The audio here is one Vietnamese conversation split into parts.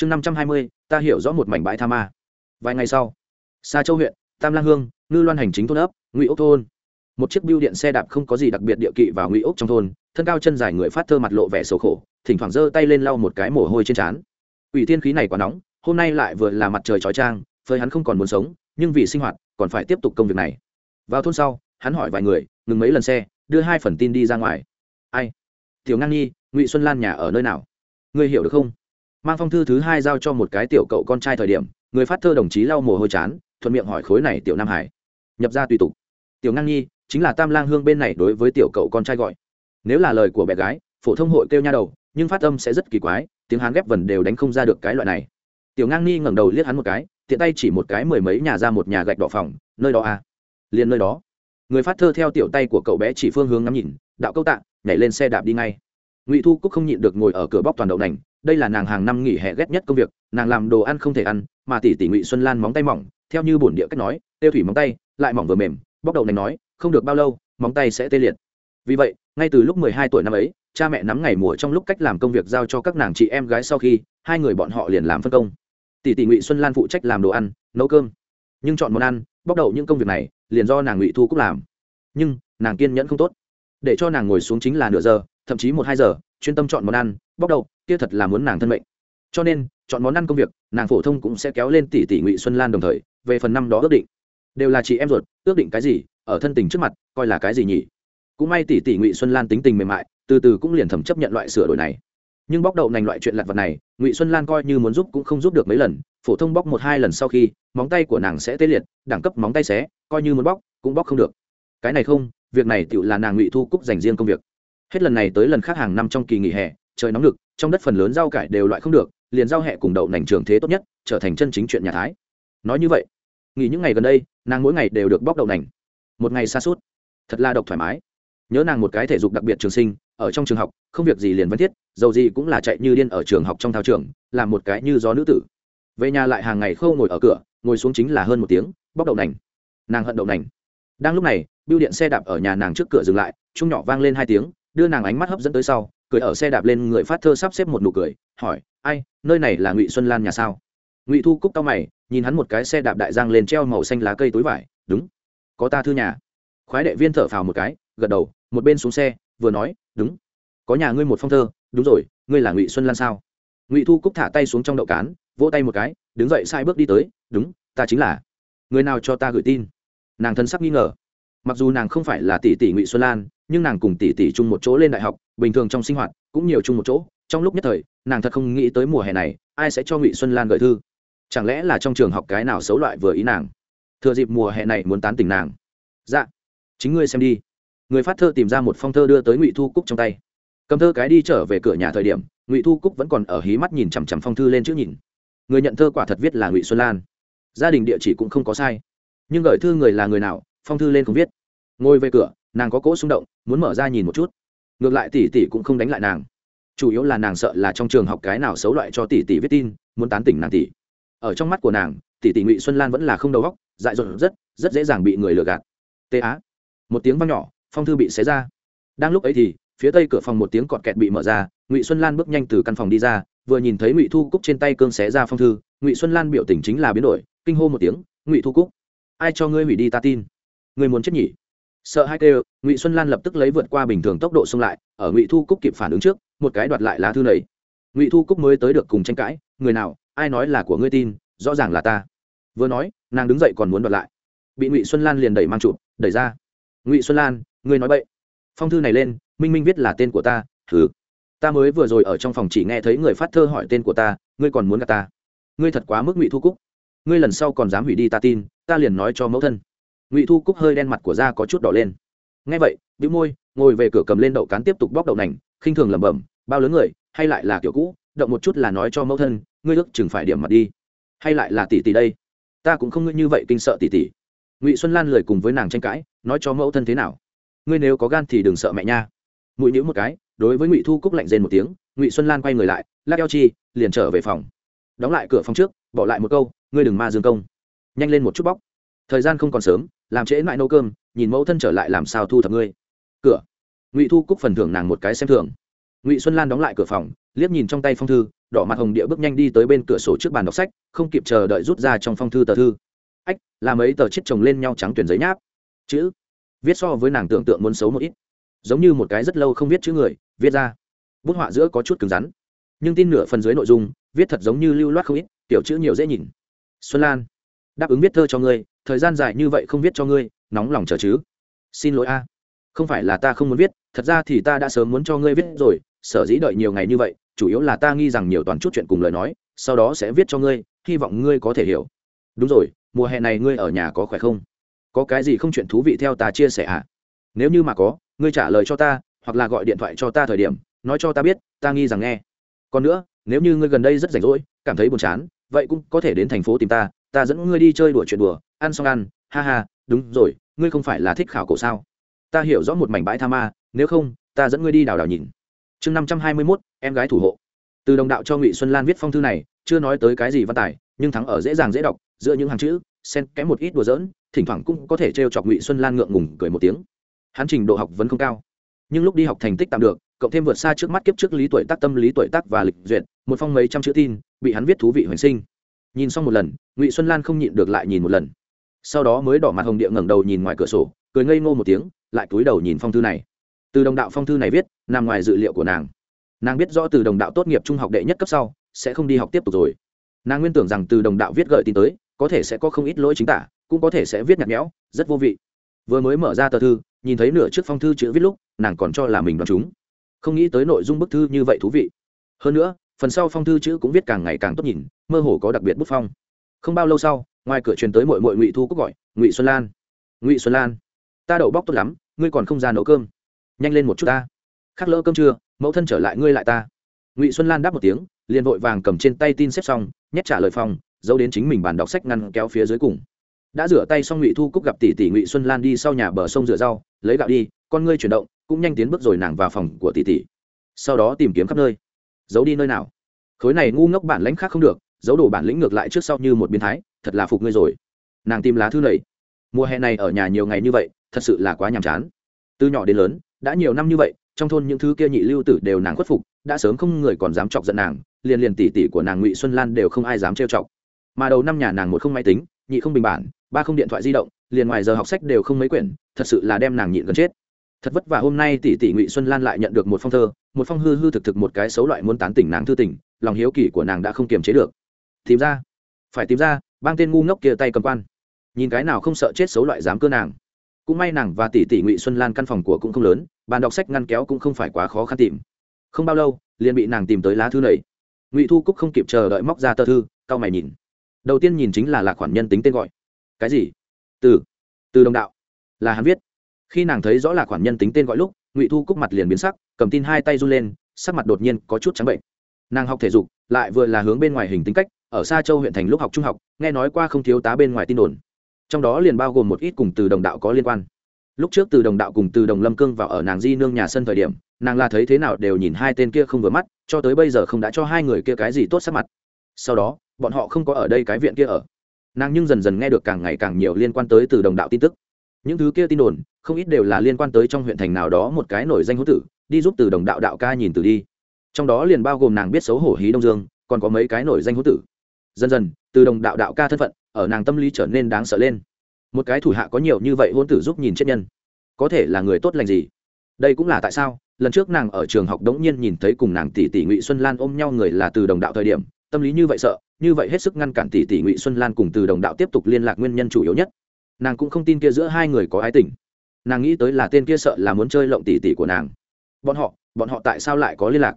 chương năm trăm hai mươi, ta hiểu rõ một mảnh bãi tha ma. Vài ngày sau xa châu huyện, tam lang hương, ngư loan hành chính thôn ấp, ngụy ốc thôn. Một chiếc biêu điện xe đạp không có gì đặc biệt địa kỵ vào ngụy ốc trong thôn, thân cao chân dài người phát thơ mặt lộ vẻ sầu khổ, thỉnh thoảng giơ tay lên lau một cái mồ hôi trên trán. Ủy thiên khí này quá nóng, hôm nay lại vừa là mặt trời chói trang phơi hắn không còn muốn sống, nhưng vì sinh hoạt, còn phải tiếp tục công việc này. Vào thôn sau, hắn hỏi vài người, ngừng mấy lần xe, đưa hai phần tin đi ra ngoài. Ai? Tiểu ngang nhi, ngụy xuân lan nhà ở nơi nào? Ngươi hiểu được không? Mang phong thư thứ hai giao cho một cái tiểu cậu con trai thời điểm, người phát thơ đồng chí lau mồ hôi chán, thuận miệng hỏi khối này tiểu nam hải. Nhập ra tùy tục. Tiểu ngang nhi, chính là tam lang hương bên này đối với tiểu cậu con trai gọi. Nếu là lời của bé gái, phổ thông hội kêu nha đầu, nhưng phát âm sẽ rất kỳ quái, tiếng hán ghép vần đều đánh không ra được cái loại này. Tiểu ngang nhi ngẩng đầu liếc hắn một cái, tiện tay chỉ một cái mười mấy nhà ra một nhà gạch đỏ phòng, nơi đó à? Liền nơi đó. Người phát thơ theo tiểu tay của cậu bé chỉ phương hướng ngắm nhìn, đạo câu tạ, nhảy lên xe đạp đi ngay. Ngụy thu cúc không nhịn được ngồi ở cửa bóc toàn đậu nành đây là nàng hàng năm nghỉ hè ghét nhất công việc, nàng làm đồ ăn không thể ăn, mà tỷ tỷ ngụy xuân lan móng tay mỏng, theo như bổn địa cách nói tiêu thủy móng tay, lại mỏng vừa mềm, bóc đầu nành nói, không được bao lâu, móng tay sẽ tê liệt. Vì vậy, ngay từ lúc mười hai tuổi năm ấy, cha mẹ nắm ngày mùa trong lúc cách làm công việc giao cho các nàng chị em gái sau khi, hai người bọn họ liền làm phân công. Tỷ tỷ ngụy xuân lan phụ trách làm đồ ăn, nấu cơm. Nhưng chọn món ăn, bóc đầu những công việc này, liền do nàng ngụy thu cúc làm. Nhưng, nàng kiên nhẫn không tốt. Để cho nàng ngồi xuống chính là nửa giờ, thậm chí một hai giờ, chuyên tâm chọn món ăn, bóc đầu kia thật là muốn nàng thân mệnh. Cho nên, chọn món ăn công việc, nàng phổ thông cũng sẽ kéo lên tỷ tỷ ngụy xuân lan đồng thời, về phần năm đó ước định. Đều là chị em ruột, ước định cái gì, ở thân tình trước mặt, coi là cái gì nhỉ? Cũng may tỷ tỷ ngụy xuân lan tính tình mềm mại, từ từ cũng liền thầm chấp nhận loại sửa đổi này. Nhưng bóc đậu nành loại chuyện lặt vật này, ngụy xuân lan coi như muốn giúp cũng không giúp được mấy lần, phổ thông bóc một hai lần sau khi, móng tay của nàng sẽ tê liệt, đẳng cấp móng tay xé, coi như muốn bóc, cũng bóc không được. Cái này không, việc này tự là nàng ngụy thu cúc dành riêng công việc. Hết lần này tới lần khác hàng năm trong kỳ nghỉ hè, trời nóng lực trong đất phần lớn rau cải đều loại không được, liền rau hẹ cùng đậu nành trường thế tốt nhất, trở thành chân chính chuyện nhà thái. Nói như vậy, nghỉ những ngày gần đây, nàng mỗi ngày đều được bóc đậu nành. Một ngày xa suốt, thật là độc thoải mái. Nhớ nàng một cái thể dục đặc biệt trường sinh, ở trong trường học, không việc gì liền vẫn thiết, dầu gì cũng là chạy như điên ở trường học trong thao trường, làm một cái như gió nữ tử. Về nhà lại hàng ngày khâu ngồi ở cửa, ngồi xuống chính là hơn một tiếng, bóc đậu nành. Nàng hận đậu nành. Đang lúc này biêu điện xe đạp ở nhà nàng trước cửa dừng lại, chung nhỏ vang lên hai tiếng, đưa nàng ánh mắt hấp dẫn tới sau cười ở xe đạp lên người phát thơ sắp xếp một nụ cười, hỏi, ai, nơi này là ngụy xuân lan nhà sao? Ngụy thu cúc tao mày, nhìn hắn một cái xe đạp đại giang lên treo màu xanh lá cây túi vải, đúng, có ta thư nhà. Khoái đệ viên thở phào một cái, gật đầu, một bên xuống xe, vừa nói, đúng, có nhà ngươi một phong thơ, đúng rồi, ngươi là ngụy xuân lan sao? Ngụy thu cúc thả tay xuống trong đậu cán, vỗ tay một cái, đứng dậy sai bước đi tới, đúng, ta chính là. Người nào cho ta gửi tin? Nàng thân sắc nghi ngờ mặc dù nàng không phải là tỷ tỷ ngụy xuân lan, nhưng nàng cùng tỷ tỷ chung một chỗ lên đại học, bình thường trong sinh hoạt cũng nhiều chung một chỗ. Trong lúc nhất thời, nàng thật không nghĩ tới mùa hè này, ai sẽ cho ngụy xuân lan gửi thư. Chẳng lẽ là trong trường học cái nào xấu loại vừa ý nàng? Thừa dịp mùa hè này muốn tán tỉnh nàng. Dạ chính ngươi xem đi. Người phát thơ tìm ra một phong thơ đưa tới ngụy thu cúc trong tay. Cầm thơ cái đi trở về cửa nhà thời điểm, ngụy thu cúc vẫn còn ở hí mắt nhìn chằm chằm phong thư lên chữ nhìn. Người nhận thơ quả thật viết là ngụy xuân lan. Gia đình địa chỉ cũng không có sai. Nhưng gửi thư người là người nào phong thư lên không viết. Ngồi về cửa, nàng có cỗ xung động, muốn mở ra nhìn một chút. Ngược lại tỷ tỷ cũng không đánh lại nàng. Chủ yếu là nàng sợ là trong trường học cái nào xấu loại cho tỷ tỷ viết tin, muốn tán tỉnh nàng tỷ. Ở trong mắt của nàng, tỷ tỷ ngụy xuân lan vẫn là không đầu óc, dại dột rất rất dễ dàng bị người lừa gạt. Tê á. Một tiếng vang nhỏ, phong thư bị xé ra. Đang lúc ấy thì, phía tây cửa phòng một tiếng cọt kẹt bị mở ra, ngụy xuân lan bước nhanh từ căn phòng đi ra, vừa nhìn thấy ngụy thu cúc trên tay cương xé ra phong thư, ngụy xuân lan biểu tình chính là biến đổi, kinh hô một tiếng, ngụy thu cúc, ai cho ngươi hủy đi ta tin? Ngươi muốn chết nhỉ? Sợ hai kêu, ngụy xuân lan lập tức lấy vượt qua bình thường tốc độ xông lại, ở ngụy thu cúc kịp phản ứng trước, một cái đoạt lại lá thư này. Ngụy thu cúc mới tới được cùng tranh cãi, người nào, ai nói là của ngươi tin, rõ ràng là ta. Vừa nói, nàng đứng dậy còn muốn đoạt lại. Bị ngụy xuân lan liền đẩy mang chụp, đẩy ra. Ngụy xuân lan, ngươi nói bậy. Phong thư này lên, minh minh viết là tên của ta thử ta mới vừa rồi ở trong phòng chỉ nghe thấy người phát thơ hỏi tên của ta, ngươi còn muốn gặp ta. Ngươi thật quá mức ngụy thu cúc. Ngươi lần sau còn dám hủy đi ta tin, ta liền nói cho mẫu thân ngụy thu cúc hơi đen mặt của da có chút đỏ lên ngay vậy bị môi ngồi về cửa cầm lên đậu cán tiếp tục bóc đậu nành khinh thường lẩm bẩm bao lớn người hay lại là kiểu cũ động một chút là nói cho mẫu thân ngươi ước chừng phải điểm mặt đi hay lại là tỷ tỷ đây ta cũng không ngươi như vậy kinh sợ tỷ tỷ ngụy xuân lan lời cùng với nàng tranh cãi nói cho mẫu thân thế nào ngươi nếu có gan thì đừng sợ mẹ nha mũi nhữ một cái đối với ngụy thu cúc lạnh rên một tiếng ngụy xuân lan quay người lại lắc eo chi liền trở về phòng đóng lại cửa phòng trước bỏ lại một câu ngươi đừng ma dương công nhanh lên một chút bóc thời gian không còn sớm, làm trễ lại nấu cơm, nhìn mẫu thân trở lại làm sao thu thập ngươi. Cửa. Ngụy thu cúc phần thưởng nàng một cái xem thường. Ngụy xuân lan đóng lại cửa phòng, liếc nhìn trong tay phong thư, đỏ mặt hồng địa bước nhanh đi tới bên cửa sổ trước bàn đọc sách, không kịp chờ đợi rút ra trong phong thư tờ thư. Ách làm ấy tờ chiết chồng lên nhau trắng tuyển giấy nháp. Chữ. Viết so với nàng tưởng tượng muốn xấu một ít. Giống như một cái rất lâu không viết chữ người, viết ra. Bút họa giữa có chút cứng rắn. Nhưng tin nửa phần dưới nội dung, viết thật giống như lưu loát không ít, tiểu chữ nhiều dễ nhìn. Xuân lan, đáp ứng viết thơ cho ngươi thời gian dài như vậy không viết cho ngươi, nóng lòng chờ chứ. Xin lỗi a. Không phải là ta không muốn viết, thật ra thì ta đã sớm muốn cho ngươi viết rồi, sở dĩ đợi nhiều ngày như vậy, chủ yếu là ta nghi rằng nhiều toàn chút chuyện cùng lời nói, sau đó sẽ viết cho ngươi, hy vọng ngươi có thể hiểu. Đúng rồi, mùa hè này ngươi ở nhà có khỏe không? Có cái gì không chuyện thú vị theo ta chia sẻ à? nếu như mà có, ngươi trả lời cho ta, hoặc là gọi điện thoại cho ta thời điểm, nói cho ta biết, ta nghi rằng nghe. Còn nữa, nếu như ngươi gần đây rất rảnh rỗi, cảm thấy buồn chán, vậy cũng có thể đến thành phố tìm ta ta dẫn ngươi đi chơi đùa chuyện đùa ăn xong ăn, ha ha, đúng rồi, ngươi không phải là thích khảo cổ sao? Ta hiểu rõ một mảnh bãi tha ma, nếu không, ta dẫn ngươi đi đào đào nhìn. Chương năm trăm hai mươi mốt, em gái thủ hộ. Từ đồng đạo cho ngụy xuân lan viết phong thư này, chưa nói tới cái gì văn tài, nhưng thắng ở dễ dàng dễ đọc, giữa những hàng chữ xen kẽ một ít đùa giỡn, thỉnh thoảng cũng có thể t r e o chọc ngụy xuân lan ngượng ngùng cười một tiếng. Hắn trình độ học vẫn không cao, nhưng lúc đi học thành tích tạm được, cộng thêm vượt xa trước mắt kiếp trước lý tuổi tác, tâm lý tuổi tác và lịch duyệt, một phong mấy trăm chữ tin, bị hắn viết thú vị hoành sinh. Nhìn xong một lần, ngụy xuân lan không nhịn được lại nhìn một lần sau đó mới đỏ mặt hồng địa ngẩng đầu nhìn ngoài cửa sổ, cười ngây ngô một tiếng, lại cúi đầu nhìn phong thư này. Từ đồng đạo phong thư này viết, nằm ngoài dự liệu của nàng. Nàng biết rõ từ đồng đạo tốt nghiệp trung học đệ nhất cấp sau, sẽ không đi học tiếp tục rồi. Nàng nguyên tưởng rằng từ đồng đạo viết gợi tin tới, có thể sẽ có không ít lỗi chính tả, cũng có thể sẽ viết nhạt nhẽo, rất vô vị. Vừa mới mở ra tờ thư, nhìn thấy nửa chiếc phong thư chữ viết lúc, nàng còn cho là mình đoán chúng. Không nghĩ tới nội dung bức thư như vậy thú vị. Hơn nữa, phần sau phong thư chữ cũng viết càng ngày càng tốt nhìn, mơ hồ có đặc biệt bút phong. Không bao lâu sau ngoài cửa truyền tới mội mội ngụy thu cúc gọi ngụy xuân lan ngụy xuân lan ta đậu bóc tốt lắm ngươi còn không ra nấu cơm nhanh lên một chút ta khắc lỡ cơm trưa mẫu thân trở lại ngươi lại ta ngụy xuân lan đáp một tiếng liền vội vàng cầm trên tay tin xếp xong nhét trả lời phòng giấu đến chính mình bàn đọc sách ngăn kéo phía dưới cùng đã rửa tay xong ngụy thu cúc gặp tỷ tỷ ngụy xuân lan đi sau nhà bờ sông rửa rau lấy gạo đi con ngươi chuyển động cũng nhanh tiến bước rồi nàng vào phòng của tỷ tỷ sau đó tìm kiếm khắp nơi giấu đi nơi nào khối này ngu ngốc bản lãnh khác không được giấu đồ bản lĩnh ngược lại trước sau như một biến thái thật là phục ngươi rồi. Nàng tìm lá thư lầy mùa hè này ở nhà nhiều ngày như vậy, thật sự là quá nhàm chán. Từ nhỏ đến lớn, đã nhiều năm như vậy, trong thôn những thứ kia nhị lưu tử đều nàng khuất phục, đã sớm không người còn dám chọc giận nàng, liền liền tỷ tỷ của nàng ngụy xuân lan đều không ai dám trêu chọc. Mà đầu năm nhà nàng một không máy tính, nhị không bình bản, ba không điện thoại di động, liền ngoài giờ học sách đều không mấy quyển, thật sự là đem nàng nhịn gần chết. Thật vất vả hôm nay tỷ tỷ ngụy xuân lan lại nhận được một phong thơ, một phong hư hư thực thực một cái xấu loại muốn tán tỉnh nàng thư tỉnh lòng hiếu kỳ của nàng đã không kiềm chế được. Tìm ra. Phải tìm ra bang tên ngu ngốc kia tay cầm quan. Nhìn cái nào không sợ chết xấu loại dám cơ nàng. Cũng may nàng và tỷ tỷ ngụy xuân lan căn phòng của cũng không lớn, bàn đọc sách ngăn kéo cũng không phải quá khó khăn tìm. Không bao lâu, liền bị nàng tìm tới lá thư này. Ngụy thu cúc không kịp chờ đợi móc ra tờ thư cao mày nhìn. Đầu tiên nhìn chính là lạc khoản nhân tính tên gọi. Cái gì? Từ. Từ đồng đạo. Là hắn viết. Khi nàng thấy rõ là khoản nhân tính tên gọi lúc, ngụy thu cúc mặt liền biến sắc, cầm tin hai tay run lên, sắc mặt đột nhiên có chút trắng bệnh. Nàng học thể dục, lại vừa là hướng bên ngoài hình tính cách ở xa châu huyện thành lúc học trung học, nghe nói qua không thiếu tá bên ngoài tin đồn. Trong đó liền bao gồm một ít cùng từ đồng đạo có liên quan. Lúc trước từ đồng đạo cùng từ đồng lâm cương vào ở nàng di nương nhà sân thời điểm, nàng là thấy thế nào đều nhìn hai tên kia không vừa mắt, cho tới bây giờ không đã cho hai người kia cái gì tốt sắc mặt. Sau đó, bọn họ không có ở đây cái viện kia ở. Nàng nhưng dần dần nghe được càng ngày càng nhiều liên quan tới từ đồng đạo tin tức. Những thứ kia tin đồn, không ít đều là liên quan tới trong huyện thành nào đó một cái nổi danh hữu tử, đi giúp từ đồng đạo đạo ca nhìn từ đi. Trong đó liền bao gồm nàng biết xấu hổ hí đông dương, còn có mấy cái nổi danh hữu tử dần dần, từ đồng đạo đạo ca thân phận, ở nàng tâm lý trở nên đáng sợ lên. Một cái thủ hạ có nhiều như vậy hôn tử giúp nhìn chết nhân, có thể là người tốt lành gì? Đây cũng là tại sao, lần trước nàng ở trường học đống nhiên nhìn thấy cùng nàng tỷ tỷ ngụy xuân lan ôm nhau người là từ đồng đạo thời điểm, tâm lý như vậy sợ, như vậy hết sức ngăn cản tỷ tỷ ngụy xuân lan cùng từ đồng đạo tiếp tục liên lạc nguyên nhân chủ yếu nhất. Nàng cũng không tin kia giữa hai người có ái tình. Nàng nghĩ tới là tên kia sợ là muốn chơi lộng tỷ tỷ của nàng. Bọn họ bọn họ tại sao lại có liên lạc?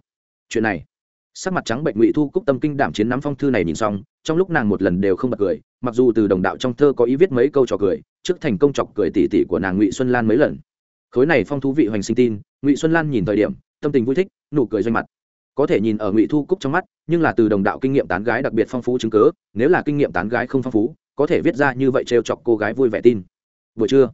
Chuyện này sắc mặt trắng bệnh ngụy thu cúc tâm kinh đảm chiến nắm phong thư này nhìn xong, trong lúc nàng một lần đều không bật cười, mặc dù từ đồng đạo trong thơ có ý viết mấy câu trò cười, trước thành công chọc cười tỉ tỉ của nàng ngụy xuân lan mấy lần. Khối này phong thú vị hoành sinh tin, ngụy xuân lan nhìn thời điểm, tâm tình vui thích, nụ cười doanh mặt. Có thể nhìn ở ngụy thu cúc trong mắt, nhưng là từ đồng đạo kinh nghiệm tán gái đặc biệt phong phú chứng cớ nếu là kinh nghiệm tán gái không phong phú, có thể viết ra như vậy trêu chọc cô gái vui vẻ tin. Buổi trưa,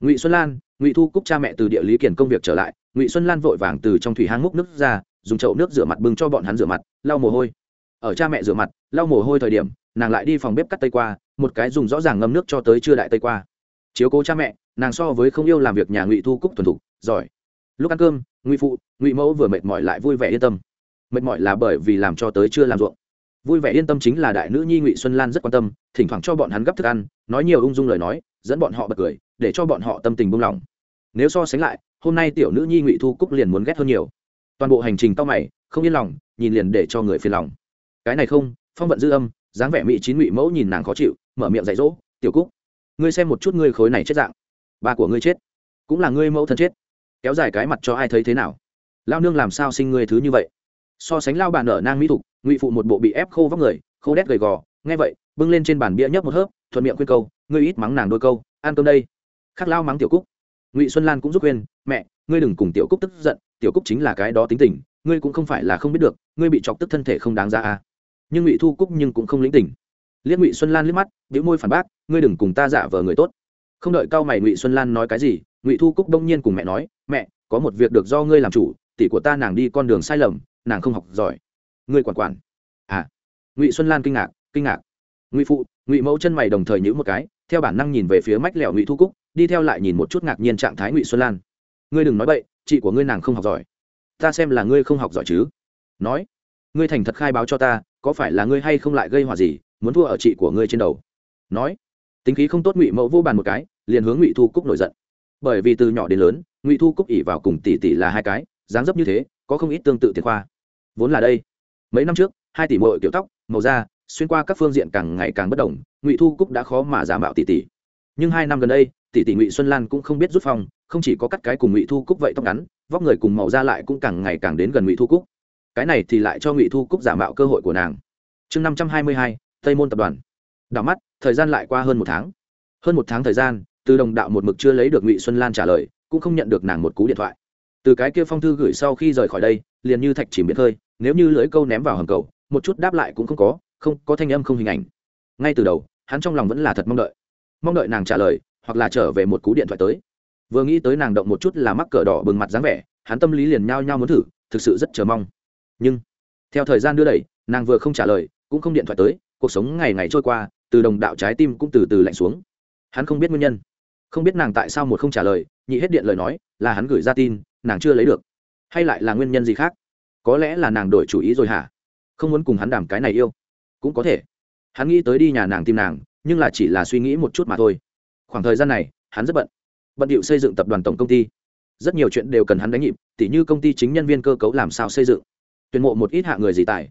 ngụy xuân lan, ngụy thu cúc cha mẹ từ địa lý kiển công việc trở lại, ngụy xuân lan vội vàng từ trong thủy hang múc nước ra dùng chậu nước rửa mặt bưng cho bọn hắn rửa mặt, lau mồ hôi. Ở cha mẹ rửa mặt, lau mồ hôi thời điểm, nàng lại đi phòng bếp cắt tây qua, một cái dùng rõ ràng ngâm nước cho tới chưa đại tây qua. Chiếu cố cha mẹ, nàng so với không yêu làm việc nhà ngụy thu cúc thuần thục, giỏi. Lúc ăn cơm, ngụy phụ, ngụy mẫu vừa mệt mỏi lại vui vẻ yên tâm. Mệt mỏi là bởi vì làm cho tới chưa làm ruộng. Vui vẻ yên tâm chính là đại nữ nhi ngụy xuân lan rất quan tâm, thỉnh thoảng cho bọn hắn gấp thức ăn, nói nhiều ung dung lời nói, dẫn bọn họ bật cười, để cho bọn họ tâm tình buông lỏng. Nếu so sánh lại, hôm nay tiểu nữ nhi ngụy thu cúc liền muốn ghét hơn nhiều toàn bộ hành trình tao mày, không yên lòng, nhìn liền để cho người phiền lòng. Cái này không, phong vận dư âm, dáng vẻ mỹ chín ngụy mẫu nhìn nàng khó chịu, mở miệng dạy dỗ, tiểu cúc, ngươi xem một chút ngươi khối này chết dạng. Ba của ngươi chết, cũng là ngươi mẫu thân chết. Kéo dài cái mặt cho ai thấy thế nào? Lao nương làm sao sinh ngươi thứ như vậy? So sánh lao bà nở nang mỹ thục, ngụy phụ một bộ bị ép khô vóc người, khô đét gầy gò, nghe vậy, bưng lên trên bàn bia nhấp một hớp, thuận miệng khuyên câu, ngươi ít mắng nàng đôi câu, ăn cơm đây. Khắc lao mắng tiểu cúc. Ngụy xuân lan cũng giúp khuyên, mẹ, ngươi đừng cùng tiểu cúc tức giận tiểu cúc chính là cái đó tính tình, ngươi cũng không phải là không biết được, ngươi bị chọc tức thân thể không đáng ra à. Nhưng ngụy thu cúc nhưng cũng không lĩnh tình. Liếc ngụy xuân lan liếc mắt, bĩu môi phản bác, ngươi đừng cùng ta giả vờ người tốt. Không đợi cao mày ngụy xuân lan nói cái gì, ngụy thu cúc đông nhiên cùng mẹ nói, mẹ, có một việc được do ngươi làm chủ, tỷ của ta nàng đi con đường sai lầm, nàng không học giỏi. Ngươi quản quản. À. Ngụy xuân lan kinh ngạc kinh ngạc. Ngụy phụ, ngụy mẫu chân mày đồng thời nhữ một cái, theo bản năng nhìn về phía mách lẹo ngụy thu cúc, đi theo lại nhìn một chút ngạc nhiên trạng thái ngụy xuân lan. Ngươi đừng nói bậy chị của ngươi nàng không học giỏi. Ta xem là ngươi không học giỏi chứ. Nói, ngươi thành thật khai báo cho ta, có phải là ngươi hay không lại gây hòa gì, muốn thua ở chị của ngươi trên đầu? Nói, tính khí không tốt ngụy mẫu vô bàn một cái, liền hướng ngụy thu cúc nổi giận. Bởi vì từ nhỏ đến lớn, ngụy thu cúc ỉ vào cùng tỷ tỷ là hai cái, dáng dấp như thế, có không ít tương tự tiền khoa. Vốn là đây, mấy năm trước, hai tỷ mội kiểu tóc, màu da, xuyên qua các phương diện càng ngày càng bất đồng, ngụy thu cúc đã khó mà giả mạo tỷ tỷ. Nhưng hai năm gần đây, tỷ tỷ ngụy xuân lan cũng không biết rút phòng không chỉ có cắt cái cùng ngụy thu cúc vậy tóc ngắn, vóc người cùng màu da lại cũng càng ngày càng đến gần ngụy thu cúc. Cái này thì lại cho ngụy thu cúc giả mạo cơ hội của nàng. Chương năm trăm hai mươi hai, tây môn tập đoàn. Đảo mắt, thời gian lại qua hơn một tháng. Hơn một tháng thời gian, từ đồng đạo một mực chưa lấy được ngụy xuân lan trả lời, cũng không nhận được nàng một cú điện thoại. Từ cái kia phong thư gửi sau khi rời khỏi đây, liền như thạch chìm biết hơi nếu như lưỡi câu ném vào hầm cầu, một chút đáp lại cũng không có không, có thanh âm, không hình ảnh. Ngay từ đầu, hắn trong lòng vẫn là thật mong đợi. Mong đợi nàng trả lời, hoặc là trở về một cú điện thoại tới vừa nghĩ tới nàng động một chút là mắc cờ đỏ bừng mặt dáng vẻ, hắn tâm lý liền nhao nhao muốn thử, thực sự rất chờ mong. Nhưng, theo thời gian đưa đẩy, nàng vừa không trả lời, cũng không điện thoại tới, cuộc sống ngày ngày trôi qua, từ đồng đạo trái tim cũng từ từ lạnh xuống. Hắn không biết nguyên nhân. Không biết nàng tại sao một không trả lời, nhị hết điện lời nói, là hắn gửi ra tin, nàng chưa lấy được. Hay lại là nguyên nhân gì khác? Có lẽ là nàng đổi chủ ý rồi hả? Không muốn cùng hắn đàm cái này yêu. Cũng có thể. Hắn nghĩ tới đi nhà nàng tìm nàng, nhưng là chỉ là suy nghĩ một chút mà thôi. Khoảng thời gian này, hắn rất bận bận điệu xây dựng tập đoàn tổng công ty. Rất nhiều chuyện đều cần hắn đánh nhịp, tỉ như công ty chính nhân viên cơ cấu làm sao xây dựng. Tuyển mộ một ít hạ người gì tài.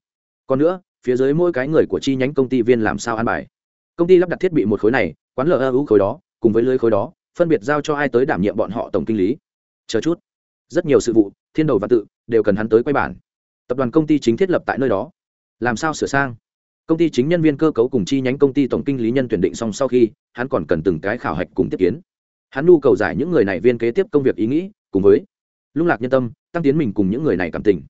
Còn nữa, phía dưới mỗi cái người của chi nhánh công ty viên làm sao an bài. Công ty lắp đặt thiết bị một khối này, quán lờ ưu khối đó, cùng với lưới khối đó, phân biệt giao cho ai tới đảm nhiệm bọn họ tổng kinh lý. Chờ chút. Rất nhiều sự vụ, thiên đầu và tự, đều cần hắn tới quay bản. Tập đoàn công ty chính thiết lập tại nơi đó. Làm sao sửa sang? Công ty chính nhân viên cơ cấu cùng chi nhánh công ty tổng kinh lý nhân tuyển định xong sau khi, hắn còn cần từng cái khảo hạch cùng tiếp kiến hắn nhu cầu giải những người này viên kế tiếp công việc ý nghĩ, cùng với lung lạc nhân tâm, tăng tiến mình cùng những người này cảm tình.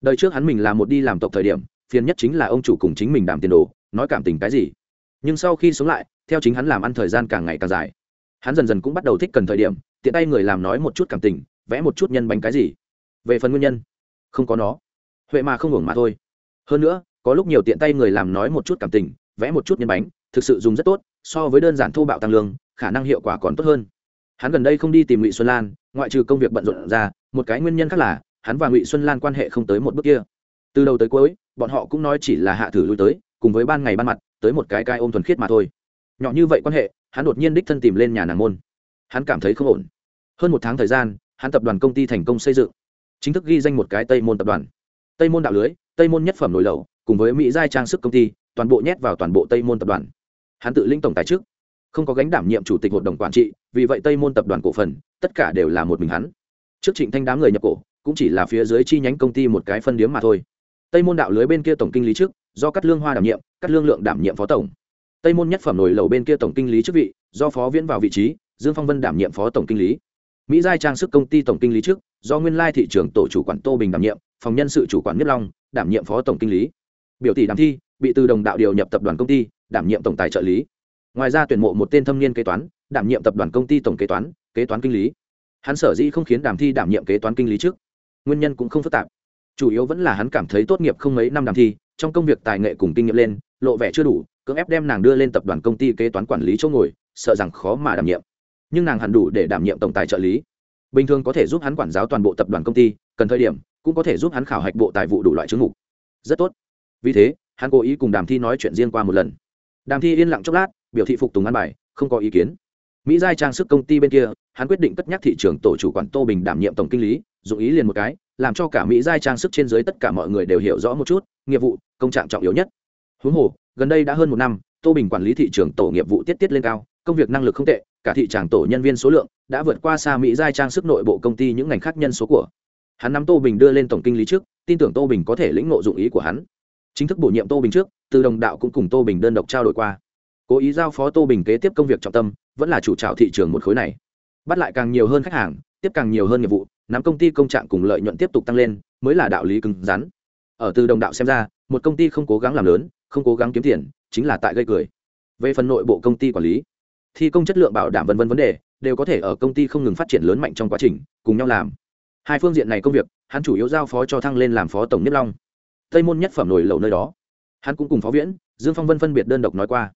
Đời trước hắn mình là một đi làm tộc thời điểm, phiền nhất chính là ông chủ cùng chính mình đảm tiền đồ, nói cảm tình cái gì. Nhưng sau khi sống lại, theo chính hắn làm ăn thời gian càng ngày càng dài. Hắn dần dần cũng bắt đầu thích cần thời điểm, tiện tay người làm nói một chút cảm tình, vẽ một chút nhân bánh cái gì. Về phần nguyên nhân, không có nó. Huệ mà không hưởng mà thôi. Hơn nữa, có lúc nhiều tiện tay người làm nói một chút cảm tình, vẽ một chút nhân bánh, thực sự dùng rất tốt, so với đơn giản thô bạo tăng lương, khả năng hiệu quả còn tốt hơn hắn gần đây không đi tìm ngụy xuân lan ngoại trừ công việc bận rộn ra một cái nguyên nhân khác là hắn và ngụy xuân lan quan hệ không tới một bước kia từ đầu tới cuối bọn họ cũng nói chỉ là hạ thử lui tới cùng với ban ngày ban mặt tới một cái cai ôm thuần khiết mà thôi nhỏ như vậy quan hệ hắn đột nhiên đích thân tìm lên nhà nàng môn hắn cảm thấy không ổn hơn một tháng thời gian hắn tập đoàn công ty thành công xây dựng chính thức ghi danh một cái tây môn tập đoàn tây môn đạo lưới tây môn nhất phẩm nổi lầu cùng với mỹ giai trang sức công ty toàn bộ nhét vào toàn bộ tây môn tập đoàn hắn tự linh tổng tài trước không có gánh đảm nhiệm chủ tịch hội đồng quản trị, vì vậy tây môn tập đoàn cổ phần, tất cả đều là một mình hắn. Trước trịnh thanh đám người nhập cổ, cũng chỉ là phía dưới chi nhánh công ty một cái phân điếm mà thôi. Tây môn đạo lưới bên kia tổng kinh lý trước, do cắt lương hoa đảm nhiệm cắt lương lượng đảm nhiệm phó tổng. Tây môn nhất phẩm nổi lầu bên kia tổng kinh lý chức vị, do phó viễn vào vị trí, dương phong vân đảm nhiệm phó tổng kinh lý. Mỹ giai trang sức công ty tổng kinh lý trước, do nguyên lai thị trường tổ chủ quản tô bình đảm nhiệm, phòng nhân sự chủ quản nhất long, đảm nhiệm phó tổng kinh lý. Biểu tỷ đàm thi, bị từ đồng đạo điều nhập tập đoàn công ty, đảm nhiệm tổng tài trợ lý ngoài ra tuyển mộ một tên thâm niên kế toán, đảm nhiệm tập đoàn công ty tổng kế toán kế toán kinh lý. Hắn sở dĩ không khiến đàm thi đảm nhiệm kế toán kinh lý trước. Nguyên nhân cũng không phức tạp. Chủ yếu vẫn là hắn cảm thấy tốt nghiệp không mấy năm đàm thi, trong công việc tài nghệ cùng kinh nghiệm lên, lộ vẻ chưa đủ, cưỡng ép đem nàng đưa lên tập đoàn công ty kế toán quản lý chỗ ngồi, sợ rằng khó mà đảm nhiệm. Nhưng nàng hẳn đủ để đảm nhiệm tổng tài trợ lý. Bình thường có thể giúp hắn quản giáo toàn bộ tập đoàn công ty, cần thời điểm, cũng có thể giúp hắn khảo hạch bộ tài vụ đủ loại chứng mục. Rất tốt. Vì thế, hắn cố ý cùng đàm thi nói chuyện riêng qua một lần. Đàm thi yên lặng chốc lát biểu thị phục tùng ăn bài, không có ý kiến. Mỹ giai trang sức công ty bên kia, hắn quyết định cất nhắc thị trường tổ chủ quản tô bình đảm nhiệm tổng kinh lý, dụng ý liền một cái, làm cho cả mỹ giai trang sức trên dưới tất cả mọi người đều hiểu rõ một chút, nghiệp vụ, công trạng trọng yếu nhất. Huống hồ, gần đây đã hơn một năm, tô bình quản lý thị trường tổ nghiệp vụ tiết tiết lên cao, công việc năng lực không tệ, cả thị tràng tổ nhân viên số lượng đã vượt qua xa mỹ giai trang sức nội bộ công ty những ngành khác nhân số của. Hắn nắm tô bình đưa lên tổng kinh lý trước, tin tưởng tô bình có thể lĩnh ngộ dụng ý của hắn. Chính thức bổ nhiệm tô bình trước, từ đồng đạo cũng cùng tô bình đơn độc trao đổi qua cố ý giao phó tô bình kế tiếp công việc trọng tâm, vẫn là chủ trào thị trường một khối này. Bắt lại càng nhiều hơn khách hàng, tiếp càng nhiều hơn nghiệp vụ, nắm công ty công trạng cùng lợi nhuận tiếp tục tăng lên, mới là đạo lý cứng rắn. Ở từ đồng đạo xem ra, một công ty không cố gắng làm lớn, không cố gắng kiếm tiền, chính là tại gây cười. Về phần nội bộ công ty quản lý, thi công chất lượng bảo đảm vân vân vấn đề, đều có thể ở công ty không ngừng phát triển lớn mạnh trong quá trình, cùng nhau làm. Hai phương diện này công việc, hắn chủ yếu giao phó cho thăng lên làm phó tổng nhất long. Tây môn nhất phẩm nổi lầu nơi đó. Hắn cũng cùng phó viễn, dương phong vân phân biệt đơn độc nói qua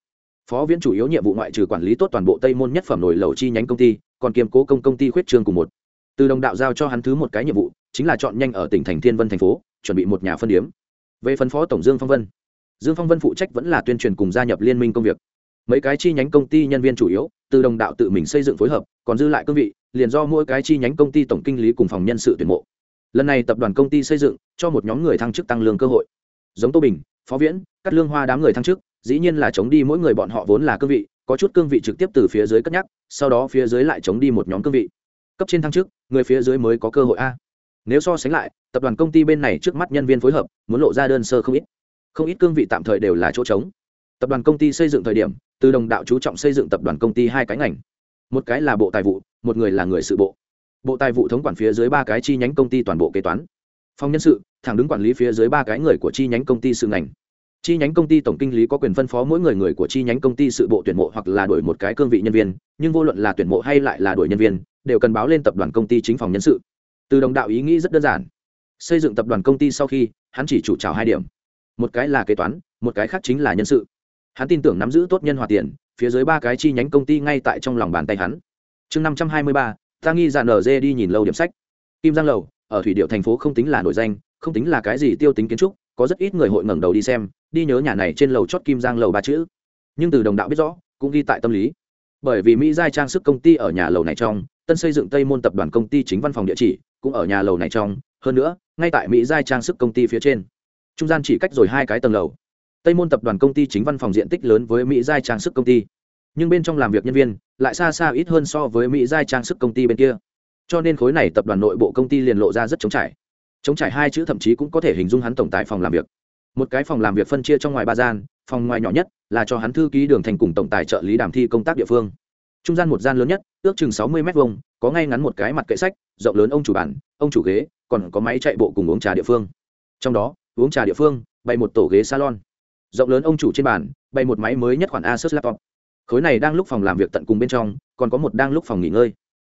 phó viễn chủ yếu nhiệm vụ ngoại trừ quản lý tốt toàn bộ tây môn nhất phẩm nổi lầu chi nhánh công ty, còn kiêm cố công công ty khuyết trương cùng một. Từ đồng đạo giao cho hắn thứ một cái nhiệm vụ, chính là chọn nhanh ở tỉnh thành thiên vân thành phố, chuẩn bị một nhà phân điếm. Về phân phó tổng dương phong vân, dương phong vân phụ trách vẫn là tuyên truyền cùng gia nhập liên minh công việc. Mấy cái chi nhánh công ty nhân viên chủ yếu, từ đồng đạo tự mình xây dựng phối hợp, còn dư lại cương vị, liền do mỗi cái chi nhánh công ty tổng kinh lý cùng phòng nhân sự tuyển mộ. Lần này tập đoàn công ty xây dựng, cho một nhóm người thăng chức tăng lương cơ hội. Giống tô bình, phó viễn cắt lương hoa đám người thăng chức dĩ nhiên là chống đi mỗi người bọn họ vốn là cương vị, có chút cương vị trực tiếp từ phía dưới cất nhắc, sau đó phía dưới lại chống đi một nhóm cương vị. Cấp trên thăng chức, người phía dưới mới có cơ hội a. Nếu so sánh lại, tập đoàn công ty bên này trước mắt nhân viên phối hợp, muốn lộ ra đơn sơ không ít. Không ít cương vị tạm thời đều là chỗ trống. Tập đoàn công ty xây dựng thời điểm, từ đồng đạo chú trọng xây dựng tập đoàn công ty hai cái ngành. Một cái là bộ tài vụ, một người là người sự bộ. Bộ tài vụ thống quản phía dưới ba cái chi nhánh công ty toàn bộ kế toán. Phòng nhân sự, thẳng đứng quản lý phía dưới ba cái người của chi nhánh công ty sự ngành chi nhánh công ty tổng kinh lý có quyền phân phó mỗi người người của chi nhánh công ty sự bộ tuyển mộ hoặc là đổi một cái cương vị nhân viên, nhưng vô luận là tuyển mộ hay lại là đổi nhân viên, đều cần báo lên tập đoàn công ty chính phòng nhân sự. Từ đồng đạo ý nghĩ rất đơn giản. Xây dựng tập đoàn công ty sau khi, hắn chỉ chủ trào hai điểm. Một cái là kế toán, một cái khác chính là nhân sự. Hắn tin tưởng nắm giữ tốt nhân hòa tiền, phía dưới ba cái chi nhánh công ty ngay tại trong lòng bàn tay hắn. Chương năm trăm hai mươi ba, ta nghi dàn nở dê đi nhìn lâu điểm sách. Kim giang lầu, ở thủy điệu thành phố không tính là nổi danh, không tính là cái gì tiêu tính kiến trúc có rất ít người hội ngẩng đầu đi xem, đi nhớ nhà này trên lầu chót kim giang lầu ba chữ. Nhưng từ đồng đạo biết rõ, cũng ghi tại tâm lý. Bởi vì mỹ giai trang sức công ty ở nhà lầu này trong, tân xây dựng tây môn tập đoàn công ty chính văn phòng địa chỉ cũng ở nhà lầu này trong. Hơn nữa, ngay tại mỹ giai trang sức công ty phía trên. Trung gian chỉ cách rồi hai cái tầng lầu. Tây môn tập đoàn công ty chính văn phòng diện tích lớn với mỹ giai trang sức công ty. Nhưng bên trong làm việc nhân viên lại xa xa ít hơn so với mỹ giai trang sức công ty bên kia. Cho nên khối này tập đoàn nội bộ công ty liền lộ ra rất chống trải chống trải hai chữ thậm chí cũng có thể hình dung hắn tổng tài phòng làm việc. Một cái phòng làm việc phân chia trong ngoài ba gian, phòng ngoài nhỏ nhất là cho hắn thư ký đường thành cùng tổng tài trợ lý đàm thi công tác địa phương. Trung gian một gian lớn nhất, ước chừng sáu mươi m hai có ngay ngắn một cái mặt kệ sách, rộng lớn ông chủ bản ông chủ ghế, còn có máy chạy bộ cùng uống trà địa phương. Trong đó, uống trà địa phương, bày một tổ ghế salon. Rộng lớn ông chủ trên bàn, bày một máy mới nhất khoản asus laptop. Khối này đang lúc phòng làm việc tận cùng bên trong, còn có một đang lúc phòng nghỉ ngơi.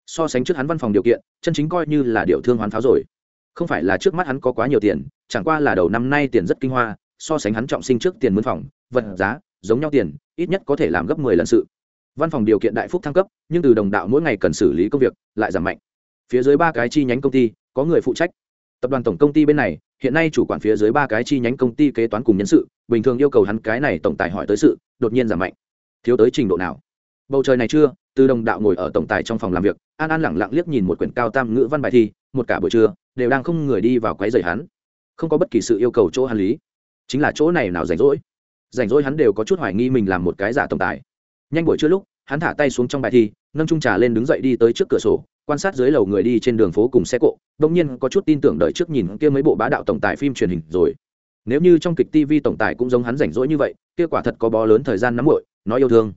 So sánh trước hắn văn phòng điều kiện, chân chính coi như là điều thương hoán pháo rồi không phải là trước mắt hắn có quá nhiều tiền, chẳng qua là đầu năm nay tiền rất kinh hoa, so sánh hắn trọng sinh trước tiền mướn phòng, vật giá, giống nhau tiền, ít nhất có thể làm gấp mười lần sự. Văn phòng điều kiện đại phúc thăng cấp, nhưng từ đồng đạo mỗi ngày cần xử lý công việc, lại giảm mạnh. Phía dưới ba cái chi nhánh công ty, có người phụ trách. Tập đoàn tổng công ty bên này, hiện nay chủ quản phía dưới ba cái chi nhánh công ty kế toán cùng nhân sự, bình thường yêu cầu hắn cái này tổng tài hỏi tới sự, đột nhiên giảm mạnh. Thiếu tới trình độ nào? Bầu trời này chưa? Từ đồng đạo ngồi ở tổng tài trong phòng làm việc an an lẳng lặng liếc nhìn một quyển cao tam ngữ văn bài thi, một cả buổi trưa, đều đang không người đi vào quấy rầy hắn. Không có bất kỳ sự yêu cầu chỗ hắn lý. Chính là chỗ này nào rảnh rỗi. Rảnh rỗi hắn đều có chút hoài nghi mình làm một cái giả tổng tài. Nhanh buổi trưa lúc, hắn thả tay xuống trong bài thi, nâng trung trà lên đứng dậy đi tới trước cửa sổ, quan sát dưới lầu người đi trên đường phố cùng xe cộ đông nhiên có chút tin tưởng đợi trước nhìn kia mấy bộ bá đạo tổng tài phim truyền hình rồi. Nếu như trong kịch tv tổng tài cũng giống hắn rảnh rỗi như vậy, kia quả thật có bó lớn thời gian nắm muội nói yêu thương.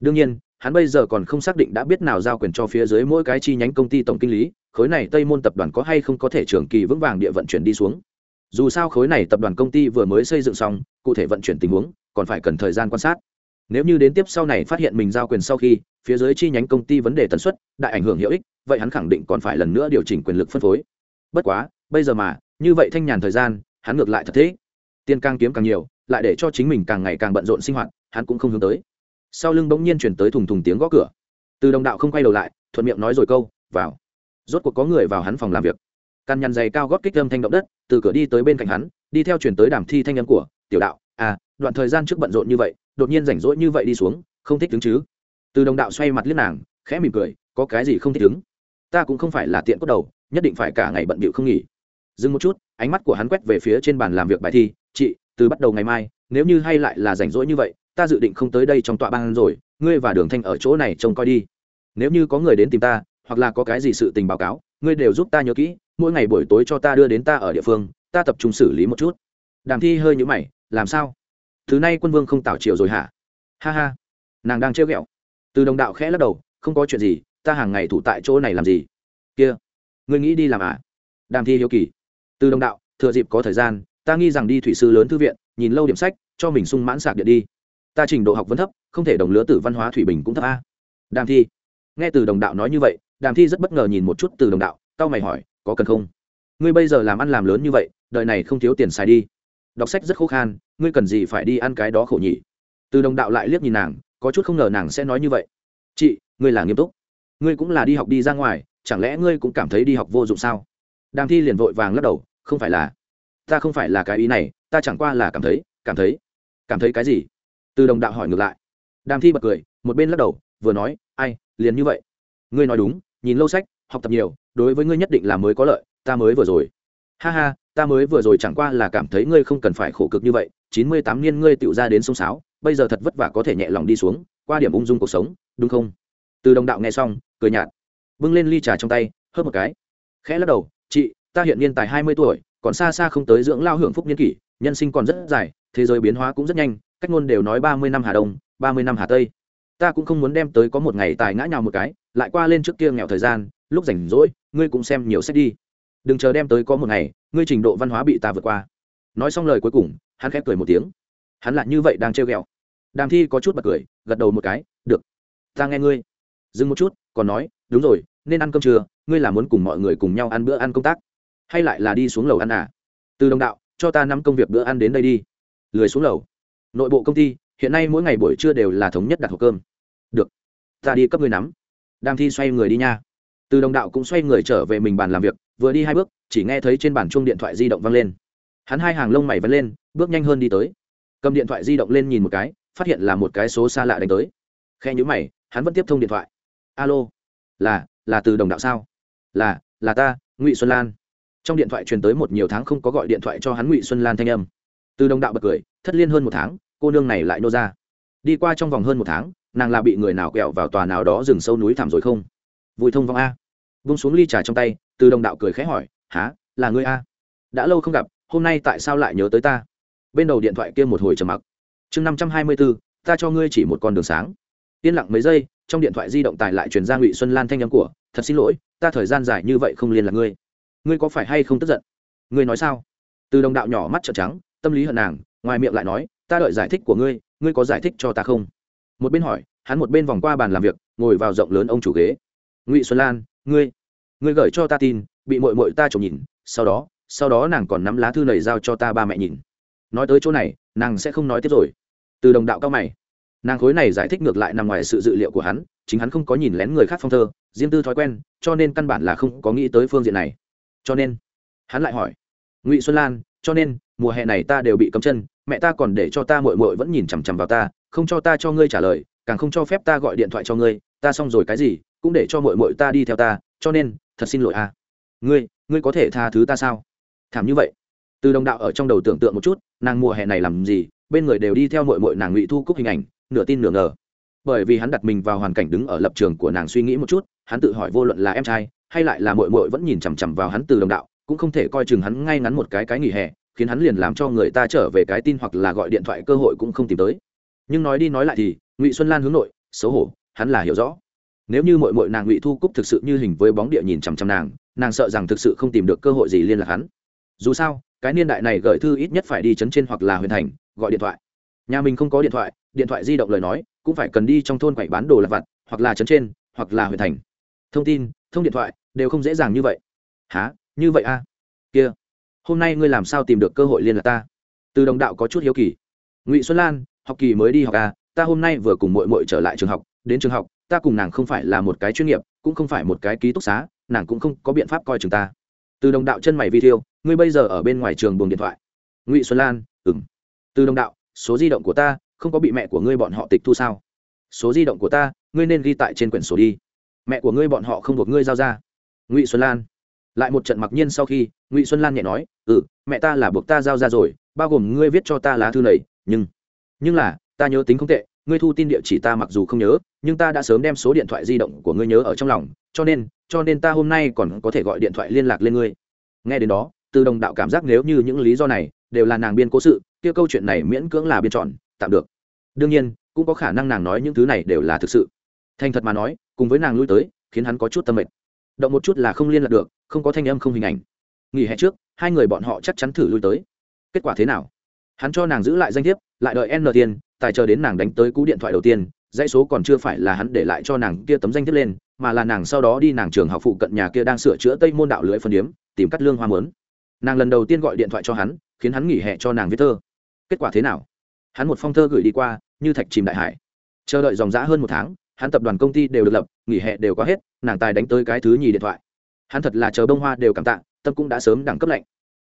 Đương nhiên hắn bây giờ còn không xác định đã biết nào giao quyền cho phía dưới mỗi cái chi nhánh công ty tổng kinh lý, khối này tây môn tập đoàn có hay không có thể trường kỳ vững vàng địa vận chuyển đi xuống. Dù sao khối này tập đoàn công ty vừa mới xây dựng xong, cụ thể vận chuyển tình huống, còn phải cần thời gian quan sát. Nếu như đến tiếp sau này phát hiện mình giao quyền sau khi, phía dưới chi nhánh công ty vấn đề tần suất, đại ảnh hưởng hiệu ích, vậy hắn khẳng định còn phải lần nữa điều chỉnh quyền lực phân phối. Bất quá, bây giờ mà, như vậy thanh nhàn thời gian, hắn ngược lại thật thế. Tiền càng kiếm càng nhiều, lại để cho chính mình càng ngày càng bận rộn sinh hoạt, hắn cũng không hướng tới sau lưng bỗng nhiên chuyển tới thùng thùng tiếng gõ cửa. Từ đồng đạo không quay đầu lại, thuận miệng nói rồi câu, vào. Rốt cuộc có người vào hắn phòng làm việc. Căn nhăn giày cao gót kích âm thanh động đất, từ cửa đi tới bên cạnh hắn, đi theo chuyển tới đàm thi thanh âm của, tiểu đạo à đoạn thời gian trước bận rộn như vậy, đột nhiên rảnh rỗi như vậy đi xuống, không thích đứng chứ? Từ đồng đạo xoay mặt liếc nàng, khẽ mỉm cười, có cái gì không thích đứng? Ta cũng không phải là tiện cốt đầu, nhất định phải cả ngày bận bịu không nghỉ. Dừng một chút, ánh mắt của hắn quét về phía trên bàn làm việc bài thi, chị, từ bắt đầu ngày mai, nếu như hay lại là rảnh rỗi như vậy ta dự định không tới đây trong tọa ban rồi, ngươi và đường thanh ở chỗ này trông coi đi. Nếu như có người đến tìm ta, hoặc là có cái gì sự tình báo cáo, ngươi đều giúp ta nhớ kỹ, mỗi ngày buổi tối cho ta đưa đến ta ở địa phương, ta tập trung xử lý một chút. Đàm thi hơi nhũ mày, làm sao? Thứ nay quân vương không tảo chiều rồi hả? Ha ha. Nàng đang trêu ghẹo. Từ đồng đạo khẽ lắc đầu, không có chuyện gì, ta hàng ngày thủ tại chỗ này làm gì? Kia, ngươi nghĩ đi làm à? Đàm thi hiếu kỳ. Từ đồng đạo, thừa dịp có thời gian, ta nghi rằng đi thủy sư lớn thư viện, nhìn lâu điểm sách, cho mình sung mãn sạc điện đi ta trình độ học vẫn thấp, không thể đồng lứa tử văn hóa thủy bình cũng thấp a. Đàm thi. Nghe từ đồng đạo nói như vậy, đàm thi rất bất ngờ nhìn một chút từ đồng đạo tao mày hỏi, có cần không? Ngươi bây giờ làm ăn làm lớn như vậy, đời này không thiếu tiền xài đi. Đọc sách rất khô khan, ngươi cần gì phải đi ăn cái đó khổ nhỉ? Từ đồng đạo lại liếc nhìn nàng, có chút không ngờ nàng sẽ nói như vậy. Chị, ngươi là nghiêm túc. Ngươi cũng là đi học đi ra ngoài, chẳng lẽ ngươi cũng cảm thấy đi học vô dụng sao? Đàm thi liền vội vàng lắc đầu, không phải là. Ta không phải là cái ý này, ta chẳng qua là cảm thấy cảm thấy. Cảm thấy cái gì? Từ đồng đạo hỏi ngược lại. Đàm thi bật cười, một bên lắc đầu, vừa nói, ai, liền như vậy. Ngươi nói đúng, nhìn lâu sách, học tập nhiều, đối với ngươi nhất định là mới có lợi, ta mới vừa rồi. Ha ha, ta mới vừa rồi chẳng qua là cảm thấy ngươi không cần phải khổ cực như vậy, chín mươi tám niên ngươi tựu ra đến sông sáo, bây giờ thật vất vả có thể nhẹ lòng đi xuống, qua điểm ung dung cuộc sống, đúng không? Từ đồng đạo nghe xong, cười nhạt, bưng lên ly trà trong tay, hớp một cái. Khẽ lắc đầu, chị, ta hiện niên tài hai mươi tuổi, còn xa xa không tới dưỡng lao hưởng phúc niên kỷ, nhân sinh còn rất dài, thế giới biến hóa cũng rất nhanh cách ngôn đều nói ba mươi năm hà đông, ba mươi năm hà tây. Ta cũng không muốn đem tới có một ngày tài ngã nhào một cái, lại qua lên trước kia nghèo thời gian, lúc rảnh rỗi, ngươi cũng xem nhiều sách đi. Đừng chờ đem tới có một ngày, ngươi trình độ văn hóa bị ta vượt qua. Nói xong lời cuối cùng, hắn khép cười một tiếng. Hắn lại như vậy đang trêu ghẹo. Đàm thi có chút bật cười, gật đầu một cái, được, ta nghe ngươi. Dừng một chút, còn nói, đúng rồi, nên ăn cơm trưa, ngươi là muốn cùng mọi người cùng nhau ăn bữa ăn công tác, hay lại là đi xuống lầu ăn à? Từ đồng đạo, cho ta năm công việc bữa ăn đến đây đi. Lười xuống lầu nội bộ công ty, hiện nay mỗi ngày buổi trưa đều là thống nhất đặt hộp cơm. Được. Ta đi cấp người nắm. Đang thi xoay người đi nha. Từ đồng đạo cũng xoay người trở về mình bàn làm việc, vừa đi hai bước, chỉ nghe thấy trên bàn chuông điện thoại di động văng lên. Hắn hai hàng lông mày vẫn lên, bước nhanh hơn đi tới. Cầm điện thoại di động lên nhìn một cái, phát hiện là một cái số xa lạ đánh tới. Khe nhữ mày, hắn vẫn tiếp thông điện thoại. Alo. Là là từ đồng đạo sao? Là là ta, ngụy xuân lan. Trong điện thoại truyền tới một nhiều tháng không có gọi điện thoại cho hắn ngụy xuân lan thanh âm. Từ đồng đạo bật cười thất liên hơn một tháng, cô nương này lại nô ra. Đi qua trong vòng hơn một tháng, nàng là bị người nào quẹo vào tòa nào đó rừng sâu núi thảm rồi không? Vui thông vong a. Vung xuống ly trà trong tay, từ đồng đạo cười khẽ hỏi há là ngươi a? Đã lâu không gặp, hôm nay tại sao lại nhớ tới ta? Bên đầu điện thoại kia một hồi trầm mặc. Chương năm trăm hai mươi bốn ta cho ngươi chỉ một con đường sáng. Yên lặng mấy giây, trong điện thoại di động tài lại truyền ra ngụy xuân lan thanh â m của, thật xin lỗi, ta thời gian dài như vậy không liên lạc ngươi. Ngươi có phải hay không tức giận? Ngươi nói sao? Từ đồng đạo nhỏ mắt trợn trắng, tâm lý hận nàng ngoài miệng lại nói, ta đợi giải thích của ngươi ngươi có giải thích cho ta không? Một bên hỏi, hắn một bên vòng qua bàn làm việc, ngồi vào rộng lớn ông chủ ghế. Ngụy xuân lan, ngươi ngươi gửi cho ta tin, bị mội mội ta chồng nhìn, sau đó sau đó nàng còn nắm lá thư này giao cho ta ba mẹ nhìn. Nói tới chỗ này, nàng sẽ không nói tiếp rồi. Từ đồng đạo cao mày. Nàng khối này giải thích ngược lại nằm ngoài sự dự liệu của hắn, chính hắn không có nhìn lén người khác phong thơ, riêng tư thói quen, cho nên căn bản là không có nghĩ tới phương diện này. Cho nên, hắn lại hỏi, ngụy xuân lan, cho nên mùa hè này ta đều bị cấm chân, mẹ ta còn để cho ta mội mội vẫn nhìn chằm chằm vào ta, không cho ta cho ngươi trả lời, càng không cho phép ta gọi điện thoại cho ngươi, ta xong rồi cái gì, cũng để cho mội mội ta đi theo ta, cho nên, thật xin lỗi à ngươi ngươi có thể tha thứ ta sao? Thảm như vậy. Từ đồng đạo ở trong đầu tưởng tượng một chút, nàng mùa hè này làm gì, bên người đều đi theo mội mội nàng ngụy thu cúc hình ảnh, nửa tin nửa ngờ. Bởi vì hắn đặt mình vào hoàn cảnh đứng ở lập trường của nàng suy nghĩ một chút, hắn tự hỏi vô luận là em trai, hay lại là mội mội vẫn nhìn chằm chằm vào hắn từ đồng đạo, cũng không thể coi chừng hắn ngay ngắn một cái cái nghỉ hè khiến hắn liền làm cho người ta trở về cái tin hoặc là gọi điện thoại cơ hội cũng không tìm tới. Nhưng nói đi nói lại thì, ngụy xuân lan hướng nội, xấu hổ, hắn là hiểu rõ. Nếu như mội mội nàng ngụy thu cúc thực sự như hình với bóng địa nhìn chằm chằm nàng nàng sợ rằng thực sự không tìm được cơ hội gì liên lạc hắn. Dù sao, cái niên đại này gửi thư ít nhất phải đi chấn trên hoặc là huyền thành, gọi điện thoại. Nhà mình không có điện thoại điện thoại di động lời nói, cũng phải cần đi trong thôn quậy bán đồ lạc vặt, hoặc là chấn trên, hoặc là huyền thành. Thông tin, thông điện thoại, đều không dễ dàng như vậy. Há như vậy a à? kia hôm nay ngươi làm sao tìm được cơ hội liên lạc ta? Từ đồng đạo có chút hiếu kỳ. Ngụy xuân lan, học kỳ mới đi học à ta hôm nay vừa cùng mội mội trở lại trường học, đến trường học, ta cùng nàng không phải là một cái chuyên nghiệp, cũng không phải một cái ký túc xá, nàng cũng không có biện pháp coi chừng ta. Từ đồng đạo chân mày vi thiêu, ngươi bây giờ ở bên ngoài trường buồng điện thoại. Ngụy xuân lan ừng từ đồng đạo, số di động của ta, không có bị mẹ của ngươi bọn họ tịch thu sao? Số di động của ta, ngươi nên ghi tại trên quyển sổ đi. Mẹ của ngươi bọn họ không buộc ngươi giao ra. Ngụy xuân lan lại một trận mặc nhiên sau khi, ngụy xuân lan nhẹ nói ừ mẹ ta là buộc ta giao ra rồi, bao gồm ngươi viết cho ta lá thư này, nhưng nhưng là, ta nhớ tính không tệ, ngươi thu tin địa chỉ ta mặc dù không nhớ, nhưng ta đã sớm đem số điện thoại di động của ngươi nhớ ở trong lòng, cho nên cho nên ta hôm nay còn có thể gọi điện thoại liên lạc lên ngươi. Nghe đến đó, từ đồng đạo cảm giác nếu như những lý do này đều là nàng biên cố sự, kia câu chuyện này miễn cưỡng là biên chọn tạm được. Đương nhiên, cũng có khả năng nàng nói những thứ này đều là thực sự. Thành thật mà nói, cùng với nàng lui tới, khiến hắn có chút tâm mệt. Động một chút là không liên lạc được không có thanh âm không hình ảnh. Nghỉ hè trước, hai người bọn họ chắc chắn thử lui tới. Kết quả thế nào? Hắn cho nàng giữ lại danh thiếp, lại đợi n tiền, tài chờ đến nàng đánh tới cú điện thoại đầu tiên, dãy số còn chưa phải là hắn để lại cho nàng kia tấm danh thiếp lên, mà là nàng sau đó đi nàng trường học phụ cận nhà kia đang sửa chữa tây môn đạo lưỡi phân điếm, tìm cắt lương hoa mướn. Nàng lần đầu tiên gọi điện thoại cho hắn, khiến hắn nghỉ hè cho nàng viết thơ. Kết quả thế nào? Hắn một phong thơ gửi đi qua, như thạch chìm đại hải. Chờ đợi dòng g hơn một tháng, hắn tập đoàn công ty đều được lập, nghỉ hè đều có hết, nàng tài đánh tới cái thứ nhì điện thoại hắn thật là chờ bông hoa đều cảm tạ, tâm cũng đã sớm đẳng cấp lạnh.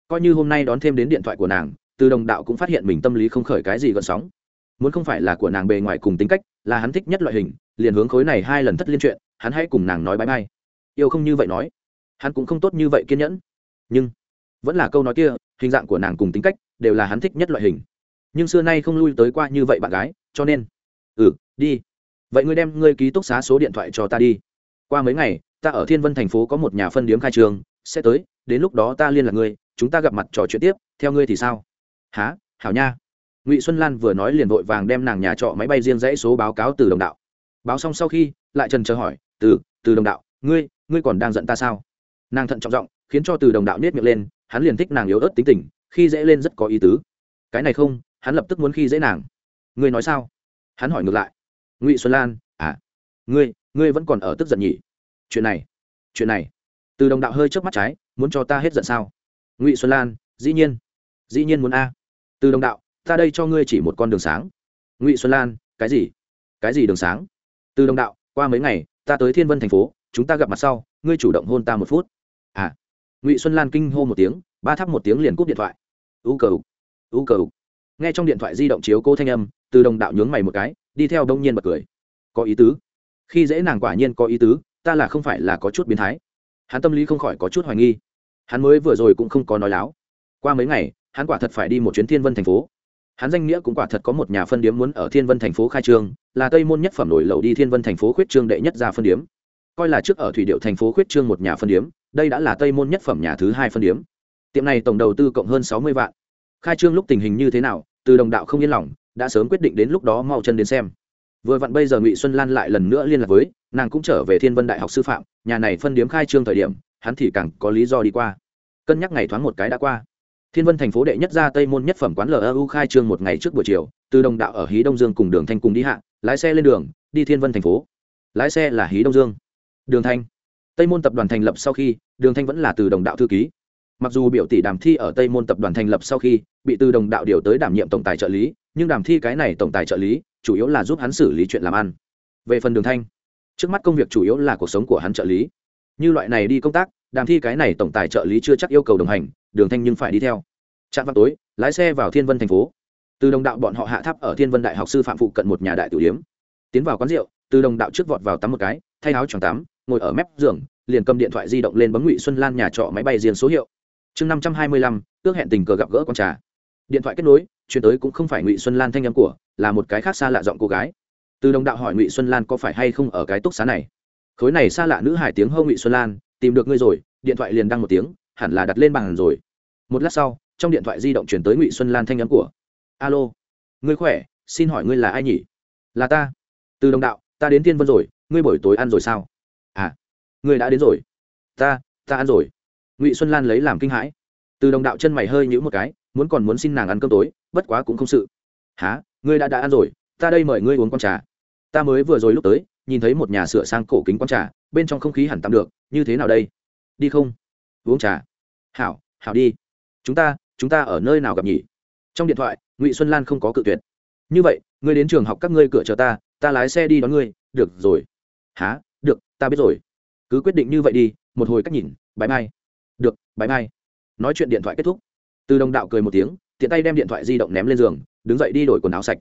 Coi như hôm nay đón thêm đến điện thoại của nàng, từ đồng đạo cũng phát hiện mình tâm lý không khởi cái gì gợn sóng. Muốn không phải là của nàng bề ngoài cùng tính cách, là hắn thích nhất loại hình, liền hướng khối này hai lần thất liên chuyện, hắn hãy cùng nàng nói bãi bay yêu không như vậy nói. Hắn cũng không tốt như vậy kiên nhẫn. Nhưng, vẫn là câu nói kia, hình dạng của nàng cùng tính cách, đều là hắn thích nhất loại hình. Nhưng xưa nay không lui tới qua như vậy bạn gái, cho nên ừ đi. Vậy ngươi đem ngươi ký túc xá số điện thoại cho ta đi. Qua mấy ngày ta ở thiên vân thành phố có một nhà phân điếm khai trường, sẽ tới, đến lúc đó ta liên lạc ngươi, chúng ta gặp mặt trò chuyện tiếp, theo ngươi thì sao? Há hảo nha. Ngụy xuân lan vừa nói liền vội vàng đem nàng nhà trọ máy bay riêng dãy số báo cáo từ đồng đạo. Báo xong sau khi, lại trần chờ hỏi, từ từ đồng đạo, ngươi ngươi còn đang giận ta sao? Nàng thận trọng giọng, khiến cho từ đồng đạo nết miệng lên, hắn liền thích nàng yếu ớt tính tình, khi dễ lên rất có ý tứ. Cái này không, hắn lập tức muốn khi dễ nàng. Ngươi nói sao? Hắn hỏi ngược lại. Ngụy xuân lan à ngươi ngươi vẫn còn ở tức giận nhỉ? Chuyện này chuyện này. Từ đồng đạo hơi trước mắt trái muốn cho ta hết giận sao? Ngụy xuân lan dĩ nhiên. Dĩ nhiên muốn a. Từ đồng đạo ta đây cho ngươi chỉ một con đường sáng. Ngụy xuân lan cái gì? Cái gì đường sáng? Từ đồng đạo qua mấy ngày ta tới thiên vân thành phố chúng ta gặp mặt sau ngươi chủ động hôn ta một phút. À. Ngụy xuân lan kinh hô một tiếng ba thắp một tiếng liền cúp điện thoại. U cầu, u cầu nghe trong điện thoại di động chiếu cô thanh âm từ đồng đạo nhướng mày một cái đi theo đông nhiên bật cười. Có ý tứ. Khi dễ nàng quả nhiên có ý tứ ta là không phải là có chút biến thái. Hắn tâm lý không khỏi có chút hoài nghi. Hắn mới vừa rồi cũng không có nói láo. Qua mấy ngày, hắn quả thật phải đi một chuyến thiên vân thành phố. Hắn danh nghĩa cũng quả thật có một nhà phân điếm muốn ở thiên vân thành phố khai trương, là tây môn nhất phẩm nổi lầu đi thiên vân thành phố khuyết trương đệ nhất ra phân điếm. Coi là trước ở thủy điệu thành phố khuyết trương một nhà phân điếm, đây đã là tây môn nhất phẩm nhà thứ hai phân điếm. Tiệm này tổng đầu tư cộng hơn sáu mươi vạn. Khai trương lúc tình hình như thế nào, từ đồng đạo không yên lòng, đã sớm quyết định đến lúc đó mau chân đến xem. Vừa vặn bây giờ ngụy xuân lan lại lần nữa liên lạc với nàng cũng trở về thiên vân đại học sư phạm, nhà này phân điếm khai trương thời điểm, hắn thì càng có lý do đi qua. Cân nhắc ngày thoáng một cái đã qua. Thiên vân thành phố đệ nhất ra tây môn nhất phẩm quán lu khai trương một ngày trước buổi chiều, từ đồng đạo ở hí đông dương cùng đường thanh cùng đi hạ, lái xe lên đường, đi thiên vân thành phố. Lái xe là hí đông dương. Đường thanh. Tây môn tập đoàn thành lập sau khi, đường thanh vẫn là từ đồng đạo thư ký. Mặc dù biểu tỷ đàm thi ở tây môn tập đoàn thành lập sau khi, bị từ đồng đạo điều tới đảm nhiệm tổng tài trợ lý, nhưng đàm thi cái này tổng tài trợ lý, chủ yếu là giúp hắn xử lý chuyện làm ăn. Về phần đường thanh trước mắt công việc chủ yếu là cuộc sống của hắn trợ lý. Như loại này đi công tác, đàm thi cái này tổng tài trợ lý chưa chắc yêu cầu đồng hành, đường thanh nhưng phải đi theo. Trạm vào tối, lái xe vào thiên vân thành phố. Từ đồng đạo bọn họ hạ tháp ở thiên vân đại học sư phạm phụ cận một nhà đại tử điếm. Tiến vào quán rượu, từ đồng đạo trước vọt vào tắm một cái, thay áo choàng tắm, ngồi ở mép giường, liền cầm điện thoại di động lên bấm ngụy xuân lan nhà trọ máy bay riêng số hiệu. Chương năm trăm hai mươi lăm, ước hẹn tình cờ gặp gỡ con trà. Điện thoại kết nối, chuyển tới cũng không phải ngụy xuân lan thanh âm của, là một cái khác xa lạ giọng cô gái từ đồng đạo hỏi ngụy xuân lan có phải hay không ở cái túc xá này? Khối này xa lạ nữ hải tiếng hâu ngụy xuân lan, tìm được ngươi rồi, điện thoại liền đăng một tiếng, hẳn là đặt lên bàn rồi. Một lát sau, trong điện thoại di động chuyển tới ngụy xuân lan thanh âm của, alo, ngươi khỏe, xin hỏi ngươi là ai nhỉ? Là ta. Từ đồng đạo, ta đến thiên vân rồi, ngươi buổi tối ăn rồi sao? À ngươi đã đến rồi. Ta ta ăn rồi. Ngụy xuân lan lấy làm kinh hãi. Từ đồng đạo chân mày hơi nhữ một cái, muốn còn muốn xin nàng ăn cơm tối, bất quá cũng không sự. Há ngươi đã đã ăn rồi, ta đây mời ngươi uống con trà ta mới vừa rồi lúc tới, nhìn thấy một nhà sửa sang cổ kính quán trà, bên trong không khí hẳn tạm được, như thế nào đây? Đi không? Uống trà. Hảo hảo đi. Chúng ta chúng ta ở nơi nào gặp nhỉ? Trong điện thoại, ngụy xuân lan không có cự tuyệt. Như vậy, ngươi đến trường học các ngươi cửa chờ ta ta lái xe đi đón ngươi. Được rồi. Há được, ta biết rồi. Cứ quyết định như vậy đi, một hồi cách nhìn bãi mai. Được bãi mai. Nói chuyện điện thoại kết thúc. Từ đồng đạo cười một tiếng, tiện tay đem điện thoại di động ném lên giường, đứng dậy đi đổi quần áo sạch.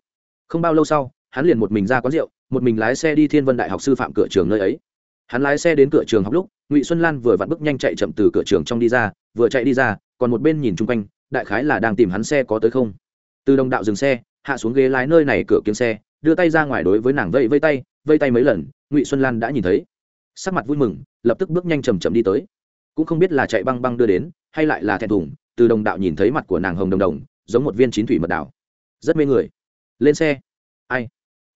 Không bao lâu sau, hắn liền một mình ra quán rượu một mình lái xe đi thiên vân đại học sư phạm cửa trường nơi ấy. Hắn lái xe đến cửa trường học lúc, ngụy xuân lan vừa vặn bước nhanh chạy chậm từ cửa trường trong đi ra, vừa chạy đi ra, còn một bên nhìn chung quanh, đại khái là đang tìm hắn xe có tới không. Từ đồng đạo dừng xe, hạ xuống ghế lái nơi này cửa kiếm xe, đưa tay ra ngoài đối với nàng vây vây tay vây tay mấy lần, ngụy xuân lan đã nhìn thấy. Sắc mặt vui mừng, lập tức bước nhanh chầm chậm đi tới. Cũng không biết là chạy băng băng đưa đến, hay lại là thẹn thùng, từ đồng đạo nhìn thấy mặt của nàng hồng đồng đồng, giống một viên chín thủy mật đảo. Rất mê người. Lên xe. Ai?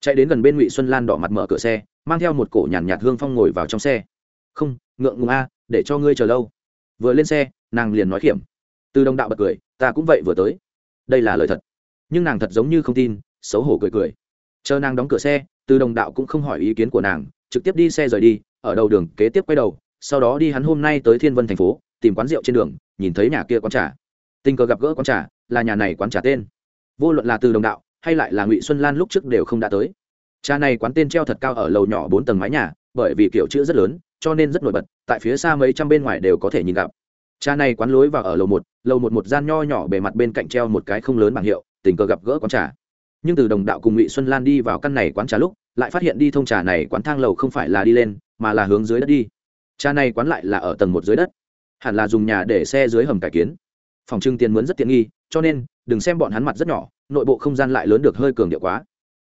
Chạy đến gần bên ngụy xuân lan đỏ mặt mở cửa xe mang theo một cổ nhàn nhạt, nhạt hương phong ngồi vào trong xe. Không ngượng ngùng a để cho ngươi chờ lâu. Vừa lên xe nàng liền nói khiểm. Từ đồng đạo bật cười ta cũng vậy vừa tới. Đây là lời thật. Nhưng nàng thật giống như không tin xấu hổ cười cười. Chờ nàng đóng cửa xe từ đồng đạo cũng không hỏi ý kiến của nàng trực tiếp đi xe rời đi ở đầu đường kế tiếp quay đầu sau đó đi hắn hôm nay tới thiên vân thành phố tìm quán rượu trên đường nhìn thấy nhà kia quán trà. Tình cờ gặp gỡ quán trà là nhà này quán trà tên. Vô luận là từ đồng đạo hay lại là ngụy xuân lan lúc trước đều không đã tới Cha này quán tên treo thật cao ở lầu nhỏ bốn tầng mái nhà bởi vì kiểu chữ rất lớn cho nên rất nổi bật tại phía xa mấy trăm bên ngoài đều có thể nhìn gặp Cha này quán lối vào ở lầu một lầu một một gian nho nhỏ bề mặt bên cạnh treo một cái không lớn bảng hiệu tình cờ gặp gỡ quán trà nhưng từ đồng đạo cùng ngụy xuân lan đi vào căn này quán trà lúc lại phát hiện đi thông trà này quán thang lầu không phải là đi lên mà là hướng dưới đất đi trà này quán lại là ở tầng một dưới đất hẳn là dùng nhà để xe dưới hầm cải kiến phòng trưng tiền mướn rất tiện nghi cho nên đừng xem bọn hắn mặt rất nhỏ nội bộ không gian lại lớn được hơi cường điệu quá.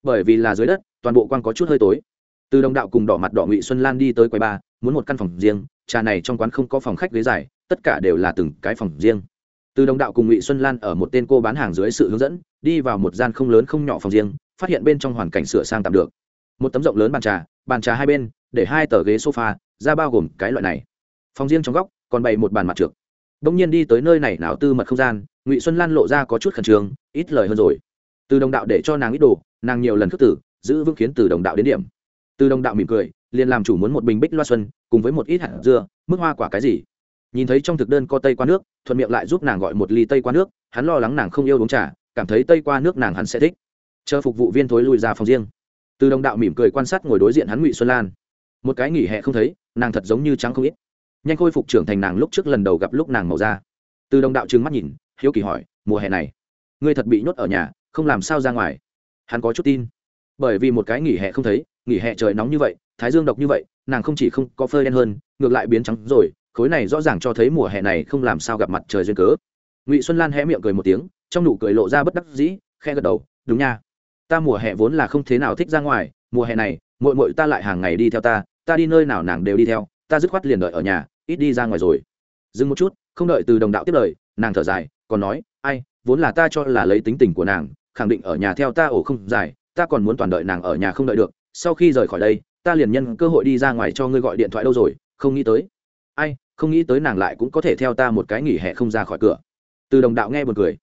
Bởi vì là dưới đất, toàn bộ quan có chút hơi tối. Từ đồng đạo cùng đỏ mặt đỏ ngụy xuân lan đi tới quầy ba, muốn một căn phòng riêng. Trà này trong quán không có phòng khách ghế dài, tất cả đều là từng cái phòng riêng. Từ đồng đạo cùng ngụy xuân lan ở một tên cô bán hàng dưới sự hướng dẫn, đi vào một gian không lớn không nhỏ phòng riêng, phát hiện bên trong hoàn cảnh sửa sang tạm được. Một tấm rộng lớn bàn trà bàn trà hai bên, để hai tờ ghế sofa, ra bao gồm cái loại này. Phòng riêng trong góc, còn bày một bàn mặt trượt đông nhiên đi tới nơi này nào tư mật không gian ngụy xuân lan lộ ra có chút khẩn trương, ít lời hơn rồi. Từ đồng đạo để cho nàng ít đồ, nàng nhiều lần khước tử giữ vững khiến từ đồng đạo đến điểm. Từ đồng đạo mỉm cười, liền làm chủ muốn một bình bích loa xuân, cùng với một ít hạt dưa, mức hoa quả cái gì. Nhìn thấy trong thực đơn có tây qua nước, thuận miệng lại giúp nàng gọi một ly tây qua nước, hắn lo lắng nàng không yêu uống trà, cảm thấy tây qua nước nàng hắn sẽ thích. Chờ phục vụ viên thối lui ra phòng riêng. Từ đồng đạo mỉm cười quan sát ngồi đối diện hắn ngụy xuân lan. Một cái nghỉ hè không thấy, nàng thật giống như trắng không ít. Nhanh khôi phục trưởng thành nàng lúc trước lần đầu gặp lúc nàng màu da. Từ đồng đạo trừng mắt nhìn hiếu kỳ hỏi, mùa hè này, ngươi thật bị nhốt ở nhà, không làm sao ra ngoài? Hắn có chút tin. Bởi vì một cái nghỉ hè không thấy, nghỉ hè trời nóng như vậy, thái dương độc như vậy, nàng không chỉ không có phơi đen hơn, ngược lại biến trắng rồi, khối này rõ ràng cho thấy mùa hè này không làm sao gặp mặt trời duyên cớ. Ngụy xuân lan hé miệng cười một tiếng, trong nụ cười lộ ra bất đắc dĩ khe gật đầu, đúng nha. Ta mùa hè vốn là không thế nào thích ra ngoài, mùa hè này mội mội ta lại hàng ngày đi theo ta ta đi nơi nào nàng đều đi theo, ta dứt khoát liền đợi ở nhà, ít đi ra ngoài rồi. Dừng một chút, không đợi từ đồng đạo tiếp lời nàng thở dài, còn nói, ai, vốn là ta cho là lấy tính tình của nàng, khẳng định ở nhà theo ta ổ không dài, ta còn muốn toàn đợi nàng ở nhà không đợi được, sau khi rời khỏi đây, ta liền nhân cơ hội đi ra ngoài cho ngươi gọi điện thoại đâu rồi, không nghĩ tới. Ai, không nghĩ tới nàng lại cũng có thể theo ta một cái nghỉ hè không ra khỏi cửa. Từ đồng đạo nghe buồn cười.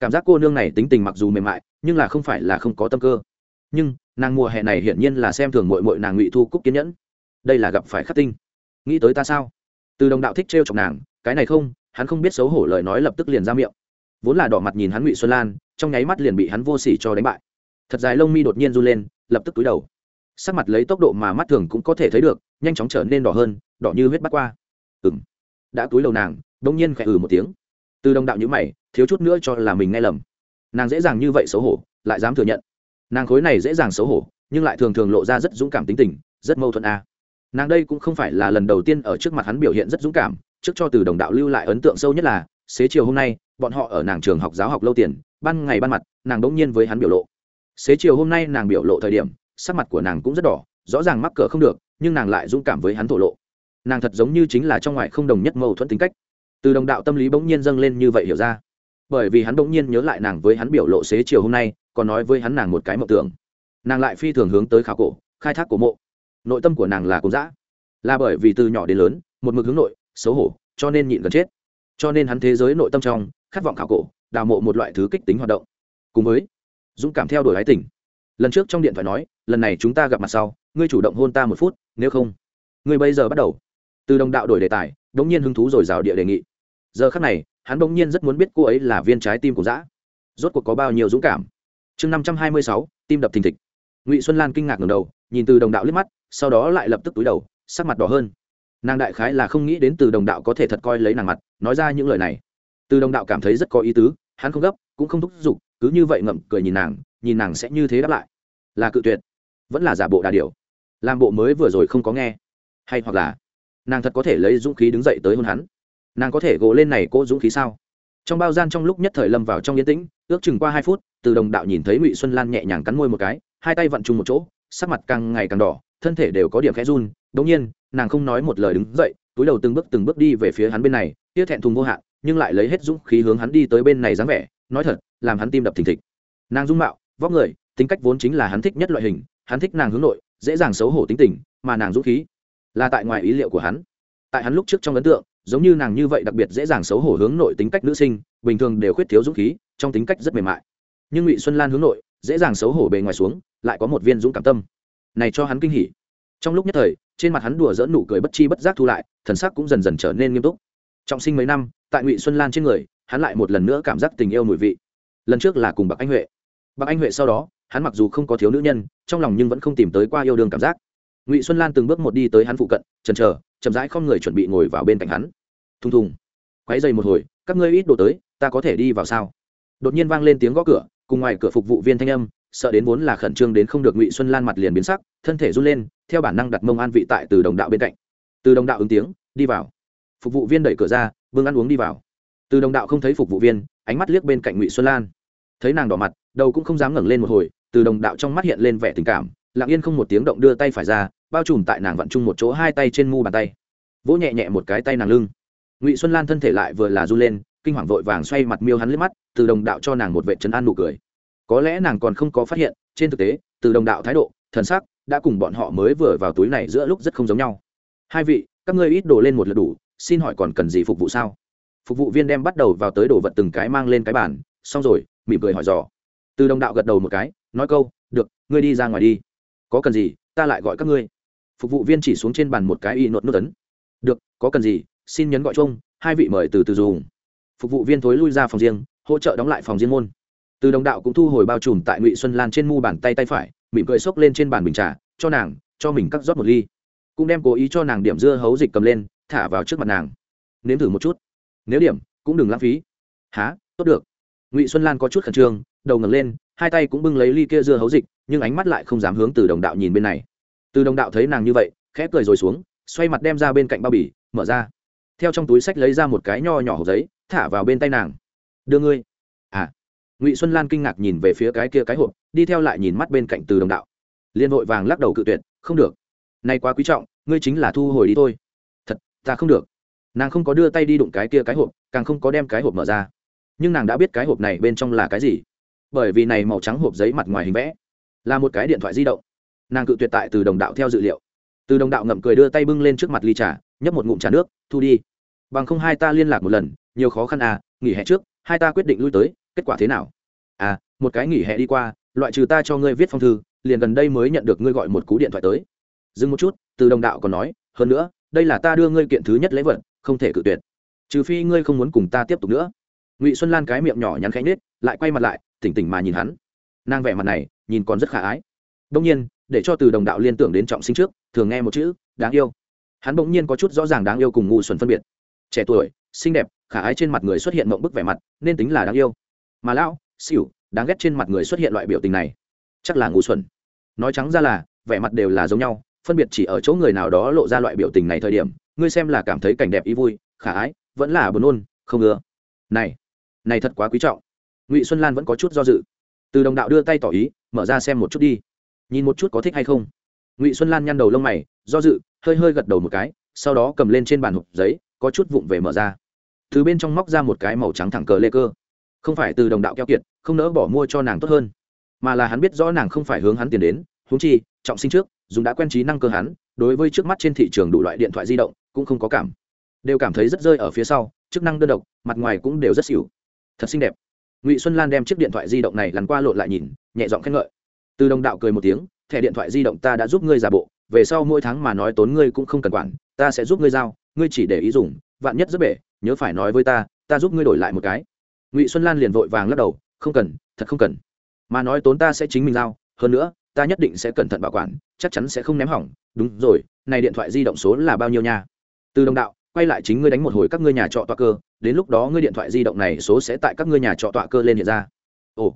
Cảm giác cô nương này tính tình mặc dù mềm mại, nhưng là không phải là không có tâm cơ. Nhưng, nàng mùa hè này hiển nhiên là xem thường mội mội nàng ngụy thu cúc kiên nhẫn. Đây là gặp phải khắc tinh. Nghĩ tới ta sao? Từ đồng đạo thích trêu chọc nàng, cái này không hắn không biết xấu hổ lời nói lập tức liền ra miệng. Vốn là đỏ mặt nhìn hắn ngụy xuân lan, trong nháy mắt liền bị hắn vô s ỉ cho đánh bại. Thật dài lông mi đột nhiên run lên, lập tức túi đầu. Sắc mặt lấy tốc độ mà mắt thường cũng có thể thấy được, nhanh chóng trở nên đỏ hơn, đỏ như huyết bắt qua. Ừng đã túi đầu nàng đông nhiên khẽ ừ một tiếng. Từ đồng đạo nhữ mày, thiếu chút nữa cho là mình nghe lầm. Nàng dễ dàng như vậy xấu hổ, lại dám thừa nhận. Nàng khối này dễ dàng xấu hổ, nhưng lại thường thường lộ ra rất dũng cảm tính tình, rất mâu thuẫn a. à nàng đây cũng không phải là lần đầu tiên ở trước mặt hắn biểu hiện rất dũng cảm, trước cho từ đồng đạo lưu lại ấn tượng sâu nhất là, xế chiều hôm nay, bọn họ ở nàng trường học giáo học lâu tiền, ban ngày ban mặt, nàng đ ỗ n g nhiên với hắn biểu lộ. Xế chiều hôm nay nàng biểu lộ thời điểm, sắc mặt của nàng cũng rất đỏ, rõ ràng mắc cỡ không được, nhưng nàng lại dũng cảm với hắn thổ lộ. Nàng thật giống như chính là trong ngoài không đồng nhất mâu thuẫn tính cách. Từ đồng đạo tâm lý bỗng nhiên dâng lên như vậy hiểu ra. Bởi vì hắn bỗng nhiên nhớ lại nàng với hắn biểu lộ xế chiều hôm nay, còn nói với hắn nàng một cái mộng tưởng. Nàng lại phi thường hướng tới khảo cổ, khai thác cổ mộ nội tâm của nàng là cùng dã. Là bởi vì từ nhỏ đến lớn, một mực hướng nội, xấu hổ, cho nên nhịn gần chết. Cho nên hắn thế giới nội tâm trong, khát vọng khảo cổ, đào mộ một loại thứ kích tính hoạt động. Cùng với, dũng cảm theo đuổi ái tình. Lần trước trong điện thoại nói, lần này chúng ta gặp mặt sau, ngươi chủ động hôn ta một phút, nếu không, ngươi bây giờ bắt đầu. Từ đồng đạo đổi đề tài đ ỗ n g nhiên hứng thú rồi rào địa đề nghị. Giờ khắc này, hắn bỗng nhiên rất muốn biết cô ấy là viên trái tim của dã. Rốt cuộc có bao nhiêu dũng cảm? Chương năm trăm hai mươi sáu, tim đập thình thịch. Ngụy xuân lan kinh ngạc ngầm đầu, nhìn từ đồng đạo liếc mắt sau đó lại lập tức túi đầu, sắc mặt đỏ hơn. Nàng đại khái là không nghĩ đến từ đồng đạo có thể thật coi lấy nàng mặt, nói ra những lời này. Từ đồng đạo cảm thấy rất có ý tứ, hắn không gấp, cũng không thúc giục, cứ như vậy ngậm cười nhìn nàng nhìn nàng sẽ như thế đáp lại. Là cự tuyệt, vẫn là giả bộ đà điều làm bộ mới vừa rồi không có nghe. Hay hoặc là, nàng thật có thể lấy dũng khí đứng dậy tới hôn hắn. Nàng có thể gỗ lên này cô dũng khí sao? Trong bao gian trong lúc nhất thời lâm vào trong yên tĩnh, ước chừng qua hai phút, từ đồng đạo nhìn thấy ngụy xuân lan nhẹ nhàng cắn môi một cái, hai tay vặn chung một chỗ, sắc mặt càng ngày càng đỏ thân thể đều có điểm khẽ run, đống nhiên, nàng không nói một lời đứng dậy, túi đầu từng bước từng bước đi về phía hắn bên này tiếc thẹn thùng vô hạn, nhưng lại lấy hết dũng khí hướng hắn đi tới bên này dáng vẻ, nói thật, làm hắn tim đập thình thịch. Nàng dung mạo, vóc người, tính cách vốn chính là hắn thích nhất loại hình, hắn thích nàng hướng nội, dễ dàng xấu hổ tính tình, mà nàng dũng khí là tại ngoài ý liệu của hắn. Tại hắn lúc trước trong ấn tượng, giống như nàng như vậy đặc biệt dễ dàng xấu hổ hướng nội tính cách nữ sinh, bình thường đều khuyết thiếu dũng khí, trong tính cách rất mềm mại. Nhưng ngụy xuân lan hướng nội, dễ dàng xấu hổ bề ngoài xuống, lại có một viên dũng cảm tâm này cho hắn kinh hỉ. Trong lúc nhất thời, trên mặt hắn đùa dỡn nụ cười bất chi bất giác thu lại, thần sắc cũng dần dần trở nên nghiêm túc. Trọng sinh mấy năm, tại ngụy xuân lan trên người, hắn lại một lần nữa cảm giác tình yêu mùi vị. Lần trước là cùng bạc anh huệ. Bạc anh huệ sau đó, hắn mặc dù không có thiếu nữ nhân, trong lòng nhưng vẫn không tìm tới qua yêu đương cảm giác. Ngụy xuân lan từng bước một đi tới hắn phụ cận trần chờ, chậm rãi không người chuẩn bị ngồi vào bên cạnh hắn. Thùng thùng. Quáy dày một hồi, các ngươi ít đồ tới, ta có thể đi vào sao? Đột nhiên vang lên tiếng gõ cửa, cùng ngoài cửa phục vụ viên thanh âm sợ đến vốn là khẩn trương đến không được ngụy xuân lan mặt liền biến sắc, thân thể run lên, theo bản năng đặt mông an vị tại từ đồng đạo bên cạnh. Từ đồng đạo ứng tiếng, đi vào. Phục vụ viên đẩy cửa ra, vương ăn uống đi vào. Từ đồng đạo không thấy phục vụ viên, ánh mắt liếc bên cạnh ngụy xuân lan. Thấy nàng đỏ mặt, đầu cũng không dám ngẩng lên một hồi, từ đồng đạo trong mắt hiện lên vẻ tình cảm, lặng yên không một tiếng động đưa tay phải ra, bao trùm tại nàng vặn chung một chỗ hai tay trên mu bàn tay. Vỗ nhẹ nhẹ một cái tay nàng lưng. Ngụy xuân lan thân thể lại vừa là run lên, kinh hoàng vội vàng xoay mặt miêu hắn liếc mắt, từ đồng đạo cho nàng một vệ trấn an nụ cười có lẽ nàng còn không có phát hiện, trên thực tế, từ đồng đạo thái độ, thần sắc, đã cùng bọn họ mới vừa vào túi này giữa lúc rất không giống nhau. Hai vị, các ngươi ít đổ lên một lượt đủ, xin hỏi còn cần gì phục vụ sao? Phục vụ viên đem bắt đầu vào tới đồ vật từng cái mang lên cái bàn, xong rồi, mỉm cười hỏi dò. Từ đồng đạo gật đầu một cái, nói câu, được, ngươi đi ra ngoài đi. Có cần gì, ta lại gọi các ngươi. Phục vụ viên chỉ xuống trên bàn một cái y nốt nốt tấn được, có cần gì, xin nhấn gọi chung hai vị mời từ từ dùng. Phục vụ viên thối lui ra phòng riêng, hỗ trợ đóng lại phòng riêng môn từ đồng đạo cũng thu hồi bao trùm tại ngụy xuân lan trên mu bàn tay tay phải, mỉm cười xốc lên trên bàn bình trà, cho nàng, cho mình cắt rót một ly. Cũng đem cố ý cho nàng điểm dưa hấu dịch cầm lên, thả vào trước mặt nàng. Nếm thử một chút. Nếu điểm, cũng đừng lãng phí. Há, tốt được. Ngụy xuân lan có chút khẩn trương, đầu ngẩng lên, hai tay cũng bưng lấy ly kia dưa hấu dịch, nhưng ánh mắt lại không dám hướng từ đồng đạo nhìn bên này. Từ đồng đạo thấy nàng như vậy, khẽ cười rồi xuống, xoay mặt đem ra bên cạnh bao bì, mở ra. Theo trong túi sách lấy ra một cái nho nhỏ hộp giấy, thả vào bên tay nàng. Đưa ngươi ngụy xuân lan kinh ngạc nhìn về phía cái kia cái hộp đi theo lại nhìn mắt bên cạnh từ đồng đạo liên hội vàng lắc đầu cự tuyệt không được nay quá quý trọng ngươi chính là thu hồi đi thôi thật ta không được nàng không có đưa tay đi đụng cái kia cái hộp càng không có đem cái hộp mở ra nhưng nàng đã biết cái hộp này bên trong là cái gì bởi vì này màu trắng hộp giấy mặt ngoài hình vẽ là một cái điện thoại di động nàng cự tuyệt tại từ đồng đạo theo dự liệu từ đồng đạo ngậm cười đưa tay bưng lên trước mặt ly trà nhấp một ngụm trà nước thu đi bằng không hai ta liên lạc một lần nhiều khó khăn à nghỉ hè trước hai ta quyết định lui tới kết quả thế nào à một cái nghỉ hè đi qua, loại trừ ta cho ngươi viết phong thư, liền gần đây mới nhận được ngươi gọi một cú điện thoại tới. Dừng một chút, từ đồng đạo còn nói, hơn nữa, đây là ta đưa ngươi kiện thứ nhất lễ vật, không thể cự tuyệt. Trừ phi ngươi không muốn cùng ta tiếp tục nữa. Ngụy xuân lan cái miệng nhỏ nhắn khánh nết lại quay mặt lại, tỉnh tỉnh mà nhìn hắn. Nàng vẻ mặt này, nhìn còn rất khả ái. Đông nhiên, để cho từ đồng đạo liên tưởng đến trọng sinh trước, thường nghe một chữ, đáng yêu. Hắn bỗng nhiên có chút rõ ràng đáng yêu cùng ngu xuẩn phân biệt. Trẻ tuổi, xinh đẹp, khả ái trên mặt người xuất hiện mộng bức vẻ mặt, nên tính là đáng yêu. Mà lão xỉu, đáng ghét trên mặt người xuất hiện loại biểu tình này. Chắc là ngu xuẩn. Nói trắng ra là, vẻ mặt đều là giống nhau, phân biệt chỉ ở chỗ người nào đó lộ ra loại biểu tình này thời điểm, ngươi xem là cảm thấy cảnh đẹp ý vui, khả ái, vẫn là buồn nôn, không ngừa này này thật quá quý trọng. Ngụy xuân lan vẫn có chút do dự. Từ đồng đạo đưa tay tỏ ý, mở ra xem một chút đi. Nhìn một chút có thích hay không. Ngụy xuân lan nhăn đầu lông mày, do dự, hơi hơi gật đầu một cái, sau đó cầm lên trên bàn hộp giấy, có chút vụng về mở ra. Từ bên trong móc ra một cái màu trắng thẳng cờ lê cơ không phải từ đồng đạo keo kiệt, không nỡ bỏ mua cho nàng tốt hơn, mà là hắn biết rõ nàng không phải hướng hắn tiền đến húng chi, trọng sinh trước, dùng đã quen trí năng cơ hắn, đối với trước mắt trên thị trường đủ loại điện thoại di động, cũng không có cảm. Đều cảm thấy rất rơi ở phía sau, chức năng đơn độc, mặt ngoài cũng đều rất xỉu. Thật xinh đẹp. Ngụy xuân lan đem chiếc điện thoại di động này lăn qua lộn lại nhìn, nhẹ giọng khen ngợi. Từ đồng đạo cười một tiếng, thẻ điện thoại di động ta đã giúp ngươi giả bộ, về sau mỗi tháng mà nói tốn ngươi cũng không cần quản, ta sẽ giúp ngươi giao, ngươi chỉ để ý dùng, vạn nhất rất bể, nhớ phải nói với ta ta giúp ngươi đổi lại một cái ngụy xuân lan liền vội vàng lắc đầu, không cần, thật không cần. Mà nói tốn ta sẽ chính mình giao, hơn nữa, ta nhất định sẽ cẩn thận bảo quản, chắc chắn sẽ không ném hỏng. Đúng rồi, này điện thoại di động số là bao nhiêu nha? Từ đồng đạo, quay lại chính ngươi đánh một hồi các ngươi nhà trọ tọa cơ, đến lúc đó ngươi điện thoại di động này số sẽ tại các ngươi nhà trọ tọa cơ lên hiện ra. Ồ,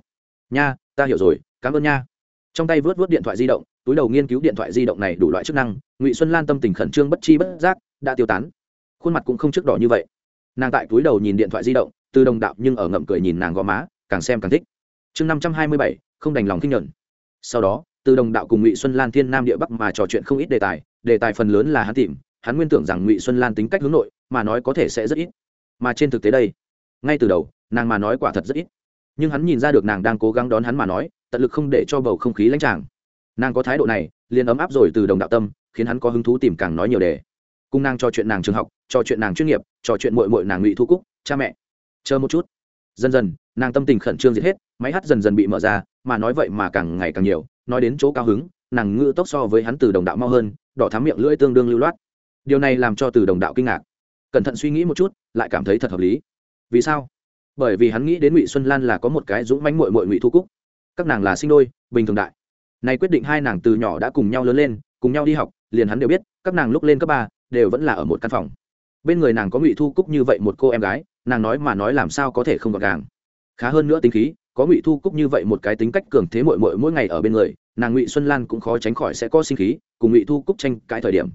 nha, ta hiểu rồi, cảm ơn nha. Trong tay vớt vớt điện thoại di động, túi đầu nghiên cứu điện thoại di động này đủ loại chức năng, ngụy xuân lan tâm tình khẩn trương bất chi bất giác, đã tiêu tán. Khuôn mặt cũng không trước đỏ như vậy. Nàng tại túi đầu nhìn điện thoại di động từ đồng đạo nhưng ở ngậm cười nhìn nàng gò má, càng xem càng thích. Chương năm trăm hai mươi bảy, không đành lòng kinh nhuận. Sau đó, từ đồng đạo cùng ngụy xuân lan thiên nam địa bắc mà trò chuyện không ít đề tài đề tài phần lớn là hắn tìm, hắn nguyên tưởng rằng ngụy xuân lan tính cách hướng nội, mà nói có thể sẽ rất ít. Mà trên thực tế đây, ngay từ đầu, nàng mà nói quả thật rất ít. Nhưng hắn nhìn ra được nàng đang cố gắng đón hắn mà nói, tận lực không để cho bầu không khí lãnh tràng nàng có thái độ này, liền ấm áp rồi từ đồng đạo tâm, khiến hắn có hứng thú tìm càng nói nhiều đề. Cùng nàng trò chuyện nàng trường học, trò chuyện nàng chuyên nghiệp, trò chuyện mội mội nàng ngụy thu cúc, cha mẹ chờ một chút. Dần dần, nàng tâm tình khẩn trương diệt hết, máy hát dần dần bị mở ra, mà nói vậy mà càng ngày càng nhiều, nói đến chỗ cao hứng, nàng ngự tốc so với hắn từ đồng đạo mau hơn, đỏ thám miệng lưỡi tương đương lưu loát. Điều này làm cho từ đồng đạo kinh ngạc. Cẩn thận suy nghĩ một chút, lại cảm thấy thật hợp lý. Vì sao? Bởi vì hắn nghĩ đến ngụy xuân lan là có một cái dũng mánh mội mội ngụy thu cúc. Các nàng là sinh đôi, bình thường đại. Này quyết định hai nàng từ nhỏ đã cùng nhau lớn lên, cùng nhau đi học, liền hắn đều biết, các nàng lúc lên cấp ba, đều vẫn là ở một căn phòng. Bên người nàng có ngụy thu cúc như vậy một cô em gái nàng nói mà nói làm sao có thể không gọn gàng. Khá hơn nữa tính khí, có ngụy thu cúc như vậy một cái tính cách cường thế mội mội mỗi ngày ở bên người, nàng ngụy xuân lan cũng khó tránh khỏi sẽ có sinh khí, cùng ngụy thu cúc tranh cãi thời điểm.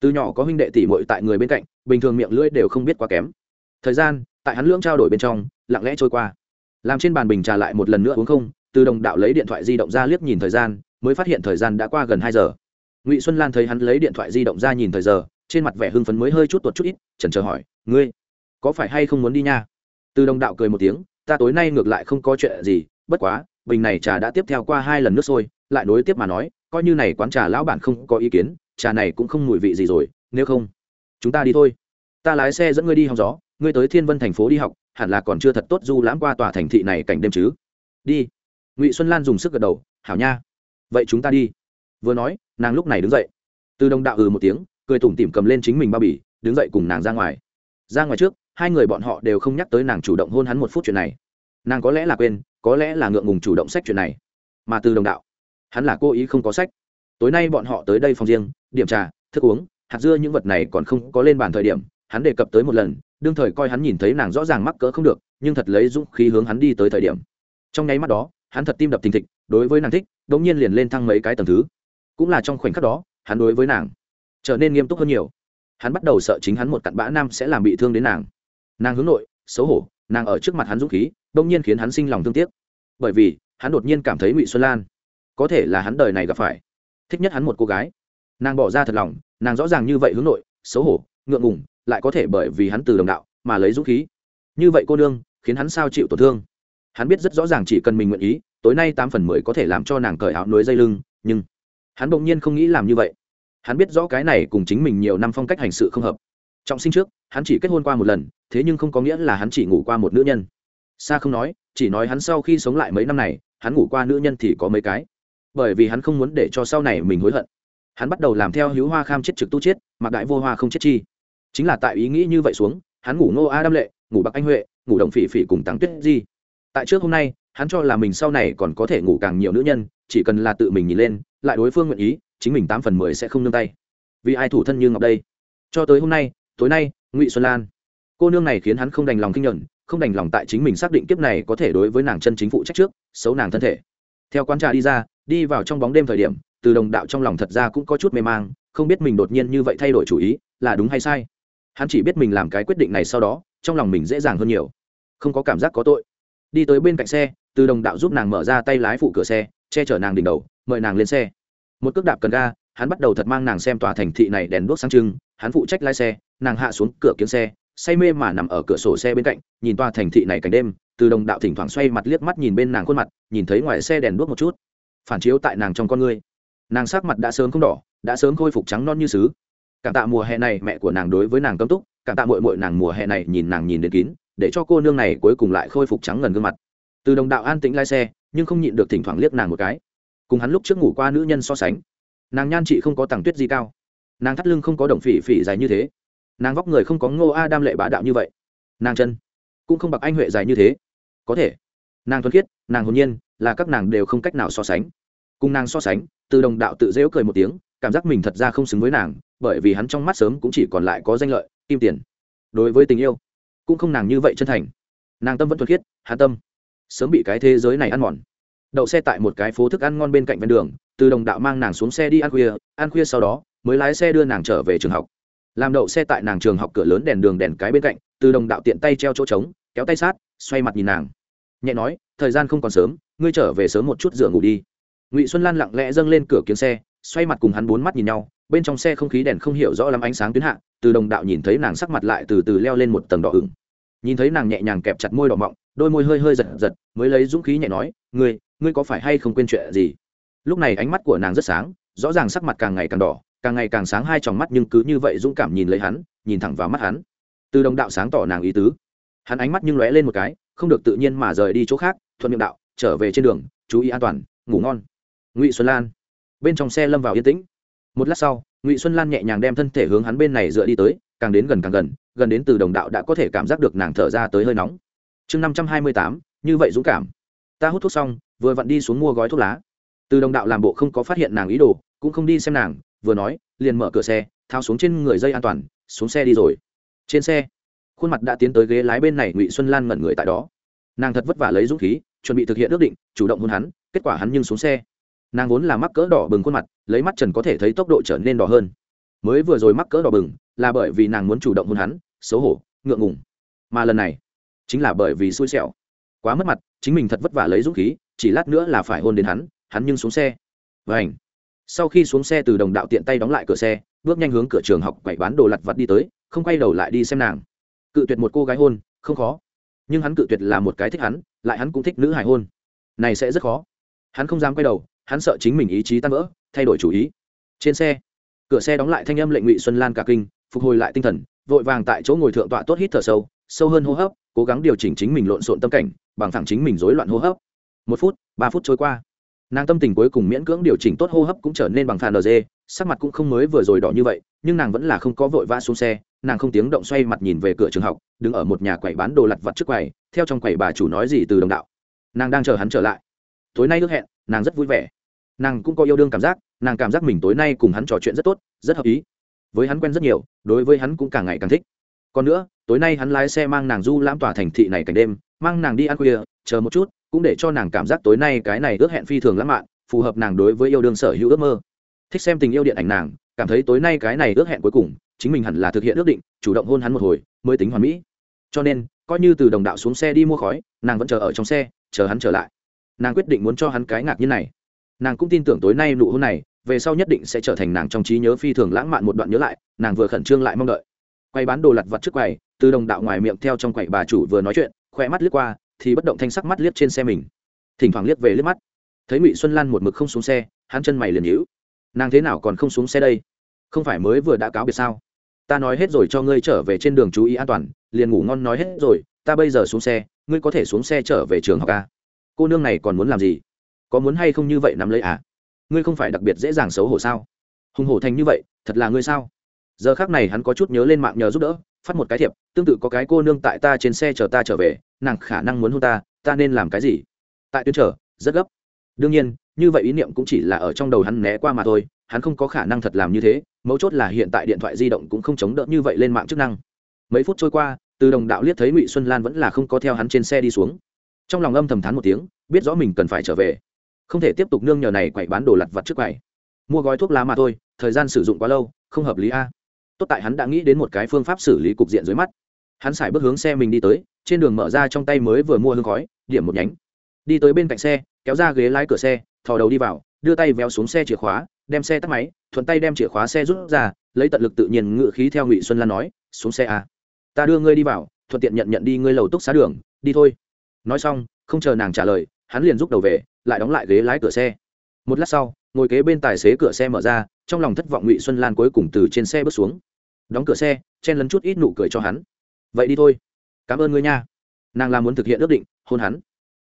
Từ nhỏ có huynh đệ tỷ mội tại người bên cạnh, bình thường miệng lưỡi đều không biết quá kém. Thời gian, tại hắn lưỡng trao đổi bên trong, lặng lẽ trôi qua. Làm trên bàn bình trà lại một lần nữa uống không, từ đồng đạo lấy điện thoại di động ra liếc nhìn thời gian, mới phát hiện thời gian đã qua gần hai giờ. Ngụy xuân lan thấy hắn lấy điện thoại di động ra nhìn thời giờ, trên mặt vẻ hưng phấn mới hơi chút tuột chút ít, chần chờ hỏi, ngươi có phải hay không muốn đi nha? Từ đồng đạo cười một tiếng, ta tối nay ngược lại không có chuyện gì, bất quá, bình này trà đã tiếp theo qua hai lần nước sôi, lại nối tiếp mà nói, coi như này quán trà lão bản không có ý kiến, trà này cũng không mùi vị gì rồi, nếu không, chúng ta đi thôi. Ta lái xe dẫn ngươi đi học gió, ngươi tới thiên vân thành phố đi học, hẳn là còn chưa thật tốt du lãm qua tòa thành thị này cảnh đêm chứ. Đi. Ngụy xuân lan dùng sức gật đầu, hảo nha. Vậy chúng ta đi. Vừa nói, nàng lúc này đứng dậy. Từ đồng đạo ừ một tiếng, cười tủm tỉm cầm lên chính mình bao bì, đứng dậy cùng nàng ra ngoài. Ra ngoài trước hai người bọn họ đều không nhắc tới nàng chủ động hôn hắn một phút chuyện này. Nàng có lẽ là quên, có lẽ là ngượng ngùng chủ động sách chuyện này. Mà từ đồng đạo, hắn là cố ý không có sách. Tối nay bọn họ tới đây phòng riêng, điểm trà, thức uống, hạt dưa những vật này còn không có lên bàn thời điểm, hắn đề cập tới một lần, đương thời coi hắn nhìn thấy nàng rõ ràng mắc cỡ không được, nhưng thật lấy dũng khí hướng hắn đi tới thời điểm. Trong nháy mắt đó, hắn thật tim đập thình thịch, đối với nàng thích đ ỗ n g nhiên liền lên thăng mấy cái tầng thứ. Cũng là trong khoảnh khắc đó, hắn đối với nàng trở nên nghiêm túc hơn nhiều. Hắn bắt đầu sợ chính hắn một cặn bã nam sẽ làm bị thương đến nàng nàng hướng nội, xấu hổ, nàng ở trước mặt hắn dũng khí, đông nhiên khiến hắn sinh lòng thương tiếc. Bởi vì, hắn đột nhiên cảm thấy ngụy xuân lan có thể là hắn đời này gặp phải. Thích nhất hắn một cô gái. Nàng bỏ ra thật lòng, nàng rõ ràng như vậy hướng nội, xấu hổ, ngượng ngùng, lại có thể bởi vì hắn từ đồng đạo mà lấy dũng khí. Như vậy cô nương, khiến hắn sao chịu tổn thương. Hắn biết rất rõ ràng chỉ cần mình nguyện ý, tối nay tám phần mười có thể làm cho nàng cởi áo núi dây lưng, nhưng hắn bỗng nhiên không nghĩ làm như vậy. Hắn biết rõ cái này cùng chính mình nhiều năm phong cách hành sự không hợp trọng sinh trước, hắn chỉ kết hôn qua một lần, thế nhưng không có nghĩa là hắn chỉ ngủ qua một nữ nhân. Xa không nói, chỉ nói hắn sau khi sống lại mấy năm này, hắn ngủ qua nữ nhân thì có mấy cái. Bởi vì hắn không muốn để cho sau này mình hối hận. Hắn bắt đầu làm theo hữu hoa kham chết trực tu chết, mặc đại vô hoa không chết chi. Chính là tại ý nghĩ như vậy xuống, hắn ngủ ngô a đam lệ, ngủ bạc anh huệ, ngủ đồng phỉ phỉ cùng tàng tuyết di. Tại trước hôm nay, hắn cho là mình sau này còn có thể ngủ càng nhiều nữ nhân, chỉ cần là tự mình nhìn lên, lại đối phương nguyện ý, chính mình tám phần mười sẽ không nương tay. Vì ai thủ thân như ngọc đây? Cho tới hôm nay tối nay, ngụy xuân lan. Cô nương này khiến hắn không đành lòng kinh nhuận không đành lòng tại chính mình xác định kiếp này có thể đối với nàng chân chính phụ trách trước, xấu nàng thân thể. Theo quán trà đi ra, đi vào trong bóng đêm thời điểm, từ đồng đạo trong lòng thật ra cũng có chút mê mang, không biết mình đột nhiên như vậy thay đổi chủ ý, là đúng hay sai. Hắn chỉ biết mình làm cái quyết định này sau đó, trong lòng mình dễ dàng hơn nhiều. Không có cảm giác có tội. Đi tới bên cạnh xe, từ đồng đạo giúp nàng mở ra tay lái phụ cửa xe, che chở nàng đỉnh đầu, mời nàng lên xe. Một cước đạp cần ga hắn bắt đầu thật mang nàng xem tòa thành thị này đèn đuốc sáng trưng, hắn phụ trách lái xe, nàng hạ xuống cửa kiếm xe, say mê mà nằm ở cửa sổ xe bên cạnh, nhìn tòa thành thị này cảnh đêm, từ đồng đạo thỉnh thoảng xoay mặt liếc mắt nhìn bên nàng khuôn mặt, nhìn thấy ngoài xe đèn đuốc một chút. Phản chiếu tại nàng trong con ngươi. Nàng sắc mặt đã sớm không đỏ, đã sớm khôi phục trắng non như sứ. Cảm tạ mùa hè này mẹ của nàng đối với nàng cấm túc, cảm tạ mội mội nàng mùa hè này nhìn nàng nhìn đến kín, để cho cô nương này cuối cùng lại khôi phục trắng ngần gương mặt. Từ đồng đạo an tĩnh lái xe, nhưng không nhịn được thỉnh thoảng liếc nàng một cái. Cùng hắn lúc trước ngủ qua nữ nhân so sánh nàng nhan chị không có tàng tuyết gì cao, nàng thắt lưng không có đồng phỉ phỉ dài như thế, nàng vóc người không có ngô a đam lệ bá đạo như vậy, nàng chân cũng không bạc anh huệ dài như thế. Có thể, nàng thuần khiết, nàng hồn nhiên, là các nàng đều không cách nào so sánh. Cùng nàng so sánh, từ đồng đạo tự dễu cười một tiếng, cảm giác mình thật ra không xứng với nàng, bởi vì hắn trong mắt sớm cũng chỉ còn lại có danh lợi, kim tiền. Đối với tình yêu, cũng không nàng như vậy chân thành. Nàng tâm vẫn thuần khiết, hạ tâm. Sớm bị cái thế giới này ăn mòn. Đậu xe tại một cái phố thức ăn ngon bên cạnh ven đường từ đồng đạo mang nàng xuống xe đi ăn khuya ăn khuya sau đó, mới lái xe đưa nàng trở về trường học. Làm đậu xe tại nàng trường học cửa lớn đèn đường đèn cái bên cạnh, từ đồng đạo tiện tay treo chỗ trống, kéo tay sát, xoay mặt nhìn nàng. Nhẹ nói, thời gian không còn sớm, ngươi trở về sớm một chút dựa ngủ đi. Ngụy xuân lan lặng lẽ dâng lên cửa kiếm xe, xoay mặt cùng hắn bốn mắt nhìn nhau, bên trong xe không khí đèn không hiểu rõ lắm ánh sáng tuyến hạ, từ đồng đạo nhìn thấy nàng sắc mặt lại từ từ leo lên một tầng đỏ ửng. Nhìn thấy nàng nhẹ nhàng kẹp chặt môi đỏ mọng, đôi môi hơi hơi giật giật, mới lấy dũng khí nhẹ nói, ngươi ngươi có phải hay không quên chuyện gì? Lúc này ánh mắt của nàng rất sáng, rõ ràng sắc mặt càng ngày càng đỏ, càng ngày càng sáng hai tròng mắt nhưng cứ như vậy dũng cảm nhìn lấy hắn, nhìn thẳng vào mắt hắn. Từ đồng đạo sáng tỏ nàng ý tứ. Hắn ánh mắt nhưng lóe lên một cái, không được tự nhiên mà rời đi chỗ khác, thuận miệng đạo, trở về trên đường, chú ý an toàn, ngủ ngon. Ngụy xuân lan. Bên trong xe lâm vào yên tĩnh. Một lát sau, ngụy xuân lan nhẹ nhàng đem thân thể hướng hắn bên này dựa đi tới, càng đến gần càng gần gần đến từ đồng đạo đã có thể cảm giác được nàng thở ra tới hơi nóng. Chương năm trăm hai mươi tám, như vậy dũng cảm. Ta hút thuốc xong, vừa vặn đi xuống mua gói thuốc lá từ đồng đạo làm bộ không có phát hiện nàng ý đồ, cũng không đi xem nàng, vừa nói, liền mở cửa xe thao xuống trên người dây an toàn, xuống xe đi rồi. Trên xe, khuôn mặt đã tiến tới ghế lái bên này ngụy xuân lan ngẩn người tại đó. Nàng thật vất vả lấy dũng khí, chuẩn bị thực hiện ước định, chủ động hôn hắn, kết quả hắn nhưng xuống xe. Nàng vốn là mắc cỡ đỏ bừng khuôn mặt, lấy mắt trần có thể thấy tốc độ trở nên đỏ hơn. Mới vừa rồi mắc cỡ đỏ bừng, là bởi vì nàng muốn chủ động hôn hắn, xấu hổ, ngượng ngùng. Mà lần này, chính là bởi vì xui xẻo. Quá mất mặt, chính mình thật vất vả lấy dũng khí, chỉ lát nữa là phải hôn đến hắn hắn nhưng xuống xe. Vảnh sau khi xuống xe từ đồng đạo tiện tay đóng lại cửa xe, bước nhanh hướng cửa trường học quậy bán đồ lặt vặt đi tới, không quay đầu lại đi xem nàng. Cự tuyệt một cô gái hôn, không khó. Nhưng hắn cự tuyệt là một cái thích hắn, lại hắn cũng thích nữ hải hôn. Này sẽ rất khó. Hắn không dám quay đầu, hắn sợ chính mình ý chí tan vỡ, thay đổi chủ ý. Trên xe, cửa xe đóng lại thanh âm lệnh ngụy xuân lan cả kinh, phục hồi lại tinh thần, vội vàng tại chỗ ngồi thượng tọa tốt hít thở sâu sâu hơn hô hấp, cố gắng điều chỉnh chính mình lộn xộn tâm cảnh, bằng thẳng chính mình rối loạn hô hấp. Một phút, ba phút trôi qua nàng tâm tình cuối cùng miễn cưỡng điều chỉnh tốt hô hấp cũng trở nên bằng phàn nd sắc mặt cũng không mới vừa rồi đỏ như vậy, nhưng nàng vẫn là không có vội vã xuống xe, nàng không tiếng động xoay mặt nhìn về cửa trường học, đứng ở một nhà quầy bán đồ lặt vặt trước quầy, theo trong quầy bà chủ nói gì từ đồng đạo. Nàng đang chờ hắn trở lại. Tối nay ước hẹn, nàng rất vui vẻ. Nàng cũng có yêu đương cảm giác, nàng cảm giác mình tối nay cùng hắn trò chuyện rất tốt, rất hợp ý. Với hắn quen rất nhiều, đối với hắn cũng càng ngày càng thích. Còn nữa, tối nay hắn lái xe mang nàng du lãm tỏa thành thị này cảnh đêm, mang nàng đi ăn khuya, chờ một chút cũng để cho nàng cảm giác tối nay cái này ước hẹn phi thường lãng mạn, phù hợp nàng đối với yêu đương sở hữu ước mơ. Thích xem tình yêu điện ảnh nàng, cảm thấy tối nay cái này ước hẹn cuối cùng, chính mình hẳn là thực hiện ước định, chủ động hôn hắn một hồi, mới tính hoàn mỹ. Cho nên, coi như từ đồng đạo xuống xe đi mua khói, nàng vẫn chờ ở trong xe, chờ hắn trở lại. Nàng quyết định muốn cho hắn cái ngạc như này. Nàng cũng tin tưởng tối nay nụ hôn này, về sau nhất định sẽ trở thành nàng trong trí nhớ phi thường lãng mạn một đoạn nhớ lại, nàng vừa khẩn trương lại mong đợi. Quay bán đồ lặt vặt trước quầy, từ đồng đạo ngoài miệng theo trong quầy bà chủ vừa nói chuyện, khoe mắt lướt qua thì bất động thanh sắc mắt liếc trên xe mình. Thỉnh thoảng liếc về liếc mắt. Thấy ngụy xuân lan một mực không xuống xe, hắn chân mày liền nhíu. Nàng thế nào còn không xuống xe đây? Không phải mới vừa đã cáo biệt sao? Ta nói hết rồi cho ngươi trở về trên đường chú ý an toàn, liền ngủ ngon nói hết rồi, ta bây giờ xuống xe, ngươi có thể xuống xe trở về trường học ca à? cô nương này còn muốn làm gì? Có muốn hay không như vậy nắm lấy à? Ngươi không phải đặc biệt dễ dàng xấu hổ sao? Hùng hổ thành như vậy, thật là ngươi sao? Giờ khác này hắn có chút nhớ lên mạng nhờ giúp đỡ, phát một cái thiệp, tương tự có cái cô nương tại ta trên xe chờ ta trở về nàng khả năng muốn hôn ta ta nên làm cái gì? Tại tuyến trở, rất gấp. Đương nhiên, như vậy ý niệm cũng chỉ là ở trong đầu hắn né qua mà thôi, hắn không có khả năng thật làm như thế, mấu chốt là hiện tại điện thoại di động cũng không chống đỡ như vậy lên mạng chức năng. Mấy phút trôi qua, từ đồng đạo liếc thấy ngụy xuân lan vẫn là không có theo hắn trên xe đi xuống. Trong lòng âm thầm thán một tiếng, biết rõ mình cần phải trở về. Không thể tiếp tục nương nhờ này quậy bán đồ lặt vặt trước quầy mua gói thuốc lá mà thôi, thời gian sử dụng quá lâu, không hợp lý a. Tốt tại hắn đã nghĩ đến một cái phương pháp xử lý cục diện dưới mắt. Hắn xài bước hướng xe mình đi tới trên đường mở ra trong tay mới vừa mua hương khói, điểm một nhánh. Đi tới bên cạnh xe, kéo ra ghế lái cửa xe, thò đầu đi vào, đưa tay véo xuống xe chìa khóa, đem xe tắt máy, thuận tay đem chìa khóa xe rút ra, lấy tận lực tự nhiên ngự khí theo ngụy xuân lan nói, xuống xe à. Ta đưa ngươi đi vào, thuận tiện nhận nhận đi ngươi lầu túc xá đường, đi thôi. Nói xong, không chờ nàng trả lời, hắn liền rút đầu về, lại đóng lại ghế lái cửa xe. Một lát sau, ngồi kế bên tài xế cửa xe mở ra, trong lòng thất vọng ngụy xuân lan cuối cùng từ trên xe bước xuống. Đóng cửa xe, chen lấn chút ít nụ cười cho hắn. Vậy đi thôi cảm ơn ngươi nha. Nàng là muốn thực hiện ước định, hôn hắn.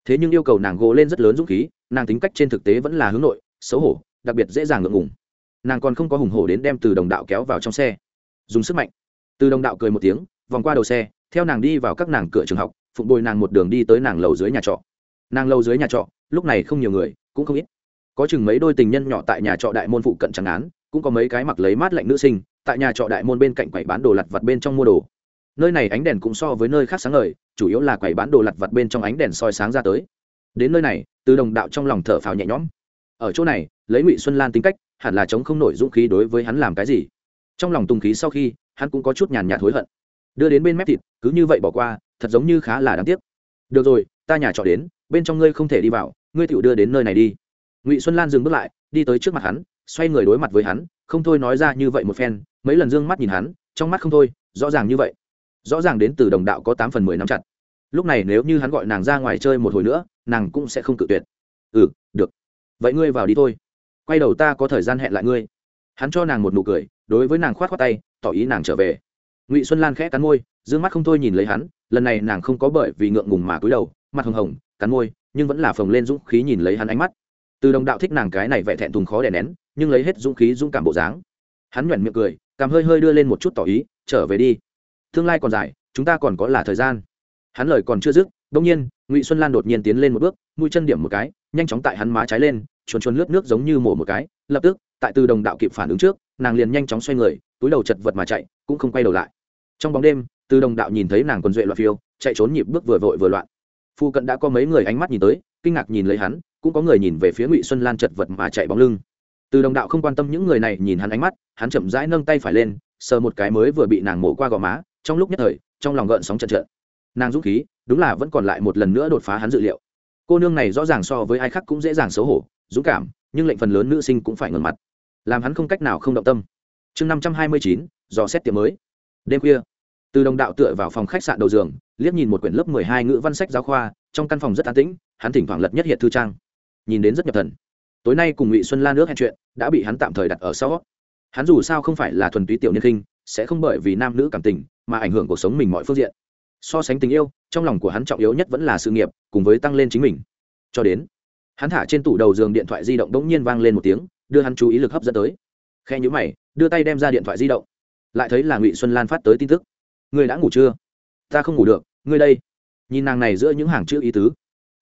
Thế nhưng yêu cầu nàng gỗ lên rất lớn dũng khí, nàng tính cách trên thực tế vẫn là hướng nội, xấu hổ, đặc biệt dễ dàng ngượng ngùng. Nàng còn không có hùng hổ đến đem từ đồng đạo kéo vào trong xe. Dùng sức mạnh. Từ đồng đạo cười một tiếng, vòng qua đầu xe, theo nàng đi vào các nàng cửa trường học, phụng bồi nàng một đường đi tới nàng lầu dưới nhà trọ. Nàng lầu dưới nhà trọ, lúc này không nhiều người, cũng không ít. Có chừng mấy đôi tình nhân nhỏ tại nhà trọ đại môn phụ cận chẳng án, cũng có mấy cái mặc lấy mát lạnh nữ sinh, tại nhà trọ đại môn bên cạnh quầy bán đồ lặt vặt bên trong mua đồ nơi này ánh đèn cũng so với nơi khác sáng ngời, chủ yếu là quầy bán đồ lặt vặt bên trong ánh đèn soi sáng ra tới. Đến nơi này, từ đồng đạo trong lòng thở phào nhẹ nhõm. Ở chỗ này, lấy ngụy xuân lan tính cách, hẳn là chống không nổi dũng khí đối với hắn làm cái gì. Trong lòng tùng khí sau khi, hắn cũng có chút nhàn nhạt hối hận. Đưa đến bên mép thịt, cứ như vậy bỏ qua, thật giống như khá là đáng tiếc. Được rồi, ta nhà trọ đến, bên trong ngươi không thể đi vào, ngươi tự đưa đến nơi này đi. Ngụy xuân lan dừng bước lại, đi tới trước mặt hắn, xoay người đối mặt với hắn, không thôi nói ra như vậy một phen, mấy lần d ư ơ n g mắt nhìn hắn, trong mắt không thôi, rõ ràng như vậy rõ ràng đến từ đồng đạo có tám phần mười năm chặt. Lúc này nếu như hắn gọi nàng ra ngoài chơi một hồi nữa, nàng cũng sẽ không cự tuyệt. Ừ được. Vậy ngươi vào đi thôi. Quay đầu ta có thời gian hẹn lại ngươi. Hắn cho nàng một nụ cười, đối với nàng k h o á t k tay, tỏ ý nàng trở về. Ngụy xuân lan khẽ cắn môi d ư ơ n g mắt không thôi nhìn lấy hắn, lần này nàng không có bởi vì ngượng ngùng mà cúi đầu, mặt hồng hồng, cắn môi, nhưng vẫn là phồng lên dũng khí nhìn lấy hắn ánh mắt. Từ đồng đạo thích nàng cái này vẻ thẹn thùng khó đè nén, nhưng lấy hết dũng khí dũng cảm bộ dáng. Hắn nhoẻn miệng cười cảm hơi hơi đưa lên một chút tỏ ý, trở về đi tương lai còn dài, chúng ta còn có là thời gian. Hắn lời còn chưa dứt đông nhiên, ngụy xuân lan đột nhiên tiến lên một bước, mũi chân điểm một cái, nhanh chóng tại hắn má trái lên, chuồn chuồn lướt nước giống như mổ một cái, lập tức, tại từ đồng đạo kịp phản ứng trước, nàng liền nhanh chóng xoay người, túi đầu chật vật mà chạy, cũng không quay đầu lại. Trong bóng đêm, từ đồng đạo nhìn thấy nàng quần duệ loạn phiêu, chạy trốn nhịp bước vừa vội vừa loạn. Phu cận đã có mấy người ánh mắt nhìn tới, kinh ngạc nhìn lấy hắn, cũng có người nhìn về phía ngụy xuân lan chật vật mà chạy bóng lưng. Từ đồng đạo không quan tâm những người này nhìn hắn ánh mắt, hắn chậm rãi nâng tay phải lên, sờ một cái mới vừa bị nàng mổ qua gò má trong lúc nhất thời, trong lòng gợn sóng trận trận. Nàng dũng khí, đúng là vẫn còn lại một lần nữa đột phá hắn dự liệu. Cô nương này rõ ràng so với ai khác cũng dễ dàng xấu hổ, dũng cảm, nhưng lệnh phần lớn nữ sinh cũng phải ngẩn mặt. Làm hắn không cách nào không động tâm. Chương năm trăm hai mươi chín, dò xét tiệm mới. Đêm khuya, từ đồng đạo tựa vào phòng khách sạn đầu giường, liếc nhìn một quyển lớp mười hai ngữ văn sách giáo khoa, trong căn phòng rất an tĩnh, hắn thỉnh thoảng lật nhất hiện thư trang. Nhìn đến rất nhập thần. Tối nay cùng ngụy xuân lan nước hẹn chuyện, đã bị hắn tạm thời đặt ở sau. Hắn dù sao không phải là thuần túy tiểu niên khinh, sẽ không bởi vì nam nữ cảm tình mà ảnh hưởng cuộc sống mình mọi phương diện. So sánh tình yêu, trong lòng của hắn trọng yếu nhất vẫn là sự nghiệp, cùng với tăng lên chính mình. Cho đến, hắn thả trên tủ đầu giường điện thoại di động đống nhiên vang lên một tiếng, đưa hắn chú ý lực hấp dẫn tới. Khe nhữ mày, đưa tay đem ra điện thoại di động. Lại thấy là ngụy xuân lan phát tới tin tức. Người đã ngủ chưa? Ta không ngủ được, ngươi đây. Nhìn nàng này giữa những hàng chữ ý tứ,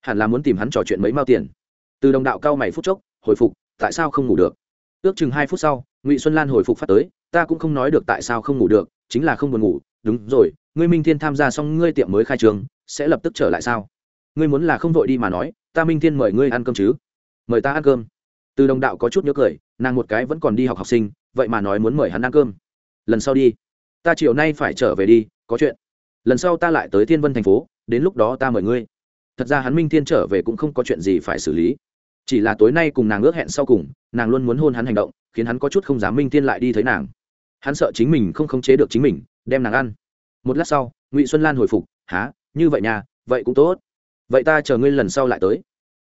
hẳn là muốn tìm hắn trò chuyện mấy mao tiền. Từ đồng đạo cao mày phút chốc, hồi phục, tại sao không ngủ được? Ước chừng hai phút sau, ngụy xuân lan hồi phục phát tới, ta cũng không nói được tại sao không ngủ được, chính là không buồn ngủ đúng rồi, ngươi minh thiên tham gia xong ngươi tiệm mới khai trường, sẽ lập tức trở lại sao? Ngươi muốn là không vội đi mà nói, ta minh thiên mời ngươi ăn cơm chứ? Mời ta ăn cơm. Từ đồng đạo có chút nhớ cười, nàng một cái vẫn còn đi học học sinh, vậy mà nói muốn mời hắn ăn cơm. Lần sau đi, ta chiều nay phải trở về đi, có chuyện. Lần sau ta lại tới thiên vân thành phố, đến lúc đó ta mời ngươi. Thật ra hắn minh thiên trở về cũng không có chuyện gì phải xử lý. Chỉ là tối nay cùng nàng ước hẹn sau cùng, nàng luôn muốn hôn hắn hành động, khiến hắn có chút không dám minh thiên lại đi thấy nàng. Hắn sợ chính mình không khống chế được chính mình đem nàng ăn. Một lát sau, ngụy xuân lan hồi phục há như vậy nhà vậy cũng tốt. Vậy ta chờ ngươi lần sau lại tới.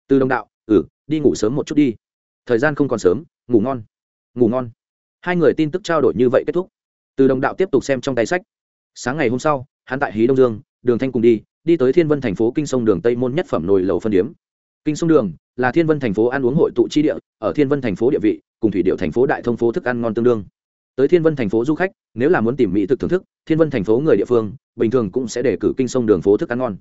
Từ đồng đạo ừ đi ngủ sớm một chút đi. Thời gian không còn sớm, ngủ ngon ngủ ngon. Hai người tin tức trao đổi như vậy kết thúc. Từ đồng đạo tiếp tục xem trong tay sách. Sáng ngày hôm sau, hắn tại hí đông dương, đường thanh cùng đi đi tới thiên vân thành phố kinh sông đường tây môn nhất phẩm nồi lầu phân điếm. Kinh sông đường là thiên vân thành phố ăn uống hội tụ chi địa, ở thiên vân thành phố địa vị, cùng thủy điệu thành phố đại thông phố thức ăn ngon tương đương tới thiên vân thành phố du khách, nếu là muốn tìm mỹ thực thưởng thức, thiên vân thành phố người địa phương, bình thường cũng sẽ đề cử kinh sông đường phố thức ăn ngon.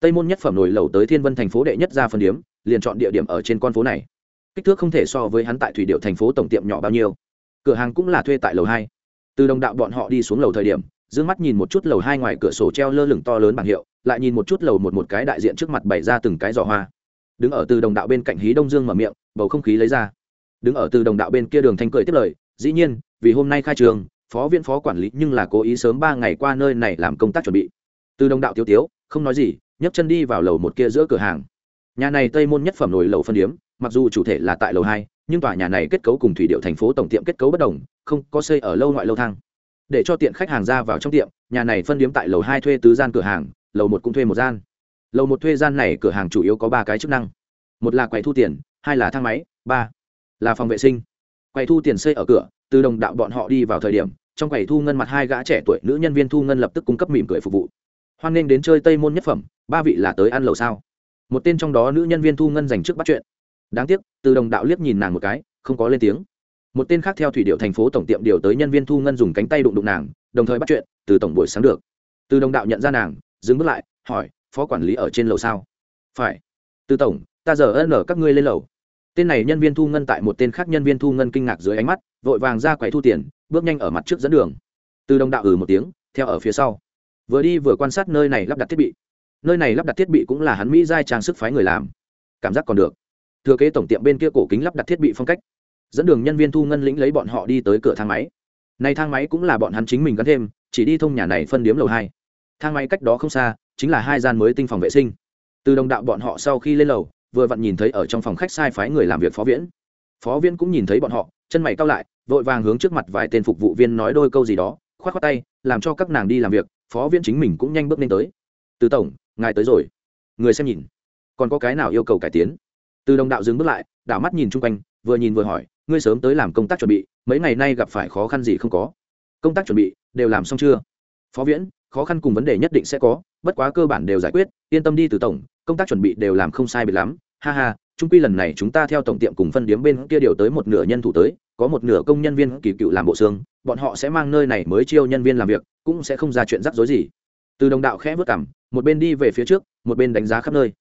Tây môn nhất phẩm nổi lầu tới thiên vân thành phố đệ nhất ra phân điếm, liền chọn địa điểm ở trên con phố này. Kích thước không thể so với hắn tại thủy điệu thành phố tổng tiệm nhỏ bao nhiêu. Cửa hàng cũng là thuê tại lầu hai. Từ đồng đạo bọn họ đi xuống lầu thời điểm d ư ơ n g mắt nhìn một chút lầu hai ngoài cửa sổ treo lơ lửng to lớn bảng hiệu, lại nhìn một chút lầu một một cái đại diện trước mặt bày ra từng cái giỏ hoa. Đứng ở từ đồng đạo bên cạnh hí đông dương mở miệng, bầu không khí lấy ra. Đứng ở từ đồng đạo bên kia đường thanh cười tiếp lời, dĩ nhiên vì hôm nay khai trường, phó viện phó quản lý nhưng là cố ý sớm ba ngày qua nơi này làm công tác chuẩn bị. Từ đồng đạo tiêu tiếu, không nói gì, nhấc chân đi vào lầu một kia giữa cửa hàng. Nhà này tây môn nhất phẩm nổi lầu phân điếm, mặc dù chủ thể là tại lầu hai, nhưng tòa nhà này kết cấu cùng thủy điệu thành phố tổng tiệm kết cấu bất đồng, không có xây ở lâu ngoại lâu thang. Để cho tiện khách hàng ra vào trong tiệm, nhà này phân điếm tại lầu hai thuê tứ gian cửa hàng, lầu một cũng thuê một gian. Lầu một thuê gian này cửa hàng chủ yếu có ba cái chức năng. Một là quầy thu tiền, hai là thang máy, ba là phòng vệ sinh. Quầy thu tiền xây ở cửa từ đồng đạo bọn họ đi vào thời điểm, trong quầy thu ngân mặt hai gã trẻ tuổi nữ nhân viên thu ngân lập tức cung cấp mỉm cười phục vụ. Hoan nghênh đến chơi tây môn nhất phẩm, ba vị là tới ăn lầu sao? Một tên trong đó nữ nhân viên thu ngân dành trước bắt chuyện. Đáng tiếc, từ đồng đạo liếc nhìn nàng một cái, không có lên tiếng. Một tên khác theo thủy điệu thành phố tổng tiệm điều tới nhân viên thu ngân dùng cánh tay đụng đụng nàng, đồng thời bắt chuyện, từ tổng buổi sáng được. Từ đồng đạo nhận ra nàng, dừng bước lại, hỏi, phó quản lý ở trên lầu sao? Phải. Từ tổng, ta giờ ân ở các ngươi lên lầu tên này nhân viên thu ngân tại một tên khác nhân viên thu ngân kinh ngạc dưới ánh mắt, vội vàng ra quầy thu tiền, bước nhanh ở mặt trước dẫn đường. Từ đồng đạo ừ một tiếng, theo ở phía sau. Vừa đi vừa quan sát nơi này lắp đặt thiết bị. Nơi này lắp đặt thiết bị cũng là hắn mỹ giai trang sức phái người làm. Cảm giác còn được. Thừa kế tổng tiệm bên kia cổ kính lắp đặt thiết bị phong cách. Dẫn đường nhân viên thu ngân lĩnh lấy bọn họ đi tới cửa thang máy. Này thang máy cũng là bọn hắn chính mình gắn thêm, chỉ đi thông nhà này phân điếm lầu hai. Thang máy cách đó không xa, chính là hai gian mới tinh phòng vệ sinh. Từ đồng đạo bọn họ sau khi lên lầu vừa vặn nhìn thấy ở trong phòng khách sai phái người làm việc phó viễn. Phó viễn cũng nhìn thấy bọn họ, chân mày cao lại, vội vàng hướng trước mặt vài tên phục vụ viên nói đôi câu gì đó k h o á t k h o á tay, làm cho các nàng đi làm việc, phó viễn chính mình cũng nhanh bước lên tới. Từ tổng, ngài tới rồi. Người xem nhìn. Còn có cái nào yêu cầu cải tiến? Từ đồng đạo dừng bước lại, đảo mắt nhìn chung quanh, vừa nhìn vừa hỏi, ngươi sớm tới làm công tác chuẩn bị, mấy ngày nay gặp phải khó khăn gì không có? Công tác chuẩn bị, đều làm xong chưa? Phó viễn, khó khăn cùng vấn đề nhất định sẽ có, bất quá cơ bản đều giải quyết, yên tâm đi từ tổng, công tác chuẩn bị đều làm không sai biệt lắm ha ha, trung quy lần này chúng ta theo tổng tiệm cùng phân điếm bên kia điều tới một nửa nhân thủ tới, có một nửa công nhân viên kỳ cựu làm bộ xương, bọn họ sẽ mang nơi này mới chiêu nhân viên làm việc, cũng sẽ không ra chuyện rắc rối gì. Từ đồng đạo khẽ vất cảm một bên đi về phía trước, một bên đánh giá khắp nơi.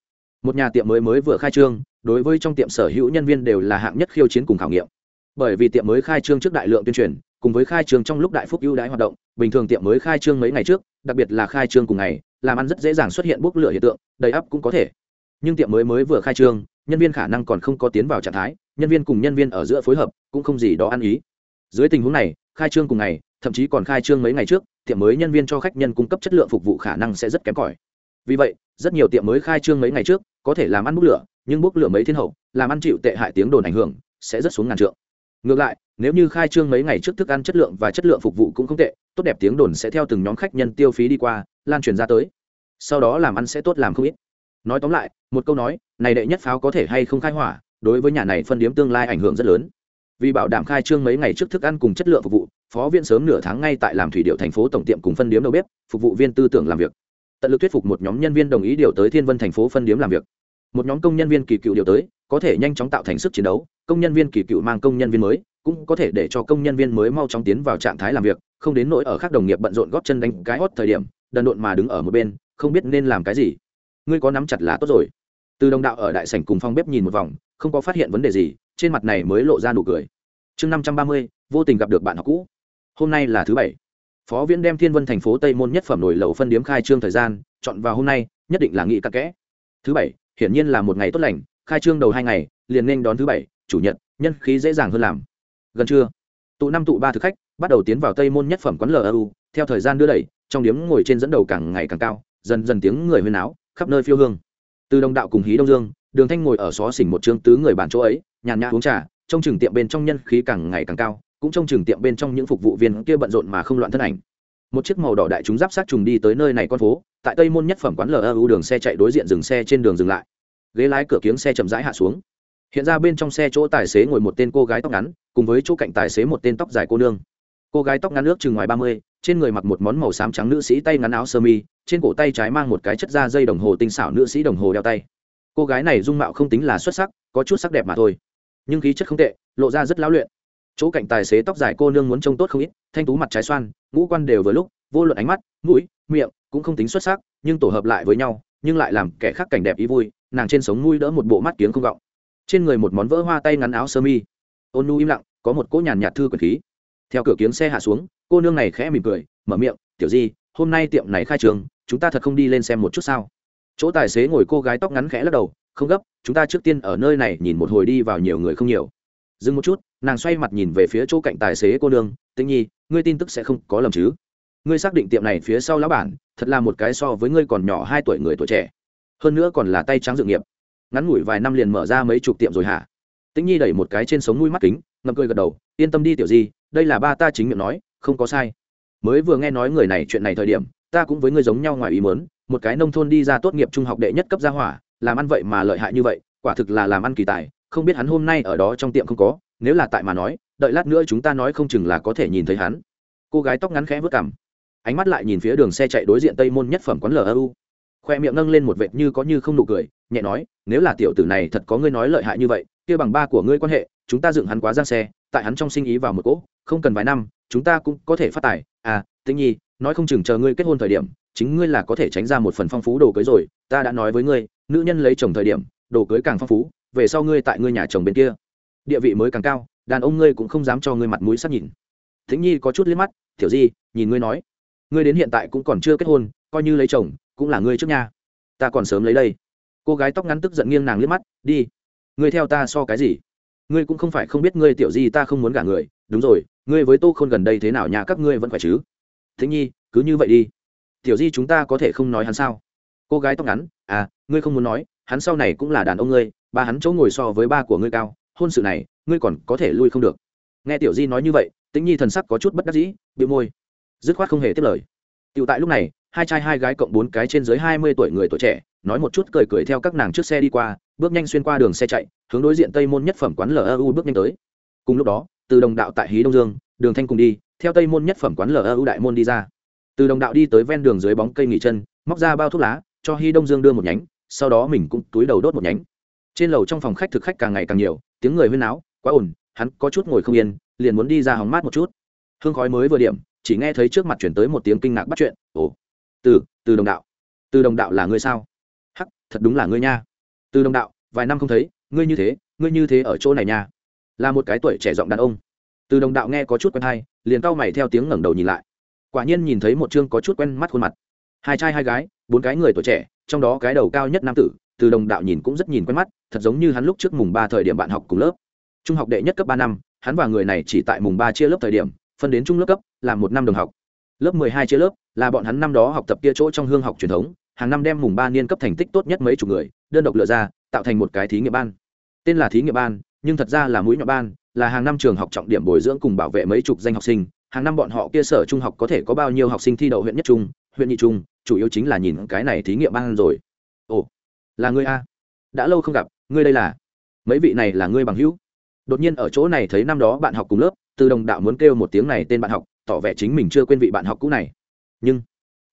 Một nhà tiệm mới mới vừa khai trương, đối với trong tiệm sở hữu nhân viên đều là hạng nhất khiêu chiến cùng khảo nghiệm. Bởi vì tiệm mới khai trương trước đại lượng tuyên truyền, cùng với khai trương trong lúc đại phúc ưu đãi hoạt động, bình thường tiệm mới khai trương mấy ngày trước, đặc biệt là khai trương cùng ngày, làm ăn rất dễ dàng xuất hiện bốc lửa hiện tượng, đầy ắp cũng có thể nhưng tiệm mới mới vừa khai trương, nhân viên khả năng còn không có tiến vào trạng thái, nhân viên cùng nhân viên ở giữa phối hợp cũng không gì đó ăn ý. Dưới tình huống này, khai trương cùng ngày, thậm chí còn khai trương mấy ngày trước, tiệm mới nhân viên cho khách nhân cung cấp chất lượng phục vụ khả năng sẽ rất kém cỏi. Vì vậy, rất nhiều tiệm mới khai trương mấy ngày trước, có thể làm ăn bốc lửa, nhưng bốc lửa mấy thiên hậu, làm ăn chịu tệ hại tiếng đồn ảnh hưởng, sẽ rất xuống ngàn trượng. Ngược lại, nếu như khai trương mấy ngày trước thức ăn chất lượng và chất lượng phục vụ cũng không tệ, tốt đẹp tiếng đồn sẽ theo từng nhóm khách nhân tiêu phí đi qua, lan truyền ra tới. Sau đó làm ăn sẽ tốt làm không ít nói tóm lại, một câu nói, này đệ nhất pháo có thể hay không khai hỏa, đối với nhà này phân điếm tương lai ảnh hưởng rất lớn. Vì bảo đảm khai trương mấy ngày trước thức ăn cùng chất lượng phục vụ, phó viên sớm nửa tháng ngay tại làm thủy điệu thành phố tổng tiệm cùng phân điếm đầu bếp, phục vụ viên tư tưởng làm việc. Tận lực thuyết phục một nhóm nhân viên đồng ý điều tới thiên vân thành phố phân điếm làm việc. Một nhóm công nhân viên kỳ cựu điều tới, có thể nhanh chóng tạo thành sức chiến đấu, công nhân viên kỳ cựu mang công nhân viên mới, cũng có thể để cho công nhân viên mới mau chóng tiến vào trạng thái làm việc, không đến nỗi ở khác đồng nghiệp bận rộn góp chân đánh cái hót thời điểm, đần độn mà đứng ở một bên, không biết nên làm cái gì ngươi có nắm chặt là tốt rồi. Từ đồng đạo ở đại sảnh cùng phong bếp nhìn một vòng, không có phát hiện vấn đề gì, trên mặt này mới lộ ra nụ cười. Chương năm trăm ba mươi, vô tình gặp được bạn học cũ. Hôm nay là thứ bảy. Phó viễn đem thiên vân thành phố tây môn nhất phẩm nổi lầu phân điếm khai trương thời gian, chọn vào hôm nay, nhất định là nghị cặn kẽ. Thứ bảy, hiển nhiên là một ngày tốt lành, khai trương đầu hai ngày, liền nên đón thứ bảy, chủ nhật, nhân khí dễ dàng hơn làm. Gần trưa, tụ năm tụ ba thực khách, bắt đầu tiến vào tây môn nhất phẩm quán lu theo thời gian đưa đẩy, trong điếm ngồi trên dẫn đầu càng ngày càng cao, dần dần tiếng người huyên áo khắp nơi phiêu hương. Từ đồng đạo cùng hí đông dương, đường thanh ngồi ở xó xỉnh một trương tứ người bàn chỗ ấy, nhàn nhã uống trà, trong chừng tiệm bên trong nhân khí càng ngày càng cao, cũng trong chừng tiệm bên trong những phục vụ viên kia bận rộn mà không loạn thân ảnh. Một chiếc màu đỏ đại chúng giáp sát trùng đi tới nơi này con phố, tại tây môn nhất phẩm quán lu đường xe chạy đối diện dừng xe trên đường dừng lại. Ghế lái cửa kiếng xe chậm rãi hạ xuống. Hiện ra bên trong xe chỗ tài xế ngồi một tên cô gái tóc ngắn, cùng với chỗ cạnh tài xế một tên tóc dài cô nương. Cô gái tóc ngắn nước chừng ngoài ba mươi trên người mặc một món màu xám trắng nữ sĩ tay ngắn áo sơ mi, trên cổ tay trái mang một cái chất da dây đồng hồ tinh xảo nữ sĩ đồng hồ đeo tay. Cô gái này dung mạo không tính là xuất sắc, có chút sắc đẹp mà thôi, nhưng khí chất không tệ, lộ ra rất lão luyện. Chỗ cạnh tài xế tóc dài cô nương muốn trông tốt không ít, thanh tú mặt trái xoan, ngũ quan đều vừa lúc, vô luận ánh mắt, mũi, miệng cũng không tính xuất sắc, nhưng tổ hợp lại với nhau, nhưng lại làm kẻ khác cảnh đẹp ý vui, nàng trên sống mũi đỡ một bộ mắt kiếng không gọng. Trên người một món vỡ hoa tay ngắn áo sơ mi. Ôn nu im lặng, có một cỗ nhàn nhạt thư quyền khí. Theo cửa kiếng xe hạ xuống cô nương này khẽ mỉm cười, mở miệng, tiểu di, hôm nay tiệm này khai trường, chúng ta thật không đi lên xem một chút sao? Chỗ tài xế ngồi cô gái tóc ngắn khẽ lắc đầu, không gấp, chúng ta trước tiên ở nơi này nhìn một hồi đi vào nhiều người không nhiều. Dừng một chút, nàng xoay mặt nhìn về phía chỗ cạnh tài xế cô nương, tĩnh nhi, ngươi tin tức sẽ không có lầm chứ? Ngươi xác định tiệm này phía sau lão bản, thật là một cái so với ngươi còn nhỏ hai tuổi người tuổi trẻ, hơn nữa còn là tay trắng dự nghiệp. Ngắn ngủi vài năm liền mở ra mấy chục tiệm rồi hả? Tĩnh nhi đẩy một cái trên sống mũi mắt kính, ngậm cười gật đầu, yên tâm đi, tiểu di, đây là ba ta chính miệng nói không có sai. Mới vừa nghe nói người này chuyện này thời điểm, ta cũng với ngươi giống nhau ngoài ý mớn một cái nông thôn đi ra tốt nghiệp trung học đệ nhất cấp gia hỏa, làm ăn vậy mà lợi hại như vậy, quả thực là làm ăn kỳ tài, không biết hắn hôm nay ở đó trong tiệm không có, nếu là tại mà nói, đợi lát nữa chúng ta nói không chừng là có thể nhìn thấy hắn. Cô gái tóc ngắn khẽ vớt cảm ánh mắt lại nhìn phía đường xe chạy đối diện tây môn nhất phẩm quán lu khoe miệng nâng lên một vệt như có như không nụ cười, nhẹ nói, nếu là tiểu tử này thật có ngươi nói lợi hại như vậy, kia bằng ba của ngươi quan hệ, chúng ta dựng hắn quá giang xe, tại hắn trong sinh ý vào một cỗ, không cần vài năm chúng ta cũng có thể phát tài. À tĩnh nhi, nói không chừng chờ ngươi kết hôn thời điểm, chính ngươi là có thể tránh ra một phần phong phú đồ cưới rồi. Ta đã nói với ngươi, nữ nhân lấy chồng thời điểm, đồ cưới càng phong phú, về sau ngươi tại ngươi nhà chồng bên kia, địa vị mới càng cao, đàn ông ngươi cũng không dám cho ngươi mặt mũi sắc nhìn. Thính nhi có chút liếc mắt thiểu di, nhìn ngươi nói, ngươi đến hiện tại cũng còn chưa kết hôn, coi như lấy chồng, cũng là ngươi trước nha ta còn sớm lấy đây. Cô gái tóc ngắn tức giận nghiêng nàng liếc mắt, đi, ngươi theo ta so cái gì? Ngươi cũng không phải không biết ngươi tiểu di ta không muốn gả người. Đúng rồi ngươi với tô khôn gần đây thế nào nhà các ngươi vẫn khỏe chứ? Thế nhi, cứ như vậy đi. Tiểu di chúng ta có thể không nói hắn sao? Cô gái tóc ngắn à ngươi không muốn nói, hắn sau này cũng là đàn ông ngươi, ba hắn chỗ ngồi so với ba của ngươi cao, hôn sự này, ngươi còn có thể lui không được. Nghe tiểu di nói như vậy, tĩnh nhi thần sắc có chút bất đắc dĩ bị môi. Dứt khoát không hề tiếp lời. Tựu tại lúc này, hai trai hai gái cộng bốn cái trên dưới hai mươi tuổi người tuổi trẻ, nói một chút cười cười theo các nàng trước xe đi qua, bước nhanh xuyên qua đường xe chạy, hướng đối diện tây môn nhất phẩm quán lu bước nhanh tới. Cùng lúc đó từ đồng đạo tại hí đông dương, đường thanh cùng đi, theo tây môn nhất phẩm quán lu đại môn đi ra. Từ đồng đạo đi tới ven đường dưới bóng cây nghỉ chân, móc ra bao thuốc lá, cho hy đông dương đưa một nhánh, sau đó mình cũng túi đầu đốt một nhánh. Trên lầu trong phòng khách thực khách càng ngày càng nhiều, tiếng người huyên náo, quá ồn, hắn có chút ngồi không yên, liền muốn đi ra hóng mát một chút. Hương khói mới vừa điểm, chỉ nghe thấy trước mặt chuyển tới một tiếng kinh ngạc bắt chuyện, ồ, từ từ đồng đạo, từ đồng đạo là ngươi sao? Hắc, thật đúng là ngươi nha. Từ đồng đạo, vài năm không thấy, ngươi như thế, ngươi như thế ở chỗ này nha là một cái tuổi trẻ giọng đàn ông. Từ đồng đạo nghe có chút quen hay, liền cau mày theo tiếng ngẩng đầu nhìn lại. Quả nhiên nhìn thấy một chương có chút quen mắt khuôn mặt. Hai trai hai gái, bốn cái người tuổi trẻ, trong đó cái đầu cao nhất nam tử, từ đồng đạo nhìn cũng rất nhìn quen mắt, thật giống như hắn lúc trước mùng ba thời điểm bạn học cùng lớp. Trung học đệ nhất cấp ba năm, hắn và người này chỉ tại mùng ba chia lớp thời điểm, phân đến trung lớp cấp là một năm đồng học. Lớp mười hai chia lớp, là bọn hắn năm đó học tập kia chỗ trong hương học truyền thống, hàng năm đem mùng ba niên cấp thành tích tốt nhất mấy chục người, đơn độc lựa ra, tạo thành một cái thí nghiệm ban. Tên là thí nghiệm ban nhưng thật ra là mũi nhọn ban, là hàng năm trường học trọng điểm bồi dưỡng cùng bảo vệ mấy chục danh học sinh. Hàng năm bọn họ kia sở trung học có thể có bao nhiêu học sinh thi đậu huyện nhất trung, huyện nhị trung, chủ yếu chính là nhìn cái này thí nghiệm ban rồi. Ồ, là ngươi a? Đã lâu không gặp, ngươi đây là? Mấy vị này là ngươi bằng hữu? Đột nhiên ở chỗ này thấy năm đó bạn học cùng lớp, từ đồng đạo muốn kêu một tiếng này tên bạn học, tỏ vẻ chính mình chưa quên vị bạn học cũ này. Nhưng,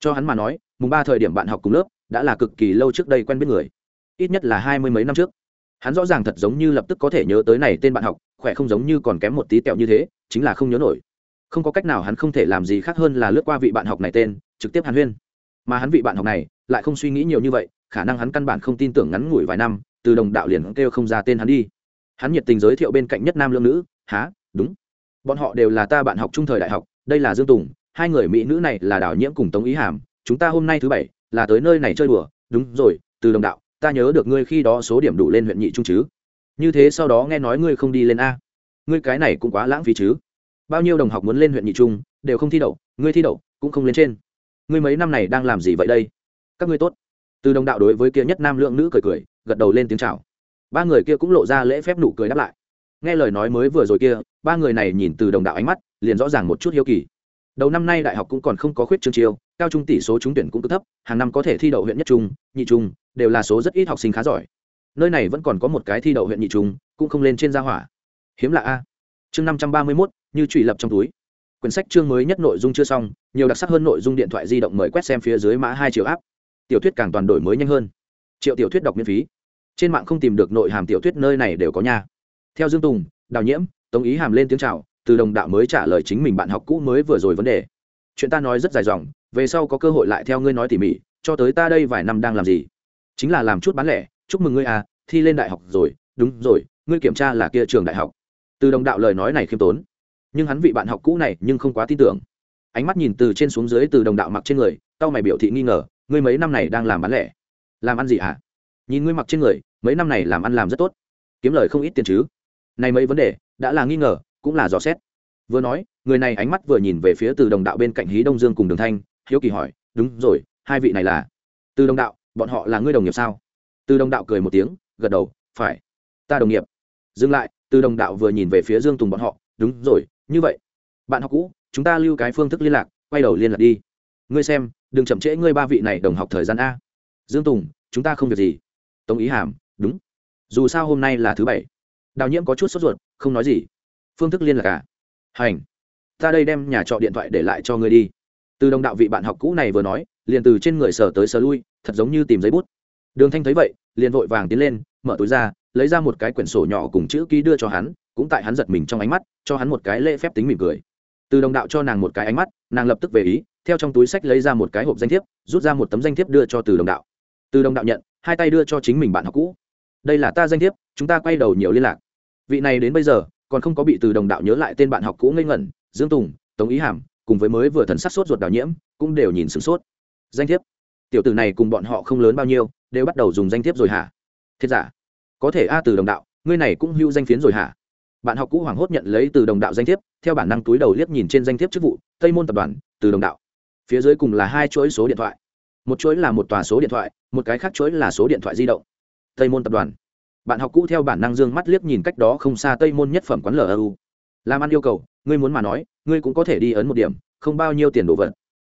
cho hắn mà nói, mùng ba thời điểm bạn học cùng lớp, đã là cực kỳ lâu trước đây quen biết người. Ít nhất là hai mươi mấy năm trước hắn rõ ràng thật giống như lập tức có thể nhớ tới này tên bạn học, khỏe không giống như còn kém một tí tẹo như thế, chính là không nhớ nổi. Không có cách nào hắn không thể làm gì khác hơn là lướt qua vị bạn học này tên, trực tiếp hàn huyên. Mà hắn vị bạn học này lại không suy nghĩ nhiều như vậy, khả năng hắn căn bản không tin tưởng ngắn ngủi vài năm, từ đồng đạo liền kêu không ra tên hắn đi. Hắn nhiệt tình giới thiệu bên cạnh nhất nam lương nữ há đúng. Bọn họ đều là ta bạn học trung thời đại học, đây là dương tùng, hai người mỹ nữ này là đào nhiễm cùng tống ý hàm, chúng ta hôm nay thứ bảy là tới nơi này chơi đùa. Đúng rồi, từ đồng đạo ta nhớ được ngươi khi đó số điểm đủ lên huyện nhị trung chứ. Như thế sau đó nghe nói ngươi không đi lên a. Ngươi cái này cũng quá lãng phí chứ. Bao nhiêu đồng học muốn lên huyện nhị trung, đều không thi đậu, ngươi thi đậu cũng không lên trên. Ngươi mấy năm này đang làm gì vậy đây? Các ngươi tốt. Từ đồng đạo đối với kia nhất nam lượng nữ cười cười, gật đầu lên tiếng chào. Ba người kia cũng lộ ra lễ phép nụ cười đáp lại. Nghe lời nói mới vừa rồi kia, ba người này nhìn từ đồng đạo ánh mắt, liền rõ ràng một chút hiếu kỳ. Đầu năm nay đại học cũng còn không có khuyết chương chiêu cao trung tỷ số trúng tuyển cũng cực thấp, hàng năm có thể thi đậu huyện nhất trung, nhị trung, đều là số rất ít học sinh khá giỏi. Nơi này vẫn còn có một cái thi đậu huyện nhị trung, cũng không lên trên gia hỏa. Hiếm lạ a. Chương năm trăm ba mươi mốt, như trụy lập trong túi. Quyển sách chương mới nhất nội dung chưa xong, nhiều đặc sắc hơn nội dung điện thoại di động mời quét xem phía dưới mã hai triệu áp tiểu thuyết càng toàn đổi mới nhanh hơn. Triệu tiểu thuyết đọc miễn phí. Trên mạng không tìm được nội hàm tiểu thuyết nơi này đều có nha. Theo dương tùng, đào nhiễm, tống ý hàm lên tiếng c h à o từ đồng đạo mới trả lời chính mình bạn học cũ mới vừa rồi vấn đề chuyện ta nói rất dài dòng, về sau có cơ hội lại theo ngươi nói tỉ mỉ, cho tới ta đây vài năm đang làm gì? Chính là làm chút bán lẻ, chúc mừng ngươi à thi lên đại học rồi, đúng rồi, ngươi kiểm tra là kia trường đại học. Từ đồng đạo lời nói này khiêm tốn. Nhưng hắn vị bạn học cũ này nhưng không quá tin tưởng. Ánh mắt nhìn từ trên xuống dưới từ đồng đạo mặc trên người, tao mày biểu thị nghi ngờ, ngươi mấy năm này đang làm bán lẻ? Làm ăn gì hả? Nhìn ngươi mặc trên người, mấy năm này làm ăn làm rất tốt. Kiếm lời không ít tiền chứ? Này mấy vấn đề, đã là nghi ngờ, cũng là dò xét. Vừa nói người này ánh mắt vừa nhìn về phía từ đồng đạo bên cạnh hí đông dương cùng đường thanh, hiếu kỳ hỏi, đúng rồi, hai vị này là? Từ đồng đạo, bọn họ là ngươi đồng nghiệp sao? Từ đồng đạo cười một tiếng, gật đầu, phải, ta đồng nghiệp. Dừng lại, từ đồng đạo vừa nhìn về phía dương tùng bọn họ, đúng rồi, như vậy, bạn học cũ, chúng ta lưu cái phương thức liên lạc, quay đầu liên lạc đi. Ngươi xem, đừng chậm trễ ngươi ba vị này đồng học thời gian a. Dương tùng, chúng ta không việc gì. Tống ý hàm, đúng. Dù sao hôm nay là thứ bảy. Đào nhiễm có chút sốt ruột, không nói gì. Phương thức liên lạc à? Hành ta đây đem nhà trọ điện thoại để lại cho ngươi đi. Từ đồng đạo vị bạn học cũ này vừa nói, liền từ trên người sở tới sở lui, thật giống như tìm giấy bút. Đường thanh thấy vậy, liền vội vàng tiến lên, mở túi ra, lấy ra một cái quyển sổ nhỏ cùng chữ ký đưa cho hắn, cũng tại hắn giật mình trong ánh mắt, cho hắn một cái lễ phép tính mỉm cười. Từ đồng đạo cho nàng một cái ánh mắt, nàng lập tức về ý, theo trong túi sách lấy ra một cái hộp danh thiếp, rút ra một tấm danh thiếp đưa cho từ đồng đạo. Từ đồng đạo nhận, hai tay đưa cho chính mình bạn học cũ. Đây là ta danh thiếp, chúng ta quay đầu nhiều liên lạc. Vị này đến bây giờ, còn không có bị từ đồng đạo nhớ lại tên bạn học cũ ngây ngẩn dương tùng, tống ý hàm, cùng với mới vừa thần sắc sốt ruột đào nhiễm, cũng đều nhìn sửng sốt. Danh thiếp. Tiểu tử này cùng bọn họ không lớn bao nhiêu, đều bắt đầu dùng danh thiếp rồi hả? Thiết giả. Có thể a từ đồng đạo, ngươi này cũng hưu danh phiến rồi hả? Bạn học cũ hoảng hốt nhận lấy từ đồng đạo danh thiếp, theo bản năng túi đầu liếc nhìn trên danh thiếp chức vụ, tây môn tập đoàn, từ đồng đạo. Phía dưới cùng là hai chuỗi số điện thoại. Một chuỗi là một tòa số điện thoại, một cái khác chuỗi là số điện thoại di động. Tây môn tập đoàn. Bạn học cũ theo bản năng dương mắt liếc nhìn cách đó không xa tây môn nhất phẩm quán lu làm ăn yêu cầu ngươi muốn mà nói, ngươi cũng có thể đi ấn một điểm, không bao nhiêu tiền đồ vật.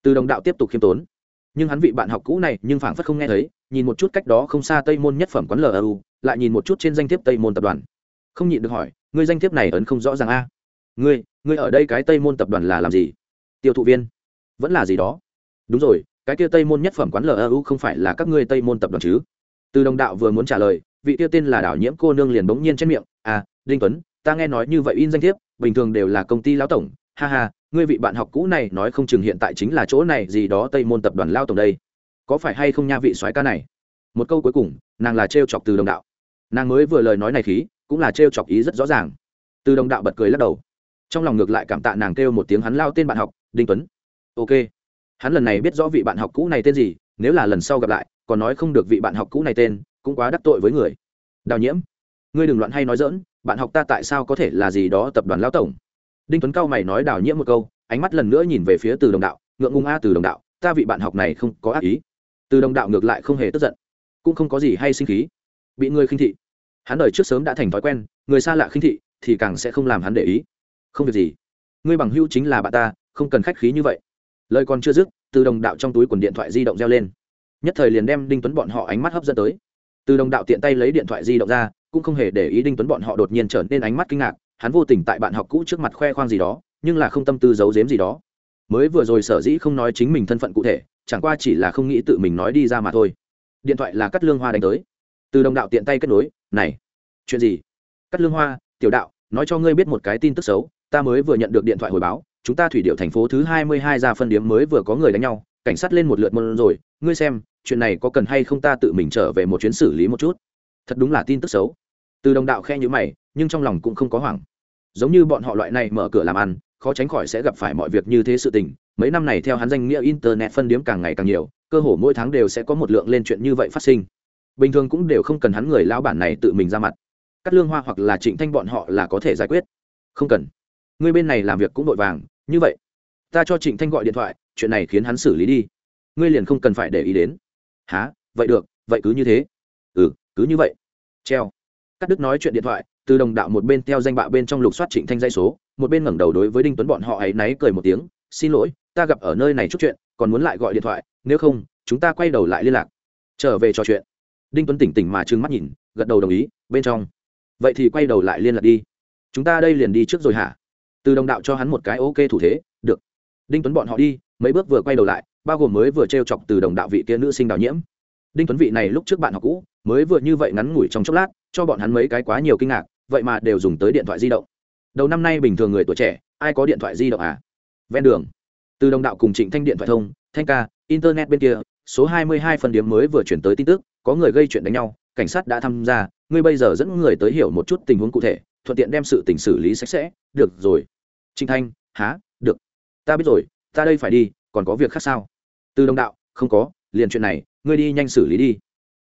Từ đồng đạo tiếp tục khiêm tốn. Nhưng hắn vị bạn học cũ này, nhưng phảng phất không nghe thấy, nhìn một chút cách đó không xa tây môn nhất phẩm quán lu lại nhìn một chút trên danh thiếp tây môn tập đoàn. Không nhịn được hỏi, ngươi danh thiếp này ấn không rõ ràng a? Ngươi ngươi ở đây cái tây môn tập đoàn là làm gì? Tiêu thụ viên. Vẫn là gì đó. Đúng rồi, cái kia tây môn nhất phẩm quán lu không phải là các ngươi tây môn tập đoàn chứ? Từ đồng đạo vừa muốn trả lời, vị tiêu tên là đảo nhiễm cô nương liền bỗng nhiên trên miệng à đinh tuấn ta nghe nói như vậy in danh thiếp, bình thường đều là công ty lão tổng. Ha ha, ngươi vị bạn học cũ này nói không chừng hiện tại chính là chỗ này, gì đó tây môn tập đoàn lao tổng đây. Có phải hay không nha vị soái ca này? Một câu cuối cùng, nàng là trêu chọc từ đồng đạo. Nàng mới vừa lời nói này khí, cũng là trêu chọc ý rất rõ ràng. Từ đồng đạo bật cười lắc đầu. Trong lòng ngược lại cảm tạ nàng kêu một tiếng hắn lao tên bạn học, đinh tuấn. Ok. Hắn lần này biết rõ vị bạn học cũ này tên gì, nếu là lần sau gặp lại, còn nói không được vị bạn học cũ này tên, cũng quá đắc tội với người. Đào nhiễm, ngươi đừng loạn hay nói dỡn bạn học ta tại sao có thể là gì đó tập đoàn lão tổng? Đinh tuấn cao mày nói đào nhiễm một câu, ánh mắt lần nữa nhìn về phía từ đồng đạo, ngượng ngung a, từ đồng đạo, ta vị bạn học này không có ác ý. Từ đồng đạo ngược lại không hề tức giận, cũng không có gì hay sinh khí. Bị người khinh thị, hắn đời trước sớm đã thành thói quen, người xa lạ khinh thị thì càng sẽ không làm hắn để ý. Không việc gì, ngươi bằng hữu chính là bạn ta, không cần khách khí như vậy. Lời còn chưa dứt, từ đồng đạo trong túi quần điện thoại di động reo lên. Nhất thời liền đem đinh tuấn bọn họ ánh mắt hấp dẫn tới. Từ đồng đạo tiện tay lấy điện thoại di động ra cũng không hề để ý đinh tuấn bọn họ đột nhiên trở nên ánh mắt kinh ngạc, hắn vô tình tại bạn học cũ trước mặt khoe khoang gì đó, nhưng là không tâm tư giấu giếm gì đó. Mới vừa rồi sở dĩ không nói chính mình thân phận cụ thể, chẳng qua chỉ là không nghĩ tự mình nói đi ra mà thôi. Điện thoại là cắt lương hoa đánh tới. Từ đồng đạo tiện tay kết nối, này, chuyện gì? Cắt lương hoa, tiểu đạo, nói cho ngươi biết một cái tin tức xấu, ta mới vừa nhận được điện thoại hồi báo, chúng ta thủy điệu thành phố thứ hai mươi hai ra phân điếm mới vừa có người đánh nhau, cảnh sát lên một lượt môn rồi, ngươi xem, chuyện này có cần hay không ta tự mình trở về một chuyến xử lý một chút? Thật đúng là tin tức xấu từ đồng đạo khe nhữ mày, nhưng trong lòng cũng không có hoảng. Giống như bọn họ loại này mở cửa làm ăn, khó tránh khỏi sẽ gặp phải mọi việc như thế sự tình. Mấy năm này theo hắn danh nghĩa internet phân điếm càng ngày càng nhiều, cơ hồ mỗi tháng đều sẽ có một lượng lên chuyện như vậy phát sinh. Bình thường cũng đều không cần hắn người lão bản này tự mình ra mặt. Cắt lương hoa hoặc là trịnh thanh bọn họ là có thể giải quyết. Không cần. Người bên này làm việc cũng vội vàng, như vậy. Ta cho trịnh thanh gọi điện thoại, chuyện này khiến hắn xử lý đi. Ngươi liền không cần phải để ý đến. Há vậy được, vậy cứ như thế. Ừ cứ như vậy. Treo cắt đứt nói chuyện điện thoại, từ đồng đạo một bên theo danh bạ bên trong lục soát trịnh thanh dây số, một bên ngẩng đầu đối với đinh tuấn bọn họ ấy náy cười một tiếng, xin lỗi, ta gặp ở nơi này chút chuyện, còn muốn lại gọi điện thoại, nếu không, chúng ta quay đầu lại liên lạc. Trở về trò chuyện. Đinh tuấn tỉnh tỉnh mà trừng mắt nhìn, gật đầu đồng ý, bên trong. Vậy thì quay đầu lại liên lạc đi. Chúng ta đây liền đi trước rồi hả? Từ đồng đạo cho hắn một cái ok thủ thế, được. Đinh tuấn bọn họ đi, mấy bước vừa quay đầu lại, bao gồm mới vừa t r e o chọc từ đồng đạo vị kia nữ sinh đào nhiễm. Đinh tuấn vị này lúc trước bạn học cũ, mới vừa như vậy ngắn ngủi trong chốc lát cho bọn hắn mấy cái quá nhiều kinh ngạc, vậy mà đều dùng tới điện thoại di động. Đầu năm nay bình thường người tuổi trẻ, ai có điện thoại di động à? Ven đường, từ đồng đạo cùng trịnh thanh điện thoại thông, thanh ca, internet bên kia, số hai mươi hai phần điểm mới vừa chuyển tới tin tức, có người gây chuyện đánh nhau, cảnh sát đã tham gia, ngươi bây giờ dẫn người tới hiểu một chút tình huống cụ thể, thuận tiện đem sự tình xử lý sạch sẽ, được rồi. Trịnh thanh, há, được. Ta biết rồi, ta đây phải đi, còn có việc khác sao? Từ đồng đạo, không có, liền chuyện này, ngươi đi nhanh xử lý đi.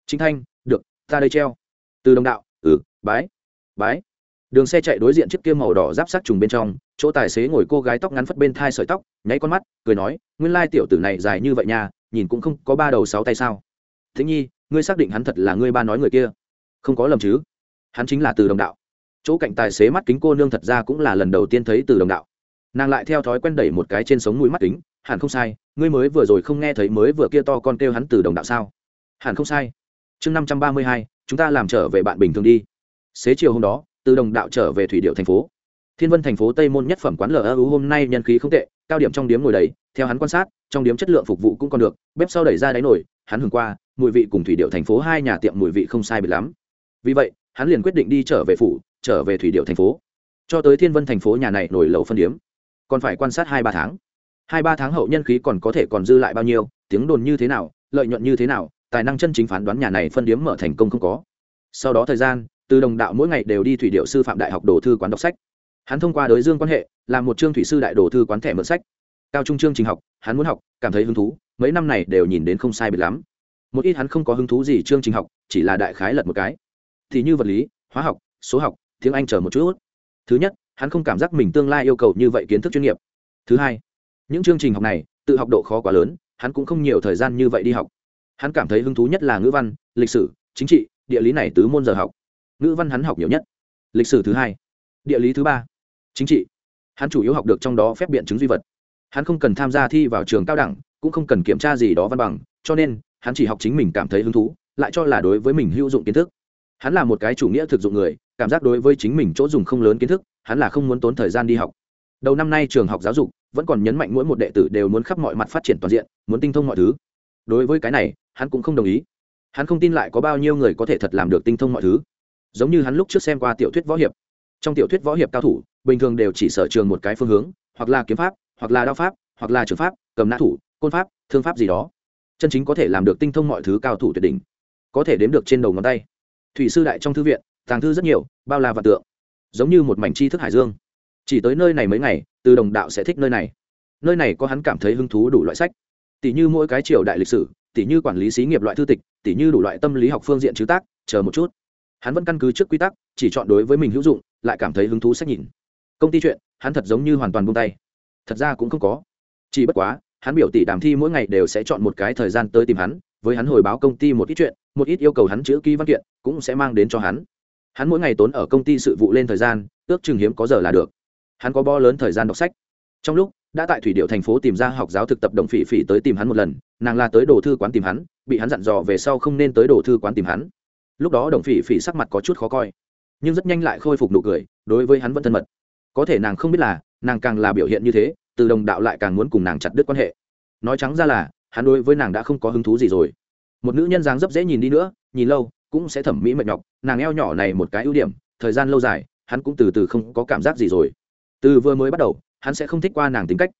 Trịnh thanh, được, ta đây treo từ đồng đạo ừ bái bái. Đường xe chạy đối diện chiếc kia màu đỏ giáp sát trùng bên trong, chỗ tài xế ngồi cô gái tóc ngắn phất bên thai sợi tóc, nháy con mắt, cười nói, nguyên lai tiểu tử này dài như vậy nha, nhìn cũng không có ba đầu sáu tay sao. Thế nhi, ngươi xác định hắn thật là ngươi ba nói người kia? Không có lầm chứ. Hắn chính là từ đồng đạo. Chỗ cạnh tài xế mắt kính cô nương thật ra cũng là lần đầu tiên thấy từ đồng đạo. Nàng lại theo thói quen đẩy một cái trên sống mũi mắt kính, hẳn không sai, ngươi mới vừa rồi không nghe thấy mới vừa kia to con kêu hắn từ đồng đạo sao? Hẳn không sai. Chương năm trăm ba mươi hai chúng ta làm trở về bạn bình thường đi. Xế chiều hôm đó, từ đồng đạo trở về thủy điệu thành phố. Thiên vân thành phố tây môn nhất phẩm quán lờ hôm nay nhân khí không tệ, cao điểm trong điếm ngồi đầy, theo hắn quan sát, trong điếm chất lượng phục vụ cũng còn được, bếp sau đẩy ra đáy nổi hắn hưởng qua, mùi vị cùng thủy điệu thành phố hai nhà tiệm mùi vị không sai biệt lắm. Vì vậy, hắn liền quyết định đi trở về phủ, trở về thủy điệu thành phố. Cho tới thiên vân thành phố nhà này nổi lầu phân điếm, còn phải quan sát hai ba tháng. Hai ba tháng hậu nhân khí còn có thể còn dư lại bao nhiêu, tiếng đồn như thế nào, lợi nhuận như thế nào tài năng chân chính phán đoán nhà này phân điếm mở thành công không có. Sau đó thời gian, từ đồng đạo mỗi ngày đều đi thủy điệu sư phạm đại học đồ thư quán đọc sách. Hắn thông qua đối dương quan hệ, làm một chương thủy sư đại đồ thư quán thẻ mượn sách. Cao trung chương trình học, hắn muốn học, cảm thấy hứng thú, mấy năm này đều nhìn đến không sai biệt lắm. Một ít hắn không có hứng thú gì chương trình học, chỉ là đại khái lật một cái. Thì như vật lý, hóa học, số học, tiếng anh chờ một chút. Thứ nhất, hắn không cảm giác mình tương lai yêu cầu như vậy kiến thức chuyên nghiệp. Thứ hai, những chương trình học này, tự học độ khó quá lớn, hắn cũng không nhiều thời gian như vậy đi học hắn cảm thấy hứng thú nhất là ngữ văn, lịch sử, chính trị, địa lý này tứ môn giờ học. Ngữ văn hắn học nhiều nhất. Lịch sử thứ hai, địa lý thứ ba, chính trị. Hắn chủ yếu học được trong đó phép biện chứng duy vật. Hắn không cần tham gia thi vào trường cao đẳng, cũng không cần kiểm tra gì đó văn bằng, cho nên, hắn chỉ học chính mình cảm thấy hứng thú, lại cho là đối với mình hữu dụng kiến thức. Hắn là một cái chủ nghĩa thực dụng người, cảm giác đối với chính mình chỗ dùng không lớn kiến thức, hắn là không muốn tốn thời gian đi học. Đầu năm nay trường học giáo dục vẫn còn nhấn mạnh mỗi một đệ tử đều muốn khắp mọi mặt phát triển toàn diện, muốn tinh thông mọi thứ đối với cái này, hắn cũng không đồng ý. Hắn không tin lại có bao nhiêu người có thể thật làm được tinh thông mọi thứ. Giống như hắn lúc trước xem qua tiểu thuyết võ hiệp. Trong tiểu thuyết võ hiệp cao thủ, bình thường đều chỉ sở trường một cái phương hướng, hoặc là kiếm pháp, hoặc là đao pháp, hoặc là trường pháp, cầm nã thủ, côn pháp, thương pháp gì đó. Chân chính có thể làm được tinh thông mọi thứ cao thủ tuyệt đỉnh. Có thể đếm được trên đầu ngón tay. Thủy sư đại trong thư viện, tàng thư rất nhiều, bao la và tượng. Giống như một mảnh tri thức hải dương. Chỉ tới nơi này mấy ngày, từ đồng đạo sẽ thích nơi này. Nơi này có hắn cảm thấy hứng thú đủ loại sách tỷ như mỗi cái triều đại lịch sử tỷ như quản lý xí nghiệp loại thư tịch tỷ như đủ loại tâm lý học phương diện chứ tác, chờ một chút. Hắn vẫn căn cứ trước quy tắc, chỉ chọn đối với mình hữu dụng, lại cảm thấy hứng thú sách nhìn. Công ty chuyện, hắn thật giống như hoàn toàn buông tay. Thật ra cũng không có. Chỉ bất quá, hắn biểu tỷ đàm thi mỗi ngày đều sẽ chọn một cái thời gian tới tìm hắn, với hắn hồi báo công ty một ít chuyện, một ít yêu cầu hắn chữ ký văn kiện, cũng sẽ mang đến cho hắn. Hắn mỗi ngày tốn ở công ty sự vụ lên thời gian, ước chừng hiếm có giờ là được. Hắn có bo lớn thời gian đọc sách. Trong lúc đã tại thủy điệu thành phố tìm ra học giáo thực tập đồng phỉ phỉ tới tìm hắn một lần, nàng là tới đồ thư quán tìm hắn, bị hắn dặn dò về sau không nên tới đồ thư quán tìm hắn. Lúc đó đồng phỉ phỉ sắc mặt có chút khó coi, nhưng rất nhanh lại khôi phục nụ cười, đối với hắn vẫn thân mật. Có thể nàng không biết là, nàng càng là biểu hiện như thế, từ đồng đạo lại càng muốn cùng nàng chặt đứt quan hệ. Nói trắng ra là, hắn đối với nàng đã không có hứng thú gì rồi. Một nữ nhân dáng dấp dễ nhìn đi nữa, nhìn lâu, cũng sẽ thẩm mỹ mệt nhọc, nàng eo nhỏ này một cái ưu điểm, thời gian lâu dài, hắn cũng từ từ không có cảm giác gì rồi. Từ vừa mới bắt đầu hắn sẽ không thích qua nàng tính cách.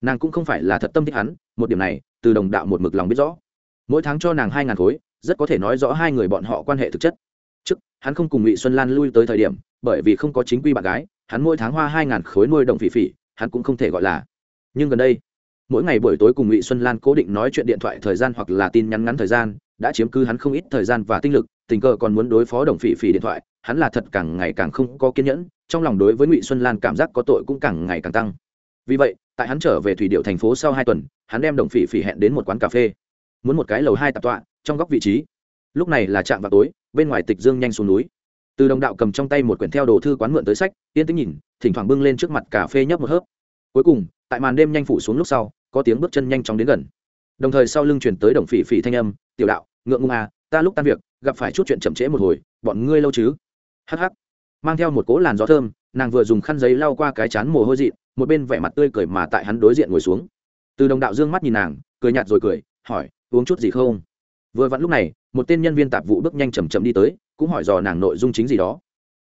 Nàng cũng không phải là thật tâm thích hắn, một điểm này, từ đồng đạo một mực lòng biết rõ. Mỗi tháng cho nàng hai ngàn khối, rất có thể nói rõ hai người bọn họ quan hệ thực chất. Trước, hắn không cùng ngụy xuân lan lui tới thời điểm, bởi vì không có chính quy bạn gái, hắn mỗi tháng hoa hai ngàn khối nuôi đồng phỉ phỉ, hắn cũng không thể gọi là. Nhưng gần đây, mỗi ngày buổi tối cùng ngụy xuân lan cố định nói chuyện điện thoại thời gian hoặc là tin nhắn ngắn thời gian đã chiếm cứ hắn không ít thời gian và tinh lực, tình cờ còn muốn đối phó đồng phỉ phỉ điện thoại, hắn là thật càng ngày càng không có kiên nhẫn, trong lòng đối với ngụy xuân lan cảm giác có tội cũng càng ngày càng tăng. Vì vậy, tại hắn trở về thủy điệu thành phố sau hai tuần, hắn đem đồng phỉ phỉ hẹn đến một quán cà phê. Muốn một cái lầu hai tạp tọa, trong góc vị trí. Lúc này là trạm vào tối, bên ngoài tịch dương nhanh xuống núi. Từ đồng đạo cầm trong tay một quyển theo đồ thư quán mượn tới sách, yên tĩnh nhìn, thỉnh thoảng bưng lên trước mặt cà phê nhấp một hớp. Cuối cùng, tại màn đêm nhanh phủ xuống lúc sau, có tiếng bước chân nhanh chóng đến gần. Đồng thời sau lưng chuyển tới đồng phỉ phỉ thanh âm tiểu đạo, ngượng ngung à ta lúc tan việc, gặp phải chút chuyện chậm trễ một hồi, bọn ngươi lâu chứ? Hắc hắc. Mang theo một cỗ làn gió thơm, nàng vừa dùng khăn giấy lau qua cái chán mồ hôi dị một bên vẻ mặt tươi cười mà tại hắn đối diện ngồi xuống. Từ đồng đạo dương mắt nhìn nàng, cười nhạt rồi cười, hỏi, uống chút gì không? Vừa vặn lúc này, một tên nhân viên tạp vụ bước nhanh chầm chậm đi tới, cũng hỏi dò nàng nội dung chính gì đó.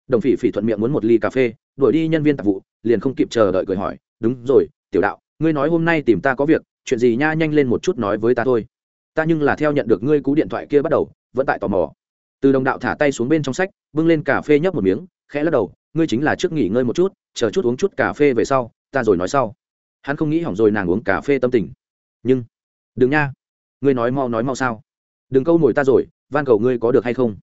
Đồng phỉ phỉ thuận miệng muốn một ly cà phê, đuổi đi nhân viên tạp vụ, liền không kịp chờ đợi cười hỏi, đúng rồi, tiểu đạo, ngươi nói hôm nay tìm ta có việc, chuyện gì nha, nhanh lên một chút nói với ta thôi ta nhưng là theo nhận được ngươi cú điện thoại kia bắt đầu, vẫn tại tò mò. Từ đồng đạo thả tay xuống bên trong sách, bưng lên cà phê nhấp một miếng, khẽ lắc đầu, ngươi chính là trước nghỉ ngơi một chút, chờ chút uống chút cà phê về sau, ta rồi nói sau. Hắn không nghĩ hỏng rồi nàng uống cà phê tâm tình. Nhưng, đừng nha, ngươi nói mau nói mau sao? Đừng câu nổi ta rồi, van cầu ngươi có được hay không?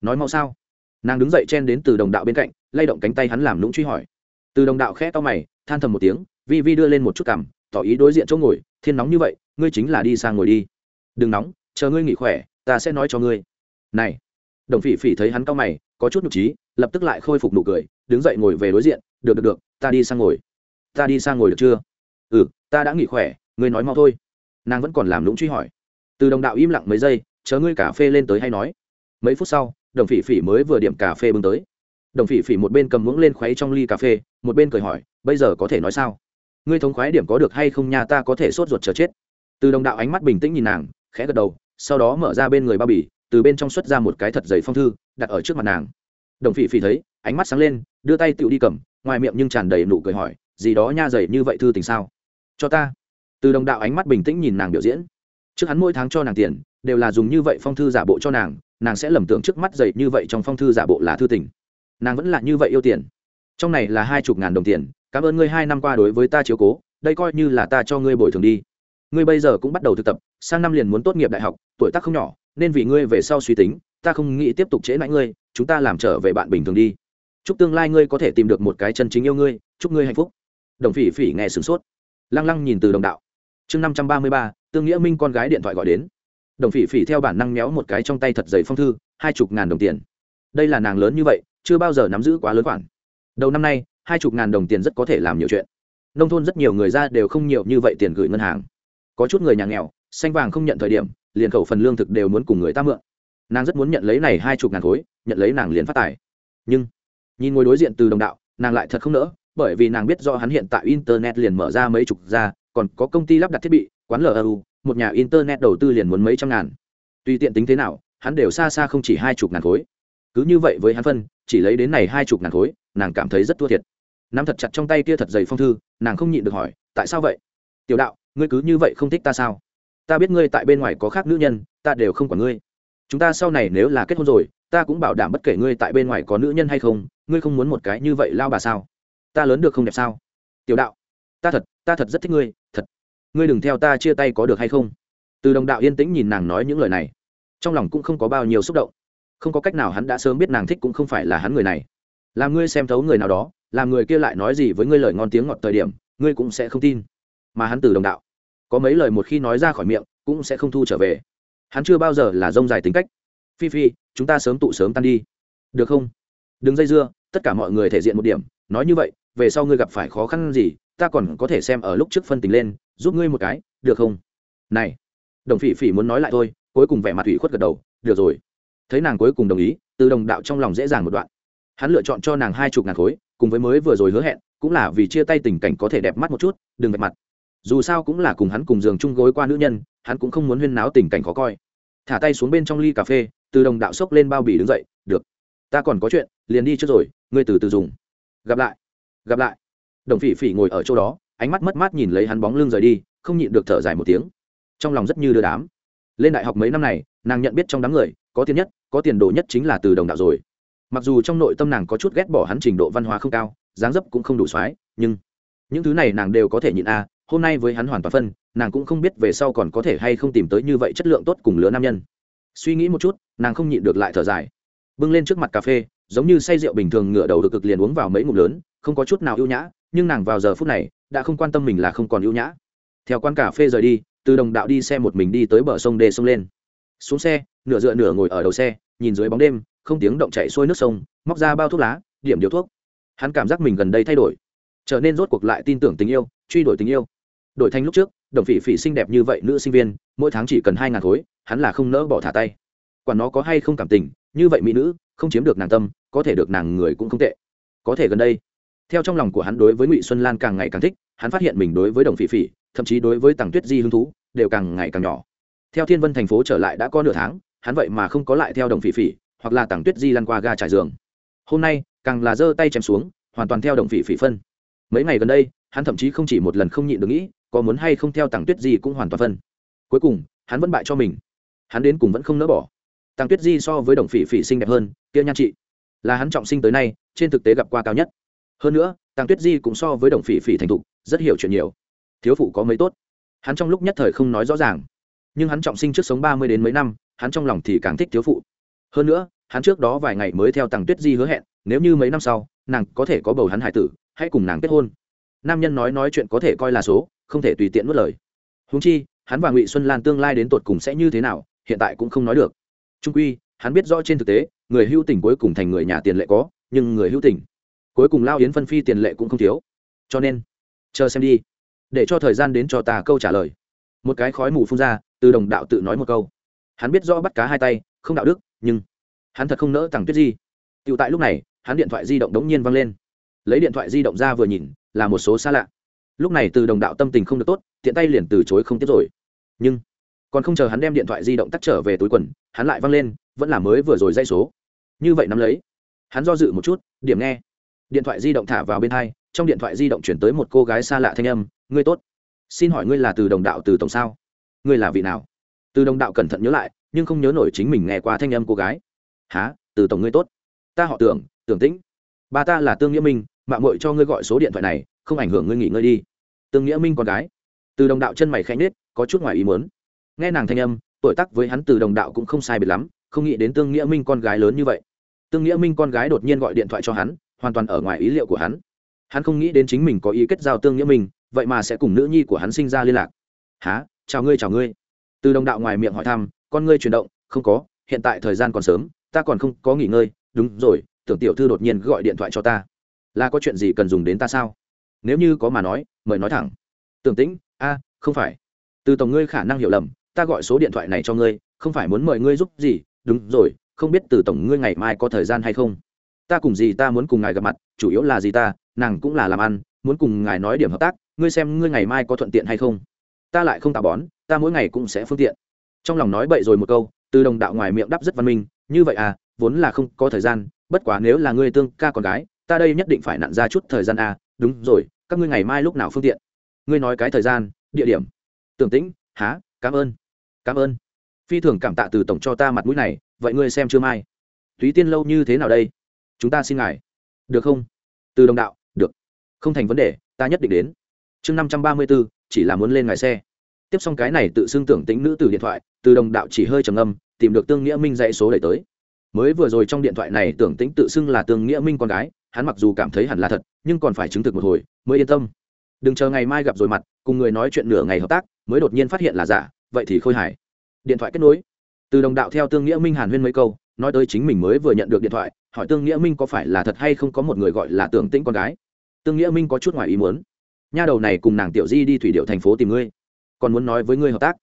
Nói mau sao? Nàng đứng dậy chen đến từ đồng đạo bên cạnh, lay động cánh tay hắn làm lũng truy hỏi. Từ đồng đạo khẽ to mày, than thầm một tiếng, vi vi đưa lên một chút cằm, tỏ ý đối diện chỗ ngồi, thiên nóng như vậy, ngươi chính là đi sang ngồi đi đừng nóng, chờ ngươi nghỉ khỏe, ta sẽ nói cho ngươi. Này, đồng phỉ phỉ thấy hắn cau mày, có chút nhục trí lập tức lại khôi phục nụ cười, đứng dậy ngồi về đối diện, được được được, ta đi sang ngồi. Ta đi sang ngồi được chưa? Ừ ta đã nghỉ khỏe, ngươi nói mau thôi. Nàng vẫn còn làm lũng truy hỏi. Từ đồng đạo im lặng mấy giây, chờ ngươi cà phê lên tới hay nói. Mấy phút sau, đồng phỉ phỉ mới vừa điểm cà phê bưng tới. Đồng phỉ phỉ một bên cầm muỗng lên khuấy trong ly cà phê, một bên cười hỏi, bây giờ có thể nói sao? Ngươi thống khoái điểm có được hay không nha, ta có thể sốt ruột chờ chết. Từ đồng đạo ánh mắt bình tĩnh nhìn nàng khẽ gật đầu, sau đó mở ra bên người bao bì, từ bên trong xuất ra một cái thật dày phong thư, đặt ở trước mặt nàng. Đồng phỉ phỉ thấy, ánh mắt sáng lên, đưa tay tựu đi cầm, ngoài miệng nhưng tràn đầy nụ cười hỏi, gì đó nha dày như vậy thư tình sao? Cho ta. Từ đồng đạo ánh mắt bình tĩnh nhìn nàng biểu diễn. Trước hắn mỗi tháng cho nàng tiền, đều là dùng như vậy phong thư giả bộ cho nàng nàng sẽ lầm tưởng trước mắt dày như vậy trong phong thư giả bộ là thư tình. Nàng vẫn là như vậy yêu tiền. Trong này là hai chục ngàn đồng tiền, cảm ơn ngươi hai năm qua đối với ta chiếu cố, đây coi như là ta cho ngươi bồi thường đi ngươi bây giờ cũng bắt đầu thực tập, sang năm liền muốn tốt nghiệp đại học, tuổi tác không nhỏ, nên vì ngươi về sau suy tính, ta không nghĩ tiếp tục trễ mãi ngươi, chúng ta làm trở về bạn bình thường đi. Chúc tương lai ngươi có thể tìm được một cái chân chính yêu ngươi, chúc ngươi hạnh phúc. Đồng phỉ phỉ nghe sửng sốt. Lăng lăng nhìn từ đồng đạo. Chương năm trăm ba mươi ba, tương nghĩa minh con gái điện thoại gọi đến. Đồng phỉ phỉ theo bản năng méo một cái trong tay thật giấy phong thư, hai chục ngàn đồng tiền. Đây là nàng lớn như vậy, chưa bao giờ nắm giữ quá lớn khoản. Đầu năm nay, hai chục ngàn đồng tiền rất có thể làm nhiều chuyện. Nông thôn rất nhiều người ra đều không nhiều như vậy tiền gửi ngân hàng có chút người nhà nghèo, xanh vàng không nhận thời điểm, liền khẩu phần lương thực đều muốn cùng người ta mượn. Nàng rất muốn nhận lấy này hai chục ngàn khối, nhận lấy nàng liền phát tài. Nhưng, nhìn ngồi đối diện từ đồng đạo, nàng lại thật không nỡ, bởi vì nàng biết do hắn hiện tại internet liền mở ra mấy chục ra, còn có công ty lắp đặt thiết bị, quán lu một nhà internet đầu tư liền muốn mấy trăm ngàn. Tùy tiện tính thế nào, hắn đều xa xa không chỉ hai chục ngàn khối. Cứ như vậy với hắn phân, chỉ lấy đến này hai chục ngàn khối, nàng cảm thấy rất thua thiệt. Nắm thật chặt trong tay kia thật dày phong thư, nàng không nhịn được hỏi, tại sao vậy? Tiểu đạo ngươi cứ như vậy không thích ta sao? Ta biết ngươi tại bên ngoài có khác nữ nhân, ta đều không quản ngươi. Chúng ta sau này nếu là kết hôn rồi, ta cũng bảo đảm bất kể ngươi tại bên ngoài có nữ nhân hay không, ngươi không muốn một cái như vậy lao bà sao? Ta lớn được không đẹp sao? Tiểu đạo, ta thật ta thật rất thích ngươi, thật. Ngươi đừng theo ta chia tay có được hay không? Từ đồng đạo yên tĩnh nhìn nàng nói những lời này. Trong lòng cũng không có bao nhiêu xúc động. Không có cách nào hắn đã sớm biết nàng thích cũng không phải là hắn người này. Làm ngươi xem thấu người nào đó làm người kia lại nói gì với ngươi lời ngon tiếng ngọt thời điểm, ngươi cũng sẽ không tin mà hắn từ đồng đạo. Có mấy lời một khi nói ra khỏi miệng, cũng sẽ không thu trở về. Hắn chưa bao giờ là rông dài tính cách. Phi phi, chúng ta sớm tụ sớm tan đi. Được không? Đừng dây dưa, tất cả mọi người thể diện một điểm. Nói như vậy, về sau ngươi gặp phải khó khăn gì, ta còn có thể xem ở lúc trước phân tình lên, giúp ngươi một cái, được không? Này, đồng phỉ phỉ muốn nói lại thôi, cuối cùng vẻ mặt ủy khuất gật đầu, được rồi. Thấy nàng cuối cùng đồng ý, từ đồng đạo trong lòng dễ dàng một đoạn. Hắn lựa chọn cho nàng hai chục ngàn khối, cùng với mới vừa rồi hứa hẹn, cũng là vì chia tay tình cảnh có thể đẹp mắt một chút, đừng vạch mặt dù sao cũng là cùng hắn cùng giường chung gối qua nữ nhân, hắn cũng không muốn huyên náo tình cảnh khó coi. Thả tay xuống bên trong ly cà phê, từ đồng đạo xốc lên bao bì đứng dậy, được, ta còn có chuyện, liền đi trước rồi, ngươi từ từ dùng. Gặp lại gặp lại. Đồng phỉ phỉ ngồi ở chỗ đó, ánh mắt mất mát nhìn lấy hắn bóng lưng rời đi, không nhịn được thở dài một tiếng. Trong lòng rất như đưa đám. Lên đại học mấy năm này, nàng nhận biết trong đám người, có tiền nhất, có tiền đồ nhất chính là từ đồng đạo rồi. Mặc dù trong nội tâm nàng có chút ghét bỏ hắn trình độ văn hóa không cao, dáng dấp cũng không đủ soái, nhưng những thứ này nàng đều có thể nhịn a hôm nay với hắn hoàn toàn phân, nàng cũng không biết về sau còn có thể hay không tìm tới như vậy chất lượng tốt cùng lứa nam nhân. Suy nghĩ một chút, nàng không nhịn được lại thở dài. Bưng lên trước mặt cà phê, giống như say rượu bình thường ngựa đầu được cực liền uống vào mấy ngụm lớn, không có chút nào ưu nhã, nhưng nàng vào giờ phút này, đã không quan tâm mình là không còn ưu nhã. Theo quán cà phê rời đi, từ đồng đạo đi xe một mình đi tới bờ sông đê sông lên. Xuống xe, nửa dựa nửa ngồi ở đầu xe, nhìn dưới bóng đêm, không tiếng động chạy xuôi nước sông, móc ra bao thuốc lá, điểm điếu thuốc. Hắn cảm giác mình gần đây thay đổi. Trở nên rốt cuộc lại tin tưởng tình yêu, truy đuổi tình yêu đổi thành lúc trước, đồng phỉ phỉ xinh đẹp như vậy nữ sinh viên, mỗi tháng chỉ cần hai ngàn khối, hắn là không nỡ bỏ thả tay. Quản nó có hay không cảm tình, như vậy mỹ nữ, không chiếm được nàng tâm, có thể được nàng người cũng không tệ. Có thể gần đây, theo trong lòng của hắn đối với ngụy xuân lan càng ngày càng thích, hắn phát hiện mình đối với đồng phỉ phỉ, thậm chí đối với tàng tuyết di hứng thú, đều càng ngày càng nhỏ. Theo thiên vân thành phố trở lại đã có nửa tháng, hắn vậy mà không có lại theo đồng phỉ phỉ, hoặc là tàng tuyết di lăn qua ga trải giường. Hôm nay, càng là giơ tay chém xuống, hoàn toàn theo đồng phỉ phỉ phân. Mấy ngày gần đây, hắn thậm chí không chỉ một lần không nhịn được nghĩ có muốn hay không theo tàng tuyết di cũng hoàn toàn phân. Cuối cùng, hắn vẫn bại cho mình. Hắn đến cùng vẫn không nỡ bỏ. Tàng tuyết di so với đồng phỉ phỉ xinh đẹp hơn, kia nhan trị là hắn trọng sinh tới nay, trên thực tế gặp qua cao nhất. Hơn nữa tàng tuyết di cũng so với đồng phỉ phỉ thành thục, rất hiểu chuyện nhiều. Thiếu phụ có mấy tốt? Hắn trong lúc nhất thời không nói rõ ràng. Nhưng hắn trọng sinh trước sống ba mươi đến mấy năm, hắn trong lòng thì càng thích thiếu phụ. Hơn nữa, hắn trước đó vài ngày mới theo tàng tuyết di hứa hẹn, nếu như mấy năm sau, nàng có thể có bầu hắn hải tử, hãy cùng nàng kết hôn nam nhân nói nói chuyện có thể coi là số, không thể tùy tiện mất lời. Húng chi, hắn và ngụy xuân lan tương lai đến tột cùng sẽ như thế nào, hiện tại cũng không nói được. Trung quy, hắn biết rõ trên thực tế, người hưu tình cuối cùng thành người nhà tiền lệ có, nhưng người hưu tình, cuối cùng lao yến phân phi tiền lệ cũng không thiếu. Cho nên, chờ xem đi. Để cho thời gian đến cho ta câu trả lời. Một cái khói mù phun ra, từ đồng đạo tự nói một câu. Hắn biết rõ bắt cá hai tay, không đạo đức, nhưng hắn thật không nỡ tặng tuyết di. Tựu tại lúc này, hắn điện thoại di động đống nhiên văng lên lấy điện thoại di động ra vừa nhìn, là một số xa lạ. Lúc này từ đồng đạo tâm tình không được tốt, tiện tay liền từ chối không tiếp rồi. Nhưng, còn không chờ hắn đem điện thoại di động tắt trở về túi quần, hắn lại văng lên, vẫn là mới vừa rồi dây số. Như vậy nắm lấy, hắn do dự một chút, điểm nghe. Điện thoại di động thả vào bên hai, trong điện thoại di động chuyển tới một cô gái xa lạ thanh âm, ngươi tốt. Xin hỏi ngươi là từ đồng đạo từ tổng sao? Ngươi là vị nào? Từ đồng đạo cẩn thận nhớ lại, nhưng không nhớ nổi chính mình nghe qua thanh âm cô gái. Há từ tổng ngươi tốt. Ta họ tưởng tưởng tĩnh. Ba ta là tương nghĩa minh mạng mội cho ngươi gọi số điện thoại này, không ảnh hưởng ngươi nghỉ ngơi đi. Tương nghĩa minh con gái, từ đồng đạo chân mày khẽ nhết có chút ngoài ý muốn. Nghe nàng thanh âm, tuổi tác với hắn từ đồng đạo cũng không sai biệt lắm, không nghĩ đến tương nghĩa minh con gái lớn như vậy. Tương nghĩa minh con gái đột nhiên gọi điện thoại cho hắn, hoàn toàn ở ngoài ý liệu của hắn. Hắn không nghĩ đến chính mình có ý kết giao tương nghĩa minh, vậy mà sẽ cùng nữ nhi của hắn sinh ra liên lạc. Há chào ngươi chào ngươi. Từ đồng đạo ngoài miệng hỏi thăm, con ngươi chuyển động, không có, hiện tại thời gian còn sớm, ta còn không có nghỉ ngơi, đúng rồi, tưởng tiểu thư đột nhiên gọi điện thoại cho ta là có chuyện gì cần dùng đến ta sao? Nếu như có mà nói, mời nói thẳng. Tưởng tĩnh, a, không phải. Từ tổng ngươi khả năng hiểu lầm, ta gọi số điện thoại này cho ngươi, không phải muốn mời ngươi giúp gì? Đúng rồi, không biết từ tổng ngươi ngày mai có thời gian hay không? Ta cùng gì ta muốn cùng ngài gặp mặt, chủ yếu là gì ta, nàng cũng là làm ăn, muốn cùng ngài nói điểm hợp tác, ngươi xem ngươi ngày mai có thuận tiện hay không? Ta lại không tạo bón, ta mỗi ngày cũng sẽ phương tiện. Trong lòng nói bậy rồi một câu, từ đồng đạo ngoài miệng đắp rất văn minh, như vậy à vốn là không có thời gian, bất quá nếu là ngươi tương ca con gái ta đây nhất định phải nặn ra chút thời gian à đúng rồi, các ngươi ngày mai lúc nào phương tiện? Ngươi nói cái thời gian, địa điểm. Tưởng tĩnh, há, cảm ơn cảm ơn. Phi thường cảm tạ từ tổng cho ta mặt mũi này, vậy ngươi xem chưa mai. Thúy tiên lâu như thế nào đây? Chúng ta xin ngài. Được không? Từ đồng đạo, được. Không thành vấn đề, ta nhất định đến. Chương năm trăm ba mươi b ố chỉ là muốn lên ngài xe. Tiếp xong cái này tự xưng tưởng tính nữ từ điện thoại, từ đồng đạo chỉ hơi trầm âm tìm được tương nghĩa minh dạy số đẩy tới. Mới vừa rồi trong điện thoại này tưởng tính tự xưng là tương nghĩa minh con gái hắn mặc dù cảm thấy hẳn là thật, nhưng còn phải chứng thực một hồi, mới yên tâm. Đừng chờ ngày mai gặp rồi mặt, cùng người nói chuyện nửa ngày hợp tác, mới đột nhiên phát hiện là giả, vậy thì khôi hài. Điện thoại kết nối. Từ đồng đạo theo tương nghĩa minh hàn huyên mấy câu, nói tới chính mình mới vừa nhận được điện thoại, hỏi tương nghĩa minh có phải là thật hay không có một người gọi là tưởng tĩnh con gái. Tương nghĩa minh có chút ngoài ý muốn. Nha đầu này cùng nàng tiểu di đi thủy điệu thành phố tìm ngươi, còn muốn nói với ngươi hợp tác.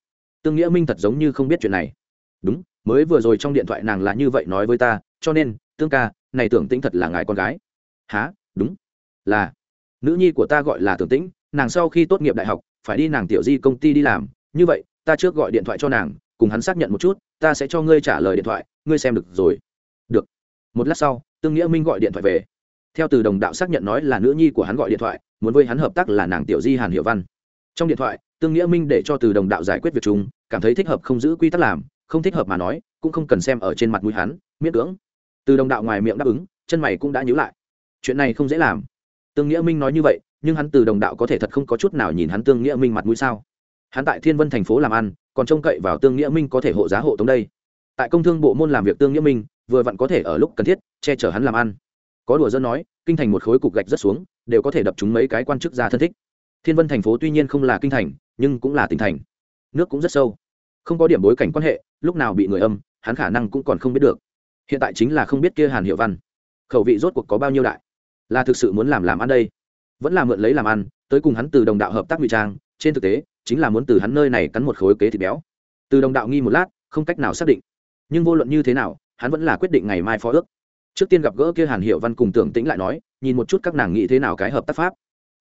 Tương nghĩa minh thật giống như không biết chuyện này. Đúng, mới vừa rồi trong điện thoại nàng là như vậy nói với ta, cho nên, tương ca, này tưởng tĩnh thật là ngài con gái há, đúng, là, nữ nhi của ta gọi là tưởng tĩnh, nàng sau khi tốt nghiệp đại học, phải đi nàng tiểu di công ty đi làm. Như vậy, ta trước gọi điện thoại cho nàng, cùng hắn xác nhận một chút, ta sẽ cho ngươi trả lời điện thoại, ngươi xem được rồi. Được. Một lát sau, tương nghĩa minh gọi điện thoại về. Theo từ đồng đạo xác nhận nói là nữ nhi của hắn gọi điện thoại, muốn với hắn hợp tác là nàng tiểu di hàn hiệu văn. Trong điện thoại, tương nghĩa minh để cho từ đồng đạo giải quyết việc chúng cảm thấy thích hợp không giữ quy tắc làm, không thích hợp mà nói, cũng không cần xem ở trên mặt mũi hắn miết cưỡng. Từ đồng đạo ngoài miệng đáp ứng, chân mày cũng đã nhíu lại chuyện này không dễ làm. Tương nghĩa minh nói như vậy, nhưng hắn từ đồng đạo có thể thật không có chút nào nhìn hắn tương nghĩa minh mặt mũi sao? Hắn tại thiên vân thành phố làm ăn, còn trông cậy vào tương nghĩa minh có thể hộ giá hộ tống đây. Tại công thương bộ môn làm việc tương nghĩa minh, vừa vặn có thể ở lúc cần thiết, che chở hắn làm ăn. Có đùa dân nói, kinh thành một khối cục gạch rất xuống, đều có thể đập chúng mấy cái quan chức ra thân thích. Thiên vân thành phố tuy nhiên không là kinh thành, nhưng cũng là tỉnh thành. Nước cũng rất sâu. Không có điểm bối cảnh quan hệ, lúc nào bị người âm, hắn khả năng cũng còn không biết được. Hiện tại chính là không biết kia hàn hiệu văn. Khẩu vị rốt cuộc có bao nhiêu đại? Là thực sự muốn làm làm ăn đây. Vẫn là mượn lấy làm ăn, tới cùng hắn từ đồng đạo hợp tác ngụy trang, trên thực tế, chính là muốn từ hắn nơi này cắn một khối kế thịt béo. Từ đồng đạo nghi một lát, không cách nào xác định. Nhưng vô luận như thế nào, hắn vẫn là quyết định ngày mai phó ước. Trước tiên gặp gỡ kia hàn hiệu văn cùng tưởng tĩnh lại nói, nhìn một chút các nàng nghĩ thế nào cái hợp tác pháp.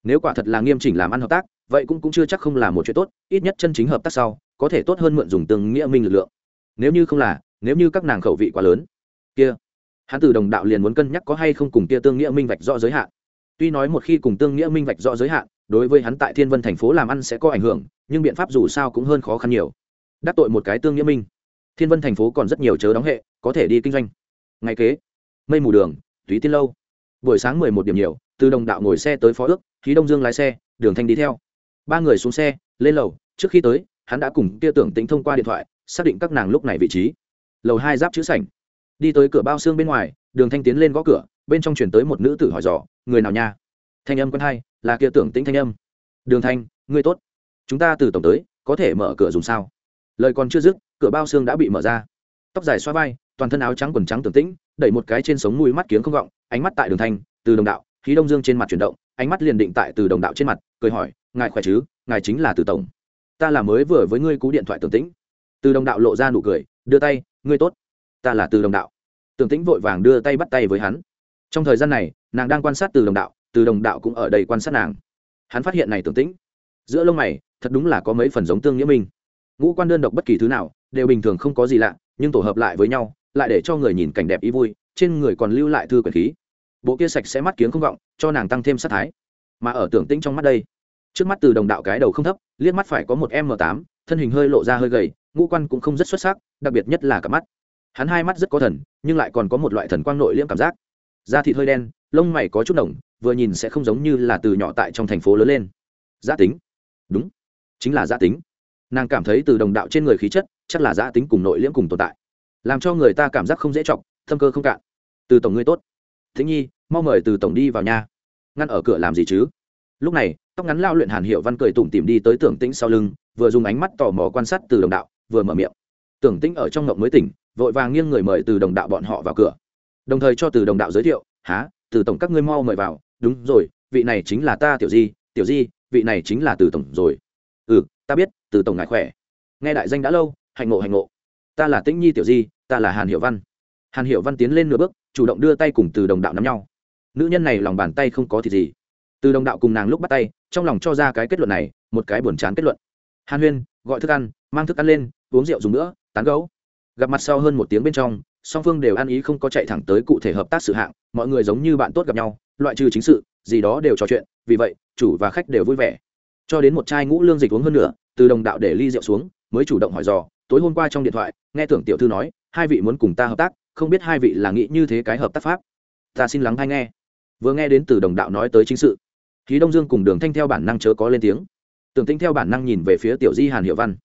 Nếu quả thật là nghiêm chỉnh làm ăn hợp tác, vậy cũng cũng chưa chắc không là một chuyện tốt, ít nhất chân chính hợp tác sau, có thể tốt hơn mượn dùng từng nghĩa minh lực lượng. Nếu như không là, nếu như các nàng khẩu vị quá lớn. Kia hắn từ đồng đạo liền muốn cân nhắc có hay không cùng kia tương nghĩa minh vạch rõ giới hạn. Tuy nói một khi cùng tương nghĩa minh vạch rõ giới hạn, đối với hắn tại thiên vân thành phố làm ăn sẽ có ảnh hưởng, nhưng biện pháp dù sao cũng hơn khó khăn nhiều. Đắc tội một cái tương nghĩa minh, thiên vân thành phố còn rất nhiều chớ đóng hệ, có thể đi kinh doanh. Ngày kế, mây mù đường, túy tiên lâu. Buổi sáng mười một điểm nhiều, từ đồng đạo ngồi xe tới phó ước khí đông dương lái xe, đường thanh đi theo. Ba người xuống xe, lên lầu, trước khi tới, hắn đã cùng kia tưởng tính thông qua điện thoại, xác định các nàng lúc này vị trí. Lầu hai giáp chữ sảnh đi tới cửa bao xương bên ngoài, đường thanh tiến lên gõ cửa, bên trong chuyển tới một nữ tử hỏi dò, người nào nha? Thanh âm quân hai là kia tưởng tính thanh âm. Đường thanh, ngươi tốt. Chúng ta từ tổng tới, có thể mở cửa dùng sao? Lời còn chưa dứt, cửa bao xương đã bị mở ra. Tóc dài xoa vai, toàn thân áo trắng quần trắng tưởng tĩnh, đẩy một cái trên sống mũi mắt kiếng không gọng ánh mắt tại đường thanh, từ đồng đạo, khí đông dương trên mặt chuyển động, ánh mắt liền định tại từ đồng đạo trên mặt, cười hỏi, ngài khỏe chứ? Ngài chính là từ tổng. Ta là mới vừa với ngươi cú điện thoại tưởng tĩnh. Từ đồng đạo lộ ra nụ cười, đưa tay, ngươi tốt ta là từ đồng đạo. Tưởng tĩnh vội vàng đưa tay bắt tay với hắn. Trong thời gian này, nàng đang quan sát từ đồng đạo, từ đồng đạo cũng ở đây quan sát nàng. Hắn phát hiện này tưởng tĩnh, giữa lông mày, thật đúng là có mấy phần giống tương nghĩa minh. Ngũ quan đơn độc bất kỳ thứ nào, đều bình thường không có gì lạ, nhưng tổ hợp lại với nhau, lại để cho người nhìn cảnh đẹp ý vui, trên người còn lưu lại thư quyển khí. Bộ kia sạch sẽ mắt kiếng không vọng cho nàng tăng thêm sát thái. Mà ở tưởng tĩnh trong mắt đây, trước mắt từ đồng đạo cái đầu không thấp, liếc mắt phải có một m tám, thân hình hơi lộ ra hơi gầy, ngũ quan cũng không rất xuất sắc, đặc biệt nhất là cặp mắt hắn hai mắt rất có thần, nhưng lại còn có một loại thần quang nội liễm cảm giác. Da thịt hơi đen, lông mày có chút đồng vừa nhìn sẽ không giống như là từ nhỏ tại trong thành phố lớn lên. Giã tính. Đúng. Chính là giã tính. Nàng cảm thấy từ đồng đạo trên người khí chất, chắc là giã tính cùng nội liễm cùng tồn tại. Làm cho người ta cảm giác không dễ chọc, thâm cơ không cạn. Từ tổng ngươi tốt. Thính nhi, mau mời từ tổng đi vào nhà. Ngăn ở cửa làm gì chứ? Lúc này, tóc ngắn lao luyện hàn hiệu văn cười tủm tìm đi tới tưởng tĩnh sau lưng, vừa dùng ánh mắt tò mò quan sát từ đồng đạo, vừa mở miệng. Tưởng tĩnh ở trong ngộng mới tỉnh vội vàng nghiêng người mời từ đồng đạo bọn họ vào cửa. Đồng thời cho từ đồng đạo giới thiệu há từ tổng các ngươi mau mời vào. Đúng rồi, vị này chính là ta, tiểu di tiểu di, vị này chính là từ tổng rồi. Ừ ta biết, từ tổng ngại khỏe. Nghe đại danh đã lâu, hạnh ngộ hạnh ngộ. Ta là tĩnh nhi, tiểu di, ta là hàn hiệu văn. Hàn hiệu văn tiến lên nửa bước, chủ động đưa tay cùng từ đồng đạo nắm nhau. Nữ nhân này lòng bàn tay không có thì gì. Từ đồng đạo cùng nàng lúc bắt tay, trong lòng cho ra cái kết luận này, một cái buồn chán kết luận. Hàn huyên, gọi thức ăn, mang thức ăn lên, uống rượu dùng nữa, tán gấu gặp mặt sau hơn một tiếng bên trong, song phương đều ăn ý không có chạy thẳng tới cụ thể hợp tác sự hạng, mọi người giống như bạn tốt gặp nhau, loại trừ chính sự, gì đó đều trò chuyện, vì vậy, chủ và khách đều vui vẻ. Cho đến một chai ngũ lương dịch uống hơn nữa từ đồng đạo để ly rượu xuống, mới chủ động hỏi dò, tối hôm qua trong điện thoại, nghe tưởng tiểu thư nói, hai vị muốn cùng ta hợp tác, không biết hai vị là nghĩ như thế cái hợp tác pháp? Ta xin lắng hay nghe. Vừa nghe đến từ đồng đạo nói tới chính sự khí đông dương cùng đường thanh theo bản năng chớ có lên tiếng. Tưởng tinh theo bản năng nhìn về phía tiểu di hàn hiệu văn.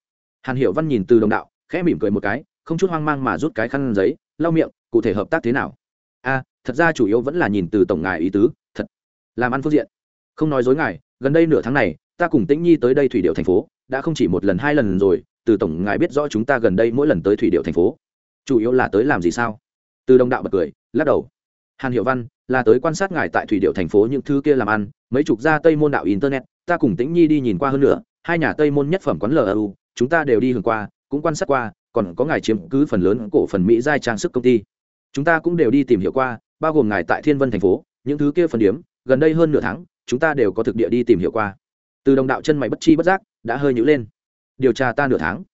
Hàn hiệu văn nhìn từ đồng đạo, khẽ mỉm cười một cái không chút hoang mang mà rút cái khăn giấy, lau miệng, cụ thể hợp tác thế nào? A thật ra chủ yếu vẫn là nhìn từ tổng ngài ý tứ, thật. Làm ăn phương diện. Không nói dối ngài, gần đây nửa tháng này, ta cùng tĩnh nhi tới đây thủy điệu thành phố, đã không chỉ một lần hai lần rồi, từ tổng ngài biết rõ chúng ta gần đây mỗi lần tới thủy điệu thành phố. Chủ yếu là tới làm gì sao? Từ đồng đạo bật cười, lắc đầu. Hàn hiệu văn, là tới quan sát ngài tại thủy điệu thành phố những thứ kia làm ăn, mấy chục gia tây môn đạo internet, ta cùng tĩnh nhi đi nhìn qua hơn nữa hai nhà tây môn nhất phẩm quán lu chúng ta đều đi hưởng qua, cũng quan sát qua còn có ngài chiếm cứ phần lớn cổ phần mỹ giai trang sức công ty. Chúng ta cũng đều đi tìm hiểu qua, bao gồm ngài tại thiên vân thành phố, những thứ kia phần điếm gần đây hơn nửa tháng, chúng ta đều có thực địa đi tìm hiểu qua. Từ đồng đạo chân mày bất chi bất giác, đã hơi nhữ lên. Điều tra ta nửa tháng.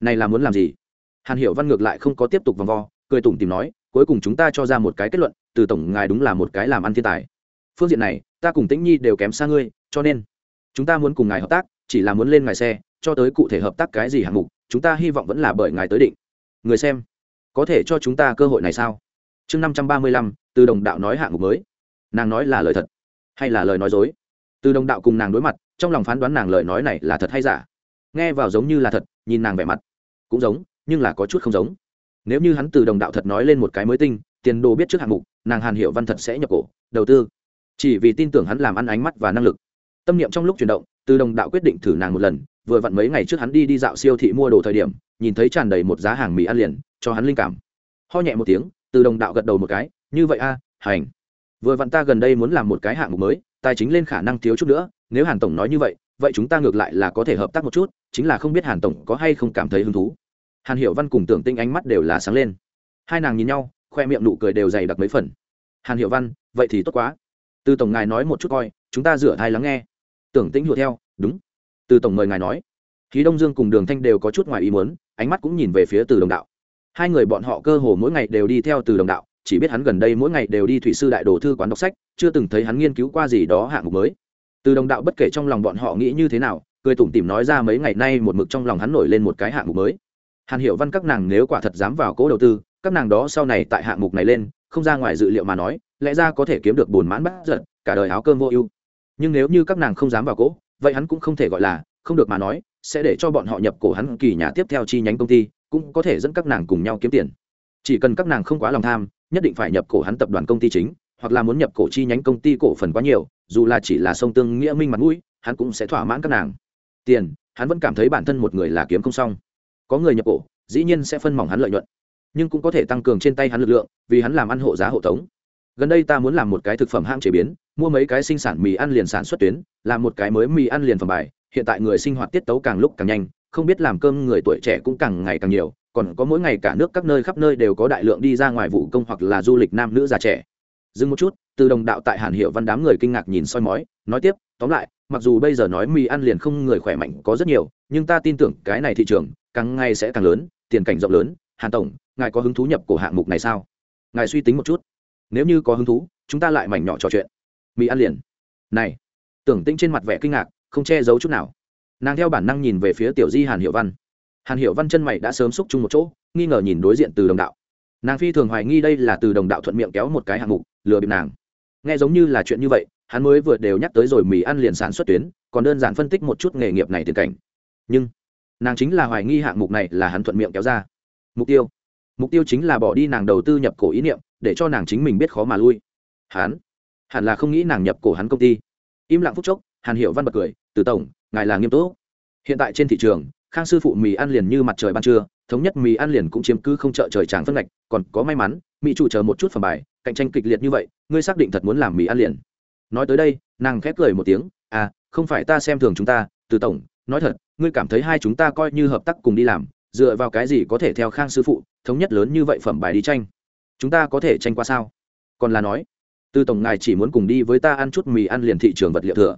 Này là muốn làm gì? Hàn hiểu văn ngược lại không có tiếp tục vòng vo, cười tủm tìm nói, cuối cùng chúng ta cho ra một cái kết luận, từ tổng ngài đúng là một cái làm ăn thiên tài. Phương diện này, ta cùng tĩnh nhi đều kém xa ngươi, cho nên, chúng ta muốn cùng ngài hợp tác, chỉ là muốn lên ngài xe, cho tới cụ thể hợp tác cái gì hạng mục chúng ta hy vọng vẫn là bởi ngài tới định. Người xem, có thể cho chúng ta cơ hội này sao? Chương năm trăm ba mươi lăm, từ đồng đạo nói hạng mục mới. Nàng nói là lời thật, hay là lời nói dối? Từ đồng đạo cùng nàng đối mặt, trong lòng phán đoán nàng lời nói này là thật hay giả. Nghe vào giống như là thật, nhìn nàng vẻ mặt cũng giống, nhưng là có chút không giống. Nếu như hắn từ đồng đạo thật nói lên một cái mới tinh, tiền đồ biết trước hạng mục, nàng hàn hiệu văn thật sẽ nhập cổ, đầu tư. Chỉ vì tin tưởng hắn làm ăn ánh mắt và năng lực tâm niệm trong lúc chuyển động, từ đồng đạo quyết định thử nàng một lần, vừa vặn mấy ngày trước hắn đi đi dạo siêu thị mua đồ thời điểm, nhìn thấy tràn đầy một giá hàng mì ăn liền, cho hắn linh cảm. Ho nhẹ một tiếng, từ đồng đạo gật đầu một cái, như vậy a, hành. Vừa vặn ta gần đây muốn làm một cái hạng mục mới, tài chính lên khả năng thiếu chút nữa, nếu hàn tổng nói như vậy vậy chúng ta ngược lại là có thể hợp tác một chút, chính là không biết hàn tổng có hay không cảm thấy hứng thú. Hàn hiểu văn cùng tưởng tinh ánh mắt đều là sáng lên. Hai nàng nhìn nhau, khoe miệng nụ cười đều dày đặc mấy phần. Hàn hiểu văn, vậy thì tốt quá. Từ tổng ngài nói một chút coi, chúng ta rửa thai lắng nghe tưởng tĩnh hùa theo, đúng. Từ tổng mời ngài nói. Khí đông dương cùng đường thanh đều có chút ngoài ý muốn, ánh mắt cũng nhìn về phía từ đồng đạo. Hai người bọn họ cơ hồ mỗi ngày đều đi theo từ đồng đạo, chỉ biết hắn gần đây mỗi ngày đều đi thủy sư đại đồ thư quán đọc sách, chưa từng thấy hắn nghiên cứu qua gì đó hạng mục mới. Từ đồng đạo bất kể trong lòng bọn họ nghĩ như thế nào, cười tủm tỉm nói ra mấy ngày nay một mực trong lòng hắn nổi lên một cái hạng mục mới. Hàn hiểu văn các nàng nếu quả thật dám vào cố đầu tư, các nàng đó sau này tại hạng mục này lên, không ra ngoài dự liệu mà nói, lẽ ra có thể kiếm được bồn mãn bắt giật cả đời áo cơm vô ưu nhưng nếu như các nàng không dám vào cỗ, vậy hắn cũng không thể gọi là, không được mà nói, sẽ để cho bọn họ nhập cổ hắn kỳ nhà tiếp theo chi nhánh công ty, cũng có thể dẫn các nàng cùng nhau kiếm tiền. Chỉ cần các nàng không quá lòng tham, nhất định phải nhập cổ hắn tập đoàn công ty chính, hoặc là muốn nhập cổ chi nhánh công ty cổ phần quá nhiều, dù là chỉ là sông tương nghĩa minh mặt mũi, hắn cũng sẽ thỏa mãn các nàng. Tiền, hắn vẫn cảm thấy bản thân một người là kiếm không xong. Có người nhập cổ, dĩ nhiên sẽ phân mỏng hắn lợi nhuận, nhưng cũng có thể tăng cường trên tay hắn lực lượng, vì hắn làm ăn hộ giá hộ tống gần đây ta muốn làm một cái thực phẩm hãng chế biến, mua mấy cái sinh sản mì ăn liền sản xuất tuyến, làm một cái mới mì ăn liền phẩm bài. Hiện tại người sinh hoạt tiết tấu càng lúc càng nhanh, không biết làm cơm người tuổi trẻ cũng càng ngày càng nhiều, còn có mỗi ngày cả nước các nơi khắp nơi đều có đại lượng đi ra ngoài vụ công hoặc là du lịch nam nữ già trẻ. Dừng một chút, từ đồng đạo tại hàn hiệu văn đám người kinh ngạc nhìn soi mói, nói tiếp, tóm lại, mặc dù bây giờ nói mì ăn liền không người khỏe mạnh có rất nhiều, nhưng ta tin tưởng cái này thị trường, càng ngày sẽ càng lớn, tiền cảnh rộng lớn. Hàn tổng, ngài có hứng thú nhập cổ hạng mục này sao? Ngài suy tính một chút nếu như có hứng thú, chúng ta lại mảnh nhỏ trò chuyện. Mì ăn liền. Này, tưởng tinh trên mặt vẻ kinh ngạc, không che giấu chút nào. Nàng theo bản năng nhìn về phía tiểu di hàn hiệu văn. Hàn hiệu văn chân mày đã sớm xúc chung một chỗ, nghi ngờ nhìn đối diện từ đồng đạo. Nàng phi thường hoài nghi đây là từ đồng đạo thuận miệng kéo một cái hạng mục, lừa bịp nàng. Nghe giống như là chuyện như vậy, hắn mới vừa đều nhắc tới rồi mì ăn liền sản xuất tuyến, còn đơn giản phân tích một chút nghề nghiệp này tiền cảnh. Nhưng, nàng chính là hoài nghi hạng mục này là hắn thuận miệng kéo ra. Mục tiêu mục tiêu chính là bỏ đi nàng đầu tư nhập cổ ý niệm, để cho nàng chính mình biết khó mà lui. Hắn, hẳn là không nghĩ nàng nhập cổ hắn công ty. Im lặng phúc chốc, hàn hiệu văn bật cười, từ tổng, ngài là nghiêm túc. Hiện tại trên thị trường, khang sư phụ mì ăn liền như mặt trời ban trưa, thống nhất mì ăn liền cũng chiếm cứ không trợ trời tràng phân ngạch, còn có may mắn mỹ chủ chờ một chút phần bài, cạnh tranh kịch liệt như vậy, ngươi xác định thật muốn làm mì ăn liền. Nói tới đây, nàng khép cười một tiếng à không phải ta xem thường chúng ta, từ tổng, nói thật, ngươi cảm thấy hai chúng ta coi như hợp tác cùng đi làm dựa vào cái gì có thể theo khang sư phụ thống nhất lớn như vậy phẩm bài đi tranh? Chúng ta có thể tranh qua sao? Còn là nói từ tổng ngài chỉ muốn cùng đi với ta ăn chút mì ăn liền thị trường vật liệu thừa.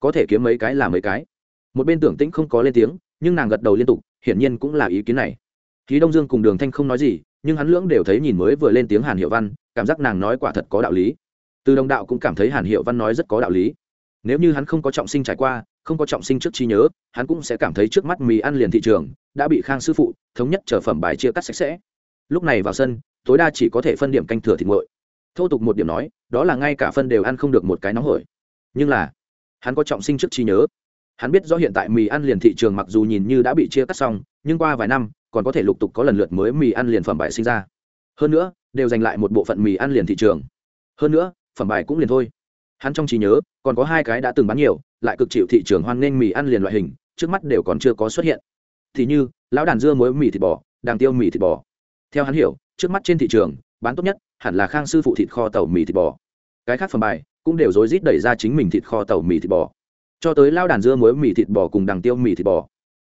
Có thể kiếm mấy cái là mấy cái. Một bên tưởng tĩnh không có lên tiếng, nhưng nàng gật đầu liên tục, hiển nhiên cũng là ý kiến này. Khí đông dương cùng đường thanh không nói gì, nhưng hắn lưỡng đều thấy nhìn mới vừa lên tiếng hàn hiệu văn, cảm giác nàng nói quả thật có đạo lý. Từ đồng đạo cũng cảm thấy hàn hiệu văn nói rất có đạo lý. Nếu như hắn không có trọng sinh trải qua không có trọng sinh trước trí nhớ, hắn cũng sẽ cảm thấy trước mắt mì ăn liền thị trường, đã bị khang sư phụ thống nhất trở phẩm bài chia cắt sạch sẽ. Lúc này vào sân, tối đa chỉ có thể phân điểm canh thừa thịt nguội. Thô tục một điểm nói, đó là ngay cả phân đều ăn không được một cái nóng hổi. Nhưng là, hắn có trọng sinh trước trí nhớ. Hắn biết rõ hiện tại mì ăn liền thị trường mặc dù nhìn như đã bị chia cắt xong, nhưng qua vài năm, còn có thể lục tục có lần lượt mới mì ăn liền phẩm bài sinh ra. Hơn nữa, đều giành lại một bộ phận mì ăn liền thị trường. Hơn nữa, phẩm bài cũng liền thôi hắn trong trí nhớ, còn có hai cái đã từng bán nhiều, lại cực chịu thị trường hoan nghênh mì ăn liền loại hình, trước mắt đều còn chưa có xuất hiện. Thì như, lão đàn dưa muối mì thịt bò, đàng tiêu mì thịt bò. Theo hắn hiểu, trước mắt trên thị trường, bán tốt nhất, hẳn là khang sư phụ thịt kho tàu mì thịt bò. Cái khác phẩm bài, cũng đều rối rít đẩy ra chính mình thịt kho tàu mì thịt bò. Cho tới lao đàn dưa muối mì thịt bò cùng đằng tiêu mì thịt bò.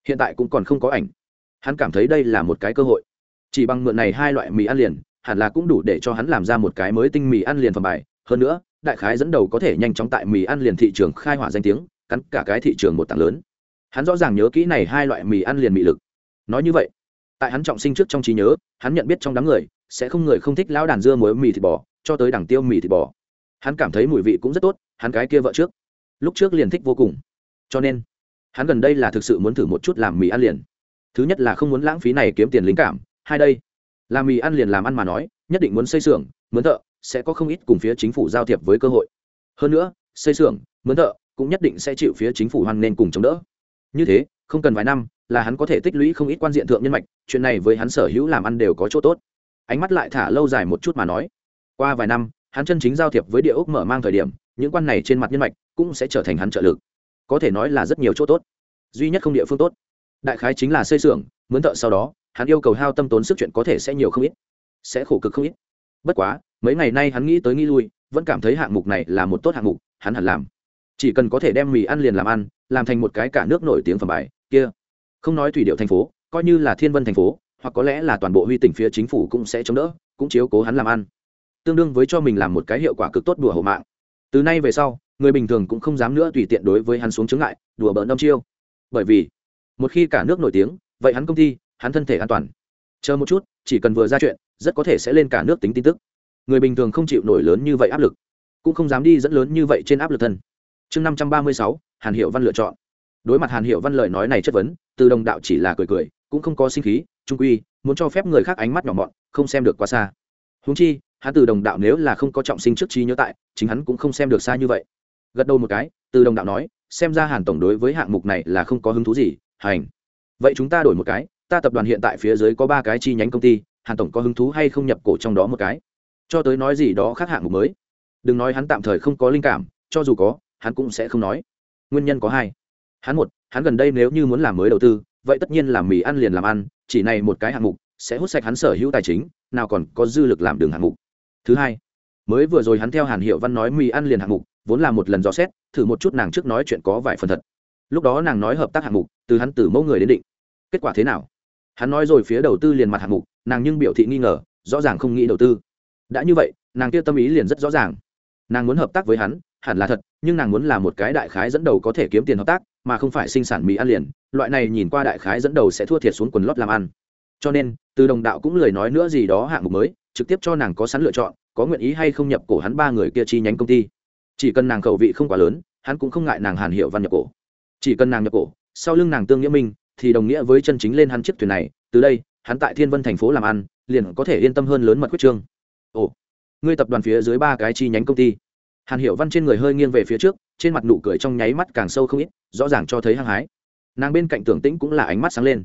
Hiện tại cũng còn không có ảnh. Hắn cảm thấy đây là một cái cơ hội. Chỉ bằng mượn này hai loại mì ăn liền, hẳn là cũng đủ để cho hắn làm ra một cái mới tinh mì ăn liền phẩm bài. Hơn nữa đại khái dẫn đầu có thể nhanh chóng tại mì ăn liền thị trường khai hỏa danh tiếng, cắn cả cái thị trường một tảng lớn. Hắn rõ ràng nhớ kỹ này hai loại mì ăn liền mị lực. Nói như vậy, tại hắn trọng sinh trước trong trí nhớ, hắn nhận biết trong đám người, sẽ không người không thích lão đàn dưa muối mì thịt bò, cho tới đẳng tiêu mì thịt bò. Hắn cảm thấy mùi vị cũng rất tốt, hắn cái kia vợ trước. Lúc trước liền thích vô cùng. Cho nên, hắn gần đây là thực sự muốn thử một chút làm mì ăn liền. Thứ nhất là không muốn lãng phí này kiếm tiền lính cảm, hai đây làm mì ăn liền làm ăn mà nói, nhất định muốn xây xưởng, muốn thợ sẽ có không ít cùng phía chính phủ giao thiệp với cơ hội. Hơn nữa, xây xưởng, mướn thợ cũng nhất định sẽ chịu phía chính phủ hoan nên cùng chống đỡ. Như thế, không cần vài năm là hắn có thể tích lũy không ít quan diện thượng nhân mạch, chuyện này với hắn sở hữu làm ăn đều có chỗ tốt. Ánh mắt lại thả lâu dài một chút mà nói. Qua vài năm, hắn chân chính giao thiệp với địa ốc mở mang thời điểm, những quan này trên mặt nhân mạch cũng sẽ trở thành hắn trợ lực. Có thể nói là rất nhiều chỗ tốt. Duy nhất không địa phương tốt. Đại khái chính là xây xưởng, mướn thợ sau đó, hắn yêu cầu hao tâm tốn sức chuyện có thể sẽ nhiều không ít, sẽ khổ cực không ít. Bất quá mấy ngày nay hắn nghĩ tới nghĩ lui, vẫn cảm thấy hạng mục này là một tốt hạng mục, hắn hẳn làm. Chỉ cần có thể đem mì ăn liền làm ăn, làm thành một cái cả nước nổi tiếng phẩm bài, kia. Không nói thủy điệu thành phố, coi như là thiên vân thành phố, hoặc có lẽ là toàn bộ huy tỉnh phía chính phủ cũng sẽ chống đỡ, cũng chiếu cố hắn làm ăn. Tương đương với cho mình làm một cái hiệu quả cực tốt đùa hộ mạng. Từ nay về sau, người bình thường cũng không dám nữa tùy tiện đối với hắn xuống chứng ngại, đùa bỡn đâm chiêu. Bởi vì, một khi cả nước nổi tiếng, vậy hắn công ty, hắn thân thể an toàn. Chờ một chút, chỉ cần vừa ra chuyện, rất có thể sẽ lên cả nước tính tin tức người bình thường không chịu nổi lớn như vậy áp lực, cũng không dám đi dẫn lớn như vậy trên áp lực thân. Chương năm trăm ba mươi sáu, hàn hiệu văn lựa chọn. Đối mặt hàn hiệu văn lời nói này chất vấn, từ đồng đạo chỉ là cười cười, cũng không có sinh khí, trung quy, muốn cho phép người khác ánh mắt nhỏ mọn, không xem được quá xa. Húng chi, hắn từ đồng đạo nếu là không có trọng sinh trước trí nhớ tại, chính hắn cũng không xem được xa như vậy. Gật đầu một cái, từ đồng đạo nói, xem ra hàn tổng đối với hạng mục này là không có hứng thú gì, hành. Vậy chúng ta đổi một cái, ta tập đoàn hiện tại phía dưới có ba cái chi nhánh công ty, hàn tổng có hứng thú hay không nhập cổ trong đó một cái? Cho tới nói gì đó khác hạng mục mới. Đừng nói hắn tạm thời không có linh cảm, cho dù có, hắn cũng sẽ không nói. Nguyên nhân có hai. Hắn một, hắn gần đây nếu như muốn làm mới đầu tư, vậy tất nhiên làm mì ăn liền làm ăn, chỉ này một cái hạng mục sẽ hút sạch hắn sở hữu tài chính, nào còn có dư lực làm đường hạng mục. Thứ hai, mới vừa rồi hắn theo hàn hiệu văn nói mì ăn liền hạng mục, vốn là một lần dò xét, thử một chút nàng trước nói chuyện có vài phần thật. Lúc đó nàng nói hợp tác hạng mục, từ hắn từ mẫu người đến định. Kết quả thế nào? Hắn nói rồi phía đầu tư liền mặt hạng mục, nàng nhưng biểu thị nghi ngờ, rõ ràng không nghĩ đầu tư đã như vậy, nàng kia tâm ý liền rất rõ ràng. Nàng muốn hợp tác với hắn, hẳn là thật, nhưng nàng muốn là một cái đại khái dẫn đầu có thể kiếm tiền hợp tác, mà không phải sinh sản mì ăn liền. Loại này nhìn qua đại khái dẫn đầu sẽ thua thiệt xuống quần lót làm ăn. Cho nên, từ đồng đạo cũng lời nói nữa gì đó hạng mục mới, trực tiếp cho nàng có sẵn lựa chọn, có nguyện ý hay không nhập cổ hắn ba người kia chi nhánh công ty. Chỉ cần nàng khẩu vị không quá lớn, hắn cũng không ngại nàng hàn hiệu văn nhập cổ. Chỉ cần nàng nhập cổ, sau lưng nàng tương nghĩa minh, thì đồng nghĩa với chân chính lên hắn chiếc thuyền này. Từ đây, hắn tại thiên vân thành phố làm ăn, liền có thể yên tâm hơn lớn mật quyết trương ồ, ngươi tập đoàn phía dưới ba cái chi nhánh công ty. Hàn hiểu văn trên người hơi nghiêng về phía trước, trên mặt nụ cười trong nháy mắt càng sâu không ít, rõ ràng cho thấy hăng hái. Nàng bên cạnh tưởng tĩnh cũng là ánh mắt sáng lên.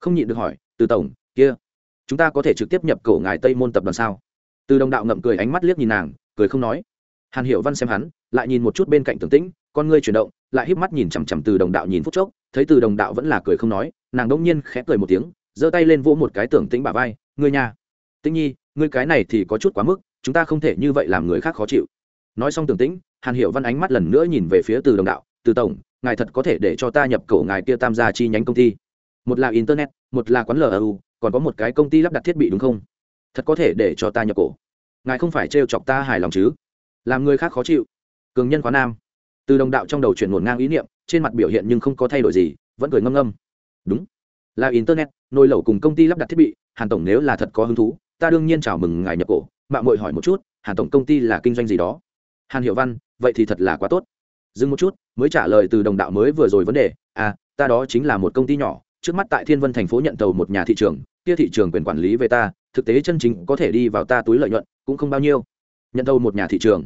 Không nhịn được hỏi, từ tổng, kia, chúng ta có thể trực tiếp nhập cổ ngài tây môn tập đoàn sao? Từ đồng đạo ngậm cười ánh mắt liếc nhìn nàng, cười không nói. Hàn hiểu văn xem hắn, lại nhìn một chút bên cạnh tưởng tĩnh, con ngươi chuyển động, lại híp mắt nhìn chằm chằm từ đồng đạo nhìn phút chốc, thấy từ đồng đạo vẫn là cười không nói, nàng đông nhiên khẽ cười một tiếng, giơ tay lên vỗ một cái tưởng tĩnh bả vai, ngươi nhà, tĩnh nhi ngươi cái này thì có chút quá mức, chúng ta không thể như vậy làm người khác khó chịu. Nói xong tưởng tĩnh, hàn hiểu văn ánh mắt lần nữa nhìn về phía từ đồng đạo, từ tổng, ngài thật có thể để cho ta nhập cổ ngài kia tam gia chi nhánh công ty? Một là internet, một là quán lu còn có một cái công ty lắp đặt thiết bị đúng không? Thật có thể để cho ta nhập cổ? Ngài không phải trêu chọc ta hài lòng chứ? Làm người khác khó chịu. Cường nhân quá nam. Từ đồng đạo trong đầu chuyển nguồn ngang ý niệm, trên mặt biểu hiện nhưng không có thay đổi gì, vẫn cười ngâm ngâm. Đúng, là internet, nồi lẩu cùng công ty lắp đặt thiết bị, hàn tổng nếu là thật có hứng thú ta đương nhiên chào mừng ngài nhập cổ mạng mội hỏi một chút, hàn tổng công ty là kinh doanh gì đó? Hàn hiệu văn, vậy thì thật là quá tốt. Dừng một chút, mới trả lời từ đồng đạo mới vừa rồi vấn đề à ta đó chính là một công ty nhỏ, trước mắt tại thiên vân thành phố nhận tàu một nhà thị trường, kia thị trường quyền quản lý về ta, thực tế chân chính có thể đi vào ta túi lợi nhuận, cũng không bao nhiêu. Nhận tàu một nhà thị trường.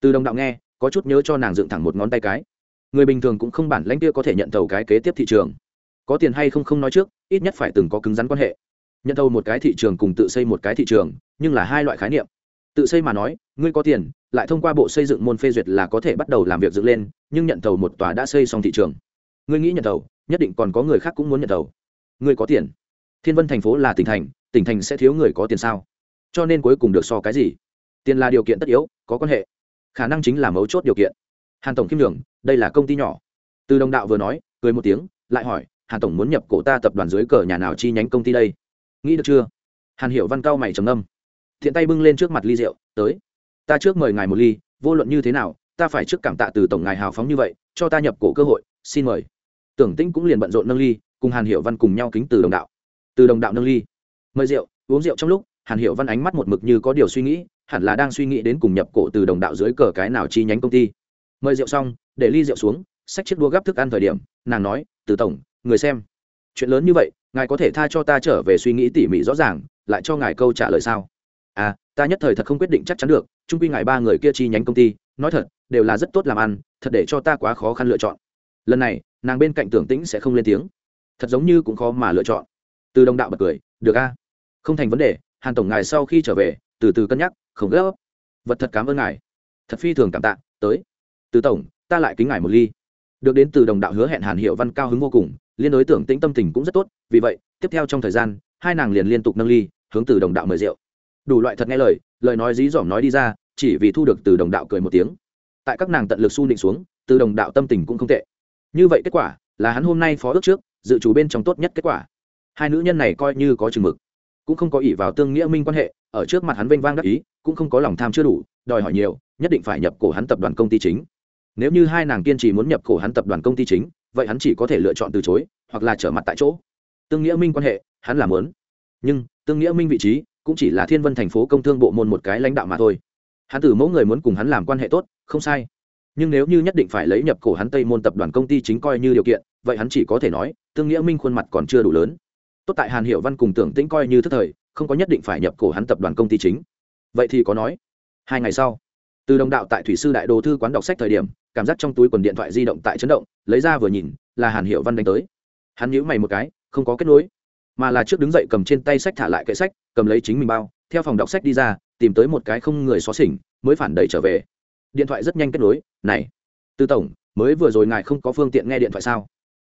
Từ đồng đạo nghe, có chút nhớ cho nàng dựng thẳng một ngón tay cái. Người bình thường cũng không bản lãnh kia có thể nhận tàu cái kế tiếp thị trường. Có tiền hay không không nói trước, ít nhất phải từng có cứng rắn quan hệ nhận thầu một cái thị trường cùng tự xây một cái thị trường, nhưng là hai loại khái niệm. Tự xây mà nói, ngươi có tiền, lại thông qua bộ xây dựng môn phê duyệt là có thể bắt đầu làm việc dựng lên, nhưng nhận thầu một tòa đã xây xong thị trường. Ngươi nghĩ nhận thầu, nhất định còn có người khác cũng muốn nhận thầu. Ngươi có tiền. Thiên vân thành phố là tỉnh thành tỉnh thành sẽ thiếu người có tiền sao? Cho nên cuối cùng được so cái gì? Tiền là điều kiện tất yếu, có quan hệ. Khả năng chính là mấu chốt điều kiện. Hàn tổng kim đường đây là công ty nhỏ. Từ đồng đạo vừa nói, cười một tiếng, lại hỏi, hàn tổng muốn nhập cổ ta tập đoàn dưới cờ nhà nào chi nhánh công ty đây? Nghĩ được chưa? Hàn hiểu văn cao mày trầm âm thiện tay bưng lên trước mặt ly rượu, tới, ta trước mời ngài một ly, vô luận như thế nào, ta phải trước cảm tạ từ tổng ngài hào phóng như vậy, cho ta nhập cổ cơ hội, xin mời. Tưởng tĩnh cũng liền bận rộn nâng ly, cùng hàn hiểu văn cùng nhau kính từ đồng đạo. Từ đồng đạo nâng ly. Mời rượu, uống rượu trong lúc, hàn hiểu văn ánh mắt một mực như có điều suy nghĩ, hẳn là đang suy nghĩ đến cùng nhập cổ từ đồng đạo dưới cờ cái nào chi nhánh công ty. Mời rượu xong, để ly rượu xuống, xách chiếc đua gắp thức ăn thời điểm, nàng nói, từ tổng, người xem chuyện lớn như vậy, ngài có thể tha cho ta trở về suy nghĩ tỉ mỉ rõ ràng, lại cho ngài câu trả lời sao? À ta nhất thời thật không quyết định chắc chắn được trung quy ngài ba người kia chi nhánh công ty, nói thật, đều là rất tốt làm ăn, thật để cho ta quá khó khăn lựa chọn. Lần này, nàng bên cạnh tưởng tĩnh sẽ không lên tiếng. Thật giống như cũng khó mà lựa chọn. Từ đồng đạo bật cười, được a, không thành vấn đề, hàn tổng ngài sau khi trở về, từ từ cân nhắc, không gấp. Vật thật cảm ơn ngài. Thật phi thường cảm tạ, tới. Từ tổng, ta lại kính ngài một ly. Được đến từ đồng đạo hứa hẹn hàn hiệu văn cao hứng vô cùng liên đối tưởng tĩnh tâm tình cũng rất tốt, vì vậy, tiếp theo trong thời gian, hai nàng liền liên tục nâng ly, hướng từ đồng đạo mời rượu. Đủ loại thật nghe lời lời nói dí dỏm nói đi ra, chỉ vì thu được từ đồng đạo cười một tiếng. Tại các nàng tận lực su định xuống, từ đồng đạo tâm tình cũng không tệ. Như vậy kết quả, là hắn hôm nay phó ước trước, dự chủ bên trong tốt nhất kết quả. Hai nữ nhân này coi như có chừng mực, cũng không có ỷ vào tương nghĩa minh quan hệ, ở trước mặt hắn vênh vang đắc ý, cũng không có lòng tham chưa đủ, đòi hỏi nhiều, nhất định phải nhập cổ hắn tập đoàn công ty chính. Nếu như hai nàng kiên trì muốn nhập cổ hắn tập đoàn công ty chính vậy hắn chỉ có thể lựa chọn từ chối hoặc là trở mặt tại chỗ. Tương nghĩa minh quan hệ, hắn làm lớn nhưng, tương nghĩa minh vị trí cũng chỉ là thiên vân thành phố công thương bộ môn một cái lãnh đạo mà thôi. Hắn từ mẫu người muốn cùng hắn làm quan hệ tốt, không sai. Nhưng nếu như nhất định phải lấy nhập cổ hắn tây môn tập đoàn công ty chính coi như điều kiện, vậy hắn chỉ có thể nói, tương nghĩa minh khuôn mặt còn chưa đủ lớn. Tốt tại hàn hiệu văn cùng tưởng tĩnh coi như thức thời, không có nhất định phải nhập cổ hắn tập đoàn công ty chính. Vậy thì có nói, hai ngày sau, từ đồng đạo tại thủy sư đại đồ thư quán đọc sách thời điểm cảm giác trong túi quần điện thoại di động tại chấn động, lấy ra vừa nhìn, là hàn hiệu văn đánh tới. Hắn nhíu mày một cái, không có kết nối, mà là trước đứng dậy cầm trên tay sách thả lại kệ sách, cầm lấy chính mình bao, theo phòng đọc sách đi ra, tìm tới một cái không người xóa xỉnh, mới phản đẩy trở về. Điện thoại rất nhanh kết nối, này, tư tổng, mới vừa rồi ngài không có phương tiện nghe điện thoại sao?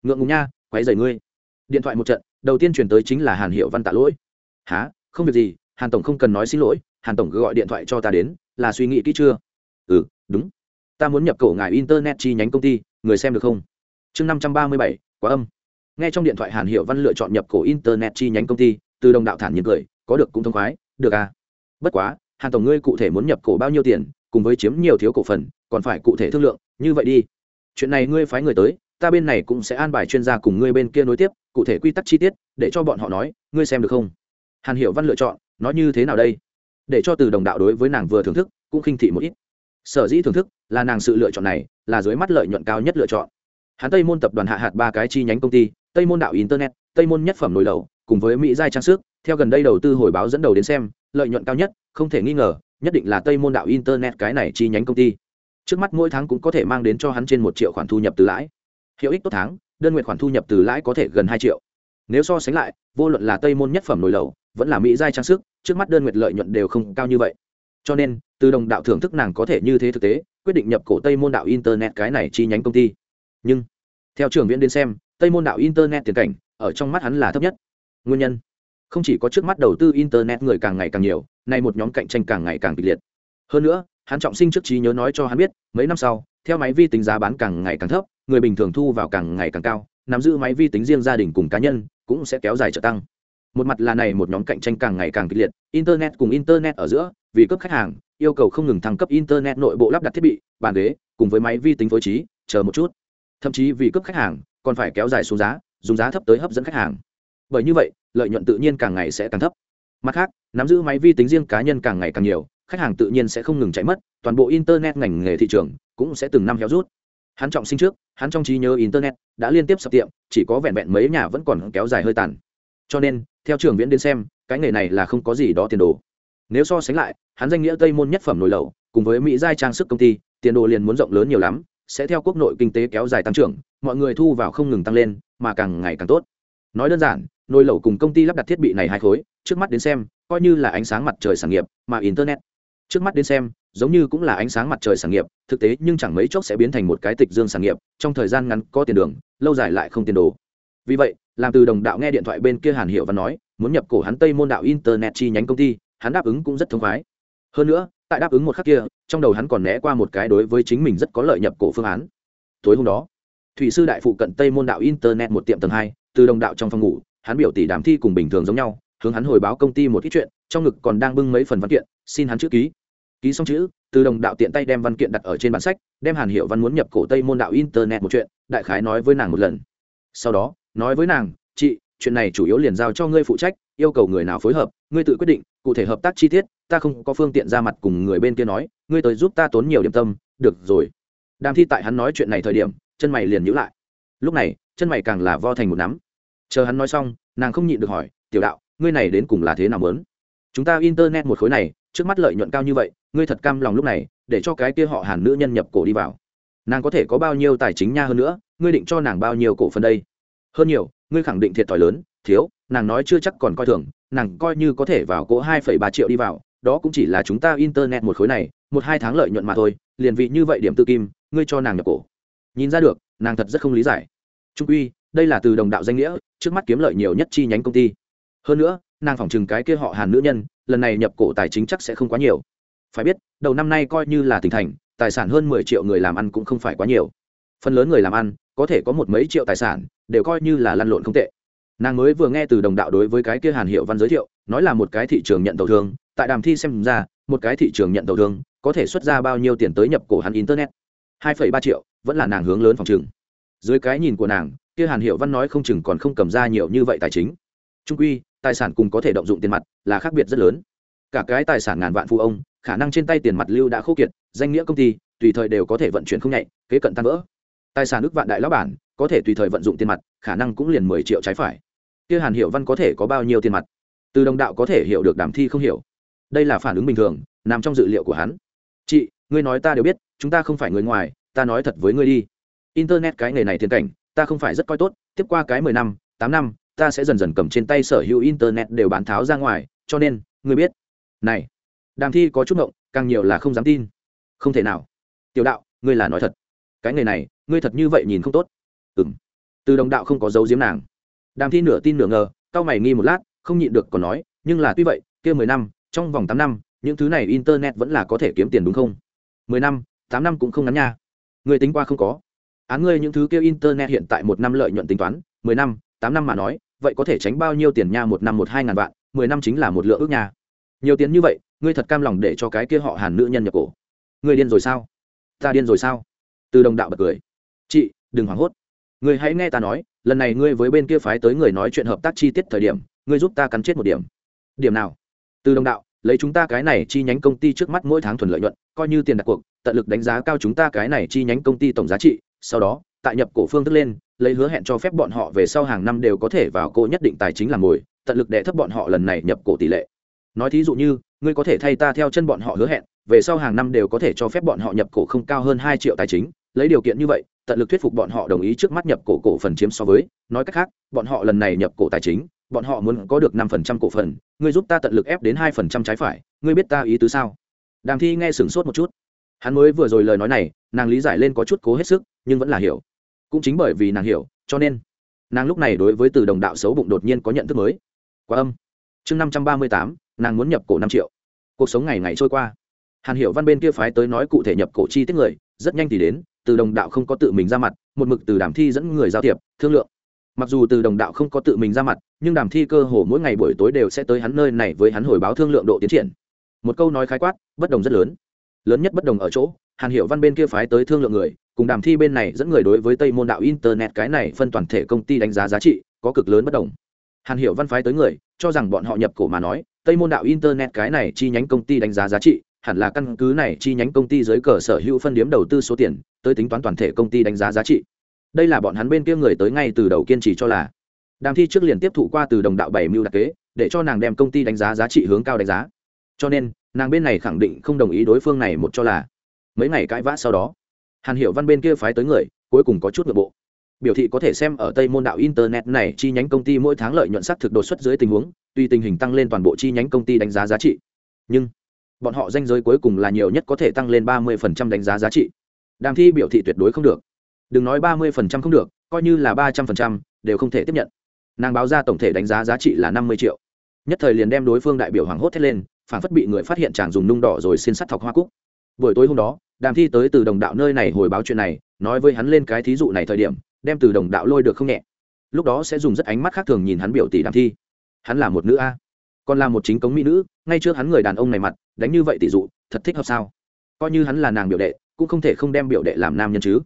Ngượng ngùng nha quáy dày ngươi. Điện thoại một trận, đầu tiên chuyển tới chính là hàn hiệu văn tạ lỗi. Há không việc gì, hàn tổng không cần nói xin lỗi, hàn tổng cứ gọi điện thoại cho ta đến, là suy nghĩ kỹ chưa? Ừ đúng ta muốn nhập cổ ngài internet chi nhánh công ty, người xem được không? Chương năm trăm ba mươi bảy, quá âm. Nghe trong điện thoại hàn hiệu văn lựa chọn nhập cổ internet chi nhánh công ty, từ đồng đạo thản nhiên cười, có được cũng thông khoái, được à? Bất quá, hàn tổng ngươi cụ thể muốn nhập cổ bao nhiêu tiền, cùng với chiếm nhiều thiếu cổ phần, còn phải cụ thể thương lượng, như vậy đi. Chuyện này ngươi phái người tới, ta bên này cũng sẽ an bài chuyên gia cùng ngươi bên kia nối tiếp, cụ thể quy tắc chi tiết, để cho bọn họ nói, ngươi xem được không? Hàn hiệu văn lựa chọn, nói như thế nào đây? Để cho từ đồng đạo đối với nàng vừa thưởng thức, cũng khinh thị một ít. Sở dĩ thưởng thức là nàng sự lựa chọn này là dưới mắt lợi nhuận cao nhất lựa chọn. Hắn tây môn tập đoàn hạ hạt ba cái chi nhánh công ty tây môn đạo internet tây môn nhất phẩm nồi lầu cùng với mỹ giai trang sức theo gần đây đầu tư hồi báo dẫn đầu đến xem lợi nhuận cao nhất không thể nghi ngờ nhất định là tây môn đạo internet cái này chi nhánh công ty. Trước mắt mỗi tháng cũng có thể mang đến cho hắn trên một triệu khoản thu nhập từ lãi. Hiệu ích tốt tháng đơn nguyện khoản thu nhập từ lãi có thể gần hai triệu. Nếu so sánh lại vô luận là tây môn nhất phẩm nồi lầu, vẫn là mỹ giai trang sức trước mắt đơn nguyện lợi nhuận đều không cao như vậy. Cho nên từ đồng đạo thưởng thức nàng có thể như thế thực tế quyết định nhập cổ tây môn đạo internet cái này chi nhánh công ty. Nhưng, theo trường viễn đến xem, tây môn đạo internet tiền cảnh, ở trong mắt hắn là thấp nhất. Nguyên nhân, không chỉ có trước mắt đầu tư internet người càng ngày càng nhiều, nay một nhóm cạnh tranh càng ngày càng kịch liệt. Hơn nữa, hắn trọng sinh trước trí nhớ nói cho hắn biết, mấy năm sau, theo máy vi tính giá bán càng ngày càng thấp, người bình thường thu vào càng ngày càng cao, nắm giữ máy vi tính riêng gia đình cùng cá nhân, cũng sẽ kéo dài trở tăng. Một mặt là này một nhóm cạnh tranh càng ngày càng kịch liệt, internet cùng internet ở giữa, vì cấp khách hàng yêu cầu không ngừng thăng cấp internet nội bộ lắp đặt thiết bị, bàn ghế, cùng với máy vi tính phối trí, chờ một chút. Thậm chí vì cấp khách hàng, còn phải kéo dài xuống giá, dùng giá thấp tới hấp dẫn khách hàng. Bởi như vậy, lợi nhuận tự nhiên càng ngày sẽ càng thấp. Mặt khác, nắm giữ máy vi tính riêng cá nhân càng ngày càng nhiều, khách hàng tự nhiên sẽ không ngừng chạy mất, toàn bộ internet ngành nghề thị trường cũng sẽ từng năm héo rút. Hắn trọng sinh trước, hắn trong trí nhớ internet đã liên tiếp sập tiệm, chỉ có vẹn vẹn mấy nhà vẫn còn kéo dài hơi tàn. Cho nên, theo trường viễn đến xem, cái nghề này là không có gì đó tiền đồ nếu so sánh lại, hắn danh nghĩa tây môn nhất phẩm nổi lẩu cùng với mỹ giai trang sức công ty, tiền đồ liền muốn rộng lớn nhiều lắm, sẽ theo quốc nội kinh tế kéo dài tăng trưởng, mọi người thu vào không ngừng tăng lên, mà càng ngày càng tốt. Nói đơn giản nồi lẩu cùng công ty lắp đặt thiết bị này hai khối, trước mắt đến xem, coi như là ánh sáng mặt trời sản nghiệp, mà internet. Trước mắt đến xem, giống như cũng là ánh sáng mặt trời sản nghiệp, thực tế nhưng chẳng mấy chốc sẽ biến thành một cái tịch dương sản nghiệp, trong thời gian ngắn có tiền đường, lâu dài lại không tiền đồ. Vì vậy, làm từ đồng đạo nghe điện thoại bên kia hàn hiệu và nói, muốn nhập cổ hắn tây môn đạo internet chi nhánh công ty hắn đáp ứng cũng rất thông khoái. Hơn nữa, tại đáp ứng một khắc kia, trong đầu hắn còn né qua một cái đối với chính mình rất có lợi nhập cổ phương án. Tối hôm đó, thủy sư đại phụ cận tây môn đạo internet một tiệm tầng hai, từ đồng đạo trong phòng ngủ, hắn biểu tỷ đám thi cùng bình thường giống nhau, hướng hắn hồi báo công ty một ít chuyện, trong ngực còn đang bưng mấy phần văn kiện, xin hắn chữ ký. Ký xong chữ, từ đồng đạo tiện tay đem văn kiện đặt ở trên bản sách, đem hàn hiệu văn muốn nhập cổ tây môn đạo internet một chuyện, đại khái nói với nàng một lần. Sau đó, nói với nàng, chị, chuyện này chủ yếu liền giao cho ngươi phụ trách yêu cầu người nào phối hợp, ngươi tự quyết định, cụ thể hợp tác chi tiết, ta không có phương tiện ra mặt cùng người bên kia nói, ngươi tới giúp ta tốn nhiều điểm tâm, được rồi. Đàm thi tại hắn nói chuyện này thời điểm, chân mày liền nhữ lại. Lúc này, chân mày càng là vo thành một nắm. Chờ hắn nói xong, nàng không nhịn được hỏi, tiểu đạo, ngươi này đến cùng là thế nào lớn chúng ta internet một khối này, trước mắt lợi nhuận cao như vậy, ngươi thật cam lòng lúc này, để cho cái kia họ hàn nữ nhân nhập cổ đi vào. Nàng có thể có bao nhiêu tài chính nha hơn nữa, ngươi định cho nàng bao nhiêu cổ phần đây? Hơn nhiều, ngươi khẳng định thiệt thòi lớn, thiếu nàng nói chưa chắc còn coi thường, nàng coi như có thể vào cỗ hai phẩy ba triệu đi vào, đó cũng chỉ là chúng ta internet một khối này, một hai tháng lợi nhuận mà thôi, liền vị như vậy điểm tư kim, ngươi cho nàng nhập cổ. Nhìn ra được, nàng thật rất không lý giải. Trung uy đây là từ đồng đạo danh nghĩa, trước mắt kiếm lợi nhiều nhất chi nhánh công ty. Hơn nữa, nàng phỏng chừng cái kia họ hàn nữ nhân, lần này nhập cổ tài chính chắc sẽ không quá nhiều. Phải biết, đầu năm nay coi như là tỉnh thành, tài sản hơn mười triệu người làm ăn cũng không phải quá nhiều. Phần lớn người làm ăn, có thể có một mấy triệu tài sản, đều coi như là lăn lộn không tệ nàng mới vừa nghe từ đồng đạo đối với cái kia hàn hiệu văn giới thiệu, nói là một cái thị trường nhận tàu thương, tại đàm thi xem ra, một cái thị trường nhận tàu thương, có thể xuất ra bao nhiêu tiền tới nhập cổ hắn internet. Hai phẩy ba triệu, vẫn là nàng hướng lớn phòng chừng dưới cái nhìn của nàng, kia hàn hiệu văn nói không chừng còn không cầm ra nhiều như vậy tài chính. Trung quy, tài sản cùng có thể động dụng tiền mặt là khác biệt rất lớn. Cả cái tài sản ngàn vạn phụ ông, khả năng trên tay tiền mặt lưu đã khô kiệt, danh nghĩa công ty, tùy thời đều có thể vận chuyển không nhạy, kế cận tan vỡ. Tài sản ước vạn đại lão bản, có thể tùy thời vận dụng tiền mặt, khả năng cũng liền mười triệu trái phải kia hàn hiệu văn có thể có bao nhiêu tiền mặt? Từ đồng đạo có thể hiểu được đàm thi không hiểu. Đây là phản ứng bình thường, nằm trong dự liệu của hắn. Chị, ngươi nói ta đều biết, chúng ta không phải người ngoài, ta nói thật với ngươi đi. Internet cái nghề này thiên cảnh, ta không phải rất coi tốt, tiếp qua cái mười năm, tám năm, ta sẽ dần dần cầm trên tay sở hữu internet đều bán tháo ra ngoài, cho nên, ngươi biết. Này, đàm thi có chút ngộng, càng nhiều là không dám tin. Không thể nào. Tiểu đạo, ngươi là nói thật. Cái nghề này, ngươi thật như vậy nhìn không tốt. Ừ m từ đồng đạo không có dấu diếm nàng đàm thi nửa tin nửa ngờ cao mày nghi một lát, không nhịn được còn nói, nhưng là tuy vậy, kia mười năm, trong vòng tám năm, những thứ này internet vẫn là có thể kiếm tiền đúng không? Mười năm, tám năm cũng không ngắn nha. Người tính qua không có. Án ngươi những thứ kia internet hiện tại một năm lợi nhuận tính toán, mười năm, tám năm mà nói, vậy có thể tránh bao nhiêu tiền nha một năm một hai ngàn vạn, mười năm chính là một lượng ước nha. Nhiều tiền như vậy, ngươi thật cam lòng để cho cái kia họ hàn nữ nhân nhập cổ. Ngươi điên rồi sao? Ta điên rồi sao? Từ đồng đạo bật cười. Chị, đừng hoảng hốt. Ngươi hãy nghe ta nói lần này ngươi với bên kia phái tới người nói chuyện hợp tác chi tiết thời điểm, ngươi giúp ta cắn chết một điểm. Điểm nào? Từ đồng đạo, lấy chúng ta cái này chi nhánh công ty trước mắt mỗi tháng thuần lợi nhuận, coi như tiền đặt cuộc, tận lực đánh giá cao chúng ta cái này chi nhánh công ty tổng giá trị, sau đó, tại nhập cổ phương thức lên, lấy hứa hẹn cho phép bọn họ về sau hàng năm đều có thể vào cổ nhất định tài chính làm mồi, tận lực để thấp bọn họ lần này nhập cổ tỷ lệ. Nói thí dụ như, ngươi có thể thay ta theo chân bọn họ hứa hẹn, về sau hàng năm đều có thể cho phép bọn họ nhập cổ không cao hơn hai triệu tài chính, lấy điều kiện như vậy tận lực thuyết phục bọn họ đồng ý trước mắt nhập cổ cổ phần chiếm so với. Nói cách khác, bọn họ lần này nhập cổ tài chính, bọn họ muốn có được năm phần trăm cổ phần. Ngươi giúp ta tận lực ép đến hai phần trăm trái phải, ngươi biết ta ý tứ sao? Đàm thi nghe sửng sốt một chút. Hắn mới vừa rồi lời nói này, nàng lý giải lên có chút cố hết sức, nhưng vẫn là hiểu. Cũng chính bởi vì nàng hiểu, cho nên nàng lúc này đối với từ đồng đạo xấu bụng đột nhiên có nhận thức mới. Quá âm. Chương năm trăm ba mươi tám, nàng muốn nhập cổ năm triệu. Cuộc sống ngày ngày trôi qua. Hàn hiệu văn bên kia phái tới nói cụ thể nhập cổ chi tiết người, rất nhanh thì đến từ đồng đạo không có tự mình ra mặt, một mực từ đàm thi dẫn người giao thiệp, thương lượng. Mặc dù từ đồng đạo không có tự mình ra mặt, nhưng đàm thi cơ hồ mỗi ngày buổi tối đều sẽ tới hắn nơi này với hắn hồi báo thương lượng độ tiến triển. Một câu nói khái quát, bất đồng rất lớn. Lớn nhất bất đồng ở chỗ, hàn hiểu văn bên kia phái tới thương lượng người, cùng đàm thi bên này dẫn người đối với tây môn đạo internet cái này phân toàn thể công ty đánh giá giá trị, có cực lớn bất đồng. Hàn hiểu văn phái tới người, cho rằng bọn họ nhập cổ mà nói, tây môn đạo internet cái này chi nhánh công ty đánh giá giá trị hẳn là căn cứ này chi nhánh công ty dưới cờ sở hữu phân điếm đầu tư số tiền, tới tính toán toàn thể công ty đánh giá giá trị. Đây là bọn hắn bên kia người tới ngay từ đầu kiên trì cho là, đàm thi trước liền tiếp thụ qua từ đồng đạo bảy mưu đặc kế, để cho nàng đem công ty đánh giá giá trị hướng cao đánh giá. Cho nên, nàng bên này khẳng định không đồng ý đối phương này một cho là, mấy ngày cãi vã sau đó, hàn hiểu văn bên kia phái tới người, cuối cùng có chút nội bộ. Biểu thị có thể xem ở tây môn đạo internet này chi nhánh công ty mỗi tháng lợi nhuận sắc thực đột xuất dưới tình huống, tuy tình hình tăng lên toàn bộ chi nhánh công ty đánh giá giá trị. Nhưng bọn họ danh giới cuối cùng là nhiều nhất có thể tăng lên ba mươi đánh giá giá trị. Đàm thi biểu thị tuyệt đối không được. Đừng nói ba mươi không được, coi như là ba trăm linh đều không thể tiếp nhận. Nàng báo ra tổng thể đánh giá giá trị là năm mươi triệu. Nhất thời liền đem đối phương đại biểu hoàng hốt thét lên, phản phất bị người phát hiện chàng dùng nung đỏ rồi xin sắt thọc hoa cúc. Buổi tối hôm đó, đàm thi tới từ đồng đạo nơi này hồi báo chuyện này, nói với hắn lên cái thí dụ này thời điểm, đem từ đồng đạo lôi được không nhẹ. Lúc đó sẽ dùng rất ánh mắt khác thường nhìn hắn biểu tỷ đàm thi. Hắn là một nữ a, còn là một chính cống mỹ nữ, ngay trước hắn người đàn ông này mặt đánh như vậy tỷ dụ, thật thích hợp sao? Coi như hắn là nàng biểu đệ, cũng không thể không đem biểu đệ làm nam nhân chứ.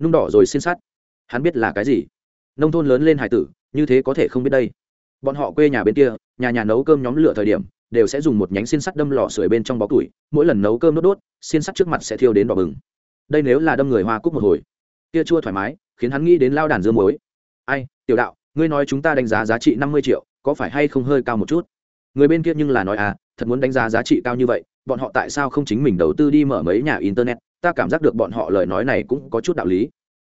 Nung đỏ rồi xin sát. Hắn biết là cái gì? Nông thôn lớn lên hải tử, như thế có thể không biết đây. Bọn họ quê nhà bên kia, nhà nhà nấu cơm nhóm lửa thời điểm, đều sẽ dùng một nhánh xin sắt đâm lò sưởi bên trong bó củi, mỗi lần nấu cơm đốt đốt, xin sắt trước mặt sẽ thiêu đến đỏ bừng. Đây nếu là đâm người hoa cúc một hồi, kia chua thoải mái, khiến hắn nghĩ đến lao đàn dưa muối. Ai, tiểu đạo, ngươi nói chúng ta đánh giá giá trị năm mươi triệu, có phải hay không hơi cao một chút? Người bên kia nhưng là nói à thật muốn đánh giá giá trị cao như vậy, bọn họ tại sao không chính mình đầu tư đi mở mấy nhà internet? Ta cảm giác được bọn họ lời nói này cũng có chút đạo lý.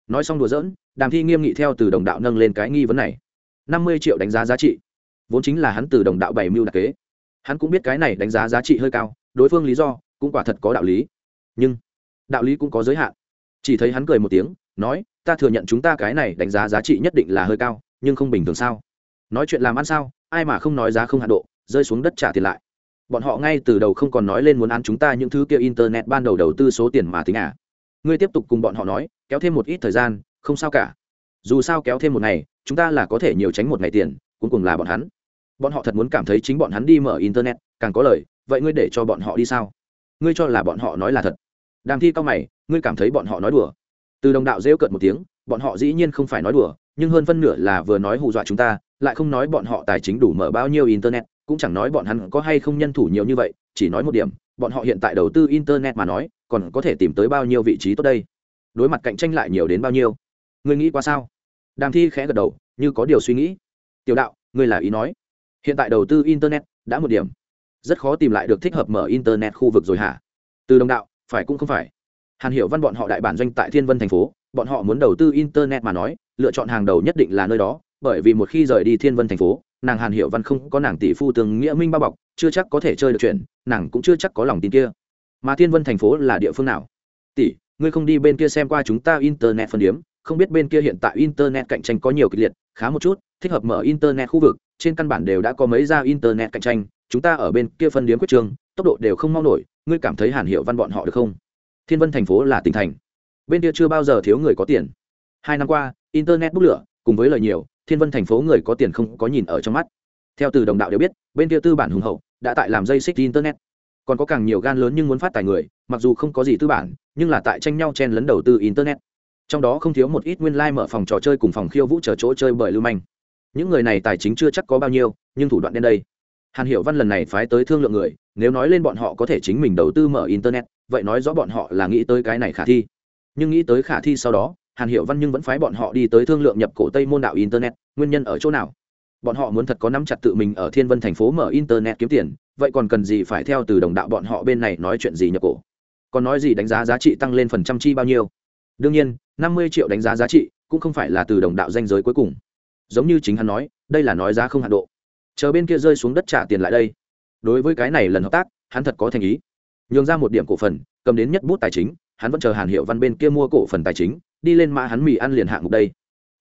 Nói xong đùa giỡn, đàm thi nghiêm nghị theo từ đồng đạo nâng lên cái nghi vấn này. Năm mươi triệu đánh giá giá trị, vốn chính là hắn từ đồng đạo bảy mưu đặc kế. Hắn cũng biết cái này đánh giá giá trị hơi cao, đối phương lý do cũng quả thật có đạo lý. Nhưng đạo lý cũng có giới hạn. Chỉ thấy hắn cười một tiếng, nói, ta thừa nhận chúng ta cái này đánh giá giá trị nhất định là hơi cao, nhưng không bình thường sao? Nói chuyện làm ăn sao, ai mà không nói giá không hạ độ? Rơi xuống đất trả tiền lại. Bọn họ ngay từ đầu không còn nói lên muốn ăn chúng ta những thứ kia internet ban đầu đầu tư số tiền mà tính à. Ngươi tiếp tục cùng bọn họ nói, kéo thêm một ít thời gian, không sao cả. Dù sao kéo thêm một ngày, chúng ta là có thể nhiều tránh một ngày tiền, cuối cùng là bọn hắn. Bọn họ thật muốn cảm thấy chính bọn hắn đi mở internet, càng có lời, vậy ngươi để cho bọn họ đi sao? Ngươi cho là bọn họ nói là thật. Đàm thi cao mày, ngươi cảm thấy bọn họ nói đùa. Từ đồng đạo rêu cợt một tiếng, bọn họ dĩ nhiên không phải nói đùa, nhưng hơn phân nửa là vừa nói hù dọa chúng ta, lại không nói bọn họ tài chính đủ mở bao nhiêu internet cũng chẳng nói bọn hắn có hay không nhân thủ nhiều như vậy, chỉ nói một điểm, bọn họ hiện tại đầu tư internet mà nói, còn có thể tìm tới bao nhiêu vị trí tốt đây? Đối mặt cạnh tranh lại nhiều đến bao nhiêu? Ngươi nghĩ qua sao? Đàm thi khẽ gật đầu, như có điều suy nghĩ. Tiểu đạo, ngươi là ý nói. Hiện tại đầu tư internet đã một điểm. Rất khó tìm lại được thích hợp mở internet khu vực rồi hả? Từ đồng đạo, phải cũng không phải. Hàn hiểu văn bọn họ đại bản doanh tại thiên vân thành phố, bọn họ muốn đầu tư internet mà nói, lựa chọn hàng đầu nhất định là nơi đó, bởi vì một khi rời đi thiên vân thành phố nàng hàn Hiệu văn không có nàng tỷ phu tương nghĩa minh bao bọc, chưa chắc có thể chơi được chuyện, nàng cũng chưa chắc có lòng tin kia. Mà thiên vân thành phố là địa phương nào? Tỷ, ngươi không đi bên kia xem qua chúng ta internet phân điếm, không biết bên kia hiện tại internet cạnh tranh có nhiều kịch liệt, khá một chút, thích hợp mở internet khu vực, trên căn bản đều đã có mấy gia internet cạnh tranh, chúng ta ở bên kia phân điếm quyết trường, tốc độ đều không mau nổi, ngươi cảm thấy hàn hiệu văn bọn họ được không? Thiên vân thành phố là tỉnh thành. Bên kia chưa bao giờ thiếu người có tiền. Hai năm qua, internet bốc lửa, cùng với lời nhiều thiên vân thành phố người có tiền không có nhìn ở trong mắt. Theo từ đồng đạo đều biết, bên kia tư bản hùng hậu, đã tại làm dây xích internet. Còn có càng nhiều gan lớn nhưng muốn phát tài người, mặc dù không có gì tư bản, nhưng là tại tranh nhau chen lấn đầu tư internet. Trong đó không thiếu một ít nguyên lai、like、mở phòng trò chơi cùng phòng khiêu vũ chờ chỗ chơi bởi lưu manh. Những người này tài chính chưa chắc có bao nhiêu, nhưng thủ đoạn đen đây. Hàn hiệu văn lần này phái tới thương lượng người, nếu nói lên bọn họ có thể chính mình đầu tư mở internet, vậy nói rõ bọn họ là nghĩ tới cái này khả thi. Nhưng nghĩ tới khả thi sau đó hàn hiệu văn nhưng vẫn phái bọn họ đi tới thương lượng nhập cổ tây môn đạo internet, nguyên nhân ở chỗ nào? Bọn họ muốn thật có nắm chặt tự mình ở thiên vân thành phố mở internet kiếm tiền, vậy còn cần gì phải theo từ đồng đạo bọn họ bên này nói chuyện gì nhập cổ? Còn nói gì đánh giá giá trị tăng lên phần trăm chi bao nhiêu? Đương nhiên, năm mươi triệu đánh giá giá trị cũng không phải là từ đồng đạo danh giới cuối cùng. Giống như chính hắn nói, đây là nói giá không hạ độ. Chờ bên kia rơi xuống đất trả tiền lại đây. Đối với cái này lần hợp tác, hắn thật có thành ý. Nhường ra một điểm cổ phần, cầm đến nhất bút tài chính, hắn vẫn chờ hàn hiệu văn bên kia mua cổ phần tài chính đi lên mã hắn mì ăn liền hạng mục đây.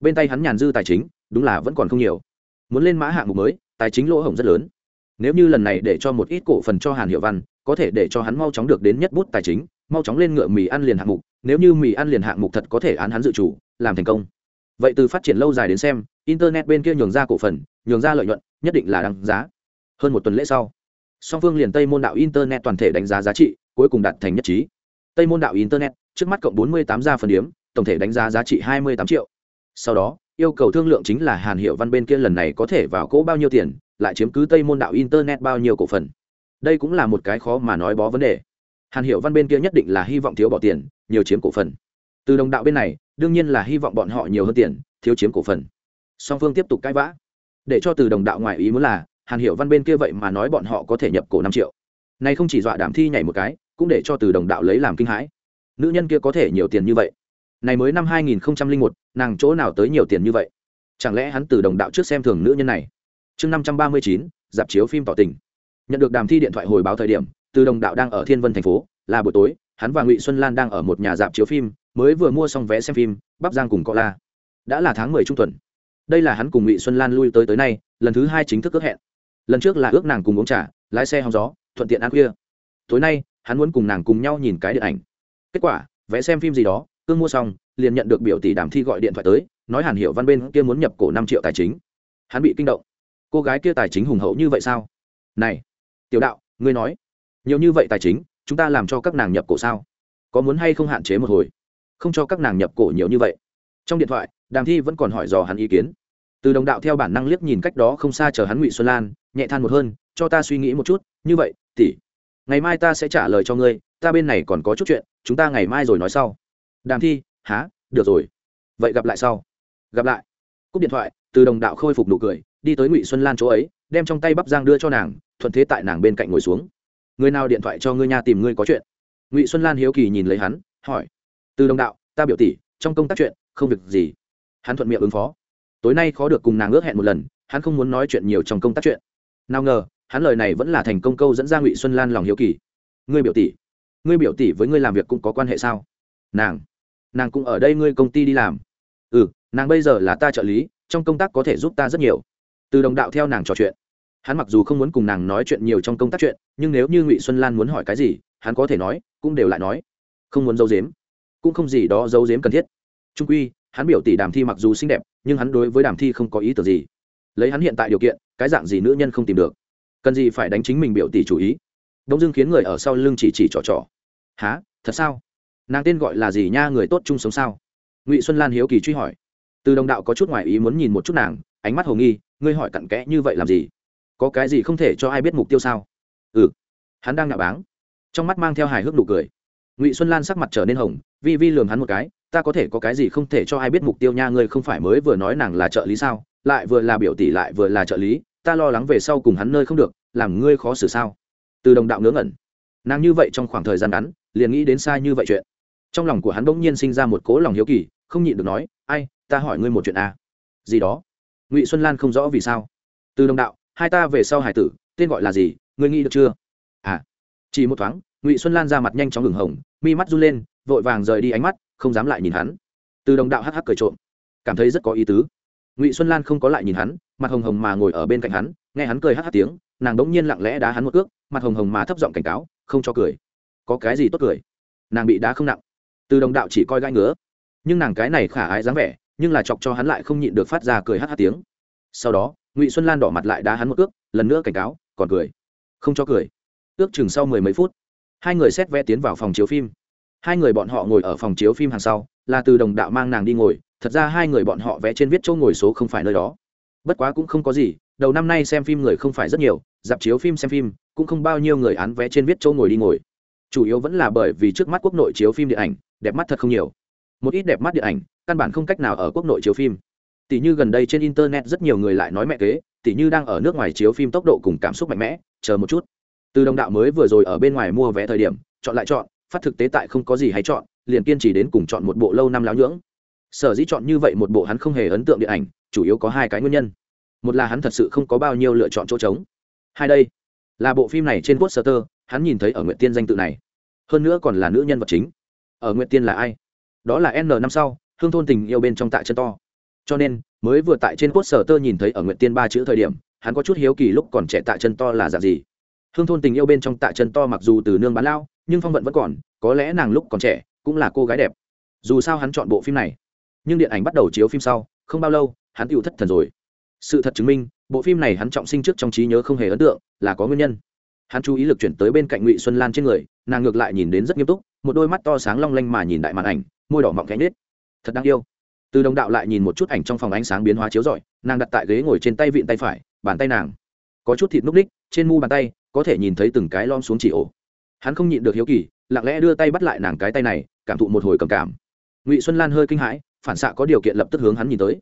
Bên tay hắn nhàn dư tài chính, đúng là vẫn còn không nhiều. Muốn lên mã hạng mục mới, tài chính lỗ hổng rất lớn. Nếu như lần này để cho một ít cổ phần cho hàn hiệu văn, có thể để cho hắn mau chóng được đến nhất bút tài chính, mau chóng lên ngựa mì ăn liền hạng mục, nếu như mì ăn liền hạng mục thật có thể án hắn dự chủ, làm thành công. Vậy từ phát triển lâu dài đến xem, internet bên kia nhường ra cổ phần, nhường ra lợi nhuận, nhất định là đáng giá. Hơn một tuần lễ sau, song phương liền tây môn đạo internet toàn thể đánh giá giá trị, cuối cùng đạt thành nhất trí. Tây môn đạo internet, trước mắt cộng bốn mươi tám gia phần điếm tổng thể đánh giá giá trị hai mươi tám triệu. Sau đó, yêu cầu thương lượng chính là hàn hiệu văn bên kia lần này có thể vào cỗ bao nhiêu tiền, lại chiếm cứ tây môn đạo internet bao nhiêu cổ phần. Đây cũng là một cái khó mà nói bó vấn đề. Hàn hiệu văn bên kia nhất định là hy vọng thiếu bỏ tiền, nhiều chiếm cổ phần. Từ đồng đạo bên này, đương nhiên là hy vọng bọn họ nhiều hơn tiền, thiếu chiếm cổ phần. Song phương tiếp tục cãi vã. Để cho từ đồng đạo ngoại ý muốn là, hàn hiệu văn bên kia vậy mà nói bọn họ có thể nhập cổ năm triệu. Này không chỉ dọa đảm thi nhảy một cái, cũng để cho từ đồng đạo lấy làm kinh hãi. Nữ nhân kia có thể nhiều tiền như vậy? Này mới năm hai nghìn một, nàng chỗ nào tới nhiều tiền như vậy? Chẳng lẽ hắn từ đồng đạo trước xem thường nữ nhân này? Chương năm trăm ba mươi chín, dạp chiếu phim tỏ tình. Nhận được đàm thi điện thoại hồi báo thời điểm, từ đồng đạo đang ở thiên vân thành phố, là buổi tối, hắn và ngụy xuân lan đang ở một nhà dạp chiếu phim, mới vừa mua xong vé xem phim, bắp giang cùng cọ la. Đã là tháng mười trung tuần. Đây là hắn cùng ngụy xuân lan lui tới tới nay, lần thứ hai chính thức ước hẹn. Lần trước là ước nàng cùng uống trà, lái xe hóng gió, thuận tiện ăn khuya. Tối nay, hắn muốn cùng nàng cùng nhau nhìn cái điện ảnh. Kết quả, vé xem phim gì đó cương mua xong, liền nhận được biểu tỷ đàm thi gọi điện thoại tới, nói hàn hiệu văn bên kia muốn nhập cổ năm triệu tài chính. Hắn bị kinh động. Cô gái kia tài chính hùng hậu như vậy sao? Này, tiểu đạo, ngươi nói, nhiều như vậy tài chính, chúng ta làm cho các nàng nhập cổ sao? Có muốn hay không hạn chế một hồi? Không cho các nàng nhập cổ nhiều như vậy. Trong điện thoại, đàm thi vẫn còn hỏi dò hắn ý kiến. Từ đồng đạo theo bản năng liếc nhìn cách đó không xa chờ hắn ngụy xuân lan, nhẹ than một hơn, cho ta suy nghĩ một chút, như vậy, tỷ, ngày mai ta sẽ trả lời cho ngươi, ta bên này còn có chút chuyện, chúng ta ngày mai rồi nói sau đàm thi, há, được rồi. Vậy gặp lại sau. Gặp lại. Cúp điện thoại, từ đồng đạo khôi phục nụ cười, đi tới ngụy xuân lan chỗ ấy, đem trong tay bắp giang đưa cho nàng, thuận thế tại nàng bên cạnh ngồi xuống. Người nào điện thoại cho ngươi nhà tìm ngươi có chuyện. Ngụy xuân lan hiếu kỳ nhìn lấy hắn, hỏi. Từ đồng đạo, ta biểu tỷ, trong công tác chuyện, không việc gì. Hắn thuận miệng ứng phó. Tối nay khó được cùng nàng ước hẹn một lần, hắn không muốn nói chuyện nhiều trong công tác chuyện. Nào ngờ, hắn lời này vẫn là thành công câu dẫn ra ngụy xuân lan lòng hiếu kỳ. Ngươi biểu tỷ, ngươi biểu tỷ với ngươi làm việc cũng có quan hệ sao? Nàng nàng cũng ở đây ngươi công ty đi làm. Ừ nàng bây giờ là ta trợ lý, trong công tác có thể giúp ta rất nhiều. Từ đồng đạo theo nàng trò chuyện. Hắn mặc dù không muốn cùng nàng nói chuyện nhiều trong công tác chuyện, nhưng nếu như ngụy xuân lan muốn hỏi cái gì, hắn có thể nói, cũng đều lại nói. Không muốn giấu dếm cũng không gì đó giấu dếm cần thiết. Trung quy, hắn biểu tỷ đàm thi mặc dù xinh đẹp, nhưng hắn đối với đàm thi không có ý tưởng gì. Lấy hắn hiện tại điều kiện, cái dạng gì nữ nhân không tìm được. Cần gì phải đánh chính mình biểu tỷ chủ ý. Đông dưng khiến người ở sau lưng chỉ chỉ trò trò. Há thật sao? Nàng tên gọi là gì nha, người tốt chung sống sao? Ngụy xuân lan hiếu kỳ truy hỏi. Từ đồng đạo có chút ngoài ý muốn nhìn một chút nàng, ánh mắt hồ nghi, ngươi hỏi cặn kẽ như vậy làm gì? Có cái gì không thể cho ai biết mục tiêu sao? Ừ. Hắn đang ngạo báng. Trong mắt mang theo hài hước nụ cười. Ngụy xuân lan sắc mặt trở nên hồng, vi vi lường hắn một cái, ta có thể có cái gì không thể cho ai biết mục tiêu nha, ngươi không phải mới vừa nói nàng là trợ lý sao? Lại vừa là biểu tỷ lại vừa là trợ lý, ta lo lắng về sau cùng hắn nơi không được, làm ngươi khó xử sao? Từ đồng đạo ngớ ngẩn. Nàng như vậy trong khoảng thời gian ngắn, liền nghĩ đến sai như vậy chuyện trong lòng của hắn bỗng nhiên sinh ra một cố lòng hiếu kỳ, không nhịn được nói, ai, ta hỏi ngươi một chuyện a à? gì đó? Ngụy xuân lan không rõ vì sao. Từ đồng đạo, hai ta về sau hải tử, tên gọi là gì, ngươi nghĩ được chưa? À. Chỉ một thoáng, ngụy xuân lan ra mặt nhanh chóng ngừng hồng, mi mắt run lên, vội vàng rời đi ánh mắt, không dám lại nhìn hắn. Từ đồng đạo hắc hắc cười trộm. Cảm thấy rất có ý tứ. Ngụy xuân lan không có lại nhìn hắn, mặt hồng hồng mà ngồi ở bên cạnh hắn, nghe hắn cười hắc hắc tiếng, nàng đ ỗ n g nhiên lặng lẽ đá hắn một cước, mặt hồng hồng mà thấp giọng cảnh cáo, không cho cười. Có cái gì tốt cười? Nàng bị đá không nặng từ đồng đạo chỉ coi gai ngứa. Nhưng nàng cái này khả ái dáng vẻ, nhưng là chọc cho hắn lại không nhịn được phát ra cười hát hát tiếng. Sau đó, ngụy xuân lan đỏ mặt lại đá hắn một cước, lần nữa cảnh cáo, còn cười. Không cho cười. Ước chừng sau mười mấy phút, hai người xét vé tiến vào phòng chiếu phim. Hai người bọn họ ngồi ở phòng chiếu phim hàng sau, là từ đồng đạo mang nàng đi ngồi, thật ra hai người bọn họ vẽ trên viết chỗ ngồi số không phải nơi đó. Bất quá cũng không có gì, đầu năm nay xem phim người không phải rất nhiều, dạp chiếu phim xem phim, cũng không bao nhiêu người án vé trên viết chỗ ngồi đi ngồi chủ yếu vẫn là bởi vì trước mắt quốc nội chiếu phim điện ảnh, đẹp mắt thật không nhiều. Một ít đẹp mắt điện ảnh, căn bản không cách nào ở quốc nội chiếu phim. Tỷ như gần đây trên internet rất nhiều người lại nói mẹ kế tỷ như đang ở nước ngoài chiếu phim tốc độ cùng cảm xúc mạnh mẽ, chờ một chút. Từ đồng đạo mới vừa rồi ở bên ngoài mua vé thời điểm, chọn lại chọn, phát thực tế tại không có gì hay chọn, liền kiên trì đến cùng chọn một bộ lâu năm láo nhưỡng. Sở dĩ chọn như vậy một bộ hắn không hề ấn tượng điện ảnh, chủ yếu có hai cái nguyên nhân. Một là hắn thật sự không có bao nhiêu lựa chọn chỗ trống. Hai đây, là bộ phim này trên poster hắn nhìn thấy ở nguyện tiên danh tự này. Hơn nữa còn là nữ nhân vật chính. Ở nguyện tiên là ai? Đó là n năm sau, hương thôn tình yêu bên trong tạ chân to. Cho nên, mới vừa tại trên quát sở tơ nhìn thấy ở nguyện tiên ba chữ thời điểm, hắn có chút hiếu kỳ lúc còn trẻ tạ chân to là dạng gì. Hương thôn tình yêu bên trong tạ chân to mặc dù từ nương bán lao, nhưng phong vận vẫn còn, có lẽ nàng lúc còn trẻ, cũng là cô gái đẹp. Dù sao hắn chọn bộ phim này, nhưng điện ảnh bắt đầu chiếu phim sau, không bao lâu, hắn tựu thất thần rồi. Sự thật chứng minh, bộ phim này hắn trọng sinh trước trong trí nhớ không hề ấn tượng, là có nguyên nhân hắn chú ý lực chuyển tới bên cạnh ngụy xuân lan trên người nàng ngược lại nhìn đến rất nghiêm túc một đôi mắt to sáng long lanh mà nhìn đại màn ảnh môi đỏ mọng cánh nết thật đáng yêu từ đồng đạo lại nhìn một chút ảnh trong phòng ánh sáng biến hóa chiếu rọi nàng đặt tại ghế ngồi trên tay vịn tay phải bàn tay nàng có chút thịt núc ních trên mu bàn tay có thể nhìn thấy từng cái lom xuống chỉ ổ hắn không nhịn được hiếu kỳ lặng lẽ đưa tay bắt lại nàng cái tay này cảm thụ một hồi cầm cảm ngụy xuân lan hơi kinh hãi phản xạ có điều kiện lập tức hướng hắn nhìn tới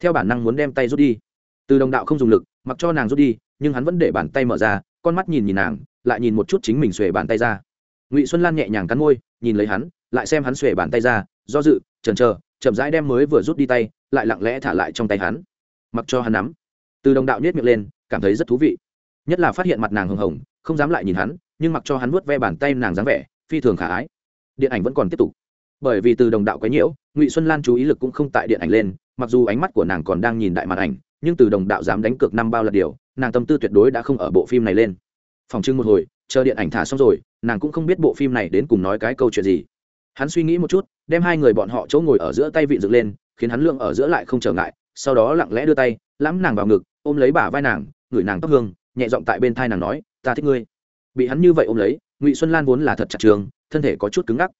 theo bản năng muốn đem tay rút đi từ đồng đạo không dùng lực mặc cho nàng rút đi nhưng hắn vẫn để bàn tay mở ra con mắt nhìn nhìn nàng, lại nhìn một chút chính mình xuề bàn tay ra. Ngụy xuân lan nhẹ nhàng cắn môi, nhìn lấy hắn, lại xem hắn xuề bàn tay ra, do dự, chần chờ, chậm rãi đem mới vừa rút đi tay, lại lặng lẽ thả lại trong tay hắn. Mặc cho hắn nắm. Từ đồng đạo nhét miệng lên, cảm thấy rất thú vị. Nhất là phát hiện mặt nàng hồng hồng, không dám lại nhìn hắn, nhưng mặc cho hắn vuốt ve bàn tay nàng dáng vẻ, phi thường khả ái. Điện ảnh vẫn còn tiếp tục. Bởi vì từ đồng đạo quấy nhiễu, ngụy xuân lan chú ý lực cũng không tại điện ảnh lên, mặc dù ánh mắt của nàng còn đang nhìn đại màn ảnh, nhưng từ đồng đạo dám đánh cược năm bao là điều nàng tâm tư tuyệt đối đã không ở bộ phim này lên. Phòng trưng một hồi, chờ điện ảnh thả xong rồi, nàng cũng không biết bộ phim này đến cùng nói cái câu chuyện gì. Hắn suy nghĩ một chút, đem hai người bọn họ chỗ ngồi ở giữa tay vịn dựng lên, khiến hắn lượng ở giữa lại không trở ngại, sau đó lặng lẽ đưa tay lắm nàng vào ngực, ôm lấy bả vai nàng, ngửi nàng tóc hương, nhẹ giọng tại bên thai nàng nói, ta thích ngươi. Bị hắn như vậy ôm lấy, ngụy xuân lan vốn là thật chặt trường, thân thể có chút cứng ngắc.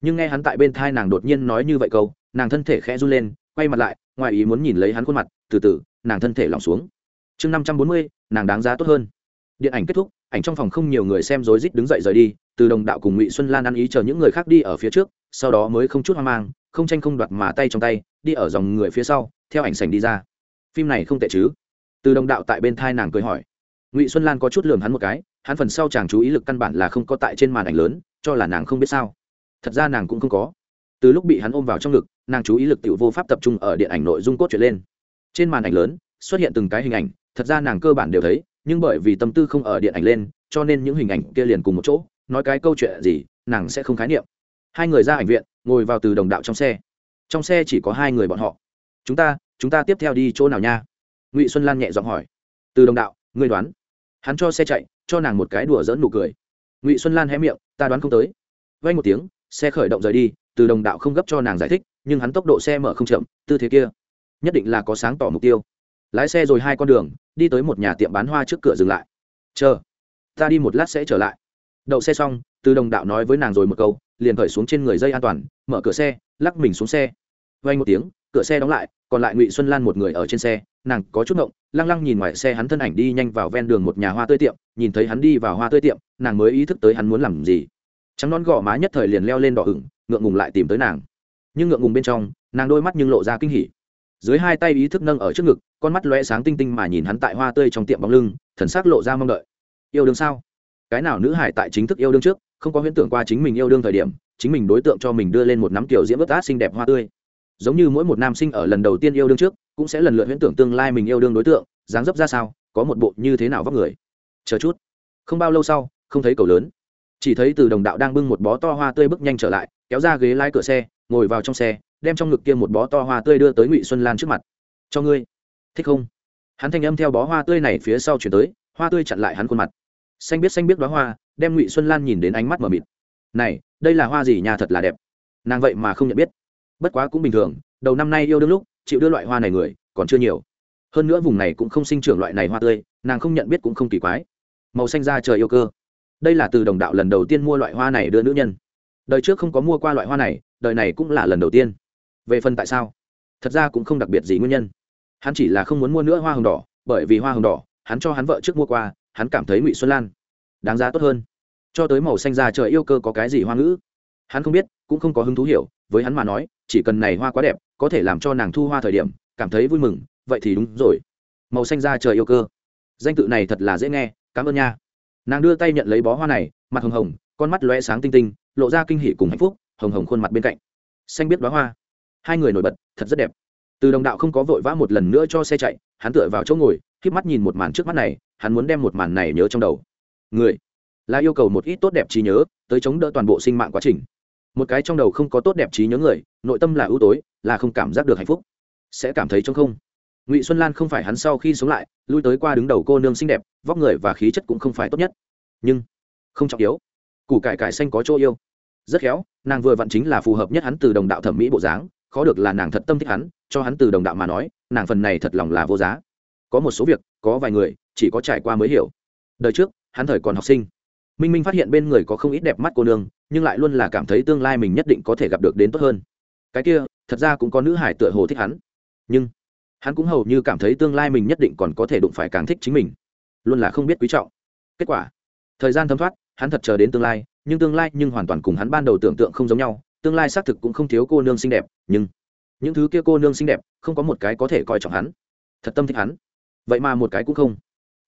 Nhưng nghe hắn tại bên thai nàng đột nhiên nói như vậy câu, nàng thân thể khẽ run lên, quay mặt lại, ngoài ý muốn nhìn lấy hắn khuôn mặt, từ từ, nàng thân thể lỏng xuống chương năm trăm bốn mươi, nàng đáng giá tốt hơn. Điện ảnh kết thúc, ảnh trong phòng không nhiều người xem rối rít đứng dậy rời đi, từ đồng đạo cùng ngụy xuân lan ăn ý chờ những người khác đi ở phía trước, sau đó mới không chút hoang mang, không tranh không đoạt mà tay trong tay, đi ở dòng người phía sau, theo ảnh sành đi ra. Phim này không tệ chứ? Từ đồng đạo tại bên thai nàng cười hỏi. Ngụy xuân lan có chút lường hắn một cái, hắn phần sau chàng chú ý lực căn bản là không có tại trên màn ảnh lớn, cho là nàng không biết sao. Thật ra nàng cũng không có. Từ lúc bị hắn ôm vào trong ngực, nàng chú ý lực tự vô pháp tập trung ở điện ảnh nội dung cốt truyện lên. Trên màn ảnh lớn xuất hiện từng cái hình ảnh, thật ra nàng cơ bản đều thấy, nhưng bởi vì tâm tư không ở điện ảnh lên, cho nên những hình ảnh kia liền cùng một chỗ, nói cái câu chuyện gì, nàng sẽ không khái niệm. Hai người ra ảnh viện, ngồi vào từ đồng đạo trong xe. Trong xe chỉ có hai người bọn họ. Chúng ta chúng ta tiếp theo đi chỗ nào nha? Ngụy xuân lan nhẹ giọng hỏi. Từ đồng đạo, ngươi đoán. Hắn cho xe chạy, cho nàng một cái đùa dỡn nụ cười. Ngụy xuân lan hé miệng, ta đoán không tới. Vay một tiếng, xe khởi động rời đi, từ đồng đạo không gấp cho nàng giải thích, nhưng hắn tốc độ xe mở không chậm, tư thế kia nhất định là có sáng tỏ mục tiêu lái xe rồi hai con đường, đi tới một nhà tiệm bán hoa trước cửa dừng lại. Chờ, ta đi một lát sẽ trở lại. Đậu xe xong, từ đồng đạo nói với nàng rồi một câu, liền khởi xuống trên người dây an toàn, mở cửa xe, lắc mình xuống xe. Vay một tiếng, cửa xe đóng lại, còn lại ngụy xuân lan một người ở trên xe, nàng có chút ngộng, lăng lăng nhìn ngoài xe hắn thân ảnh đi nhanh vào ven đường một nhà hoa tươi tiệm, nhìn thấy hắn đi vào hoa tươi tiệm, nàng mới ý thức tới hắn muốn làm gì. Trắng non gò má nhất thời liền leo lên đỏ ửng, ngượng ngùng lại tìm tới nàng. Nhưng ngượng ngùng bên trong, nàng đôi mắt nhưng lộ ra kinh hỉ dưới hai tay ý thức nâng ở trước ngực, con mắt lóe sáng tinh tinh mà nhìn hắn tại hoa tươi trong tiệm bóng lưng, thần sắc lộ ra mong đợi. Yêu đương sao? Cái nào nữ hải tại chính thức yêu đương trước, không có huyễn tưởng qua chính mình yêu đương thời điểm, chính mình đối tượng cho mình đưa lên một nắm kiểu diễm bất át xinh đẹp hoa tươi. Giống như mỗi một nam sinh ở lần đầu tiên yêu đương trước, cũng sẽ lần lượt huyễn tưởng tương lai mình yêu đương đối tượng, dáng dấp ra sao, có một bộ như thế nào vóc người. Chờ chút. Không bao lâu sau, không thấy cầu lớn. Chỉ thấy từ đồng đạo đang bưng một bó to hoa tươi bước nhanh trở lại, kéo ra ghế lái cửa xe, ngồi vào trong xe đem trong ngực kia một bó to hoa tươi đưa tới ngụy xuân lan trước mặt cho ngươi thích không hắn thanh âm theo bó hoa tươi này phía sau chuyển tới hoa tươi chặn lại hắn khuôn mặt xanh biết xanh biết đoá hoa đem ngụy xuân lan nhìn đến ánh mắt mờ mịt này đây là hoa gì nhà thật là đẹp nàng vậy mà không nhận biết bất quá cũng bình thường đầu năm nay yêu đương lúc chịu đưa loại hoa này người còn chưa nhiều hơn nữa vùng này cũng không sinh trưởng loại này hoa tươi nàng không nhận biết cũng không kỳ quái màu xanh da trời yêu cơ đây là từ đồng đạo lần đầu tiên mua loại hoa này đưa nữ nhân đời trước không có mua qua loại hoa này đời này cũng là lần đầu tiên về phần tại sao? Thật ra cũng không đặc biệt gì nguyên nhân. Hắn chỉ là không muốn mua nữa hoa hồng đỏ, bởi vì hoa hồng đỏ, hắn cho hắn vợ trước mua qua, hắn cảm thấy ngụy xuân lan đáng giá tốt hơn. Cho tới màu xanh da trời yêu cơ có cái gì hoa ngữ? Hắn không biết, cũng không có hứng thú hiểu, với hắn mà nói, chỉ cần này hoa quá đẹp, có thể làm cho nàng thu hoa thời điểm, cảm thấy vui mừng, vậy thì đúng rồi. Màu xanh da trời yêu cơ. Danh tự này thật là dễ nghe, cảm ơn nha. Nàng đưa tay nhận lấy bó hoa này, mặt hồng hồng, con mắt lóe sáng tinh tinh, lộ ra kinh hỉ cùng hạnh phúc, hồng hồng khuôn mặt bên cạnh. Xanh biết đoá hoa hai người nổi bật, thật rất đẹp. Từ đồng đạo không có vội vã một lần nữa cho xe chạy, hắn tựa vào chỗ ngồi k mắt nhìn một màn trước mắt này, hắn muốn đem một màn này nhớ trong đầu. Người, là yêu cầu một ít tốt đẹp trí nhớ, tới chống đỡ toàn bộ sinh mạng quá trình. Một cái trong đầu không có tốt đẹp trí nhớ người, nội tâm là ưu tối, là không cảm giác được hạnh phúc. Sẽ cảm thấy trong không. Ngụy xuân lan không phải hắn sau khi sống lại, lui tới qua đứng đầu cô nương xinh đẹp, vóc người và khí chất cũng không phải tốt nhất. Nhưng, không trọng yếu. Củ cải cải xanh có chỗ yêu. Rất khéo, nàng vừa vặn chính là phù hợp nhất hắn từ đồng đạo thẩm mỹ bộ dáng khó được là nàng thật tâm thích hắn, cho hắn từ đồng đạo mà nói, nàng phần này thật lòng là vô giá. Có một số việc, có vài người, chỉ có trải qua mới hiểu. Đời trước, hắn thời còn học sinh. Minh minh phát hiện bên người có không ít đẹp mắt cô nương, nhưng lại luôn là cảm thấy tương lai mình nhất định có thể gặp được đến tốt hơn. Cái kia, thật ra cũng có nữ hải tựa hồ thích hắn. Nhưng, hắn cũng hầu như cảm thấy tương lai mình nhất định còn có thể đụng phải càng thích chính mình. Luôn là không biết quý trọng. Kết quả, thời gian thấm thoát, hắn thật chờ đến tương lai, nhưng tương lai nhưng hoàn toàn cùng hắn ban đầu tưởng tượng không giống nhau tương lai xác thực cũng không thiếu cô nương xinh đẹp, nhưng những thứ kia cô nương xinh đẹp, không có một cái có thể coi trọng hắn. Thật tâm thích hắn. Vậy mà một cái cũng không.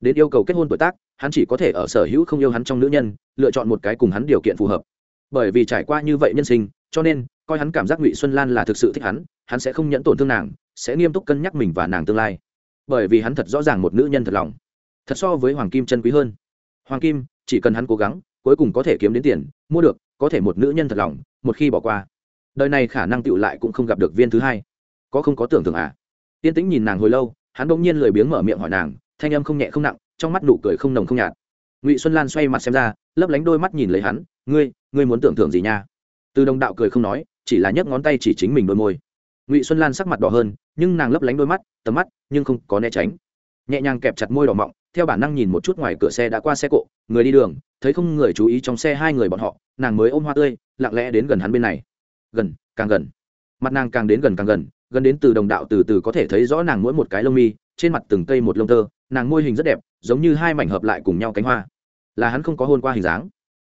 Đến yêu cầu kết hôn tuổi tác, hắn chỉ có thể ở sở hữu không yêu hắn trong nữ nhân, lựa chọn một cái cùng hắn điều kiện phù hợp. Bởi vì trải qua như vậy nhân sinh, cho nên, coi hắn cảm giác ngụy xuân lan là thực sự thích hắn hắn sẽ không nhẫn tổn thương nàng, sẽ nghiêm túc cân nhắc mình và nàng tương lai. Bởi vì hắn thật rõ ràng một nữ nhân thật lòng. Thật so với hoàng kim chân quý hơn. Hoàng kim, chỉ cần hắn cố gắng, cuối cùng có thể kiếm đến tiền, mua được có thể một nữ nhân thật lòng, một khi bỏ qua, đời này khả năng tựu lại cũng không gặp được viên thứ hai. Có không có tưởng tượng à? Tiên tĩnh nhìn nàng hồi lâu, hắn bỗng nhiên lười biếng mở miệng hỏi nàng, thanh âm không nhẹ không nặng, trong mắt nụ cười không nồng không nhạt. Ngụy xuân lan xoay mặt xem ra, lấp lánh đôi mắt nhìn lấy hắn, ngươi ngươi muốn tưởng tượng gì nha? Từ đồng đạo cười không nói, chỉ là nhấc ngón tay chỉ chính mình đôi môi. Ngụy xuân lan sắc mặt đỏ hơn, nhưng nàng lấp lánh đôi mắt, tầm mắt, nhưng không có né tránh. Nhẹ nhàng kẹp chặt môi đỏ mọng, theo bản năng nhìn một chút ngoài cửa xe đã qua xe cộ, người đi đường, thấy không người chú ý trong xe hai người bọn họ nàng mới ôm hoa tươi, lặng lẽ đến gần hắn bên này. Gần, càng gần. Mặt nàng càng đến gần càng gần gần đến từ đồng đạo từ từ có thể thấy rõ nàng mỗi một cái lông mi, trên mặt từng cây một lông tơ, nàng môi hình rất đẹp, giống như hai mảnh hợp lại cùng nhau cánh hoa. Là hắn không có hôn qua hình dáng.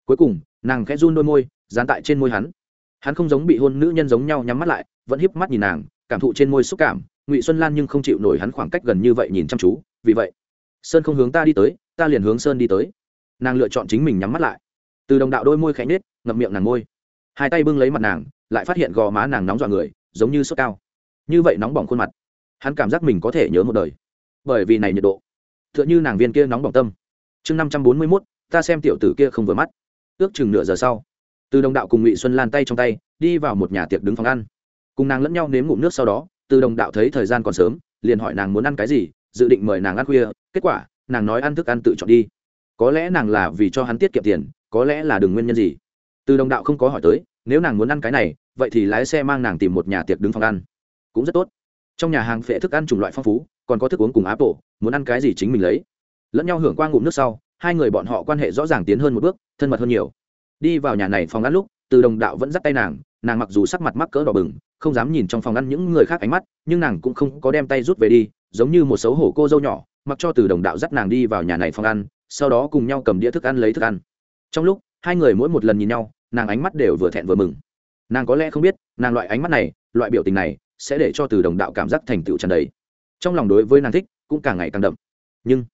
Cuối cùng, nàng khẽ run đôi môi, dán tại trên môi hắn. Hắn không giống bị hôn nữ nhân giống nhau nhắm mắt lại, vẫn hiếp mắt nhìn nàng, cảm thụ trên môi xúc cảm, ngụy xuân lan nhưng không chịu nổi hắn khoảng cách gần như vậy nhìn chăm chú, vì vậy, sơn không hướng ta đi tới, ta liền hướng sơn đi tới. Nàng lựa chọn chính mình nhắm mắt lại từ đồng đạo đôi môi khẽ nết ngậm miệng nàng môi. Hai tay bưng lấy mặt nàng, lại phát hiện gò má nàng nóng dọa người, giống như sốt cao. Như vậy nóng bỏng khuôn mặt, hắn cảm giác mình có thể nhớ một đời. Bởi vì này nhiệt độ t h ư ợ n h ư nàng viên kia nóng bỏng tâm. Chương năm trăm bốn mươi mốt, ta xem tiểu tử kia không vừa mắt. Ước chừng nửa giờ sau, từ đồng đạo cùng ngụy xuân lan tay trong tay, đi vào một nhà tiệc đứng phòng ăn. Cùng nàng lẫn nhau nếm ngụm nước sau đó, từ đồng đạo thấy thời gian còn sớm, liền hỏi nàng muốn ăn cái gì, dự định mời nàng ăn khuya, kết quả, nàng nói ăn thức ăn tự chọn đi. Có lẽ nàng là vì cho hắn tiết kiệm tiền có lẽ là đừng nguyên nhân gì. Từ đồng đạo không có hỏi tới, nếu nàng muốn ăn cái này, vậy thì lái xe mang nàng tìm một nhà tiệc đứng phòng ăn. Cũng rất tốt. Trong nhà hàng phệ thức ăn chủng loại phong phú, còn có thức uống cùng áp bộ muốn ăn cái gì chính mình lấy. Lẫn nhau hưởng qua ngụm nước sau, hai người bọn họ quan hệ rõ ràng tiến hơn một bước, thân mật hơn nhiều. Đi vào nhà này phòng ăn lúc, từ đồng đạo vẫn dắt tay nàng nàng mặc dù sắc mặt mắc cỡ đỏ bừng, không dám nhìn trong phòng ăn những người khác ánh mắt, nhưng nàng cũng không có đem tay rút về đi, giống như một xấu hổ cô dâu nhỏ, mặc cho từ đồng đạo dắt nàng đi vào nhà này phòng ăn, sau đó cùng nhau cầm đĩa thức ăn lấy thức ăn trong lúc, hai người mỗi một lần nhìn nhau, nàng ánh mắt đều vừa thẹn vừa mừng. Nàng có lẽ không biết, nàng loại ánh mắt này, loại biểu tình này, sẽ để cho từ đồng đạo cảm giác thành tựu tràn đầy. Trong lòng đối với nàng thích, cũng càng ngày càng đậm. Nhưng,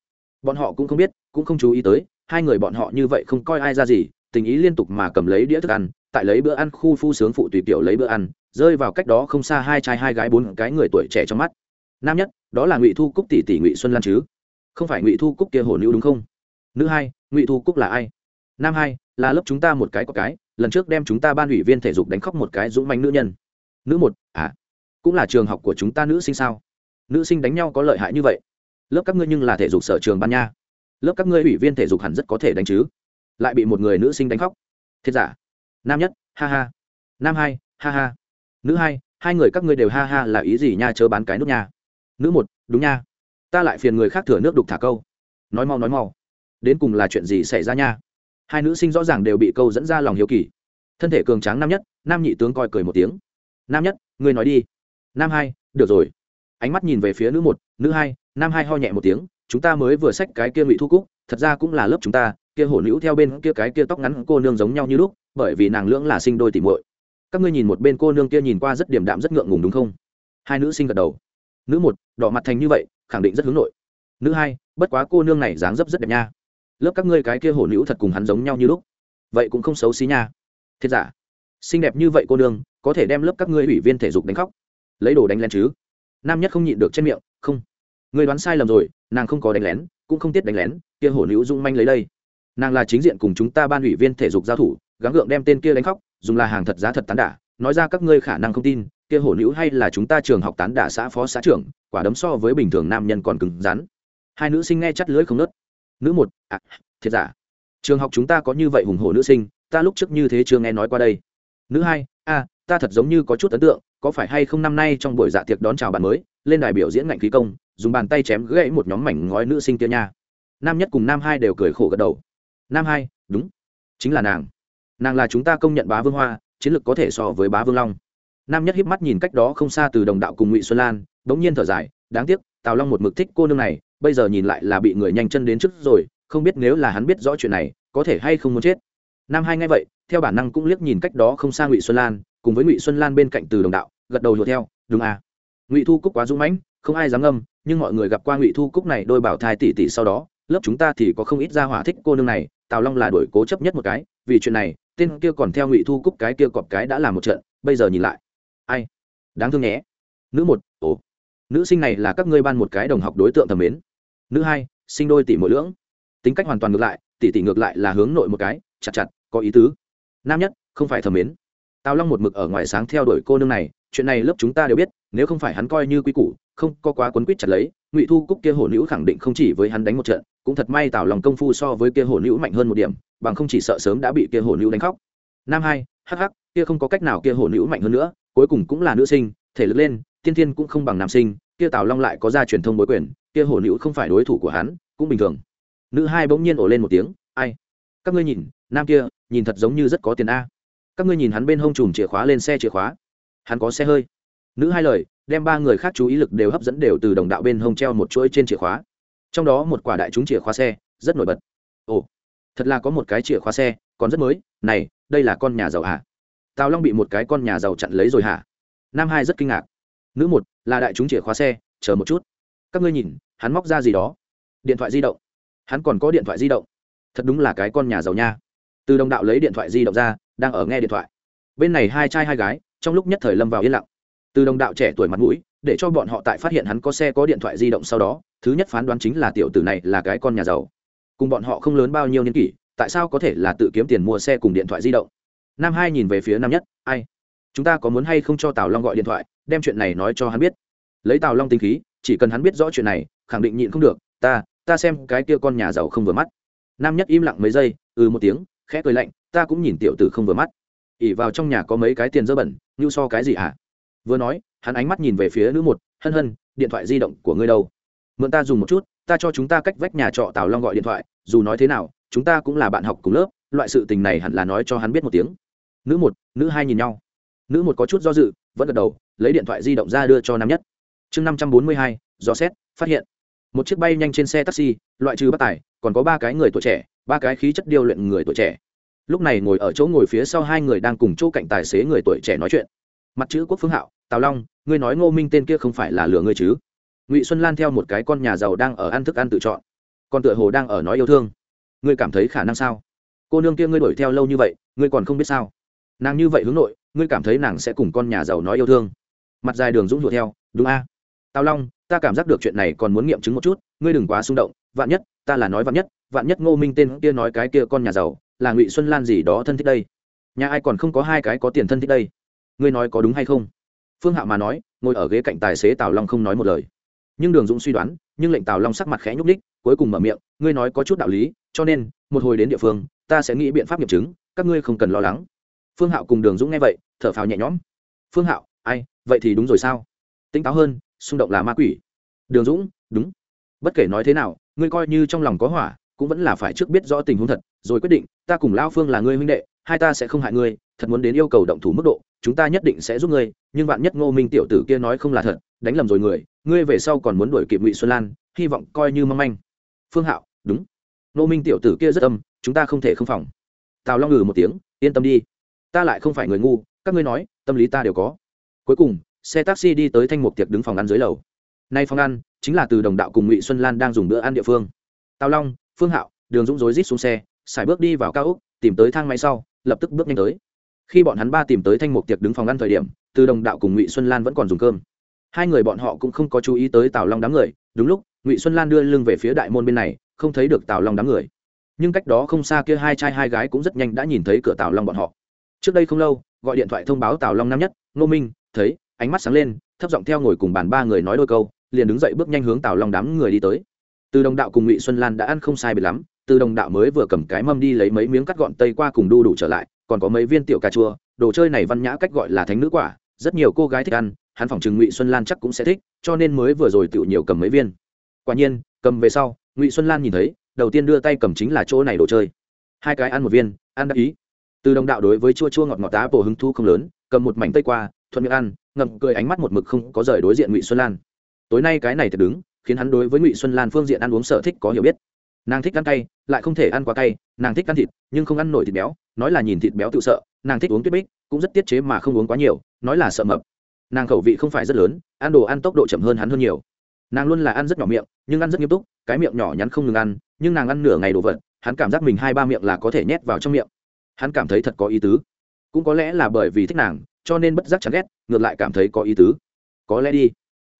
bọn họ cũng không biết, cũng không chú ý tới, hai người bọn họ như vậy không coi ai ra gì, tình ý liên tục mà cầm lấy đĩa thức ăn, tại lấy bữa ăn khu phu sướng phụ tùy kiểu lấy bữa ăn, rơi vào cách đó không xa hai trai hai gái bốn cái người tuổi trẻ trong mắt. Nam nhất, đó là ngụy thu cúc tỷ tỷ ngụy xuân lan chứ? Không phải ngụy thu cúc kia hổ nữ đúng không? Nữ hai, ngụy thu cúc là ai? Nam hai, là lớp chúng ta một cái có cái, lần trước đem chúng ta ban ủy viên thể dục đánh khóc một cái dũng manh nữ nhân. Nữ một à cũng là trường học của chúng ta nữ sinh sao? Nữ sinh đánh nhau có lợi hại như vậy? Lớp các ngươi nhưng là thể dục sở trường ban nha. Lớp các ngươi ủy viên thể dục hẳn rất có thể đánh chứ? Lại bị một người nữ sinh đánh khóc. Thiệt giả. Nam nhất, ha ha. Nam hai, ha ha. Nữ hai hai người các ngươi đều ha ha là ý gì nha, chớ bán cái nút nha. Nữ một, đúng nha. Ta lại phiền người khác thừa nước đục thả câu. Nói mau nói mau. Đến cùng là chuyện gì xảy ra nha? Hai nữ sinh rõ ràng đều bị câu dẫn ra lòng hiếu kỳ. Thân thể cường tráng nam nhất, nam nhị tướng coi cười một tiếng. Nam nhất, ngươi nói đi. Nam hai, được rồi. Ánh mắt nhìn về phía nữ một, nữ hai, nam hai ho nhẹ một tiếng, chúng ta mới vừa xách cái kia ngụy thu cúc, thật ra cũng là lớp chúng ta, kia hổ nữ theo bên kia cái kia tóc ngắn cô nương giống nhau như lúc, bởi vì nàng lưỡng là sinh đôi tỉ muội. Các ngươi nhìn một bên cô nương kia nhìn qua rất điểm đạm rất ngượng ngùng đúng không? Hai nữ sinh gật đầu. Nữ một, đỏ mặt thành như vậy, khẳng định rất hướng nội. Nữ hai, bất quá cô nương này dáng dấp rất đẹp nha lớp các ngươi cái kia hổ nữ thật cùng hắn giống nhau như lúc. Vậy cũng không xấu xí nha. Thiệt giả. Xinh đẹp như vậy cô nương, có thể đem lớp các ngươi ủy viên thể dục đánh khóc. Lấy đồ đánh lén chứ? Nam nhất không nhịn được trên miệng, không. Người đoán sai lầm rồi, nàng không có đánh lén, cũng không tiết đánh lén, kia hổ nữ dung manh lấy đây. Nàng là chính diện cùng chúng ta ban ủy viên thể dục giao thủ, gắng gượng đem tên kia đánh khóc, dùng là hàng thật giá thật tán đả, nói ra các ngươi khả năng không tin, kia hổ nữ hay là chúng ta trường học tán đả xã phó xã trưởng, quả đấm so với bình thường nam nhân còn cứng rắn. Hai nữ sinh nghe chắt lưỡi không nớt nữ một à thiệt giả. Trường học chúng ta có như vậy hùng hổ nữ sinh, ta lúc trước như thế chưa nghe nói qua đây. Nữ hai, a, ta thật giống như có chút ấn tượng, có phải hay không năm nay trong buổi dạ tiệc đón chào bạn mới, lên đài biểu diễn ngạnh khí công, dùng bàn tay chém gãy một nhóm mảnh ngói nữ sinh kia nha. Nam nhất cùng nam hai đều cười khổ gật đầu. Nam hai, đúng, chính là nàng. Nàng là chúng ta công nhận bá vương hoa, chiến lược có thể so với bá vương long. Nam nhất hiếp mắt nhìn cách đó không xa từ đồng đạo cùng ngụy xuân lan đ ố n g nhiên thở dài, đáng tiếc, tào long một mực thích cô nương này bây giờ nhìn lại là bị người nhanh chân đến trước rồi, không biết nếu là hắn biết rõ chuyện này, có thể hay không muốn chết. Nam hai ngay vậy, theo bản năng cũng liếc nhìn cách đó không xa ngụy xuân lan, cùng với ngụy xuân lan bên cạnh từ đồng đạo, gật đầu lùa theo, đúng à. Ngụy thu cúc quá dũng mãnh, không ai dám ngâm, nhưng mọi người gặp qua ngụy thu cúc này đôi bảo thai tỷ tỷ sau đó, lớp chúng ta thì có không ít gia hỏa thích cô nương này, tào long là đổi cố chấp nhất một cái, vì chuyện này, tên kia còn theo ngụy thu cúc cái kia cọp cái đã làm một trận, bây giờ nhìn lại. Ai? Đáng thương nhé. Nữ một nữ sinh này là các ngươi ban một cái đồng học đối tượng thầm mến. Nữ hai, sinh đôi tỷ mỗi lưỡng. Tính cách hoàn toàn ngược lại, tỷ tỷ ngược lại là hướng nội một cái, chặt chặt, có ý tứ. Nam nhất, không phải thầm mến. Tào long một mực ở ngoài sáng theo đuổi cô nương này, chuyện này lớp chúng ta đều biết, nếu không phải hắn coi như quy củ, không có quá quấn quýt chặt lấy, ngụy thu cúc kia hổ nữ khẳng định không chỉ với hắn đánh một trận, cũng thật may tào lòng công phu so với kia hổ nữ mạnh hơn một điểm, bằng không chỉ sợ sớm đã bị kia hổ nữ đánh khóc. Nam hai hh kia không có cách nào kia hổ nữ mạnh hơn nữa, cuối cùng cũng là nữ sinh, thể lực lên tiên thiên cũng không bằng nam sinh, kia tào long lại có ra truyền thông bối quyền, kia hổ nữ không phải đối thủ của hắn, cũng bình thường. Nữ hai bỗng nhiên ổ lên một tiếng, ai? Các ngươi nhìn, nam kia, nhìn thật giống như rất có tiền a. Các ngươi nhìn hắn bên hông chùm chìa khóa lên xe chìa khóa. Hắn có xe hơi. Nữ hai lời, đem ba người khác chú ý lực đều hấp dẫn đều từ đồng đạo bên hông treo một chuỗi trên chìa khóa. Trong đó một quả đại chúng chìa khóa xe, rất nổi bật. Ồ, thật là có một cái chìa khóa xe, còn rất mới. Này, đây là con nhà giàu hả? Tào long bị một cái con nhà giàu chặn lấy rồi hả? Nam hai rất kinh ngạc nữ một, là đại chúng chìa khóa xe, chờ một chút. Các ngươi nhìn, hắn móc ra gì đó. Điện thoại di động. Hắn còn có điện thoại di động. Thật đúng là cái con nhà giàu nha. Từ đồng đạo lấy điện thoại di động ra, đang ở nghe điện thoại. Bên này hai trai hai gái, trong lúc nhất thời lâm vào yên lặng. Từ đồng đạo trẻ tuổi mặt mũi, để cho bọn họ tại phát hiện hắn có xe có điện thoại di động sau đó, thứ nhất phán đoán chính là tiểu tử này là cái con nhà giàu. Cùng bọn họ không lớn bao nhiêu niên kỷ, tại sao có thể là tự kiếm tiền mua xe cùng điện thoại di động? Nam hai nhìn về phía nam nhất, ai? Chúng ta có muốn hay không cho tào long gọi điện thoại, đem chuyện này nói cho hắn biết. Lấy tào long tinh khí, chỉ cần hắn biết rõ chuyện này, khẳng định nhịn không được, ta ta xem cái kia con nhà giàu không vừa mắt. Nam nhất im lặng mấy giây ừ một tiếng, khẽ cười lạnh, ta cũng nhìn tiểu tử không vừa mắt. Ỉ vào trong nhà có mấy cái tiền dơ bẩn, như so cái gì hả? Vừa nói, hắn ánh mắt nhìn về phía nữ một, hân hân, điện thoại di động của ngươi đâu? Mượn ta dùng một chút, ta cho chúng ta cách vách nhà trọ tào long gọi điện thoại, dù nói thế nào, chúng ta cũng là bạn học cùng lớp, loại sự tình này hẳn là nói cho hắn biết một tiếng. Nữ một, nữ hai nhìn nhau nữ một có chút do dự, vẫn gật đầu, lấy điện thoại di động ra đưa cho nam nhất. Chương năm trăm bốn mươi hai do xét, phát hiện. Một chiếc bay nhanh trên xe taxi, loại trừ bắt tài, còn có ba cái người tuổi trẻ, ba cái khí chất điêu luyện người tuổi trẻ. Lúc này ngồi ở chỗ ngồi phía sau hai người đang cùng chỗ cạnh tài xế người tuổi trẻ nói chuyện. Mặt chữ quốc phương hạo, tào long, ngươi nói ngô minh tên kia không phải là lừa ngươi chứ? Ngụy xuân lan theo một cái con nhà giàu đang ở ăn thức ăn tự chọn. Con tựa hồ đang ở nói yêu thương. Ngươi cảm thấy khả năng sao? Cô nương kia ngươi đuổi theo lâu như vậy, ngươi còn không biết sao? Nàng như vậy hướng nội ngươi cảm thấy nàng sẽ cùng con nhà giàu nói yêu thương. Mặt dài đường dũng đuổi theo, đúng a? À? tào long, ta cảm giác được chuyện này còn muốn nghiệm chứng một chút, ngươi đừng quá xung động, vạn nhất, ta là nói vạn nhất vạn nhất ngô minh tên kia nói cái kia con nhà giàu, là ngụy xuân lan gì đó thân thích đây. Nhà ai còn không có hai cái có tiền thân thích đây? Ngươi nói có đúng hay không? Phương hạo mà nói, ngồi ở ghế cạnh tài xế tào long không nói một lời. Nhưng đường dũng suy đoán, nhưng lệnh tào long sắc mặt khẽ nhúc ních cuối cùng mở miệng, ngươi nói có chút đạo lý, cho nên, một hồi đến địa phương, ta sẽ nghĩ biện pháp nghiệm chứng, các ngươi không cần lo lắng phương hạo cùng đường dũng nghe vậy, thở phào nhẹ nhõm. Phương hạo, ai, vậy thì đúng rồi sao? Tỉnh táo hơn, xung động là ma quỷ. Đường dũng, đúng. Bất kể nói thế nào, ngươi coi như trong lòng có hỏa, cũng vẫn là phải trước biết rõ tình huống thật, rồi quyết định, ta cùng lao phương là ngươi huynh đệ, hai ta sẽ không hại ngươi, thật muốn đến yêu cầu động thủ mức độ, chúng ta nhất định sẽ giúp ngươi, nhưng bạn nhất ngô minh tiểu tử kia nói không là thật, đánh lầm rồi người, ngươi về sau còn muốn đuổi kịp ngụy xuân lan, hy vọng coi như mong manh. Phương hạo, đúng. Ngô minh tiểu tử kia rất âm, chúng ta không thể không phòng. Tào long ngừ một tiếng, yên tâm đi ta lại không phải người ngu, các ngươi nói, tâm lý ta đều có. Cuối cùng, xe taxi đi tới thanh mục tiệc đứng phòng ăn dưới lầu. Nay phòng ăn chính là từ đồng đạo cùng ngụy xuân lan đang dùng bữa ăn địa phương. Tào long, phương hạo, đường dũng rối rít xuống xe, xài bước đi vào cao úc tìm tới thang máy sau, lập tức bước nhanh tới. Khi bọn hắn ba tìm tới thanh mục tiệc đứng phòng ăn thời điểm, từ đồng đạo cùng ngụy xuân lan vẫn còn dùng cơm. Hai người bọn họ cũng không có chú ý tới tào long đám người. Đúng lúc, ngụy xuân lan đưa lưng về phía đại môn bên này, không thấy được tào long đám người. Nhưng cách đó không xa kia hai trai hai gái cũng rất nhanh đã nhìn thấy cửa tào long bọn họ trước đây không lâu, gọi điện thoại thông báo tào long năm nhất, ngô minh, thấy, ánh mắt sáng lên, thấp giọng theo ngồi cùng bàn ba người nói đôi câu, liền đứng dậy bước nhanh hướng tào long đám người đi tới. Từ đồng đạo cùng ngụy xuân lan đã ăn không sai bị lắm, từ đồng đạo mới vừa cầm cái mâm đi lấy mấy miếng cắt gọn tây qua cùng đu đủ trở lại, còn có mấy viên tiểu cà chua, đồ chơi này văn nhã cách gọi là thánh nữ quả, rất nhiều cô gái thích ăn, hắn phỏng chừng ngụy xuân lan chắc cũng sẽ thích, cho nên mới vừa rồi tựu nhiều cầm mấy viên. Quả nhiên, cầm về sau, ngụy xuân lan nhìn thấy, đầu tiên đưa tay cầm chính là chỗ này đồ chơi. Hai cái ăn một viên, ăn đắc ý từ đồng đạo đối với chua chua ngọt ngọt tá bổ hứng thu không lớn, cầm một mảnh tây qua, thuận miệng ăn, ngậm cười ánh mắt một mực không có rời đối diện ngụy xuân lan. Tối nay cái này thật đứng, khiến hắn đối với ngụy xuân lan phương diện ăn uống sở thích có hiểu biết. Nàng thích ăn cay, lại không thể ăn quá cay, nàng thích ăn thịt, nhưng không ăn nổi thịt béo, nói là nhìn thịt béo tự sợ, nàng thích uống tuyết bích, cũng rất tiết chế mà không uống quá nhiều, nói là sợ mập. Nàng khẩu vị không phải rất lớn, ăn đồ ăn tốc độ chậm hơn hắn hơn nhiều. Nàng luôn là ăn rất nhỏ miệng, nhưng ăn rất nghiêm túc, cái miệng nhỏ nhắn không ngừng ăn, nhưng nàng ăn nửa ngày đồ vật, hắn cảm giác mình hai ba miệng là có thể nhét vào trong miệng hắn cảm thấy thật có ý tứ. Cũng có lẽ là bởi vì thích nàng, cho nên bất giác chán ghét, ngược lại cảm thấy có ý tứ. Có lẽ đi.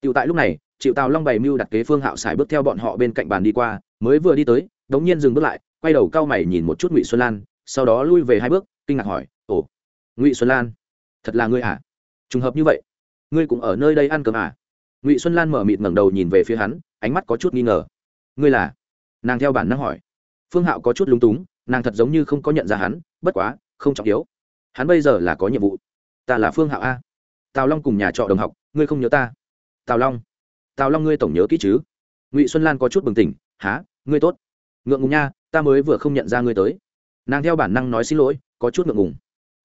Tựu tại lúc này, triệu tào long bày mưu đặt kế phương hạo xài bước theo bọn họ bên cạnh bàn đi qua, mới vừa đi tới, đống nhiên dừng bước lại, quay đầu cao mày nhìn một chút ngụy xuân lan, sau đó lui về hai bước, kinh ngạc hỏi, ồ, ngụy xuân lan, thật là ngươi à? Trùng hợp như vậy, ngươi cũng ở nơi đây ăn cơm à? Ngụy xuân lan mở mịt ngẩng đầu nhìn về phía hắn, ánh mắt có chút nghi ngờ. Ngươi là? Nàng theo bản năng hỏi. Phương hạo có chút lúng túng, nàng thật giống như không có nhận ra hắn bất quá, không trọng yếu. Hắn bây giờ là có nhiệm vụ. Ta là phương hạo a. Tào long cùng nhà trọ đồng học, ngươi không nhớ ta? Tào long. Tào long ngươi tổng nhớ kỹ chứ? Ngụy xuân lan có chút bừng tỉnh há ngươi tốt. Ngượng ngùng nha, ta mới vừa không nhận ra ngươi tới. Nàng theo bản năng nói xin lỗi, có chút ngượng ngùng.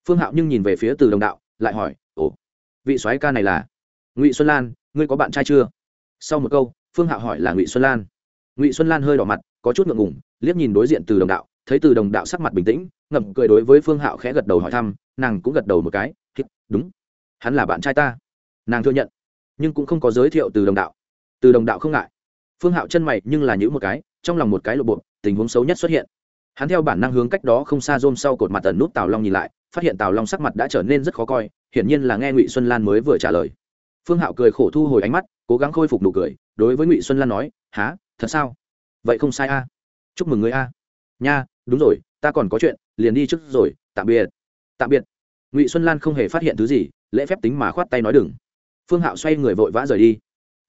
Phương hạo nhưng nhìn về phía từ đồng đạo, lại hỏi, ồ, vị soái ca này là? Ngụy xuân lan, ngươi có bạn trai chưa? Sau một câu, phương hạo hỏi là ngụy xuân lan. Ngụy xuân lan hơi đỏ mặt, có chút ngượng ngùng, liếc nhìn đối diện từ đồng đạo, thấy từ đồng đạo sắc mặt bình tĩnh ngậm cười đối với phương hạo khẽ gật đầu hỏi thăm, nàng cũng gật đầu một cái đúng, hắn là bạn trai ta. Nàng thừa nhận, nhưng cũng không có giới thiệu từ đồng đạo. Từ đồng đạo không ngại. Phương hạo chân mày nhưng là những một cái, trong lòng một cái lộ bộ, tình huống xấu nhất xuất hiện. Hắn theo bản năng hướng cách đó không xa rôm sau cột mặt tần nút tào long nhìn lại, phát hiện tào long sắc mặt đã trở nên rất khó coi, hiển nhiên là nghe ngụy xuân lan mới vừa trả lời. Phương hạo cười khổ thu hồi ánh mắt, cố gắng khôi phục nụ cười, đối với ngụy xuân lan nói há thật sao? Vậy không sai a. Chúc mừng người a. Nha, đúng rồi, ta còn có chuyện liền đi trước rồi, tạm biệt. Tạm biệt. Ngụy xuân lan không hề phát hiện thứ gì, lễ phép tính mà khoát tay nói đừng. Phương hạo xoay người vội vã rời đi.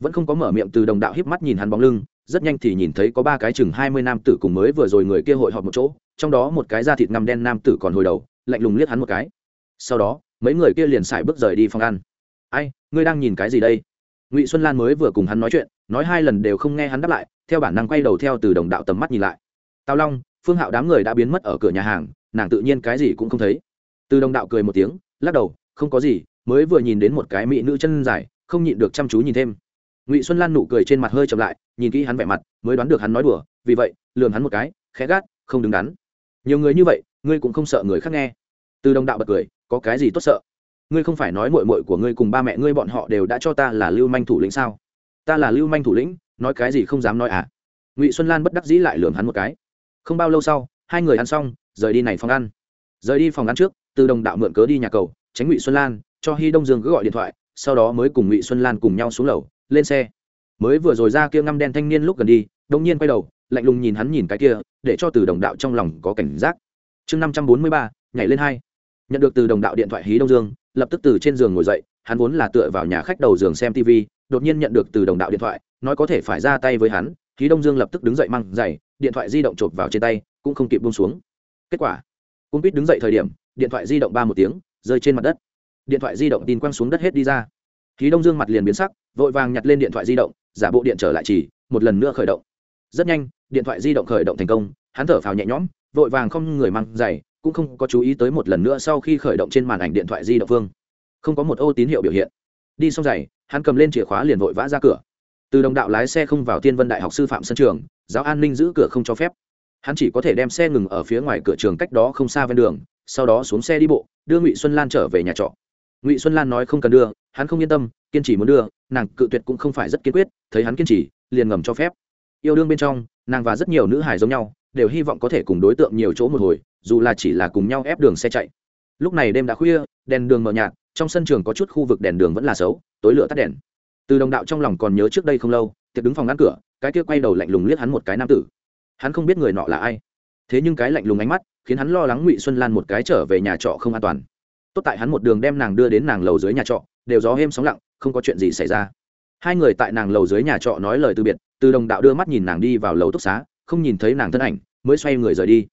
Vẫn không có mở miệng từ đồng đạo híp mắt nhìn hắn bóng lưng, rất nhanh thì nhìn thấy có ba cái chừng hai mươi nam tử cùng mới vừa rồi người kia hội họp một chỗ, trong đó một cái da thịt ngăm đen nam tử còn hồi đầu, lạnh lùng liếc hắn một cái. Sau đó, mấy người kia liền xài bước rời đi phòng ăn. Ai, ngươi đang nhìn cái gì đây? Ngụy xuân lan mới vừa cùng hắn nói chuyện, nói hai lần đều không nghe hắn đáp lại, theo bản năng quay đầu theo từ đồng đạo tầm mắt nhìn lại. Tào long phương hạo đám người đã biến mất ở cửa nhà hàng, nàng tự nhiên cái gì cũng không thấy. Từ đồng đạo cười một tiếng, lắc đầu, không có gì, mới vừa nhìn đến một cái mỹ nữ chân dài, không nhịn được chăm chú nhìn thêm. Ngụy xuân lan nụ cười trên mặt hơi chậm lại, nhìn kỹ hắn vẻ mặt, mới đoán được hắn nói đùa, vì vậy lường hắn một cái, khẽ gắt, không đứng đắn. Nhiều người như vậy, ngươi cũng không sợ người khác nghe. Từ đồng đạo bật cười, có cái gì tốt sợ? Ngươi không phải nói mội mội của ngươi cùng ba mẹ ngươi bọn họ đều đã cho ta là lưu manh thủ lĩnh sao? Ta là lưu manh thủ lĩnh, nói cái gì không dám nói à? Ngụy xuân lan bất đắc dĩ lại lường hắn một cái không bao lâu sau hai người ăn xong rời đi này phòng ăn. Rời đi phòng ăn trước từ đồng đạo mượn cớ đi nhà cầu tránh ngụy xuân lan cho hy đông dương cứ gọi điện thoại sau đó mới cùng ngụy xuân lan cùng nhau xuống lầu lên xe. Mới vừa rồi ra kia ngăm đen thanh niên lúc gần đi đông nhiên quay đầu lạnh lùng nhìn hắn nhìn cái kia để cho từ đồng đạo trong lòng có cảnh giác. Chương năm trăm bốn mươi ba nhảy lên hai. Nhận được từ đồng đạo điện thoại hí đông dương lập tức từ trên giường ngồi dậy hắn vốn là tựa vào nhà khách đầu giường xem tv đột nhiên nhận được từ đồng đạo điện thoại nói có thể phải ra tay với hắn. Hí đông dương lập tức đứng dậy măng, dày điện thoại di động chộp vào trên tay, cũng không kịp buông xuống. Kết quả cung quýt đứng dậy thời điểm, điện thoại di động ba một tiếng, rơi trên mặt đất. Điện thoại di động tin quăng xuống đất hết đi ra. Khí đông dương mặt liền biến sắc, vội vàng nhặt lên điện thoại di động, giả bộ điện trở lại chỉ, một lần nữa khởi động. Rất nhanh, điện thoại di động khởi động thành công, hắn thở phào nhẹ nhõm, vội vàng không người mang giày, cũng không có chú ý tới một lần nữa sau khi khởi động trên màn ảnh điện thoại di động phương không có một ô tín hiệu biểu hiện. Đi xong giày, hắn cầm lên chìa khóa liền vội vã ra cửa. Từ đồng đạo lái xe không vào tiên vân đại học sư phạm sân trường giáo an ninh giữ cửa không cho phép. Hắn chỉ có thể đem xe ngừng ở phía ngoài cửa trường cách đó không xa ven đường, sau đó xuống xe đi bộ, đưa ngụy xuân lan trở về nhà trọ. Ngụy xuân lan nói không cần đưa, hắn không yên tâm, kiên trì muốn đưa, nàng cự tuyệt cũng không phải rất kiên quyết, thấy hắn kiên trì, liền ngầm cho phép. Yêu đương bên trong, nàng và rất nhiều nữ hài giống nhau, đều hy vọng có thể cùng đối tượng nhiều chỗ một hồi, dù là chỉ là cùng nhau ép đường xe chạy. Lúc này đêm đã khuya, đèn đường mờ nhạt, trong sân trường có chút khu vực đèn đường vẫn là xấu, tối lửa tắt đèn. Từ đồng đạo trong lòng còn nhớ trước đây không lâu tiệc đứng phòng ngăn cửa, cái kia quay đầu lạnh lùng liếc hắn một cái nam tử. Hắn không biết người nọ là ai. Thế nhưng cái lạnh lùng ánh mắt khiến hắn lo lắng ngụy xuân lan một cái trở về nhà trọ không an toàn. Tốt tại hắn một đường đem nàng đưa đến nàng lầu dưới nhà trọ, đều gió êm sóng lặng, không có chuyện gì xảy ra. Hai người tại nàng lầu dưới nhà trọ nói lời từ biệt, từ đồng đạo đưa mắt nhìn nàng đi vào lầu túc xá, không nhìn thấy nàng thân ảnh, mới xoay người rời đi.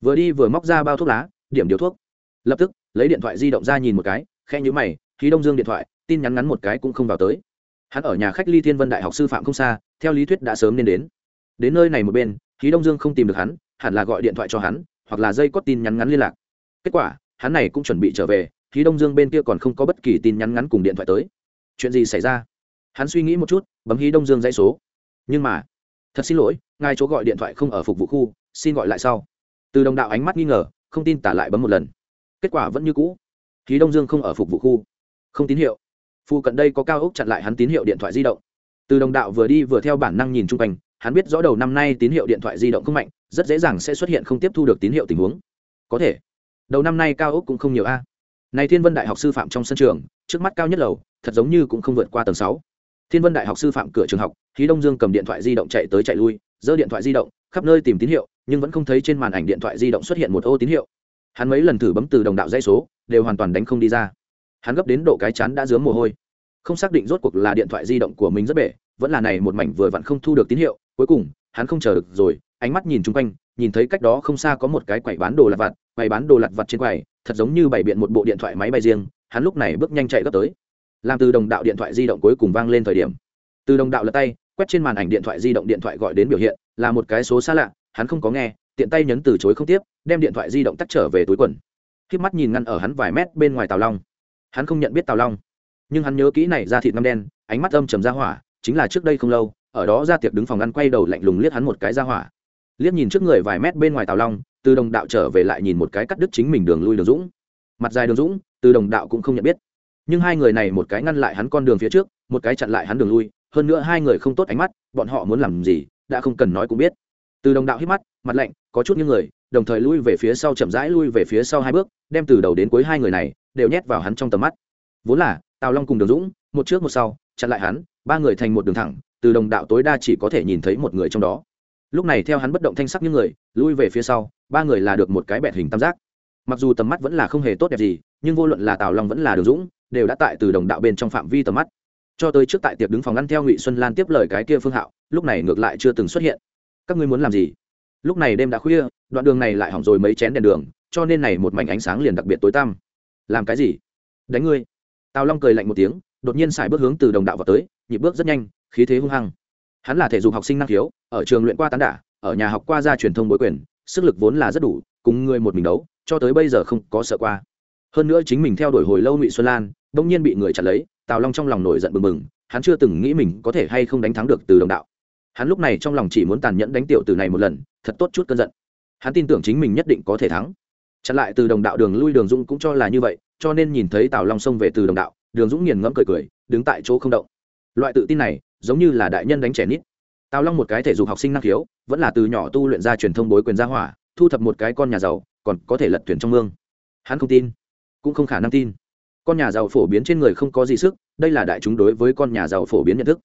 Vừa đi vừa móc ra bao thuốc lá, điểm điếu thuốc. Lập tức, lấy điện thoại di động ra nhìn một cái khe nhữ mày, khí đông dương điện thoại, tin nhắn ngắn một cái cũng không vào tới hắn ở nhà khách ly thiên vân đại học sư phạm không xa, theo lý thuyết đã sớm nên đến. Đến nơi này một bên, khí đông dương không tìm được hắn, hẳn là gọi điện thoại cho hắn, hoặc là dây có tin nhắn ngắn liên lạc. Kết quả, hắn này cũng chuẩn bị trở về, khí đông dương bên kia còn không có bất kỳ tin nhắn ngắn cùng điện thoại tới. Chuyện gì xảy ra? Hắn suy nghĩ một chút, bấm khí đông dương dãy số. Nhưng mà, thật xin lỗi, ngài chỗ gọi điện thoại không ở phục vụ khu, xin gọi lại sau. Từ đồng đạo ánh mắt nghi ngờ, không tin tả lại bấm một lần. Kết quả vẫn như cũ. Khí đông dương không ở phục vụ khu. Không tín hiệu. Phu cận đây có cao ốc chặn lại hắn tín hiệu điện thoại di động. Từ đồng đạo vừa đi vừa theo bản năng nhìn chung quanh, hắn biết rõ đầu năm nay tín hiệu điện thoại di động không mạnh, rất dễ dàng sẽ xuất hiện không tiếp thu được tín hiệu tình huống. Có thể, đầu năm nay cao ốc cũng không nhiều a. Này thiên vân đại học sư phạm trong sân trường, trước mắt cao nhất lầu, thật giống như cũng không vượt qua tầng sáu. Thiên vân đại học sư phạm cửa trường học khí đông dương cầm điện thoại di động chạy tới chạy lui, giơ điện thoại di động, khắp nơi tìm tín hiệu, nhưng vẫn không thấy trên màn ảnh điện thoại di động xuất hiện một ô tín hiệu. Hắn mấy lần thử bấm từ đồng đạo dây số, đều hoàn toàn đánh không đi ra hắn gấp đến độ cái chán đã dướng mồ hôi. Không xác định rốt cuộc là điện thoại di động của mình rất bể, vẫn là này một mảnh vừa vặn không thu được tín hiệu, cuối cùng, hắn không chờ được rồi, ánh mắt nhìn chung quanh, nhìn thấy cách đó không xa có một cái quầy bán đồ lặt vặt, quầy bán đồ lặt vặt trên quầy, thật giống như bày biện một bộ điện thoại máy bay riêng, hắn lúc này bước nhanh chạy gấp tới. Làm từ đồng đạo điện thoại di động cuối cùng vang lên thời điểm. Từ đồng đạo lật tay, quét trên màn ảnh điện thoại di động điện thoại gọi đến biểu hiện, là một cái số xa lạ, hắn không có nghe, tiện tay nhấn từ chối không tiếp, đem điện thoại di động tắt trở về túi quần. Khi mắt nhìn ngăn ở hắn vài mét bên ngoài tàu long hắn không nhận biết tào long, nhưng hắn nhớ kỹ này ra thịt ngâm đen, ánh mắt âm trầm ra hỏa, chính là trước đây không lâu, ở đó ra tiệc đứng phòng ngăn quay đầu lạnh lùng liếc hắn một cái ra hỏa. Liếc nhìn trước người vài mét bên ngoài tào long, từ đồng đạo trở về lại nhìn một cái cắt đứt chính mình đường lui đường dũng. Mặt dài đường dũng, từ đồng đạo cũng không nhận biết. Nhưng hai người này một cái ngăn lại hắn con đường phía trước, một cái chặn lại hắn đường lui, hơn nữa hai người không tốt ánh mắt, bọn họ muốn làm gì, đã không cần nói cũng biết. Từ đồng đạo hít mắt, mặt lạnh, có chút những người, đồng thời lui về phía sau chậm rãi lui về phía sau hai bước, đem từ đầu đến cuối hai người này đều nhét vào hắn trong tầm mắt. Vốn là, tào long cùng đường dũng, một trước một sau, chặn lại hắn, ba người thành một đường thẳng, từ đồng đạo tối đa chỉ có thể nhìn thấy một người trong đó. Lúc này theo hắn bất động thanh sắc những người, lui về phía sau, ba người là được một cái bẹt hình tam giác. Mặc dù tầm mắt vẫn là không hề tốt đẹp gì, nhưng vô luận là tào long vẫn là đường dũng, đều đã tại từ đồng đạo bên trong phạm vi tầm mắt. Cho tới trước tại tiệc đứng phòng ăn theo ngụy xuân lan tiếp lời cái kia phương hạo, lúc này ngược lại chưa từng xuất hiện. Các ngươi muốn làm gì? Lúc này đêm đã khuya, đoạn đường này lại hỏng rồi mấy chén đèn đường, cho nên này một mảnh ánh sáng liền đặc biệt tối tăm làm cái gì? Đánh ngươi. Tào long cười lạnh một tiếng, đột nhiên xài bước hướng từ đồng đạo vào tới, nhịp bước rất nhanh, khí thế hung hăng. Hắn là thể dục học sinh năng khiếu, ở trường luyện qua tán đả, ở nhà học qua ra truyền thông bối quyền, sức lực vốn là rất đủ, cùng người một mình đấu, cho tới bây giờ không có sợ qua. Hơn nữa chính mình theo đuổi hồi lâu ngụy xuân lan bỗng nhiên bị người chặt lấy, tào long trong lòng nổi giận bừng bừng, hắn chưa từng nghĩ mình có thể hay không đánh thắng được từ đồng đạo. Hắn lúc này trong lòng chỉ muốn tàn nhẫn đánh tiểu từ này một lần, thật tốt chút cơn giận. Hắn tin tưởng chính mình nhất định có thể thắng chặn lại từ đồng đạo đường lui, đường dũng cũng cho là như vậy, cho nên nhìn thấy tào long xông về từ đồng đạo, đường dũng nghiền ngẫm cười cười, đứng tại chỗ không động. Loại tự tin này, giống như là đại nhân đánh trẻ nít. Tào long một cái thể dục học sinh năng khiếu, vẫn là từ nhỏ tu luyện ra truyền thông bối quyền gia hỏa, thu thập một cái con nhà giàu, còn có thể lật thuyền trong mương. Hắn không tin, cũng không khả năng tin. Con nhà giàu phổ biến trên người không có gì sức, đây là đại chúng đối với con nhà giàu phổ biến nhận thức.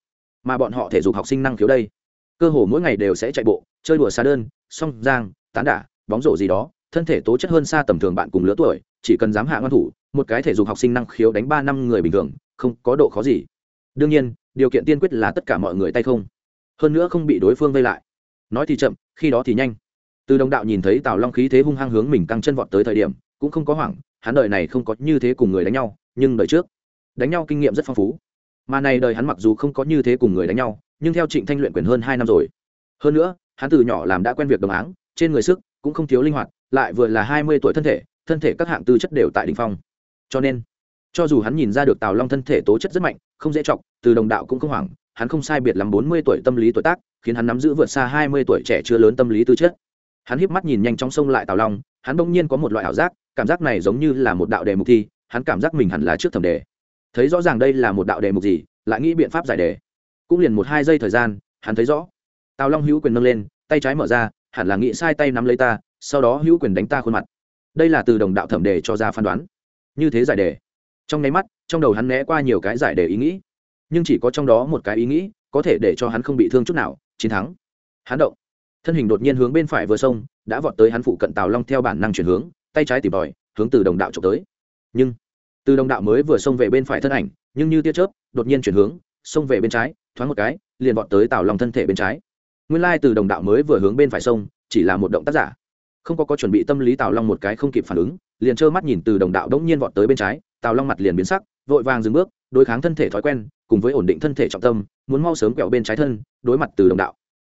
Mà bọn họ thể dục học sinh năng khiếu đây, cơ hồ mỗi ngày đều sẽ chạy bộ, chơi đùa xa đơn, song giang, tán đả, bóng rổ gì đó thân thể tố chất hơn xa tầm thường bạn cùng lứa tuổi, chỉ cần dám hạ ngăn thủ, một cái thể dục học sinh năng khiếu đánh ba năm người bình thường, không có độ khó gì. Đương nhiên, điều kiện tiên quyết là tất cả mọi người tay không. Hơn nữa không bị đối phương vây lại. Nói thì chậm, khi đó thì nhanh. Từ đồng đạo nhìn thấy tào long khí thế hung hăng hướng mình căng chân vọt tới thời điểm, cũng không có hoảng, hắn đời này không có như thế cùng người đánh nhau, nhưng đời trước, đánh nhau kinh nghiệm rất phong phú. Mà này đời hắn mặc dù không có như thế cùng người đánh nhau, nhưng theo trịnh thanh luyện quyền hơn hai năm rồi. Hơn nữa, hắn từ nhỏ làm đã quen việc đồng áng, trên người sức cũng không thiếu linh hoạt lại vừa là hai mươi tuổi thân thể thân thể các hạng tư chất đều tại đ ỉ n h phong. Cho nên, cho dù hắn nhìn ra được tào long thân thể tố chất rất mạnh, không dễ chọc, từ đồng đạo cũng không hoảng, hắn không sai biệt lắm bốn mươi tuổi tâm lý tuổi tác, khiến hắn nắm giữ vượt xa hai mươi tuổi trẻ chưa lớn tâm lý tư chất. Hắn híp mắt nhìn nhanh trong sông lại tào long, hắn bỗng nhiên có một loại ảo giác, cảm giác này giống như là một đạo đề mục thi, hắn cảm giác mình hẳn là trước thẩm đề. Thấy rõ ràng đây là một đạo đề mục gì, lại nghĩ biện pháp giải đề. Cũng liền một hai giây thời gian, hắn thấy rõ. Tào long hữu quyền nâng lên, tay trái mở ra, hẳn là nghĩ sai tay nắm lấy ta sau đó hữu quyền đánh ta khuôn mặt. Đây là từ đồng đạo thẩm đề cho ra phán đoán. Như thế giải đề. Trong nháy mắt, trong đầu hắn né qua nhiều cái giải đề ý nghĩ. Nhưng chỉ có trong đó một cái ý nghĩ, có thể để cho hắn không bị thương chút nào, chiến thắng. Hắn động. Thân hình đột nhiên hướng bên phải vừa sông đã vọt tới hắn phụ cận tào long theo bản năng chuyển hướng, tay trái tìm tòi, hướng từ đồng đạo trộm tới. Nhưng, từ đồng đạo mới vừa xông về bên phải thân ảnh, nhưng như tia chớp, đột nhiên chuyển hướng, xông về bên trái, thoáng một cái, liền vọt tới tào long thân thể bên trái. Nguyên lai từ đồng đạo mới vừa hướng bên phải sông chỉ là một động tác giả không có có chuẩn bị tâm lý tào long một cái không kịp phản ứng, liền trơ mắt nhìn từ đồng đạo đống nhiên vọt tới bên trái, tào long mặt liền biến sắc, vội vàng dừng bước, đối kháng thân thể thói quen, cùng với ổn định thân thể trọng tâm, muốn mau sớm quẹo bên trái thân, đối mặt từ đồng đạo.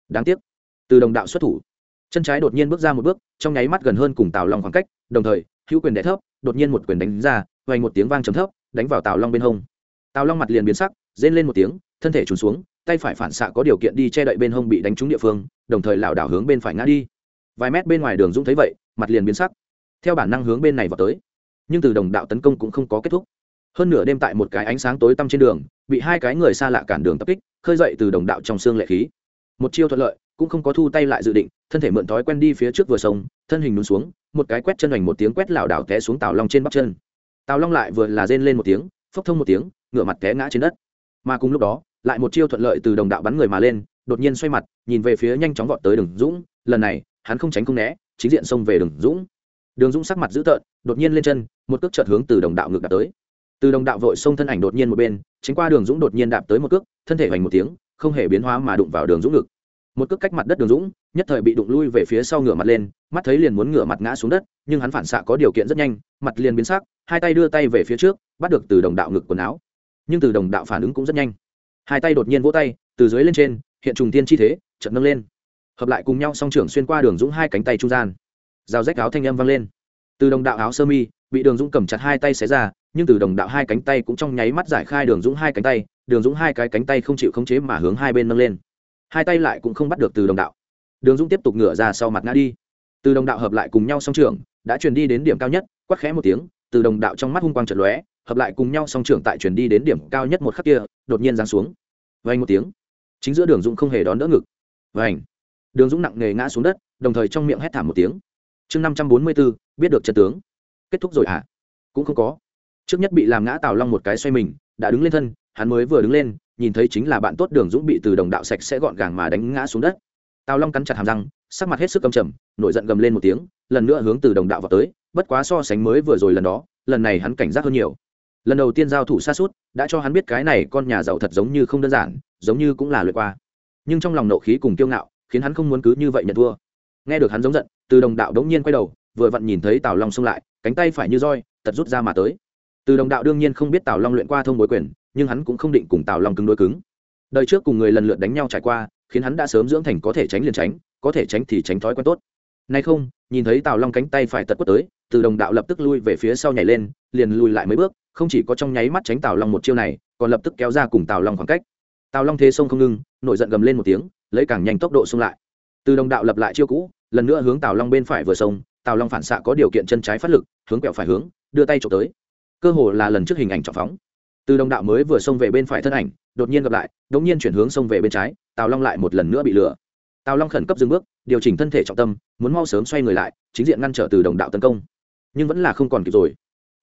Đáng tiếc, từ đồng đạo xuất thủ. Chân trái đột nhiên bước ra một bước, trong nháy mắt gần hơn cùng tào long khoảng cách, đồng thời, hữu quyền đẻ thấp, đột nhiên một quyền đánh ra vành một tiếng vang trầm thấp, đánh vào tào long bên hông. Tào long mặt liền biến sắc, rên lên một tiếng, thân thể trùn xuống, tay phải phản xạ có điều kiện đi che đậy bên hông bị đánh trúng địa phương, đồng thời lảo đảo hướng bên phải ngã đi vài mét bên ngoài đường dũng thấy vậy, mặt liền biến sắc. Theo bản năng hướng bên này vào tới. Nhưng từ đồng đạo tấn công cũng không có kết thúc. Hơn nửa đêm tại một cái ánh sáng tối tăm trên đường, bị hai cái người xa lạ cản đường tập kích, khơi dậy từ đồng đạo trong xương lệ khí. Một chiêu thuận lợi, cũng không có thu tay lại dự định, thân thể mượn thói quen đi phía trước vừa sông, thân hình nôn xuống, một cái quét chân hoành một tiếng quét lảo đảo té xuống tào long trên bắp chân. Tào long lại vừa là rên lên một tiếng, phốc thông một tiếng, ngửa mặt té ngã trên đất. Mà cùng lúc đó, lại một chiêu thuận lợi từ đồng đạo bắn người mà lên, đột nhiên xoay mặt, nhìn về phía nhanh chóng vọt tới đường dũng, lần này hắn không tránh không né, chính diện xông về đường dũng. Đường dũng sắc mặt dữ tợn, đột nhiên lên chân, một cước chợt hướng từ đồng đạo ngược đạp tới. Từ đồng đạo vội xông thân ảnh đột nhiên một bên, tránh qua đường dũng đột nhiên đạp tới một cước, thân thể hoành một tiếng, không hề biến hóa mà đụng vào đường dũng ngực. Một cước cách mặt đất đường dũng, nhất thời bị đụng lui về phía sau ngửa mặt lên, mắt thấy liền muốn ngửa mặt ngã xuống đất, nhưng hắn phản xạ có điều kiện rất nhanh, mặt liền biến sắc, hai tay đưa tay về phía trước, bắt được từ đồng đạo ngực quần áo. Nhưng từ đồng đạo phản ứng cũng rất nhanh. Hai tay đột nhiên vỗ tay, từ dưới lên trên, hiện trùng tiên chi thế, chợt nâng lên hợp lại cùng nhau song trưởng xuyên qua đường dũng hai cánh tay trung gian. Rào rách áo thanh âm vang lên. Từ đồng đạo áo sơ mi, bị đường dũng cầm chặt hai tay xé ra, nhưng từ đồng đạo hai cánh tay cũng trong nháy mắt giải khai đường dũng hai cánh tay, đường dũng hai cái cánh tay không chịu khống chế mà hướng hai bên nâng lên. Hai tay lại cũng không bắt được từ đồng đạo. Đường dũng tiếp tục ngửa ra sau mặt ngã đi. Từ đồng đạo hợp lại cùng nhau song trưởng, đã truyền đi đến điểm cao nhất quắc khẽ một tiếng, từ đồng đạo trong mắt hung quang trật lóe, hợp lại cùng nhau song trưởng tại truyền đi đến điểm cao nhất một khắc kia, đột nhiên giáng xuống. Vành một tiếng, chính giữa đường dũng không hề đón đỡ ngực. Vành đường dũng nặng nề ngã xuống đất, đồng thời trong miệng hét thảm một tiếng. Chương năm trăm bốn mươi b ố biết được trận tướng. Kết thúc rồi hả? À? cũng không có. Trước nhất bị làm ngã tào long một cái xoay mình, đã đứng lên thân, hắn mới vừa đứng lên, nhìn thấy chính là bạn tốt đường dũng bị từ đồng đạo sạch sẽ gọn gàng mà đánh ngã xuống đất. Tào long cắn chặt hàm răng, sắc mặt hết sức cầm trầm, nổi giận gầm lên một tiếng, lần nữa hướng từ đồng đạo vào tới, bất quá so sánh mới vừa rồi lần đó, lần này hắn cảnh giác hơn nhiều. Lần đầu tiên giao thủ xa suốt, đã cho hắn biết cái này con nhà giàu thật giống như không đơn giản, giống như cũng là lượt qua. Nhưng trong lòng nộ khí cùng kiêu ngạo khiến hắn không muốn cứ như vậy nhận thua. Nghe được hắn giống giận, từ đồng đạo đống nhiên quay đầu, vừa vặn nhìn thấy tào long xông lại, cánh tay phải như roi, tật rút ra mà tới. Từ đồng đạo đương nhiên không biết tào long luyện qua thông bối quyền, nhưng hắn cũng không định cùng tào long cứng đối cứng. Đời trước cùng người lần lượt đánh nhau trải qua, khiến hắn đã sớm dưỡng thành có thể tránh liền tránh, có thể tránh thì tránh thói quen tốt. Nay không, nhìn thấy tào long cánh tay phải tật quất tới, từ đồng đạo lập tức lui về phía sau nhảy lên, liền lùi lại mấy bước, không chỉ có trong nháy mắt tránh tào long một chiêu này, còn lập tức kéo ra cùng tào long khoảng cách. Tào long thế sông không ngưng nổi giận gầm lên một tiếng lấy càng nhanh tốc độ xung lại. Từ đồng đạo lập lại chiêu cũ, lần nữa hướng tào long bên phải vừa sông tào long phản xạ có điều kiện chân trái phát lực, hướng quẹo phải hướng, đưa tay trộm tới. Cơ hồ là lần trước hình ảnh trọng phóng. Từ đồng đạo mới vừa xông về bên phải thân ảnh, đột nhiên gặp lại, đột nhiên chuyển hướng xông về bên trái, tào long lại một lần nữa bị lừa. Tào long khẩn cấp dừng bước, điều chỉnh thân thể trọng tâm, muốn mau sớm xoay người lại, chính diện ngăn trở từ đồng đạo tấn công. Nhưng vẫn là không còn kịp rồi.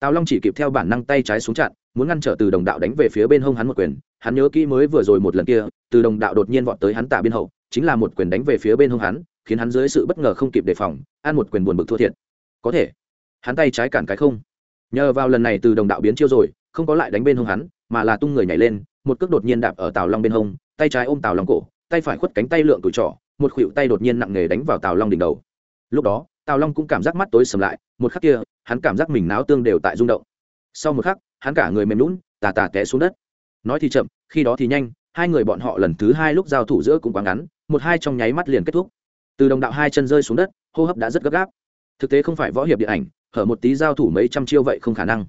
Tào long chỉ kịp theo bản năng tay trái xuống chặn, muốn ngăn trở từ đồng đạo đánh về phía bên hông hắn một quyền hắn nhớ kỹ mới vừa rồi một lần kia, từ đồng đạo đột nhiên vọt tới hắn tả biên hậu, chính là một quyền đánh về phía bên hông hắn, khiến hắn dưới sự bất ngờ không kịp đề phòng, ăn một quyền buồn bực thua thiệt. Có thể, hắn tay trái cản cái không. Nhờ vào lần này từ đồng đạo biến chiêu rồi, không có lại đánh bên hông hắn, mà là tung người nhảy lên, một cước đột nhiên đạp ở tào long bên hông, tay trái ôm tào long cổ, tay phải khuất cánh tay lượng tuổi trỏ, một khuỷu tay đột nhiên nặng nề đánh vào tào long đỉnh đầu. Lúc đó, tào long cũng cảm giác mắt tối sầm lại, một khắc kia, hắn cảm giác mình náo tương đều tại rung động. Sau một khắc, hắn cả người mềm lún tà tà té xuống đất nói thì chậm, khi đó thì nhanh, hai người bọn họ lần thứ hai lúc giao thủ giữa cũng quá ngắn, một hai trong nháy mắt liền kết thúc. Từ đồng đạo hai chân rơi xuống đất, hô hấp đã rất gấp gáp. Thực tế không phải võ hiệp điện ảnh, hở một tí giao thủ mấy trăm chiêu vậy không khả năng.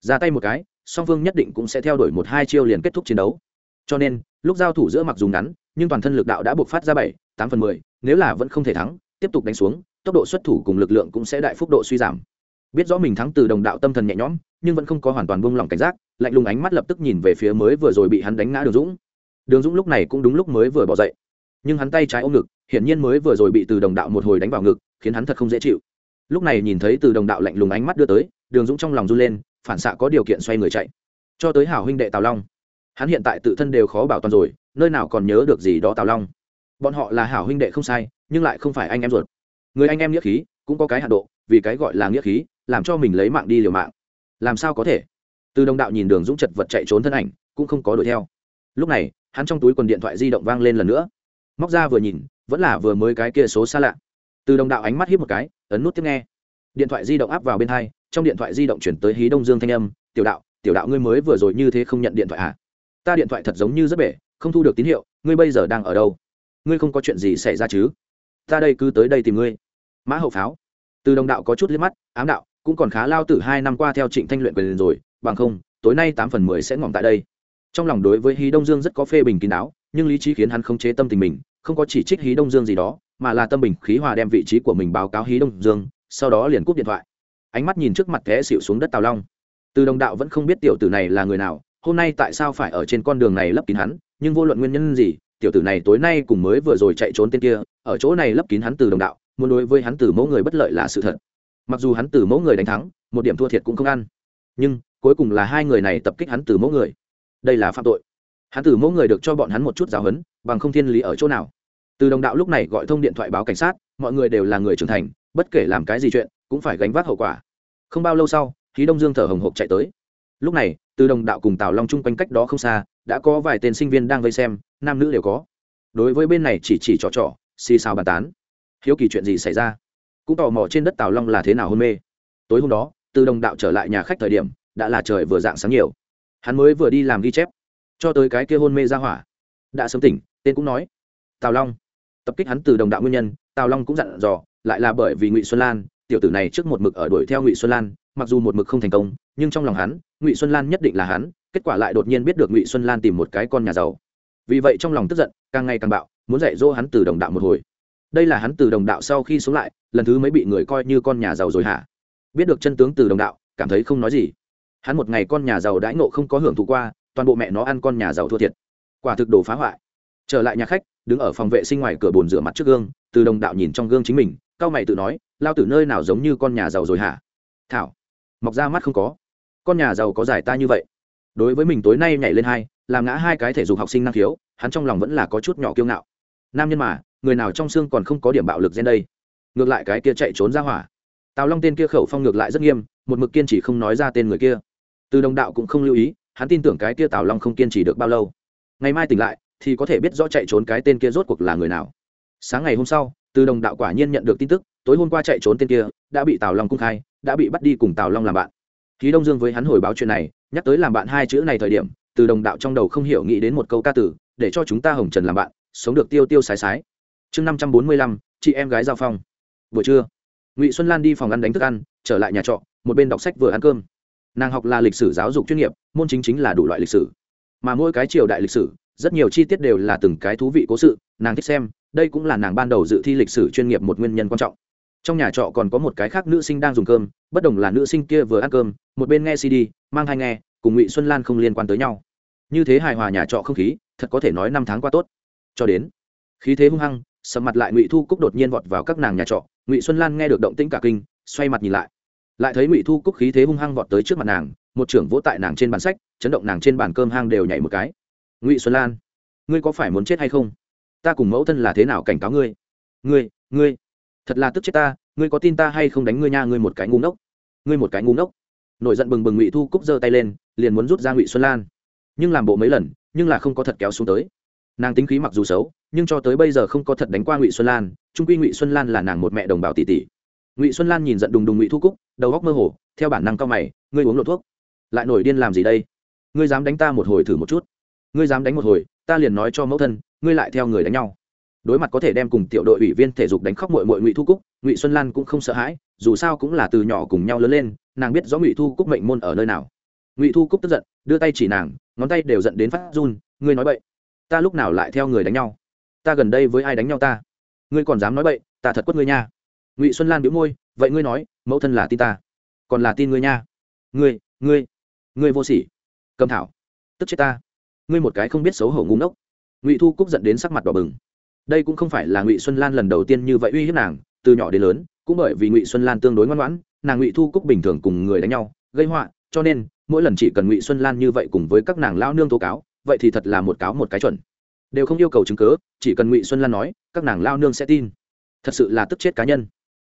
Ra tay một cái, song phương nhất định cũng sẽ theo đuổi một hai chiêu liền kết thúc chiến đấu. Cho nên, lúc giao thủ giữa mặc dù ngắn, nhưng toàn thân lực đạo đã buộc phát ra bảy, tám phần mười, nếu là vẫn không thể thắng, tiếp tục đánh xuống, tốc độ xuất thủ cùng lực lượng cũng sẽ đại phúc độ suy giảm biết rõ mình thắng từ đồng đạo tâm thần nhẹ nhõm, nhưng vẫn không có hoàn toàn buông lỏng cảnh giác, lạnh lùng ánh mắt lập tức nhìn về phía mới vừa rồi bị hắn đánh ngã đường dũng. Đường dũng lúc này cũng đúng lúc mới vừa bỏ dậy. Nhưng hắn tay trái ôm ngực, hiển nhiên mới vừa rồi bị từ đồng đạo một hồi đánh vào ngực, khiến hắn thật không dễ chịu. Lúc này nhìn thấy từ đồng đạo lạnh lùng ánh mắt đưa tới, đường dũng trong lòng run lên, phản xạ có điều kiện xoay người chạy. Cho tới hảo huynh đệ tào long. Hắn hiện tại tự thân đều khó bảo toàn rồi, nơi nào còn nhớ được gì đó tào long. Bọn họ là hảo huynh đệ không sai, nhưng lại không phải anh em ruột. Người anh em nghĩa khí, cũng có cái hạ độ, vì cái gọi là nghĩa khí làm cho mình lấy mạng đi liều mạng. Làm sao có thể? Từ đồng đạo nhìn đường dũng chật vật chạy trốn thân ảnh, cũng không có đuổi theo. Lúc này, hắn trong túi quần điện thoại di động vang lên lần nữa. Móc ra vừa nhìn, vẫn là vừa mới cái kia số xa lạ. Từ đồng đạo ánh mắt hít một cái, ấn nút tiếp nghe. Điện thoại di động áp vào bên hai, trong điện thoại di động chuyển tới hí đông dương thanh âm, tiểu đạo tiểu đạo ngươi mới vừa rồi như thế không nhận điện thoại à? Ta điện thoại thật giống như rất bể, không thu được tín hiệu, ngươi bây giờ đang ở đâu? Ngươi không có chuyện gì xảy ra chứ? Ta đây cứ tới đây tìm ngươi. Mã hậu pháo. Từ đồng đạo có chút liếc mắt, ám đạo cũng còn khá lao tử hai năm qua theo trịnh thanh luyện quyền rồi, bằng không, tối nay tám phần mười sẽ ngỏm tại đây. Trong lòng đối với hí đông dương rất có phê bình kín đáo, nhưng lý trí khiến hắn không chế tâm tình mình, không có chỉ trích hí đông dương gì đó, mà là tâm bình khí hòa đem vị trí của mình báo cáo hí đông dương, sau đó liền cúp điện thoại. Ánh mắt nhìn trước mặt té xịu xuống đất tào long. Từ đồng đạo vẫn không biết tiểu tử này là người nào, hôm nay tại sao phải ở trên con đường này lấp kín hắn, nhưng vô luận nguyên nhân gì, tiểu tử này tối nay cùng mới vừa rồi chạy trốn tên kia, ở chỗ này lấp kín hắn từ đồng đạo, muốn đối với hắn từ mẫu người bất lợi là sự thật mặc dù hắn từ mẫu người đánh thắng, một điểm thua thiệt cũng không ăn. Nhưng, cuối cùng là hai người này tập kích hắn từ mẫu người. Đây là phạm tội. Hắn từ mẫu người được cho bọn hắn một chút giáo huấn, bằng không thiên lý ở chỗ nào. Từ đồng đạo lúc này gọi thông điện thoại báo cảnh sát, mọi người đều là người trưởng thành, bất kể làm cái gì chuyện, cũng phải gánh vác hậu quả. Không bao lâu sau khí đông dương thở hồng hộc chạy tới. Lúc này, từ đồng đạo cùng tào long chung quanh cách đó không xa, đã có vài tên sinh viên đang vây xem, nam nữ đều có. Đối với bên này chỉ chỉ trò trò, xì xào bàn tán. Hiếu kỳ chuyện gì xảy ra? Cũng tò mò trên đất tào long là thế nào hôn mê. Tối hôm đó, từ đồng đạo trở lại nhà khách thời điểm, đã là trời vừa dạng sáng nhiều. Hắn mới vừa đi làm ghi chép, cho tới cái kia hôn mê ra hỏa. Đã sớm tỉnh, tên cũng nói, tào long. Tập kích hắn từ đồng đạo nguyên nhân, tào long cũng dặn dò, lại là bởi vì ngụy xuân lan, tiểu tử này trước một mực ở đuổi theo ngụy xuân lan, mặc dù một mực không thành công, nhưng trong lòng hắn, ngụy xuân lan nhất định là hắn, kết quả lại đột nhiên biết được ngụy xuân lan tìm một cái con nhà giàu. Vì vậy trong lòng tức giận, càng ngày càng bạo, muốn dạy dỗ hắn từ đồng đạo một hồi đây là hắn từ đồng đạo sau khi sống lại, lần thứ mới bị người coi như con nhà giàu rồi hả? Biết được chân tướng từ đồng đạo, cảm thấy không nói gì. Hắn một ngày con nhà giàu đãi ngộ không có hưởng thụ qua, toàn bộ mẹ nó ăn con nhà giàu thua thiệt. Quả thực đồ phá hoại. Trở lại nhà khách, đứng ở phòng vệ sinh ngoài cửa bồn rửa mặt trước gương, từ đồng đạo nhìn trong gương chính mình cao mày tự nói, lao từ nơi nào giống như con nhà giàu rồi hả? Thảo. Mọc ra mắt không có. Con nhà giàu có giải ta như vậy? Đối với mình tối nay nhảy lên hai, làm ngã hai cái thể dục học sinh năng khiếu, hắn trong lòng vẫn là có chút nhỏ kiêu ngạo. Nam nhân mà người nào trong xương còn không có điểm bạo lực gen đây? Ngược lại cái kia chạy trốn ra hỏa. Tào long tên kia khẩu phong ngược lại rất nghiêm, một mực kiên trì không nói ra tên người kia. Từ đồng đạo cũng không lưu ý, hắn tin tưởng cái kia tào long không kiên trì được bao lâu. Ngày mai tỉnh lại, thì có thể biết rõ chạy trốn cái tên kia rốt cuộc là người nào. Sáng ngày hôm sau, từ đồng đạo quả nhiên nhận được tin tức, tối hôm qua chạy trốn tên kia, đã bị tào long cung khai, đã bị bắt đi cùng tào long làm bạn. Khí đông dương với hắn hồi báo chuyện này, nhắc tới làm bạn hai chữ này thời điểm, từ đồng đạo trong đầu không hiểu nghĩ đến một câu ca tử để cho chúng ta hồng trần làm bạn, sống được tiêu tiêu sái sái chương năm trăm bốn mươi lăm, chị em gái giao phong. Buổi trưa, ngụy xuân lan đi phòng ăn đánh thức ăn, trở lại nhà trọ, một bên đọc sách vừa ăn cơm. Nàng học là lịch sử giáo dục chuyên nghiệp, môn chính chính là đủ loại lịch sử. Mà mỗi cái triều đại lịch sử, rất nhiều chi tiết đều là từng cái thú vị cố sự, nàng thích xem, đây cũng là nàng ban đầu dự thi lịch sử chuyên nghiệp một nguyên nhân quan trọng. Trong nhà trọ còn có một cái khác nữ sinh đang dùng cơm, bất đồng là nữ sinh kia vừa ăn cơm, một bên nghe cd, mang hai nghe, cùng ngụy xuân lan không liên quan tới nhau. Như thế hài hòa nhà trọ không khí, thật có thể nói năm tháng qua tốt. Cho đến, khí thế hung hăng sầm mặt lại ngụy thu cúc đột nhiên vọt vào các nàng nhà trọ ngụy xuân lan nghe được động tĩnh cả kinh xoay mặt nhìn lại lại thấy ngụy thu cúc khí thế hung hăng vọt tới trước mặt nàng một trưởng vỗ tại nàng trên bàn sách chấn động nàng trên bàn cơm hang đều nhảy một cái ngụy xuân lan ngươi có phải muốn chết hay không ta cùng mẫu thân là thế nào cảnh cáo ngươi ngươi ngươi thật là tức chết ta ngươi có tin ta hay không đánh ngươi nha ngươi một cái ngu ngốc ngươi một cái ngu ngốc nổi giận bừng bừng ngụy thu cúc giơ tay lên liền muốn rút ra ngụy xuân lan nhưng làm bộ mấy lần nhưng là không có thật kéo xuống tới nàng tính khí mặc dù xấu nhưng cho tới bây giờ không có thật đánh qua ngụy xuân lan trung quy ngụy xuân lan là nàng một mẹ đồng bào tỷ tỷ ngụy xuân lan nhìn giận đùng đùng ngụy thu cúc đầu góc mơ hồ theo bản năng cao mày ngươi uống lộ thuốc lại nổi điên làm gì đây ngươi dám đánh ta một hồi thử một chút ngươi dám đánh một hồi ta liền nói cho mẫu thân ngươi lại theo người đánh nhau đối mặt có thể đem cùng tiểu đội ủy viên thể dục đánh khóc mội mội ngụy thu cúc ngụy xuân lan cũng không sợ hãi dù sao cũng là từ nhỏ cùng nhau lớn lên nàng biết rõ ngụy thu cúc mệnh môn ở nơi nào ngụy thu cúc tức giận đưa tay chỉ nàng ngón tay đều giận đến phát run ngươi nói vậy ta lúc nào lại theo người đánh nhau ta gần đây với ai đánh nhau ta? Ngươi còn dám nói bậy, ta thật quất ngươi nha. Ngụy xuân lan biếu môi, vậy ngươi nói, mẫu thân là tin ta, còn là tin ngươi nha. Ngươi ngươi ngươi vô sỉ. Cầm thảo, tức chết ta. Ngươi một cái không biết xấu hổ ngu ngốc. Ngụy thu cúc dẫn đến sắc mặt đỏ bừng. Đây cũng không phải là ngụy xuân lan lần đầu tiên như vậy uy hiếp nàng, từ nhỏ đến lớn, cũng bởi vì ngụy xuân lan tương đối ngoan ngoãn, nàng ngụy thu cúc bình thường cùng người đánh nhau, gây họa, cho nên, mỗi lần chỉ cần ngụy xuân lan như vậy cùng với các nàng lao nương tố cáo, vậy thì thật là một cáo một cái chuẩn đều không yêu cầu chứng cớ chỉ cần ngụy xuân lan nói, các nàng lao nương sẽ tin. Thật sự là tức chết cá nhân.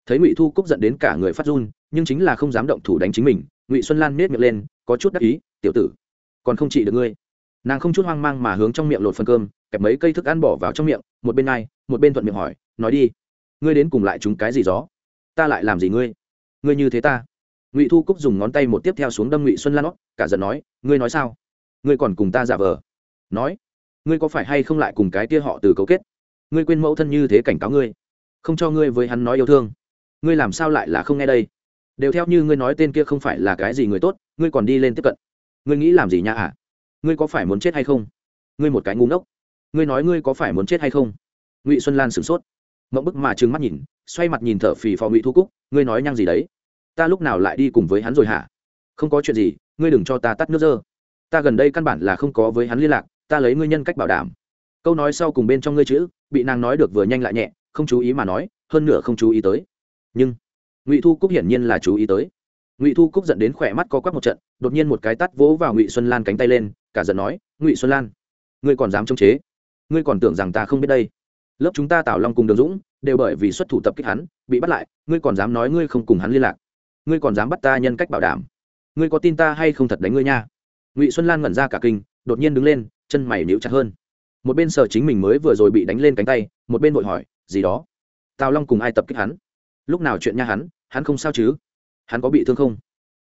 Thấy ngụy thu cúc dẫn đến cả người phát run, nhưng chính là không dám động thủ đánh chính mình, ngụy xuân lan nết miệng lên, có chút đắc ý, tiểu tử, còn không trị được ngươi. Nàng không chút hoang mang mà hướng trong miệng lột phần cơm, kẹp mấy cây thức ăn bỏ vào trong miệng, một bên ai, một bên thuận miệng hỏi, nói đi, ngươi đến cùng lại chúng cái gì gió? Ta lại làm gì ngươi? Ngươi như thế ta. Ngụy thu cúc dùng ngón tay một tiếp theo xuống đâm ngụy xuân lan ót cả giận nói, ngươi nói sao? Ngươi còn cùng ta giả vờ? Nói ngươi có phải hay không lại cùng cái kia họ từ cấu kết? Ngươi quên mẫu thân như thế cảnh cáo ngươi, không cho ngươi với hắn nói yêu thương. Ngươi làm sao lại là không nghe đây? Đều theo như ngươi nói tên kia không phải là cái gì người tốt, ngươi còn đi lên tiếp cận. Ngươi nghĩ làm gì nha à? Ngươi có phải muốn chết hay không? Ngươi một cái ngu ngốc. Ngươi nói ngươi có phải muốn chết hay không? Ngụy xuân lan sửng sốt. Mộng bức mà trừng mắt nhìn, xoay mặt nhìn thở phì phò ngụy thu cúc, ngươi nói nhăng gì đấy? Ta lúc nào lại đi cùng với hắn rồi hả? Không có chuyện gì, ngươi đừng cho ta tắt nước dơ. Ta gần đây căn bản là không có với hắn liên lạc ta lấy ngươi nhân cách bảo đảm. Câu nói sau cùng bên trong ngươi chữ, bị nàng nói được vừa nhanh lại nhẹ, không chú ý mà nói, hơn nửa không chú ý tới. Nhưng, ngụy thu cúc hiển nhiên là chú ý tới. Ngụy thu cúc dẫn đến khỏe mắt co quắp một trận, đột nhiên một cái tắt vỗ vào ngụy xuân lan cánh tay lên, cả giận nói, ngụy xuân lan, ngươi còn dám chống chế? Ngươi còn tưởng rằng ta không biết đây? Lớp chúng ta tạo long cùng đường dũng, đều bởi vì xuất thủ tập kích hắn, bị bắt lại, ngươi còn dám nói ngươi không cùng hắn liên lạc? Ngươi còn dám bắt ta nhân cách bảo đảm? Ngươi có tin ta hay không thật đánh ngươi nha? Ngụy xuân lan ngẩn ra cả kinh, đột nhiên đứng lên chân mày níu chặt hơn. Một bên sở chính mình mới vừa rồi bị đánh lên cánh tay, một bên vội hỏi, gì đó? Tào long cùng ai tập kích hắn? Lúc nào chuyện nha hắn hắn không sao chứ? Hắn có bị thương không?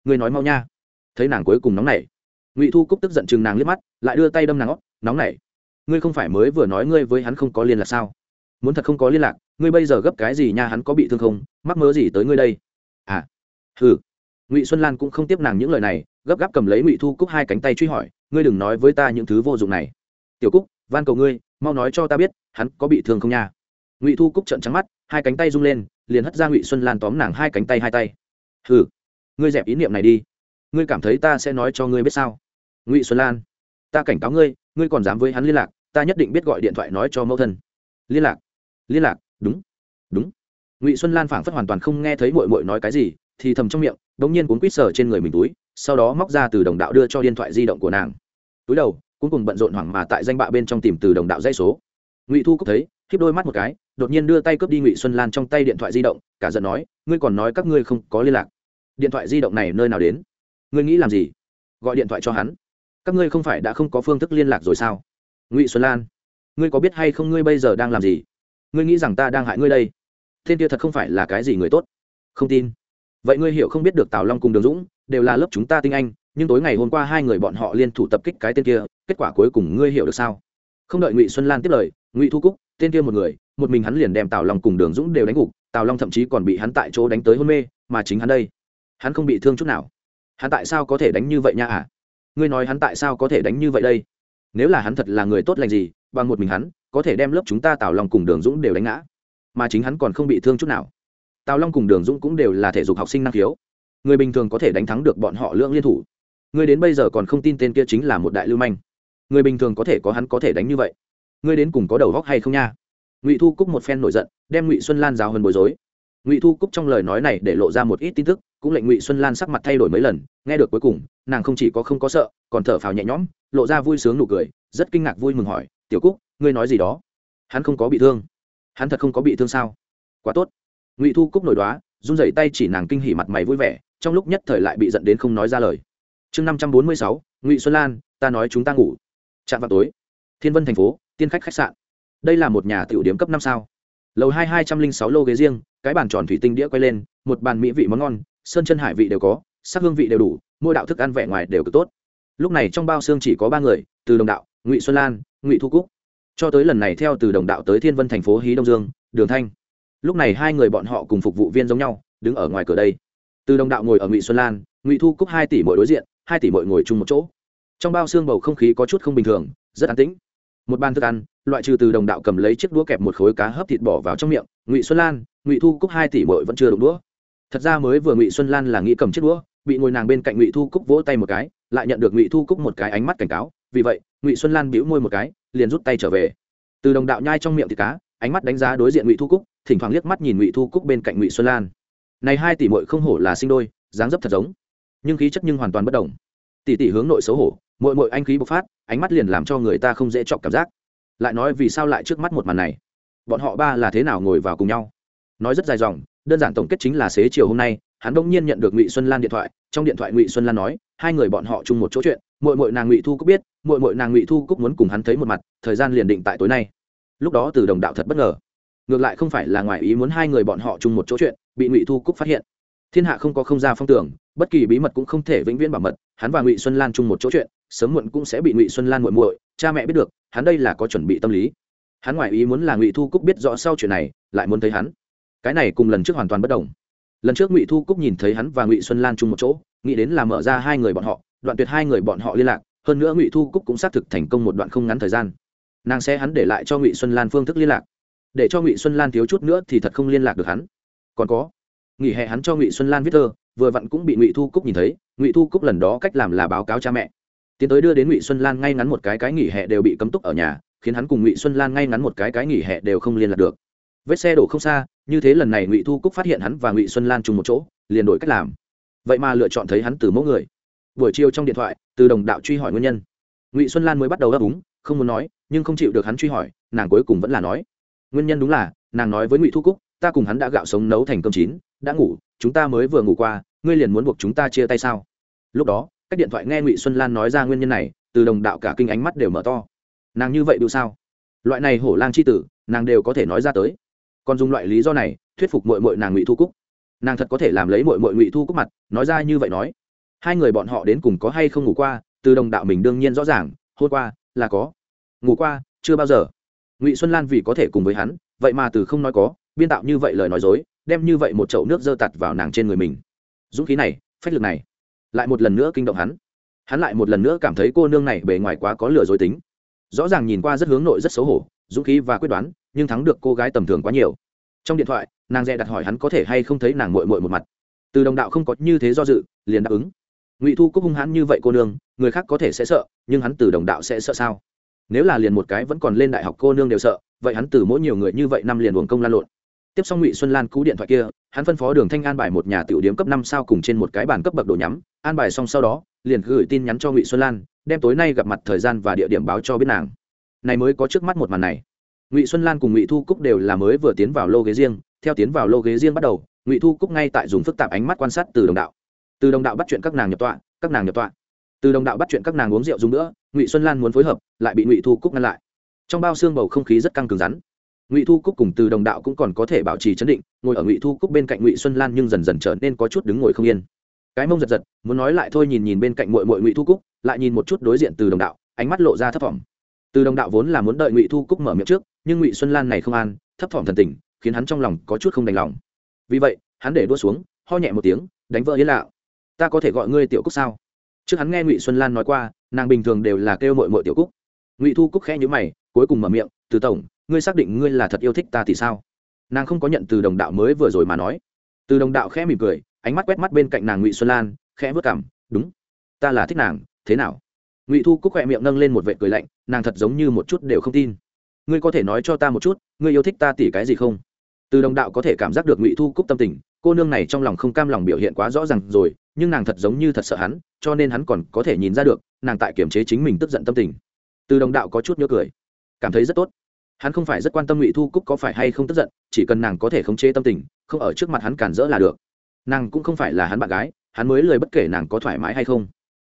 Ngươi nói mau nha. Thấy nàng cuối cùng nóng nảy, ngụy thu cúc tức giận chừng nàng liếc mắt, lại đưa tay đâm nàng óc nóng nảy, ngươi không phải mới vừa nói ngươi với hắn không có liên lạc sao? Muốn thật không có liên lạc, ngươi bây giờ gấp cái gì nha hắn có bị thương không? Mắc mớ gì tới ngươi đây? À ừ ngụy xuân lan cũng không tiếp nàng những lời này, gấp gáp cầm lấy ngụy thu cúc hai cánh tay truy hỏi ngươi đừng nói với ta những thứ vô dụng này. Tiểu cúc, van cầu ngươi, mau nói cho ta biết, hắn có bị thương không nha? Ngụy thu cúc trợn trắng mắt, hai cánh tay rung lên, liền hất ra ngụy xuân lan tóm nàng hai cánh tay hai tay. Ừ ngươi dẹp ý niệm này đi. Ngươi cảm thấy ta sẽ nói cho ngươi biết sao? Ngụy xuân lan, ta cảnh cáo ngươi ngươi còn dám với hắn liên lạc, ta nhất định biết gọi điện thoại nói cho mẫu thân. Liên lạc? Liên lạc? Đúng. Đúng. Ngụy xuân lan phảng phất hoàn toàn không nghe thấy mội mội nói cái gì, thì thầm trong miệng đ ỗ n g nhiên cuốn quýt sờ trên người mình túi, sau đó móc ra từ đồng đạo đưa cho điện thoại di động của nàng túi đầu cuối cùng bận rộn hoảng mà tại danh bạ bên trong tìm từ đồng đạo dây số. Ngụy thu cúc thấy, khiếp đôi mắt một cái, đột nhiên đưa tay cướp đi ngụy xuân lan trong tay điện thoại di động, cả giận nói, ngươi còn nói các ngươi không có liên lạc. Điện thoại di động này nơi nào đến? Ngươi nghĩ làm gì? Gọi điện thoại cho hắn. Các ngươi không phải đã không có phương thức liên lạc rồi sao? Ngụy xuân lan, ngươi có biết hay không ngươi bây giờ đang làm gì? Ngươi nghĩ rằng ta đang hại ngươi đây? Thiên kia thật không phải là cái gì người tốt. Không tin. Vậy ngươi hiểu không biết được tào long cùng đường dũng đều là lớp chúng ta tinh anh nhưng tối ngày hôm qua hai người bọn họ liên thủ tập kích cái tên kia, kết quả cuối cùng ngươi hiểu được sao? Không đợi ngụy xuân lan tiếp lời, ngụy thu cúc, tên kia một người, một mình hắn liền đem tào long cùng đường dũng đều đánh gục, tào long thậm chí còn bị hắn tại chỗ đánh tới hôn mê, mà chính hắn đây, hắn không bị thương chút nào. Hắn tại sao có thể đánh như vậy nha à ngươi nói hắn tại sao có thể đánh như vậy đây? Nếu là hắn thật là người tốt lành gì, bằng một mình hắn, có thể đem lớp chúng ta tào long cùng đường dũng đều đánh ngã. Mà chính hắn còn không bị thương chút nào. Tào long cùng đường dũng cũng đều là thể dục học sinh năng khiếu. Người bình thường có thể đánh thắng được bọn họ lưỡng liên thủ. Ngươi đến bây giờ còn không tin tên kia chính là một đại lưu manh. Người bình thường có thể có hắn có thể đánh như vậy. Ngươi đến cùng có đầu góc hay không nha? Ngụy thu cúc một phen nổi giận, đem ngụy xuân lan giáo hơn bối rối. Ngụy thu cúc trong lời nói này để lộ ra một ít tin tức, cũng lệnh ngụy xuân lan sắc mặt thay đổi mấy lần, nghe được cuối cùng, nàng không chỉ có không có sợ, còn thở phào nhẹ nhõm, lộ ra vui sướng nụ cười, rất kinh ngạc vui mừng hỏi, tiểu cúc, ngươi nói gì đó? Hắn không có bị thương. Hắn thật không có bị thương sao? Quá tốt. Ngụy thu cúc nổi đoá, run rẩy tay chỉ nàng kinh hỉ mặt mày vui vẻ, trong lúc nhất thời lại bị giận đến không nói ra lời chương năm trăm bốn mươi sáu, ngụy xuân lan, ta nói chúng ta ngủ. Chạm vào tối, thiên vân thành phố, tiên khách khách sạn. Đây là một nhà tiểu điểm cấp năm sao. Lầu hai hai trăm linh sáu lô ghế riêng, cái bàn tròn thủy tinh đĩa quay lên, một bàn mỹ vị món ngon, sơn chân hải vị đều có, sắc hương vị đều đủ, mỗi đạo thức ăn vẻ ngoài đều cực tốt. Lúc này trong bao xương chỉ có ba người, từ đồng đạo, ngụy xuân lan, ngụy thu cúc. Cho tới lần này theo từ đồng đạo tới thiên vân thành phố hí đông dương, đường thanh. Lúc này hai người bọn họ cùng phục vụ viên giống nhau, đứng ở ngoài cửa đây. Từ đồng đạo ngồi ở ngụy xuân lan, ngụy thu cúc hai tỷ mỗi đối diện hai tỷ mội ngồi chung một chỗ. Trong bao xương bầu không khí có chút không bình thường, rất an tĩnh. Một bàn thức ăn, loại trừ từ đồng đạo cầm lấy chiếc đũa kẹp một khối cá hấp thịt bỏ vào trong miệng, ngụy xuân lan, ngụy thu cúc hai tỷ mội vẫn chưa đụng đũa. Thật ra mới vừa ngụy xuân lan là nghĩ cầm chiếc đũa, bị ngồi nàng bên cạnh ngụy thu cúc vỗ tay một cái, lại nhận được ngụy thu cúc một cái ánh mắt cảnh cáo, vì vậy, ngụy xuân lan bĩu môi một cái, liền rút tay trở về. Từ đồng đạo nhai trong miệng thịt cá, ánh mắt đánh giá đối diện ngụy thu cúc, thỉnh thoảng liếc mắt nhìn ngụy thu cúc bên cạnh ngụy xuân lan. Này hai tỷ mội không hổ là sinh đôi, dáng dấp thật giống nhưng khí chất nhưng hoàn toàn bất đồng. Tỷ tỷ hướng nội xấu hổ mội mội anh khí bộc phát, ánh mắt liền làm cho người ta không dễ chọc cảm giác. Lại nói vì sao lại trước mắt một màn này? Bọn họ ba là thế nào ngồi vào cùng nhau? Nói rất dài dòng, đơn giản tổng kết chính là xế chiều hôm nay, hắn bỗng nhiên nhận được ngụy xuân lan điện thoại, trong điện thoại ngụy xuân lan nói, hai người bọn họ chung một chỗ chuyện mội mội nàng ngụy thu cúc biết mội mội nàng ngụy thu cúc muốn cùng hắn thấy một mặt, thời gian liền định tại tối nay. Lúc đó từ đồng đạo thật bất ngờ. Ngược lại không phải là ngoài ý muốn hai người bọn họ chung một chỗ chuyện, bị ngụy thu cúc phát hiện. Thiên hạ không có không gian phong tưởng bất kỳ bí mật cũng không thể vĩnh viễn bảo mật, hắn và ngụy xuân lan chung một chỗ chuyện, sớm muộn cũng sẽ bị ngụy xuân lan muội muội, cha mẹ biết được, hắn đây là có chuẩn bị tâm lý. Hắn ngoại ý muốn là ngụy thu cúc biết rõ sau chuyện này, lại muốn thấy hắn. Cái này cùng lần trước hoàn toàn bất đồng. Lần trước ngụy thu cúc nhìn thấy hắn và ngụy xuân lan chung một chỗ, nghĩ đến là mở ra hai người bọn họ, đoạn tuyệt hai người bọn họ liên lạc, hơn nữa ngụy thu cúc cũng xác thực thành công một đoạn không ngắn thời gian. Nàng sẽ hắn để lại cho ngụy xuân lan phương thức liên lạc. Để cho ngụy xuân lan thiếu chút nữa thì thật không liên lạc được hắn. Còn có, nghỉ hè hắn cho ngụy xuân lan viết thơ vừa vặn cũng bị ngụy thu cúc nhìn thấy ngụy thu cúc lần đó cách làm là báo cáo cha mẹ tiến tới đưa đến ngụy xuân lan ngay ngắn một cái cái nghỉ hè đều bị cấm túc ở nhà khiến hắn cùng ngụy xuân lan ngay ngắn một cái cái nghỉ hè đều không liên lạc được vết xe đổ không xa như thế lần này ngụy thu cúc phát hiện hắn và ngụy xuân lan chung một chỗ liền đổi cách làm vậy mà lựa chọn thấy hắn từ mẫu người buổi chiều trong điện thoại từ đồng đạo truy hỏi nguyên nhân ngụy xuân lan mới bắt đầu đáp úng không muốn nói nhưng không chịu được hắn truy hỏi nàng cuối cùng vẫn là nói nguyên nhân đúng là nàng nói với ngụy thu cúc ta cùng hắn đã gạo sống nấu thành cơm chín, đã ngủ, chúng ta mới vừa ngủ qua, ngươi liền muốn buộc chúng ta chia tay sao? Lúc đó, cách điện thoại nghe ngụy xuân lan nói ra nguyên nhân này, từ đồng đạo cả kinh ánh mắt đều mở to. Nàng như vậy đủ sao? Loại này hổ lang c h i tử, nàng đều có thể nói ra tới. Còn dùng loại lý do này, thuyết phục mội mội nàng ngụy thu cúc. Nàng thật có thể làm lấy mội mội ngụy thu cúc mặt, nói ra như vậy nói. Hai người bọn họ đến cùng có hay không ngủ qua, từ đồng đạo mình đương nhiên rõ ràng, hôm qua, là có. Ngủ qua, chưa bao giờ. Ngụy xuân lan vì có thể cùng với hắn, vậy mà từ không nói có biên tạo như vậy lời nói dối, đem như vậy một chậu nước dơ tặt vào nàng trên người mình. Dũng khí này, phách lực này, lại một lần nữa kinh động hắn. Hắn lại một lần nữa cảm thấy cô nương này bề ngoài quá có lừa dối tính. Rõ ràng nhìn qua rất hướng nội rất xấu hổ, dũng khí và quyết đoán, nhưng thắng được cô gái tầm thường quá nhiều. Trong điện thoại, nàng dè đặt hỏi hắn có thể hay không thấy nàng mội mội một mặt. Từ đồng đạo không có như thế do dự, liền đáp ứng. Ngụy thu cúc hung hãn như vậy cô nương, người khác có thể sẽ sợ, nhưng hắn từ đồng đạo sẽ sợ sao? Nếu là liền một cái vẫn còn lên đại học cô nương đều sợ, vậy hắn từ mỗi nhiều người như vậy năm liền buồng công lan lộn tiếp xong ngụy xuân lan cú điện thoại kia, hắn phân phó đường thanh an bài một nhà tiểu điếm cấp năm sao cùng trên một cái bàn cấp bậc đồ nhắm, an bài xong sau đó, liền gửi tin nhắn cho ngụy xuân lan, đem tối nay gặp mặt thời gian và địa điểm báo cho biết nàng. Này mới có trước mắt một màn này. Ngụy xuân lan cùng ngụy thu cúc đều là mới vừa tiến vào lô ghế riêng, theo tiến vào lô ghế riêng bắt đầu, ngụy thu cúc ngay tại dùng phức tạp ánh mắt quan sát từ đồng đạo. Từ đồng đạo bắt chuyện các nàng nhập tọa, các nàng nhập tọa. Từ đồng đạo bắt chuyện các nàng uống rượu dùng nữa ngụy xuân lan muốn phối hợp, lại bị ngụy thu cúc ngăn lại. Trong bao xương bầu không khí rất căng cứng rắn ngụy thu cúc cùng từ đồng đạo cũng còn có thể bảo trì chấn định ngồi ở ngụy thu cúc bên cạnh ngụy xuân lan nhưng dần dần trở nên có chút đứng ngồi không yên cái mông giật giật muốn nói lại thôi nhìn nhìn bên cạnh mội mội ngụy thu cúc lại nhìn một chút đối diện từ đồng đạo ánh mắt lộ ra thấp thỏm từ đồng đạo vốn là muốn đợi ngụy thu cúc mở miệng trước nhưng ngụy xuân lan này không an thấp thỏm thần tình khiến hắn trong lòng có chút không đành lòng vì vậy hắn để đua xuống ho nhẹ một tiếng đánh vỡ yên lạ ta có thể gọi ngươi tiểu cúc sao trước hắn nghe ngụy xuân lan nói qua nàng bình thường đều là kêu mội mội tiểu cúc ngụy thu cúc khẽ nhữ mày cuối cùng mở miệng, từ tổng, ngươi xác định ngươi là thật yêu thích ta thì sao? Nàng không có nhận từ đồng đạo mới vừa rồi mà nói. Từ đồng đạo khẽ mỉm cười, ánh mắt quét mắt bên cạnh nàng ngụy xuân lan, khẽ vớt cảm đúng, ta là thích nàng, thế nào? Ngụy thu cúc khỏe miệng nâng lên một vệ cười lạnh, nàng thật giống như một chút đều không tin. Ngươi có thể nói cho ta một chút, ngươi yêu thích ta tỉ cái gì không? Từ đồng đạo có thể cảm giác được ngụy thu cúc tâm tình, cô nương này trong lòng không cam lòng biểu hiện quá rõ ràng rồi, nhưng nàng thật giống như thật sợ hắn, cho nên hắn còn có thể nhìn ra được, nàng tại kiềm chế chính mình tức giận tâm tình. Từ đồng đạo có chút nhớ cười cảm thấy rất tốt. Hắn không phải rất quan tâm ngụy thu cúc có phải hay không tức giận, chỉ cần nàng có thể khống chế tâm tình, không ở trước mặt hắn cản rỡ là được. Nàng cũng không phải là hắn bạn gái, hắn mới lời bất kể nàng có thoải mái hay không.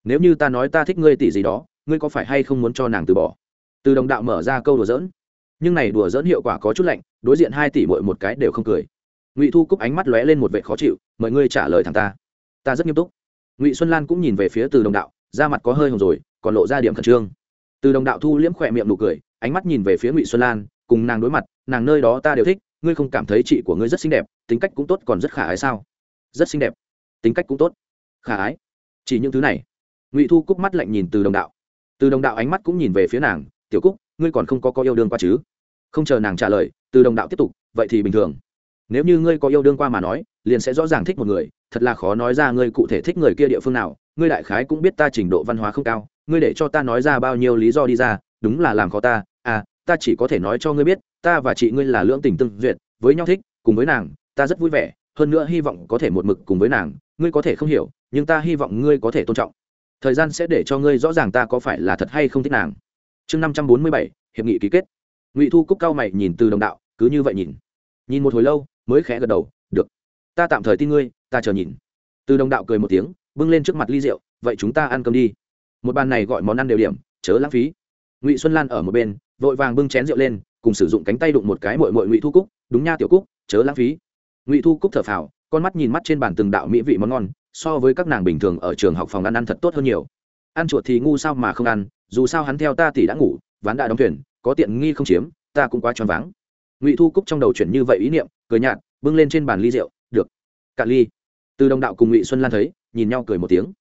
Nếu như ta nói ta thích ngươi tỷ gì đó, ngươi có phải hay không muốn cho nàng từ bỏ? Từ đồng đạo mở ra câu đùa dỡn nhưng này đùa dỡn hiệu quả có chút lạnh, đối diện hai tỷ bội một cái đều không cười. Ngụy thu cúc ánh mắt lóe lên một vệ khó chịu, mời ngươi trả lời thằng ta. Ta rất nghiêm túc. Ngụy xuân lan cũng nhìn về phía từ đồng đạo, da mặt có hơi hồng rồi, còn lộ ra điểm khẩn trương. Từ đồng đạo thu liễm khỏe miệng nụ cười ánh mắt nhìn về phía ngụy xuân lan cùng nàng đối mặt nàng nơi đó ta đều thích ngươi không cảm thấy chị của ngươi rất xinh đẹp tính cách cũng tốt còn rất khả ái sao rất xinh đẹp tính cách cũng tốt khả ái chỉ những thứ này ngụy thu cúc mắt lạnh nhìn từ đồng đạo từ đồng đạo ánh mắt cũng nhìn về phía nàng tiểu cúc ngươi còn không có có yêu đương qua chứ không chờ nàng trả lời từ đồng đạo tiếp tục vậy thì bình thường nếu như ngươi có yêu đương qua mà nói liền sẽ rõ ràng thích một người thật là khó nói ra ngươi cụ thể thích người kia địa phương nào ngươi đại khái cũng biết ta trình độ văn hóa không cao ngươi để cho ta nói ra bao nhiêu lý do đi ra đúng là làm khó ta à ta chỉ có thể nói cho ngươi biết, ta và chị ngươi là lưỡng tình tương duyệt, với nhau thích, cùng với nàng, ta rất vui vẻ, hơn nữa hy vọng có thể một mực cùng với nàng, ngươi có thể không hiểu, nhưng ta hy vọng ngươi có thể tôn trọng. Thời gian sẽ để cho ngươi rõ ràng ta có phải là thật hay không thích nàng. Chương năm trăm bốn mươi bảy, hiệp nghị ký kết. Ngụy thu cúc cao mày nhìn từ đồng đạo, cứ như vậy nhìn. Nhìn một hồi lâu, mới khẽ gật đầu, được, ta tạm thời tin ngươi, ta chờ nhìn. Từ đồng đạo cười một tiếng, bưng lên trước mặt ly rượu, vậy chúng ta ăn cơm đi. Một bàn này gọi món ăn đều điểm, chớ lãng phí ngụy xuân lan ở một bên, vội vàng bưng chén rượu lên, cùng sử dụng cánh tay đụng một cái mội mội ngụy thu cúc, đúng nha, tiểu cúc, chớ lãng phí. Ngụy thu cúc thở phào, con mắt nhìn mắt trên bàn từng đạo mỹ vị món ngon, so với các nàng bình thường ở trường học phòng ăn ăn thật tốt hơn nhiều. Ăn chuột thì ngu sao mà không ăn, dù sao hắn theo ta thì đã ngủ, ván đã đóng thuyền, có tiện nghi không chiếm, ta cũng quá choáng váng. Ngụy thu cúc trong đầu chuyển như vậy ý niệm, cười nhạt, bưng lên trên bàn ly rượu, được, cạn ly. Từ đồng đạo cùng ngụy xuân lan thấy, nhìn nhau cười một tiếng.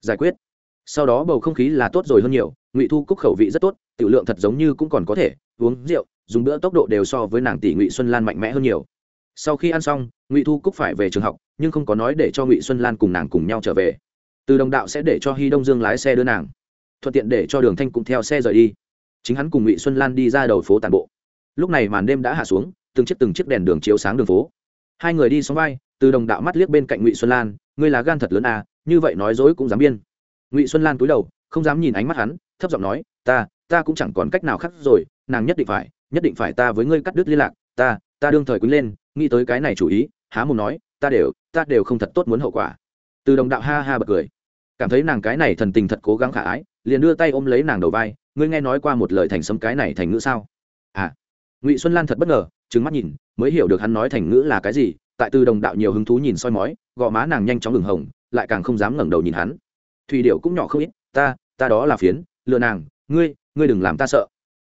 Giải quyết. Sau đó bầu không khí là tốt rồi hơn nhiều ngụy thu cúc khẩu vị rất tốt, tiểu lượng thật giống như cũng còn có thể, uống rượu, dùng bữa tốc độ đều so với nàng tỷ ngụy xuân lan mạnh mẽ hơn nhiều. Sau khi ăn xong, ngụy thu cúc phải về trường học, nhưng không có nói để cho ngụy xuân lan cùng nàng cùng nhau trở về. Từ đồng đạo sẽ để cho hy đông dương lái xe đưa nàng, thuận tiện để cho đường thanh cùng theo xe rời đi. Chính hắn cùng ngụy xuân lan đi ra đầu phố tàn bộ. Lúc này màn đêm đã hạ xuống, từng chiếc từng chiếc đèn đường chiếu sáng đường phố. Hai người đi xóm vai, từ đồng đạo mắt liếc bên cạnh ngụy xuân lan, ngươi là gan thật lớn à như vậy nói dối cũng dám biên. Ngụy xuân lan cúi đầu, không dám nhìn ánh mắt hắn thấp giọng nói, ta ta cũng chẳng còn cách nào khác rồi, nàng nhất định phải, nhất định phải ta với ngươi cắt đứt liên lạc, ta ta đương thời quýnh lên, nghĩ tới cái này chủ ý, há mồm nói, ta đều ta đều không thật tốt muốn hậu quả. Từ đồng đạo ha ha bật cười. Cảm thấy nàng cái này thần tình thật cố gắng khả ái, liền đưa tay ôm lấy nàng đầu vai, ngươi nghe nói qua một lời thành sấm cái này thành ngữ sao? À. Ngụy xuân lan thật bất ngờ trứng mắt nhìn, mới hiểu được hắn nói thành ngữ là cái gì, tại từ đồng đạo nhiều hứng thú nhìn soi mói, gò má nàng nhanh chóng ngừng hồng, lại càng không dám ngẩng đầu nhìn hắn. Thùy điệu cũng nhỏ không ít, ta ta đó là phiến lừa nàng, ngươi ngươi đừng làm ta sợ.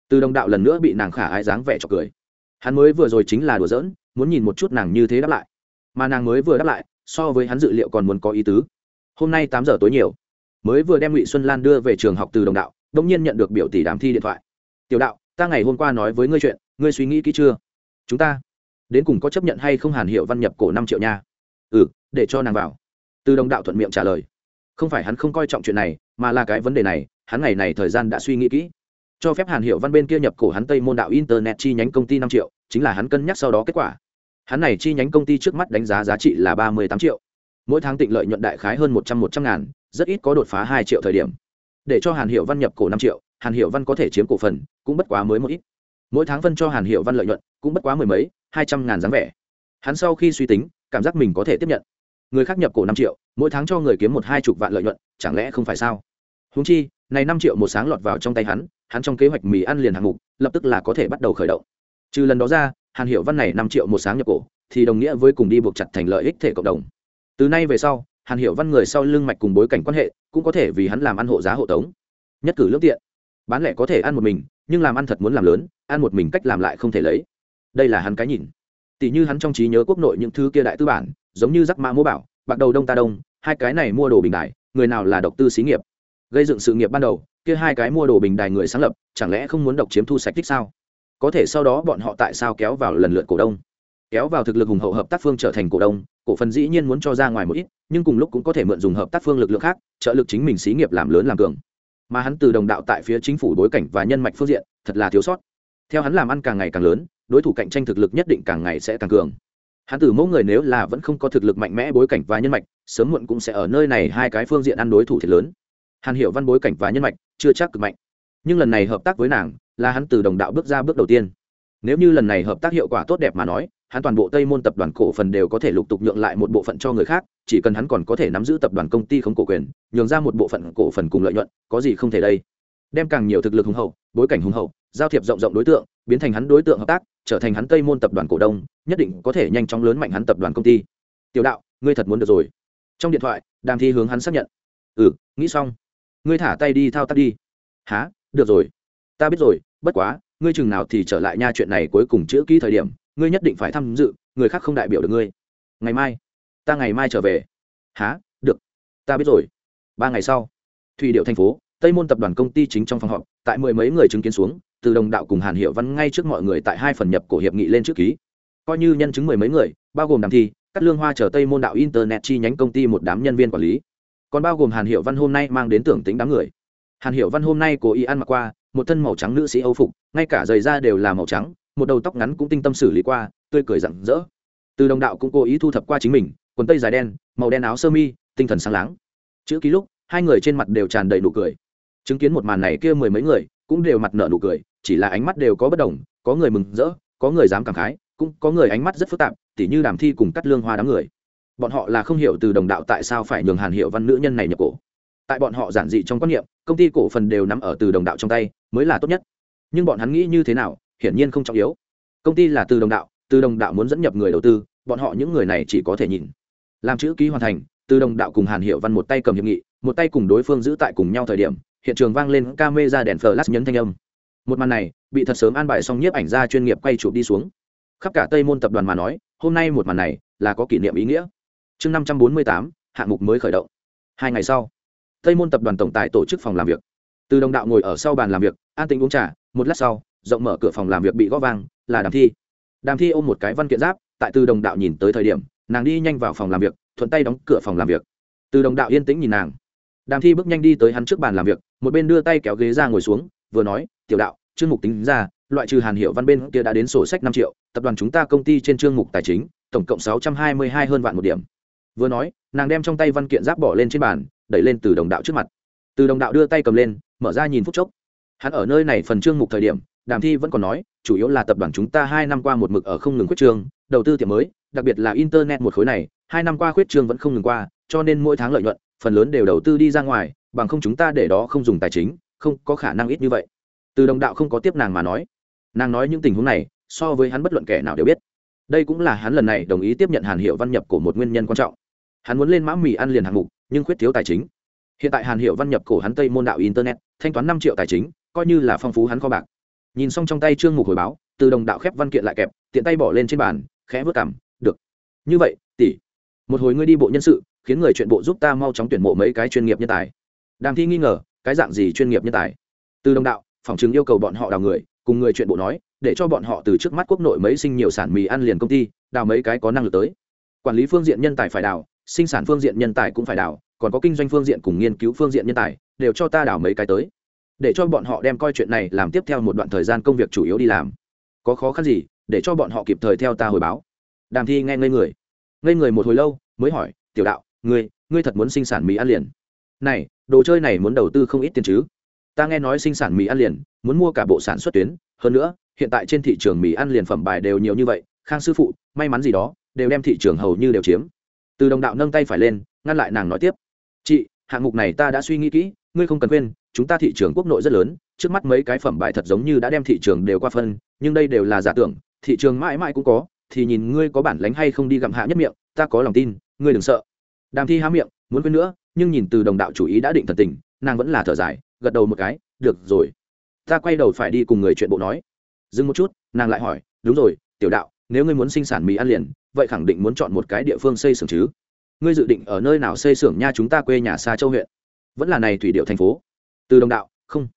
Từ đồng đạo lần nữa bị nàng khả ái dáng vẻ cho cười. Hắn mới vừa rồi chính là đùa giỡn, muốn nhìn một chút nàng như thế đáp lại. Mà nàng mới vừa đáp lại, so với hắn dự liệu còn muốn có ý tứ. Hôm nay tám giờ tối nhiều, mới vừa đem ngụy xuân lan đưa về trường học từ đồng đạo đông nhiên nhận được biểu tỷ đàm thi điện thoại. Tiểu đạo, ta ngày hôm qua nói với ngươi chuyện, ngươi suy nghĩ kỹ chưa? Chúng ta đến cùng có chấp nhận hay không hàn hiệu văn nhập cổ năm triệu nha? Ừ để cho nàng vào. Từ đồng đạo thuận miệng trả lời. Không phải hắn không coi trọng chuyện này, mà là cái vấn đề này hắn ngày này thời gian đã suy nghĩ kỹ. Cho phép hàn hiệu văn bên kia nhập cổ hắn tây môn đạo internet chi nhánh công ty năm triệu, chính là hắn cân nhắc sau đó kết quả. Hắn này chi nhánh công ty trước mắt đánh giá giá trị là ba mươi tám triệu. Mỗi tháng tịnh lợi nhuận đại khái hơn một trăm một trăm ngàn, rất ít có đột phá hai triệu thời điểm. Để cho hàn hiệu văn nhập cổ năm triệu, hàn hiệu văn có thể chiếm cổ phần, cũng bất quá mới một ít. Mỗi tháng phân cho hàn hiệu văn lợi nhuận, cũng bất quá mười mấy, hai trăm ngàn dáng vẻ. Hắn sau khi suy tính, cảm giác mình có thể tiếp nhận. Người khác nhập cổ năm triệu, mỗi tháng cho người kiếm một hai chục vạn lợi nhuận, chẳng lẽ không phải sao? Húng chi này năm triệu một sáng lọt vào trong tay hắn hắn trong kế hoạch mì ăn liền hạng mục, lập tức là có thể bắt đầu khởi động. Trừ lần đó ra, hàn hiệu văn này năm triệu một sáng nhập cổ, thì đồng nghĩa với cùng đi buộc chặt thành lợi ích thể cộng đồng. Từ nay về sau, hàn hiệu văn người sau lưng mạch cùng bối cảnh quan hệ, cũng có thể vì hắn làm ăn hộ giá hộ tống. Nhất cử lương tiện. Bán lẻ có thể ăn một mình, nhưng làm ăn thật muốn làm lớn, ăn một mình cách làm lại không thể lấy. Đây là hắn cái nhìn. Tỷ như hắn trong trí nhớ quốc nội những thứ kia đại tư bản, giống như giắc mã mô bảo, bạc đầu đông ta đông, hai cái này mua đồ bình đại, người nào là độc tư xí nghiệp? Gây dựng sự nghiệp ban đầu, kia hai cái mua đồ bình đài người sáng lập, chẳng lẽ không muốn độc chiếm thu sạch tích sao? Có thể sau đó bọn họ tại sao kéo vào lần lượt cổ đông? Kéo vào thực lực hùng hậu hợp tác phương trở thành cổ đông, cổ phần dĩ nhiên muốn cho ra ngoài một ít, nhưng cùng lúc cũng có thể mượn dùng hợp tác phương lực lượng khác, trợ lực chính mình xí nghiệp làm lớn làm cường. Mà hắn từ đồng đạo tại phía chính phủ bối cảnh và nhân mạch phương diện, thật là thiếu sót. Theo hắn làm ăn càng ngày càng lớn, đối thủ cạnh tranh thực lực nhất định càng ngày sẽ càng cường. Hắn từ mẫu người nếu là vẫn không có thực lực mạnh mẽ bối cảnh và nhân mạch, sớm muộn cũng sẽ ở nơi này hai cái phương diện ăn đối thủ thiệt lớn hàn hiểu văn bối cảnh và nhân mạch chưa chắc cực mạnh. Nhưng lần này hợp tác với nàng là hắn từ đồng đạo bước ra bước đầu tiên. Nếu như lần này hợp tác hiệu quả tốt đẹp mà nói, hắn toàn bộ tây môn tập đoàn cổ phần đều có thể lục tục nhượng lại một bộ phận cho người khác, chỉ cần hắn còn có thể nắm giữ tập đoàn công ty không cổ quyền, nhường ra một bộ phận cổ phần cùng lợi nhuận, có gì không thể đây. Đem càng nhiều thực lực hùng hậu, bối cảnh hùng hậu, giao thiệp rộng rộng đối tượng, biến thành hắn đối tượng hợp tác, trở thành hắn tây môn tập đoàn cổ đông, nhất định có thể nhanh chóng lớn mạnh hắn tập đoàn công ty. Tiểu đạo, ngươi thật muốn được rồi. Trong điện thoại, đàm thi hướng hắn xác nhận. Ừ nghĩ xong ngươi thả tay đi thao tác đi. Há được rồi. Ta biết rồi, bất quá, ngươi chừng nào thì trở lại nha chuyện này cuối cùng chữ ký thời điểm, ngươi nhất định phải tham dự, người khác không đại biểu được ngươi. Ngày mai. Ta ngày mai trở về. Há được. Ta biết rồi. Ba ngày sau, thủy điệu thành phố, tây môn tập đoàn công ty chính trong phòng họp, tại mười mấy người chứng kiến xuống, từ đồng đạo cùng hàn hiệu văn ngay trước mọi người tại hai phần nhập cổ hiệp nghị lên trước ký. Coi như nhân chứng mười mấy người, bao gồm đàm thi cắt lương hoa chờ tây môn đạo internet chi nhánh công ty một đám nhân viên quản lý còn bao gồm hàn hiệu văn hôm nay mang đến tưởng tính đám người. Hàn hiệu văn hôm nay cố ý ăn mặc qua, một thân màu trắng nữ sĩ âu phục, ngay cả giày da đều là màu trắng, một đầu tóc ngắn cũng tinh tâm xử lý qua, tươi cười rặng rỡ. Từ đồng đạo cũng cố ý thu thập qua chính mình, quần tây dài đen, màu đen áo sơ mi, tinh thần sáng láng. Chữ ký lúc, hai người trên mặt đều tràn đầy nụ cười. Chứng kiến một màn này kia mười mấy người, cũng đều mặt nợ nụ cười, chỉ là ánh mắt đều có bất đồng, có người mừng rỡ, có người dám cảm khái, cũng có người ánh mắt rất phức tạp, tỉ như đàm thi cùng cắt lương hoa đám người bọn họ là không hiểu từ đồng đạo tại sao phải nhường hàn hiệu văn nữ nhân này nhập cổ. Tại bọn họ giản dị trong quan niệm, công ty cổ phần đều nằm ở từ đồng đạo trong tay, mới là tốt nhất. Nhưng bọn hắn nghĩ như thế nào, hiển nhiên không trọng yếu. Công ty là từ đồng đạo, từ đồng đạo muốn dẫn nhập người đầu tư, bọn họ những người này chỉ có thể nhìn. Làm chữ ký hoàn thành, từ đồng đạo cùng hàn hiệu văn một tay cầm hiệp nghị, một tay cùng đối phương giữ tại cùng nhau thời điểm, hiện trường vang lên ca mê ra đèn flash nhấn thanh âm. Một màn này, bị thật sớm an bài xong nhiếp ảnh gia chuyên nghiệp quay chụp đi xuống. Khắp cả tây môn tập đoàn mà nói, hôm nay một màn này là có kỷ niệm ý nghĩa chương năm trăm bốn mươi tám, hạng mục mới khởi động. Hai ngày sau, tây môn tập đoàn tổng tài tổ chức phòng làm việc. Từ đồng đạo ngồi ở sau bàn làm việc, an tĩnh uống trà, một lát sau, rộng mở cửa phòng làm việc bị gõ vang, là đàm thi. Đàm thi ôm một cái văn kiện giáp, tại từ đồng đạo nhìn tới thời điểm, nàng đi nhanh vào phòng làm việc, thuận tay đóng cửa phòng làm việc. Từ đồng đạo yên tĩnh nhìn nàng. Đàm thi bước nhanh đi tới hắn trước bàn làm việc, một bên đưa tay kéo ghế ra ngồi xuống, vừa nói, tiểu đạo, chương mục tính ra, loại trừ hàn hiệu văn bên kia đã đến sổ sách năm triệu, tập đoàn chúng ta công ty trên chương mục tài chính, tổng cộng sáu trăm hai mươi hai hơn vạn một điểm vừa nói, nàng đem trong tay văn kiện giáp bỏ lên trên bàn, đẩy lên từ đồng đạo trước mặt. Từ đồng đạo đưa tay cầm lên, mở ra nhìn phút chốc. Hắn ở nơi này phần chương mục thời điểm, đàm thi vẫn còn nói, chủ yếu là tập đoàn chúng ta hai năm qua một mực ở không ngừng khuyết trương, đầu tư tiệm mới, đặc biệt là internet một khối này, hai năm qua khuyết trương vẫn không ngừng qua, cho nên mỗi tháng lợi nhuận, phần lớn đều đầu tư đi ra ngoài, bằng không chúng ta để đó không dùng tài chính, không có khả năng ít như vậy. Từ đồng đạo không có tiếp nàng mà nói. Nàng nói những tình huống này, so với hắn bất luận kẻ nào đều biết. Đây cũng là hắn lần này đồng ý tiếp nhận hàn hiệu văn nhập của một nguyên nhân quan trọng hắn muốn lên mã mì ăn liền hạng mục, nhưng khuyết thiếu tài chính. Hiện tại hàn hiệu văn nhập cổ hắn tây môn đạo internet, thanh toán năm triệu tài chính, coi như là phong phú hắn kho bạc. Nhìn xong trong tay trương mục hồi báo, từ đồng đạo khép văn kiện lại kẹp, tiện tay bỏ lên trên bàn, khẽ vớt cảm được. Như vậy, tỷ, một hồi ngươi đi bộ nhân sự, khiến người chuyện bộ giúp ta mau chóng tuyển mộ mấy cái chuyên nghiệp nhân tài. Đàm thi nghi ngờ, cái dạng gì chuyên nghiệp nhân tài? Từ đồng đạo phỏng chứng yêu cầu bọn họ đào người, cùng người chuyện bộ nói, để cho bọn họ từ trước mắt quốc nội mấy sinh nhiều sản mì ăn liền công ty, đào mấy cái có năng lực tới. Quản lý phương diện nhân tài phải đào sinh sản phương diện nhân tài cũng phải đào, còn có kinh doanh phương diện cùng nghiên cứu phương diện nhân tài, đều cho ta đào mấy cái tới. Để cho bọn họ đem coi chuyện này làm tiếp theo một đoạn thời gian công việc chủ yếu đi làm. Có khó khăn gì, để cho bọn họ kịp thời theo ta hồi báo. Đàm thi nghe ngây người. Ngây người một hồi lâu, mới hỏi, tiểu đạo, ngươi ngươi thật muốn sinh sản mì ăn liền? Này, đồ chơi này muốn đầu tư không ít tiền chứ. Ta nghe nói sinh sản mì ăn liền, muốn mua cả bộ sản xuất tuyến. Hơn nữa, hiện tại trên thị trường mì ăn liền phẩm bài đều nhiều như vậy, khang sư phụ, may mắn gì đó, đều đem thị trường hầu như đều chiếm từ đồng đạo nâng tay phải lên, ngăn lại nàng nói tiếp. Chị, hạng mục này ta đã suy nghĩ kỹ, ngươi không cần quên, chúng ta thị trường quốc nội rất lớn, trước mắt mấy cái phẩm bài thật giống như đã đem thị trường đều qua phân, nhưng đây đều là giả tưởng, thị trường mãi mãi cũng có, thì nhìn ngươi có bản lánh hay không đi gặm hạ nhất miệng, ta có lòng tin, ngươi đừng sợ. Đàm thi há miệng, muốn quên nữa, nhưng nhìn từ đồng đạo chủ ý đã định thần tình, nàng vẫn là thở dài, gật đầu một cái, được rồi, ta quay đầu phải đi cùng người chuyện bộ nói. Dừng một chút, nàng lại hỏi, đúng rồi, tiểu đạo nếu ngươi muốn sinh sản mì ăn liền, vậy khẳng định muốn chọn một cái địa phương xây xưởng chứ. Ngươi dự định ở nơi nào xây xưởng nha chúng ta quê nhà xa châu huyện? Vẫn là này thủy điệu thành phố. Từ đồng đạo, không.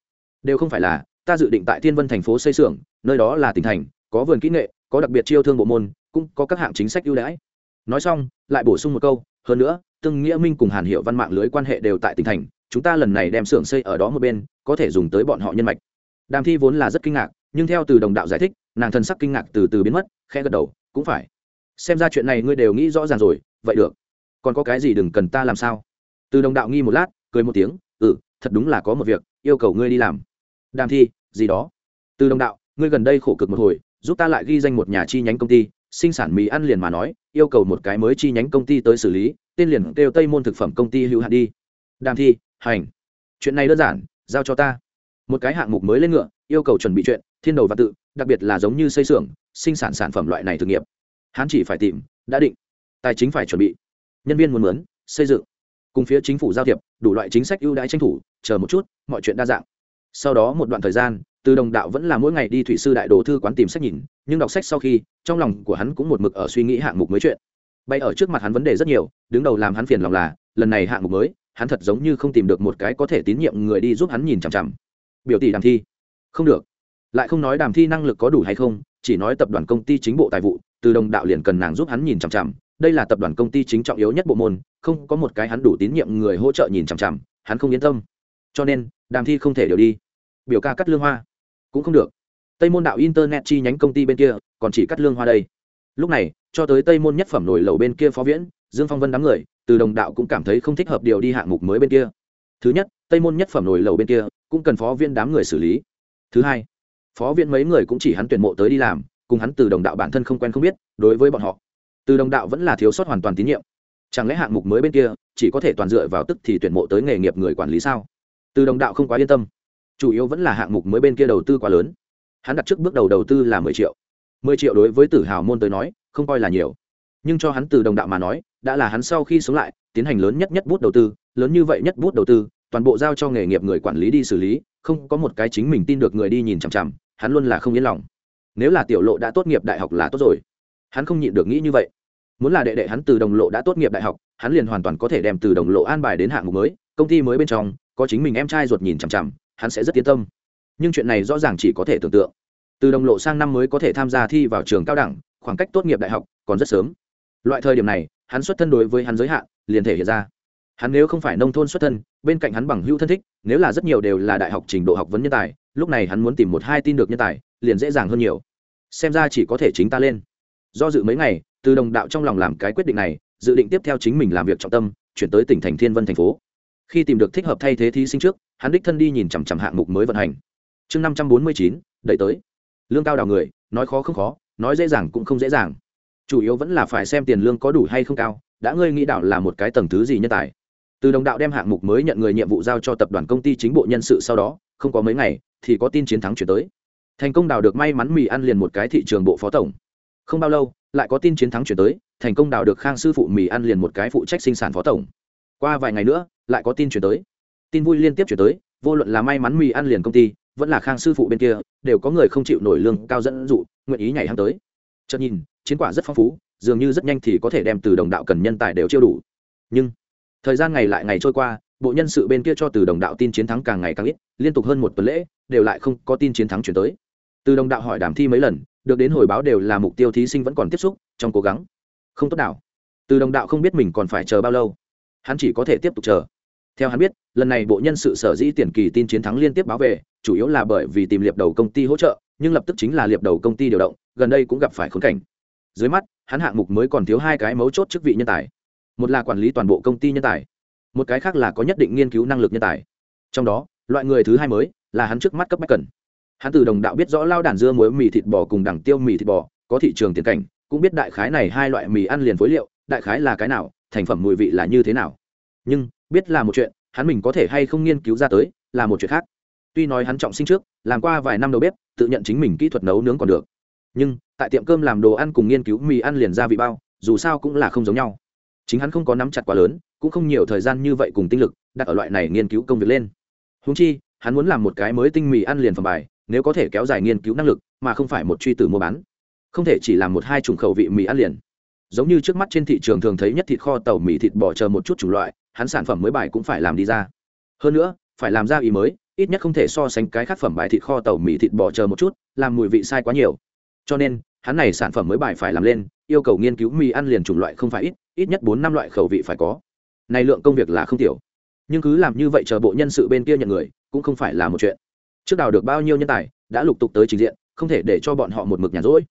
Đều không phải là, ta dự định tại thiên vân thành phố xây xưởng, nơi đó là tỉnh thành, có vườn kỹ nghệ, có đặc biệt chiêu thương bộ môn, cũng có các hạng chính sách ưu đãi. Nói xong, lại bổ sung một câu, hơn nữa, tương nghĩa minh cùng hàn hiệu văn mạng lưới quan hệ đều tại tỉnh thành, chúng ta lần này đem xưởng xây ở đó một bên, có thể dùng tới bọn họ nhân mạch. Đàm thi vốn là rất kinh ngạc, nhưng theo từ đồng đạo giải thích nàng thần sắc kinh ngạc từ từ biến mất, khẽ gật đầu, cũng phải. Xem ra chuyện này ngươi đều nghĩ rõ ràng rồi, vậy được. Còn có cái gì đừng cần ta làm sao? Từ đồng đạo nghi một lát, cười một tiếng ừ thật đúng là có một việc, yêu cầu ngươi đi làm. Đàm thi, gì đó? Từ đồng đạo, ngươi gần đây khổ cực một hồi, giúp ta lại ghi danh một nhà chi nhánh công ty, sinh sản mì ăn liền mà nói, yêu cầu một cái mới chi nhánh công ty tới xử lý, tên liền kêu tây môn thực phẩm công ty hữu hạn đi. Đàm thi, hành. Chuyện này đơn giản, giao cho ta. Một cái hạng mục mới lên ngựa, yêu cầu chuẩn bị chuyện, thiên đầu và tự đặc biệt là giống như xây xưởng, sinh sản sản phẩm loại này thực nghiệp hắn chỉ phải tìm, đã định. Tài chính phải chuẩn bị. Nhân viên muốn mướn, xây dựng. Cùng phía chính phủ giao thiệp, đủ loại chính sách ưu đãi tranh thủ, chờ một chút, mọi chuyện đa dạng. Sau đó một đoạn thời gian, từ đồng đạo vẫn là mỗi ngày đi thủy sư đại đồ thư quán tìm sách nhìn, nhưng đọc sách sau khi, trong lòng của hắn cũng một mực ở suy nghĩ hạng mục mới chuyện. Bay ở trước mặt hắn vấn đề rất nhiều, đứng đầu làm hắn phiền lòng là, lần này hạng mục mới, hắn thật giống như không tìm được một cái có thể tín nhiệm người đi giúp hắn nhìn chằm chằm. Biểu tỷ đàm thi. Không được lại không nói đàm thi năng lực có đủ hay không, chỉ nói tập đoàn công ty chính bộ tài vụ, từ đồng đạo liền cần nàng giúp hắn nhìn chằm chằm. Đây là tập đoàn công ty chính trọng yếu nhất bộ môn, không có một cái hắn đủ tín nhiệm người hỗ trợ nhìn chằm chằm, hắn không yên tâm. Cho nên, đàm thi không thể điều đi. Biểu ca cắt lương hoa. Cũng không được. Tây môn đạo internet chi nhánh công ty bên kia, còn chỉ cắt lương hoa đây. Lúc này, cho tới tây môn nhất phẩm nổi lầu bên kia phó viễn, dương phong vân đám người, từ đồng đạo cũng cảm thấy không thích hợp điều đi hạng mục mới bên kia. Thứ nhất, tây môn nhất phẩm nổi lầu bên kia, cũng cần phó viên đám người xử lý. Thứ hai phó viện mấy người cũng chỉ hắn tuyển mộ tới đi làm, cùng hắn từ đồng đạo bản thân không quen không biết, đối với bọn họ, từ đồng đạo vẫn là thiếu sót hoàn toàn tín nhiệm. Chẳng lẽ hạng mục mới bên kia, chỉ có thể toàn dựa vào tức thì tuyển mộ tới nghề nghiệp người quản lý sao? Từ đồng đạo không quá yên tâm. Chủ yếu vẫn là hạng mục mới bên kia đầu tư quá lớn. Hắn đặt trước bước đầu đầu tư là mười triệu. Mười triệu đối với tử hào môn tới nói, không coi là nhiều. Nhưng cho hắn từ đồng đạo mà nói, đã là hắn sau khi sống lại, tiến hành lớn nhất nhất bút đầu tư, lớn như vậy nhất bút đầu tư, toàn bộ giao cho nghề nghiệp người quản lý đi xử lý, không có một cái chính mình tin được người đi nhìn chằm chằm hắn luôn là không yên lòng. Nếu là tiểu lộ đã tốt nghiệp đại học là tốt rồi. Hắn không nhịn được nghĩ như vậy. Muốn là đệ đệ hắn từ đồng lộ đã tốt nghiệp đại học, hắn liền hoàn toàn có thể đem từ đồng lộ an bài đến hạng mục mới, công ty mới bên trong, có chính mình em trai ruột nhìn chằm chằm, hắn sẽ rất yên tâm. Nhưng chuyện này rõ ràng chỉ có thể tưởng tượng. Từ đồng lộ sang năm mới có thể tham gia thi vào trường cao đẳng, khoảng cách tốt nghiệp đại học còn rất sớm. Loại thời điểm này, hắn xuất thân đối với hắn giới hạn liền thể hiện ra. Hắn nếu không phải nông thôn xuất thân, bên cạnh hắn bằng hữu thân thích, nếu là rất nhiều đều là đại học trình độ học vấn nhân tài lúc này hắn muốn tìm một hai tin được nhân tài, liền dễ dàng hơn nhiều. Xem ra chỉ có thể chính ta lên. Do dự mấy ngày, từ đồng đạo trong lòng làm cái quyết định này, dự định tiếp theo chính mình làm việc trọng tâm, chuyển tới tỉnh thành thiên vân thành phố. Khi tìm được thích hợp thay thế thí sinh trước, hắn đích thân đi nhìn chằm chằm hạng mục mới vận hành. Chương năm trăm bốn mươi chín, đẩy tới. Lương cao đào người, nói khó không khó, nói dễ dàng cũng không dễ dàng. Chủ yếu vẫn là phải xem tiền lương có đủ hay không cao, đã ngươi nghĩ đạo là một cái tầng thứ gì nhân tài. Từ đồng đạo đem hạng mục mới nhận người nhiệm vụ giao cho tập đoàn công ty chính bộ nhân sự sau đó, không có mấy ngày thì có tin chiến thắng chuyển tới. Thành công đào được may mắn mì ăn liền một cái thị trường bộ phó tổng. Không bao lâu, lại có tin chiến thắng chuyển tới, thành công đào được khang sư phụ mì ăn liền một cái phụ trách sinh sản phó tổng. Qua vài ngày nữa, lại có tin chuyển tới. Tin vui liên tiếp chuyển tới, vô luận là may mắn mì ăn liền công ty, vẫn là khang sư phụ bên kia, đều có người không chịu nổi lương cao dẫn dụ, nguyện ý nhảy hăng tới. Chợt nhìn, chiến quả rất phong phú, dường như rất nhanh thì có thể đem từ đồng đạo cần nhân tài đều chiêu đủ. Nhưng, thời gian ngày lại ngày trôi qua bộ nhân sự bên kia cho từ đồng đạo tin chiến thắng càng ngày càng ít, liên tục hơn một tuần lễ, đều lại không có tin chiến thắng chuyển tới. Từ đồng đạo hỏi đàm thi mấy lần, được đến hồi báo đều là mục tiêu thí sinh vẫn còn tiếp xúc, trong cố gắng. Không tốt nào. Từ đồng đạo không biết mình còn phải chờ bao lâu. Hắn chỉ có thể tiếp tục chờ. Theo hắn biết, lần này bộ nhân sự sở dĩ tiền kỳ tin chiến thắng liên tiếp báo về, chủ yếu là bởi vì tìm liệp đầu công ty hỗ trợ, nhưng lập tức chính là liệp đầu công ty điều động, gần đây cũng gặp phải khốn cảnh. Dưới mắt, hắn hạng mục mới còn thiếu hai cái mấu chốt chức vị nhân tài. Một là quản lý toàn bộ công ty nhân tài một cái khác là có nhất định nghiên cứu năng lực nhân tài. Trong đó, loại người thứ hai mới là hắn trước mắt cấp bách cần hắn từ đồng đạo biết rõ lao đàn dưa muối mì thịt bò cùng đẳng tiêu mì thịt bò, có thị trường tiền cảnh, cũng biết đại khái này hai loại mì ăn liền phối liệu, đại khái là cái nào, thành phẩm mùi vị là như thế nào. Nhưng, biết là một chuyện, hắn mình có thể hay không nghiên cứu ra tới, là một chuyện khác. Tuy nói hắn trọng sinh trước, làm qua vài năm đầu bếp, tự nhận chính mình kỹ thuật nấu nướng còn được. Nhưng, tại tiệm cơm làm đồ ăn cùng nghiên cứu mì ăn liền ra vị bao, dù sao cũng là không giống nhau. Chính hắn không có nắm chặt quá lớn cũng không nhiều thời gian như vậy cùng tinh lực, đặt ở loại này nghiên cứu công việc lên. Húng chi, hắn muốn làm một cái mới tinh mì ăn liền phẩm bài, nếu có thể kéo dài nghiên cứu năng lực, mà không phải một truy tử mua bán. Không thể chỉ làm một hai chủng khẩu vị mì ăn liền. Giống như trước mắt trên thị trường thường thấy nhất thịt kho tàu mì thịt bò chờ một chút chủng loại, hắn sản phẩm mới bài cũng phải làm đi ra. Hơn nữa, phải làm ra ý mới, ít nhất không thể so sánh cái khác phẩm bài thịt kho tàu mì thịt bò chờ một chút, làm mùi vị sai quá nhiều. Cho nên, hắn này sản phẩm mới bài phải làm lên, yêu cầu nghiên cứu mì ăn liền chủng loại không phải ít ít nhất bốn năm loại khẩu vị phải có này lượng công việc là không tiểu. Nhưng cứ làm như vậy chờ bộ nhân sự bên kia nhận người, cũng không phải là một chuyện. Trước đào được bao nhiêu nhân tài, đã lục tục tới trình diện, không thể để cho bọn họ một mực nhàn rỗi.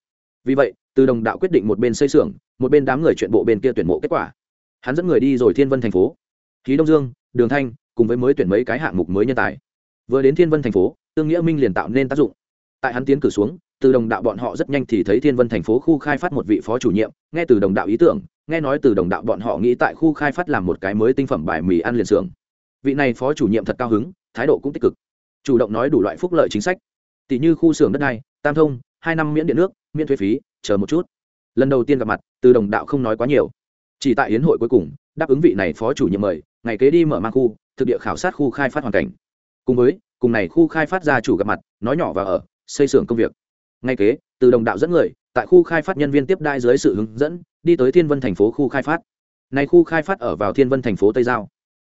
Vì vậy, từ đồng đạo quyết định một bên xây xưởng, một bên đám người chuyện bộ bên kia tuyển mộ kết quả. Hắn dẫn người đi rồi thiên vân thành phố. Khí đông dương, đường thanh, cùng với mới tuyển mấy cái hạng mục mới nhân tài. Vừa đến thiên vân thành phố, tương nghĩa minh liền tạo nên tác dụng. Tại hắn tiến cử xuống, từ đồng đạo bọn họ rất nhanh thì thấy thiên vân thành phố khu khai phát một vị phó chủ nhiệm, nghe từ đồng đạo ý tưởng nghe nói từ đồng đạo bọn họ nghĩ tại khu khai phát làm một cái mới tinh phẩm bài mì ăn liền xưởng. Vị này phó chủ nhiệm thật cao hứng, thái độ cũng tích cực. Chủ động nói đủ loại phúc lợi chính sách. Tỷ như khu xưởng đất này tam thông, hai năm miễn điện nước, miễn thuế phí, chờ một chút. Lần đầu tiên gặp mặt, từ đồng đạo không nói quá nhiều. Chỉ tại hiến hội cuối cùng, đáp ứng vị này phó chủ nhiệm mời, ngày kế đi mở mang khu, thực địa khảo sát khu khai phát hoàn cảnh. Cùng với, cùng này khu khai phát gia chủ gặp mặt, nói nhỏ và ở, xây xưởng công việc. Ngay kế, từ đồng đạo dẫn người tại khu khai phát nhân viên tiếp đai dưới sự hướng dẫn, đi tới thiên vân thành phố khu khai phát. Này khu khai phát ở vào thiên vân thành phố tây giao.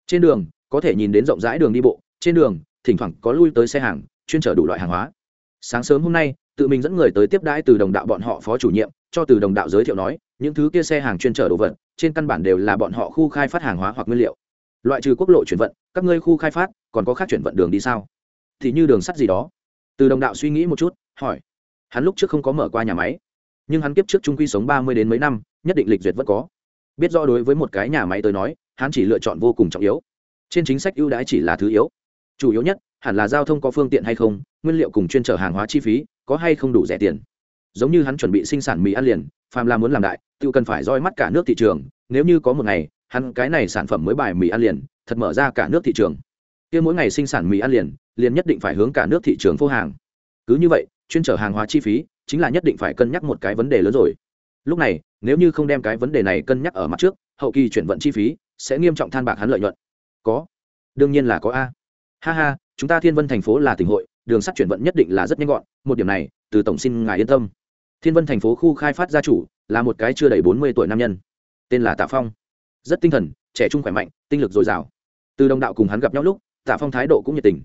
Trên đường, có thể nhìn đến rộng rãi đường đi bộ, trên đường, thỉnh thoảng có lui tới xe hàng, chuyên chở đủ loại hàng hóa. Sáng sớm hôm nay, tự mình dẫn người tới tiếp đãi từ đồng đạo bọn họ phó chủ nhiệm, cho từ đồng đạo giới thiệu nói, những thứ kia xe hàng chuyên chở đồ vật, trên căn bản đều là bọn họ khu khai phát hàng hóa hoặc nguyên liệu. Loại trừ quốc lộ chuyển vận, các ngươi khu khai phát, còn có khác chuyển vận đường đi sao? Thì như đường sắt gì đó. Từ đồng đạo suy nghĩ một chút, hỏi. Hắn lúc trước không có mở qua nhà máy nhưng hắn kiếp trước trung quy sống ba mươi đến mấy năm, nhất định lịch duyệt vẫn có. Biết rõ đối với một cái nhà máy tới nói, hắn chỉ lựa chọn vô cùng trọng yếu. Trên chính sách ưu đãi chỉ là thứ yếu. Chủ yếu nhất, hẳn là giao thông có phương tiện hay không, nguyên liệu cùng chuyên trở hàng hóa chi phí, có hay không đủ rẻ tiền. Giống như hắn chuẩn bị sinh sản mì ăn liền, phàm là muốn làm đại tự cần phải roi mắt cả nước thị trường, nếu như có một ngày, hắn cái này sản phẩm mới bài mì ăn liền, thật mở ra cả nước thị trường. Kia mỗi ngày sinh sản mì ăn liền liền nhất định phải hướng cả nước thị trường phô hàng. Cứ như vậy, chuyên trở hàng hóa chi phí chính là nhất định phải cân nhắc một cái vấn đề lớn rồi. Lúc này, nếu như không đem cái vấn đề này cân nhắc ở mặt trước, hậu kỳ chuyển vận chi phí sẽ nghiêm trọng than bạc hắn lợi nhuận. Có. Đương nhiên là có a. Ha ha, chúng ta thiên vân thành phố là tỉnh hội, đường sắt chuyển vận nhất định là rất nhanh gọn, một điểm này, từ tổng xin ngài yên tâm. Thiên vân thành phố khu khai phát gia chủ là một cái chưa đầy bốn mươi tuổi nam nhân. Tên là tạ phong. Rất tinh thần, trẻ trung khỏe mạnh, tinh lực dồi dào. Từ đồng đạo cùng hắn gặp nhau lúc, tạ phong thái độ cũng nhiệt tình.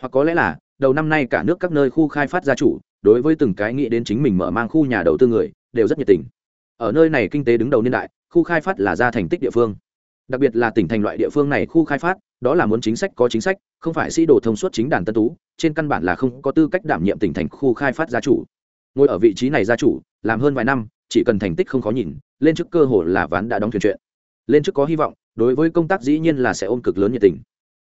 Hoặc có lẽ là, đầu năm nay cả nước các nơi khu khai phát gia chủ đối với từng cái nghĩ đến chính mình mở mang khu nhà đầu tư người, đều rất nhiệt tình. Ở nơi này kinh tế đứng đầu niên đại, khu khai phát là ra thành tích địa phương. Đặc biệt là tỉnh thành loại địa phương này khu khai phát, đó là muốn chính sách có chính sách, không phải sĩ đồ thông suốt chính đàn tân tú, trên căn bản là không có tư cách đảm nhiệm tỉnh thành khu khai phát gia chủ. Ngồi ở vị trí này gia chủ, làm hơn vài năm, chỉ cần thành tích không khó nhìn, lên chức cơ hội là ván đã đóng thuyền chuyện. Lên chức có hy vọng, đối với công tác dĩ nhiên là sẽ ôm cực lớn nhiệt tình.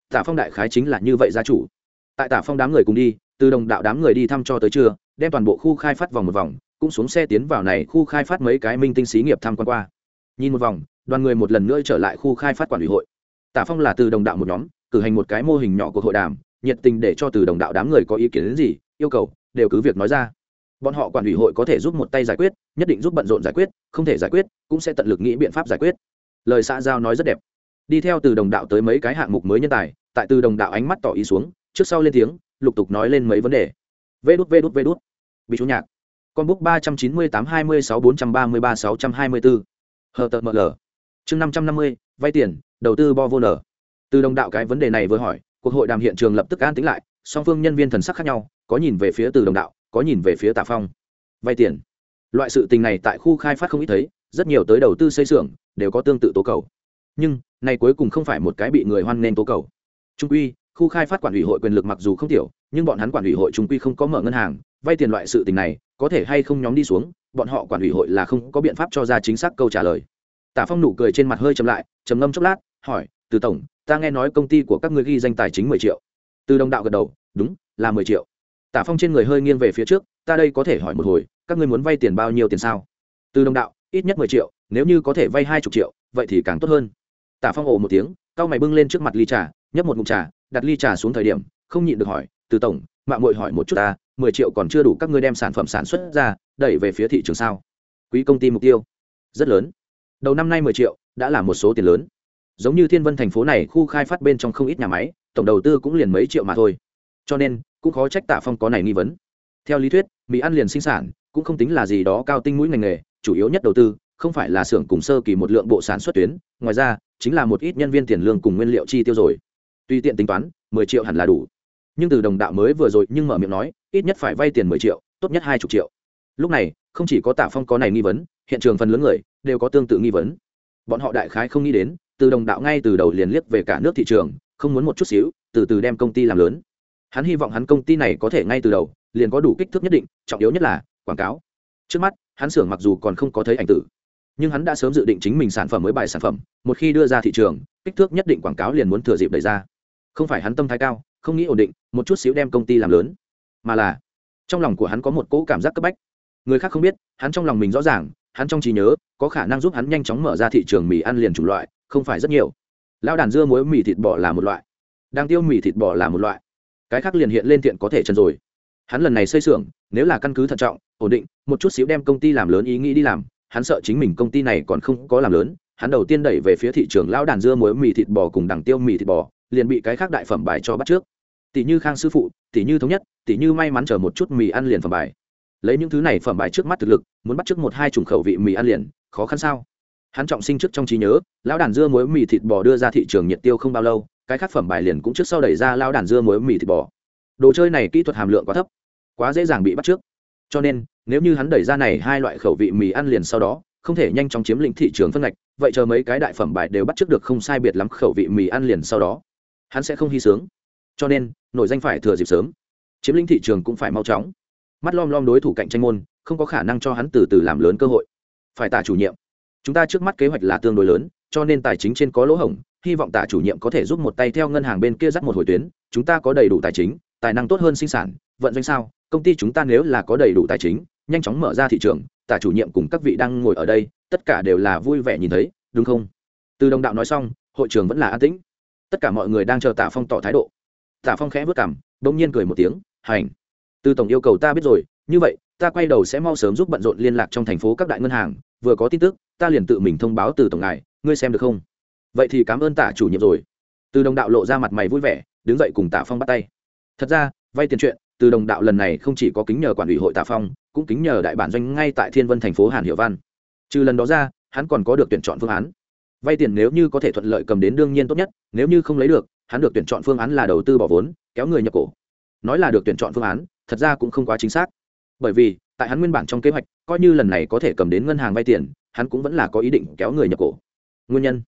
Tả phong đại khái chính là như vậy gia chủ. Tại tả phong đám người cùng đi, từ đồng đạo đám người đi thăm cho tới trưa đem toàn bộ khu khai phát vòng một vòng, cũng xuống xe tiến vào này khu khai phát mấy cái minh tinh xí nghiệp tham quan qua. Nhìn một vòng, đoàn người một lần nữa trở lại khu khai phát quản ủy hội. Tả phong là từ đồng đạo một nhóm, cử hành một cái mô hình nhỏ của hội đàm, nhiệt tình để cho từ đồng đạo đám người có ý kiến đến gì, yêu cầu, đều cứ việc nói ra. Bọn họ quản ủy hội có thể giúp một tay giải quyết, nhất định giúp bận rộn giải quyết, không thể giải quyết, cũng sẽ tận lực nghĩ biện pháp giải quyết. Lời xã giao nói rất đẹp. Đi theo từ đồng đạo tới mấy cái hạng mục mới nhân tài, tại từ đồng đạo ánh mắt tỏ ý xuống, trước sau lên tiếng, lục tục nói lên mấy vấn đề vê đút vê đút vê đút. Bị chú nhạc. Con bút ba trăm chín mươi tám hai mươi sáu bốn trăm ba mươi ba sáu trăm hai mươi bốn. Hờ tợt ml chương năm trăm năm mươi, vay tiền, đầu tư bo vô nở. Từ đồng đạo cái vấn đề này vừa hỏi, cuộc hội đàm hiện trường lập tức an tính lại, song phương nhân viên thần sắc khác nhau, có nhìn về phía từ đồng đạo, có nhìn về phía tạ phong. Vay tiền. Loại sự tình này tại khu khai phát không ít thấy, rất nhiều tới đầu tư xây xưởng, đều có tương tự tố cầu. Nhưng, này cuối cùng không phải một cái bị người hoan nên tố cầu. Trung quy, khu khai phát quản ủy hội quyền lực mặc dù không tiểu nhưng bọn hắn quản ủy hội trung quy không có mở ngân hàng, vay tiền loại sự tình này, có thể hay không nhóm đi xuống, bọn họ quản ủy hội là không có biện pháp cho ra chính xác câu trả lời. Tả phong nụ cười trên mặt hơi chậm lại, trầm ngâm chốc lát, hỏi, từ tổng, ta nghe nói công ty của các người ghi danh tài chính mười triệu. Từ đồng đạo gật đầu, đúng, là mười triệu. Tả phong trên người hơi nghiêng về phía trước, ta đây có thể hỏi một hồi, các ngươi muốn vay tiền bao nhiêu tiền sao? Từ đồng đạo, ít nhất mười triệu, nếu như có thể vay hai chục triệu, vậy thì càng tốt hơn. Tả phong ồ một tiếng cao mày bưng lên trước mặt ly trà, nhấp một mục trà, đặt ly trà xuống thời điểm, không nhịn được hỏi từ tổng mạng mội hỏi một chút ta, mười triệu còn chưa đủ các ngươi đem sản phẩm sản xuất ra, đẩy về phía thị trường sao? Quý công ty mục tiêu, rất lớn. Đầu năm nay mười triệu, đã là một số tiền lớn. Giống như thiên vân thành phố này, khu khai phát bên trong không ít nhà máy, tổng đầu tư cũng liền mấy triệu mà thôi. Cho nên, cũng khó trách tạ phong có này nghi vấn. Theo lý thuyết mỹ ăn liền sinh sản, cũng không tính là gì đó cao tinh mũi ngành nghề, chủ yếu nhất đầu tư, không phải là xưởng cùng sơ kỳ một lượng bộ sản xuất tuyến. Ngoài ra, chính là một ít nhân viên tiền lương cùng nguyên liệu chi tiêu rồi. Tùy tiện tính toán, mười triệu hẳn là đủ nhưng từ đồng đạo mới vừa rồi nhưng mở miệng nói, ít nhất phải vay tiền mười triệu, tốt nhất hai chục triệu. Lúc này, không chỉ có tạ phong có này nghi vấn, hiện trường phần lớn người đều có tương tự nghi vấn. Bọn họ đại khái không nghĩ đến, từ đồng đạo ngay từ đầu liền liếc về cả nước thị trường, không muốn một chút xíu, từ từ đem công ty làm lớn. Hắn hy vọng hắn công ty này có thể ngay từ đầu liền có đủ kích thước nhất định, trọng yếu nhất là quảng cáo. Trước mắt, hắn xưởng mặc dù còn không có thấy ảnh tử, nhưng hắn đã sớm dự định chính mình sản phẩm mới bài sản phẩm, một khi đưa ra thị trường, kích thước nhất định quảng cáo liền muốn thừa dịp đẩy ra. Không phải hắn tâm thái cao không nghĩ ổn định, một chút xíu đem công ty làm lớn. Mà là, trong lòng của hắn có một cỗ cảm giác cấp bách. Người khác không biết, hắn trong lòng mình rõ ràng, hắn trong trí nhớ, có khả năng giúp hắn nhanh chóng mở ra thị trường mì ăn liền chủng loại, không phải rất nhiều. Lao đàn dưa muối mì thịt bò là một loại. Đang tiêu mì thịt bò là một loại. Cái khác liền hiện lên thiện có thể chân rồi. Hắn lần này xây xưởng, nếu là căn cứ thận trọng, ổn định, một chút xíu đem công ty làm lớn ý nghĩ đi làm, hắn sợ chính mình công ty này còn không có làm lớn, hắn đầu tiên đẩy về phía thị trường lao đàn dưa muối mì thịt bò cùng đằng tiêu mì thịt bò, liền bị cái khác đại phẩm bài cho bắt trước tỷ như khang sư phụ, tỷ như thống nhất, tỷ như may mắn chờ một chút mì ăn liền phẩm bài. Lấy những thứ này phẩm bài trước mắt thực lực, muốn bắt trước một hai chủng khẩu vị mì ăn liền, khó khăn sao? Hắn trọng sinh trước trong trí nhớ, lão đàn dưa muối mì thịt bò đưa ra thị trường nhiệt tiêu không bao lâu, cái khác phẩm bài liền cũng trước sau đẩy ra lao đàn dưa muối mì thịt bò. Đồ chơi này kỹ thuật hàm lượng quá thấp, quá dễ dàng bị bắt trước. Cho nên, nếu như hắn đẩy ra này hai loại khẩu vị mì ăn liền sau đó, không thể nhanh chóng chiếm lĩnh thị trường phân ngạch, vậy chờ mấy cái đại phẩm bài đều bắt trước được không sai biệt lắm khẩu vị mì ăn liền sau đó, hắn sẽ không hy sướng cho nên, nổi danh phải thừa dịp sớm. Chiếm lĩnh thị trường cũng phải mau chóng. Mắt lom lom đối thủ cạnh tranh môn, không có khả năng cho hắn từ từ làm lớn cơ hội. Phải tả chủ nhiệm. Chúng ta trước mắt kế hoạch là tương đối lớn, cho nên tài chính trên có lỗ hổng, hy vọng tả chủ nhiệm có thể giúp một tay theo ngân hàng bên kia dắt một hồi tuyến, chúng ta có đầy đủ tài chính, tài năng tốt hơn sinh sản, vận doanh sao, công ty chúng ta nếu là có đầy đủ tài chính, nhanh chóng mở ra thị trường, tả chủ nhiệm cùng các vị đang ngồi ở đây, tất cả đều là vui vẻ nhìn thấy, đúng không? Từ đồng đạo nói xong, hội trường vẫn là an tĩnh. Tất cả mọi người đang chờ tả phong tỏ thái độ tả phong khẽ vất cảm bỗng nhiên cười một tiếng, hành từ tổng yêu cầu ta biết rồi, như vậy, ta quay đầu sẽ mau sớm giúp bận rộn liên lạc trong thành phố các đại ngân hàng, vừa có tin tức, ta liền tự mình thông báo từ tổng ngài, ngươi xem được không? Vậy thì cảm ơn tả chủ nhiệm rồi. Từ đồng đạo lộ ra mặt mày vui vẻ, đứng dậy cùng tả phong bắt tay. Thật ra, vay tiền chuyện, từ đồng đạo lần này không chỉ có kính nhờ quản ủy hội tả phong, cũng kính nhờ đại bản doanh ngay tại thiên vân thành phố hàn hiệu văn. Trừ lần đó ra, hắn còn có được tuyển chọn phương án. Vay tiền nếu như có thể thuận lợi cầm đến đương nhiên tốt nhất, nếu như không lấy được hắn được tuyển chọn phương án là đầu tư bỏ vốn, kéo người nhập cổ. Nói là được tuyển chọn phương án, thật ra cũng không quá chính xác. Bởi vì, tại hắn nguyên bản trong kế hoạch, coi như lần này có thể cầm đến ngân hàng vay tiền, hắn cũng vẫn là có ý định kéo người nhập cổ. Nguyên nhân?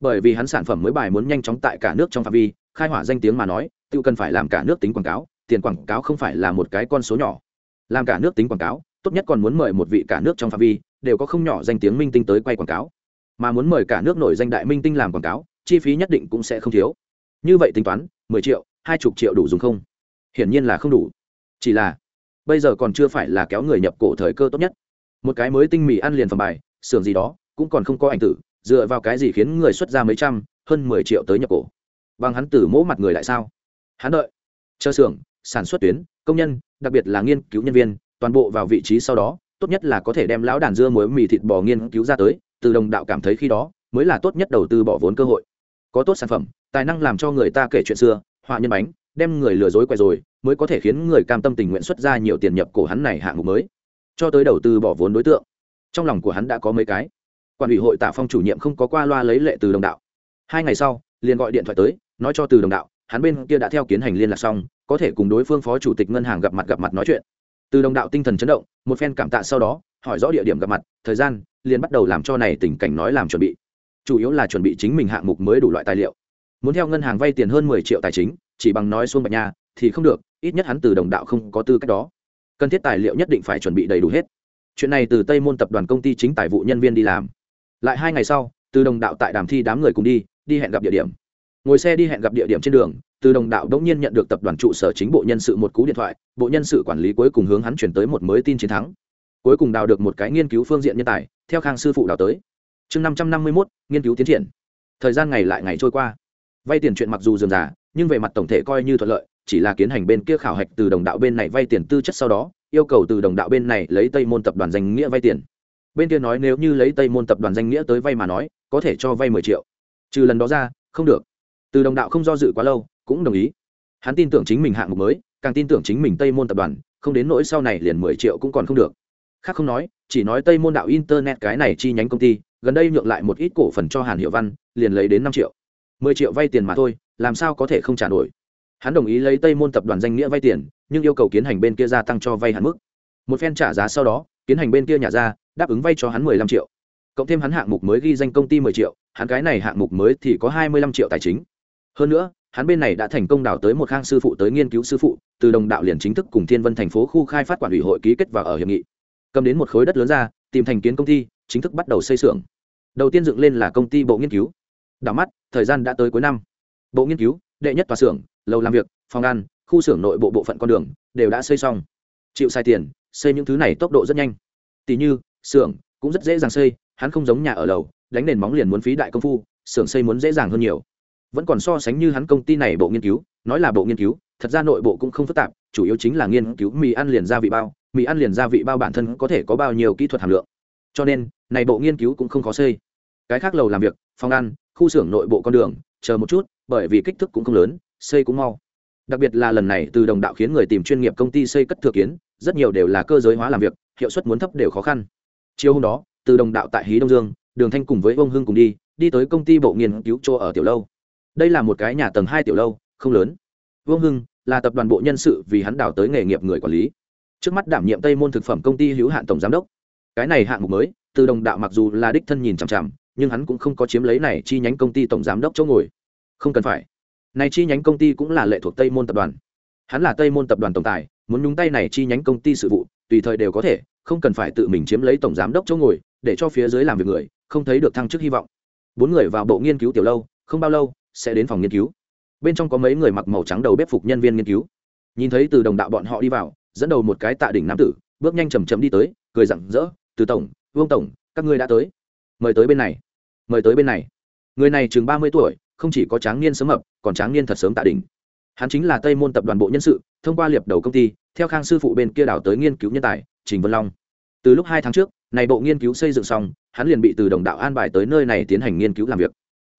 Bởi vì hắn sản phẩm mới bài muốn nhanh chóng tại cả nước trong phạm vi, khai hỏa danh tiếng mà nói, tự cần phải làm cả nước tính quảng cáo, tiền quảng cáo không phải là một cái con số nhỏ. Làm cả nước tính quảng cáo, tốt nhất còn muốn mời một vị cả nước trong phạm vi, đều có không nhỏ danh tiếng minh tinh tới quay quảng cáo. Mà muốn mời cả nước nổi danh đại minh tinh làm quảng cáo, chi phí nhất định cũng sẽ không thiếu như vậy tính toán, mười triệu, hai chục triệu đủ dùng không? Hiển nhiên là không đủ. Chỉ là, bây giờ còn chưa phải là kéo người nhập cổ thời cơ tốt nhất. Một cái mới tinh mì ăn liền phẩm bài, xưởng gì đó, cũng còn không có ảnh tử, dựa vào cái gì khiến người xuất ra mấy trăm, hơn mười triệu tới nhập cổ? Bằng hắn tử mỗ mặt người lại sao? Hắn đợi, chờ xưởng, sản xuất tuyến, công nhân, đặc biệt là nghiên cứu nhân viên, toàn bộ vào vị trí sau đó, tốt nhất là có thể đem lão đàn dưa muối mì thịt bò nghiên cứu ra tới, từ đồng đạo cảm thấy khi đó, mới là tốt nhất đầu tư bỏ vốn cơ hội có tốt sản phẩm, tài năng làm cho người ta kể chuyện xưa, họa nhân bánh, đem người lừa dối quay rồi, mới có thể khiến người cam tâm tình nguyện xuất ra nhiều tiền nhập cổ hắn này hạng mục mới. Cho tới đầu tư bỏ vốn đối tượng. Trong lòng của hắn đã có mấy cái. Quản ủy hội tạ phong chủ nhiệm không có qua loa lấy lệ từ đồng đạo. Hai ngày sau, liền gọi điện thoại tới, nói cho từ đồng đạo, hắn bên kia đã theo kiến hành liên lạc xong, có thể cùng đối phương phó chủ tịch ngân hàng gặp mặt gặp mặt nói chuyện. Từ đồng đạo tinh thần chấn động, một phen cảm tạ sau đó, hỏi rõ địa điểm gặp mặt, thời gian, liền bắt đầu làm cho này tình cảnh nói làm chuẩn bị chủ yếu là chuẩn bị chính mình hạng mục mới đủ loại tài liệu. Muốn theo ngân hàng vay tiền hơn mười triệu tài chính, chỉ bằng nói xuông bạch nha, thì không được, ít nhất hắn từ đồng đạo không có tư cách đó. Cần thiết tài liệu nhất định phải chuẩn bị đầy đủ hết. Chuyện này từ tây môn tập đoàn công ty chính tài vụ nhân viên đi làm. Lại hai ngày sau, từ đồng đạo tại đàm thi đám người cùng đi đi hẹn gặp địa điểm. Ngồi xe đi hẹn gặp địa điểm trên đường, từ đồng đạo đống nhiên nhận được tập đoàn trụ sở chính bộ nhân sự một cú điện thoại, bộ nhân sự quản lý cuối cùng hướng hắn chuyển tới một mới tin chiến thắng. Cuối cùng đào được một cái nghiên cứu phương diện nhân tài, theo khang sư phụ đào tới chương năm trăm năm mươi mốt, nghiên cứu tiến triển. Thời gian ngày lại ngày trôi qua. Vay tiền chuyện mặc dù dườm già, nhưng về mặt tổng thể coi như thuận lợi, chỉ là kiến hành bên kia khảo hạch từ đồng đạo bên này vay tiền tư chất sau đó, yêu cầu từ đồng đạo bên này lấy tây môn tập đoàn danh nghĩa vay tiền. Bên kia nói nếu như lấy tây môn tập đoàn danh nghĩa tới vay mà nói, có thể cho vay mười triệu. Trừ lần đó ra, không được. Từ đồng đạo không do dự quá lâu, cũng đồng ý. Hắn tin tưởng chính mình hạng mục mới, càng tin tưởng chính mình tây môn tập đoàn, không đến nỗi sau này liền mười triệu cũng còn không được. Khác không nói, chỉ nói tây môn đạo internet cái này chi nhánh công ty gần đây nhượng lại một ít cổ phần cho hàn hiệu văn, liền lấy đến năm triệu. Mười triệu vay tiền mà thôi, làm sao có thể không trả nổi? Hắn đồng ý lấy tây môn tập đoàn danh nghĩa vay tiền, nhưng yêu cầu kiến hành bên kia gia tăng cho vay hạn mức. Một phen trả giá sau đó, kiến hành bên kia nhà ra, đáp ứng vay cho hắn mười lăm triệu. Cộng thêm hắn hạng mục mới ghi danh công ty mười triệu, hắn cái này hạng mục mới thì có hai mươi lăm triệu tài chính. Hơn nữa, hắn bên này đã thành công đào tới một khang sư phụ tới nghiên cứu sư phụ, từ đồng đạo liền chính thức cùng thiên vân thành phố khu khai phát quản ủy hội ký kết và ở hiệp nghị. Cầm đến một khối đất lớn ra, tìm thành kiến công ty chính thức bắt đầu xây xưởng. Đầu tiên dựng lên là công ty bộ nghiên cứu. Đảo mắt, thời gian đã tới cuối năm. Bộ nghiên cứu, đệ nhất tòa xưởng, lầu làm việc, phòng ăn, khu xưởng nội bộ bộ phận con đường, đều đã xây xong. Chịu sai tiền, xây những thứ này tốc độ rất nhanh. Tỷ như, xưởng cũng rất dễ dàng xây, hắn không giống nhà ở lầu, đánh nền móng liền muốn phí đại công phu, xưởng xây muốn dễ dàng hơn nhiều. Vẫn còn so sánh như hắn công ty này bộ nghiên cứu, nói là bộ nghiên cứu, thật ra nội bộ cũng không phức tạp, chủ yếu chính là nghiên cứu, mì ăn liền gia vị bao, mì ăn liền gia vị bao bản thân có thể có bao nhiêu kỹ thuật hàm lượng cho nên, này bộ nghiên cứu cũng không khó xây. Cái khác lầu làm việc, phòng ăn, khu xưởng nội bộ con đường, chờ một chút, bởi vì kích thước cũng không lớn, xây cũng mau. Đặc biệt là lần này từ đồng đạo khiến người tìm chuyên nghiệp công ty xây cất thừa kiến, rất nhiều đều là cơ giới hóa làm việc, hiệu suất muốn thấp đều khó khăn. Chiều hôm đó, từ đồng đạo tại hí đông dương, đường thanh cùng với ông hưng cùng đi đi tới công ty bộ nghiên cứu chỗ ở tiểu lâu. Đây là một cái nhà tầng hai tiểu lâu, không lớn. Vương hưng là tập đoàn bộ nhân sự vì hắn đào tới nghề nghiệp người quản lý. Trước mắt đảm nhiệm tây môn thực phẩm công ty hữu hạn tổng giám đốc cái này hạng mục mới, từ đồng đạo mặc dù là đích thân nhìn chằm chằm, nhưng hắn cũng không có chiếm lấy này chi nhánh công ty tổng giám đốc chỗ ngồi. Không cần phải. Này chi nhánh công ty cũng là lệ thuộc tây môn tập đoàn. Hắn là tây môn tập đoàn tổng tài, muốn nhúng tay này chi nhánh công ty sự vụ, tùy thời đều có thể, không cần phải tự mình chiếm lấy tổng giám đốc chỗ ngồi, để cho phía dưới làm việc người, không thấy được thăng chức hy vọng. Bốn người vào bộ nghiên cứu tiểu lâu, không bao lâu, sẽ đến phòng nghiên cứu. Bên trong có mấy người mặc màu trắng đầu bếp phục nhân viên nghiên cứu. Nhìn thấy từ đồng đạo bọn họ đi vào, dẫn đầu một cái tạ đỉnh nam tử, bước nhanh chầm chậm đi tới, cười rặng rỡ từ tổng, vương tổng, các ngươi đã tới. Mời tới bên này. Mời tới bên này. Người này chừng ba mươi tuổi, không chỉ có tráng niên sớm mập, còn tráng niên thật sớm tạ đỉnh. Hắn chính là tây môn tập đoàn bộ nhân sự, thông qua liệp đầu công ty, theo khang sư phụ bên kia đảo tới nghiên cứu nhân tài, trình vân long. Từ lúc hai tháng trước, này bộ nghiên cứu xây dựng xong, hắn liền bị từ đồng đạo an bài tới nơi này tiến hành nghiên cứu làm việc.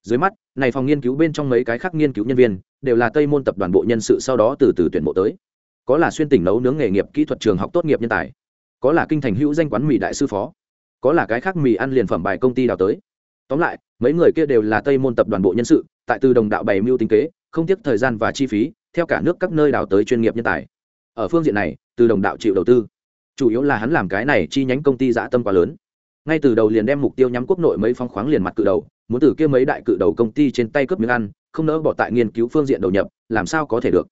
Dưới mắt, này phòng nghiên cứu bên trong mấy cái khác nghiên cứu nhân viên, đều là tây môn tập đoàn bộ nhân sự sau đó từ từ tuyển bộ tới. Có là xuyên tỉnh nấu nướng nghề nghiệp kỹ thuật trường học tốt nghiệp nhân tài có là kinh thành hữu danh quán mì đại sư phó, có là cái khác mì ăn liền phẩm bài công ty đào tới. Tóm lại, mấy người kia đều là tây môn tập đoàn bộ nhân sự, tại từ đồng đạo bày mưu tinh kế, không tiếc thời gian và chi phí, theo cả nước các nơi đào tới chuyên nghiệp nhân tài. Ở phương diện này, từ đồng đạo chịu đầu tư. Chủ yếu là hắn làm cái này chi nhánh công ty dã tâm quá lớn. Ngay từ đầu liền đem mục tiêu nhắm quốc nội mấy phong khoáng liền mặt cự đầu, muốn từ kia mấy đại cự đầu công ty trên tay cướp miếng ăn, không nỡ bỏ tại nghiên cứu phương diện đầu nhập, làm sao có thể được?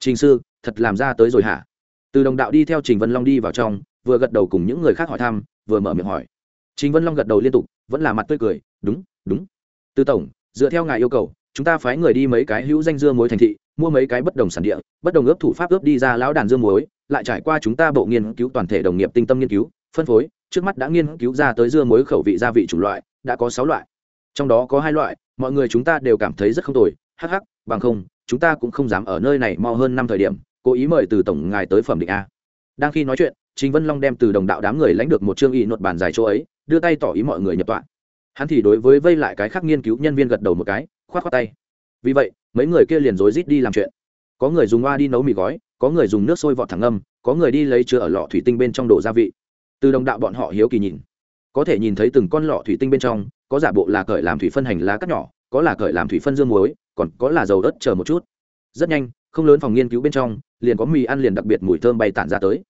Trình sư, thật làm ra tới rồi hả? Từ đồng đạo đi theo trình vân long đi vào trong vừa gật đầu cùng những người khác hỏi thăm, vừa mở miệng hỏi. Trình vân long gật đầu liên tục, vẫn là mặt tươi cười, đúng đúng. Tư tổng, dựa theo ngài yêu cầu, chúng ta phái người đi mấy cái hữu danh dưa muối thành thị, mua mấy cái bất đồng sản địa, bất đồng ướp thủ pháp ướp đi ra lão đàn dưa muối, lại trải qua chúng ta bộ nghiên cứu toàn thể đồng nghiệp tinh tâm nghiên cứu, phân phối, trước mắt đã nghiên cứu ra tới dưa muối khẩu vị gia vị chủng loại, đã có sáu loại. Trong đó có hai loại, mọi người chúng ta đều cảm thấy rất không tồi, hắc hắc, bằng không, chúng ta cũng không dám ở nơi này mau hơn năm thời điểm, cố ý mời từ tổng ngài tới phẩm định a. Đang khi nói chuyện chính vân long đem từ đồng đạo đám người lãnh được một chương y nốt bàn dài chỗ ấy, đưa tay tỏ ý mọi người nhập tọa. Hắn thì đối với vây lại cái khác nghiên cứu nhân viên gật đầu một cái k h o á t tay. Vì vậy, mấy người kia liền rối rít đi làm chuyện. Có người dùng hoa đi nấu mì gói, có người dùng nước sôi vọt thẳng âm có người đi lấy chứa ở lọ thủy tinh bên trong đổ gia vị. Từ đồng đạo bọn họ hiếu kỳ nhìn. Có thể nhìn thấy từng con lọ thủy tinh bên trong, có giả bộ là cởi làm thủy phân hành lá cắt nhỏ, có là cởi làm thủy phân dương muối, còn có là dầu đất chờ một chút. Rất nhanh, không lớn phòng nghiên cứu bên trong, liền có mì ăn liền đặc biệt mùi thơm bay tản ra tới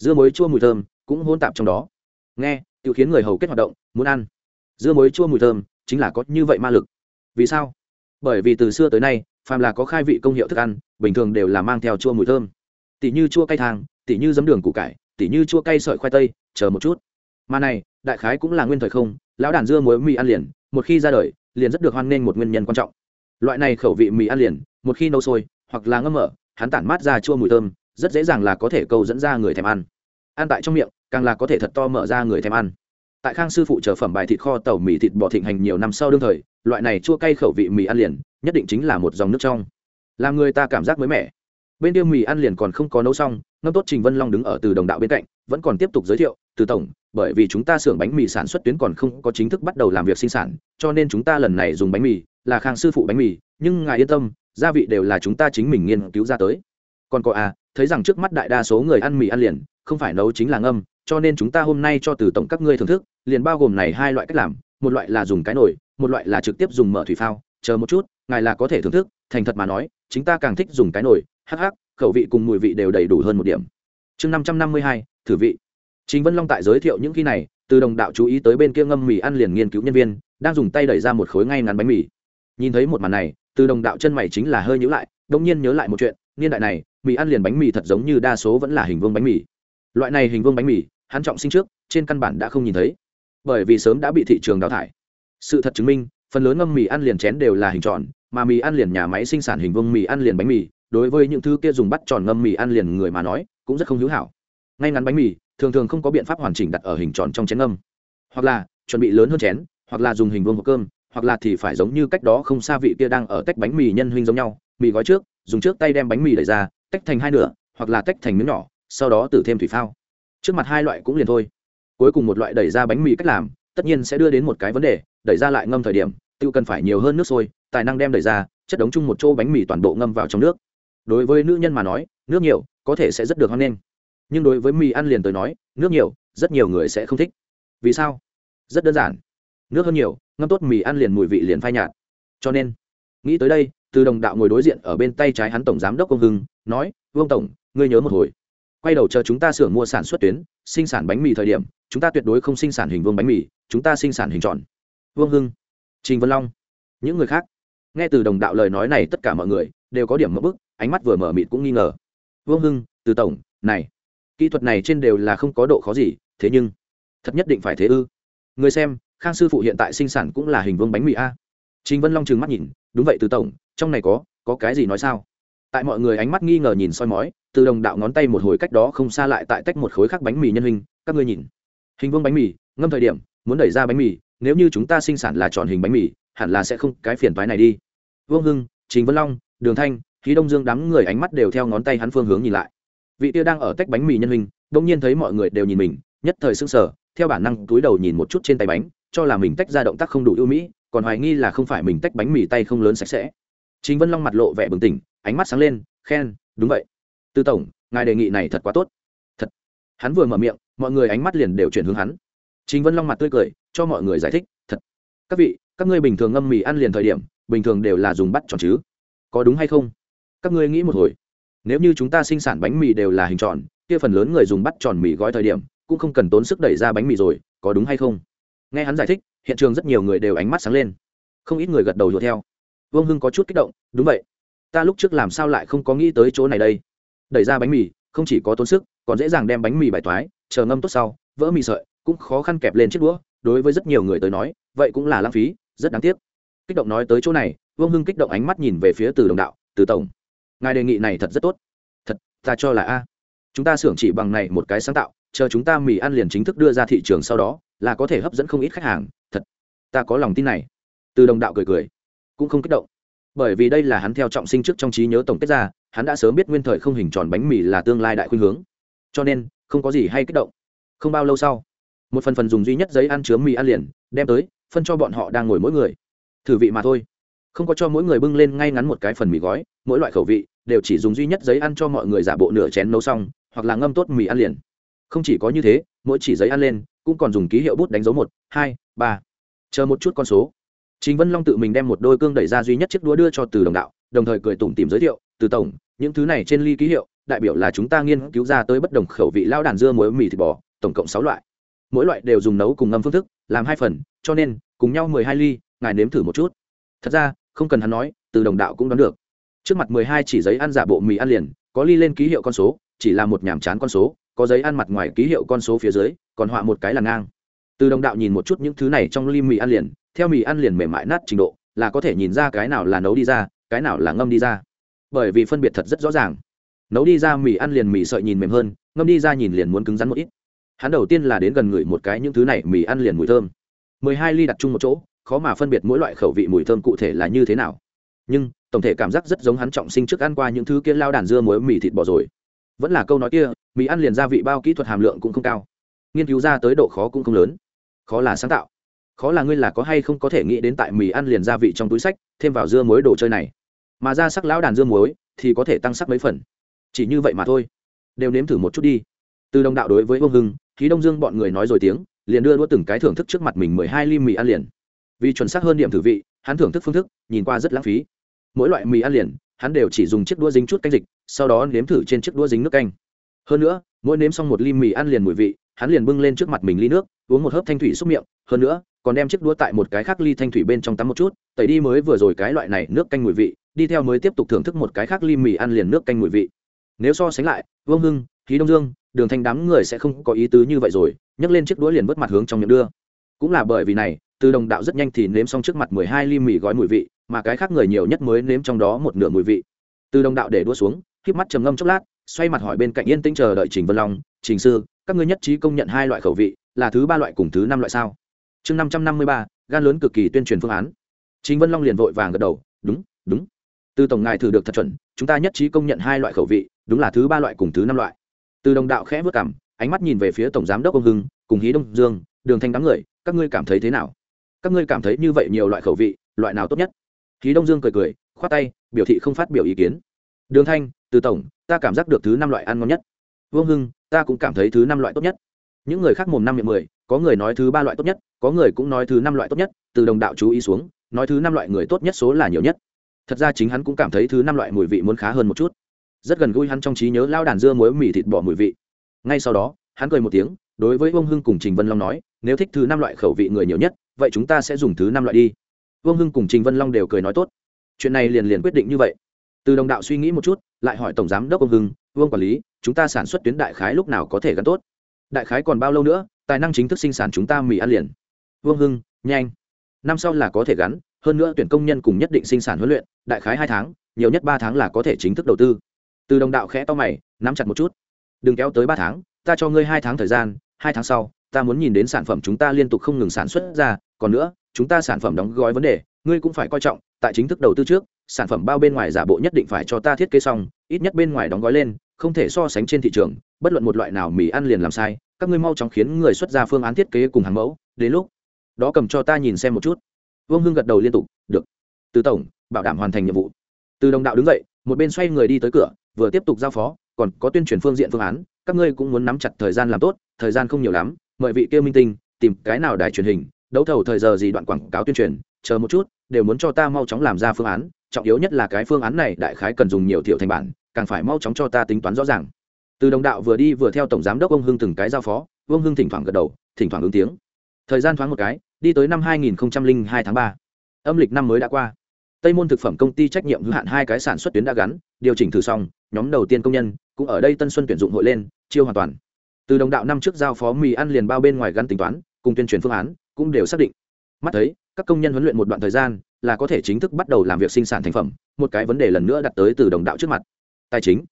dưa muối chua mùi thơm cũng hôn tạp trong đó. Nghe tự khiến người hầu kết hoạt động, muốn ăn. Dưa muối chua mùi thơm chính là có như vậy ma lực. Vì sao? Bởi vì từ xưa tới nay, phàm là có khai vị công hiệu thức ăn, bình thường đều là mang theo chua mùi thơm. Tỉ như chua cay thang, tỉ như giấm đường củ cải, tỉ như chua cay sợi khoai tây, chờ một chút. Mà này, đại khái cũng là nguyên thời không, lão đàn dưa muối mì ăn liền, một khi ra đời, liền rất được hoan nghênh một nguyên nhân quan trọng. Loại này khẩu vị mì ăn liền, một khi nấu sôi, hoặc là ngâm mở, hắn tản mát ra chua mùi thơm rất dễ dàng là có thể câu dẫn ra người thèm ăn. Ăn tại trong miệng, càng là có thể thật to mở ra người thèm ăn. Tại khang sư phụ chờ phẩm bài thịt kho tàu mì thịt bò thịnh hành nhiều năm sau đương thời, loại này chua cay khẩu vị mì ăn liền, nhất định chính là một dòng nước trong. Làm người ta cảm giác mới mẻ. Bên tiêu mì ăn liền còn không có nấu xong, ngâm tốt trình vân long đứng ở từ đồng đạo bên cạnh, vẫn còn tiếp tục giới thiệu, từ tổng, bởi vì chúng ta xưởng bánh mì sản xuất tuyến còn không có chính thức bắt đầu làm việc sinh sản, cho nên chúng ta lần này dùng bánh mì, là khang sư phụ bánh mì, nhưng ngài yên tâm, gia vị đều là chúng ta chính mình nghiên cứu ra tới. Còn có à thấy rằng trước mắt đại đa số người ăn mì ăn liền, không phải nấu chính là ngâm, cho nên chúng ta hôm nay cho từ tổng các ngươi thưởng thức, liền bao gồm này hai loại cách làm, một loại là dùng cái nồi, một loại là trực tiếp dùng mở thủy phao, chờ một chút, ngài là có thể thưởng thức, thành thật mà nói chúng ta càng thích dùng cái nồi, hắc hắc, khẩu vị cùng mùi vị đều đầy đủ hơn một điểm. Chương năm trăm năm mươi hai, thử vị. Chính vân long tại giới thiệu những khi này, từ đồng đạo chú ý tới bên kia ngâm mì ăn liền nghiên cứu nhân viên, đang dùng tay đẩy ra một khối ngay ngắn bánh mì. Nhìn thấy một màn này, từ đồng đạo chân mày chính là hơi nhữ lại đông nhiên nhớ lại một chuyện niên đại này, mì ăn liền bánh mì thật giống như đa số vẫn là hình vương bánh mì. Loại này hình vương bánh mì, hắn trọng sinh trước, trên căn bản đã không nhìn thấy. Bởi vì sớm đã bị thị trường đào thải. Sự thật chứng minh, phần lớn ngâm mì ăn liền chén đều là hình tròn, mà mì ăn liền nhà máy sinh sản hình vương mì ăn liền bánh mì, đối với những thứ kia dùng bắt tròn ngâm mì ăn liền người mà nói, cũng rất không hữu hảo. Ngay ngắn bánh mì, thường thường không có biện pháp hoàn chỉnh đặt ở hình tròn trong chén ngâm. Hoặc là, chuẩn bị lớn hơn chén, hoặc là dùng hình vương hộp cơm, hoặc là thì phải giống như cách đó không xa vị kia đang ở tách bánh mì nhân huynh giống nhau mì gói trước, dùng trước tay đem bánh mì đẩy ra, tách thành hai nửa, hoặc là tách thành miếng nhỏ, sau đó tự thêm thủy phao. Trước mặt hai loại cũng liền thôi. Cuối cùng một loại đẩy ra bánh mì cách làm, tất nhiên sẽ đưa đến một cái vấn đề, đẩy ra lại ngâm thời điểm tự cần phải nhiều hơn nước sôi, tài năng đem đẩy ra, chất đống chung một chỗ bánh mì toàn bộ ngâm vào trong nước. Đối với nữ nhân mà nói, nước nhiều, có thể sẽ rất được hoan nghênh. Nhưng đối với mì ăn liền tới nói, nước nhiều, rất nhiều người sẽ không thích. Vì sao? Rất đơn giản. Nước hơn nhiều, ngâm tốt mì ăn liền mùi vị liền phai nhạt. Cho nên, nghĩ tới đây từ đồng đạo ngồi đối diện ở bên tay trái hắn tổng giám đốc công hưng, nói, vương tổng, ngươi nhớ một hồi. Quay đầu chờ chúng ta xưởng mua sản xuất tuyến, sinh sản bánh mì thời điểm, chúng ta tuyệt đối không sinh sản hình vương bánh mì, chúng ta sinh sản hình tròn. Vương hưng, trình vân long, những người khác. Nghe từ đồng đạo lời nói này tất cả mọi người đều có điểm mỡ bức, ánh mắt vừa mở mịt cũng nghi ngờ. Vương hưng, từ tổng, này, kỹ thuật này trên đều là không có độ khó gì, thế nhưng, thật nhất định phải thế ư? Người xem, khang sư phụ hiện tại sinh sản cũng là hình vương bánh mì a. Trình vân long trừng mắt nhìn, đúng vậy, từ tổng trong này có có cái gì nói sao? Tại mọi người ánh mắt nghi ngờ nhìn soi mói, từ đồng đạo ngón tay một hồi cách đó không xa lại tại tách một khối khác bánh mì nhân hình, các ngươi nhìn. Hình vương bánh mì, ngâm thời điểm, muốn đẩy ra bánh mì, nếu như chúng ta sinh sản là tròn hình bánh mì, hẳn là sẽ không cái phiền toái này đi. Vương hưng, trình vân long, đường thanh, khí đông dương đám người ánh mắt đều theo ngón tay hắn phương hướng nhìn lại. Vị tia đang ở tách bánh mì nhân hình, đông nhiên thấy mọi người đều nhìn mình, nhất thời sững sờ, theo bản năng túi đầu nhìn một chút trên tay bánh, cho là mình tách ra động tác không đủ ưu mỹ, còn hoài nghi là không phải mình tách bánh mì tay không lớn sạch sẽ chính vân long mặt lộ vẻ bừng tỉnh, ánh mắt sáng lên, khen, đúng vậy. Tư tổng, ngài đề nghị này thật quá tốt. Thật. Hắn vừa mở miệng, mọi người ánh mắt liền đều chuyển hướng hắn. Chính vân long mặt tươi cười, cho mọi người giải thích, thật. Các vị, các ngươi bình thường ngâm mì ăn liền thời điểm, bình thường đều là dùng bắt tròn chứ? Có đúng hay không? Các ngươi nghĩ một hồi. Nếu như chúng ta sinh sản bánh mì đều là hình tròn, kia phần lớn người dùng bắt tròn mì gói thời điểm, cũng không cần tốn sức đẩy ra bánh mì rồi, có đúng hay không? Nghe hắn giải thích, hiện trường rất nhiều người đều ánh mắt sáng lên. Không ít người gật đầu dựa theo vương hưng có chút kích động, đúng vậy, ta lúc trước làm sao lại không có nghĩ tới chỗ này đây? Đẩy ra bánh mì, không chỉ có tốn sức, còn dễ dàng đem bánh mì bài toái, chờ ngâm tốt sau, vỡ mì sợi, cũng khó khăn kẹp lên chiếc đũa, đối với rất nhiều người tới nói, vậy cũng là lãng phí, rất đáng tiếc. Kích động nói tới chỗ này, vương hưng kích động ánh mắt nhìn về phía từ đồng đạo, từ tổng, ngài đề nghị này thật rất tốt. Thật, ta cho là a. Chúng ta xưởng chỉ bằng này một cái sáng tạo, chờ chúng ta mì ăn liền chính thức đưa ra thị trường sau đó, là có thể hấp dẫn không ít khách hàng. Thật, ta có lòng tin này. Từ đồng đạo cười cười cũng không kích động. Bởi vì đây là hắn theo trọng sinh trước trong trí nhớ tổng kết ra, hắn đã sớm biết nguyên thời không hình tròn bánh mì là tương lai đại khuynh hướng. Cho nên, không có gì hay kích động. Không bao lâu sau, một phần phần dùng duy nhất giấy ăn chứa mì ăn liền, đem tới, phân cho bọn họ đang ngồi mỗi người. Thử vị mà thôi. Không có cho mỗi người bưng lên ngay ngắn một cái phần mì gói, mỗi loại khẩu vị, đều chỉ dùng duy nhất giấy ăn cho mọi người giả bộ nửa chén nấu xong, hoặc là ngâm tốt mì ăn liền. Không chỉ có như thế, mỗi chỉ giấy ăn lên, cũng còn dùng ký hiệu bút đánh dấu một, hai, ba. Chờ một chút con số chính vân long tự mình đem một đôi cương đẩy ra duy nhất chiếc đũa đưa cho từ đồng đạo, đồng thời cười tủm tìm giới thiệu, từ tổng, những thứ này trên ly ký hiệu, đại biểu là chúng ta nghiên cứu ra tới bất đồng khẩu vị lao đàn dưa muối mì thịt bò, tổng cộng sáu loại. Mỗi loại đều dùng nấu cùng ngâm phương thức, làm hai phần, cho nên, cùng nhau mười hai ly, ngài nếm thử một chút. Thật ra, không cần hắn nói, từ đồng đạo cũng đoán được. Trước mặt mười hai chỉ giấy ăn giả bộ mì ăn liền, có ly lên ký hiệu con số, chỉ là một nhàm chán con số, có giấy ăn mặt ngoài ký hiệu con số phía dưới, còn họa một cái là ngang. Từ đồng đạo nhìn một chút những thứ này trong ly mì ăn liền theo mì ăn liền mềm mại nát trình độ, là có thể nhìn ra cái nào là nấu đi ra, cái nào là ngâm đi ra. Bởi vì phân biệt thật rất rõ ràng. Nấu đi ra mì ăn liền mì sợi nhìn mềm hơn, ngâm đi ra nhìn liền muốn cứng rắn một ít. Hắn đầu tiên là đến gần ngửi một cái những thứ này, mì ăn liền mùi thơm. Mười hai ly đặt chung một chỗ, khó mà phân biệt mỗi loại khẩu vị mùi thơm cụ thể là như thế nào. Nhưng, tổng thể cảm giác rất giống hắn trọng sinh trước ăn qua những thứ kia lao đàn dưa muối mì thịt bò rồi. Vẫn là câu nói kia, mì ăn liền gia vị bao kỹ thuật hàm lượng cũng không cao. Nghiên cứu ra tới độ khó cũng không lớn. Khó là sáng tạo khó là ngươi là có hay không có thể nghĩ đến tại mì ăn liền gia vị trong túi sách, thêm vào dưa muối đồ chơi này. Mà ra sắc lão đàn dưa muối, thì có thể tăng sắc mấy phần. Chỉ như vậy mà thôi. Đều nếm thử một chút đi. Từ đồng đạo đối với vương hưng khí đông dương bọn người nói rồi tiếng, liền đưa đũa từng cái thưởng thức trước mặt mình mười hai ly mì ăn liền. Vì chuẩn xác hơn điểm thử vị, hắn thưởng thức phương thức, nhìn qua rất lãng phí. Mỗi loại mì ăn liền, hắn đều chỉ dùng chiếc đũa dính chút canh dịch, sau đó nếm thử trên chiếc đũa dính nước canh. Hơn nữa, mỗi nếm xong một ly mì ăn liền mùi vị, hắn liền bưng lên trước mặt mình ly nước, uống một hớp thanh thủy xúc miệng, hơn nữa còn đem chiếc đũa tại một cái khác ly thanh thủy bên trong tắm một chút, tẩy đi mới vừa rồi cái loại này nước canh mùi vị, đi theo mới tiếp tục thưởng thức một cái khác ly mì ăn liền nước canh mùi vị. Nếu so sánh lại, vương hưng khí đông dương, đường thanh đám người sẽ không có ý tứ như vậy rồi, nhấc lên chiếc đũa liền vớt mặt hướng trong miệng đưa. Cũng là bởi vì này, từ đồng đạo rất nhanh thì nếm xong trước mặt mười hai ly mì gói mùi vị, mà cái khác người nhiều nhất mới nếm trong đó một nửa mùi vị. Từ đồng đạo để đua xuống khép mắt trầm ngâm chốc lát, xoay mặt hỏi bên cạnh yên tĩnh chờ đợi trình vân long, trình sư, các ngươi nhất trí công nhận hai loại khẩu vị, là thứ ba loại cùng thứ năm loại sao? Chương năm trăm năm mươi ba, gan lớn cực kỳ tuyên truyền phương án. Trình vân long liền vội vàng gật đầu, đúng đúng. Từ tổng ngài thử được thật chuẩn, chúng ta nhất trí công nhận hai loại khẩu vị, đúng là thứ ba loại cùng thứ năm loại. Từ đồng đạo khẽ vất cảm ánh mắt nhìn về phía tổng giám đốc ông hưng, cùng hí đông dương, đường thanh đám người, các ngươi cảm thấy thế nào? Các ngươi cảm thấy như vậy nhiều loại khẩu vị, loại nào tốt nhất? Hí đông dương cười cười, khoát tay, biểu thị không phát biểu ý kiến. Đường thanh, từ tổng, ta cảm giác được thứ năm loại ăn ngon nhất. Vương hưng, ta cũng cảm thấy thứ năm loại tốt nhất những người khác mồm năm miệng mười, có người nói thứ ba loại tốt nhất, có người cũng nói thứ năm loại tốt nhất, từ đồng đạo chú ý xuống, nói thứ năm loại người tốt nhất số là nhiều nhất. Thật ra chính hắn cũng cảm thấy thứ năm loại mùi vị muốn khá hơn một chút. Rất gần gũi hắn trong trí nhớ lao đàn dưa muối mì thịt bỏ mùi vị. Ngay sau đó, hắn cười một tiếng, đối với vương hưng cùng trình vân long nói, nếu thích thứ năm loại khẩu vị người nhiều nhất, vậy chúng ta sẽ dùng thứ năm loại đi. Vương hưng cùng trình vân long đều cười nói tốt. Chuyện này liền liền quyết định như vậy. Từ đồng đạo suy nghĩ một chút, lại hỏi tổng giám đốc vương hưng, vương quản lý, chúng ta sản xuất tuyến đại khái lúc nào có thể gắn tốt? Đại khái còn bao lâu nữa, tài năng chính thức sinh sản chúng ta mì ăn liền. Vương hưng, nhanh. Năm sau là có thể gắn, hơn nữa tuyển công nhân cùng nhất định sinh sản huấn luyện, đại khái hai tháng, nhiều nhất ba tháng là có thể chính thức đầu tư. Từ đồng đạo khẽ to mày, nắm chặt một chút. Đừng kéo tới ba tháng, ta cho ngươi hai tháng thời gian, hai tháng sau, ta muốn nhìn đến sản phẩm chúng ta liên tục không ngừng sản xuất ra, còn nữa, chúng ta sản phẩm đóng gói vấn đề, ngươi cũng phải coi trọng, tại chính thức đầu tư trước, sản phẩm bao bên ngoài giả bộ nhất định phải cho ta thiết kế xong, ít nhất bên ngoài đóng gói lên, không thể so sánh trên thị trường bất luận một loại nào mì ăn liền làm sai, các ngươi mau chóng khiến người xuất ra phương án thiết kế cùng hàng mẫu, đến lúc đó cầm cho ta nhìn xem một chút. Vương hưng gật đầu liên tục, được. Từ tổng, bảo đảm hoàn thành nhiệm vụ. Từ đồng đạo đứng dậy, một bên xoay người đi tới cửa, vừa tiếp tục giao phó, còn có tuyên truyền phương diện phương án, các ngươi cũng muốn nắm chặt thời gian làm tốt, thời gian không nhiều lắm, mời vị kia minh tinh tìm cái nào đài truyền hình, đấu thầu thời giờ gì đoạn quảng cáo tuyên truyền, chờ một chút, đều muốn cho ta mau chóng làm ra phương án, trọng yếu nhất là cái phương án này đại khái cần dùng nhiều thiệu thành bản, càng phải mau chóng cho ta tính toán rõ ràng từ đồng đạo vừa đi vừa theo tổng giám đốc ông hưng từng cái giao phó ông hưng thỉnh thoảng gật đầu, thỉnh thoảng ứng tiếng. Thời gian thoáng một cái, đi tới năm 2002 tháng 3. âm lịch năm mới đã qua. Tây môn thực phẩm công ty trách nhiệm hữu hạn hai cái sản xuất tuyến đã gắn, điều chỉnh thử xong, nhóm đầu tiên công nhân cũng ở đây tân xuân tuyển dụng hội lên, chiêu hoàn toàn. Từ đồng đạo năm trước giao phó mì ăn liền bao bên ngoài gắn tính toán, cùng tuyên truyền phương án, cũng đều xác định. Mắt thấy, các công nhân huấn luyện một đoạn thời gian, là có thể chính thức bắt đầu làm việc sinh sản thành phẩm, một cái vấn đề lần nữa đặt tới từ đồng đạo trước mặt. Tài chính.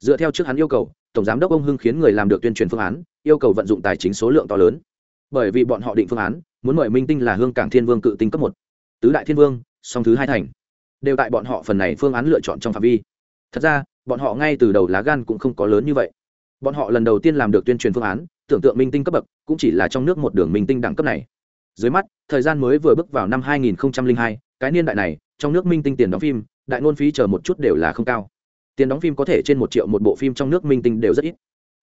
Dựa theo trước hắn yêu cầu tổng giám đốc ông hưng khiến người làm được tuyên truyền phương án yêu cầu vận dụng tài chính số lượng to lớn. Bởi vì bọn họ định phương án muốn mời minh tinh là hương cảng thiên vương cự tinh cấp một. Tứ đại thiên vương song thứ hai thành. Đều tại bọn họ phần này phương án lựa chọn trong phạm vi. Thật ra bọn họ ngay từ đầu lá gan cũng không có lớn như vậy. Bọn họ lần đầu tiên làm được tuyên truyền phương án tưởng tượng minh tinh cấp bậc cũng chỉ là trong nước một đường minh tinh đẳng cấp này. Dưới mắt thời gian mới vừa bước vào năm 2002, cái niên đại này trong nước minh tinh tiền đóng phim đại ngôn phí chờ một chút đều là không cao tiền đóng phim có thể trên một triệu một bộ phim trong nước minh tinh đều rất ít.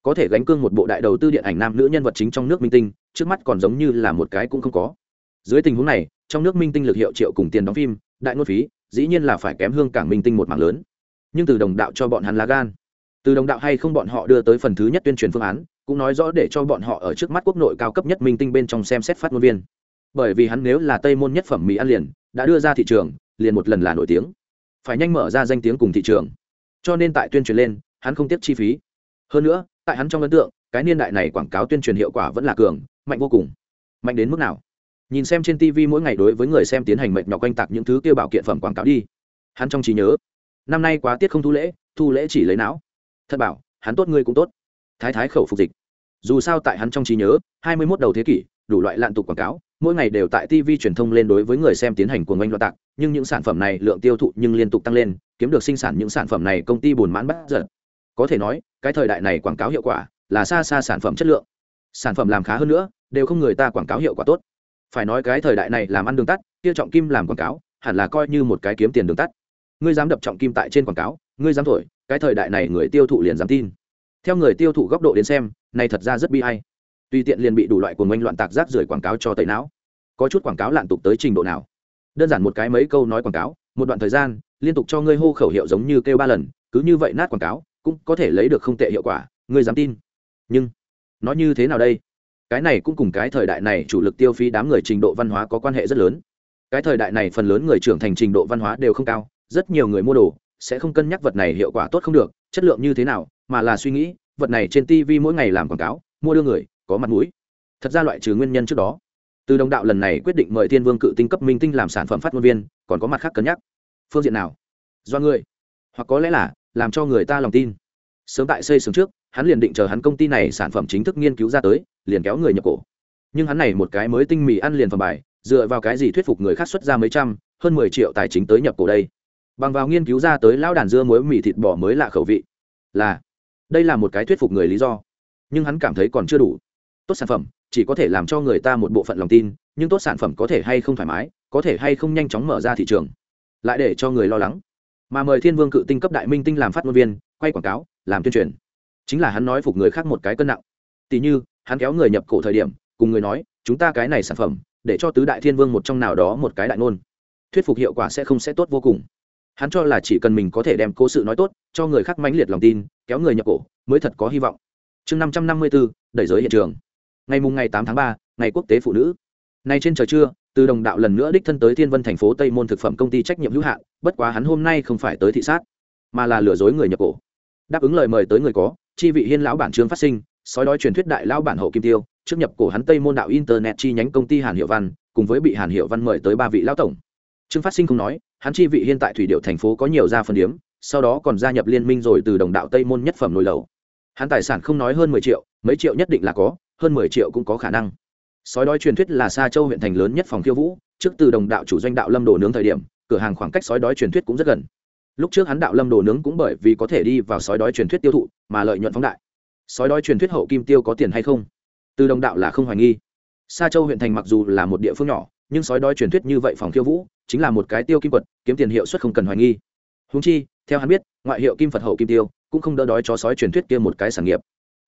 Có thể gánh cương một bộ đại đầu tư điện ảnh nam nữ nhân vật chính trong nước minh tinh, trước mắt còn giống như là một cái cũng không có. Dưới tình huống này, trong nước minh tinh lực hiệu triệu cùng tiền đóng phim, đại ngôn phí, dĩ nhiên là phải kém hương cảng minh tinh một mảng lớn. Nhưng từ đồng đạo cho bọn hắn lá gan. Từ đồng đạo hay không bọn họ đưa tới phần thứ nhất tuyên truyền phương án, cũng nói rõ để cho bọn họ ở trước mắt quốc nội cao cấp nhất minh tinh bên trong xem xét phát ngôn viên. Bởi vì hắn nếu là tây môn nhất phẩm mỹ ăn liền, đã đưa ra thị trường, liền một lần là nổi tiếng. Phải nhanh mở ra danh tiếng cùng thị trường cho nên tại tuyên truyền lên, hắn không tiếp chi phí. Hơn nữa, tại hắn trong ấn tượng, cái niên đại này quảng cáo tuyên truyền hiệu quả vẫn là cường, mạnh vô cùng. Mạnh đến mức nào? Nhìn xem trên tv mỗi ngày đối với người xem tiến hành mệt nhọc quanh tạc những thứ kêu bảo kiện phẩm quảng cáo đi. Hắn trong trí nhớ, năm nay quá tiết không thu lễ thu lễ chỉ lấy não. Thật bảo, hắn tốt ngươi cũng tốt. Thái thái khẩu phục dịch. Dù sao tại hắn trong trí nhớ, hai mươi 21 đầu thế kỷ, đủ loại lạn tục quảng cáo mỗi ngày đều tại tv truyền thông lên đối với người xem tiến hành cuồng oanh loạn tạc, nhưng những sản phẩm này lượng tiêu thụ nhưng liên tục tăng lên, kiếm được sinh sản những sản phẩm này công ty buồn mãn bắt giật có thể nói, cái thời đại này quảng cáo hiệu quả là xa xa sản phẩm chất lượng. Sản phẩm làm khá hơn nữa, đều không người ta quảng cáo hiệu quả tốt. Phải nói cái thời đại này làm ăn đường tắt, kia trọng kim làm quảng cáo, hẳn là coi như một cái kiếm tiền đường tắt. Ngươi dám đập trọng kim tại trên quảng cáo, ngươi dám thổi, cái thời đại này người tiêu thụ liền dám tin. Theo người tiêu thụ góc độ đến xem, này thật ra rất bi ai tùy tiện liền bị đủ loại cuồng oanh loạn tạc rác rưởi quảng cáo cho tẩy não. Có chút quảng cáo lạn tục tới trình độ nào? Đơn giản một cái mấy câu nói quảng cáo, một đoạn thời gian, liên tục cho ngươi hô khẩu hiệu giống như kêu ba lần, cứ như vậy nát quảng cáo, cũng có thể lấy được không tệ hiệu quả, ngươi dám tin. Nhưng, nó như thế nào đây? Cái này cũng cùng cái thời đại này chủ lực tiêu phí đám người trình độ văn hóa có quan hệ rất lớn. Cái thời đại này phần lớn người trưởng thành trình độ văn hóa đều không cao, rất nhiều người mua đồ sẽ không cân nhắc vật này hiệu quả tốt không được, chất lượng như thế nào, mà là suy nghĩ, vật này trên tv mỗi ngày làm quảng cáo, mua đưa người có mặt mũi. Thật ra loại trừ nguyên nhân trước đó, từ đồng đạo lần này quyết định mời thiên vương cự tinh cấp minh tinh làm sản phẩm phát ngôn viên, còn có mặt khác cân nhắc. Phương diện nào? Do người. Hoặc có lẽ là làm cho người ta lòng tin. Sớm tại xây sớm trước, hắn liền định chờ hắn công ty này sản phẩm chính thức nghiên cứu ra tới, liền kéo người nhập cổ. Nhưng hắn này một cái mới tinh mì ăn liền phẩm bài, dựa vào cái gì thuyết phục người khác xuất ra mấy trăm, hơn mười triệu tài chính tới nhập cổ đây? Bằng vào nghiên cứu ra tới lão đàn dưa muối mì thịt bò mới lạ khẩu vị. Là, đây là một cái thuyết phục người lý do. Nhưng hắn cảm thấy còn chưa đủ tốt sản phẩm, chỉ có thể làm cho người ta một bộ phận lòng tin, nhưng tốt sản phẩm có thể hay không thoải mái, có thể hay không nhanh chóng mở ra thị trường. Lại để cho người lo lắng. Mà mời thiên vương cự tinh cấp đại minh tinh làm phát ngôn viên, quay quảng cáo, làm tuyên truyền. Chính là hắn nói phục người khác một cái cân nặng. Tỉ như, hắn kéo người nhập cổ thời điểm, cùng người nói, chúng ta cái này sản phẩm, để cho tứ đại thiên vương một trong nào đó một cái đại ngôn. Thuyết phục hiệu quả sẽ không sẽ tốt vô cùng. Hắn cho là chỉ cần mình có thể đem cố sự nói tốt, cho người khác mãnh liệt lòng tin, kéo người nhập cổ, mới thật có hy vọng. Chương năm trăm năm mươi bốn đẩy giới hiện trường ngày mùng ngày tám tháng ba, ngày quốc tế phụ nữ. Nay trên trời trưa, từ đồng đạo lần nữa đích thân tới thiên vân thành phố tây môn thực phẩm công ty trách nhiệm hữu hạn, bất quá hắn hôm nay không phải tới thị sát, mà là lừa dối người nhập cổ. Đáp ứng lời mời tới người có, chi vị hiên lão bản trương phát sinh, sói đói truyền thuyết đại lão bản hậu kim tiêu, trước nhập cổ hắn tây môn đạo internet chi nhánh công ty hàn hiệu văn, cùng với bị hàn hiệu văn mời tới ba vị lão tổng. Trương phát sinh không nói, hắn chi vị hiên tại thủy điệu thành phố có nhiều gia phân điếm, sau đó còn gia nhập liên minh rồi từ đồng đạo tây môn nhất phẩm nồi lầu hắn tài sản không nói hơn mười triệu, mấy triệu nhất định là có hơn mười triệu cũng có khả năng. Sói đói truyền thuyết là xa châu huyện thành lớn nhất phòng khiêu vũ, trước từ đồng đạo chủ doanh đạo lâm đồ nướng thời điểm, cửa hàng khoảng cách sói đói truyền thuyết cũng rất gần. Lúc trước hắn đạo lâm đồ nướng cũng bởi vì có thể đi vào sói đói truyền thuyết tiêu thụ, mà lợi nhuận phóng đại. Sói đói truyền thuyết hậu kim tiêu có tiền hay không? Từ đồng đạo là không hoài nghi. Sa châu huyện thành mặc dù là một địa phương nhỏ, nhưng sói đói truyền thuyết như vậy phòng khiêu vũ, chính là một cái tiêu kim quật, kiếm tiền hiệu suất không cần hoài nghi. Húng chi, theo hắn biết, ngoại hiệu kim phật hậu kim tiêu cũng không đỡ đói cho sói truyền thuyết kia một cái sản nghiệp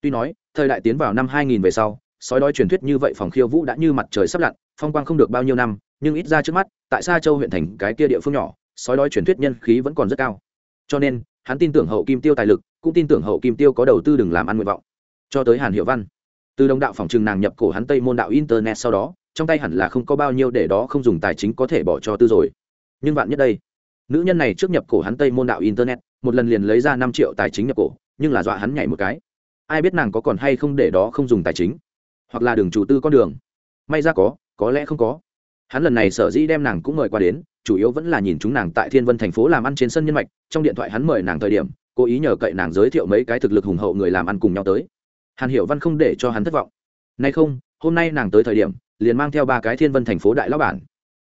tuy nói, thời đại tiến vào năm 2000 về sau, sói đói truyền thuyết như vậy phòng khiêu vũ đã như mặt trời sắp lặn, phong quang không được bao nhiêu năm, nhưng ít ra trước mắt, tại sa châu huyện thành cái kia địa phương nhỏ, sói đói truyền thuyết nhân khí vẫn còn rất cao. Cho nên, hắn tin tưởng hậu kim tiêu tài lực, cũng tin tưởng hậu kim tiêu có đầu tư đừng làm ăn nguyện vọng. Cho tới hàn hiệu văn. Từ đồng đạo phòng trừng nàng nhập cổ hắn tây môn đạo internet sau đó, trong tay hẳn là không có bao nhiêu để đó không dùng tài chính có thể bỏ cho tư rồi. Nhưng vạn nhất đây, nữ nhân này trước nhập cổ hắn tây môn đạo internet, một lần liền lấy ra năm triệu tài chính nhập cổ, nhưng là dọa hắn nhảy một cái ai biết nàng có còn hay không để đó không dùng tài chính? Hoặc là đường chủ tư con đường? May ra có có lẽ không có. Hắn lần này sở dĩ đem nàng cũng mời qua đến, chủ yếu vẫn là nhìn chúng nàng tại thiên vân thành phố làm ăn trên sân nhân mạch, trong điện thoại hắn mời nàng thời điểm, cố ý nhờ cậy nàng giới thiệu mấy cái thực lực hùng hậu người làm ăn cùng nhau tới. Hàn hiểu văn không để cho hắn thất vọng. Nay không, hôm nay nàng tới thời điểm, liền mang theo ba cái thiên vân thành phố đại lão bản.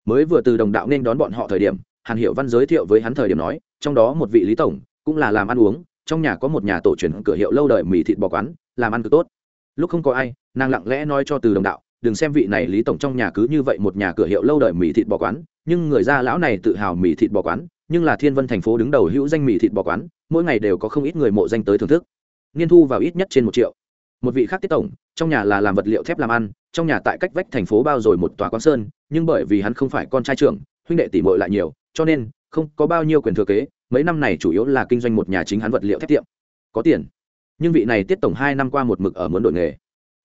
Mới vừa từ đồng đạo nên đón bọn họ thời điểm, hàn hiểu văn giới thiệu với hắn thời điểm nói, trong đó một vị lý tổng, cũng là làm ăn uống trong nhà có một nhà tổ truyền cửa hiệu lâu đời mì thịt bò quán, làm ăn cực tốt. Lúc không có ai, nàng lặng lẽ nói cho từ đồng đạo, đừng xem vị này lý tổng trong nhà cứ như vậy một nhà cửa hiệu lâu đời mì thịt bò quán, nhưng người gia lão này tự hào mì thịt bò quán, nhưng là thiên vân thành phố đứng đầu hữu danh mì thịt bò quán, mỗi ngày đều có không ít người mộ danh tới thưởng thức. Niên thu vào ít nhất trên một triệu. Một vị khác tiết tổng, trong nhà là làm vật liệu thép làm ăn, trong nhà tại cách vách thành phố bao rồi một tòa quán sơn, nhưng bởi vì hắn không phải con trai trưởng, huynh đệ tỷ muội lại nhiều, cho nên không có bao nhiêu quyền thừa kế, mấy năm này chủ yếu là kinh doanh một nhà chính hắn vật liệu thép tiệm. Có tiền. Nhưng vị này tiết tổng hai năm qua một mực ở muốn đổi nghề.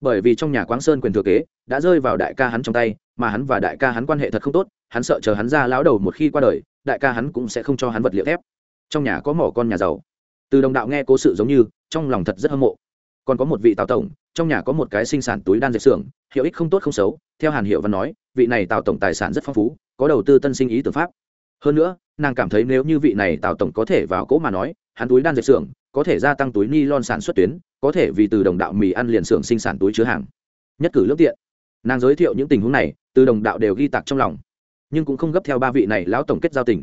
Bởi vì trong nhà quáng sơn quyền thừa kế đã rơi vào đại ca hắn trong tay, mà hắn và đại ca hắn quan hệ thật không tốt, hắn sợ chờ hắn ra lão đầu một khi qua đời, đại ca hắn cũng sẽ không cho hắn vật liệu thép. Trong nhà có mỏ con nhà giàu. Từ đồng đạo nghe cố sự giống như, trong lòng thật rất hâm mộ. Còn có một vị tào tổng, trong nhà có một cái sinh sản túi đan dệt xưởng, hiệu ích không tốt không xấu, theo hàn hiệu văn nói, vị này tào tổng tài sản rất phong phú, có đầu tư tân sinh ý tưởng pháp hơn nữa, nàng cảm thấy nếu như vị này tào tổng có thể vào cỗ mà nói, hắn túi đan dệt xưởng, có thể gia tăng túi ni lon sản xuất tuyến, có thể vì từ đồng đạo mì ăn liền xưởng sinh sản túi chứa hàng. Nhất cử lước tiện. Nàng giới thiệu những tình huống này, từ đồng đạo đều ghi tạc trong lòng. Nhưng cũng không gấp theo ba vị này lão tổng kết giao tình,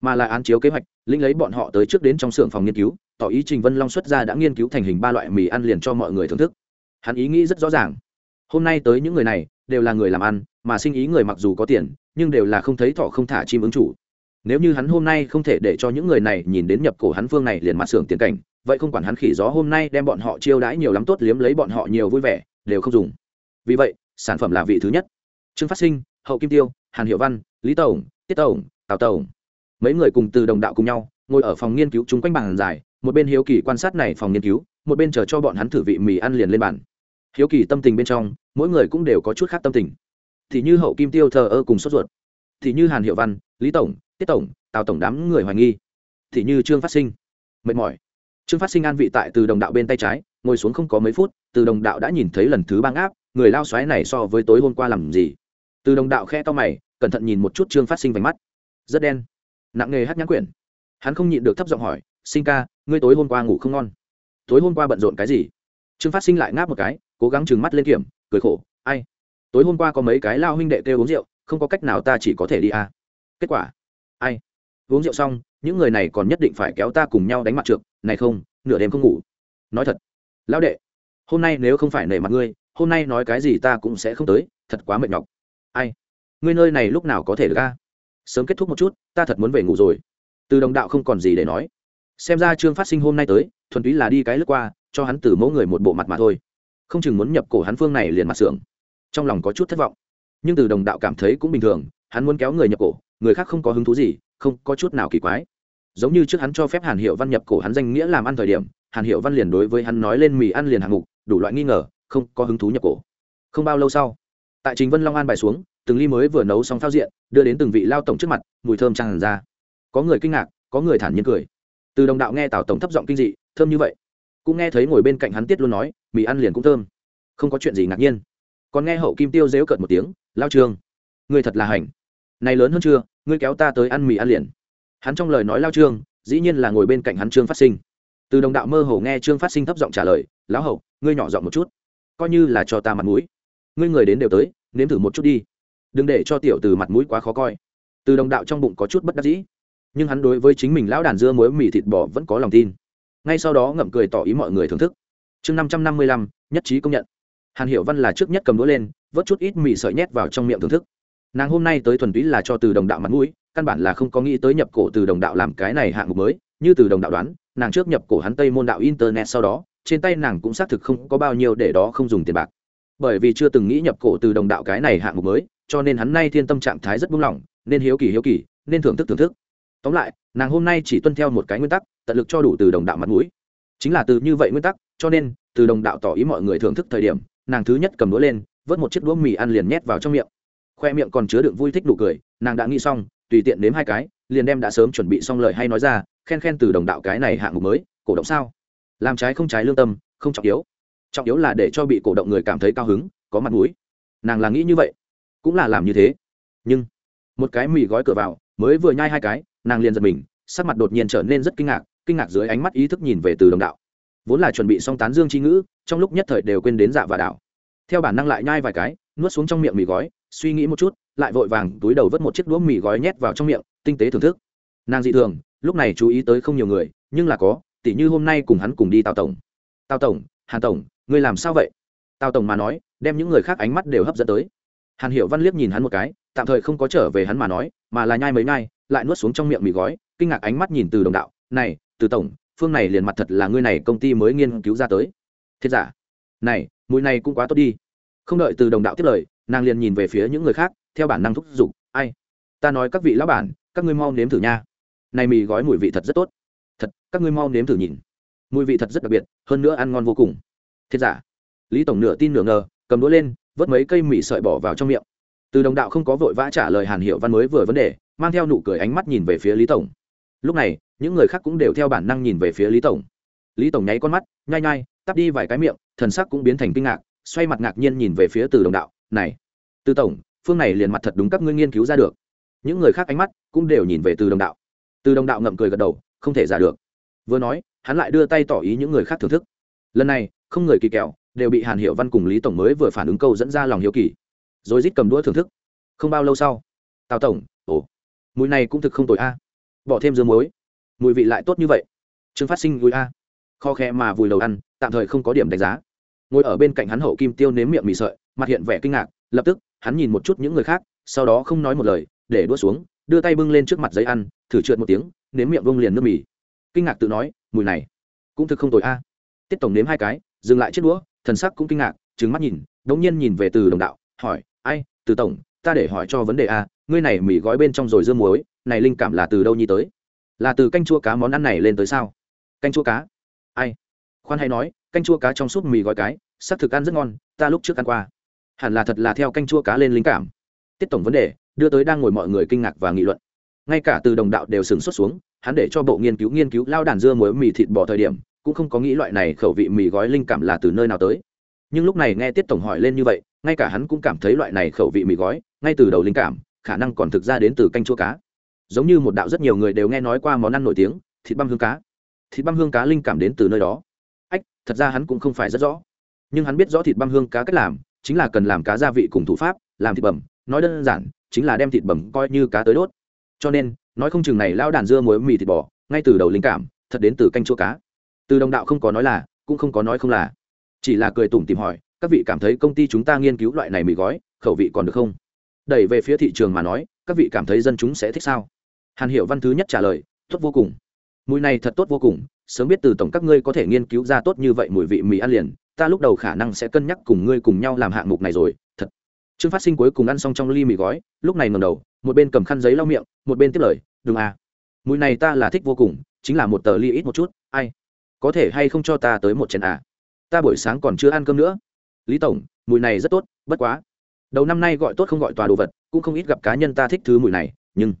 mà là án chiếu kế hoạch, lĩnh lấy bọn họ tới trước đến trong xưởng phòng nghiên cứu, tỏ ý trình vân long xuất ra đã nghiên cứu thành hình ba loại mì ăn liền cho mọi người thưởng thức. Hắn ý nghĩ rất rõ ràng. Hôm nay tới những người này, đều là người làm ăn, mà sinh ý người mặc dù có tiền, nhưng đều là không thấy thọ không thả chim ứng chủ nếu như hắn hôm nay không thể để cho những người này nhìn đến nhập cổ hắn phương này liền mặt xưởng tiền cảnh, vậy không quản hắn khỉ gió hôm nay đem bọn họ chiêu đãi nhiều lắm tốt liếm lấy bọn họ nhiều vui vẻ, đều không dùng. Vì vậy, sản phẩm là vị thứ nhất. Trương phát sinh, hậu kim tiêu, hàn hiệu văn, lý tổng, tiết tổng, tào tổng. Mấy người cùng từ đồng đạo cùng nhau, ngồi ở phòng nghiên cứu chung quanh bàn dài, một bên hiếu kỳ quan sát này phòng nghiên cứu, một bên chờ cho bọn hắn thử vị mì ăn liền lên bàn. Hiếu kỳ tâm tình bên trong, mỗi người cũng đều có chút khác tâm tình. Thì như hậu kim tiêu thờ ơ cùng sốt ruột. Thì như hàn hiệu văn, lý tổng tiết tổng, tào tổng đám người hoài nghi. Thì như trương phát sinh. Mệt mỏi. Trương phát sinh an vị tại từ đồng đạo bên tay trái, ngồi xuống không có mấy phút, từ đồng đạo đã nhìn thấy lần thứ băng áp người lao xoáy này so với tối hôm qua làm gì? Từ đồng đạo khe to mày, cẩn thận nhìn một chút trương phát sinh vành mắt. Rất đen. Nặng nghề hát nhãn quyển. Hắn không nhịn được thấp giọng hỏi, sinh ca, ngươi tối hôm qua ngủ không ngon? Tối hôm qua bận rộn cái gì? Trương phát sinh lại ngáp một cái, cố gắng trừng mắt lên kiểm, cười khổ, ai? Tối hôm qua có mấy cái lao huynh đệ kêu uống rượu, không có cách nào ta chỉ có thể đi à. kết quả ai? Uống rượu xong, những người này còn nhất định phải kéo ta cùng nhau đánh mặt trượt. Này không, nửa đêm không ngủ. Nói thật. Lão đệ, hôm nay nếu không phải nể mặt ngươi, hôm nay nói cái gì ta cũng sẽ không tới. Thật quá mệt nhọc. Ai? Ngươi nơi này lúc nào có thể được ca sớm kết thúc một chút, ta thật muốn về ngủ rồi. Từ đồng đạo không còn gì để nói. Xem ra trương phát sinh hôm nay tới, thuần túy là đi cái lướt qua, cho hắn từ mẫu người một bộ mặt mà thôi. Không chừng muốn nhập cổ hắn phương này liền mặt xưởng. Trong lòng có chút thất vọng. Nhưng từ đồng đạo cảm thấy cũng bình thường, hắn muốn kéo người nhập cổ người khác không có hứng thú gì, không có chút nào kỳ quái. Giống như trước hắn cho phép hàn hiệu văn nhập cổ hắn danh nghĩa làm ăn thời điểm, hàn hiệu văn liền đối với hắn nói lên mì ăn liền hạng mục, đủ loại nghi ngờ, không có hứng thú nhập cổ. Không bao lâu sau, tại trình vân long an bài xuống, từng ly mới vừa nấu xong thao diện, đưa đến từng vị lao tổng trước mặt, mùi thơm tràn ra. Có người kinh ngạc, có người thản nhiên cười. Từ đồng đạo nghe tào tổng thấp giọng kinh dị, thơm như vậy. Cũng nghe thấy ngồi bên cạnh hắn tiết luôn nói, mì ăn liền cũng thơm. Không có chuyện gì ngạc nhiên. Còn nghe hậu kim tiêu dếu cợt một tiếng, lao trương, người thật là hành này lớn hơn chưa, ngươi kéo ta tới ăn mì ăn liền. Hắn trong lời nói lao trương, dĩ nhiên là ngồi bên cạnh hắn trương phát sinh. Từ đồng đạo mơ hồ nghe trương phát sinh thấp giọng trả lời, lão hậu ngươi nhỏ giọng một chút. Coi như là cho ta mặt mũi. Ngươi người đến đều tới, nếm thử một chút đi. Đừng để cho tiểu từ mặt mũi quá khó coi. Từ đồng đạo trong bụng có chút bất đắc dĩ. Nhưng hắn đối với chính mình lão đàn dưa muối mì thịt bò vẫn có lòng tin. Ngay sau đó ngậm cười tỏ ý mọi người thưởng thức. Chương năm trăm năm mươi lăm, nhất trí công nhận. Hàn hiểu văn là trước nhất cầm đũa lên, vớt chút ít mì sợi nhét vào trong miệng thưởng thức nàng hôm nay tới thuần túy là cho từ đồng đạo mặt mũi, căn bản là không có nghĩ tới nhập cổ từ đồng đạo làm cái này hạng mục mới. Như từ đồng đạo đoán, nàng trước nhập cổ hắn tây môn đạo internet sau đó, trên tay nàng cũng xác thực không có bao nhiêu để đó không dùng tiền bạc. Bởi vì chưa từng nghĩ nhập cổ từ đồng đạo cái này hạng mục mới, cho nên hắn nay thiên tâm trạng thái rất buông lỏng, nên hiếu kỳ hiếu kỳ, nên thưởng thức thưởng thức. Tóm lại, nàng hôm nay chỉ tuân theo một cái nguyên tắc, tận lực cho đủ từ đồng đạo mặt mũi. Chính là từ như vậy nguyên tắc, cho nên, từ đồng đạo tỏ ý mọi người thưởng thức thời điểm, nàng thứ nhất cầm đũa lên, vớt một chiếc đũa mì ăn liền nhét vào trong miệng khoe miệng còn chứa đựng vui thích đủ cười, nàng đã nghĩ xong, tùy tiện nếm hai cái, liền đem đã sớm chuẩn bị xong lời hay nói ra, khen khen từ đồng đạo cái này hạng mục mới, cổ động sao? Làm trái không trái lương tâm, không trọng yếu. Trọng yếu là để cho bị cổ động người cảm thấy cao hứng, có mặt mũi. Nàng là nghĩ như vậy, cũng là làm như thế. Nhưng, một cái mì gói cửa vào, mới vừa nhai hai cái, nàng liền giật mình, sắc mặt đột nhiên trở nên rất kinh ngạc kinh ngạc dưới ánh mắt ý thức nhìn về từ đồng đạo. Vốn là chuẩn bị xong tán dương c h i ngữ, trong lúc nhất thời đều quên đến dạ và đảo theo bản năng lại nhai vài cái, nuốt xuống trong miệng mì gói suy nghĩ một chút, lại vội vàng túi đầu vớt một chiếc đũa mì gói nhét vào trong miệng, tinh tế thưởng thức. Nàng dị thường, lúc này chú ý tới không nhiều người, nhưng là có, tỉ như hôm nay cùng hắn cùng đi tào tổng. Tào tổng, hàn tổng, ngươi làm sao vậy? Tào tổng mà nói, đem những người khác ánh mắt đều hấp dẫn tới. Hàn hiểu văn liếc nhìn hắn một cái, tạm thời không có trở về hắn mà nói, mà là nhai mấy nhai, lại nuốt xuống trong miệng mì gói, kinh ngạc ánh mắt nhìn từ đồng đạo, này, từ tổng, phương này liền mặt thật là ngươi này công ty mới nghiên cứu ra tới. Thiết giả? Này, mùi này cũng quá tốt đi. Không đợi từ đồng đạo tiếp lời nàng liền nhìn về phía những người khác, theo bản năng thúc giục, ai? Ta nói các vị lão bản, các ngươi mau nếm thử nha. Này mì gói mùi vị thật rất tốt. Thật, các ngươi mau nếm thử nhìn. Mùi vị thật rất đặc biệt, hơn nữa ăn ngon vô cùng. Thiệt giả. Lý tổng nửa tin nửa ngờ, cầm đũa lên, vớt mấy cây mì sợi bỏ vào trong miệng. Từ đồng đạo không có vội vã trả lời hàn hiệu văn mới vừa vấn đề, mang theo nụ cười ánh mắt nhìn về phía lý tổng. Lúc này, những người khác cũng đều theo bản năng nhìn về phía lý tổng. Lý tổng nháy con mắt, nhai nhai, tắp đi vài cái miệng, thần sắc cũng biến thành kinh ngạc, xoay mặt ngạc nhiên nhìn về phía từ đồng đạo này từ tổng, phương này liền mặt thật đúng các ngươi nghiên cứu ra được. Những người khác ánh mắt cũng đều nhìn về từ đồng đạo. Từ đồng đạo ngậm cười gật đầu, không thể giả được. Vừa nói, hắn lại đưa tay tỏ ý những người khác thưởng thức. Lần này, không người kỳ kẹo, đều bị hàn hiệu văn cùng lý tổng mới vừa phản ứng câu dẫn ra lòng hiếu kỳ. Rồi rít cầm đũa thưởng thức. Không bao lâu sau, tào tổng, ồ, mùi này cũng thực không tồi a. Bỏ thêm dưa muối. Mùi vị lại tốt như vậy. Trương phát sinh vui a. Kho khe mà vùi đầu ăn, tạm thời không có điểm đánh giá ngồi ở bên cạnh hắn hậu kim tiêu nếm miệng mì sợi, mặt hiện vẻ kinh ngạc, lập tức, hắn nhìn một chút những người khác, sau đó không nói một lời, để đua xuống, đưa tay bưng lên trước mặt giấy ăn, thử trượt một tiếng, nếm miệng bông liền nước mì. Kinh ngạc tự nói, mùi này, cũng thực không tồi a. Tiết tổng nếm hai cái, dừng lại chiếc đũa, thần sắc cũng kinh ngạc trứng mắt nhìn, đống nhiên nhìn về từ đồng đạo, hỏi, ai, từ tổng, ta để hỏi cho vấn đề a, ngươi này mì gói bên trong rồi dưa muối, này linh cảm là từ đâu nhi tới? Là từ canh chua cá món ăn này lên tới sao? Canh chua cá. Ai? Khoan hay nói canh chua cá trong súp mì gói cái sắc thực ăn rất ngon, ta lúc trước ăn qua. Hẳn là thật là theo canh chua cá lên linh cảm. Tiết tổng vấn đề, đưa tới đang ngồi mọi người kinh ngạc và nghị luận. Ngay cả từ đồng đạo đều sừng xuất xuống, hắn để cho bộ nghiên cứu nghiên cứu lao đàn dưa muối mì thịt bò thời điểm, cũng không có nghĩ loại này khẩu vị mì gói linh cảm là từ nơi nào tới. Nhưng lúc này nghe tiết tổng hỏi lên như vậy, ngay cả hắn cũng cảm thấy loại này khẩu vị mì gói, ngay từ đầu linh cảm, khả năng còn thực ra đến từ canh chua cá. Giống như một đạo rất nhiều người đều nghe nói qua món ăn nổi tiếng, thịt băm hương cá. Thịt băm hương cá linh cảm đến từ nơi đó thật ra hắn cũng không phải rất rõ. Nhưng hắn biết rõ thịt băm hương cá cách làm, chính là cần làm cá gia vị cùng thủ pháp, làm thịt bẩm. Nói đơn giản, chính là đem thịt bẩm coi như cá tới đốt. Cho nên, nói không chừng này lao đàn dưa muối mì thịt bò, ngay từ đầu linh cảm, thật đến từ canh chua cá. Từ đồng đạo không có nói là, cũng không có nói không là. Chỉ là cười tủm tìm hỏi, các vị cảm thấy công ty chúng ta nghiên cứu loại này mì gói, khẩu vị còn được không? Đẩy về phía thị trường mà nói, các vị cảm thấy dân chúng sẽ thích sao? Hàn hiệu văn thứ nhất trả lời, tốt vô cùng. Mùi này thật tốt vô cùng sớm biết từ tổng các ngươi có thể nghiên cứu ra tốt như vậy mùi vị mì ăn liền, ta lúc đầu khả năng sẽ cân nhắc cùng ngươi cùng nhau làm hạng mục này rồi, thật. Trương phát sinh cuối cùng ăn xong trong ly mì gói, lúc này ngầm đầu, một bên cầm khăn giấy lau miệng, một bên tiếp lời đừng à mùi này ta là thích vô cùng, chính là một tờ ly ít một chút, ai, có thể hay không cho ta tới một chén à? Ta buổi sáng còn chưa ăn cơm nữa. Lý tổng, mùi này rất tốt, bất quá. Đầu năm nay gọi tốt không gọi tòa đồ vật, cũng không ít gặp cá nhân ta thích thứ mùi này, nhưng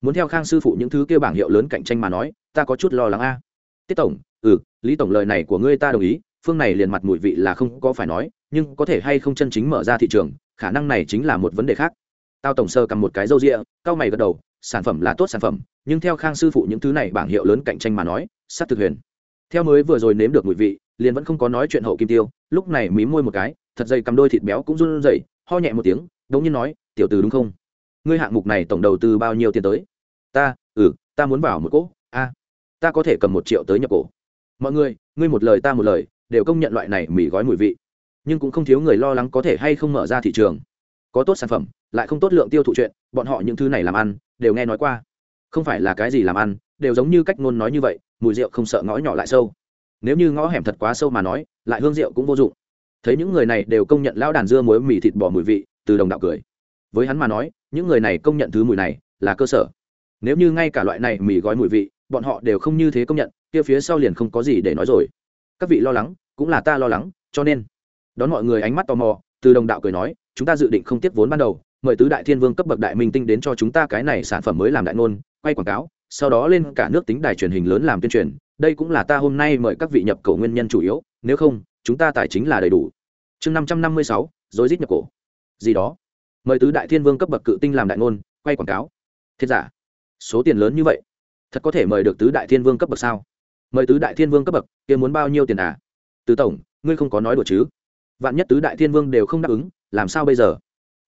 muốn theo khang sư phụ những thứ kêu bảng hiệu lớn cạnh tranh mà nói, ta có chút lo lắng a tiết tổng ừ lý tổng lời này của ngươi ta đồng ý, phương này liền mặt mùi vị là không có phải nói, nhưng có thể hay không chân chính mở ra thị trường, khả năng này chính là một vấn đề khác. Tao tổng sơ cầm một cái râu rịa cao mày gật đầu, sản phẩm là tốt sản phẩm, nhưng theo khang sư phụ những thứ này bảng hiệu lớn cạnh tranh mà nói sát thực huyền. Theo mới vừa rồi nếm được mùi vị, liền vẫn không có nói chuyện hậu kim tiêu, lúc này mí môi một cái, thật dày cầm đôi thịt béo cũng run rẩy, ho nhẹ một tiếng, đống nhiên nói, tiểu từ đúng không? Ngươi hạng mục này tổng đầu tư bao nhiêu tiền tới? Ta ừ ta muốn vào một cỗ, a ta có thể cầm một triệu tới nhập cổ. Mọi người, ngươi một lời ta một lời, đều công nhận loại này mì gói mùi vị. Nhưng cũng không thiếu người lo lắng có thể hay không mở ra thị trường. Có tốt sản phẩm, lại không tốt lượng tiêu thụ chuyện, bọn họ những thứ này làm ăn, đều nghe nói qua. Không phải là cái gì làm ăn, đều giống như cách ngôn nói như vậy, mùi rượu không sợ ngõ nhỏ lại sâu. Nếu như ngõ hẻm thật quá sâu mà nói, lại hương rượu cũng vô dụng. Thấy những người này đều công nhận lão đàn dưa muối mì thịt bò mùi vị, từ đồng đạo cười. Với hắn mà nói, những người này công nhận thứ mùi này là cơ sở. Nếu như ngay cả loại này mì gói mùi vị bọn họ đều không như thế công nhận, kia phía sau liền không có gì để nói rồi. Các vị lo lắng, cũng là ta lo lắng, cho nên. Đón mọi người ánh mắt tò mò, từ đồng đạo cười nói, chúng ta dự định không tiếp vốn ban đầu, mời tứ đại thiên vương cấp bậc đại minh tinh đến cho chúng ta cái này sản phẩm mới làm đại ngôn, quay quảng cáo, sau đó lên cả nước tính đài truyền hình lớn làm tuyên truyền. Đây cũng là ta hôm nay mời các vị nhập cổ nguyên nhân chủ yếu, nếu không, chúng ta tài chính là đầy đủ. Chương năm trăm năm mươi sáu dối rít nhập cổ. Gì đó. Mời tứ đại thiên vương cấp bậc cự tinh làm đại ngôn, quay quảng cáo. Thiết giả. Số tiền lớn như vậy thật có thể mời được tứ đại thiên vương cấp bậc sao? Mời tứ đại thiên vương cấp bậc kia muốn bao nhiêu tiền à? Tứ tổng ngươi không có nói đùa chứ? Vạn nhất tứ đại thiên vương đều không đáp ứng làm sao bây giờ?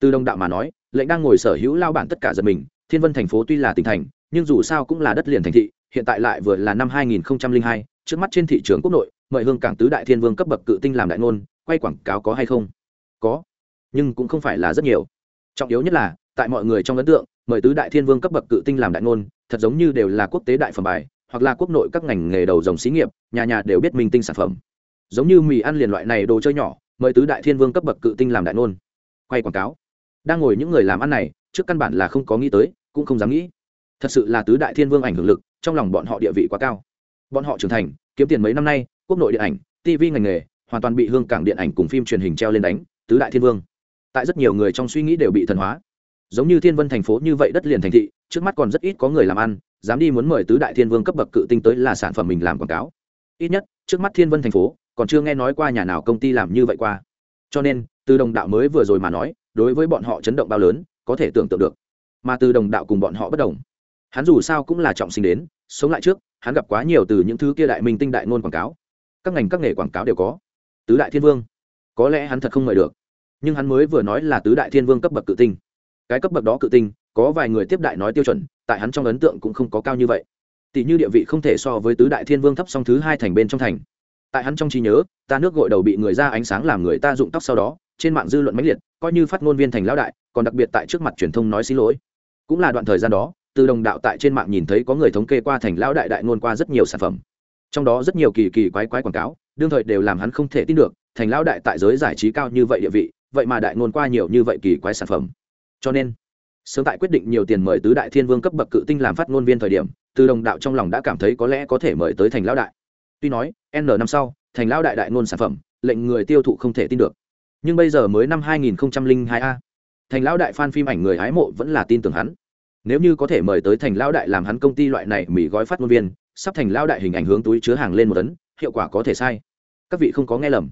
Từ đồng đạo mà nói lệnh đang ngồi sở hữu lao bản tất cả giật mình thiên vân thành phố tuy là tỉnh thành nhưng dù sao cũng là đất liền thành thị hiện tại lại vừa là năm 2002, trước mắt trên thị trường quốc nội mời hương cảng tứ đại thiên vương cấp bậc cự tinh làm đại ngôn quay quảng cáo có hay không? Có nhưng cũng không phải là rất nhiều. Trọng yếu nhất là tại mọi người trong ấn tượng mời tứ đại thiên vương cấp bậc cự tinh làm đại ngôn thật giống như đều là quốc tế đại phẩm bài, hoặc là quốc nội các ngành nghề đầu dòng xí nghiệp, nhà nhà đều biết minh tinh sản phẩm. Giống như mì ăn liền loại này đồ chơi nhỏ, mời tứ đại thiên vương cấp bậc cự tinh làm đại nôn quay quảng cáo. Đang ngồi những người làm ăn này, trước căn bản là không có nghĩ tới, cũng không dám nghĩ. Thật sự là tứ đại thiên vương ảnh hưởng lực, trong lòng bọn họ địa vị quá cao. Bọn họ trưởng thành, kiếm tiền mấy năm nay, quốc nội điện ảnh tv ngành nghề, hoàn toàn bị hương cảng điện ảnh cùng phim truyền hình treo lên đánh, tứ đại thiên vương. Tại rất nhiều người trong suy nghĩ đều bị thần hóa. Giống như thiên vân thành phố như vậy đất liền thành thị trước mắt còn rất ít có người làm ăn, dám đi muốn mời tứ đại thiên vương cấp bậc cự tinh tới là sản phẩm mình làm quảng cáo. Ít nhất, trước mắt thiên vân thành phố, còn chưa nghe nói qua nhà nào công ty làm như vậy qua. Cho nên, từ đồng đạo mới vừa rồi mà nói, đối với bọn họ chấn động bao lớn, có thể tưởng tượng được. Mà từ đồng đạo cùng bọn họ bất đồng. Hắn dù sao cũng là trọng sinh đến, sống lại trước, hắn gặp quá nhiều từ những thứ kia đại minh tinh đại ngôn quảng cáo. Các ngành các nghề quảng cáo đều có. Tứ đại thiên vương. Có lẽ hắn thật không mời được. Nhưng hắn mới vừa nói là tứ đại thiên vương cấp bậc cự tinh. Cái cấp bậc đó cự tinh có vài người tiếp đại nói tiêu chuẩn, tại hắn trong ấn tượng cũng không có cao như vậy. Tỷ như địa vị không thể so với tứ đại thiên vương thấp song thứ hai thành bên trong thành. Tại hắn trong trí nhớ, ta nước gội đầu bị người ra ánh sáng làm người ta dụng tóc sau đó, trên mạng dư luận mãnh liệt, coi như phát ngôn viên thành lão đại, còn đặc biệt tại trước mặt truyền thông nói xin lỗi. Cũng là đoạn thời gian đó, từ đồng đạo tại trên mạng nhìn thấy có người thống kê qua thành lão đại đại ngôn qua rất nhiều sản phẩm. Trong đó rất nhiều kỳ kỳ quái quái quảng cáo, đương thời đều làm hắn không thể tin được, thành lão đại tại giới giải trí cao như vậy địa vị, vậy mà đại ngôn qua nhiều như vậy kỳ quái sản phẩm. Cho nên sớm tại quyết định nhiều tiền mời tứ đại thiên vương cấp bậc cự tinh làm phát ngôn viên thời điểm, từ đồng đạo trong lòng đã cảm thấy có lẽ có thể mời tới thành lão đại. Tuy nói, n năm sau, thành lão đại đại ngôn sản phẩm, lệnh người tiêu thụ không thể tin được. Nhưng bây giờ mới năm 2002 a, thành lão đại fan phim ảnh người hái mộ vẫn là tin tưởng hắn. Nếu như có thể mời tới thành lão đại làm hắn công ty loại này mỹ gói phát ngôn viên, sắp thành lão đại hình ảnh hướng túi chứa hàng lên một tấn, hiệu quả có thể sai. Các vị không có nghe lầm.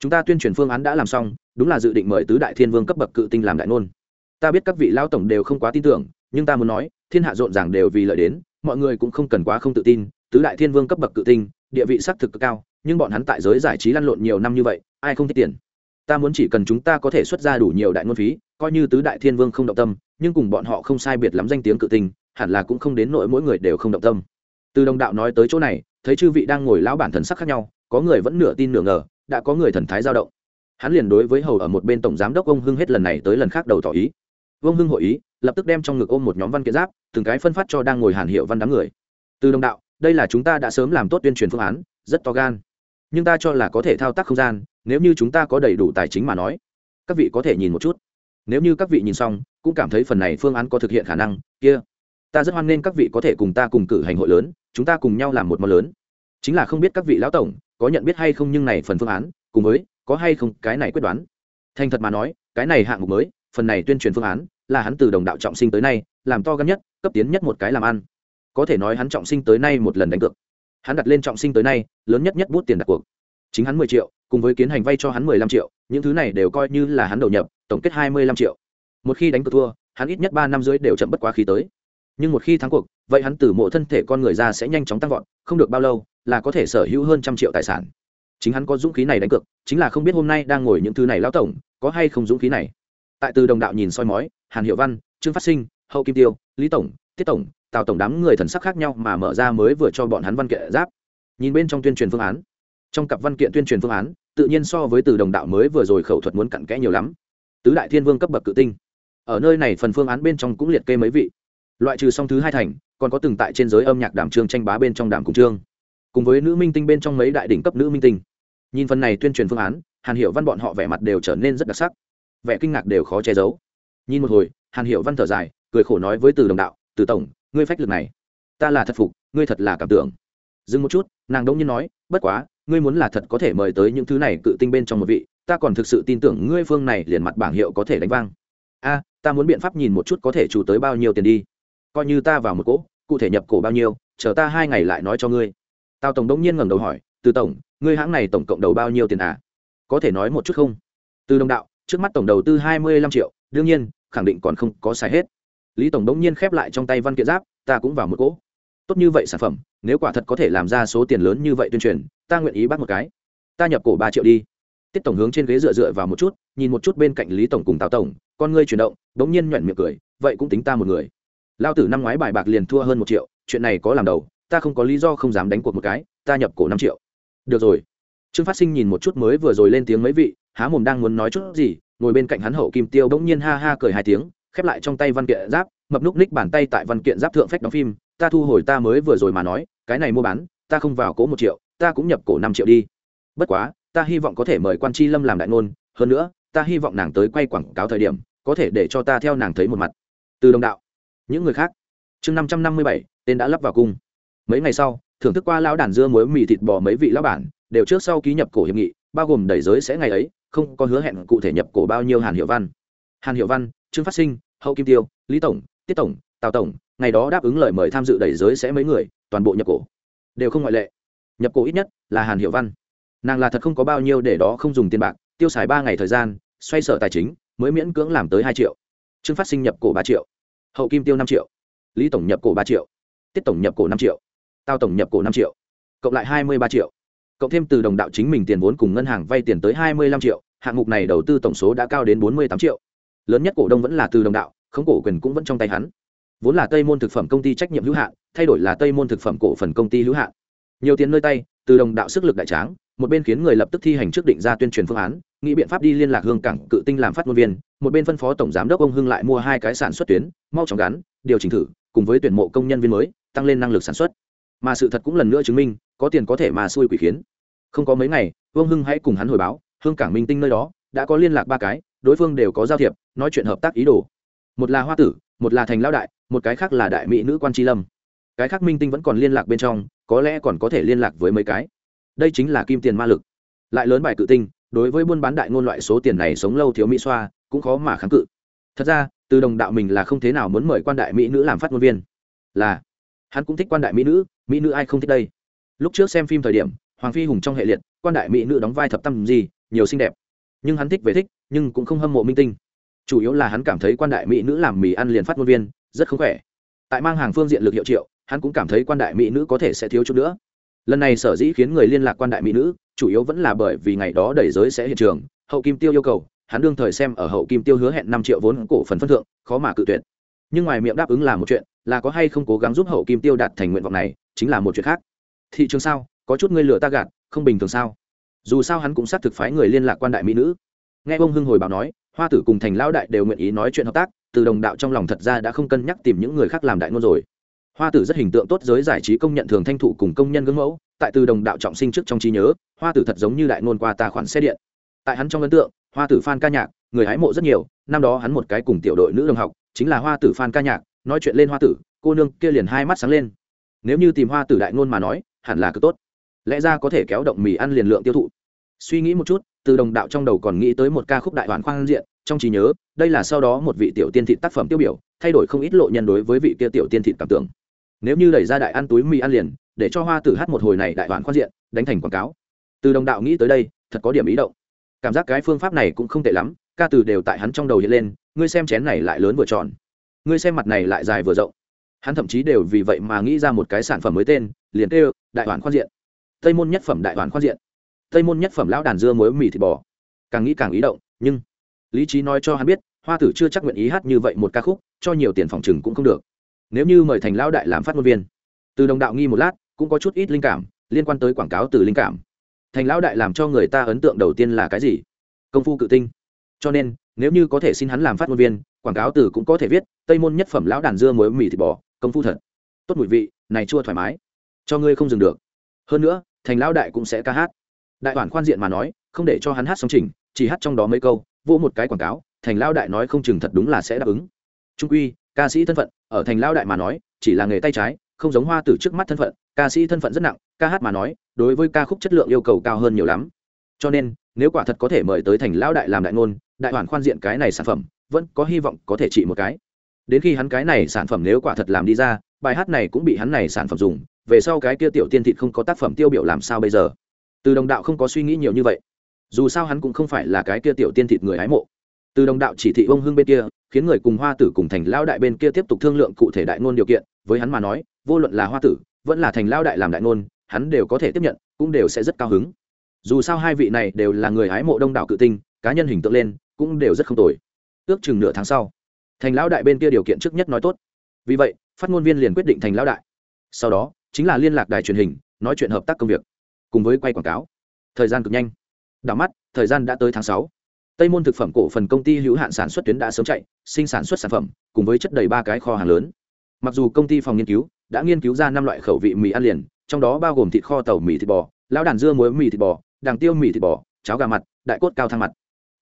Chúng ta tuyên truyền phương án đã làm xong, đúng là dự định mời tứ đại thiên vương cấp bậc cự tinh làm đại ngôn ta biết các vị lão tổng đều không quá tin tưởng, nhưng ta muốn nói, thiên hạ rộn ràng đều vì lợi đến, mọi người cũng không cần quá không tự tin, tứ đại thiên vương cấp bậc cự tinh, địa vị xác thực cực cao, nhưng bọn hắn tại giới giải trí lăn lộn nhiều năm như vậy, ai không thích tiền? Ta muốn chỉ cần chúng ta có thể xuất ra đủ nhiều đại ngôn phí, coi như tứ đại thiên vương không động tâm, nhưng cùng bọn họ không sai biệt lắm danh tiếng cự tinh, hẳn là cũng không đến nỗi mỗi người đều không động tâm. Từ đồng đạo nói tới chỗ này, thấy chư vị đang ngồi lão bản thần sắc khác nhau, có người vẫn nửa tin nửa ngờ, đã có người thần thái dao động. Hắn liền đối với hầu ở một bên tổng giám đốc ông hưng hết lần này tới lần khác đầu tỏ ý. Vương hưng hội ý, lập tức đem trong ngực ôm một nhóm văn kiện giáp, từng cái phân phát cho đang ngồi hàn hiệu văn đám người. Từ đồng đạo, đây là chúng ta đã sớm làm tốt tuyên truyền phương án, rất to gan. Nhưng ta cho là có thể thao tác không gian, nếu như chúng ta có đầy đủ tài chính mà nói, các vị có thể nhìn một chút. Nếu như các vị nhìn xong, cũng cảm thấy phần này phương án có thực hiện khả năng, kia, ta rất hoan nghênh các vị có thể cùng ta cùng cử hành hội lớn, chúng ta cùng nhau làm một món lớn. Chính là không biết các vị lão tổng có nhận biết hay không nhưng này phần phương án, cùng với, có hay không, cái này quyết đoán. Thành thật mà nói, cái này hạng mục mới phần này tuyên truyền phương án là hắn từ đồng đạo trọng sinh tới nay làm to gắn nhất, cấp tiến nhất một cái làm ăn. Có thể nói hắn trọng sinh tới nay một lần đánh cược. Hắn đặt lên trọng sinh tới nay, lớn nhất nhất bút tiền đặt cuộc. Chính hắn mười triệu, cùng với kiến hành vay cho hắn mười lăm triệu, những thứ này đều coi như là hắn đầu nhập, tổng kết hai mươi lăm triệu. Một khi đánh cược thua, hắn ít nhất ba năm dưới đều chậm bất quá khí tới. Nhưng một khi thắng cuộc, vậy hắn từ mộ thân thể con người ra sẽ nhanh chóng tăng vọt, không được bao lâu, là có thể sở hữu hơn trăm triệu tài sản. Chính hắn có dũng khí này đánh cược, chính là không biết hôm nay đang ngồi những thứ này lão tổng, có hay không dũng khí này tại từ đồng đạo nhìn soi mói, hàn hiệu văn, trương phát sinh, hậu kim tiêu, lý tổng, tiết tổng, tào tổng đám người thần sắc khác nhau mà mở ra mới vừa cho bọn hắn văn kiện giáp. Nhìn bên trong tuyên truyền phương án, trong cặp văn kiện tuyên truyền phương án, tự nhiên so với từ đồng đạo mới vừa rồi khẩu thuật muốn cặn kẽ nhiều lắm. Tứ đại thiên vương cấp bậc cự tinh. Ở nơi này phần phương án bên trong cũng liệt kê mấy vị. Loại trừ song thứ hai thành, còn có từng tại trên giới âm nhạc đảm trương tranh bá bên trong đảm cùng trương. Cùng với nữ minh tinh bên trong mấy đại đỉnh cấp nữ minh tinh. Nhìn phần này tuyên truyền phương án, hàn hiệu văn bọn họ vẻ mặt đều trở nên rất đặc sắc vẻ kinh ngạc đều khó che giấu. Nhìn một hồi, hàn hiệu văn thở dài, cười khổ nói với từ đồng đạo, từ tổng, ngươi phách lực này, ta là thật phục, ngươi thật là cảm tưởng. Dừng một chút, nàng đông nhiên nói, bất quá, ngươi muốn là thật có thể mời tới những thứ này cự tinh bên trong một vị, ta còn thực sự tin tưởng ngươi phương này liền mặt bảng hiệu có thể đánh vang. A, ta muốn biện pháp nhìn một chút có thể chủ tới bao nhiêu tiền đi. Coi như ta vào một cỗ, cụ thể nhập cổ bao nhiêu, chờ ta hai ngày lại nói cho ngươi. Tào tổng đông nhiên ngẩng đầu hỏi, từ tổng, ngươi hãng này tổng cộng đầu bao nhiêu tiền à? Có thể nói một chút không? Từ đồng đạo trước mắt tổng đầu tư hai mươi lăm triệu, đương nhiên, khẳng định còn không có sai hết. Lý tổng đống nhiên khép lại trong tay văn kiện giáp, ta cũng vào một cỗ. Tốt như vậy sản phẩm, nếu quả thật có thể làm ra số tiền lớn như vậy tuyên truyền, ta nguyện ý bắt một cái. Ta nhập cổ ba triệu đi. Tiết tổng hướng trên ghế dựa dựa vào một chút, nhìn một chút bên cạnh lý tổng cùng tào tổng, con ngươi chuyển động, đống nhiên nhọn miệng cười, vậy cũng tính ta một người. Lao tử năm ngoái bài bạc liền thua hơn một triệu, chuyện này có làm đầu, ta không có lý do không dám đánh cuộc một cái, ta nhập cổ năm triệu. Được rồi trương phát sinh nhìn một chút mới vừa rồi lên tiếng mấy vị, há mồm đang muốn nói chút gì, ngồi bên cạnh hắn hậu kim tiêu bỗng nhiên ha ha cười hai tiếng, khép lại trong tay văn kiện giáp, mập núc ních bàn tay tại văn kiện giáp thượng phách đóng phim, ta thu hồi ta mới vừa rồi mà nói, cái này mua bán, ta không vào cố một triệu, ta cũng nhập cổ năm triệu đi. Bất quá, ta hy vọng có thể mời quan tri lâm làm đại ngôn, hơn nữa, ta hy vọng nàng tới quay quảng cáo thời điểm, có thể để cho ta theo nàng thấy một mặt. Từ đồng đạo. Những người khác. Chương năm trăm năm mươi bảy, tên đã lắp vào cung. Mấy ngày sau, thưởng thức qua lão đàn dưa muối mì thịt bò mấy vị lão bản đều trước sau ký nhập cổ hiệp nghị, bao gồm đẩy giới sẽ ngày ấy, không có hứa hẹn cụ thể nhập cổ bao nhiêu hàn hiệu văn. Hàn hiệu văn, trương phát sinh, hậu kim tiêu, lý tổng, tiết tổng, tào tổng, ngày đó đáp ứng lời mời tham dự đẩy giới sẽ mấy người, toàn bộ nhập cổ. Đều không ngoại lệ. Nhập cổ ít nhất là hàn hiệu văn. Nàng là thật không có bao nhiêu để đó không dùng tiền bạc, tiêu xài ba ngày thời gian, xoay sở tài chính, mới miễn cưỡng làm tới hai triệu. Trương phát sinh nhập cổ ba triệu. Hậu kim tiêu năm triệu. Lý tổng nhập cổ ba triệu. Tiết tổng nhập cổ năm triệu. Tao tổng nhập cổ năm triệu. Cộng lại hai mươi ba triệu cộng thêm từ đồng đạo chính mình tiền vốn cùng ngân hàng vay tiền tới hai mươi năm triệu, hạng mục này đầu tư tổng số đã cao đến bốn mươi tám triệu. Lớn nhất cổ đông vẫn là từ đồng đạo không cổ quyền cũng vẫn trong tay hắn. Vốn là tây môn thực phẩm công ty trách nhiệm hữu hạn, thay đổi là tây môn thực phẩm cổ phần công ty hữu hạn. Nhiều tiền nơi tay, từ đồng đạo sức lực đại tráng, một bên khiến người lập tức thi hành trước định ra tuyên truyền phương án, nghĩ biện pháp đi liên lạc hương cảng, cự tinh làm phát ngôn viên, một bên phân phó tổng giám đốc ông hưng lại mua hai cái sản xuất tuyến, mau chóng gắn, điều chỉnh thử, cùng với tuyển mộ công nhân viên mới, tăng lên năng lực sản xuất mà sự thật cũng lần nữa chứng minh, có tiền có thể mà xui quỷ khiến. Không có mấy ngày, vương hưng hãy cùng hắn hồi báo, hương cảng minh tinh nơi đó đã có liên lạc ba cái, đối phương đều có giao thiệp, nói chuyện hợp tác ý đồ. Một là hoa tử, một là thành lão đại, một cái khác là đại mỹ nữ quan tri lâm. Cái khác minh tinh vẫn còn liên lạc bên trong, có lẽ còn có thể liên lạc với mấy cái. Đây chính là kim tiền ma lực. Lại lớn bài cự tinh, đối với buôn bán đại ngôn loại số tiền này sống lâu thiếu mỹ xoa, cũng khó mà kháng cự. Thật ra, từ đồng đạo mình là không thế nào muốn mời quan đại mỹ nữ làm phát ngôn viên. Là, hắn cũng thích quan đại mỹ nữ mỹ nữ ai không thích đây? Lúc trước xem phim thời điểm, hoàng phi hùng trong hệ liệt, quan đại mỹ nữ đóng vai thập tâm gì, nhiều xinh đẹp. Nhưng hắn thích về thích, nhưng cũng không hâm mộ minh tinh. Chủ yếu là hắn cảm thấy quan đại mỹ nữ làm mì ăn liền phát ngôn viên, rất không khỏe. Tại mang hàng phương diện lực hiệu triệu, hắn cũng cảm thấy quan đại mỹ nữ có thể sẽ thiếu chút nữa. Lần này sở dĩ khiến người liên lạc quan đại mỹ nữ, chủ yếu vẫn là bởi vì ngày đó đẩy giới sẽ hiện trường, hậu kim tiêu yêu cầu, hắn đương thời xem ở hậu kim tiêu hứa hẹn năm triệu vốn cổ phần phân thượng, khó mà cự tuyệt. Nhưng ngoài miệng đáp ứng là một chuyện là có hay không cố gắng giúp hậu kim tiêu đạt thành nguyện vọng này, chính là một chuyện khác. Thị trường sao? Có chút ngươi lừa ta gạt, không bình thường sao? Dù sao hắn cũng xác thực phái người liên lạc quan đại mỹ nữ. Nghe ông hưng hồi báo nói, hoa tử cùng thành lão đại đều nguyện ý nói chuyện hợp tác, từ đồng đạo trong lòng thật ra đã không cân nhắc tìm những người khác làm đại ngôn rồi. Hoa tử rất hình tượng tốt giới giải trí công nhận thường thanh thụ cùng công nhân gương mẫu, tại từ đồng đạo trọng sinh trước trong trí nhớ, hoa tử thật giống như đại ngôn qua tà khoản xe điện. Tại hắn trong ấn tượng, hoa tử phan ca nhạc, người hái mộ rất nhiều, năm đó hắn một cái cùng tiểu đội nữ đồng học, chính là hoa tử phan ca nhạc nói chuyện lên hoa tử, cô nương kia liền hai mắt sáng lên. Nếu như tìm hoa tử đại ngôn mà nói, hẳn là cứ tốt. Lẽ ra có thể kéo động mì ăn liền lượng tiêu thụ. Suy nghĩ một chút, từ đồng đạo trong đầu còn nghĩ tới một ca khúc đại hoàn khoan diện, trong trí nhớ, đây là sau đó một vị tiểu tiên thị tác phẩm tiêu biểu, thay đổi không ít lộ nhân đối với vị kia tiểu tiên thị cảm tưởng. Nếu như đẩy ra đại ăn túi mì ăn liền, để cho hoa tử hát một hồi này đại hoàn khoan diện, đánh thành quảng cáo. Từ đồng đạo nghĩ tới đây, thật có điểm ý động. Cảm giác cái phương pháp này cũng không tệ lắm, ca từ đều tại hắn trong đầu hiện lên, ngươi xem chén này lại lớn vừa tròn ngươi xem mặt này lại dài vừa rộng. Hắn thậm chí đều vì vậy mà nghĩ ra một cái sản phẩm mới tên, liền kêu, đại hoàn khoan diện. Tây môn nhất phẩm đại hoàn khoan diện. Tây môn nhất phẩm lão đàn dưa muối mì thịt bò. Càng nghĩ càng ý động, nhưng lý trí nói cho hắn biết, hoa tử chưa chắc nguyện ý hát như vậy một ca khúc, cho nhiều tiền phòng chừng cũng không được. Nếu như mời thành lão đại làm phát ngôn viên. Từ đồng đạo nghi một lát, cũng có chút ít linh cảm, liên quan tới quảng cáo từ linh cảm. Thành lão đại làm cho người ta ấn tượng đầu tiên là cái gì? Công phu cự tinh cho nên, nếu như có thể xin hắn làm phát ngôn viên, quảng cáo từ cũng có thể viết, tây môn nhất phẩm lão đàn dưa muối mì thịt bò, công phu thật. Tốt mùi vị, này chua thoải mái. Cho ngươi không dừng được. Hơn nữa, thành lão đại cũng sẽ ca hát. Đại bản khoan diện mà nói, không để cho hắn hát song trình, chỉ hát trong đó mấy câu vô một cái quảng cáo, thành lão đại nói không chừng thật đúng là sẽ đáp ứng. Trung quy, ca sĩ thân phận, ở thành lão đại mà nói, chỉ là nghề tay trái, không giống hoa tử trước mắt thân phận, ca sĩ thân phận rất nặng, ca hát mà nói, đối với ca khúc chất lượng yêu cầu cao hơn nhiều lắm. Cho nên, nếu quả thật có thể mời tới thành lão đại làm đại ngôn đại hoàn khoan diện cái này sản phẩm, vẫn có hy vọng có thể trị một cái. Đến khi hắn cái này sản phẩm nếu quả thật làm đi ra, bài hát này cũng bị hắn này sản phẩm dùng, về sau cái kia tiểu tiên thịt không có tác phẩm tiêu biểu làm sao bây giờ? Từ đồng đạo không có suy nghĩ nhiều như vậy. Dù sao hắn cũng không phải là cái kia tiểu tiên thịt người hái mộ. Từ đồng đạo chỉ thị ông hưng bên kia, khiến người cùng hoa tử cùng thành lão đại bên kia tiếp tục thương lượng cụ thể đại ngôn điều kiện, với hắn mà nói, vô luận là hoa tử, vẫn là thành lão đại làm đại ngôn, hắn đều có thể tiếp nhận, cũng đều sẽ rất cao hứng. Dù sao hai vị này đều là người hái mộ đông đảo cự tinh, cá nhân hình tượng lên cũng đều rất không tồi. Ước chừng nửa tháng sau, thành lão đại bên kia điều kiện trước nhất nói tốt. Vì vậy, phát ngôn viên liền quyết định thành lão đại. Sau đó, chính là liên lạc đài truyền hình, nói chuyện hợp tác công việc, cùng với quay quảng cáo. Thời gian cực nhanh. Đảo mắt, thời gian đã tới tháng sáu. Tây môn thực phẩm cổ phần công ty hữu hạn sản xuất tuyến đã sớm chạy, sinh sản xuất sản phẩm, cùng với chất đầy ba cái kho hàng lớn. Mặc dù công ty phòng nghiên cứu đã nghiên cứu ra năm loại khẩu vị mì ăn liền, trong đó bao gồm thịt kho tàu mì thịt bò, lão đàn dưa muối mì thịt bò, đàng tiêu mì thịt bò, cháo gà mặt, đại cốt cao thang mặt.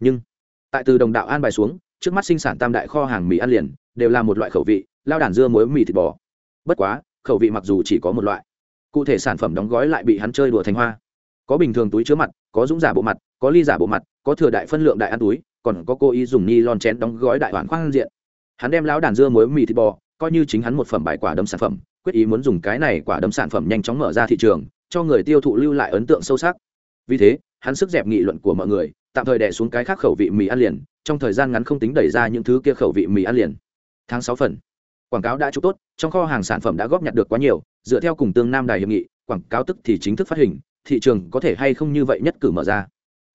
Nhưng tại từ đồng đạo an bài xuống, trước mắt sinh sản tam đại kho hàng mì ăn liền, đều là một loại khẩu vị, lao đàn dưa muối mì thịt bò. Bất quá, khẩu vị mặc dù chỉ có một loại, cụ thể sản phẩm đóng gói lại bị hắn chơi đùa thành hoa. Có bình thường túi chứa mặt, có dũng giả bộ mặt, có ly giả bộ mặt, có thừa đại phân lượng đại ăn túi, còn có cô ý dùng ni lon chén đóng gói đại hoàn khoang diện. Hắn đem lão đàn dưa muối mì thịt bò, coi như chính hắn một phẩm bài quả đấm sản phẩm, quyết ý muốn dùng cái này quả đấm sản phẩm nhanh chóng mở ra thị trường, cho người tiêu thụ lưu lại ấn tượng sâu sắc. Vì thế hắn sức dẹp nghị luận của mọi người, tạm thời đẻ xuống cái khác khẩu vị mì ăn liền, trong thời gian ngắn không tính đẩy ra những thứ kia khẩu vị mì ăn liền. Tháng sáu phần. Quảng cáo đã chụp tốt, trong kho hàng sản phẩm đã góp nhặt được quá nhiều, dựa theo cùng tương nam đài hiệp nghị, quảng cáo tức thì chính thức phát hình, thị trường có thể hay không như vậy nhất cử mở ra.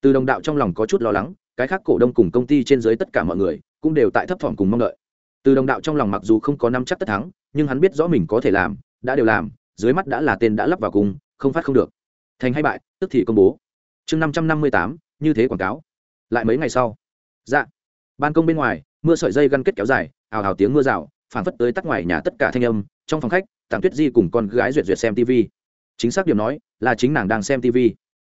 Từ đồng đạo trong lòng có chút lo lắng, cái khác cổ đông cùng công ty trên dưới tất cả mọi người cũng đều tại thấp thỏm cùng mong đợi. Từ đồng đạo trong lòng mặc dù không có năm chắc tất thắng, nhưng hắn biết rõ mình có thể làm, đã đều làm, dưới mắt đã là tên đã lắp vào cùng, không phát không được. Thành hay bại, tức thì công bố chương năm trăm năm mươi tám, như thế quảng cáo. Lại mấy ngày sau. Dạ. Ban công bên ngoài, mưa sợi dây gắn kết kéo dài, ào ào tiếng mưa rào phản phất tới tắt ngoài nhà tất cả thanh âm, trong phòng khách tàng tuyết di cùng con gái duyệt duyệt xem tv chính xác điểm nói, là chính nàng đang xem tv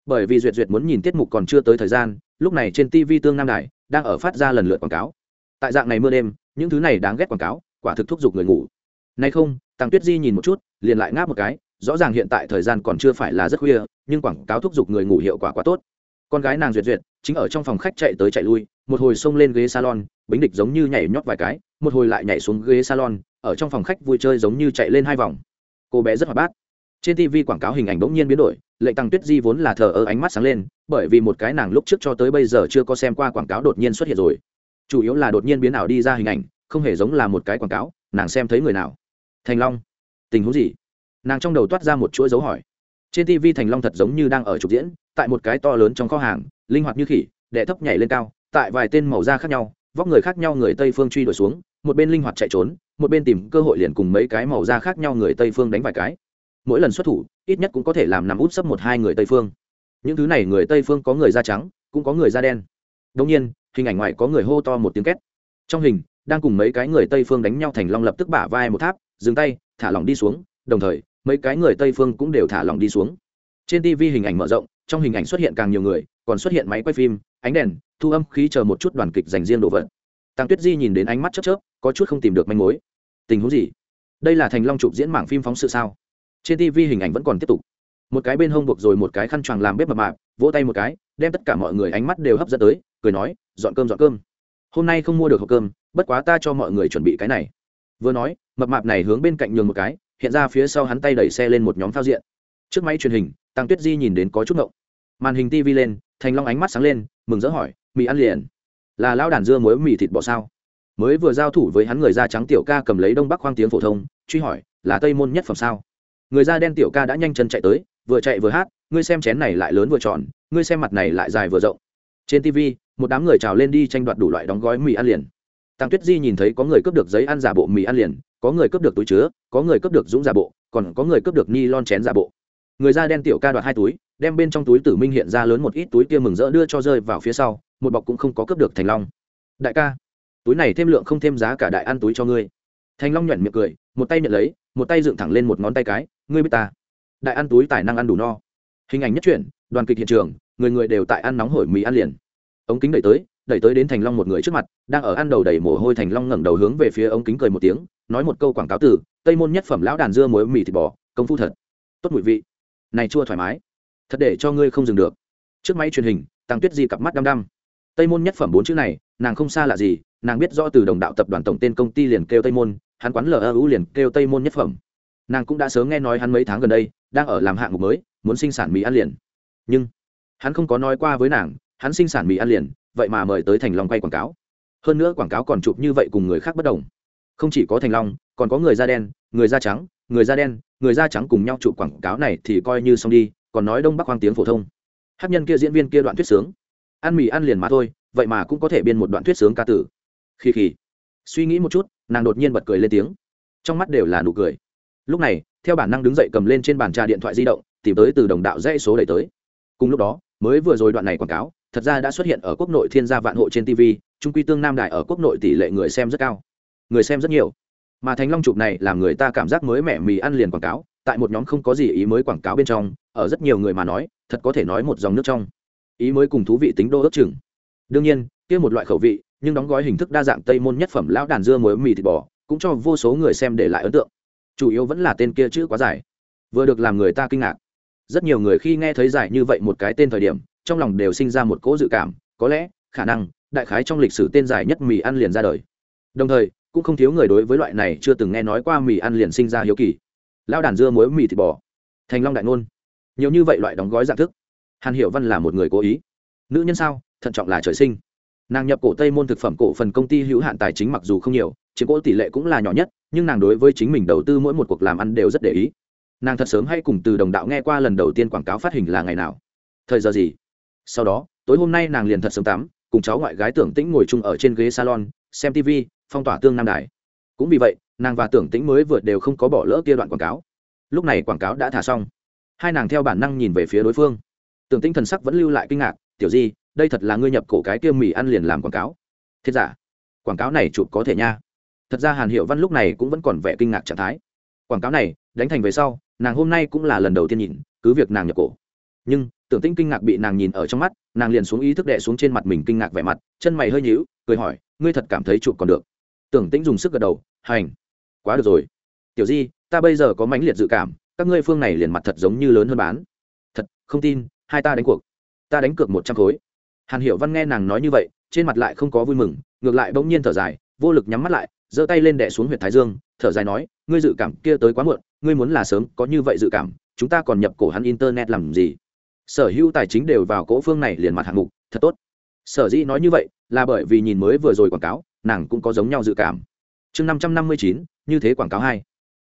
bởi vì duyệt duyệt muốn nhìn tiết mục còn chưa tới thời gian, lúc này trên tv tương nam đài đang ở phát ra lần lượt quảng cáo. Tại dạng này mưa đêm, những thứ này đáng ghét quảng cáo, quả thực thúc giục người ngủ. Nay không tàng tuyết di nhìn một chút, liền lại ngáp một cái rõ ràng hiện tại thời gian còn chưa phải là rất khuya, nhưng quảng cáo thúc giục người ngủ hiệu quả quá tốt. Con gái nàng duyệt duyệt, chính ở trong phòng khách chạy tới chạy lui, một hồi xông lên ghế salon, bính địch giống như nhảy nhót vài cái, một hồi lại nhảy xuống ghế salon, ở trong phòng khách vui chơi giống như chạy lên hai vòng. Cô bé rất hoạt bát. Trên tv quảng cáo hình ảnh bỗng nhiên biến đổi lệ tăng tuyết di vốn là thờ ơ ánh mắt sáng lên, bởi vì một cái nàng lúc trước cho tới bây giờ chưa có xem qua quảng cáo đột nhiên xuất hiện rồi. Chủ yếu là đột nhiên biến ảo đi ra hình ảnh, không hề giống là một cái quảng cáo, nàng xem thấy người nào? Thành long. Tình huống gì? Nàng trong đầu toát ra một chuỗi dấu hỏi. Trên tv thành long thật giống như đang ở trục diễn, tại một cái to lớn trong kho hàng, linh hoạt như khỉ, đệ thấp nhảy lên cao, tại vài tên màu da khác nhau, vóc người khác nhau người tây phương truy đuổi xuống, một bên linh hoạt chạy trốn, một bên tìm cơ hội liền cùng mấy cái màu da khác nhau người tây phương đánh vài cái. Mỗi lần xuất thủ, ít nhất cũng có thể làm nằm út sấp một hai người tây phương. Những thứ này người tây phương có người da trắng, cũng có người da đen. Đông nhiên, hình ảnh ngoài có người hô to một tiếng két. Trong hình, đang cùng mấy cái người tây phương đánh nhau thành long lập tức bả vai một tháp, dừng tay, thả lỏng đi xuống, đồng thời mấy cái người tây phương cũng đều thả lỏng đi xuống. Trên tv hình ảnh mở rộng, trong hình ảnh xuất hiện càng nhiều người, còn xuất hiện máy quay phim, ánh đèn, thu âm khí chờ một chút đoàn kịch dành riêng đồ vật. Tăng tuyết di nhìn đến ánh mắt chớp chớp, có chút không tìm được manh mối. Tình huống gì? Đây là thành long chụp diễn mảng phim phóng sự sao? Trên tv hình ảnh vẫn còn tiếp tục. Một cái bên hông buộc rồi một cái khăn choàng làm bếp mập mạp, vỗ tay một cái, đem tất cả mọi người ánh mắt đều hấp dẫn tới, cười nói, dọn cơm dọn cơm. Hôm nay không mua được hộp cơm, bất quá ta cho mọi người chuẩn bị cái này. Vừa nói, mập mạp này hướng bên cạnh nhường một cái hiện ra phía sau hắn tay đẩy xe lên một nhóm thao diện. Trước máy truyền hình, tăng tuyết di nhìn đến có chút ngộng. Màn hình tv lên, thành long ánh mắt sáng lên, mừng rỡ hỏi, mì ăn liền? Là lão đàn dưa muối mì thịt bò sao? Mới vừa giao thủ với hắn người da trắng tiểu ca cầm lấy đông bắc khoang tiếng phổ thông, truy hỏi, là tây môn nhất phẩm sao? Người da đen tiểu ca đã nhanh chân chạy tới, vừa chạy vừa hát, ngươi xem chén này lại lớn vừa tròn, ngươi xem mặt này lại dài vừa rộng. Trên tv một đám người trào lên đi tranh đoạt đủ loại đóng gói mì ăn liền tăng tuyết di nhìn thấy có người cướp được giấy ăn giả bộ mì ăn liền, có người cướp được túi chứa, có người cướp được dũng giả bộ, còn có người cướp được ni lon chén giả bộ. Người da đen tiểu ca đoạt hai túi, đem bên trong túi tử minh hiện ra lớn một ít túi kia mừng rỡ đưa cho rơi vào phía sau, một bọc cũng không có cướp được thành long. Đại ca, túi này thêm lượng không thêm giá cả đại ăn túi cho ngươi. Thành long nhuận miệng cười, một tay nhận lấy, một tay dựng thẳng lên một ngón tay cái, ngươi biết ta. Đại ăn túi tài năng ăn đủ no. Hình ảnh nhất truyện, đoàn kịch hiện trường, người người đều tại ăn nóng hổi mì ăn liền. Ống kính đẩy tới đẩy tới đến thành long một người trước mặt, đang ở ăn đầu đầy mồ hôi thành long ngẩng đầu hướng về phía ống kính cười một tiếng, nói một câu quảng cáo từ, tây môn nhất phẩm lão đàn dưa muối mì thịt bò, công phu thật. Tốt mùi vị. Này chua thoải mái. Thật để cho ngươi không dừng được. Trước máy truyền hình, tăng tuyết di cặp mắt đăm đăm. Tây môn nhất phẩm bốn chữ này, nàng không xa lạ gì, nàng biết rõ từ đồng đạo tập đoàn tổng tên công ty liền kêu tây môn, hắn quán lờ ưu liền kêu tây môn nhất phẩm. Nàng cũng đã sớm nghe nói hắn mấy tháng gần đây, đang ở làm hạng mục mới, muốn sinh sản mì ăn liền. Nhưng, hắn không có nói qua với nàng, hắn sinh sản mì ăn liền vậy mà mời tới thành long quay quảng cáo. Hơn nữa quảng cáo còn chụp như vậy cùng người khác bất đồng. Không chỉ có thành long, còn có người da đen, người da trắng, người da đen, người da trắng cùng nhau chụp quảng cáo này thì coi như xong đi, còn nói đông bắc hoang tiếng phổ thông. Hát nhân kia diễn viên kia đoạn thuyết sướng. Ăn mì ăn liền mà thôi, vậy mà cũng có thể biên một đoạn thuyết sướng ca tử. Khi khi suy nghĩ một chút, nàng đột nhiên bật cười lên tiếng. Trong mắt đều là nụ cười. Lúc này, theo bản năng đứng dậy cầm lên trên bàn trà điện thoại di động, tìm tới từ đồng đạo dãy số đẩy tới. Cùng lúc đó, mới vừa rồi đoạn này quảng cáo thật ra đã xuất hiện ở quốc nội thiên gia vạn hộ trên tv trung quy tương nam đại ở quốc nội tỷ lệ người xem rất cao. Người xem rất nhiều. Mà thành long chụp này làm người ta cảm giác mới mẻ mì ăn liền quảng cáo, tại một nhóm không có gì ý mới quảng cáo bên trong, ở rất nhiều người mà nói, thật có thể nói một dòng nước trong. Ý mới cùng thú vị tính đô ước chừng. Đương nhiên, kia một loại khẩu vị, nhưng đóng gói hình thức đa dạng tây môn nhất phẩm lão đàn dưa muối mì thịt bò, cũng cho vô số người xem để lại ấn tượng. Chủ yếu vẫn là tên kia chữ quá dài. Vừa được làm người ta kinh ngạc. Rất nhiều người khi nghe thấy giải như vậy một cái tên thời điểm trong lòng đều sinh ra một cỗ dự cảm, có lẽ, khả năng, đại khái trong lịch sử tên dài nhất mì ăn liền ra đời. Đồng thời, cũng không thiếu người đối với loại này chưa từng nghe nói qua mì ăn liền sinh ra hiếu kỳ. Lao đàn dưa muối mì thịt bò. Thành long đại ngôn. Nhiều như vậy loại đóng gói dạng thức. Hàn hiểu văn là một người cố ý. Nữ nhân sao? Thận trọng là trời sinh. Nàng nhập cổ tây môn thực phẩm cổ phần công ty hữu hạn tài chính mặc dù không nhiều, chiếm cỗ tỷ lệ cũng là nhỏ nhất, nhưng nàng đối với chính mình đầu tư mỗi một cuộc làm ăn đều rất để ý. Nàng thật sớm hay cùng từ đồng đạo nghe qua lần đầu tiên quảng cáo phát hình là ngày nào? Thời giờ gì? Sau đó, tối hôm nay nàng liền thật sớm tắm, cùng cháu ngoại gái tưởng tĩnh ngồi chung ở trên ghế salon, xem tv phong tỏa tương nam đài. Cũng vì vậy, nàng và tưởng tĩnh mới vượt đều không có bỏ lỡ kia đoạn quảng cáo. Lúc này quảng cáo đã thả xong. Hai nàng theo bản năng nhìn về phía đối phương. Tưởng tĩnh thần sắc vẫn lưu lại kinh ngạc, tiểu di, đây thật là ngươi nhập cổ cái kia mì ăn liền làm quảng cáo. Thiết giả, quảng cáo này chụp có thể nha. Thật ra hàn hiệu văn lúc này cũng vẫn còn vẻ kinh ngạc trạng thái. Quảng cáo này, đánh thành về sau, nàng hôm nay cũng là lần đầu tiên nhìn, cứ việc nàng nhập cổ. Nhưng tưởng tĩnh kinh ngạc bị nàng nhìn ở trong mắt, nàng liền xuống ý thức đệ xuống trên mặt mình kinh ngạc vẻ mặt, chân mày hơi nhíu, cười hỏi, ngươi thật cảm thấy chụp còn được? Tưởng tĩnh dùng sức gật đầu, hành. Quá được rồi. Tiểu di, ta bây giờ có mãnh liệt dự cảm, các ngươi phương này liền mặt thật giống như lớn hơn bán. Thật, không tin, hai ta đánh cuộc. Ta đánh cược một trăm khối. Hàn hiểu văn nghe nàng nói như vậy, trên mặt lại không có vui mừng, ngược lại bỗng nhiên thở dài, vô lực nhắm mắt lại, giơ tay lên đẻ xuống huyện thái dương, thở dài nói, ngươi dự cảm kia tới quá muộn, ngươi muốn là sớm có như vậy dự cảm, chúng ta còn nhập cổ hắn internet làm gì? Sở hữu tài chính đều vào cỗ phương này liền mặt hạng mục, thật tốt. Sở dĩ nói như vậy là bởi vì nhìn mới vừa rồi quảng cáo, nàng cũng có giống nhau dự cảm. Chương năm trăm năm mươi chín, như thế quảng cáo hai.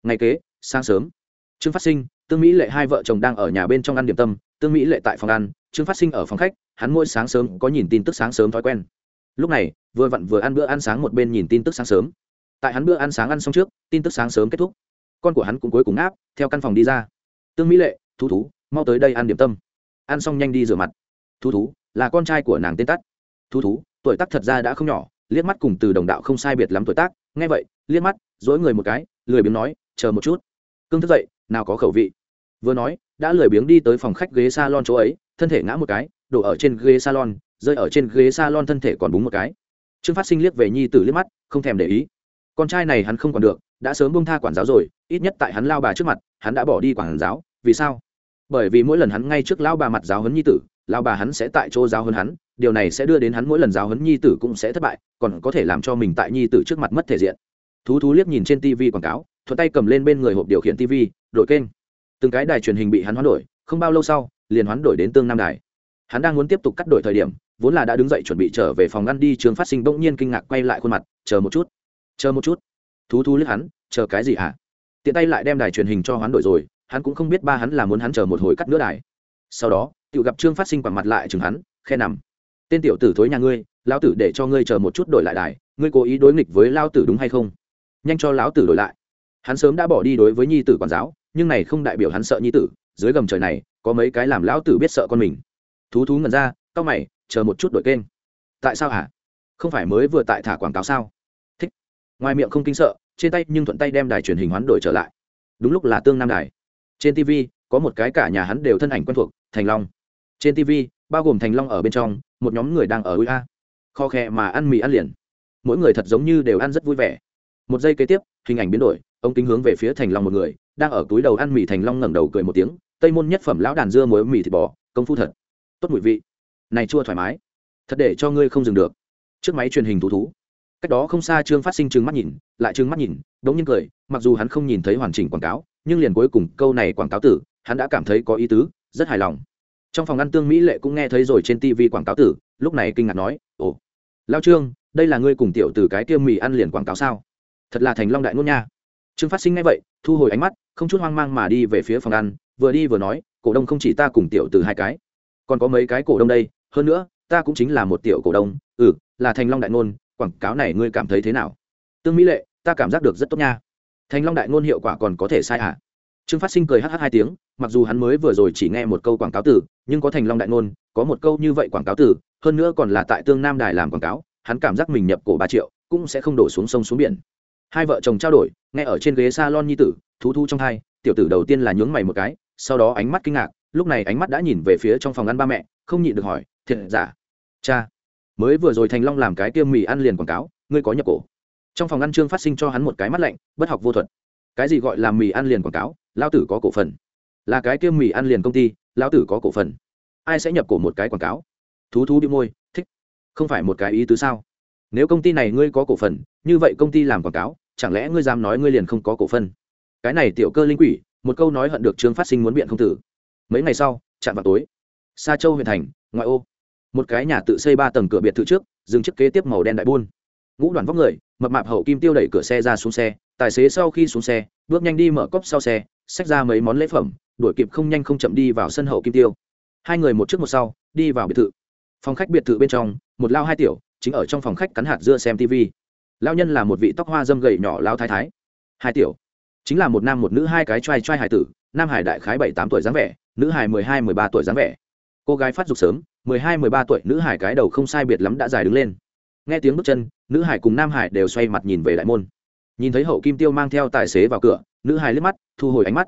Ngày kế, sáng sớm. Trương phát sinh, tương mỹ lệ hai vợ chồng đang ở nhà bên trong ăn điểm tâm, tương mỹ lệ tại phòng ăn, trương phát sinh ở phòng khách, hắn mỗi sáng sớm có nhìn tin tức sáng sớm thói quen. Lúc này, vừa vặn vừa ăn bữa ăn sáng một bên nhìn tin tức sáng sớm. Tại hắn bữa ăn sáng ăn xong trước, tin tức sáng sớm kết thúc. Con của hắn cũng cuối cùng áp theo căn phòng đi ra. Tương mỹ lệ, thú thú, mau tới đây ăn điểm tâm ăn xong nhanh đi rửa mặt. Thú thú, là con trai của nàng tên tắt thú thú, tuổi tác thật ra đã không nhỏ, liếc mắt cùng từ đồng đạo không sai biệt lắm tuổi tác. Nghe vậy, liếc mắt dỗi người một cái, lười biếng nói, chờ một chút. Cưng thức dậy, nào có khẩu vị. Vừa nói, đã lười biếng đi tới phòng khách ghế s a lon chỗ ấy, thân thể ngã một cái, đổ ở trên ghế salon, rơi ở trên ghế salon thân thể còn búng một cái. Trương phát sinh liếc về nhi tử liếc mắt, không thèm để ý. Con trai này hắn không còn được, đã sớm bông tha quản giáo rồi, ít nhất tại hắn lao bà trước mặt, hắn đã bỏ đi quản giáo, vì sao? Bởi vì mỗi lần hắn ngay trước lao bà mặt giáo huấn nhi tử lao bà hắn sẽ tại chỗ giáo huấn hắn, điều này sẽ đưa đến hắn mỗi lần giáo huấn nhi tử cũng sẽ thất bại, còn có thể làm cho mình tại nhi tử trước mặt mất thể diện. Thú thú liếc nhìn trên tv quảng cáo, thuận tay cầm lên bên người hộp điều khiển tv đổi kênh. Từng cái đài truyền hình bị hắn hoán đổi, không bao lâu sau, liền hoán đổi đến tương nam đài. Hắn đang muốn tiếp tục cắt đổi thời điểm, vốn là đã đứng dậy chuẩn bị trở về phòng ngăn đi, trường phát sinh bỗng nhiên kinh ngạc quay lại khuôn mặt, chờ một chút, chờ một chút. Thú thú liếc hắn, chờ cái gì hả? Tiện tay lại đem đài truyền hình cho hoán đổi rồi hắn cũng không biết ba hắn là muốn hắn chờ một hồi cắt nữa đài. Sau đó tự gặp trương phát sinh quẳng mặt lại chừng hắn, khe nằm. Tên tiểu tử thối nhà ngươi, lão tử để cho ngươi chờ một chút đổi lại đài, ngươi cố ý đối nghịch với lao tử đúng hay không? Nhanh cho lão tử đổi lại. Hắn sớm đã bỏ đi đối với nhi tử quản giáo, nhưng này không đại biểu hắn sợ nhi tử, dưới gầm trời này, có mấy cái làm lão tử biết sợ con mình. Thú thú ngẩn ra c mày, chờ một chút đổi kênh. Tại sao hả? Không phải mới vừa tại thả quảng cáo sao? Thích. Ngoài miệng không kinh sợ, trên tay nhưng thuận tay đem đài truyền hình hoán đổi trở lại. Đúng lúc là tương nam đài trên tv có một cái cả nhà hắn đều thân ảnh quen thuộc, thành long. Trên tv bao gồm thành long ở bên trong, một nhóm người đang ở ui a. Kho khe mà ăn mì ăn liền. Mỗi người thật giống như đều ăn rất vui vẻ. Một giây kế tiếp, hình ảnh biến đổi, ông kính hướng về phía thành long một người, đang ở túi đầu ăn mì thành long ngẩng đầu cười một tiếng, tây môn nhất phẩm lão đàn dưa muối mì thịt bò, công phu thật. Tốt mùi vị. Này chua thoải mái. Thật để cho ngươi không dừng được. Trước máy truyền hình thú thú. Cách đó không xa trương phát sinh trừng mắt nhìn, lại trừng mắt nhìn, đống nhiên cười, mặc dù hắn không nhìn thấy hoàn chỉnh quảng cáo nhưng liền cuối cùng câu này quảng cáo tử, hắn đã cảm thấy có ý tứ, rất hài lòng. Trong phòng ăn tương mỹ lệ cũng nghe thấy rồi trên tv quảng cáo tử, lúc này kinh ngạc nói, ồ, lao trương, đây là ngươi cùng tiểu từ cái tiêm mì ăn liền quảng cáo sao? Thật là thành long đại ngôn nha. Trương phát sinh ngay vậy, thu hồi ánh mắt, không chút hoang mang mà đi về phía phòng ăn, vừa đi vừa nói, cổ đông không chỉ ta cùng tiểu từ hai cái, còn có mấy cái cổ đông đây, hơn nữa, ta cũng chính là một tiểu cổ đông ừ là thành long đại ngôn, quảng cáo này ngươi cảm thấy thế nào? Tương mỹ lệ, ta cảm giác được rất tốt nha thành long đại ngôn hiệu quả còn có thể sai hả trương phát sinh cười hh hai tiếng mặc dù hắn mới vừa rồi chỉ nghe một câu quảng cáo từ, nhưng có thành long đại ngôn có một câu như vậy quảng cáo từ, hơn nữa còn là tại tương nam đài làm quảng cáo hắn cảm giác mình nhập cổ ba triệu cũng sẽ không đổ xuống sông xuống biển. Hai vợ chồng trao đổi nghe ở trên ghế s a lon nhi tử thú thu trong hai tiểu tử đầu tiên là nhướng mày một cái sau đó ánh mắt kinh ngạc lúc này ánh mắt đã nhìn về phía trong phòng ăn ba mẹ không nhịn được hỏi thiệt giả cha mới vừa rồi thành long làm cái tiêm mì ăn liền quảng cáo ngươi có nhập cổ? Trong phòng ăn trương phát sinh cho hắn một cái mắt lạnh, bất học vô thuật. Cái gì gọi là mì ăn liền quảng cáo lao tử có cổ phần. Là cái kia mì ăn liền công ty lao tử có cổ phần. Ai sẽ nhập cổ một cái quảng cáo? Thú thú đi môi, thích. Không phải một cái ý tứ sao? Nếu công ty này ngươi có cổ phần, như vậy công ty làm quảng cáo, chẳng lẽ ngươi dám nói ngươi liền không có cổ phần? Cái này tiểu cơ linh quỷ, một câu nói hận được trương phát sinh muốn biện không tử. Mấy ngày sau, chạm vào tối. Xa châu huyện thành, ngoại ô. Một cái nhà tự xây ba tầng cửa biệt thự trước, dừng chiếc kế tiếp màu đen đại buôn ngũ đoàn vóc người, mập mạp hậu kim tiêu đẩy cửa xe ra xuống xe, tài xế sau khi xuống xe, bước nhanh đi mở cốc sau xe, xách ra mấy món lễ phẩm, đuổi kịp không nhanh không chậm đi vào sân hậu kim tiêu. Hai người một trước một sau, đi vào biệt thự. Phòng khách biệt thự bên trong, một lao hai tiểu, chính ở trong phòng khách cắn hạt dưa xem tv lao nhân là một vị tóc hoa dâm gầy nhỏ lao thái thái. Hai tiểu, chính là một nam một nữ hai cái t r a i t r a i hải tử, nam hải đại khái bảy tám tuổi dáng vẻ, nữ hải mười hai mười ba tuổi dáng vẻ. Cô gái phát dục sớm, mười hai mười ba tuổi, nữ hải cái đầu không sai biệt lắm đã dài đứng lên nghe tiếng bước chân, nữ hải cùng nam hải đều xoay mặt nhìn về đại môn. Nhìn thấy hậu kim tiêu mang theo tài xế vào cửa, nữ hải liếc mắt, thu hồi ánh mắt.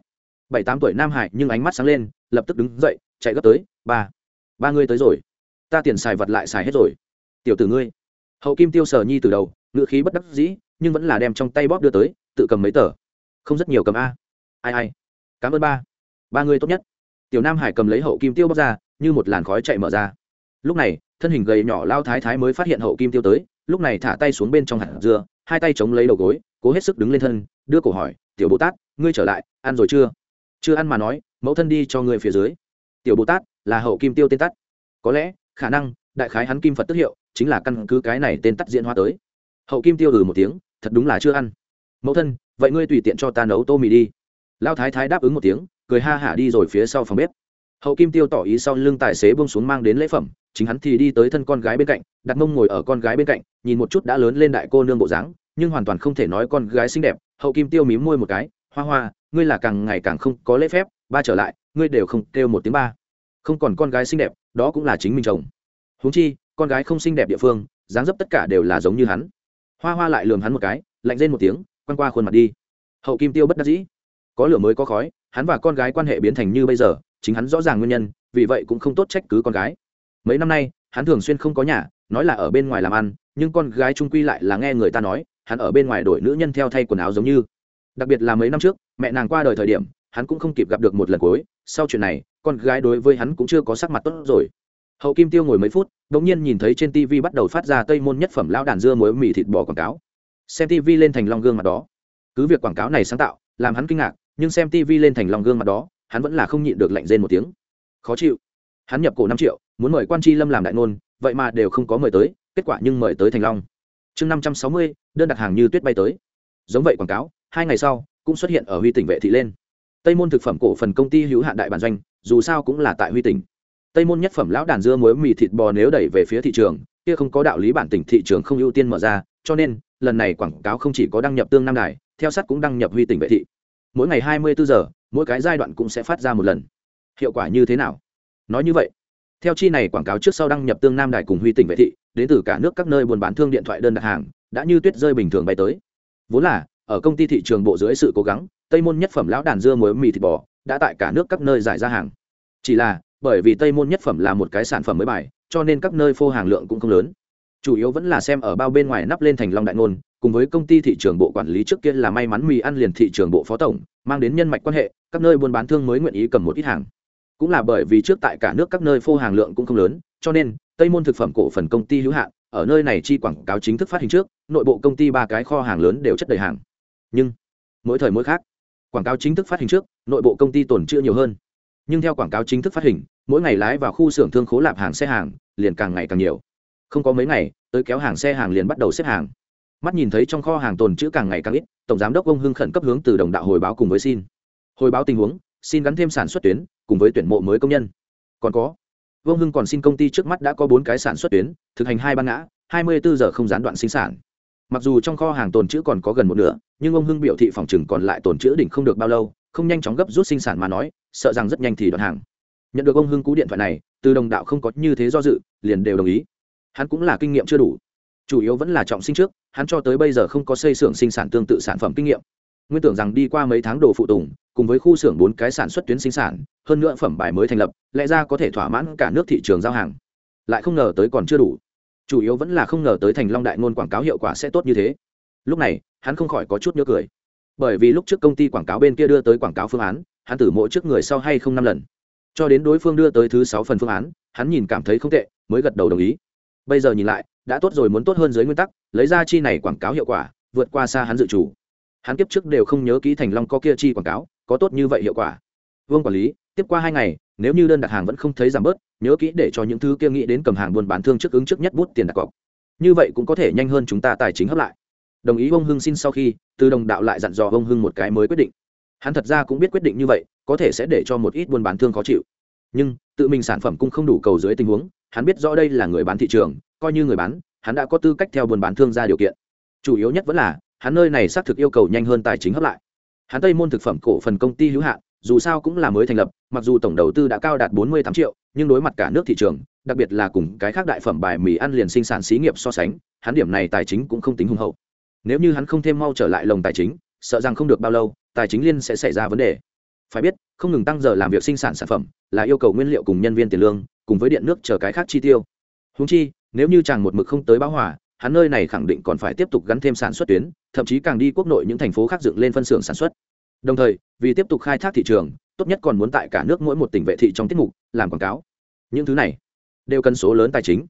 Bảy tám tuổi nam hải nhưng ánh mắt sáng lên, lập tức đứng dậy, chạy gấp tới, ba ba ngươi tới rồi. Ta tiền xài vật lại xài hết rồi. Tiểu tử ngươi. Hậu kim tiêu sờ nhi từ đầu, ngữ khí bất đắc dĩ, nhưng vẫn là đem trong tay bóp đưa tới, tự cầm mấy tờ. Không rất nhiều cầm a. Ai ai. Cảm ơn ba. Ba ngươi tốt nhất. Tiểu nam hải cầm lấy hậu kim tiêu bóp ra, như một làn khói chạy mở ra. Lúc này thân hình gầy nhỏ lao thái thái mới phát hiện hậu kim tiêu tới, lúc này thả tay xuống bên trong hạt dưa, hai tay chống lấy đầu gối, cố hết sức đứng lên thân, đưa cổ hỏi, tiểu bồ tát, ngươi trở lại, ăn rồi chưa? Chưa ăn mà nói, mẫu thân đi cho ngươi phía dưới. Tiểu bồ tát, là hậu kim tiêu tên tắt. Có lẽ, khả năng, đại khái hắn kim phật tức hiệu, chính là căn cứ cái này tên tắt diễn hoa tới. Hậu kim tiêu ừ một tiếng, thật đúng là chưa ăn. Mẫu thân, vậy ngươi tùy tiện cho ta nấu tô mì đi. Lao thái thái đáp ứng một tiếng, cười ha hả đi rồi phía sau phòng bếp. Hậu kim tiêu tỏ ý sau lưng tài xế bông xuống mang đến lễ phẩm chính hắn thì đi tới thân con gái bên cạnh, đặt mông ngồi ở con gái bên cạnh, nhìn một chút đã lớn lên đại cô nương bộ dáng, nhưng hoàn toàn không thể nói con gái xinh đẹp, hậu kim tiêu mím môi một cái, hoa hoa, ngươi là càng ngày càng không có lễ phép, ba trở lại, ngươi đều không kêu một tiếng ba. Không còn con gái xinh đẹp, đó cũng là chính mình chồng. Huống chi, con gái không xinh đẹp địa phương, dáng dấp tất cả đều là giống như hắn. Hoa hoa lại lườm hắn một cái, lạnh lên một tiếng, quăng qua khuôn mặt đi. Hậu kim tiêu bất đắc dĩ. Có lửa mới có khói, hắn và con gái quan hệ biến thành như bây giờ, chính hắn rõ ràng nguyên nhân, vì vậy cũng không tốt trách cứ con gái mấy năm nay, hắn thường xuyên không có nhà, nói là ở bên ngoài làm ăn, nhưng con gái trung quy lại là nghe người ta nói, hắn ở bên ngoài đổi nữ nhân theo thay quần áo giống như. Đặc biệt là mấy năm trước, mẹ nàng qua đời thời điểm, hắn cũng không kịp gặp được một lần cuối. Sau chuyện này, con gái đối với hắn cũng chưa có sắc mặt tốt rồi. Hậu kim tiêu ngồi mấy phút đ ỗ n g nhiên nhìn thấy trên tv bắt đầu phát ra tây môn nhất phẩm lão đàn dưa muối mì thịt bò quảng cáo. Xem tv lên thành long gương mặt đó. Cứ việc quảng cáo này sáng tạo, làm hắn kinh ngạc, nhưng xem tv lên thành long gương mặt đó, hắn vẫn là không nhịn được lạnh rên một tiếng. Khó chịu. Hắn nhập cổ năm triệu muốn mời quan tri lâm làm đại ngôn, vậy mà đều không có mời tới, kết quả nhưng mời tới thành long. Chương năm trăm sáu mươi, đơn đặt hàng như tuyết bay tới. Giống vậy quảng cáo, hai ngày sau, cũng xuất hiện ở huy tỉnh vệ thị lên. Tây môn thực phẩm cổ phần công ty hữu hạn đại bản doanh, dù sao cũng là tại huy tỉnh. Tây môn nhất phẩm lão đàn dưa muối mì thịt bò nếu đẩy về phía thị trường, kia không có đạo lý bản tỉnh thị trường không ưu tiên mở ra, cho nên, lần này quảng cáo không chỉ có đăng nhập tương nam đài, theo sát cũng đăng nhập huy tỉnh vệ thị. Mỗi ngày hai mươi bốn giờ, mỗi cái giai đoạn cũng sẽ phát ra một lần. Hiệu quả như thế nào? Nói như vậy theo chi này quảng cáo trước sau đăng nhập tương nam đài cùng huy tỉnh vệ thị, đến từ cả nước các nơi buôn bán thương điện thoại đơn đặt hàng, đã như tuyết rơi bình thường bay tới. Vốn là, ở công ty thị trường bộ dưới sự cố gắng, tây môn nhất phẩm lão đàn dưa muối mì thịt bò đã tại cả nước các nơi giải ra hàng. Chỉ là, bởi vì tây môn nhất phẩm là một cái sản phẩm mới bài, cho nên các nơi phô hàng lượng cũng không lớn. Chủ yếu vẫn là xem ở bao bên ngoài nắp lên thành long đại ngôn, cùng với công ty thị trường bộ quản lý trước kia là may mắn mì ăn liền thị trường bộ phó tổng, mang đến nhân mạch quan hệ, các nơi buôn bán thương mới nguyện ý cầm một ít hàng cũng là bởi vì trước tại cả nước các nơi phô hàng lượng cũng không lớn, cho nên, tây môn thực phẩm cổ phần công ty hữu hạn, ở nơi này chi quảng cáo chính thức phát hình trước, nội bộ công ty ba cái kho hàng lớn đều chất đầy hàng. Nhưng, mỗi thời mỗi khác, quảng cáo chính thức phát hình trước, nội bộ công ty tồn chữ nhiều hơn. Nhưng theo quảng cáo chính thức phát hình, mỗi ngày lái vào khu xưởng thương khố lạp hàng xe hàng, liền càng ngày càng nhiều. Không có mấy ngày, tới kéo hàng xe hàng liền bắt đầu xếp hàng. Mắt nhìn thấy trong kho hàng tồn chữ càng ngày càng ít, tổng giám đốc ông hưng khẩn cấp hướng từ đồng đạo hồi báo cùng với xin. Hồi báo tình huống xin gắn thêm sản xuất tuyến, cùng với tuyển mộ mới công nhân. Còn có, vương hưng còn xin công ty trước mắt đã có bốn cái sản xuất tuyến, thực hành hai ban ngã, hai mươi bốn giờ không gián đoạn sinh sản. Mặc dù trong kho hàng tồn chữ còn có gần một nửa, nhưng ông hưng biểu thị phòng chừng còn lại tồn chữ đỉnh không được bao lâu, không nhanh chóng gấp rút sinh sản mà nói, sợ rằng rất nhanh thì đoạn hàng. Nhận được ông hưng cú điện thoại này, từ đồng đạo không có như thế do dự, liền đều đồng ý. Hắn cũng là kinh nghiệm chưa đủ. Chủ yếu vẫn là trọng sinh trước, hắn cho tới bây giờ không có xây xưởng sinh sản tương tự sản phẩm kinh nghiệm. Nguyên tưởng rằng đi qua mấy tháng đồ phụ tùng cùng với khu xưởng bốn cái sản xuất tuyến sinh sản, hơn nữa phẩm bài mới thành lập, lẽ ra có thể thỏa mãn cả nước thị trường giao hàng. Lại không ngờ tới còn chưa đủ. Chủ yếu vẫn là không ngờ tới thành long đại ngôn quảng cáo hiệu quả sẽ tốt như thế. Lúc này, hắn không khỏi có chút nhớ cười. Bởi vì lúc trước công ty quảng cáo bên kia đưa tới quảng cáo phương án, hắn tử mỗi trước người sau hay không năm lần. Cho đến đối phương đưa tới thứ sáu phần phương án, hắn nhìn cảm thấy không tệ, mới gật đầu đồng ý. Bây giờ nhìn lại, đã tốt rồi muốn tốt hơn dưới nguyên tắc, lấy ra chi này quảng cáo hiệu quả, vượt qua xa hắn dự chủ hắn kiếp trước đều không nhớ kỹ thành long có kia chi quảng cáo có tốt như vậy hiệu quả. Vương quản lý, tiếp qua hai ngày, nếu như đơn đặt hàng vẫn không thấy giảm bớt, nhớ kỹ để cho những thứ kia nghĩ đến cầm hàng buôn bán thương trước ứng trước nhất bút tiền đặt cọc. Như vậy cũng có thể nhanh hơn chúng ta tài chính hấp lại. Đồng ý ông hưng xin sau khi, từ đồng đạo lại dặn dò ông hưng một cái mới quyết định. Hắn thật ra cũng biết quyết định như vậy, có thể sẽ để cho một ít buôn bán thương khó chịu. Nhưng, tự mình sản phẩm cũng không đủ cầu dưới tình huống, hắn biết rõ đây là người bán thị trường, coi như người bán, hắn đã có tư cách theo buôn bán thương ra điều kiện. Chủ yếu nhất vẫn là, hắn nơi này xác thực yêu cầu nhanh hơn tài chính hấp lại hắn tây môn thực phẩm cổ phần công ty hữu hạn, dù sao cũng là mới thành lập, mặc dù tổng đầu tư đã cao đạt bốn mươi tám triệu, nhưng đối mặt cả nước thị trường, đặc biệt là cùng cái khác đại phẩm bài mì ăn liền sinh sản xí nghiệp so sánh, hắn điểm này tài chính cũng không tính hùng hậu. Nếu như hắn không thêm mau trở lại lồng tài chính, sợ rằng không được bao lâu, tài chính liên sẽ xảy ra vấn đề. Phải biết, không ngừng tăng giờ làm việc sinh sản sản phẩm, là yêu cầu nguyên liệu cùng nhân viên tiền lương, cùng với điện nước chờ cái khác chi tiêu. Húng chi, nếu như chàng một mực không tới báo hỏa hắn nơi này khẳng định còn phải tiếp tục gắn thêm sản xuất tuyến, thậm chí càng đi quốc nội những thành phố khác dựng lên phân xưởng sản xuất. Đồng thời, vì tiếp tục khai thác thị trường, tốt nhất còn muốn tại cả nước mỗi một tỉnh vệ thị trong tiết mục, làm quảng cáo. Những thứ này đều cần số lớn tài chính.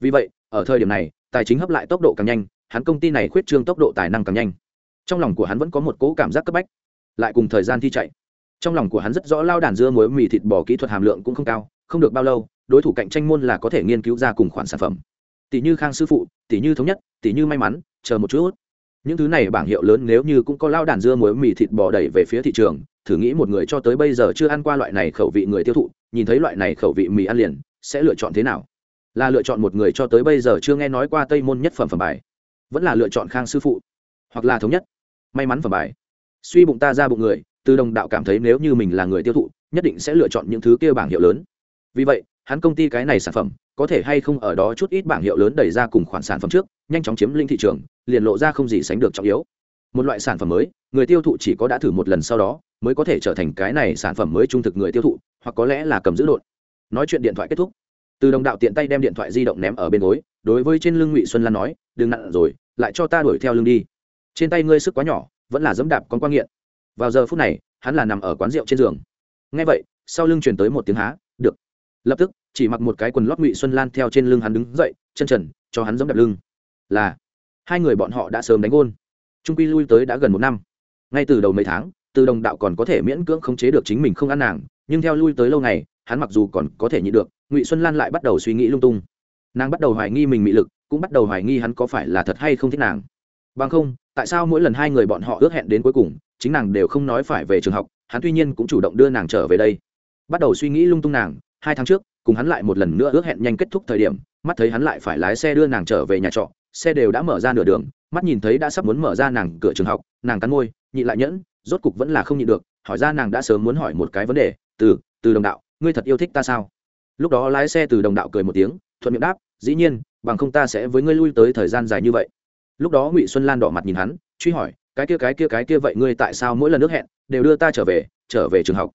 Vì vậy, ở thời điểm này, tài chính hấp lại tốc độ càng nhanh, hắn công ty này khuyết trương tốc độ tài năng càng nhanh. Trong lòng của hắn vẫn có một cố cảm giác cấp bách. Lại cùng thời gian thi chạy. Trong lòng của hắn rất rõ lao đàn dưa muối mì thịt bò kỹ thuật hàm lượng cũng không cao, không được bao lâu, đối thủ cạnh tranh môn là có thể nghiên cứu ra cùng khoản sản phẩm tỷ như khang sư phụ, tỷ như thống nhất, tỷ như may mắn, chờ một chút. Những thứ này bảng hiệu lớn nếu như cũng có lao đàn dưa muối mì thịt bò đẩy về phía thị trường, thử nghĩ một người cho tới bây giờ chưa ăn qua loại này khẩu vị người tiêu thụ, nhìn thấy loại này khẩu vị mì ăn liền, sẽ lựa chọn thế nào? Là lựa chọn một người cho tới bây giờ chưa nghe nói qua tây môn nhất phẩm phẩm bài, vẫn là lựa chọn khang sư phụ, hoặc là thống nhất, may mắn phẩm bài. Suy bụng ta ra bụng người, từ đồng đạo cảm thấy nếu như mình là người tiêu thụ, nhất định sẽ lựa chọn những thứ kia bảng hiệu lớn. Vì vậy, hắn công ty cái này sản phẩm có thể hay không ở đó chút ít bảng hiệu lớn đẩy ra cùng khoản sản phẩm trước, nhanh chóng chiếm lĩnh thị trường, liền lộ ra không gì sánh được trọng yếu. Một loại sản phẩm mới, người tiêu thụ chỉ có đã thử một lần sau đó, mới có thể trở thành cái này sản phẩm mới trung thực người tiêu thụ, hoặc có lẽ là cầm giữ đột. Nói chuyện điện thoại kết thúc. Từ đồng đạo tiện tay đem điện thoại di động ném ở bên gối, đối với trên lưng ngụy xuân lan nói, đừng nặng rồi, lại cho ta đuổi theo lưng đi. Trên tay ngươi sức quá nhỏ, vẫn là dẫm đạp con quan nghiện. Vào giờ phút này, hắn là nằm ở quán rượu trên giường. Nghe vậy, sau lưng truyền tới một tiếng há, được. Lập tức chỉ mặc một cái quần lót ngụy xuân lan theo trên lưng hắn đứng dậy, chân trần, cho hắn giống đập lưng. Là, hai người bọn họ đã sớm đánh gôn. Trung quy lui tới đã gần một năm. Ngay từ đầu mấy tháng, từ đồng đạo còn có thể miễn cưỡng khống chế được chính mình không ăn nàng, nhưng theo lui tới lâu ngày, hắn mặc dù còn có thể nhịn được, ngụy xuân lan lại bắt đầu suy nghĩ lung tung. Nàng bắt đầu hoài nghi mình mị lực, cũng bắt đầu hoài nghi hắn có phải là thật hay không thích nàng. Bằng không, tại sao mỗi lần hai người bọn họ ước hẹn đến cuối cùng, chính nàng đều không nói phải về trường học, hắn tuy nhiên cũng chủ động đưa nàng trở về đây. Bắt đầu suy nghĩ lung tung nàng hai tháng trước, cùng hắn lại một lần nữa ước hẹn nhanh kết thúc thời điểm, mắt thấy hắn lại phải lái xe đưa nàng trở về nhà trọ, xe đều đã mở ra nửa đường, mắt nhìn thấy đã sắp muốn mở ra nàng cửa trường học, nàng cắn môi nhị lại nhẫn, rốt cục vẫn là không nhịn được, hỏi ra nàng đã sớm muốn hỏi một cái vấn đề, từ từ đồng đạo, ngươi thật yêu thích ta sao? Lúc đó lái xe từ đồng đạo cười một tiếng, thuận miệng đáp, dĩ nhiên, bằng không ta sẽ với ngươi lui tới thời gian dài như vậy. Lúc đó ngụy xuân lan đỏ mặt nhìn hắn, truy hỏi, cái kia cái kia cái kia vậy ngươi tại sao mỗi lần nước hẹn đều đưa ta trở về trở về trường học?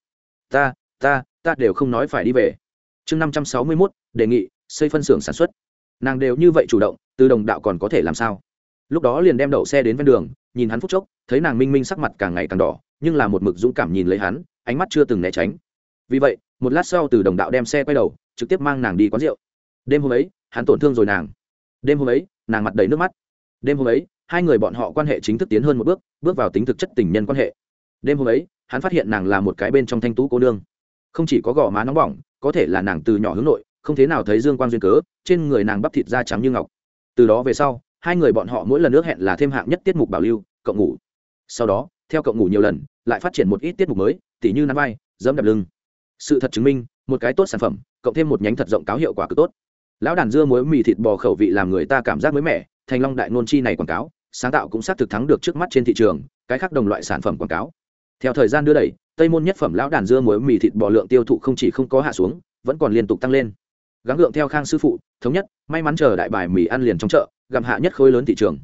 Ta ta ta đều không nói phải đi về. Chương năm trăm sáu mươi mốt, đề nghị, xây phân xưởng sản xuất. Nàng đều như vậy chủ động, từ đồng đạo còn có thể làm sao? Lúc đó liền đem đậu xe đến ven đường, nhìn hắn phút chốc, thấy nàng minh minh sắc mặt càng ngày càng đỏ, nhưng là một mực dũng cảm nhìn lấy hắn, ánh mắt chưa từng né tránh. Vì vậy, một lát sau từ đồng đạo đem xe quay đầu, trực tiếp mang nàng đi quán rượu. Đêm hôm ấy, hắn tổn thương rồi nàng. Đêm hôm ấy, nàng mặt đầy nước mắt. Đêm hôm ấy, hai người bọn họ quan hệ chính thức tiến hơn một bước bước vào tính thực chất tình nhân quan hệ. Đêm hôm ấy, hắn phát hiện nàng là một cái bên trong thanh tú cô nương không chỉ có gò má nóng bỏng, có thể là nàng từ nhỏ hướng nội, không thế nào thấy dương quang duyên cớ, trên người nàng bắp thịt da trắng như ngọc. Từ đó về sau, hai người bọn họ mỗi lần nước hẹn là thêm hạng nhất tiết mục bảo lưu cộng ngủ. Sau đó, theo cộng ngủ nhiều lần, lại phát triển một ít tiết mục mới, tỉ như nắm vai, dẫm đập lưng. Sự thật chứng minh, một cái tốt sản phẩm, cộng thêm một nhánh thật rộng cáo hiệu quả cực tốt. Lão đàn dưa muối mì thịt bò khẩu vị làm người ta cảm giác mới mẻ, thành long đại nôn chi này quảng cáo, sáng tạo cũng xác thực thắng được trước mắt trên thị trường, cái khác đồng loại sản phẩm quảng cáo. Theo thời gian đưa đẩy tây môn nhất phẩm lão đàn dưa muối mì thịt bò lượng tiêu thụ không chỉ không có hạ xuống, vẫn còn liên tục tăng lên. Gắng gượng theo khang sư phụ, thống nhất, may mắn chờ đại bài mì ăn liền trong chợ gặm hạ nhất khối lớn thị trường.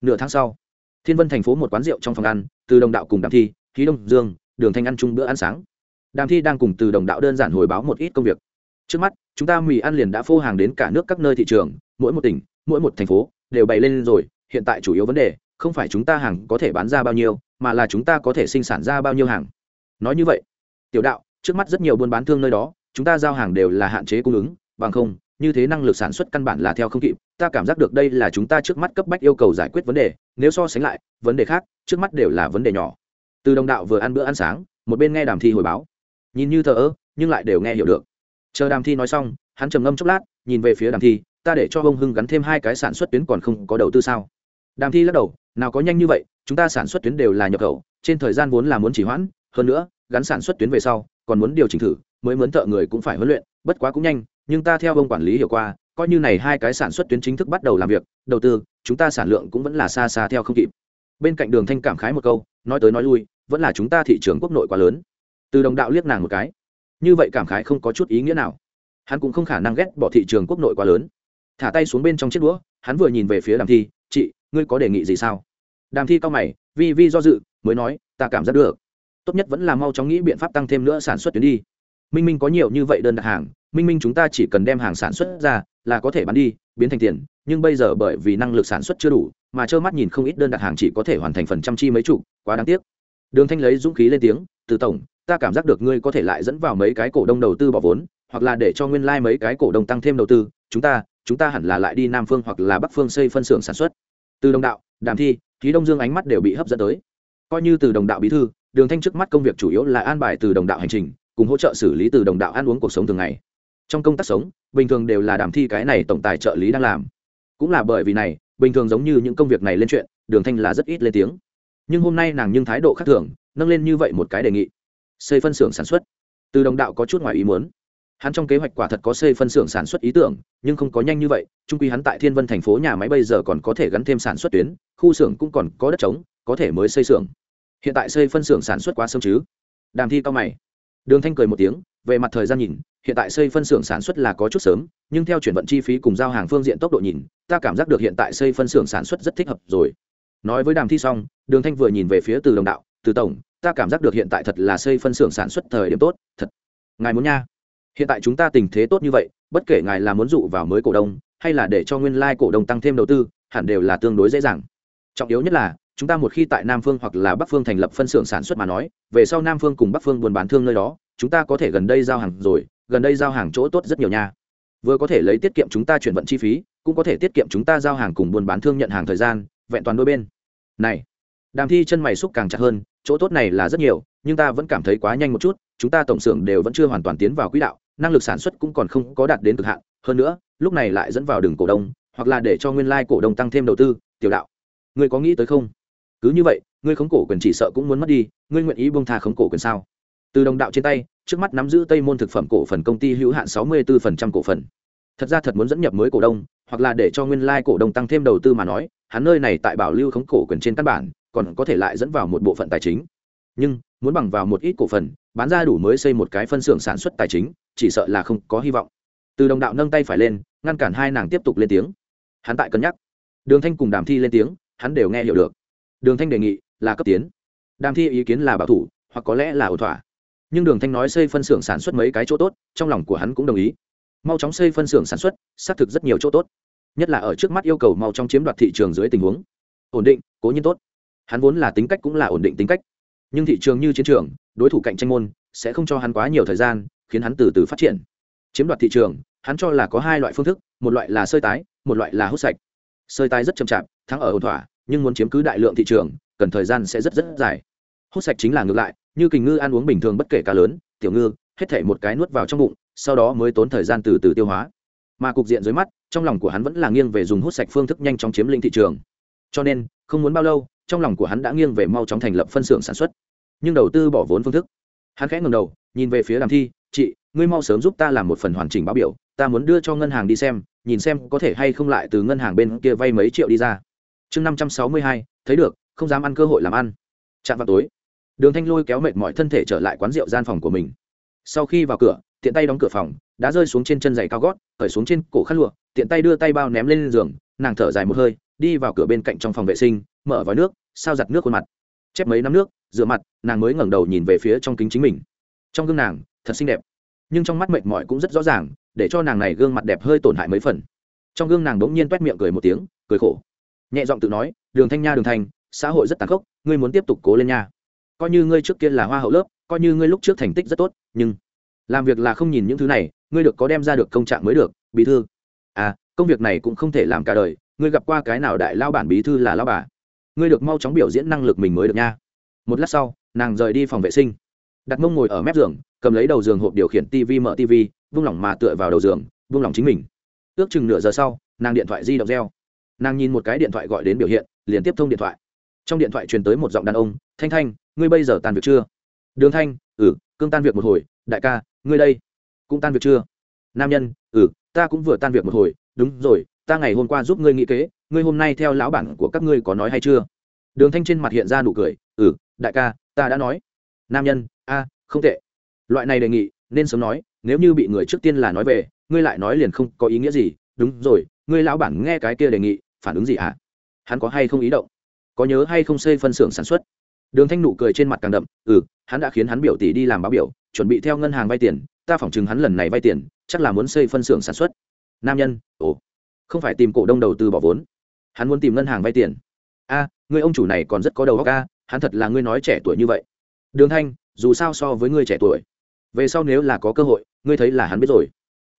Nửa tháng sau, thiên vân thành phố một quán rượu trong phòng ăn, từ đồng đạo cùng đàm thi khí đông, dương, đường thanh ăn chung bữa ăn sáng. Đàm thi đang cùng từ đồng đạo đơn giản hồi báo một ít công việc. Trước mắt, chúng ta mì ăn liền đã phô hàng đến cả nước các nơi thị trường, mỗi một tỉnh, mỗi một thành phố đều bày lên rồi, hiện tại chủ yếu vấn đề không phải chúng ta hàng có thể bán ra bao nhiêu, mà là chúng ta có thể sinh sản ra bao nhiêu hàng nói như vậy, tiểu đạo, trước mắt rất nhiều buôn bán thương nơi đó, chúng ta giao hàng đều là hạn chế cung ứng, bằng không, như thế năng lực sản xuất căn bản là theo không kịp, ta cảm giác được đây là chúng ta trước mắt cấp bách yêu cầu giải quyết vấn đề, nếu so sánh lại, vấn đề khác, trước mắt đều là vấn đề nhỏ. Từ đồng đạo vừa ăn bữa ăn sáng, một bên nghe đàm thi hồi báo. Nhìn như thờ ơ, nhưng lại đều nghe hiểu được. Chờ đàm thi nói xong, hắn trầm ngâm chốc lát, nhìn về phía đàm thi, ta để cho bông hưng gắn thêm hai cái sản xuất tuyến còn không có đầu tư sao? Đàm thi lắc đầu, nào có nhanh như vậy, chúng ta sản xuất tuyến đều là nhập khẩu, trên thời gian vốn là muốn chỉ hoãn hơn nữa, gắn sản xuất tuyến về sau, còn muốn điều chỉnh thử, mới muốn thợ người cũng phải huấn luyện, bất quá cũng nhanh, nhưng ta theo ông quản lý hiểu qua, coi như này hai cái sản xuất tuyến chính thức bắt đầu làm việc, đầu tư, chúng ta sản lượng cũng vẫn là xa xa theo không kịp. Bên cạnh đường thanh cảm khái một câu, nói tới nói lui, vẫn là chúng ta thị trường quốc nội quá lớn. Từ đồng đạo liếc nàng một cái. Như vậy cảm khái không có chút ý nghĩa nào. Hắn cũng không khả năng ghét bỏ thị trường quốc nội quá lớn. Thả tay xuống bên trong chiếc đũa, hắn vừa nhìn về phía đàm thi, chị, ngươi có đề nghị gì sao? Đàm thi cao mày, vi vi do dự, mới nói, ta cảm giác được tốt nhất vẫn là mau chóng nghĩ biện pháp tăng thêm nữa sản xuất tuyến đi. Minh minh có nhiều như vậy đơn đặt hàng, minh minh chúng ta chỉ cần đem hàng sản xuất ra là có thể bán đi, biến thành tiền, nhưng bây giờ bởi vì năng lực sản xuất chưa đủ, mà trơ mắt nhìn không ít đơn đặt hàng chỉ có thể hoàn thành phần trăm chi mấy chục, quá đáng tiếc. Đường thanh lấy dũng khí lên tiếng, từ tổng, ta cảm giác được ngươi có thể lại dẫn vào mấy cái cổ đông đầu tư bỏ vốn, hoặc là để cho nguyên lai、like、mấy cái cổ đông tăng thêm đầu tư, chúng ta chúng ta hẳn là lại đi nam phương hoặc là bắc phương xây phân xưởng sản xuất. Từ đồng đạo, đàm thi ký đông dương ánh mắt đều bị hấp dẫn tới. Coi như từ đồng đạo bí thư đường thanh trước mắt công việc chủ yếu là an bài từ đồng đạo hành trình, cùng hỗ trợ xử lý từ đồng đạo ăn uống cuộc sống thường ngày. Trong công tác sống, bình thường đều là đàm thi cái này tổng tài trợ lý đang làm. Cũng là bởi vì này, bình thường giống như những công việc này lên chuyện, đường thanh là rất ít lên tiếng. Nhưng hôm nay nàng nhưng thái độ khác thường, nâng lên như vậy một cái đề nghị. Xây phân xưởng sản xuất. Từ đồng đạo có chút ngoài ý muốn. Hắn trong kế hoạch quả thật có xây phân xưởng sản xuất ý tưởng, nhưng không có nhanh như vậy trung quy hắn tại thiên vân thành phố nhà máy bây giờ còn có thể gắn thêm sản xuất tuyến, khu xưởng cũng còn có đất trống, có thể mới xây xưởng hiện tại xây phân xưởng sản xuất quá sớm chứ? Đàm thi cao mày. Đường thanh cười một tiếng, về mặt thời gian nhìn, hiện tại xây phân xưởng sản xuất là có chút sớm, nhưng theo chuyển vận chi phí cùng giao hàng phương diện tốc độ nhìn, ta cảm giác được hiện tại xây phân xưởng sản xuất rất thích hợp rồi. Nói với đàm thi xong, đường thanh vừa nhìn về phía từ đồng đạo, từ tổng, ta cảm giác được hiện tại thật là xây phân xưởng sản xuất thời điểm tốt, thật. Ngài muốn nha. Hiện tại chúng ta tình thế tốt như vậy, bất kể ngài là muốn dụ vào mới cổ đông, hay là để cho nguyên lai cổ đông tăng thêm đầu tư, hẳn đều là tương đối dễ dàng. Trọng yếu nhất là chúng ta một khi tại nam phương hoặc là bắc phương thành lập phân xưởng sản xuất mà nói, về sau nam phương cùng bắc phương buôn bán thương nơi đó, chúng ta có thể gần đây giao hàng rồi, gần đây giao hàng chỗ tốt rất nhiều nha. Vừa có thể lấy tiết kiệm chúng ta chuyển vận chi phí, cũng có thể tiết kiệm chúng ta giao hàng cùng buôn bán thương nhận hàng thời gian, vẹn toàn đôi bên. Này, đàm thi chân mày xúc càng chặt hơn, chỗ tốt này là rất nhiều, nhưng ta vẫn cảm thấy quá nhanh một chút, chúng ta tổng xưởng đều vẫn chưa hoàn toàn tiến vào quỹ đạo, năng lực sản xuất cũng còn không có đạt đến cực hạn, hơn nữa, lúc này lại dẫn vào đường cổ đông, hoặc là để cho nguyên lai cổ đông tăng thêm đầu tư, tiểu đạo. Người có nghĩ tới không? Cứ như vậy, ngươi khống cổ quyền chỉ sợ cũng muốn mất đi, ngươi nguyện ý buông tha khống cổ quyền sao? Từ đồng đạo trên tay, trước mắt nắm giữ tây môn thực phẩm cổ phần công ty hữu hạn sáu mươi 64% cổ phần. Thật ra thật muốn dẫn nhập mới cổ đông, hoặc là để cho nguyên lai cổ đông tăng thêm đầu tư mà nói, hắn nơi này tại bảo lưu khống cổ quyền trên căn bản, còn có thể lại dẫn vào một bộ phận tài chính. Nhưng, muốn bằng vào một ít cổ phần, bán ra đủ mới xây một cái phân xưởng sản xuất tài chính, chỉ sợ là không có hy vọng. Từ đồng đạo nâng tay phải lên, ngăn cản hai nàng tiếp tục lên tiếng. Hắn tại cân nhắc. Đường thanh cùng đàm thi lên tiếng, hắn đều nghe hiểu được đường thanh đề nghị là cấp tiến. Đàm thi ý kiến là bảo thủ, hoặc có lẽ là ổn thỏa. Nhưng đường thanh nói xây phân xưởng sản xuất mấy cái chỗ tốt, trong lòng của hắn cũng đồng ý. Mau chóng xây phân xưởng sản xuất, xác thực rất nhiều chỗ tốt. Nhất là ở trước mắt yêu cầu mau chóng chiếm đoạt thị trường dưới tình huống. Ổn định, cố nhiên tốt. Hắn vốn là tính cách cũng là ổn định tính cách. Nhưng thị trường như chiến trường, đối thủ cạnh tranh môn, sẽ không cho hắn quá nhiều thời gian, khiến hắn từ từ phát triển. Chiếm đoạt thị trường, hắn cho là có hai loại phương thức, một loại là sơi tái, một loại là hút sạch. Sơi tái rất chậm chạp, thắng ở ổn thỏa nhưng muốn chiếm cứ đại lượng thị trường, cần thời gian sẽ rất rất dài. Hút sạch chính là ngược lại, như kình ngư ăn uống bình thường bất kể cá lớn, tiểu ngư, hết thể một cái nuốt vào trong bụng, sau đó mới tốn thời gian từ từ tiêu hóa. Mà cục diện dưới mắt, trong lòng của hắn vẫn là nghiêng về dùng hút sạch phương thức nhanh chóng chiếm lĩnh thị trường. Cho nên, không muốn bao lâu, trong lòng của hắn đã nghiêng về mau chóng thành lập phân xưởng sản xuất. Nhưng đầu tư bỏ vốn phương thức. Hắn khẽ ngầm đầu, nhìn về phía đàm thi, chị, ngươi mau sớm giúp ta làm một phần hoàn chỉnh báo biểu, ta muốn đưa cho ngân hàng đi xem, nhìn xem có thể hay không lại từ ngân hàng bên kia vay mấy triệu đi ra chương năm trăm sáu mươi hai, thấy được, không dám ăn cơ hội làm ăn. Chạm vào tối, đường thanh lôi kéo mệt mọi thân thể trở lại quán rượu gian phòng của mình. Sau khi vào cửa, tiện tay đóng cửa phòng, đã rơi xuống trên chân giày cao gót khởi xuống trên cổ khăn lụa, tiện tay đưa tay bao ném lên giường, nàng thở dài một hơi, đi vào cửa bên cạnh trong phòng vệ sinh, mở vòi nước, sao giặt nước khuôn mặt. Chép mấy nắm nước, rửa mặt, nàng mới ngẩng đầu nhìn về phía trong kính chính mình. Trong gương nàng, thật xinh đẹp. Nhưng trong mắt mệt mỏi cũng rất rõ ràng, để cho nàng này gương mặt đẹp hơi tổn hại mấy phần. Trong gương nàng đỗng nhiên toét miệng cười một tiếng, cười khổ nhẹ giọng tự nói đường thanh nha đường thành, xã hội rất tàn khốc ngươi muốn tiếp tục cố lên nha. Coi như ngươi trước kia là hoa hậu lớp coi như ngươi lúc trước thành tích rất tốt nhưng làm việc là không nhìn những thứ này ngươi được có đem ra được công trạng mới được bí thư. À công việc này cũng không thể làm cả đời ngươi gặp qua cái nào đại lao bản bí thư là lao bà? Ngươi được mau chóng biểu diễn năng lực mình mới được nha. Một lát sau nàng rời đi phòng vệ sinh. Đặt mông ngồi ở mép giường cầm lấy đầu giường hộp điều khiển tv mở tv vung lỏng mà tựa vào đầu giường vung lỏng chính mình. Ước chừng nửa giờ sau nàng điện thoại di động reo nàng nhìn một cái điện thoại gọi đến biểu hiện, liền tiếp thông điện thoại. Trong điện thoại truyền tới một giọng đàn ông, thanh thanh, ngươi bây giờ tan việc chưa? Đường thanh ừ cương tan việc một hồi, đại ca, ngươi đây cũng tan việc chưa? Nam nhân ừ ta cũng vừa tan việc một hồi, đúng rồi, ta ngày hôm qua giúp ngươi nghĩ kế, ngươi hôm nay theo lão bản của các ngươi có nói hay chưa? Đường thanh trên mặt hiện ra nụ cười ừ đại ca, ta đã nói. Nam nhân, a, không tệ. Loại này đề nghị, nên sớm nói, nếu như bị người trước tiên là nói về, ngươi lại nói liền không có ý nghĩa gì, đúng rồi ngươi lão bản nghe cái kia đề nghị, phản ứng gì hả? Hắn có hay không ý động? Có nhớ hay không xây phân xưởng sản xuất? Đường thanh nụ cười trên mặt càng đậm ừ hắn đã khiến hắn biểu tỷ đi làm báo biểu, chuẩn bị theo ngân hàng vay tiền, ta phỏng chừng hắn lần này vay tiền, chắc là muốn xây phân xưởng sản xuất. Nam nhân, ồ, không phải tìm cổ đông đầu tư bỏ vốn. Hắn muốn tìm ngân hàng vay tiền. A, người ông chủ này còn rất có đầu óc a, hắn thật là ngươi nói trẻ tuổi như vậy. Đường thanh, dù sao so với ngươi trẻ tuổi. Về sau nếu là có cơ hội, ngươi thấy là hắn biết rồi.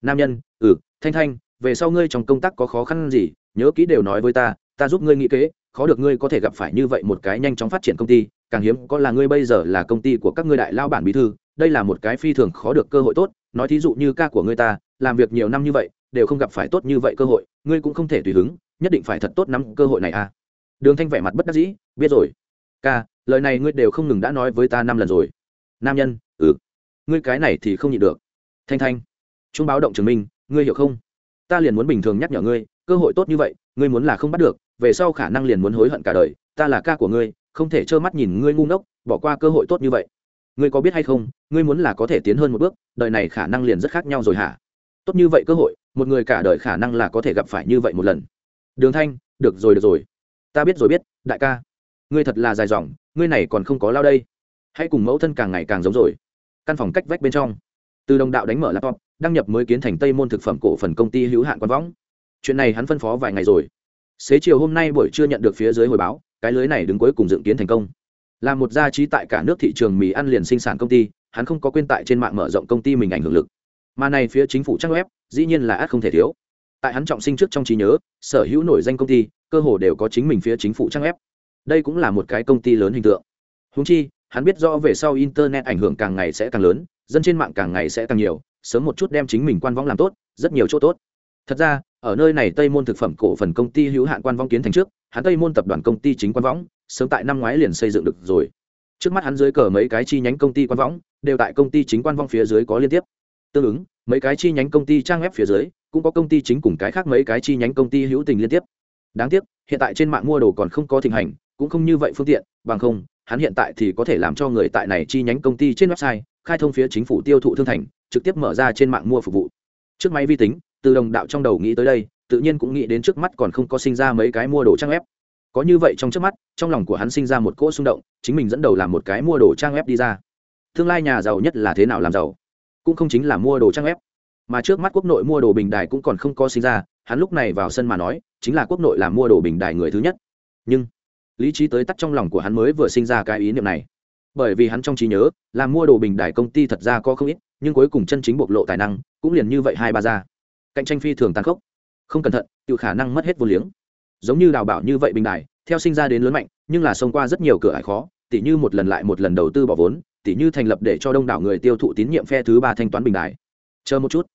Nam nhân ừ thanh thanh về sau ngươi trong công tác có khó khăn gì, nhớ kỹ đều nói với ta ta giúp ngươi nghĩ kế, khó được ngươi có thể gặp phải như vậy một cái nhanh chóng phát triển công ty, càng hiếm có là ngươi bây giờ là công ty của các ngươi đại lao bản bí thư, đây là một cái phi thường khó được cơ hội tốt, nói thí dụ như ca của ngươi ta, làm việc nhiều năm như vậy, đều không gặp phải tốt như vậy cơ hội, ngươi cũng không thể tùy hứng, nhất định phải thật tốt nắm cơ hội này à. Đường thanh vẻ mặt bất đắc dĩ, biết rồi. Ca, lời này ngươi đều không ngừng đã nói với ta năm lần rồi. Nam nhân ừ. Ngươi cái này thì không nhịn được. Thanh thanh, chúng báo động chứng minh, ngươi hiểu không? Ta liền muốn bình thường nhắc nhở ngươi, cơ hội tốt như vậy, ngươi muốn là không bắt được, về sau khả năng liền muốn hối hận cả đời, ta là ca của ngươi, không thể trơ mắt nhìn ngươi ngu ngốc, bỏ qua cơ hội tốt như vậy. Ngươi có biết hay không, ngươi muốn là có thể tiến hơn một bước, đời này khả năng liền rất khác nhau rồi hả? Tốt như vậy cơ hội, một người cả đời khả năng là có thể gặp phải như vậy một lần. Đường thanh, được rồi được rồi. Ta biết rồi biết, đại ca. Ngươi thật là dài dòng, ngươi này còn không có lao đây. Hãy cùng mẫu thân càng ngày càng giống rồi. Căn phòng cách vách bên trong. Từ đồng đạo đánh mở laptop đăng nhập mới kiến thành tây môn thực phẩm cổ phần công ty hữu hạn quán võng. Chuyện này hắn phân phó vài ngày rồi. Xế chiều hôm nay buổi trưa nhận được phía dưới hồi báo, cái lưới này đứng cuối cùng dựng kiến thành công. Là một gia trí tại cả nước thị trường mì ăn liền sinh sản công ty, hắn không có quên tại trên mạng mở rộng công ty mình ảnh hưởng lực. Mà này phía chính phủ trang web, dĩ nhiên là ác không thể thiếu. Tại hắn trọng sinh trước trong trí nhớ, sở hữu nổi danh công ty, cơ hồ đều có chính mình phía chính phủ trang web. Đây cũng là một cái công ty lớn hình tượng. Húng chi, hắn biết rõ về sau internet ảnh hưởng càng ngày sẽ càng lớn, dân trên mạng càng ngày sẽ càng nhiều sớm một chút đem chính mình quan võng làm tốt, rất nhiều chỗ tốt. Thật ra, ở nơi này tây môn thực phẩm cổ phần công ty hữu hạn quan võng kiến thành trước, hắn tây môn tập đoàn công ty chính quan võng sớm tại năm ngoái liền xây dựng được rồi. Trước mắt hắn dưới cờ mấy cái chi nhánh công ty quan võng đều tại công ty chính quan vong phía dưới có liên tiếp. Tương ứng, mấy cái chi nhánh công ty trang web phía dưới, cũng có công ty chính cùng cái khác mấy cái chi nhánh công ty hữu tình liên tiếp. Đáng tiếc, hiện tại trên mạng mua đồ còn không có thịnh hành, cũng không như vậy phương tiện, bằng không hắn hiện tại thì có thể làm cho người tại này chi nhánh công ty trên website, khai thông phía chính phủ tiêu thụ thương thành, trực tiếp mở ra trên mạng mua phục vụ. Trước máy vi tính, từ đồng đạo trong đầu nghĩ tới đây, tự nhiên cũng nghĩ đến trước mắt còn không có sinh ra mấy cái mua đồ trang web. Có như vậy trong trước mắt, trong lòng của hắn sinh ra một cỗ xung động, chính mình dẫn đầu làm một cái mua đồ trang web đi ra. Tương lai nhà giàu nhất là thế nào làm giàu? Cũng không chính là mua đồ trang web. Mà trước mắt quốc nội mua đồ bình đài cũng còn không có sinh ra, hắn lúc này vào sân mà nói, chính là quốc nội là mua đồ bình đài người thứ nhất. Nhưng lý trí tới tắt trong lòng của hắn mới vừa sinh ra cái ý niệm này. Bởi vì hắn trong trí nhớ làm mua đồ bình đài công ty thật ra có không ít, nhưng cuối cùng chân chính bộc lộ tài năng, cũng liền như vậy hai ba ra. Cạnh tranh phi thường tàn khốc. Không cẩn thận tự khả năng mất hết vô liếng. Giống như đào bảo như vậy bình đài, theo sinh ra đến lớn mạnh, nhưng là xông qua rất nhiều cửa ải khó, tỉ như một lần lại một lần đầu tư bỏ vốn, tỉ như thành lập để cho đông đảo người tiêu thụ tín nhiệm phe thứ ba thanh toán bình đài. Chờ một chút.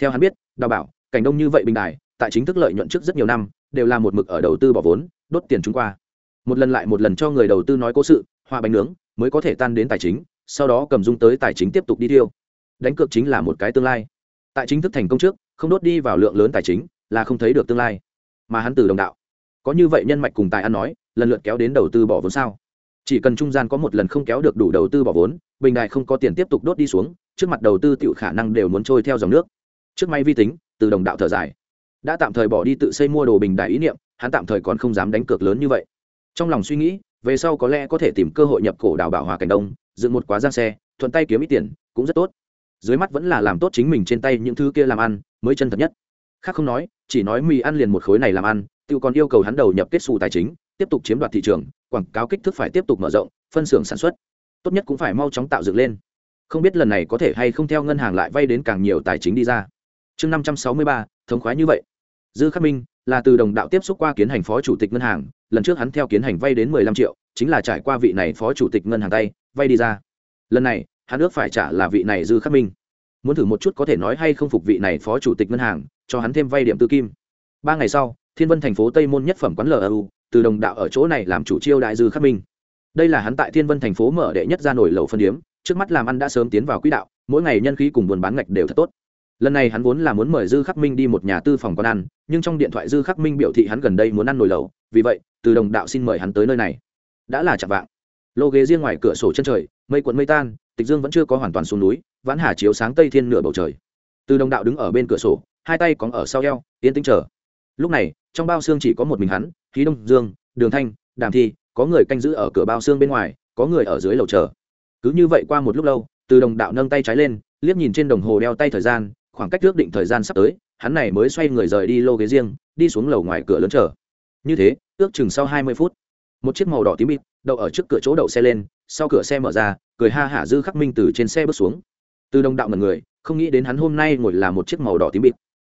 Theo hắn biết, đào bảo, cảnh đông như vậy bình đài, tại chính thức lợi nhuận trước rất nhiều năm, đều là một mực ở đầu tư bỏ vốn, đốt tiền chúng qua một lần lại một lần cho người đầu tư nói cố sự, hoa bánh nướng mới có thể tan đến tài chính, sau đó cầm dung tới tài chính tiếp tục đi tiêu. Đánh cược chính là một cái tương lai. Tại chính thức thành công trước, không đốt đi vào lượng lớn tài chính là không thấy được tương lai. Mà hắn từ đồng đạo. Có như vậy nhân mạch cùng tài ăn nói, lần lượt kéo đến đầu tư bỏ vốn sao? Chỉ cần trung gian có một lần không kéo được đủ đầu tư bỏ vốn, bình đại không có tiền tiếp tục đốt đi xuống, trước mặt đầu tư tiểu khả năng đều muốn trôi theo dòng nước. Trước may vi tính, từ đồng đạo thở dài. Đã tạm thời bỏ đi tự xây mua đồ bình đại ý niệm, hắn tạm thời còn không dám đánh cược lớn như vậy trong lòng suy nghĩ, về sau có lẽ có thể tìm cơ hội nhập cổ đào bảo hòa cảnh đông, dựng một quá giang xe, thuận tay kiếm ít tiền, cũng rất tốt. Dưới mắt vẫn là làm tốt chính mình trên tay những thứ kia làm ăn, mới chân thật nhất. Khác không nói, chỉ nói mì ăn liền một khối này làm ăn tự còn yêu cầu hắn đầu nhập kết xù tài chính, tiếp tục chiếm đoạt thị trường, quảng cáo kích thước phải tiếp tục mở rộng, phân xưởng sản xuất. Tốt nhất cũng phải mau chóng tạo dựng lên. Không biết lần này có thể hay không theo ngân hàng lại vay đến càng nhiều tài chính đi ra. Chương năm trăm sáu mươi ba, thống khoái như vậy. Dư khắc minh là từ đồng đạo tiếp xúc qua kiến hành phó chủ tịch ngân hàng lần trước hắn theo kiến hành vay đến mười lăm triệu chính là trải qua vị này phó chủ tịch ngân hàng tay vay đi ra. Lần này hắn ước phải trả là vị này dư khắc minh. Muốn thử một chút có thể nói hay không phục vị này phó chủ tịch ngân hàng cho hắn thêm vay điểm tư kim. Ba ngày sau thiên vân thành phố tây môn nhất phẩm quán lu từ đồng đạo ở chỗ này làm chủ chiêu đại dư khắc minh. Đây là hắn tại thiên vân thành phố mở đệ nhất ra nổi lầu phân điếm trước mắt làm ăn đã sớm tiến vào quỹ đạo mỗi ngày nhân khí cùng buôn bán ngạch đều thật tốt. Lần này hắn vốn là muốn mời dư khắc minh đi một nhà tư phòng quán ăn nhưng trong điện thoại dư khắc minh biểu thị hắn gần đây muốn ăn nồi lẩu, vì vậy từ đồng đạo xin mời hắn tới nơi này. Đã là chạm vạng. Lô ghế riêng ngoài cửa sổ chân trời, mây cuộn mây tan, tịch dương vẫn chưa có hoàn toàn xuống núi, vãn hà chiếu sáng tây thiên nửa bầu trời. Từ đồng đạo đứng ở bên cửa sổ, hai tay còn ở sau eo, yên tĩnh chờ. Lúc này, trong bao xương chỉ có một mình hắn, khí đông dương, đường thanh, đàm thi, có người canh giữ ở cửa bao xương bên ngoài, có người ở dưới lầu chờ. Cứ như vậy qua một lúc lâu, từ đồng đạo nâng tay trái lên, liếc nhìn trên đồng hồ đeo tay thời gian, khoảng cách ước định thời gian sắp tới, hắn này mới xoay người rời đi lô ghế riêng, đi xuống lầu ngoài cửa lớn chờ như thế, ước chừng sau hai mươi phút, một chiếc màu đỏ tím bịt đậu ở trước cửa chỗ đậu xe lên, sau cửa xe mở ra, cười ha hả dư khắc minh từ trên xe bước xuống. Từ đồng đạo mật người, không nghĩ đến hắn hôm nay ngồi là một chiếc màu đỏ tím bịt.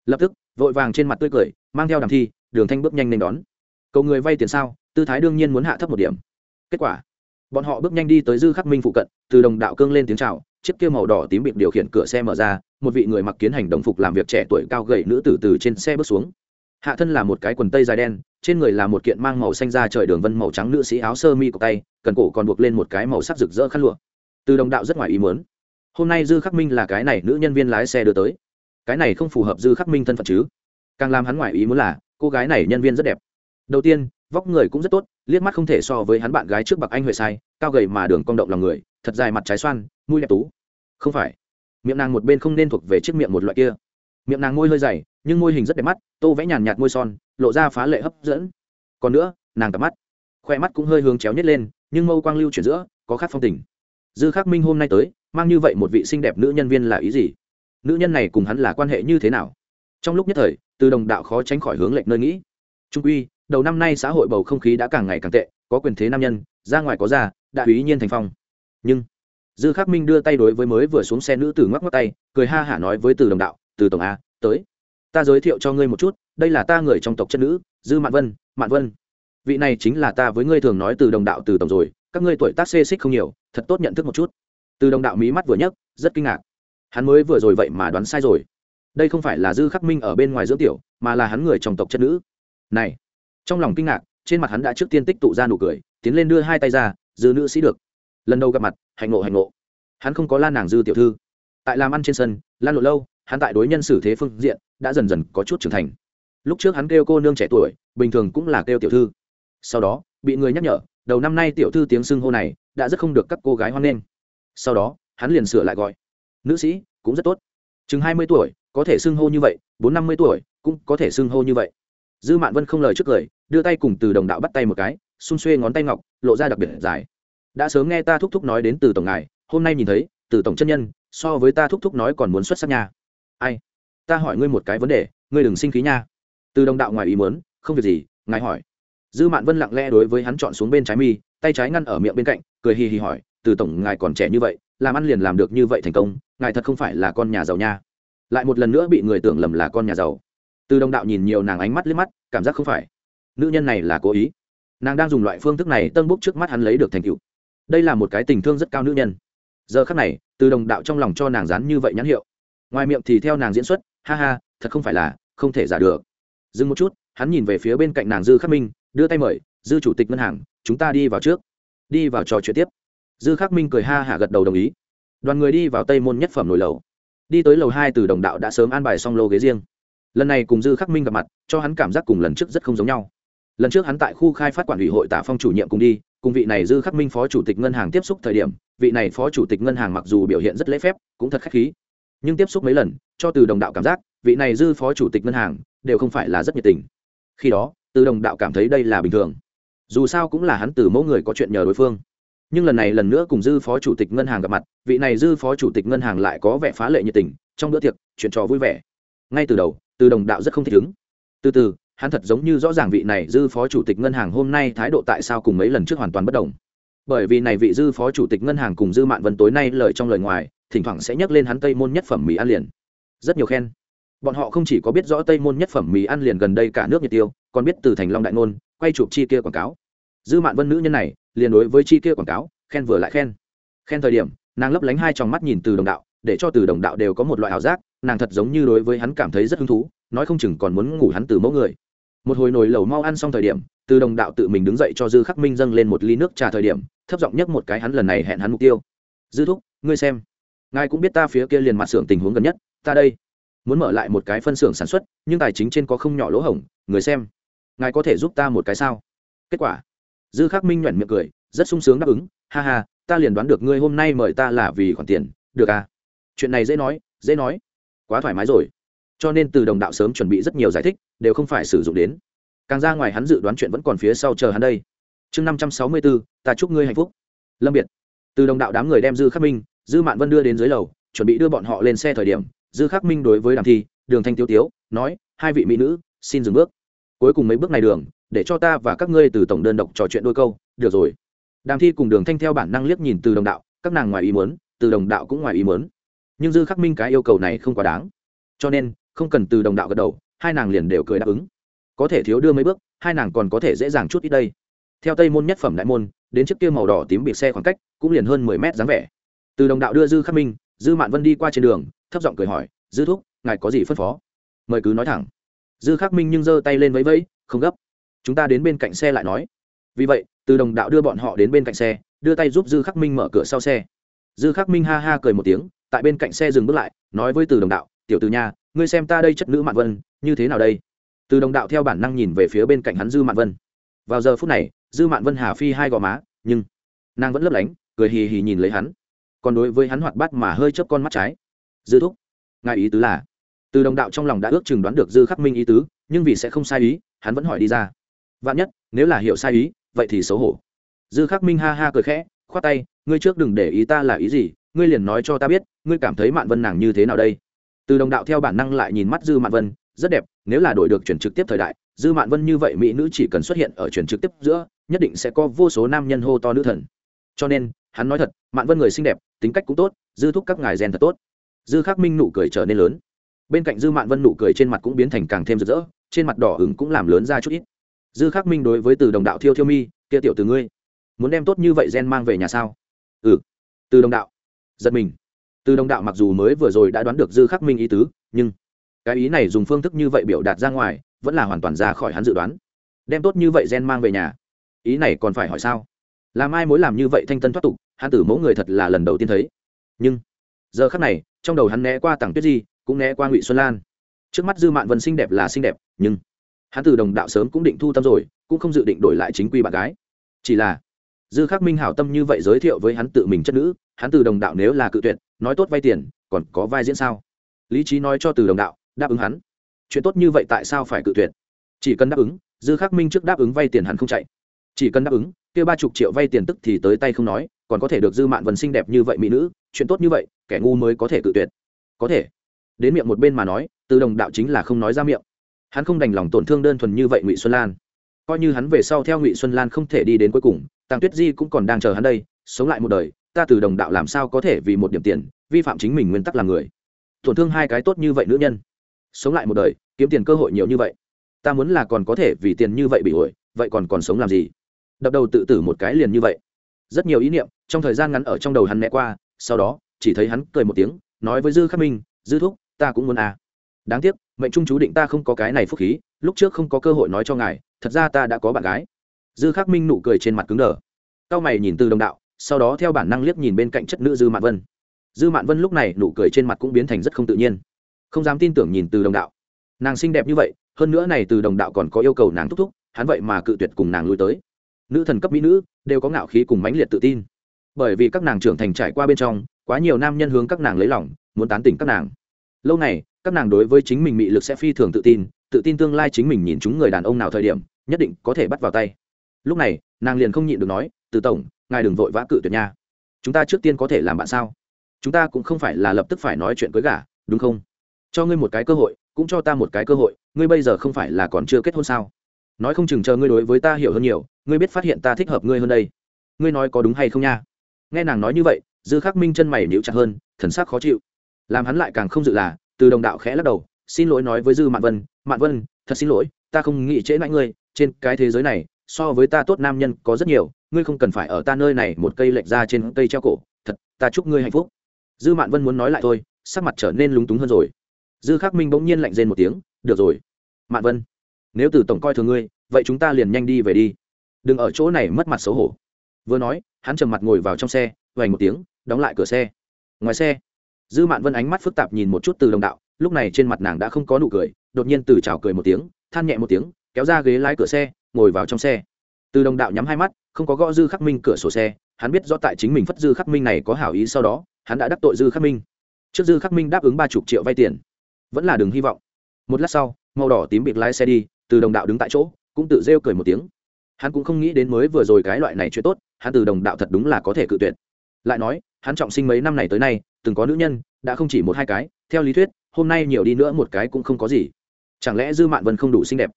Lập tức, vội vàng trên mặt tươi cười, mang theo đàm thi, đường thanh bước nhanh nên đón. Cầu người vay tiền sao, tư thái đương nhiên muốn hạ thấp một điểm. Kết quả, bọn họ bước nhanh đi tới dư khắc minh phụ cận, từ đồng đạo cương lên tiếng chào, chiếc kia màu đỏ tím bịt điều khiển cửa xe mở ra, một vị người mặc kiến hành đồng phục làm việc trẻ tuổi cao gầy nữ tử từ trên xe bước xuống hạ thân là một cái quần tây dài đen, trên người là một kiện mang màu xanh ra trời đường vân màu trắng nữ sĩ áo sơ mi của tay, cần cổ còn buộc lên một cái màu sắc rực rỡ khăn lụa. Từ đồng đạo rất ngoài ý muốn. Hôm nay dư khắc minh là cái này nữ nhân viên lái xe đưa tới. Cái này không phù hợp dư khắc minh thân phận chứ? Càng làm hắn ngoài ý muốn là, cô gái này nhân viên rất đẹp. Đầu tiên, vóc người cũng rất tốt, liếc mắt không thể so với hắn bạn gái trước bậc anh huệ sai, cao gầy mà đường cong động lòng người, thật dài mặt trái xoan, mũi đẹp tú. Không phải. Miệng nàng một bên không nên thuộc về chiếc miệng một loại kia. Miệng nàng môi hơi dày nhưng môi hình rất đẹp mắt, tô vẽ nhàn nhạt môi son, lộ ra phá lệ hấp dẫn. Còn nữa, nàng cặp mắt, khoe mắt cũng hơi hướng chéo nhét lên, nhưng mâu quang lưu chuyển giữa, có khác phong tình. Dư khắc minh hôm nay tới, mang như vậy một vị xinh đẹp nữ nhân viên là ý gì? Nữ nhân này cùng hắn là quan hệ như thế nào? Trong lúc nhất thời, từ đồng đạo khó tránh khỏi hướng lệnh nơi nghĩ. Trung quy, đầu năm nay xã hội bầu không khí đã càng ngày càng tệ, có quyền thế nam nhân, ra ngoài có ra, đã úy nhiên thành phong. Nhưng, dư khắc minh đưa tay đối với mới vừa xuống xe nữ tử ngoắc ngoắc tay, cười ha hả nói với từ đồng đạo, từ tổng a tới ta giới thiệu cho ngươi một chút, đây là ta người trong tộc chất nữ, dư mạn vân mạn vân. Vị này chính là ta với ngươi thường nói từ đồng đạo từ tổng rồi, các ngươi tuổi tác xê xích không nhiều, thật tốt nhận thức một chút. Từ đồng đạo mí mắt vừa nhấc, rất kinh ngạc. Hắn mới vừa rồi vậy mà đoán sai rồi. Đây không phải là dư khắc minh ở bên ngoài dưỡng tiểu, mà là hắn người trong tộc chất nữ. Này, trong lòng kinh ngạc, trên mặt hắn đã trước tiên tích tụ ra nụ cười, tiến lên đưa hai tay ra, dư nữ sĩ được. Lần đầu gặp mặt, hạnh ngộ hạnh ngộ. Hắn không có lan nàng dư tiểu thư. Tại làm ăn trên sân lan lộ lâu hắn tại đối nhân xử thế phương diện đã dần dần có chút trưởng thành. Lúc trước hắn kêu cô nương trẻ tuổi, bình thường cũng là kêu tiểu thư. Sau đó, bị người nhắc nhở, đầu năm nay tiểu thư tiếng xưng hô này đã rất không được các cô gái hoan nghênh. Sau đó, hắn liền sửa lại gọi. Nữ sĩ, cũng rất tốt. Chừng hai mươi tuổi, có thể xưng hô như vậy, bốn năm mươi tuổi, cũng có thể xưng hô như vậy. Dư mạn vân không lời trước cười đưa tay cùng từ đồng đạo bắt tay một cái, xung xuê ngón tay ngọc, lộ ra đặc biệt dài. Đã sớm nghe ta thúc thúc nói đến từ tổng ngài, hôm nay nhìn thấy, từ tổng chân nhân, so với ta thúc thúc nói còn muốn xuất sắc nha ai? Ta hỏi ngươi một cái vấn đề, ngươi đừng sinh khí nha. Từ đồng đạo ngoài ý muốn, không việc gì, ngài hỏi. Dư mạn vân lặng lẽ đối với hắn chọn xuống bên trái mi, tay trái ngăn ở miệng bên cạnh, cười hì hì hỏi, từ tổng, ngài còn trẻ như vậy, làm ăn liền làm được như vậy thành công, ngài thật không phải là con nhà giàu nha. Lại một lần nữa bị người tưởng lầm là con nhà giàu. Từ đồng đạo nhìn nhiều nàng ánh mắt liếc mắt, cảm giác không phải. Nữ nhân này là cố ý. Nàng đang dùng loại phương thức này tân bốc trước mắt hắn lấy được thành tựu. Đây là một cái tình thương rất cao nữ nhân. Giờ khắc này, từ đồng đạo trong lòng cho nàng dán như vậy nhãn hiệu ngoài miệng thì theo nàng diễn xuất, ha ha, thật không phải là, không thể giả được. Dừng một chút, hắn nhìn về phía bên cạnh nàng dư khắc minh, đưa tay mời, dư chủ tịch ngân hàng, chúng ta đi vào trước. Đi vào trò chuyện tiếp. Dư khắc minh cười ha hả gật đầu đồng ý. Đoàn người đi vào tây môn nhất phẩm nồi lầu. Đi tới lầu hai từ đồng đạo đã sớm an bài xong lô ghế riêng. Lần này cùng dư khắc minh gặp mặt, cho hắn cảm giác cùng lần trước rất không giống nhau. Lần trước hắn tại khu khai phát quản ủy hội tạ phong chủ nhiệm cùng đi, cùng vị này dư khắc minh phó chủ tịch ngân hàng tiếp xúc thời điểm, vị này phó chủ tịch ngân hàng mặc dù biểu hiện rất lễ phép, cũng thật khách khí nhưng tiếp xúc mấy lần, cho từ đồng đạo cảm giác, vị này dư phó chủ tịch ngân hàng, đều không phải là rất nhiệt tình. Khi đó, từ đồng đạo cảm thấy đây là bình thường. Dù sao cũng là hắn từ mẫu người có chuyện nhờ đối phương. Nhưng lần này lần nữa cùng dư phó chủ tịch ngân hàng gặp mặt, vị này dư phó chủ tịch ngân hàng lại có vẻ phá lệ nhiệt tình, trong bữa tiệc, chuyện trò vui vẻ. Ngay từ đầu, từ đồng đạo rất không thích ứng. Từ từ, hắn thật giống như rõ ràng vị này dư phó chủ tịch ngân hàng hôm nay thái độ tại sao cùng mấy lần trước hoàn toàn bất đồng. Bởi vì này vị dư phó chủ tịch ngân hàng cùng dư mạn vân tối nay lời trong lời ngoài thỉnh thoảng sẽ nhắc lên hắn tây môn nhất phẩm mì ăn liền. Rất nhiều khen. Bọn họ không chỉ có biết rõ tây môn nhất phẩm mì ăn liền gần đây cả nước nhiệt tiêu, còn biết từ thành long đại ngôn quay chụp chi kia quảng cáo. Dư mạn vân nữ nhân này, liền đối với chi kia quảng cáo, khen vừa lại khen. Khen thời điểm, nàng lấp lánh hai tròng mắt nhìn từ đồng đạo, để cho từ đồng đạo đều có một loại ảo giác, nàng thật giống như đối với hắn cảm thấy rất hứng thú, nói không chừng còn muốn ngủ hắn từ mẫu người. Một hồi nồi lẩu mau ăn xong thời điểm, từ đồng đạo tự mình đứng dậy cho dư khắc minh dâng lên một ly nước trà thời điểm, thấp giọng nhất một cái hắn lần này hẹn hắn mục tiêu. Dư thúc, ngươi xem ngài cũng biết ta phía kia liền mặt xưởng tình huống gần nhất, ta đây muốn mở lại một cái phân xưởng sản xuất, nhưng tài chính trên có không nhỏ lỗ hổng, người xem, ngài có thể giúp ta một cái sao? Kết quả, dư khắc minh nhoẻn miệng cười, rất sung sướng đáp ứng, ha ha, ta liền đoán được ngươi hôm nay mời ta là vì khoản tiền, được à? Chuyện này dễ nói dễ nói, quá thoải mái rồi. Cho nên từ đồng đạo sớm chuẩn bị rất nhiều giải thích, đều không phải sử dụng đến. Càng ra ngoài hắn dự đoán chuyện vẫn còn phía sau chờ hắn đây. Chương năm trăm sáu mươi bốn, ta chúc ngươi hạnh phúc. Lâm biệt. Từ đồng đạo đám người đem dư khắc minh dư mạn vân đưa đến dưới lầu, chuẩn bị đưa bọn họ lên xe thời điểm, dư khắc minh đối với đàm thi, đường thanh tiêu tiếu, nói, hai vị mỹ nữ, xin dừng bước. Cuối cùng mấy bước này đường, để cho ta và các ngươi từ tổng đơn độc trò chuyện đôi câu, được rồi. Đàm thi cùng đường thanh theo bản năng liếc nhìn từ đồng đạo, các nàng ngoài ý muốn, từ đồng đạo cũng ngoài ý muốn. Nhưng dư khắc minh cái yêu cầu này không quá đáng. Cho nên, không cần từ đồng đạo gật đầu, hai nàng liền đều cười đáp ứng. Có thể thiếu đưa mấy bước, hai nàng còn có thể dễ dàng chút ít đây. Theo tây môn nhất phẩm đại môn, đến chiếc kia màu đỏ tím bị xe khoảng cách, cũng liền hơn mười mét dáng vẻ từ đồng đạo đưa dư khắc minh, dư mạn vân đi qua trên đường, thấp giọng cười hỏi, dư thúc, ngài có gì phân phó? Mời cứ nói thẳng. Dư khắc minh nhưng giơ tay lên vẫy vẫy, không gấp, chúng ta đến bên cạnh xe lại nói. Vì vậy, từ đồng đạo đưa bọn họ đến bên cạnh xe, đưa tay giúp dư khắc minh mở cửa sau xe. Dư khắc minh ha ha cười một tiếng, tại bên cạnh xe dừng bước lại, nói với từ đồng đạo, tiểu từ nhà ngươi xem ta đây chất nữ mạn vân, như thế nào đây? Từ đồng đạo theo bản năng nhìn về phía bên cạnh hắn dư mạn vân. Vào giờ phút này, dư mạn vân hà phi hai gò má, nhưng nàng vẫn lấp lánh, cười hì hì nhìn lấy hắn còn đối với hắn hoạt bát mà hơi chớp con mắt trái. Dư thúc, ngài ý tứ là? Từ đồng đạo trong lòng đã ước chừng đoán được dư khắc minh ý tứ, nhưng vì sẽ không sai ý, hắn vẫn hỏi đi ra. Vạn nhất, nếu là hiểu sai ý, vậy thì xấu hổ. Dư khắc minh ha ha cười khẽ, khoát tay, ngươi trước đừng để ý ta là ý gì, ngươi liền nói cho ta biết, ngươi cảm thấy mạn vân nàng như thế nào đây? Từ đồng đạo theo bản năng lại nhìn mắt dư mạn vân, rất đẹp, nếu là đổi được chuyển trực tiếp thời đại, dư mạn vân như vậy mỹ nữ chỉ cần xuất hiện ở chuyển trực tiếp giữa, nhất định sẽ có vô số nam nhân hô to nữ thần. Cho nên hắn nói thật, mạn vân người xinh đẹp, tính cách cũng tốt, dư thúc các ngài gen thật tốt. Dư khắc minh nụ cười trở nên lớn. Bên cạnh dư mạn vân nụ cười trên mặt cũng biến thành càng thêm rực rỡ, trên mặt đỏ ửng cũng làm lớn ra chút ít. Dư khắc minh đối với từ đồng đạo thiêu thiêu mi, kia tiểu từ ngươi, muốn đem tốt như vậy gen mang về nhà sao? Ừ. Từ đồng đạo giật mình. Từ đồng đạo mặc dù mới vừa rồi đã đoán được dư khắc minh ý tứ, nhưng cái ý này dùng phương thức như vậy biểu đạt ra ngoài, vẫn là hoàn toàn ra khỏi hắn dự đoán. Đem tốt như vậy gen mang về nhà, ý này còn phải hỏi sao? Làm ai mối làm như vậy thanh tân thoát tục, hắn tử mẫu người thật là lần đầu tiên thấy. Nhưng, giờ khắc này, trong đầu hắn né qua tặng tuyết di, cũng né qua ngụy xuân lan. Trước mắt dư mạn vân xinh đẹp là xinh đẹp, nhưng hắn từ đồng đạo sớm cũng định thu tâm rồi, cũng không dự định đổi lại chính quy bạn gái. Chỉ là, dư khắc minh hảo tâm như vậy giới thiệu với hắn tự mình chất nữ, hắn từ đồng đạo nếu là cự tuyệt, nói tốt vay tiền, còn có vai diễn sao? Lý trí nói cho từ đồng đạo, đáp ứng hắn. Chuyện tốt như vậy tại sao phải cự tuyệt? Chỉ cần đáp ứng, dư khắc minh trước đáp ứng vay tiền hắn không chạy. Chỉ cần đáp ứng kia ba chục triệu vay tiền tức thì tới tay không nói, còn có thể được dư mạn vần xinh đẹp như vậy mỹ nữ, chuyện tốt như vậy, kẻ ngu mới có thể cự tuyệt. Có thể. Đến miệng một bên mà nói, từ đồng đạo chính là không nói ra miệng. Hắn không đành lòng tổn thương đơn thuần như vậy ngụy xuân lan. Coi như hắn về sau theo ngụy xuân lan không thể đi đến cuối cùng, tàng tuyết di cũng còn đang chờ hắn đây, sống lại một đời, ta từ đồng đạo làm sao có thể vì một điểm tiền, vi phạm chính mình nguyên tắc làm người. Tổn thương hai cái tốt như vậy nữ nhân. Sống lại một đời, kiếm tiền cơ hội nhiều như vậy. Ta muốn là còn có thể vì tiền như vậy bị ổi vậy còn còn sống làm gì? Đập đầu tự tử một cái liền như vậy. Rất nhiều ý niệm trong thời gian ngắn ở trong đầu hắn né qua, sau đó, chỉ thấy hắn cười một tiếng, nói với dư khắc minh, dư thúc, ta cũng muốn à. đáng tiếc, mệnh trung chú định ta không có cái này phúc khí, lúc trước không có cơ hội nói cho ngài, thật ra ta đã có bạn gái. Dư khắc minh nụ cười trên mặt cứng đờ. Cao mày nhìn từ đồng đạo, sau đó theo bản năng liếc nhìn bên cạnh chất nữ dư mạn vân. Dư mạn vân lúc này nụ cười trên mặt cũng biến thành rất không tự nhiên. Không dám tin tưởng nhìn từ đồng đạo. Nàng xinh đẹp như vậy, hơn nữa này từ đồng đạo còn có yêu cầu nàng thúc thúc, hắn vậy mà cự tuyệt cùng nàng lui tới nữ thần cấp mỹ nữ, đều có ngạo khí cùng mãnh liệt tự tin. Bởi vì các nàng trưởng thành trải qua bên trong, quá nhiều nam nhân hướng các nàng lấy lòng, muốn tán tỉnh các nàng. Lâu này các nàng đối với chính mình mị lực sẽ phi thường tự tin tự tin tương lai chính mình nhìn chúng người đàn ông nào thời điểm, nhất định có thể bắt vào tay. Lúc này, nàng liền không nhịn được nói, từ tổng, ngài đừng vội vã cự tuyệt nha. Chúng ta trước tiên có thể làm bạn sao? Chúng ta cũng không phải là lập tức phải nói chuyện cưới gả, đúng không? Cho ngươi một cái cơ hội, cũng cho ta một cái cơ hội, ngươi bây giờ không phải là còn chưa kết hôn sao? Nói không chừng chờ ngươi đối với ta hiểu hơn nhiều, ngươi biết phát hiện ta thích hợp ngươi hơn đây. Ngươi nói có đúng hay không nha? Nghe nàng nói như vậy, dư khắc minh chân mày níu chặt hơn, thần sắc khó chịu. Làm hắn lại càng không dự là, từ đồng đạo khẽ lắc đầu, xin lỗi nói với dư mạn vân mạn vân, thật xin lỗi, ta không nghĩ trễ mãi ngươi, trên cái thế giới này, so với ta tốt nam nhân có rất nhiều, ngươi không cần phải ở ta nơi này một cây lệch ra trên cây treo cổ, thật, ta chúc ngươi hạnh phúc. Dư mạn vân muốn nói lại thôi, sắc mặt trở nên lúng túng hơn rồi. Dư khắc minh bỗng nhiên lạnh rên một tiếng, được rồi, mạn vân nếu từ tổng coi thường ngươi, vậy chúng ta liền nhanh đi về đi. Đừng ở chỗ này mất mặt xấu hổ. Vừa nói, hắn trầm mặt ngồi vào trong xe vành một tiếng, đóng lại cửa xe. Ngoài xe, dư mạn vân ánh mắt phức tạp nhìn một chút từ đồng đạo, lúc này trên mặt nàng đã không có nụ cười, đột nhiên từ chào cười một tiếng, than nhẹ một tiếng, kéo ra ghế lái cửa xe, ngồi vào trong xe. Từ đồng đạo nhắm hai mắt, không có gõ dư khắc minh cửa sổ xe, hắn biết rõ tại chính mình phất dư khắc minh này có hảo ý sau đó, hắn đã đắc tội dư khắc minh. Trước dư khắc minh đáp ứng ba chục triệu vay tiền, vẫn là đừng hy vọng. Một lát sau, màu đỏ tím bịt lái xe đi từ đồng đạo đứng tại chỗ, cũng tự rêu cười một tiếng. Hắn cũng không nghĩ đến mới vừa rồi cái loại này chuyện tốt, hắn từ đồng đạo thật đúng là có thể cự tuyệt. Lại nói, hắn trọng sinh mấy năm này tới nay, từng có nữ nhân, đã không chỉ một hai cái, theo lý thuyết, hôm nay nhiều đi nữa một cái cũng không có gì. Chẳng lẽ dư mạn vân không đủ xinh đẹp?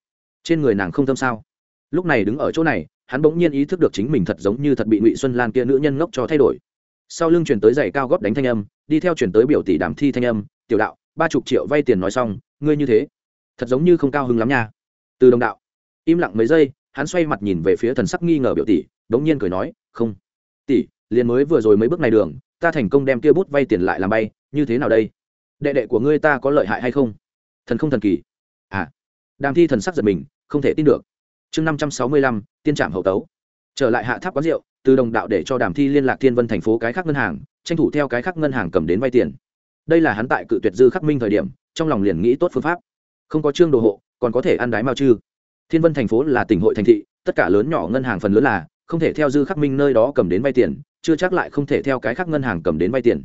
Trên người nàng không thâm sao? Lúc này đứng ở chỗ này, hắn bỗng nhiên ý thức được chính mình thật giống như thật bị ngụy xuân lan kia nữ nhân ngốc cho thay đổi. Sau lưng chuyển tới giày cao góp đánh thanh âm, đi theo chuyển tới biểu tỷ đàm thi thanh âm, tiểu đạo, ba chục triệu vay tiền nói xong, ngươi như thế, thật giống như không cao hứng lắm nha từ đồng đạo. Im lặng mấy giây, hắn xoay mặt nhìn về phía thần sắc nghi ngờ biểu tỷ, đống nhiên cười nói, không. Tỷ, liền mới vừa rồi mấy bước này đường, ta thành công đem kia bút vay tiền lại làm bay, như thế nào đây? Đệ đệ của ngươi ta có lợi hại hay không? Thần không thần kỳ. À. Đàm thi thần sắc giật mình, không thể tin được. Chương năm trăm sáu mươi lăm, tiên trạm hậu tấu. Trở lại hạ tháp quán rượu, từ đồng đạo để cho đàm thi liên lạc thiên vân thành phố cái khác ngân hàng, tranh thủ theo cái khác ngân hàng cầm đến vay tiền. Đây là hắn tại cự tuyệt dư khắc minh thời điểm, trong lòng liền nghĩ tốt phương pháp. Không có trương đồ hộ còn có thể ăn đái mao chư. Thiên vân thành phố là tỉnh hội thành thị, tất cả lớn nhỏ ngân hàng phần lớn là không thể theo dư khắc minh nơi đó cầm đến vay tiền, chưa chắc lại không thể theo cái khác ngân hàng cầm đến vay tiền.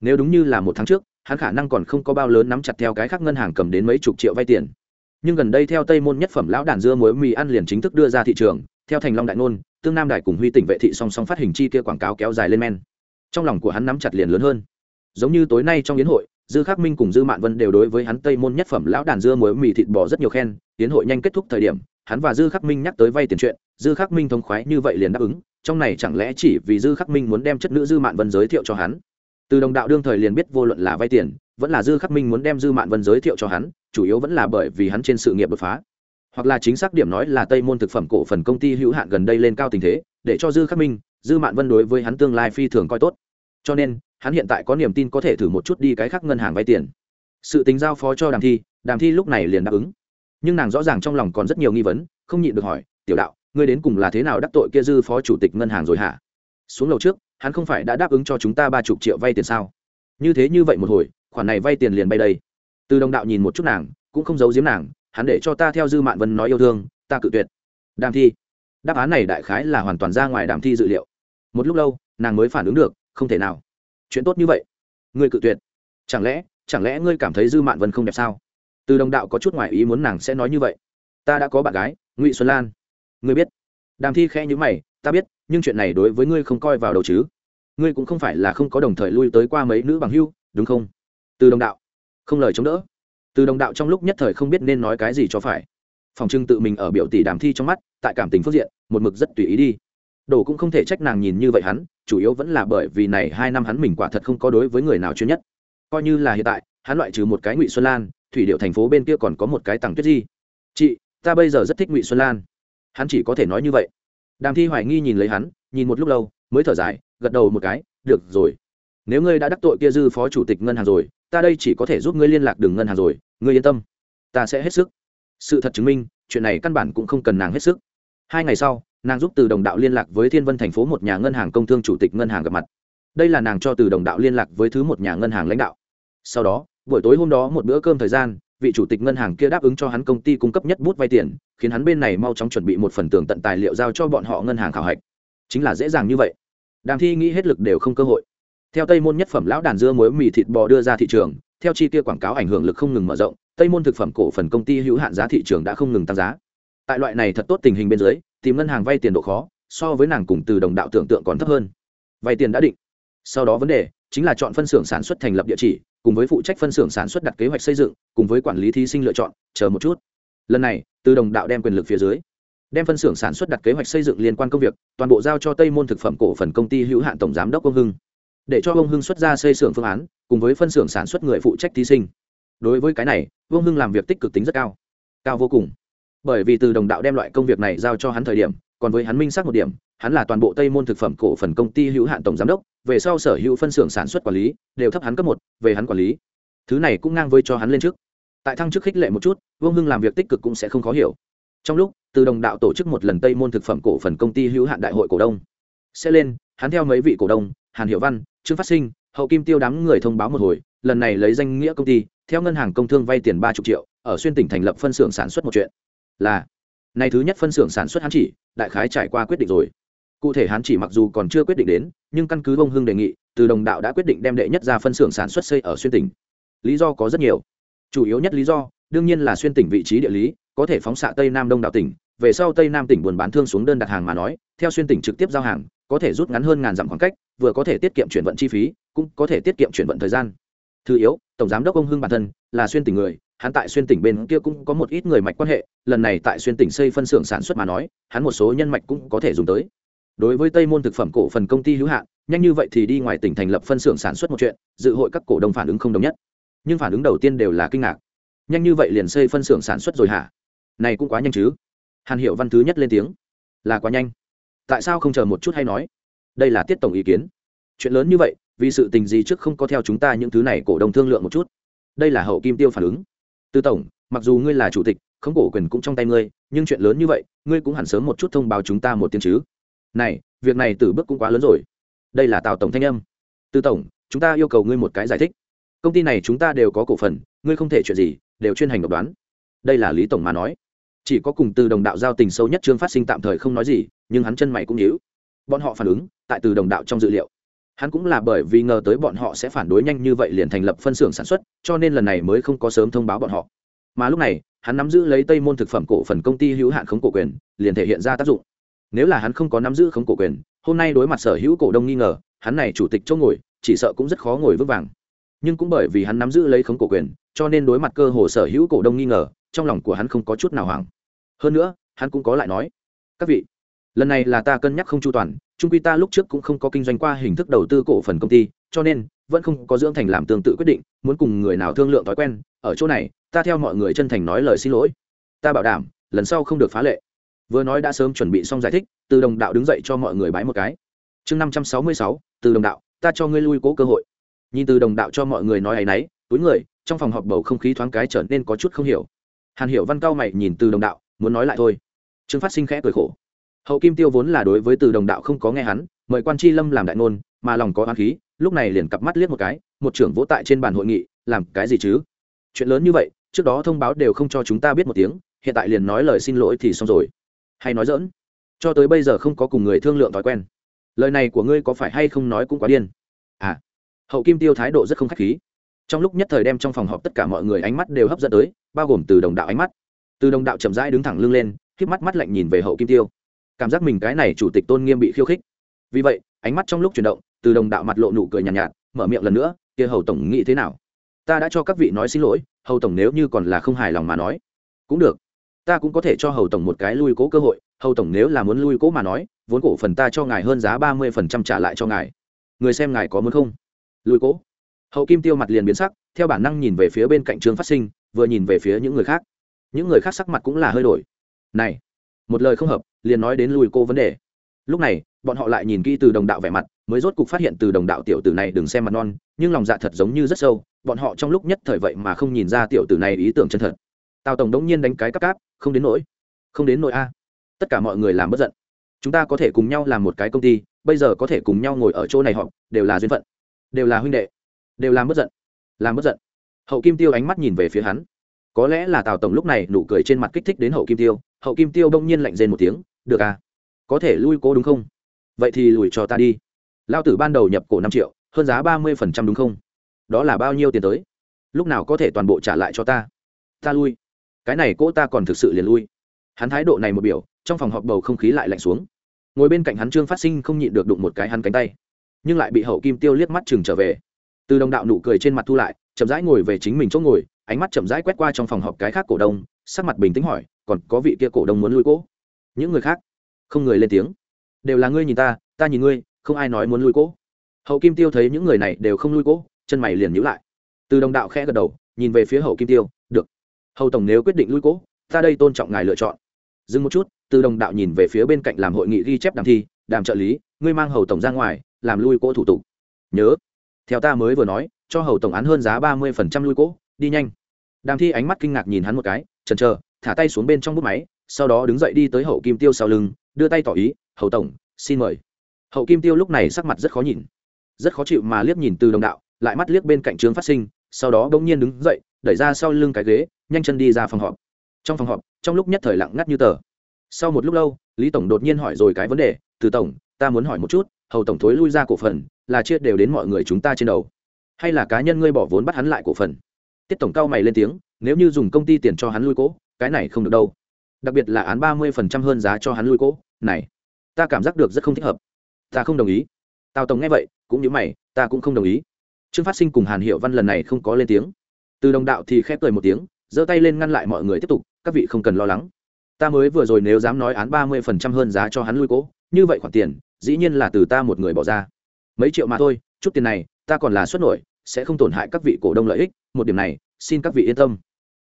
Nếu đúng như là một tháng trước, hắn khả năng còn không có bao lớn nắm chặt theo cái khác ngân hàng cầm đến mấy chục triệu vay tiền. Nhưng gần đây theo tây môn nhất phẩm lão đàn dưa muối mì ăn liền chính thức đưa ra thị trường, theo thành long đại ngôn tương nam đại cùng huy tỉnh vệ thị song song phát hình chi kia quảng cáo kéo dài lên men. Trong lòng của hắn nắm chặt liền lớn hơn. Giống như tối nay trong yến hội dư khắc minh cùng dư mạn vân đều đối với hắn tây môn nhất phẩm lão đàn dưa muối mì thịt bò rất nhiều khen, tiến hội nhanh kết thúc thời điểm, hắn và dư khắc minh nhắc tới vay tiền chuyện, dư khắc minh thông khoái như vậy liền đáp ứng, trong này chẳng lẽ chỉ vì dư khắc minh muốn đem chất nữ dư mạn vân giới thiệu cho hắn? Từ đồng đạo đương thời liền biết vô luận là vay tiền, vẫn là dư khắc minh muốn đem dư mạn vân giới thiệu cho hắn, chủ yếu vẫn là bởi vì hắn trên sự nghiệp đột phá. Hoặc là chính xác điểm nói là tây môn thực phẩm cổ phần công ty hữu hạn gần đây lên cao tình thế, để cho dư khắc minh, dư mạn vân đối với hắn tương lai phi thường coi tốt. Cho nên hắn hiện tại có niềm tin có thể thử một chút đi cái khác ngân hàng vay tiền. Sự tính giao phó cho đàm thi đàm thi lúc này liền đáp ứng. Nhưng nàng rõ ràng trong lòng còn rất nhiều nghi vấn, không nhịn được hỏi, tiểu đạo, ngươi đến cùng là thế nào đắc tội kia dư phó chủ tịch ngân hàng rồi hả? Xuống lầu trước, hắn không phải đã đáp ứng cho chúng ta ba chục triệu vay tiền sao? Như thế như vậy một hồi, khoản này vay tiền liền bay đây. Từ đồng đạo nhìn một chút nàng, cũng không giấu giếm nàng, hắn để cho ta theo dư mạn vân nói yêu thương, ta cự tuyệt. Đàm thi, đáp án này đại khái là hoàn toàn ra ngoài đàm thi dự liệu. Một lúc lâu, nàng mới phản ứng được, không thể nào chuyện tốt như vậy. Ngươi cự tuyệt. Chẳng lẽ chẳng lẽ ngươi cảm thấy dư mạn vân không đẹp sao? Từ đồng đạo có chút ngoại ý muốn nàng sẽ nói như vậy. Ta đã có bạn gái, ngụy xuân lan. Ngươi biết. Đàm thi khẽ nhữ mày, ta biết, nhưng chuyện này đối với ngươi không coi vào đầu chứ. Ngươi cũng không phải là không có đồng thời lui tới qua mấy nữ bằng hưu, đúng không? Từ đồng đạo. Không lời chống đỡ. Từ đồng đạo trong lúc nhất thời không biết nên nói cái gì cho phải. Phòng trưng tự mình ở biểu tỷ đàm thi trong mắt, tại cảm tình phước diện, một mực rất tùy ý đi. Đồ cũng không thể trách nàng nhìn như vậy hắn chủ yếu vẫn là bởi vì này hai năm hắn mình quả thật không có đối với người nào chuyên nhất. Coi như là hiện tại, hắn loại trừ một cái ngụy xuân lan, thủy điệu thành phố bên kia còn có một cái tặng tuyết di. Chị, ta bây giờ rất thích ngụy xuân lan. Hắn chỉ có thể nói như vậy. Đàm thi hoài nghi nhìn lấy hắn, nhìn một lúc lâu, mới thở dài, gật đầu một cái, được rồi. Nếu ngươi đã đắc tội kia dư phó chủ tịch ngân hàng rồi, ta đây chỉ có thể giúp ngươi liên lạc đường ngân hàng rồi, ngươi yên tâm. Ta sẽ hết sức. Sự thật chứng minh, chuyện này căn bản cũng không cần nàng hết sức. Hai ngày sau nàng giúp từ đồng đạo liên lạc với thiên vân thành phố một nhà ngân hàng công thương chủ tịch ngân hàng gặp mặt. Đây là nàng cho từ đồng đạo liên lạc với thứ một nhà ngân hàng lãnh đạo. Sau đó, buổi tối hôm đó một bữa cơm thời gian, vị chủ tịch ngân hàng kia đáp ứng cho hắn công ty cung cấp nhất bút vay tiền, khiến hắn bên này mau chóng chuẩn bị một phần tường tận tài liệu giao cho bọn họ ngân hàng khảo hạch. Chính là dễ dàng như vậy. Đàm thi nghĩ hết lực đều không cơ hội. Theo tây môn nhất phẩm lão đàn dưa muối mì thịt bò đưa ra thị trường, theo chi tiêu quảng cáo ảnh hưởng lực không ngừng mở rộng, tây môn thực phẩm cổ phần công ty hữu hạn giá thị trường đã không ngừng tăng giá. Tại loại này thật tốt tình hình bên dưới tìm ngân hàng vay tiền độ khó, so với nàng cùng từ đồng đạo tưởng tượng còn thấp hơn. Vay tiền đã định. Sau đó vấn đề chính là chọn phân xưởng sản xuất thành lập địa chỉ, cùng với phụ trách phân xưởng sản xuất đặt kế hoạch xây dựng, cùng với quản lý thí sinh lựa chọn, chờ một chút. Lần này, từ đồng đạo đem quyền lực phía dưới, đem phân xưởng sản xuất đặt kế hoạch xây dựng liên quan công việc, toàn bộ giao cho tây môn thực phẩm cổ phần công ty hữu hạn tổng giám đốc ông hưng. Để cho ông hưng xuất ra xây xưởng phương án, cùng với phân xưởng sản xuất người phụ trách thí sinh. Đối với cái này, ông hưng làm việc tích cực tính rất cao. Cao vô cùng bởi vì từ đồng đạo đem loại công việc này giao cho hắn thời điểm, còn với hắn minh xác một điểm, hắn là toàn bộ tây môn thực phẩm cổ phần công ty hữu hạn tổng giám đốc, về sau sở hữu phân xưởng sản xuất quản lý, đều thấp hắn cấp một, về hắn quản lý. Thứ này cũng ngang với cho hắn lên trước. Tại thăng chức khích lệ một chút, vương hưng làm việc tích cực cũng sẽ không khó hiểu. Trong lúc, từ đồng đạo tổ chức một lần tây môn thực phẩm cổ phần công ty hữu hạn đại hội cổ đông. Sẽ lên, hắn theo mấy vị cổ đông, hàn hiệu văn, trương phát sinh, hậu kim tiêu đám người thông báo một hồi, lần này lấy danh nghĩa công ty, theo ngân hàng công thương vay tiền ba chục triệu, ở xuyên tỉnh thành lập phân xưởng sản xuất một chuyện là này thứ nhất phân xưởng sản xuất hắn chỉ, đại khái trải qua quyết định rồi. Cụ thể hắn chỉ mặc dù còn chưa quyết định đến, nhưng căn cứ bông hưng đề nghị, từ đồng đạo đã quyết định đem đệ nhất ra phân xưởng sản xuất xây ở xuyên tỉnh. Lý do có rất nhiều. Chủ yếu nhất lý do, đương nhiên là xuyên tỉnh vị trí địa lý, có thể phóng xạ tây nam đông đảo tỉnh. Về sau tây nam tỉnh buôn bán thương xuống đơn đặt hàng mà nói, theo xuyên tỉnh trực tiếp giao hàng, có thể rút ngắn hơn ngàn dặm khoảng cách, vừa có thể tiết kiệm chuyển vận chi phí, cũng có thể tiết kiệm chuyển vận thời gian. Thứ yếu, tổng giám đốc ông hưng bản thân là xuyên tỉnh người hắn tại xuyên tỉnh bên kia cũng có một ít người mạch quan hệ, lần này tại xuyên tỉnh xây phân xưởng sản xuất mà nói, hắn một số nhân mạch cũng có thể dùng tới. Đối với tây môn thực phẩm cổ phần công ty hữu hạn, nhanh như vậy thì đi ngoài tỉnh thành lập phân xưởng sản xuất một chuyện, dự hội các cổ đông phản ứng không đồng nhất. Nhưng phản ứng đầu tiên đều là kinh ngạc. Nhanh như vậy liền xây phân xưởng sản xuất rồi hả? Này cũng quá nhanh chứ. Hàn hiệu văn thứ nhất lên tiếng. Là quá nhanh. Tại sao không chờ một chút hay nói? Đây là tiết tổng ý kiến. Chuyện lớn như vậy, vì sự tình gì trước không có theo chúng ta những thứ này cổ đông thương lượng một chút? Đây là hậu kim tiêu phản ứng tư tổng, mặc dù ngươi là chủ tịch không cổ quyền cũng trong tay ngươi, nhưng chuyện lớn như vậy, ngươi cũng hẳn sớm một chút thông báo chúng ta một tiếng chứ. Này, việc này từ bước cũng quá lớn rồi. Đây là tào tổng thanh âm. Tư tổng, chúng ta yêu cầu ngươi một cái giải thích. Công ty này chúng ta đều có cổ phần, ngươi không thể chuyện gì, đều chuyên hành độc đoán. Đây là lý tổng mà nói. Chỉ có cùng từ đồng đạo giao tình sâu nhất trương phát sinh tạm thời không nói gì, nhưng hắn chân mày cũng nhíu. Bọn họ phản ứng, tại từ đồng đạo trong dự liệu hắn cũng là bởi vì ngờ tới bọn họ sẽ phản đối nhanh như vậy liền thành lập phân xưởng sản xuất, cho nên lần này mới không có sớm thông báo bọn họ. Mà lúc này, hắn nắm giữ lấy tây môn thực phẩm cổ phần công ty hữu hạn khống cổ quyền, liền thể hiện ra tác dụng. Nếu là hắn không có nắm giữ khống cổ quyền, hôm nay đối mặt sở hữu cổ đông nghi ngờ, hắn này chủ tịch chỗ ngồi, chỉ sợ cũng rất khó ngồi vững vàng. Nhưng cũng bởi vì hắn nắm giữ lấy khống cổ quyền, cho nên đối mặt cơ hồ sở hữu cổ đông nghi ngờ, trong lòng của hắn không có chút nào hoảng. Hơn nữa, hắn cũng có lại nói, các vị, lần này là ta cân nhắc không chu toàn trung quy ta lúc trước cũng không có kinh doanh qua hình thức đầu tư cổ phần công ty, cho nên vẫn không có dưỡng thành làm tương tự quyết định, muốn cùng người nào thương lượng thói quen, ở chỗ này, ta theo mọi người chân thành nói lời xin lỗi. Ta bảo đảm, lần sau không được phá lệ. Vừa nói đã sớm chuẩn bị xong giải thích, từ đồng đạo đứng dậy cho mọi người bái một cái. Chương năm trăm sáu mươi sáu, từ đồng đạo, ta cho ngươi lui cố cơ hội. Nhìn từ đồng đạo cho mọi người nói ấ y n ấ y túi người, trong phòng họp bầu không khí thoáng cái trở nên có chút không hiểu. Hàn hiểu văn cao mày nhìn từ đồng đạo, muốn nói lại thôi. Trương phát sinh khẽ cười khổ hậu kim tiêu vốn là đối với từ đồng đạo không có nghe hắn, mời quan tri lâm làm đại ngôn, mà lòng có oán khí, lúc này liền cặp mắt liếc một cái, một trưởng vỗ tại trên bàn hội nghị, làm cái gì chứ? Chuyện lớn như vậy, trước đó thông báo đều không cho chúng ta biết một tiếng, hiện tại liền nói lời xin lỗi thì xong rồi. Hay nói dỡn cho tới bây giờ không có cùng người thương lượng thói quen. Lời này của ngươi có phải hay không nói cũng quá điên. À hậu kim tiêu thái độ rất không khách khí. Trong lúc nhất thời đem trong phòng họp tất cả mọi người ánh mắt đều hấp dẫn tới, bao gồm từ đồng đạo ánh mắt. Từ đồng đạo chậm rãi đứng thẳng lưng lên k mắt mắt lạnh nhìn về hậu kim tiêu cảm giác mình cái này chủ tịch tôn nghiêm bị khiêu khích. Vì vậy ánh mắt trong lúc chuyển động từ đồng đạo mặt lộ nụ cười nhàn nhạt, nhạt mở miệng lần nữa kia hầu tổng nghĩ thế nào? Ta đã cho các vị nói xin lỗi hầu tổng nếu như còn là không hài lòng mà nói cũng được. Ta cũng có thể cho hầu tổng một cái lui cố cơ hội hầu tổng nếu là muốn lui cố mà nói vốn cổ phần ta cho ngài hơn giá ba mươi phần trăm trả lại cho ngài. Người xem ngài có muốn không? Lui cố. Hậu kim tiêu mặt liền biến sắc theo bản năng nhìn về phía bên cạnh trường phát sinh vừa nhìn về phía những người khác. Những người khác sắc mặt cũng là hơi đổi. Này một lời không hợp, liền nói đến lùi cô vấn đề. Lúc này, bọn họ lại nhìn kỹ từ đồng đạo vẻ mặt, mới rốt cục phát hiện từ đồng đạo tiểu tử này đừng xem mặt non, nhưng lòng dạ thật giống như rất sâu, bọn họ trong lúc nhất thời vậy mà không nhìn ra tiểu tử này ý tưởng chân thật. Tào tổng đống nhiên đánh cái cắp cáp, không đến nỗi, không đến nỗi a. Tất cả mọi người làm bất giận. Chúng ta có thể cùng nhau làm một cái công ty, bây giờ có thể cùng nhau ngồi ở chỗ này họ đều là duyên phận, đều là huynh đệ, đều làm bất giận, làm bất giận. Hậu kim tiêu ánh mắt nhìn về phía hắn có lẽ là tào tổng lúc này nụ cười trên mặt kích thích đến hậu kim tiêu, hậu kim tiêu đông nhiên lạnh rên một tiếng, được à có thể lui cố đúng không? Vậy thì lùi cho ta đi. Lao tử ban đầu nhập cổ năm triệu, hơn giá ba mươi phần trăm đúng không? Đó là bao nhiêu tiền tới? Lúc nào có thể toàn bộ trả lại cho ta? Ta lui. Cái này cỗ ta còn thực sự liền lui. Hắn thái độ này một biểu, trong phòng họp bầu không khí lại lạnh xuống. Ngồi bên cạnh hắn trương phát sinh không nhịn được đụng một cái hắn cánh tay, nhưng lại bị hậu kim tiêu liếc mắt chừng trở về. Từ đồng đạo nụ cười trên mặt thu lại, chậm rãi ngồi về chính mình chỗ ngồi ánh mắt chậm rãi quét qua trong phòng họp cái khác cổ đông, sắc mặt bình tĩnh hỏi, còn có vị kia cổ đông muốn lui cỗ những người khác? Không người lên tiếng. Đều là ngươi nhìn ta ta nhìn ngươi, không ai nói muốn lui cỗ hậu kim tiêu thấy những người này đều không lui cỗ chân mày liền nhữ lại. Từ đồng đạo khẽ gật đầu, nhìn về phía hậu kim tiêu, được. Hậu tổng nếu quyết định lui cỗ ta đây tôn trọng ngài lựa chọn. Dừng một chút, từ đồng đạo nhìn về phía bên cạnh làm hội nghị ghi chép đàm thi, đàm trợ lý, ngươi mang hầu tổng ra ngoài, làm lui cỗ thủ tục. Nhớ. Theo ta mới vừa nói, cho hầu tổng án hơn giá ba mươi phần trăm lui cỗ đi nhanh. Đàm thi ánh mắt kinh ngạc nhìn hắn một cái, chần chờ, thả tay xuống bên trong bút máy, sau đó đứng dậy đi tới hậu kim tiêu sau lưng, đưa tay tỏ ý hậu tổng, xin mời. Hậu kim tiêu lúc này sắc mặt rất khó nhìn. Rất khó chịu mà liếc nhìn từ đồng đạo, lại mắt liếc bên cạnh trường phát sinh, sau đó bỗng nhiên đứng dậy, đẩy ra sau lưng cái ghế, nhanh chân đi ra phòng họp. Trong phòng họp, trong lúc nhất thời lặng ngắt như tờ. Sau một lúc lâu, lý tổng đột nhiên hỏi rồi cái vấn đề, từ tổng, ta muốn hỏi một chút, hầu tổng thối lui ra cổ phần, là chia đều đến mọi người chúng ta trên đầu, hay là cá nhân ngươi bỏ vốn bắt hắn lại cổ phần? Tiết tổng cao mày lên tiếng, nếu như dùng công ty tiền cho hắn lui cố, cái này không được đâu. Đặc biệt là án ba mươi phần trăm hơn giá cho hắn lui cố, này, ta cảm giác được rất không thích hợp. Ta không đồng ý. Tào tổng nghe vậy, cũng như mày, ta cũng không đồng ý. Trương phát sinh cùng hàn hiệu văn lần này không có lên tiếng. Từ đồng đạo thì khép cười một tiếng, giơ tay lên ngăn lại mọi người tiếp tục, các vị không cần lo lắng. Ta mới vừa rồi nếu dám nói án ba mươi phần trăm hơn giá cho hắn lui cố, như vậy khoản tiền, dĩ nhiên là từ ta một người bỏ ra. Mấy triệu mà thôi, chút tiền này, ta còn là xuất nổi sẽ không tổn hại các vị cổ đông lợi ích, một điểm này, xin các vị yên tâm.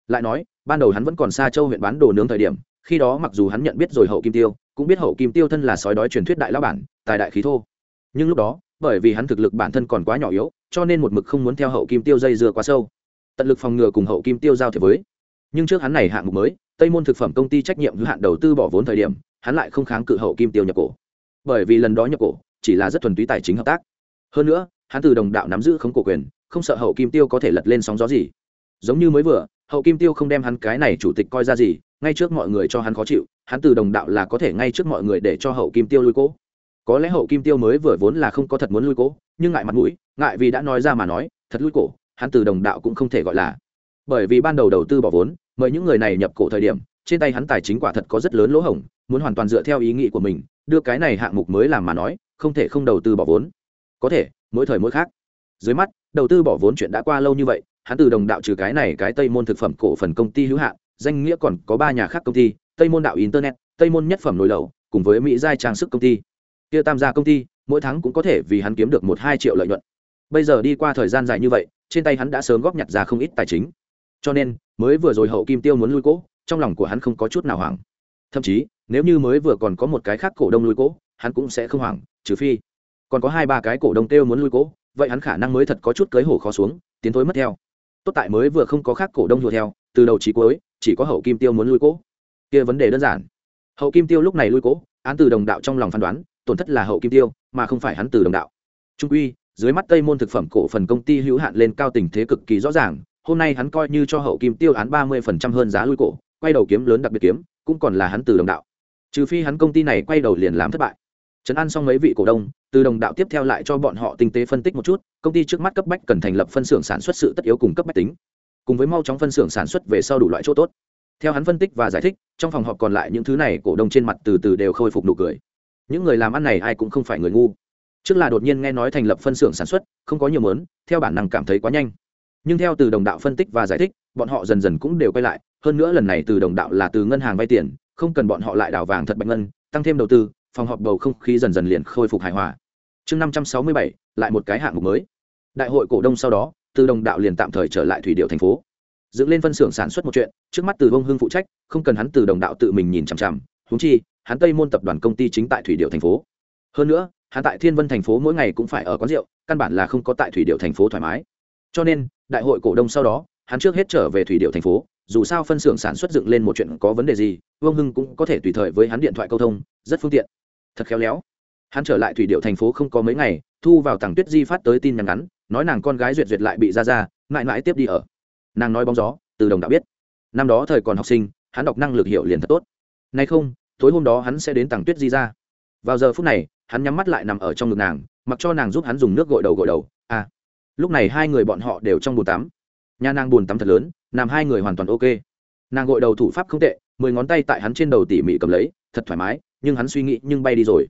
Lại nói, ban đầu hắn vẫn còn xa châu huyện bán đồ nướng thời điểm, khi đó mặc dù hắn nhận biết rồi hậu kim tiêu, cũng biết hậu kim tiêu thân là sói đói truyền thuyết đại lao bản, tài đại khí thô. Nhưng lúc đó, bởi vì hắn thực lực bản thân còn quá nhỏ yếu, cho nên một mực không muốn theo hậu kim tiêu dây dưa quá sâu. Tận lực phòng ngừa cùng hậu kim tiêu giao thiệp với. Nhưng trước hắn này hạng mục mới, tây môn thực phẩm công ty trách nhiệm hữu hạn đầu tư bỏ vốn thời điểm, hắn lại không kháng cự hậu kim tiêu nhập cổ. Bởi vì lần đó nhập cổ, chỉ là rất thuần túy tài chính hợp tác. Hơn nữa hắn từ đồng đạo nắm giữ không cổ quyền, không sợ hậu kim tiêu có thể lật lên sóng gió gì. Giống như mới vừa, hậu kim tiêu không đem hắn cái này chủ tịch coi ra gì, ngay trước mọi người cho hắn khó chịu, hắn từ đồng đạo là có thể ngay trước mọi người để cho hậu kim tiêu lui cố. Có lẽ hậu kim tiêu mới vừa vốn là không có thật muốn lui cố, nhưng ngại mặt mũi, ngại vì đã nói ra mà nói, thật lui cổ, hắn từ đồng đạo cũng không thể gọi là. Bởi vì ban đầu đầu tư bỏ vốn, mời những người này nhập cổ thời điểm, trên tay hắn tài chính quả thật có rất lớn lỗ hổng, muốn hoàn toàn dựa theo ý nghĩ của mình, đưa cái này hạng mục mới làm mà nói, không thể không đầu tư bỏ vốn. Có thể mỗi thời mỗi khác. Dưới mắt, đầu tư bỏ vốn chuyện đã qua lâu như vậy, hắn từ đồng đạo trừ cái này cái tây môn thực phẩm cổ phần công ty hữu hạn, danh nghĩa còn có ba nhà khác công ty, tây môn đạo internet, tây môn nhất phẩm nồi lầu cùng với mỹ giai trang sức công ty. Kia tam gia công ty, mỗi tháng cũng có thể vì hắn kiếm được một hai triệu lợi nhuận. Bây giờ đi qua thời gian dài như vậy, trên tay hắn đã sớm góp nhặt ra không ít tài chính. Cho nên, mới vừa rồi hậu kim tiêu muốn lui cỗ trong lòng của hắn không có chút nào hoảng. Thậm chí, nếu như mới vừa còn có một cái khác cổ đông lui cỗ hắn cũng sẽ không hoảng, trừ phi còn có hai ba cái cổ đông kêu muốn lui cố, vậy hắn khả năng mới thật có chút cưới hổ khó xuống, tiến thối mất theo. Tốt tại mới vừa không có khác cổ đông hùa theo, từ đầu trí cuối, chỉ có hậu kim tiêu muốn lui cố. Kia vấn đề đơn giản. Hậu kim tiêu lúc này lui cố, án từ đồng đạo trong lòng phán đoán, tổn thất là hậu kim tiêu, mà không phải hắn từ đồng đạo. Trung quy, dưới mắt tây môn thực phẩm cổ phần công ty hữu hạn lên cao tình thế cực kỳ rõ ràng, hôm nay hắn coi như cho hậu kim tiêu án ba mươi phần trăm hơn giá lui cổ, quay đầu kiếm lớn đặc biệt kiếm, cũng còn là hắn từ đồng đạo. Trừ phi hắn công ty này quay đầu liền làm thất bại trấn an xong mấy vị cổ đông, từ đồng đạo tiếp theo lại cho bọn họ tinh tế phân tích một chút, công ty trước mắt cấp bách cần thành lập phân xưởng sản xuất sự tất yếu cùng cấp bách tính. Cùng với mau chóng phân xưởng sản xuất về sau đủ loại chỗ tốt. Theo hắn phân tích và giải thích, trong phòng họp còn lại những thứ này cổ đông trên mặt từ từ đều khôi phục nụ cười. Những người làm ăn này ai cũng không phải người ngu. Trước là đột nhiên nghe nói thành lập phân xưởng sản xuất, không có nhiều mớn, theo bản năng cảm thấy quá nhanh. Nhưng theo từ đồng đạo phân tích và giải thích, bọn họ dần dần cũng đều quay lại, hơn nữa lần này từ đồng đạo là từ ngân hàng vay tiền, không cần bọn họ lại đào vàng thật bạch ngân, tăng thêm đầu tư phòng họp bầu không khí dần dần liền khôi phục hài hòa. Chương năm trăm sáu mươi bảy, lại một cái hạng mục mới. Đại hội cổ đông sau đó, từ đồng đạo liền tạm thời trở lại thủy điệu thành phố. Dựng lên phân xưởng sản xuất một chuyện, trước mắt từ bông hưng phụ trách, không cần hắn từ đồng đạo tự mình nhìn chằm chằm húng chi, hắn tây môn tập đoàn công ty chính tại thủy điệu thành phố. Hơn nữa, hắn tại thiên vân thành phố mỗi ngày cũng phải ở quán rượu, căn bản là không có tại thủy điệu thành phố thoải mái. Cho nên, đại hội cổ đông sau đó, hắn trước hết trở về thủy điệu thành phố, dù sao phân xưởng sản xuất dựng lên một chuyện có vấn đề gì, vương hưng cũng có thể tùy thời với hắn điện thoại câu thông, rất phương tiện thật khéo léo. Hắn trở lại thủy điệu thành phố không có mấy ngày, thu vào tàng tuyết di phát tới tin nhắn ngắn, nói nàng con gái duyệt duyệt lại bị ra ra, mãi mãi tiếp đi ở. Nàng nói bóng gió, từ đồng đã biết. Năm đó thời còn học sinh, hắn đọc năng lực hiểu liền thật tốt. Nay không, tối hôm đó hắn sẽ đến tàng tuyết di ra. Vào giờ phút này, hắn nhắm mắt lại nằm ở trong ngực nàng, mặc cho nàng giúp hắn dùng nước gội đầu gội đầu. À lúc này hai người bọn họ đều trong bồn tắm. Nhà nàng bồn tắm thật lớn làm hai người hoàn toàn ok. Nàng gội đầu thủ pháp không tệ, mười ngón tay tại hắn trên đầu tỉ mỉ cầm lấy, thật thoải mái nhưng hắn suy nghĩ nhưng bay đi rồi.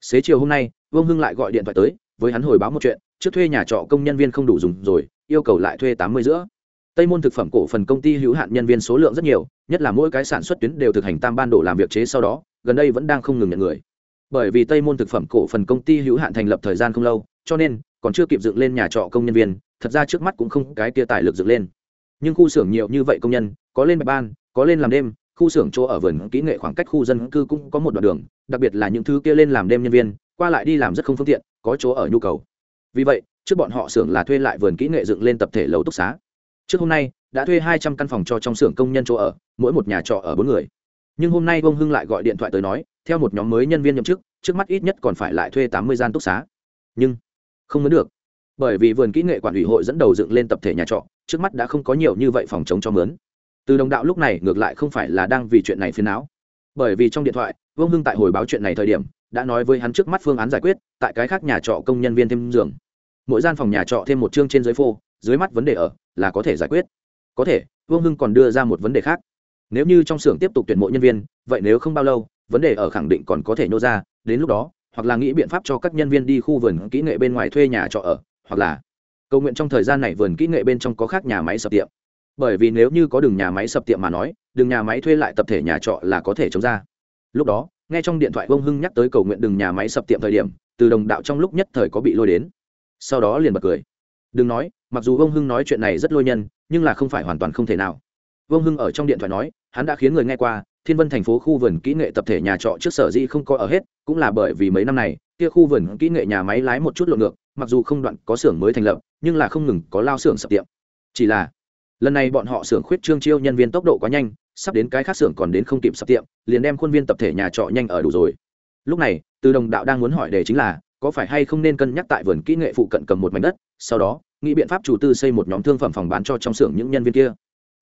Xế chiều hôm nay, vương hưng lại gọi điện thoại tới, với hắn hồi báo một chuyện, trước thuê nhà trọ công nhân viên không đủ dùng rồi, yêu cầu lại thuê tám mươi giữa. Tây môn thực phẩm cổ phần công ty hữu hạn nhân viên số lượng rất nhiều, nhất là mỗi cái sản xuất tuyến đều thực hành tam ban đổ làm việc chế sau đó, gần đây vẫn đang không ngừng nhận người. Bởi vì tây môn thực phẩm cổ phần công ty hữu hạn thành lập thời gian không lâu, cho nên, còn chưa kịp dựng lên nhà trọ công nhân viên, thật ra trước mắt cũng không cái kia tài lực dựng lên. Nhưng khu xưởng nhiều như vậy công nhân, có lên bạch ban, có lên làm đêm khu xưởng chỗ ở vườn kỹ nghệ khoảng cách khu dân cư cũng có một đoạn đường, đặc biệt là những thứ kia lên làm đêm nhân viên, qua lại đi làm rất không phương tiện, có chỗ ở nhu cầu. Vì vậy, trước bọn họ xưởng là thuê lại vườn kỹ nghệ dựng lên tập thể lầu túc xá. Trước hôm nay, đã thuê hai trăm căn phòng cho trong xưởng công nhân chỗ ở, mỗi một nhà trọ ở bốn người. Nhưng hôm nay ông hưng lại gọi điện thoại tới nói, theo một nhóm mới nhân viên nhậm chức, trước mắt ít nhất còn phải lại thuê tám mươi gian túc xá. Nhưng, không muốn được. Bởi vì vườn kỹ nghệ quản ủy hội dẫn đầu dựng lên tập thể nhà trọ, trước mắt đã không có nhiều như vậy phòng chống cho mướn từ đồng đạo lúc này ngược lại không phải là đang vì chuyện này phiền não. Bởi vì trong điện thoại, vương hưng tại hồi báo chuyện này thời điểm, đã nói với hắn trước mắt phương án giải quyết, tại cái khác nhà trọ công nhân viên thêm giường. Mỗi gian phòng nhà trọ thêm một chương trên dưới phô, dưới mắt vấn đề ở, là có thể giải quyết. Có thể, vương hưng còn đưa ra một vấn đề khác. Nếu như trong xưởng tiếp tục tuyển mộ nhân viên, vậy nếu không bao lâu, vấn đề ở khẳng định còn có thể nhô ra, đến lúc đó, hoặc là nghĩ biện pháp cho các nhân viên đi khu vườn kỹ nghệ bên ngoài thuê nhà trọ ở, hoặc là cầu nguyện trong thời gian này vườn kỹ nghệ bên trong có khác nhà máy sập tiệm bởi vì nếu như có đường nhà máy sập tiệm mà nói, đường nhà máy thuê lại tập thể nhà trọ là có thể chống ra. Lúc đó, nghe trong điện thoại ông hưng nhắc tới cầu nguyện đường nhà máy sập tiệm thời điểm, từ đồng đạo trong lúc nhất thời có bị lôi đến. Sau đó liền bật cười. Đừng nói, mặc dù ông hưng nói chuyện này rất lôi nhân, nhưng là không phải hoàn toàn không thể nào. Ông hưng ở trong điện thoại nói, hắn đã khiến người nghe qua, thiên vân thành phố khu vườn kỹ nghệ tập thể nhà trọ trước sở dĩ không có ở hết, cũng là bởi vì mấy năm này, kia khu vườn kỹ nghệ nhà máy lái một chút lộn ngược, mặc dù không đoạn có xưởng mới thành lập, nhưng là không ngừng có lao xưởng sập tiệm. Chỉ là lần này bọn họ xưởng khuyết trương chiêu nhân viên tốc độ quá nhanh, sắp đến cái khác xưởng còn đến không kịp sập tiệm, liền đem khuôn viên tập thể nhà trọ nhanh ở đủ rồi. Lúc này, từ đồng đạo đang muốn hỏi đề chính là, có phải hay không nên cân nhắc tại vườn kỹ nghệ phụ cận cầm một mảnh đất, sau đó, nghĩ biện pháp chủ tư xây một nhóm thương phẩm phòng bán cho trong xưởng những nhân viên kia.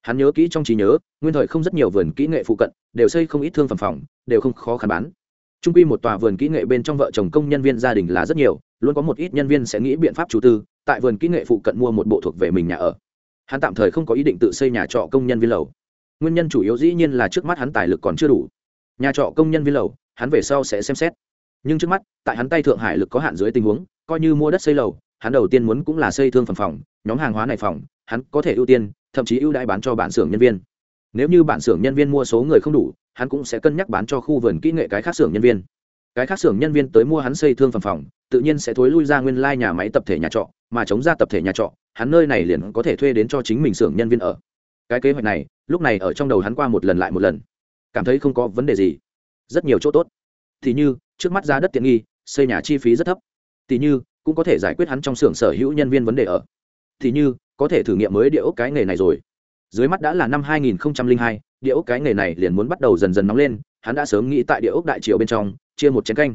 Hắn nhớ kỹ trong trí nhớ, nguyên thời không rất nhiều vườn kỹ nghệ phụ cận, đều xây không ít thương phẩm phòng, đều không khó khăn bán. Trung quy một tòa vườn kỹ nghệ bên trong vợ chồng công nhân viên gia đình là rất nhiều, luôn có một ít nhân viên sẽ nghĩ biện pháp chủ tư, tại vườn kỹ nghệ phụ cận mua một bộ thuộc về mình nhà ở hắn tạm thời không có ý định tự xây nhà trọ công nhân viên lầu. Nguyên nhân chủ yếu dĩ nhiên là trước mắt hắn tài lực còn chưa đủ. Nhà trọ công nhân viên lầu, hắn về sau sẽ xem xét. Nhưng trước mắt, tại hắn tay thượng hải lực có hạn dưới tình huống, coi như mua đất xây lầu, hắn đầu tiên muốn cũng là xây thương phần phòng, nhóm hàng hóa này phòng, hắn có thể ưu tiên, thậm chí ưu đãi bán cho bản xưởng nhân viên. Nếu như bản xưởng nhân viên mua số người không đủ, hắn cũng sẽ cân nhắc bán cho khu vườn kỹ nghệ cái khác xưởng nhân viên. Cái khác xưởng nhân viên tới mua hắn xây thương phẩm phòng tự nhiên sẽ thối lui ra nguyên lai nhà máy tập thể nhà trọ mà chống ra tập thể nhà trọ hắn nơi này liền có thể thuê đến cho chính mình xưởng nhân viên ở. Cái kế hoạch này lúc này ở trong đầu hắn qua một lần lại một lần. Cảm thấy không có vấn đề gì. Rất nhiều chỗ tốt. Thì như trước mắt giá đất tiện nghi xây nhà chi phí rất thấp. Thì như cũng có thể giải quyết hắn trong xưởng sở hữu nhân viên vấn đề ở. Thì như có thể thử nghiệm mới địa ốc cái nghề này rồi. Dưới mắt đã là năm 2002, địa ốc cái nghề này liền muốn bắt đầu dần dần nóng lên hắn đã sớm nghĩ tại địa ốc đại triều bên trong chia một chén canh.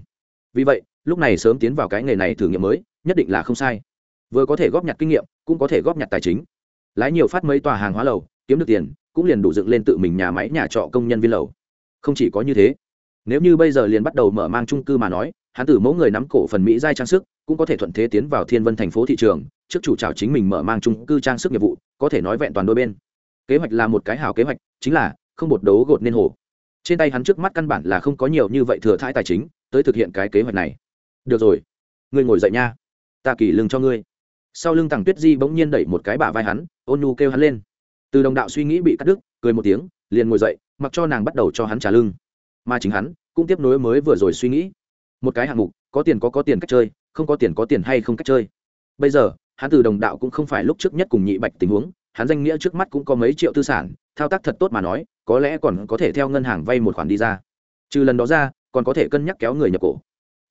Vì vậy lúc này sớm tiến vào cái nghề này thử nghiệm mới, nhất định là không sai. Vừa có thể góp nhặt kinh nghiệm, cũng có thể góp nhặt tài chính. Lái nhiều phát mấy tòa hàng hóa lầu, kiếm được tiền, cũng liền đủ dựng lên tự mình nhà máy nhà trọ công nhân viên lầu. Không chỉ có như thế, nếu như bây giờ liền bắt đầu mở mang trung cư mà nói, hắn từ mẫu người nắm cổ phần mỹ giai trang sức, cũng có thể thuận thế tiến vào thiên vân thành phố thị trường, trước chủ trào chính mình mở mang trung cư trang sức nghiệp vụ, có thể nói vẹn toàn đôi bên. Kế hoạch là một cái hào kế hoạch, chính là không một đấu gột nên hồ. Trên tay hắn trước mắt căn bản là không có nhiều như vậy thừa thãi tài chính, tới thực hiện cái kế hoạch này được rồi. Ngươi ngồi dậy nha. Ta kỳ lưng cho ngươi. Sau lưng tàng tuyết di bỗng nhiên đẩy một cái bả vai hắn, ôn nhu kêu hắn lên. Từ đồng đạo suy nghĩ bị cắt đứt, cười một tiếng, liền ngồi dậy, mặc cho nàng bắt đầu cho hắn trả lưng. Mà chính hắn, cũng tiếp nối mới vừa rồi suy nghĩ. Một cái hạng mục, có tiền có có tiền cách chơi, không có tiền có tiền hay không cách chơi. Bây giờ, hắn từ đồng đạo cũng không phải lúc trước nhất cùng nhị bạch tình huống, hắn danh nghĩa trước mắt cũng có mấy triệu tư sản, thao tác thật tốt mà nói, có lẽ còn có thể theo ngân hàng vay một khoản đi ra. Trừ lần đó ra, còn có thể cân nhắc kéo người nhập cổ.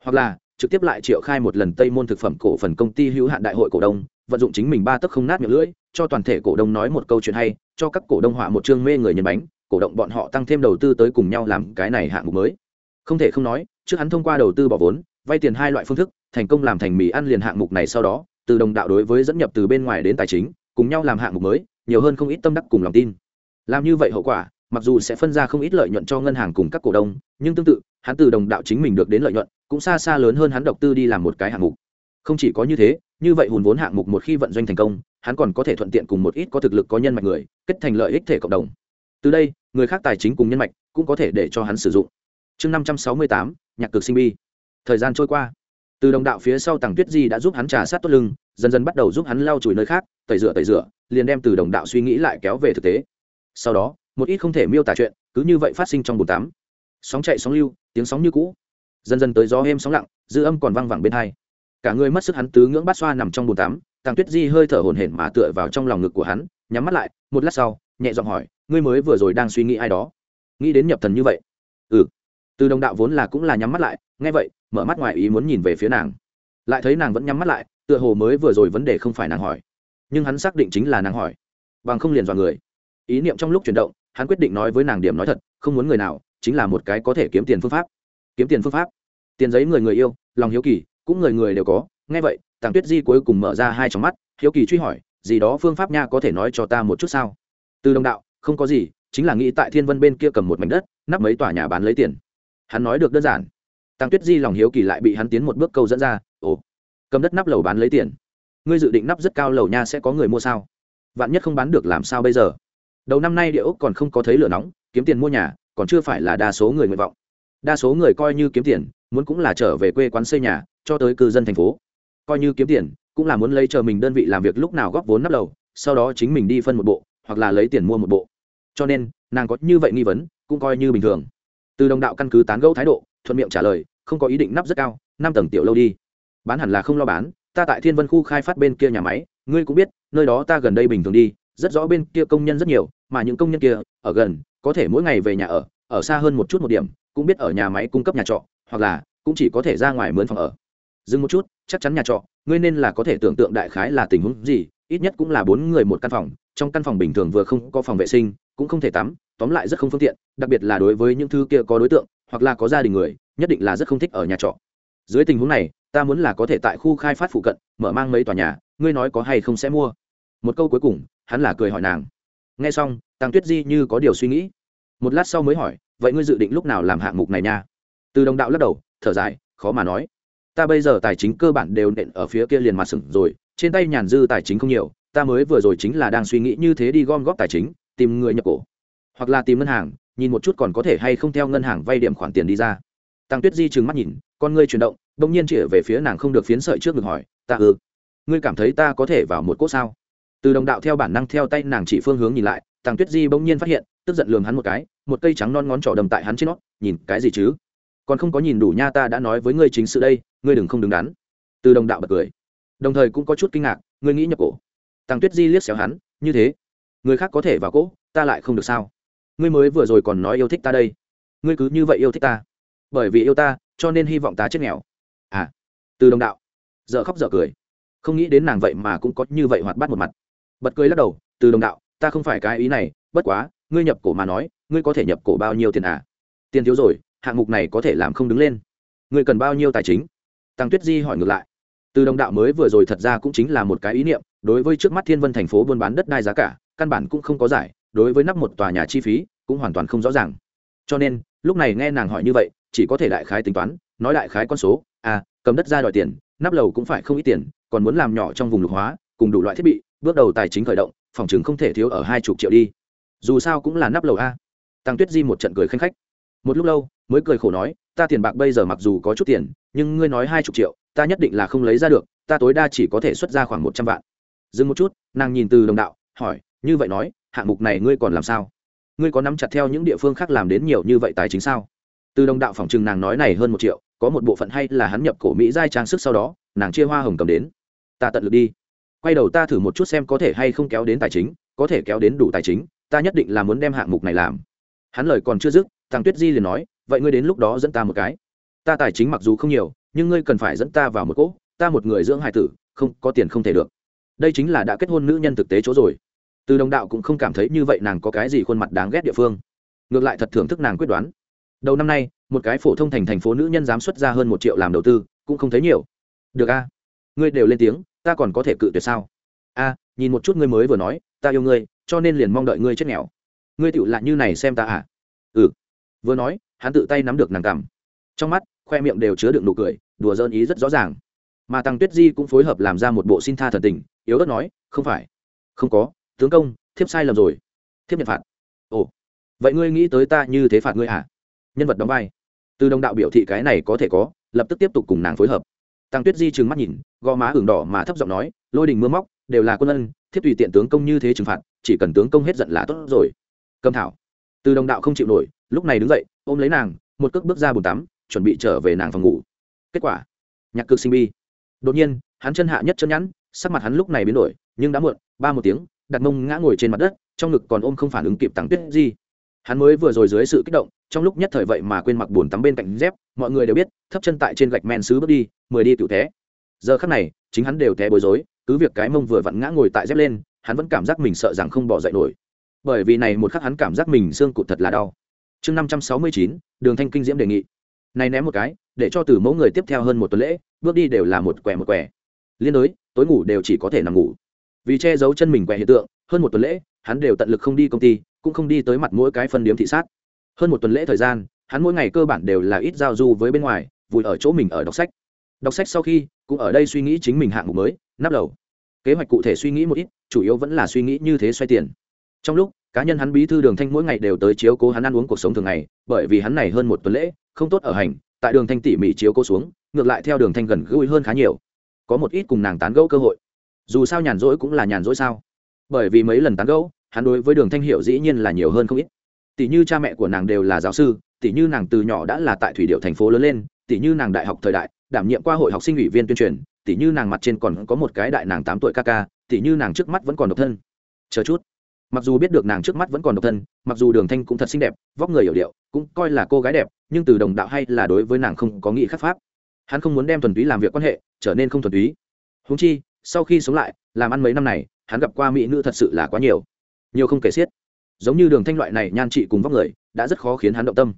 Hoặc là trực tiếp lại triệu khai một lần tây môn thực phẩm cổ phần công ty hữu hạn đại hội cổ đông, vận dụng chính mình ba tấc không nát miệng lưỡi, cho toàn thể cổ đông nói một câu chuyện hay, cho các cổ đông họa một chương mê người nhân bánh, cổ động bọn họ tăng thêm đầu tư tới cùng nhau làm cái này hạng mục mới. Không thể không nói, trước hắn thông qua đầu tư bỏ vốn, vay tiền hai loại phương thức, thành công làm thành mì ăn liền hạng mục này sau đó, từ đồng đạo đối với dẫn nhập từ bên ngoài đến tài chính, cùng nhau làm hạng mục mới, nhiều hơn không ít tâm đắc cùng lòng tin. Làm như vậy hậu quả mặc dù sẽ phân ra không ít lợi nhuận cho ngân hàng cùng các cổ đông, nhưng tương tự, hắn từ đồng đạo chính mình được đến lợi nhuận, cũng xa xa lớn hơn hắn độc tư đi làm một cái hạng mục. Không chỉ có như thế, như vậy hùn vốn hạng mục một khi vận doanh thành công, hắn còn có thể thuận tiện cùng một ít có thực lực có nhân mạch người, kết thành lợi ích thể cộng đồng. Từ đây, người khác tài chính cùng nhân mạch cũng có thể để cho hắn sử dụng. Chương năm trăm sáu mươi tám, nhạc cực sinh bi. Thời gian trôi qua. Từ đồng đạo phía sau tàng tuyết di đã giúp hắn trà sát tốt lưng, dần dần bắt đầu giúp hắn lau chùi nơi khác, tẩy rửa tẩy rửa, liền đem từ đồng đạo suy nghĩ lại kéo về thực tế. Sau đó một ít không thể miêu tả chuyện, cứ như vậy phát sinh trong bồn tắm. Sóng chạy, sóng lưu, tiếng sóng như cũ. Dần dần tới gió êm sóng lặng, dư âm còn văng vẳng bên hai. Cả người mất sức hắn tứ ngưỡng bát xoa nằm trong bồn tắm, tàng tuyết di hơi thở hổn hển mà tựa vào trong lòng ngực của hắn, nhắm mắt lại, một lát sau, nhẹ giọng hỏi, ngươi mới vừa rồi đang suy nghĩ ai đó? Nghĩ đến nhập thần như vậy? Ừ. Từ đồng đạo vốn là cũng là nhắm mắt lại, nghe vậy, mở mắt ngoài ý muốn nhìn về phía nàng. Lại thấy nàng vẫn nhắm mắt lại, tựa hồ mới vừa rồi vấn đề không phải nàng hỏi, nhưng hắn xác định chính là nàng hỏi, bằng không liền dọn người. Ý niệm trong lúc chuyển động hắn quyết định nói với nàng điểm nói thật, không muốn người nào, chính là một cái có thể kiếm tiền phương pháp. Kiếm tiền phương pháp? Tiền giấy người người yêu, lòng hiếu kỳ, cũng người người đều có. Nghe vậy, tàng tuyết di cuối cùng mở ra hai trong mắt, hiếu kỳ truy hỏi, gì đó phương pháp nha có thể nói cho ta một chút sao? Từ đồng đạo, không có gì, chính là nghĩ tại thiên vân bên kia cầm một mảnh đất, nắp mấy tòa nhà bán lấy tiền. Hắn nói được đơn giản. Tăng tuyết di lòng hiếu kỳ lại bị hắn tiến một bước câu dẫn ra, ồ, cầm đất nắp lầu bán lấy tiền. Ngươi dự định nắp rất cao lầu nha sẽ có người mua sao? Vạn nhất không bán được làm sao bây giờ? Đầu năm nay địa ốc còn không có thấy lửa nóng, kiếm tiền mua nhà, còn chưa phải là đa số người nguyện vọng. Đa số người coi như kiếm tiền, muốn cũng là trở về quê quán xây nhà, cho tới cư dân thành phố. Coi như kiếm tiền, cũng là muốn lấy chờ mình đơn vị làm việc lúc nào góp vốn nắp đầu, sau đó chính mình đi phân một bộ, hoặc là lấy tiền mua một bộ. Cho nên, nàng có như vậy nghi vấn, cũng coi như bình thường. Từ đồng đạo căn cứ tán gẫu thái độ, thuận miệng trả lời, không có ý định nắp rất cao, năm tầng tiểu lâu đi. Bán hẳn là không lo bán, ta tại thiên vân khu khai phát bên kia nhà máy, ngươi cũng biết, nơi đó ta gần đây bình thường đi rất rõ bên kia công nhân rất nhiều, mà những công nhân kia ở gần, có thể mỗi ngày về nhà ở ở xa hơn một chút một điểm, cũng biết ở nhà máy cung cấp nhà trọ, hoặc là cũng chỉ có thể ra ngoài mướn phòng ở. Dừng một chút, chắc chắn nhà trọ, ngươi nên là có thể tưởng tượng đại khái là tình huống gì, ít nhất cũng là bốn người một căn phòng, trong căn phòng bình thường vừa không có phòng vệ sinh, cũng không thể tắm, tóm lại rất không phương tiện, đặc biệt là đối với những thứ kia có đối tượng, hoặc là có gia đình người, nhất định là rất không thích ở nhà trọ. Dưới tình huống này, ta muốn là có thể tại khu khai phát phụ cận, mở mang mấy tòa nhà, ngươi nói có hay không sẽ mua. Một câu cuối cùng hắn là cười hỏi nàng. Nghe xong tăng tuyết di như có điều suy nghĩ. Một lát sau mới hỏi, vậy ngươi dự định lúc nào làm hạng mục này nha? Từ đồng đạo lắc đầu, thở dài, khó mà nói. Ta bây giờ tài chính cơ bản đều nện ở phía kia liền mặt sừng rồi, trên tay nhàn dư tài chính không nhiều, ta mới vừa rồi chính là đang suy nghĩ như thế đi gom góp tài chính, tìm người nhập cổ. Hoặc là tìm ngân hàng, nhìn một chút còn có thể hay không theo ngân hàng vay điểm khoản tiền đi ra. Tăng tuyết di trừng mắt nhìn, con ngươi chuyển động đông nhiên chĩa về phía nàng không được phiến sợi trước ngực hỏi, ta ư? Ngươi cảm thấy ta có thể vào một cốt sao? Từ đồng đạo theo bản năng theo tay nàng chỉ phương hướng nhìn lại tăng tuyết di bỗng nhiên phát hiện, tức giận lường hắn một cái, một cây trắng non ngón trỏ đầm tại hắn trên nót nhìn cái gì chứ? Còn không có nhìn đủ nha ta đã nói với ngươi chính sự đây, ngươi đừng không đứng đắn. Từ đồng đạo bật cười. Đồng thời cũng có chút kinh ngạc, ngươi nghĩ nhập cổ? Tăng tuyết di liếc xéo hắn, như thế, người khác có thể vào cỗ ta lại không được sao? Ngươi mới vừa rồi còn nói yêu thích ta đây, ngươi cứ như vậy yêu thích ta, bởi vì yêu ta, cho nên hy vọng ta chết nghèo. À từ đồng đạo dợ khóc dợ cười. Không nghĩ đến nàng vậy mà cũng có như vậy hoạt bát một mặt bật cười lắc đầu, từ đồng đạo, ta không phải cái ý này, bất quá, ngươi nhập cổ mà nói, ngươi có thể nhập cổ bao nhiêu tiền à? Tiền thiếu rồi, hạng mục này có thể làm không đứng lên. Ngươi cần bao nhiêu tài chính? Tăng tuyết di hỏi ngược lại. Từ đồng đạo mới vừa rồi thật ra cũng chính là một cái ý niệm, đối với trước mắt thiên vân thành phố buôn bán đất đai giá cả, căn bản cũng không có giải, đối với nắp một tòa nhà chi phí, cũng hoàn toàn không rõ ràng. Cho nên, lúc này nghe nàng hỏi như vậy, chỉ có thể đại khái tính toán, nói đại khái con số à cầm đất ra đòi tiền, nắp lầu cũng phải không ít tiền, còn muốn làm nhỏ trong vùng lục hóa, cùng đủ loại thiết bị bước đầu tài chính khởi động, phòng chừng không thể thiếu ở hai chục triệu đi. Dù sao cũng là nắp lầu a. Tăng tuyết di một trận cười khanh khách. Một lúc lâu, mới cười khổ nói, ta tiền bạc bây giờ mặc dù có chút tiền, nhưng ngươi nói hai chục triệu, ta nhất định là không lấy ra được, ta tối đa chỉ có thể xuất ra khoảng một trăm vạn. Dừng một chút, nàng nhìn từ đồng đạo, hỏi, như vậy nói, hạng mục này ngươi còn làm sao? Ngươi có nắm chặt theo những địa phương khác làm đến nhiều như vậy tài chính sao? Từ đồng đạo phòng chừng nàng nói này hơn một triệu, có một bộ phận hay là hắn nhập cổ mỹ giai trang sức sau đó, nàng chia hoa hồng cầm đến. Ta tận lực đi quay đầu ta thử một chút xem có thể hay không kéo đến tài chính, có thể kéo đến đủ tài chính, ta nhất định là muốn đem hạng mục này làm. Hắn lời còn chưa dứt thằng tuyết di liền nói, vậy ngươi đến lúc đó dẫn ta một cái. Ta tài chính mặc dù không nhiều, nhưng ngươi cần phải dẫn ta vào một cỗ, ta một người dưỡng hài tử, không, có tiền không thể được. Đây chính là đã kết hôn nữ nhân thực tế chỗ rồi. Từ đồng đạo cũng không cảm thấy như vậy nàng có cái gì khuôn mặt đáng ghét địa phương. Ngược lại thật thưởng thức nàng quyết đoán. Đầu năm nay, một cái phổ thông thành thành phố nữ nhân dám xuất ra hơn một triệu làm đầu tư, cũng không thấy nhiều. Được a. Ngươi đều lên tiếng ta còn có thể cự tuyệt sao? A, nhìn một chút ngươi mới vừa nói, ta yêu ngươi, cho nên liền mong đợi ngươi chết nghèo. Ngươi tựu lại như này xem ta à? Ừ. Vừa nói, hắn tự tay nắm được nàng cằm. Trong mắt, khoe miệng đều chứa đựng nụ cười, đùa dơn ý rất rõ ràng. Mà tăng tuyết di cũng phối hợp làm ra một bộ xin tha thần tình, yếu ớt nói, không phải. Không có, tướng công, thiếp sai lầm rồi. Thiếp nhận phạt. Ồ, vậy ngươi nghĩ tới ta như thế phạt ngươi à? Nhân vật đóng vai. Từ đồng đạo biểu thị cái này có thể có, lập tức tiếp tục cùng nàng phối hợp. Tăng tuyết di trừng mắt nhìn gò má hưởng đỏ mà thấp giọng nói, lôi đình mưa móc, đều là quân ân thiết tùy tiện tướng công như thế trừng phạt, chỉ cần tướng công hết giận là tốt rồi. Cầm thảo. Từ đồng đạo không chịu nổi, lúc này đứng dậy, ôm lấy nàng, một cước bước ra bồn tắm, chuẩn bị trở về nàng phòng ngủ. Kết quả, nhạc cực sinh bi. Đột nhiên, hắn chân hạ nhất chân nhắn sắc mặt hắn lúc này biến đổi, nhưng đã muộn, ba một tiếng, đặt mông ngã ngồi trên mặt đất, trong ngực còn ôm không phản ứng kịp tặng tuyết di. Hắn mới vừa rồi dưới sự kích động, trong lúc nhất thời vậy mà quên mặc bồn tắm bên cạnh dép, mọi người đều biết, thấp chân tại trên gạch men xứ bước đi, mười đi cựu thế giờ khắc này, chính hắn đều té bối rối, cứ việc cái mông vừa vặn ngã ngồi tại dép lên, hắn vẫn cảm giác mình sợ rằng không bỏ dậy nổi. Bởi vì này một khắc hắn cảm giác mình xương cụt thật là đau. Chương năm trăm sáu mươi chín, đường thanh kinh diễm đề nghị. Này ném một cái, để cho từ mẫu người tiếp theo hơn một tuần lễ, bước đi đều là một quẻ một quẻ. Liên đối, tối ngủ đều chỉ có thể nằm ngủ. Vì che giấu chân mình quẻ hiện tượng, hơn một tuần lễ, hắn đều tận lực không đi công ty, cũng không đi tới mặt mỗi cái phân điếm thị sát. Hơn một tuần lễ thời gian, hắn mỗi ngày cơ bản đều là ít giao du với bên ngoài vùi ở chỗ mình ở đọc sách. Đọc sách sau khi cũng ở đây suy nghĩ chính mình hạng mục mới, nắp đầu. Kế hoạch cụ thể suy nghĩ một ít, chủ yếu vẫn là suy nghĩ như thế xoay tiền. Trong lúc, cá nhân hắn bí thư đường thanh mỗi ngày đều tới chiếu cố hắn ăn uống cuộc sống thường ngày, bởi vì hắn này hơn một tuần lễ, không tốt ở hành, tại đường thanh tỉ mỉ chiếu cố xuống, ngược lại theo đường thanh gần gũi hơn khá nhiều. Có một ít cùng nàng tán gẫu cơ hội. Dù sao nhàn rỗi cũng là nhàn rỗi sao. Bởi vì mấy lần tán gẫu, hắn đối với đường thanh hiệu dĩ nhiên là nhiều hơn không ít. Tỷ như cha mẹ của nàng đều là giáo sư, tỷ như nàng từ nhỏ đã là tại thủy điệu thành phố lớn lên, tỷ như nàng đại học thời đại đảm nhiệm qua hội học sinh ủy viên tuyên truyền tỷ như nàng mặt trên còn có một cái đại nàng tám tuổi ca ca tỷ như nàng trước mắt vẫn còn độc thân. Chờ chút. Mặc dù biết được nàng trước mắt vẫn còn độc thân, mặc dù đường thanh cũng thật xinh đẹp, vóc người hiểu điệu, cũng coi là cô gái đẹp, nhưng từ đồng đạo hay là đối với nàng không có nghĩ khắc pháp. Hắn không muốn đem thuần túy làm việc quan hệ, trở nên không thuần túy. Húng chi, sau khi sống lại, làm ăn mấy năm này, hắn gặp qua mỹ nữ thật sự là quá nhiều. Nhiều không kể xiết. Giống như đường thanh loại này nhan trị cùng vóc người, đã rất khó khiến hắn động tâm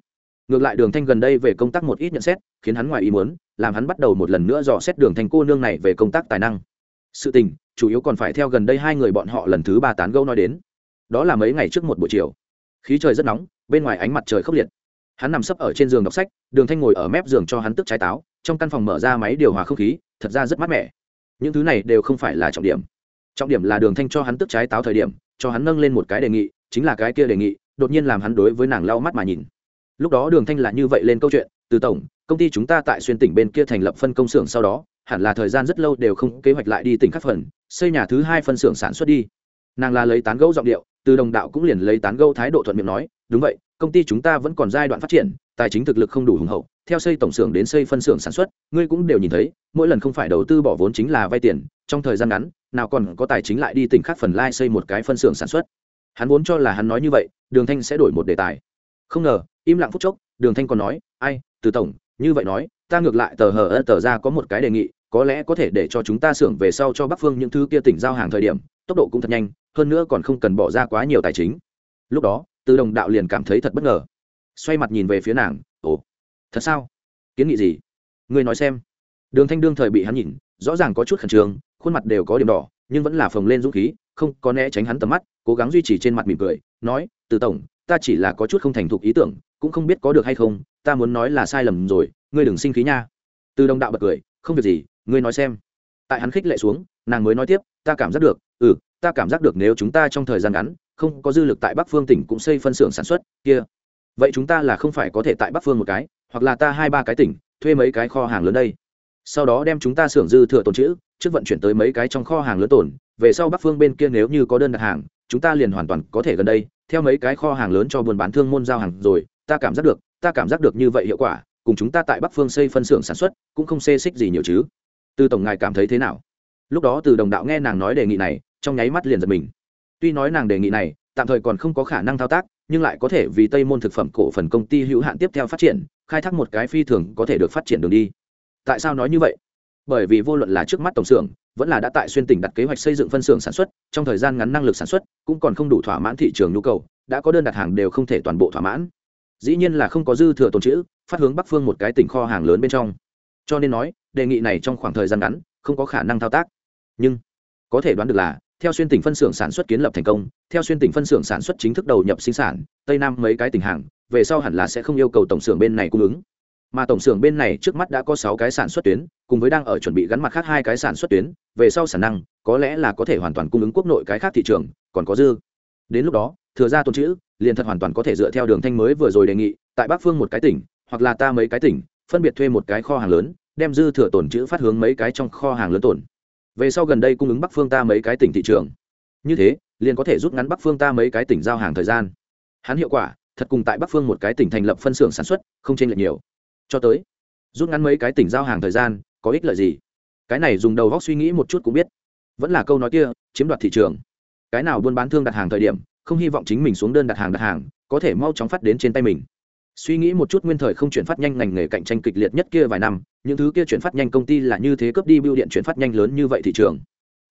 ngược lại đường thanh gần đây về công tác một ít nhận xét, khiến hắn ngoài ý muốn, làm hắn bắt đầu một lần nữa dò xét đường thanh cô nương này về công tác tài năng. Sự tình, chủ yếu còn phải theo gần đây hai người bọn họ lần thứ ba tán gẫu nói đến. Đó là mấy ngày trước một buổi chiều. Khí trời rất nóng, bên ngoài ánh mặt trời khốc liệt. Hắn nằm sấp ở trên giường đọc sách, đường thanh ngồi ở mép giường cho hắn tức trái táo, trong căn phòng mở ra máy điều hòa không khí, thật ra rất mát mẻ. Những thứ này đều không phải là trọng điểm. Trọng điểm là đường thanh cho hắn tức trái táo thời điểm, cho hắn nâng lên một cái đề nghị, chính là cái kia đề nghị, đột nhiên làm hắn đối với nàng lau mắt mà nhìn lúc đó đường thanh là như vậy lên câu chuyện, từ tổng, công ty chúng ta tại xuyên tỉnh bên kia thành lập phân công xưởng sau đó, hẳn là thời gian rất lâu đều không kế hoạch lại đi tỉnh khắc phần, xây nhà thứ hai phân xưởng sản xuất đi. Nàng là lấy tán gẫu giọng điệu, từ đồng đạo cũng liền lấy tán gẫu thái độ thuận miệng nói, đúng vậy, công ty chúng ta vẫn còn giai đoạn phát triển, tài chính thực lực không đủ hùng hậu, theo xây tổng xưởng đến xây phân xưởng sản xuất, ngươi cũng đều nhìn thấy, mỗi lần không phải đầu tư bỏ vốn chính là vay tiền, trong thời gian ngắn, nào còn có tài chính lại đi tỉnh khác phần lai xây một cái phân xưởng sản xuất. Hắn vốn cho là hắn nói như vậy, đường thanh sẽ đổi một đề tài. Không ngờ im lặng phút chốc, đường thanh còn nói, ai, từ tổng, như vậy nói, ta ngược lại tờ hờ ơ tờ ra có một cái đề nghị, có lẽ có thể để cho chúng ta xưởng về sau cho bắc phương những thứ kia tỉnh giao hàng thời điểm, tốc độ cũng thật nhanh, hơn nữa còn không cần bỏ ra quá nhiều tài chính. Lúc đó, từ đồng đạo liền cảm thấy thật bất ngờ. Xoay mặt nhìn về phía nàng, ồ, thật sao? Kiến nghị gì? Ngươi nói xem. Đường thanh đương thời bị hắn nhìn, rõ ràng có chút khẩn trương, khuôn mặt đều có điểm đỏ, nhưng vẫn là phồng lên dũng khí, không có né tránh hắn tầm mắt, cố gắng duy trì trên mặt mỉm cười, nói, từ tổng ta chỉ là có chút không thành thục ý tưởng, cũng không biết có được hay không, ta muốn nói là sai lầm rồi, ngươi đừng sinh khí nha. Từ đồng đạo bật cười, không việc gì, ngươi nói xem. Tại hắn khích lệ xuống, nàng mới nói tiếp, ta cảm giác được ừ ta cảm giác được nếu chúng ta trong thời gian ngắn, không có dư lực tại bắc phương tỉnh cũng xây phân xưởng sản xuất, kia, vậy chúng ta là không phải có thể tại bắc phương một cái, hoặc là ta hai ba cái tỉnh, thuê mấy cái kho hàng lớn đây. Sau đó đem chúng ta xưởng dư thừa tồn chữ trước vận chuyển tới mấy cái trong kho hàng lớn tồn, về sau bắc phương bên kia nếu như có đơn đặt hàng chúng ta liền hoàn toàn có thể gần đây, theo mấy cái kho hàng lớn cho buôn bán thương môn giao hàng rồi, ta cảm giác được, ta cảm giác được như vậy hiệu quả, cùng chúng ta tại bắc phương xây phân xưởng sản xuất, cũng không xê xích gì nhiều chứ. Từ tổng ngài cảm thấy thế nào? Lúc đó từ đồng đạo nghe nàng nói đề nghị này, trong nháy mắt liền giật mình. Tuy nói nàng đề nghị này, tạm thời còn không có khả năng thao tác, nhưng lại có thể vì tây môn thực phẩm cổ phần công ty hữu hạn tiếp theo phát triển, khai thác một cái phi thường có thể được phát triển đường đi. Tại sao nói như vậy? Bởi vì vô luận là trước mắt tổng xưởng, vẫn là đã tại xuyên tỉnh đặt kế hoạch xây dựng phân xưởng sản xuất, trong thời gian ngắn năng lực sản xuất, cũng còn không đủ thỏa mãn thị trường nhu cầu, đã có đơn đặt hàng đều không thể toàn bộ thỏa mãn. Dĩ nhiên là không có dư thừa tồn trữ, phát hướng bắc phương một cái tỉnh kho hàng lớn bên trong. Cho nên nói, đề nghị này trong khoảng thời gian ngắn, không có khả năng thao tác. Nhưng, có thể đoán được là, theo xuyên tỉnh phân xưởng sản xuất kiến lập thành công, theo xuyên tỉnh phân xưởng sản xuất chính thức đầu nhập sinh sản, tây nam mấy cái tỉnh hàng, về sau hẳn là sẽ không yêu cầu tổng xưởng bên này cung ứng mà tổng xưởng bên này trước mắt đã có sáu cái sản xuất tuyến, cùng với đang ở chuẩn bị gắn mặt khác hai cái sản xuất tuyến, về sau sản năng, có lẽ là có thể hoàn toàn cung ứng quốc nội cái khác thị trường, còn có dư. Đến lúc đó, thừa ra tồn chữ liền thật hoàn toàn có thể dựa theo đường thanh mới vừa rồi đề nghị, tại bắc phương một cái tỉnh, hoặc là ta mấy cái tỉnh, phân biệt thuê một cái kho hàng lớn, đem dư thừa tồn chữ phát hướng mấy cái trong kho hàng lớn tồn. Về sau gần đây cung ứng bắc phương ta mấy cái tỉnh thị trường. Như thế, liền có thể rút ngắn bắc phương ta mấy cái tỉnh giao hàng thời gian. Hắn hiệu quả, thật cùng tại bắc phương một cái tỉnh thành lập phân xưởng sản xuất, không chênh lệch nhiều cho tới. Rút ngắn mấy cái tỉnh giao hàng thời gian, có ích lợi gì? Cái này dùng đầu góc suy nghĩ một chút cũng biết. Vẫn là câu nói kia, chiếm đoạt thị trường. Cái nào buôn bán thương đặt hàng thời điểm, không hy vọng chính mình xuống đơn đặt hàng đặt hàng, có thể mau chóng phát đến trên tay mình. Suy nghĩ một chút nguyên thời không chuyển phát nhanh ngành nghề cạnh tranh kịch liệt nhất kia vài năm, những thứ kia chuyển phát nhanh công ty là như thế cướp đi bưu điện chuyển phát nhanh lớn như vậy thị trường.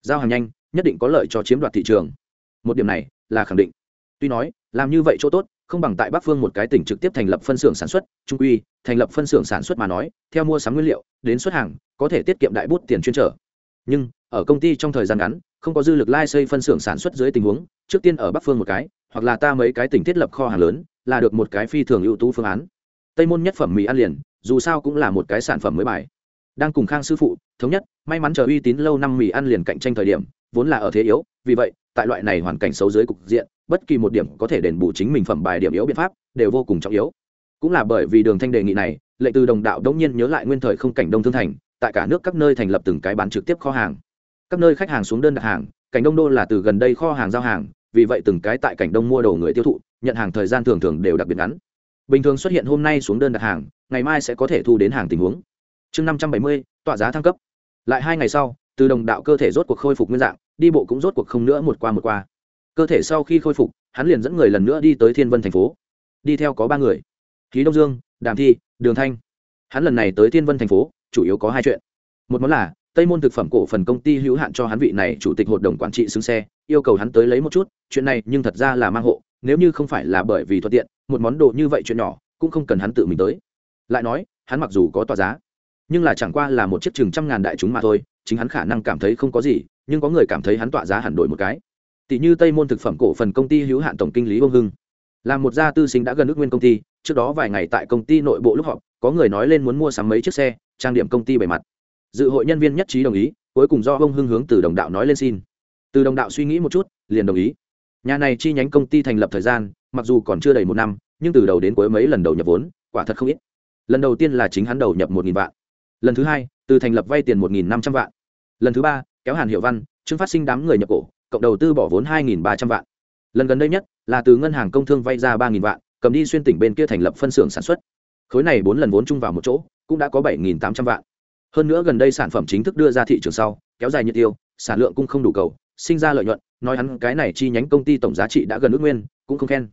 Giao hàng nhanh, nhất định có lợi cho chiếm đoạt thị trường. Một điểm này là khẳng định. Tuy nói, làm như vậy chỗ tốt, không bằng tại bắc phương một cái tỉnh trực tiếp thành lập phân xưởng sản xuất, trung quy thành lập phân xưởng sản xuất mà nói, theo mua sắm nguyên liệu, đến xuất hàng, có thể tiết kiệm đại bút tiền chuyên trở. Nhưng, ở công ty trong thời gian ngắn, không có dư lực lai xây phân xưởng sản xuất dưới tình huống, trước tiên ở bắc phương một cái, hoặc là ta mấy cái tỉnh thiết lập kho hàng lớn, là được một cái phi thường ưu tú phương án. Tây môn nhất phẩm mì ăn liền, dù sao cũng là một cái sản phẩm mới bài. Đang cùng khang sư phụ, thống nhất, may mắn chờ uy tín lâu năm mì ăn liền cạnh tranh thời điểm, vốn là ở thế yếu, vì vậy, tại loại này hoàn cảnh xấu dưới cục diện, bất kỳ một điểm có thể đền bù chính mình phẩm bài điểm yếu biện pháp, đều vô cùng trọng yếu cũng là bởi vì đường thanh đề nghị này, lệ từ đồng đạo đống nhiên nhớ lại nguyên thời không cảnh đông thương thành, tại cả nước các nơi thành lập từng cái bán trực tiếp kho hàng. Các nơi khách hàng xuống đơn đặt hàng, cảnh đông đô là từ gần đây kho hàng giao hàng, vì vậy từng cái tại cảnh đông mua đồ người tiêu thụ, nhận hàng thời gian thường thường đều đặc biệt ngắn. Bình thường xuất hiện hôm nay xuống đơn đặt hàng, ngày mai sẽ có thể thu đến hàng tình huống. Chương năm trăm bảy mươi, tọa giá thăng cấp. Lại hai ngày sau, từ đồng đạo cơ thể rốt cuộc khôi phục nguyên dạng, đi bộ cũng rốt cuộc không nữa một qua một qua. Cơ thể sau khi khôi phục, hắn liền dẫn người lần nữa đi tới thiên vân thành phố. Đi theo có ba người khí đông dương, đàm thi, đường thanh. Hắn lần này tới thiên vân thành phố, chủ yếu có hai chuyện. Một món là, tây môn thực phẩm cổ phần công ty hữu hạn cho hắn vị này chủ tịch hội đồng quản trị xứng xe, yêu cầu hắn tới lấy một chút, chuyện này nhưng thật ra là mang hộ, nếu như không phải là bởi vì thuận tiện, một món đồ như vậy chuyện nhỏ, cũng không cần hắn tự mình tới. Lại nói, hắn mặc dù có tòa giá, nhưng là chẳng qua là một chiếc chừng trăm ngàn đại chúng mà thôi, chính hắn khả năng cảm thấy không có gì, nhưng có người cảm thấy hắn tọa giá hẳn đổi một cái. Tỷ như tây môn thực phẩm cổ phần công ty hữu hạn tổng kinh lý ông hưng, là một gia tư sinh đã gần nước nguyên công ty trước đó vài ngày tại công ty nội bộ lúc họp, có người nói lên muốn mua sắm mấy chiếc xe, trang điểm công ty bề mặt. Dự hội nhân viên nhất trí đồng ý, cuối cùng do ông hưng hướng từ đồng đạo nói lên xin. Từ đồng đạo suy nghĩ một chút, liền đồng ý. Nhà này chi nhánh công ty thành lập thời gian, mặc dù còn chưa đầy một năm, nhưng từ đầu đến cuối mấy lần đầu nhập vốn, quả thật không ít. Lần đầu tiên là chính hắn đầu nhập một nghìn vạn. Lần thứ hai, từ thành lập vay tiền một nghìn năm trăm vạn. Lần thứ ba, kéo hàn hiệu văn chứng phát sinh đám người nhập cổ, cộng đầu tư bỏ vốn hai nghìn ba trăm vạn. Lần gần đây nhất, là từ ngân hàng công thương vay ra ba nghìn vạn cầm đi xuyên tỉnh bên kia thành lập phân xưởng sản xuất. Khối này bốn lần vốn chung vào một chỗ, cũng đã có bảy tám trăm vạn. Hơn nữa gần đây sản phẩm chính thức đưa ra thị trường sau, kéo dài nhiệt tiêu, sản lượng cũng không đủ cầu, sinh ra lợi nhuận, nói hắn cái này chi nhánh công ty tổng giá trị đã gần ước nguyên, cũng không khen.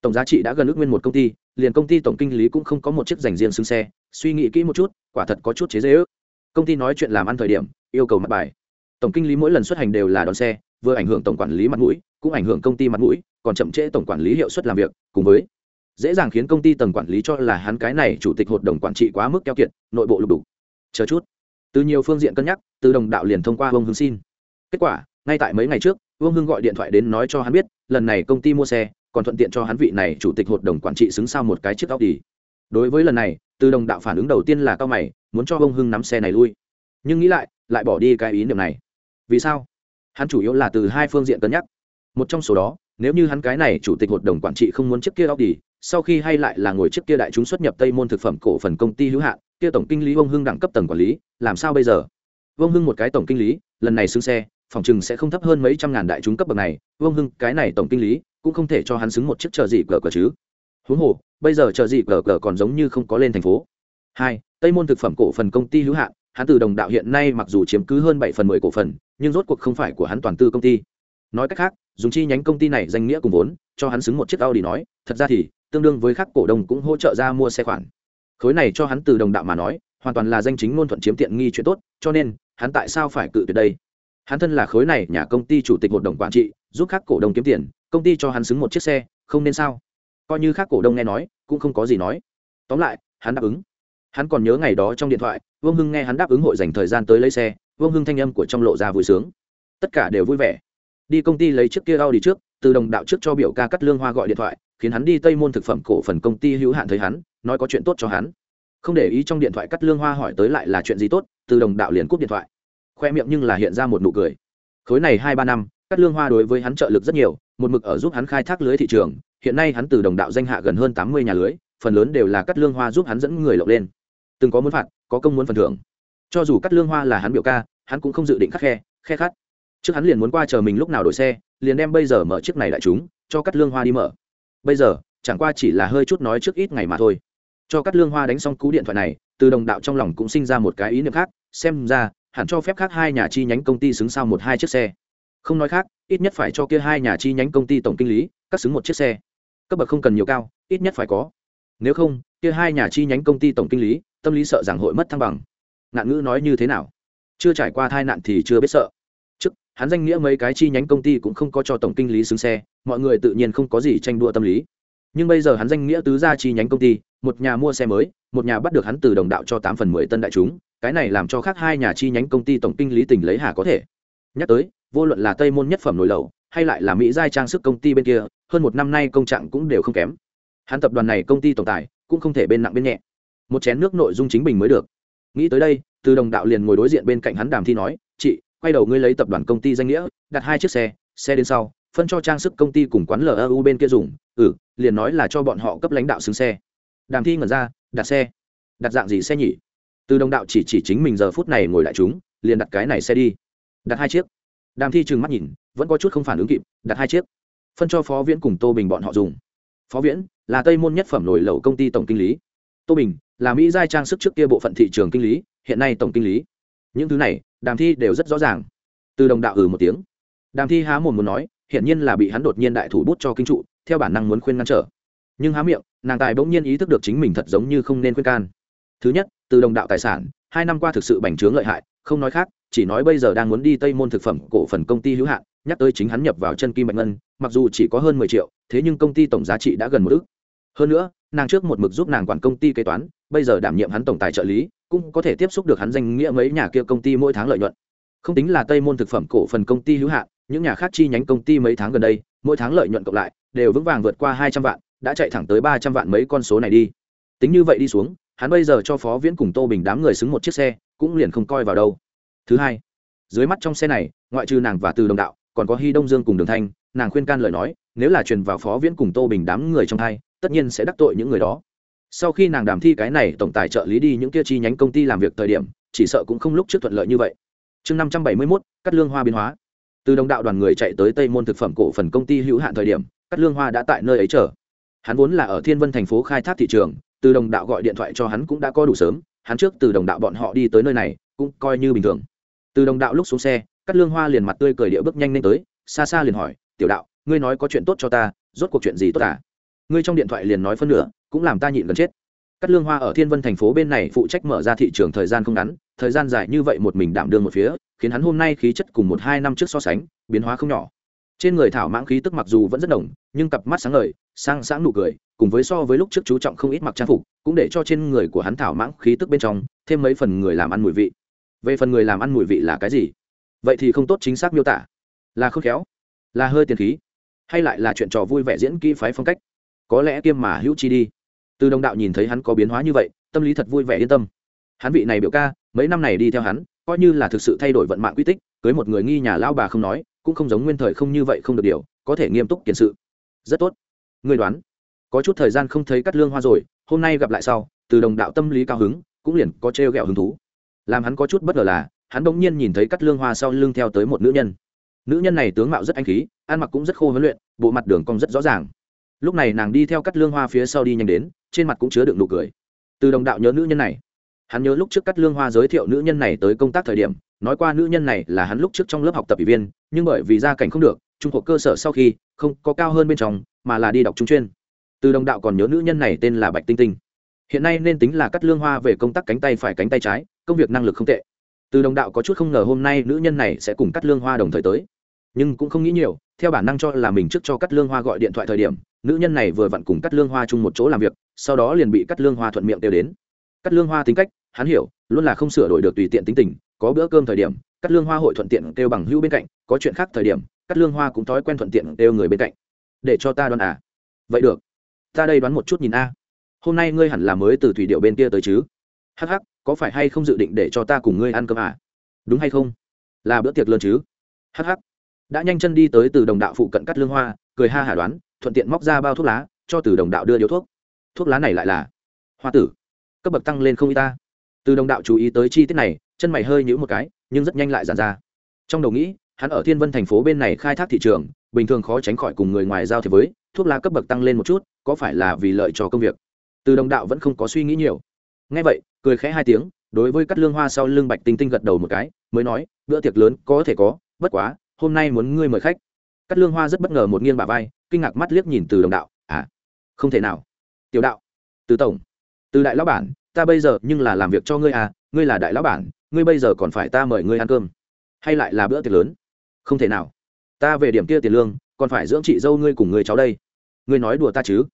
Tổng giá trị đã gần ước nguyên một công ty, liền công ty tổng kinh lý cũng không có một chiếc dành riêng xứng xe, suy nghĩ kỹ một chút, quả thật có chút chế dễ ước. Công ty nói chuyện làm ăn thời điểm, yêu cầu mặt bài. Tổng kinh lý mỗi lần xuất hành đều là đón xe, vừa ảnh hưởng tổng quản lý mặt mũi, cũng ảnh hưởng công ty mặt mũi, còn chậm trễ tổng quản lý hiệu suất làm việc, cùng với dễ dàng khiến công ty tầng quản lý cho là hắn cái này chủ tịch hội đồng quản trị quá mức keo kiệt nội bộ lục đục chờ chút từ nhiều phương diện cân nhắc từ đồng đạo liền thông qua Vương hưng xin kết quả ngay tại mấy ngày trước vương hưng gọi điện thoại đến nói cho hắn biết lần này công ty mua xe còn thuận tiện cho hắn vị này chủ tịch hội đồng quản trị xứng sau một cái chiếc Audi. Đối với lần này, từ đồng đạo phản ứng đầu tiên là cao mày, muốn cho Vương Hưng nắm xe này lui. Nhưng nghĩ lại, lại bỏ đi cái ý niệm này. Vì sao? Hắn chủ yếu là từ hai phương diện cân nhắc. Một trong số đó, nếu như hắn cái này chủ tịch hội đồng quản trị không muốn chiếc kia Audi, sau khi hay lại là ngồi trước kia đại chúng xuất nhập Tây môn thực phẩm cổ phần công ty hữu hạn, kia tổng kinh lý ông Hưng đẳng cấp tầng quản lý, làm sao bây giờ? Vương Hưng một cái tổng kinh lý, lần này xứng xe, phòng chừng sẽ không thấp hơn mấy trăm ngàn đại chúng cấp bậc này, Vương Hưng cái này tổng kinh lý, cũng không thể cho hắn xứng một chiếc chờ gì cờ cờ chứ. Huống hồ bây giờ chờ gì cờ cờ còn giống như không có lên thành phố. Hai tây môn thực phẩm cổ phần công ty hữu hạn hắn từ đồng đạo hiện nay mặc dù chiếm cứ hơn bảy phần mười cổ phần nhưng rốt cuộc không phải của hắn toàn tư công ty. Nói cách khác dùng chi nhánh công ty này danh nghĩa cùng vốn cho hắn xứng một chiếc Audi nói thật ra thì tương đương với các cổ đông cũng hỗ trợ ra mua xe khoản. Khối này cho hắn từ đồng đạo mà nói, hoàn toàn là danh chính ngôn thuận chiếm tiện nghi chuyện tốt, cho nên, hắn tại sao phải cự tuyệt đây? Hắn thân là khối này nhà công ty chủ tịch hội đồng quản trị, giúp các cổ đông kiếm tiền, công ty cho hắn xứng một chiếc xe, không nên sao? Coi như các cổ đông nghe nói, cũng không có gì nói. Tóm lại, hắn đáp ứng. Hắn còn nhớ ngày đó trong điện thoại, vương hưng nghe hắn đáp ứng hội dành thời gian tới lấy xe, vương hưng thanh âm của trong lộ ra vui sướng. Tất cả đều vui vẻ. Đi công ty lấy chiếc kia đi trước, từ đồng đạo trước cho biểu ca cắt lương hoa gọi điện thoại khiến hắn đi tây môn thực phẩm cổ phần công ty hữu hạn thấy hắn, nói có chuyện tốt cho hắn. Không để ý trong điện thoại cắt lương hoa hỏi tới lại là chuyện gì tốt, từ đồng đạo liền cúp điện thoại. Khoe miệng nhưng là hiện ra một nụ cười. Khối này hai ba năm, cắt lương hoa đối với hắn trợ lực rất nhiều, một mực ở giúp hắn khai thác lưới thị trường, hiện nay hắn từ đồng đạo danh hạ gần hơn tám mươi nhà lưới, phần lớn đều là cắt lương hoa giúp hắn dẫn người lộng lên. Từng có muốn phạt, có công muốn phần thưởng. Cho dù cắt lương hoa là hắn biểu ca, hắn cũng không dự định khắc khe khe khát trước hắn liền muốn qua chờ mình lúc nào đổi xe, liền đem bây giờ mở chiếc này lại chúng, cho cắt lương hoa đi mở bây giờ, chẳng qua chỉ là hơi chút nói trước ít ngày mà thôi. Cho cắt lương hoa đánh xong cú điện thoại này, từ đồng đạo trong lòng cũng sinh ra một cái ý niệm khác, xem ra, hẳn cho phép khác hai nhà chi nhánh công ty xứng sau một hai chiếc xe. Không nói khác, ít nhất phải cho kia hai nhà chi nhánh công ty tổng kinh lý, cắt xứng một chiếc xe. Cấp bậc không cần nhiều cao, ít nhất phải có. Nếu không, kia hai nhà chi nhánh công ty tổng kinh lý, tâm lý sợ rằng hội mất thăng bằng. Ngạn ngữ nói như thế nào? Chưa trải qua tai nạn thì chưa biết sợ hắn danh nghĩa mấy cái chi nhánh công ty cũng không có cho tổng kinh lý xứng xe, mọi người tự nhiên không có gì tranh đua tâm lý. Nhưng bây giờ hắn danh nghĩa tứ ra chi nhánh công ty, một nhà mua xe mới, một nhà bắt được hắn từ đồng đạo cho tám phần mười tân đại chúng, cái này làm cho khác hai nhà chi nhánh công ty tổng kinh lý tỉnh lấy hà có thể. Nhắc tới, vô luận là tây môn nhất phẩm nổi lầu, hay lại là mỹ giai trang sức công ty bên kia, hơn một năm nay công trạng cũng đều không kém. Hắn tập đoàn này công ty tổng tài, cũng không thể bên nặng bên nhẹ. Một chén nước nội dung chính bình mới được. Nghĩ tới đây, từ đồng đạo liền ngồi đối diện bên cạnh hắn đàm thi nói, chị quay đầu ngươi lấy tập đoàn công ty danh nghĩa, đặt hai chiếc xe xe đến sau, phân cho trang sức công ty cùng quán lu bên kia dùng ừ liền nói là cho bọn họ cấp lãnh đạo xứng xe. Đàm thi ngẩn ra, đặt xe. Đặt dạng gì xe nhỉ? Từ đồng đạo chỉ chỉ chính mình giờ phút này ngồi lại chúng, liền đặt cái này xe đi. Đặt hai chiếc. Đàm thi trừng mắt nhìn, vẫn có chút không phản ứng kịp, đặt hai chiếc. Phân cho phó viễn cùng tô bình bọn họ dùng. Phó viễn là tây môn nhất phẩm nổi lầu công ty tổng kinh lý. Tô bình là mỹ giai trang sức trước kia bộ phận thị trường kinh lý, hiện nay tổng kinh lý. Những thứ này đàm thi đều rất rõ ràng. Từ đồng đạo ừ một tiếng. Đàm thi há mồm muốn nói hiện nhiên là bị hắn đột nhiên đại thủ bút cho kinh trụ, theo bản năng muốn khuyên ngăn trở. Nhưng há miệng, nàng tài bỗng nhiên ý thức được chính mình thật giống như không nên khuyên can. Thứ nhất, từ đồng đạo tài sản, hai năm qua thực sự bành trướng lợi hại, không nói khác, chỉ nói bây giờ đang muốn đi tây môn thực phẩm cổ phần công ty hữu hạn, nhắc tới chính hắn nhập vào chân kim bạch ngân, mặc dù chỉ có hơn mười triệu, thế nhưng công ty tổng giá trị đã gần một ước hơn nữa, nàng trước một mực giúp nàng quản công ty kế toán, bây giờ đảm nhiệm hắn tổng tài trợ lý, cũng có thể tiếp xúc được hắn danh nghĩa mấy nhà kia công ty mỗi tháng lợi nhuận. Không tính là tây môn thực phẩm cổ phần công ty hữu hạn, những nhà khác chi nhánh công ty mấy tháng gần đây, mỗi tháng lợi nhuận cộng lại, đều vững vàng vượt qua hai trăm vạn, đã chạy thẳng tới ba trăm vạn mấy con số này đi. Tính như vậy đi xuống, hắn bây giờ cho phó viễn cùng tô bình đám người xứng một chiếc xe, cũng liền không coi vào đâu. Thứ hai, dưới mắt trong xe này, ngoại trừ nàng và từ đồng đạo, còn có hy đông dương cùng đường thanh, nàng khuyên can lời nói, nếu là truyền vào phó viễn cùng tô bình đám người trong thai tất nhiên sẽ đắc tội những người đó. Sau khi nàng đàm thi cái này, tổng tài trợ lý đi những kia chi nhánh công ty làm việc thời điểm, chỉ sợ cũng không lúc trước thuận lợi như vậy. Chương năm trăm bảy mươi mốt cắt lương hoa biến hóa. Từ đồng đạo đoàn người chạy tới tây môn thực phẩm cổ phần công ty hữu hạn thời điểm cắt lương hoa đã tại nơi ấy chờ. Hắn vốn là ở thiên vân thành phố khai thác thị trường, từ đồng đạo gọi điện thoại cho hắn cũng đã có đủ sớm, hắn trước từ đồng đạo bọn họ đi tới nơi này, cũng coi như bình thường. Từ đồng đạo lúc xuống xe cắt lương hoa liền mặt tươi cười địa bước nhanh lên tới, xa xa liền hỏi, tiểu đạo, ngươi nói có chuyện tốt cho ta, rốt cuộc chuyện gì tốt à? Ngươi trong điện thoại liền nói phân nửa, cũng làm ta nhịn gần chết. Cắt lương hoa ở thiên vân thành phố bên này phụ trách mở ra thị trường thời gian không ngắn, thời gian dài như vậy một mình đảm đương một phía, khiến hắn hôm nay khí chất cùng một hai năm trước so sánh, biến hóa không nhỏ. Trên người thảo mãng khí tức mặc dù vẫn rất đồng nhưng cặp mắt sáng ngời, sang sáng nụ cười, cùng với so với lúc trước chú trọng không ít mặc trang phục, cũng để cho trên người của hắn thảo mãng khí tức bên trong, thêm mấy phần người làm ăn mùi vị. Về phần người làm ăn mùi vị là cái gì? Vậy thì không tốt chính xác miêu tả. Là khôn khéo, là hơi tiền khí, hay lại là chuyện trò vui vẻ diễn kỹ phái phong cách? Có lẽ kiêm mà hữu chi đi. Từ đồng đạo nhìn thấy hắn có biến hóa như vậy, tâm lý thật vui vẻ yên tâm. Hắn vị này biểu ca, mấy năm này đi theo hắn, coi như là thực sự thay đổi vận mạng quy tích, cưới một người nghi nhà lao bà không nói, cũng không giống nguyên thời không như vậy không được điều, có thể nghiêm túc kiện sự. Rất tốt. Người đoán, có chút thời gian không thấy cắt lương hoa rồi, hôm nay gặp lại sau, từ đồng đạo tâm lý cao hứng, cũng liền có trêu ghẹo hứng thú. Làm hắn có chút bất ngờ là, hắn bỗng nhiên nhìn thấy cắt lương hoa sau lưng theo tới một nữ nhân. Nữ nhân này tướng mạo rất anh khí, ăn mặc cũng rất khô huấn luyện, bộ mặt đường cong rất rõ ràng lúc này nàng đi theo cắt lương hoa phía sau đi nhanh đến, trên mặt cũng chứa đựng nụ cười. Từ đồng đạo nhớ nữ nhân này. Hắn nhớ lúc trước cắt lương hoa giới thiệu nữ nhân này tới công tác thời điểm, nói qua nữ nhân này là hắn lúc trước trong lớp học tập ủy viên, nhưng bởi vì gia cảnh không được, trung học cơ sở sau khi, không có cao hơn bên trong, mà là đi đọc trung chuyên. Từ đồng đạo còn nhớ nữ nhân này tên là bạch tinh tinh. Hiện nay nên tính là cắt lương hoa về công tác cánh tay phải cánh tay trái, công việc năng lực không tệ. Từ đồng đạo có chút không ngờ hôm nay nữ nhân này sẽ cùng cắt lương hoa đồng thời tới. Nhưng cũng không nghĩ nhiều theo bản năng cho là mình trước cho cắt lương hoa gọi điện thoại thời điểm, nữ nhân này vừa vặn cùng cắt lương hoa chung một chỗ làm việc, sau đó liền bị cắt lương hoa thuận miệng kêu đến. Cắt lương hoa tính cách, hắn hiểu, luôn là không sửa đổi được tùy tiện tính tình, có bữa cơm thời điểm cắt lương hoa hội thuận tiện kêu bằng hữu bên cạnh, có chuyện khác thời điểm cắt lương hoa cũng thói quen thuận tiện kêu người bên cạnh. Để cho ta đoán à? Vậy được, ta đây đoán một chút nhìn a. Hôm nay ngươi hẳn là mới từ thủy điệu bên kia tới chứ? Hắc hắc, có phải hay không dự định để cho ta cùng ngươi ăn cơm à? Đúng hay không? Là bữa tiệc lớn chứ? Hắc hắc đã nhanh chân đi tới từ đồng đạo phụ cận cắt lương hoa, cười ha hả đoán, thuận tiện móc ra bao thuốc lá, cho từ đồng đạo đưa điếu thuốc. Thuốc lá này lại là hoa tử. Cấp bậc tăng lên không y ta. Từ đồng đạo chú ý tới chi tiết này, chân mày hơi nhữ một cái, nhưng rất nhanh lại giàn ra. Trong đầu nghĩ, hắn ở thiên vân thành phố bên này khai thác thị trường, bình thường khó tránh khỏi cùng người ngoài giao thế với, thuốc lá cấp bậc tăng lên một chút, có phải là vì lợi cho công việc? Từ đồng đạo vẫn không có suy nghĩ nhiều. Ngay vậy, cười khẽ hai tiếng, đối với cắt lương hoa sau lưng bạch tinh tinh gật đầu một cái, mới nói, bữa tiệc lớn có thể có, bất quá hôm nay muốn ngươi mời khách. Cắt lương hoa rất bất ngờ một nghiêng bà vai, kinh ngạc mắt liếc nhìn từ đồng đạo. À không thể nào. Tiểu đạo. Từ tổng. Từ đại lão bản, ta bây giờ nhưng là làm việc cho ngươi à ngươi là đại lão bản, ngươi bây giờ còn phải ta mời ngươi ăn cơm. Hay lại là bữa tiệc lớn? Không thể nào. Ta về điểm kia tiền lương, còn phải dưỡng chị dâu ngươi cùng người cháu đây. Ngươi nói đùa ta chứ?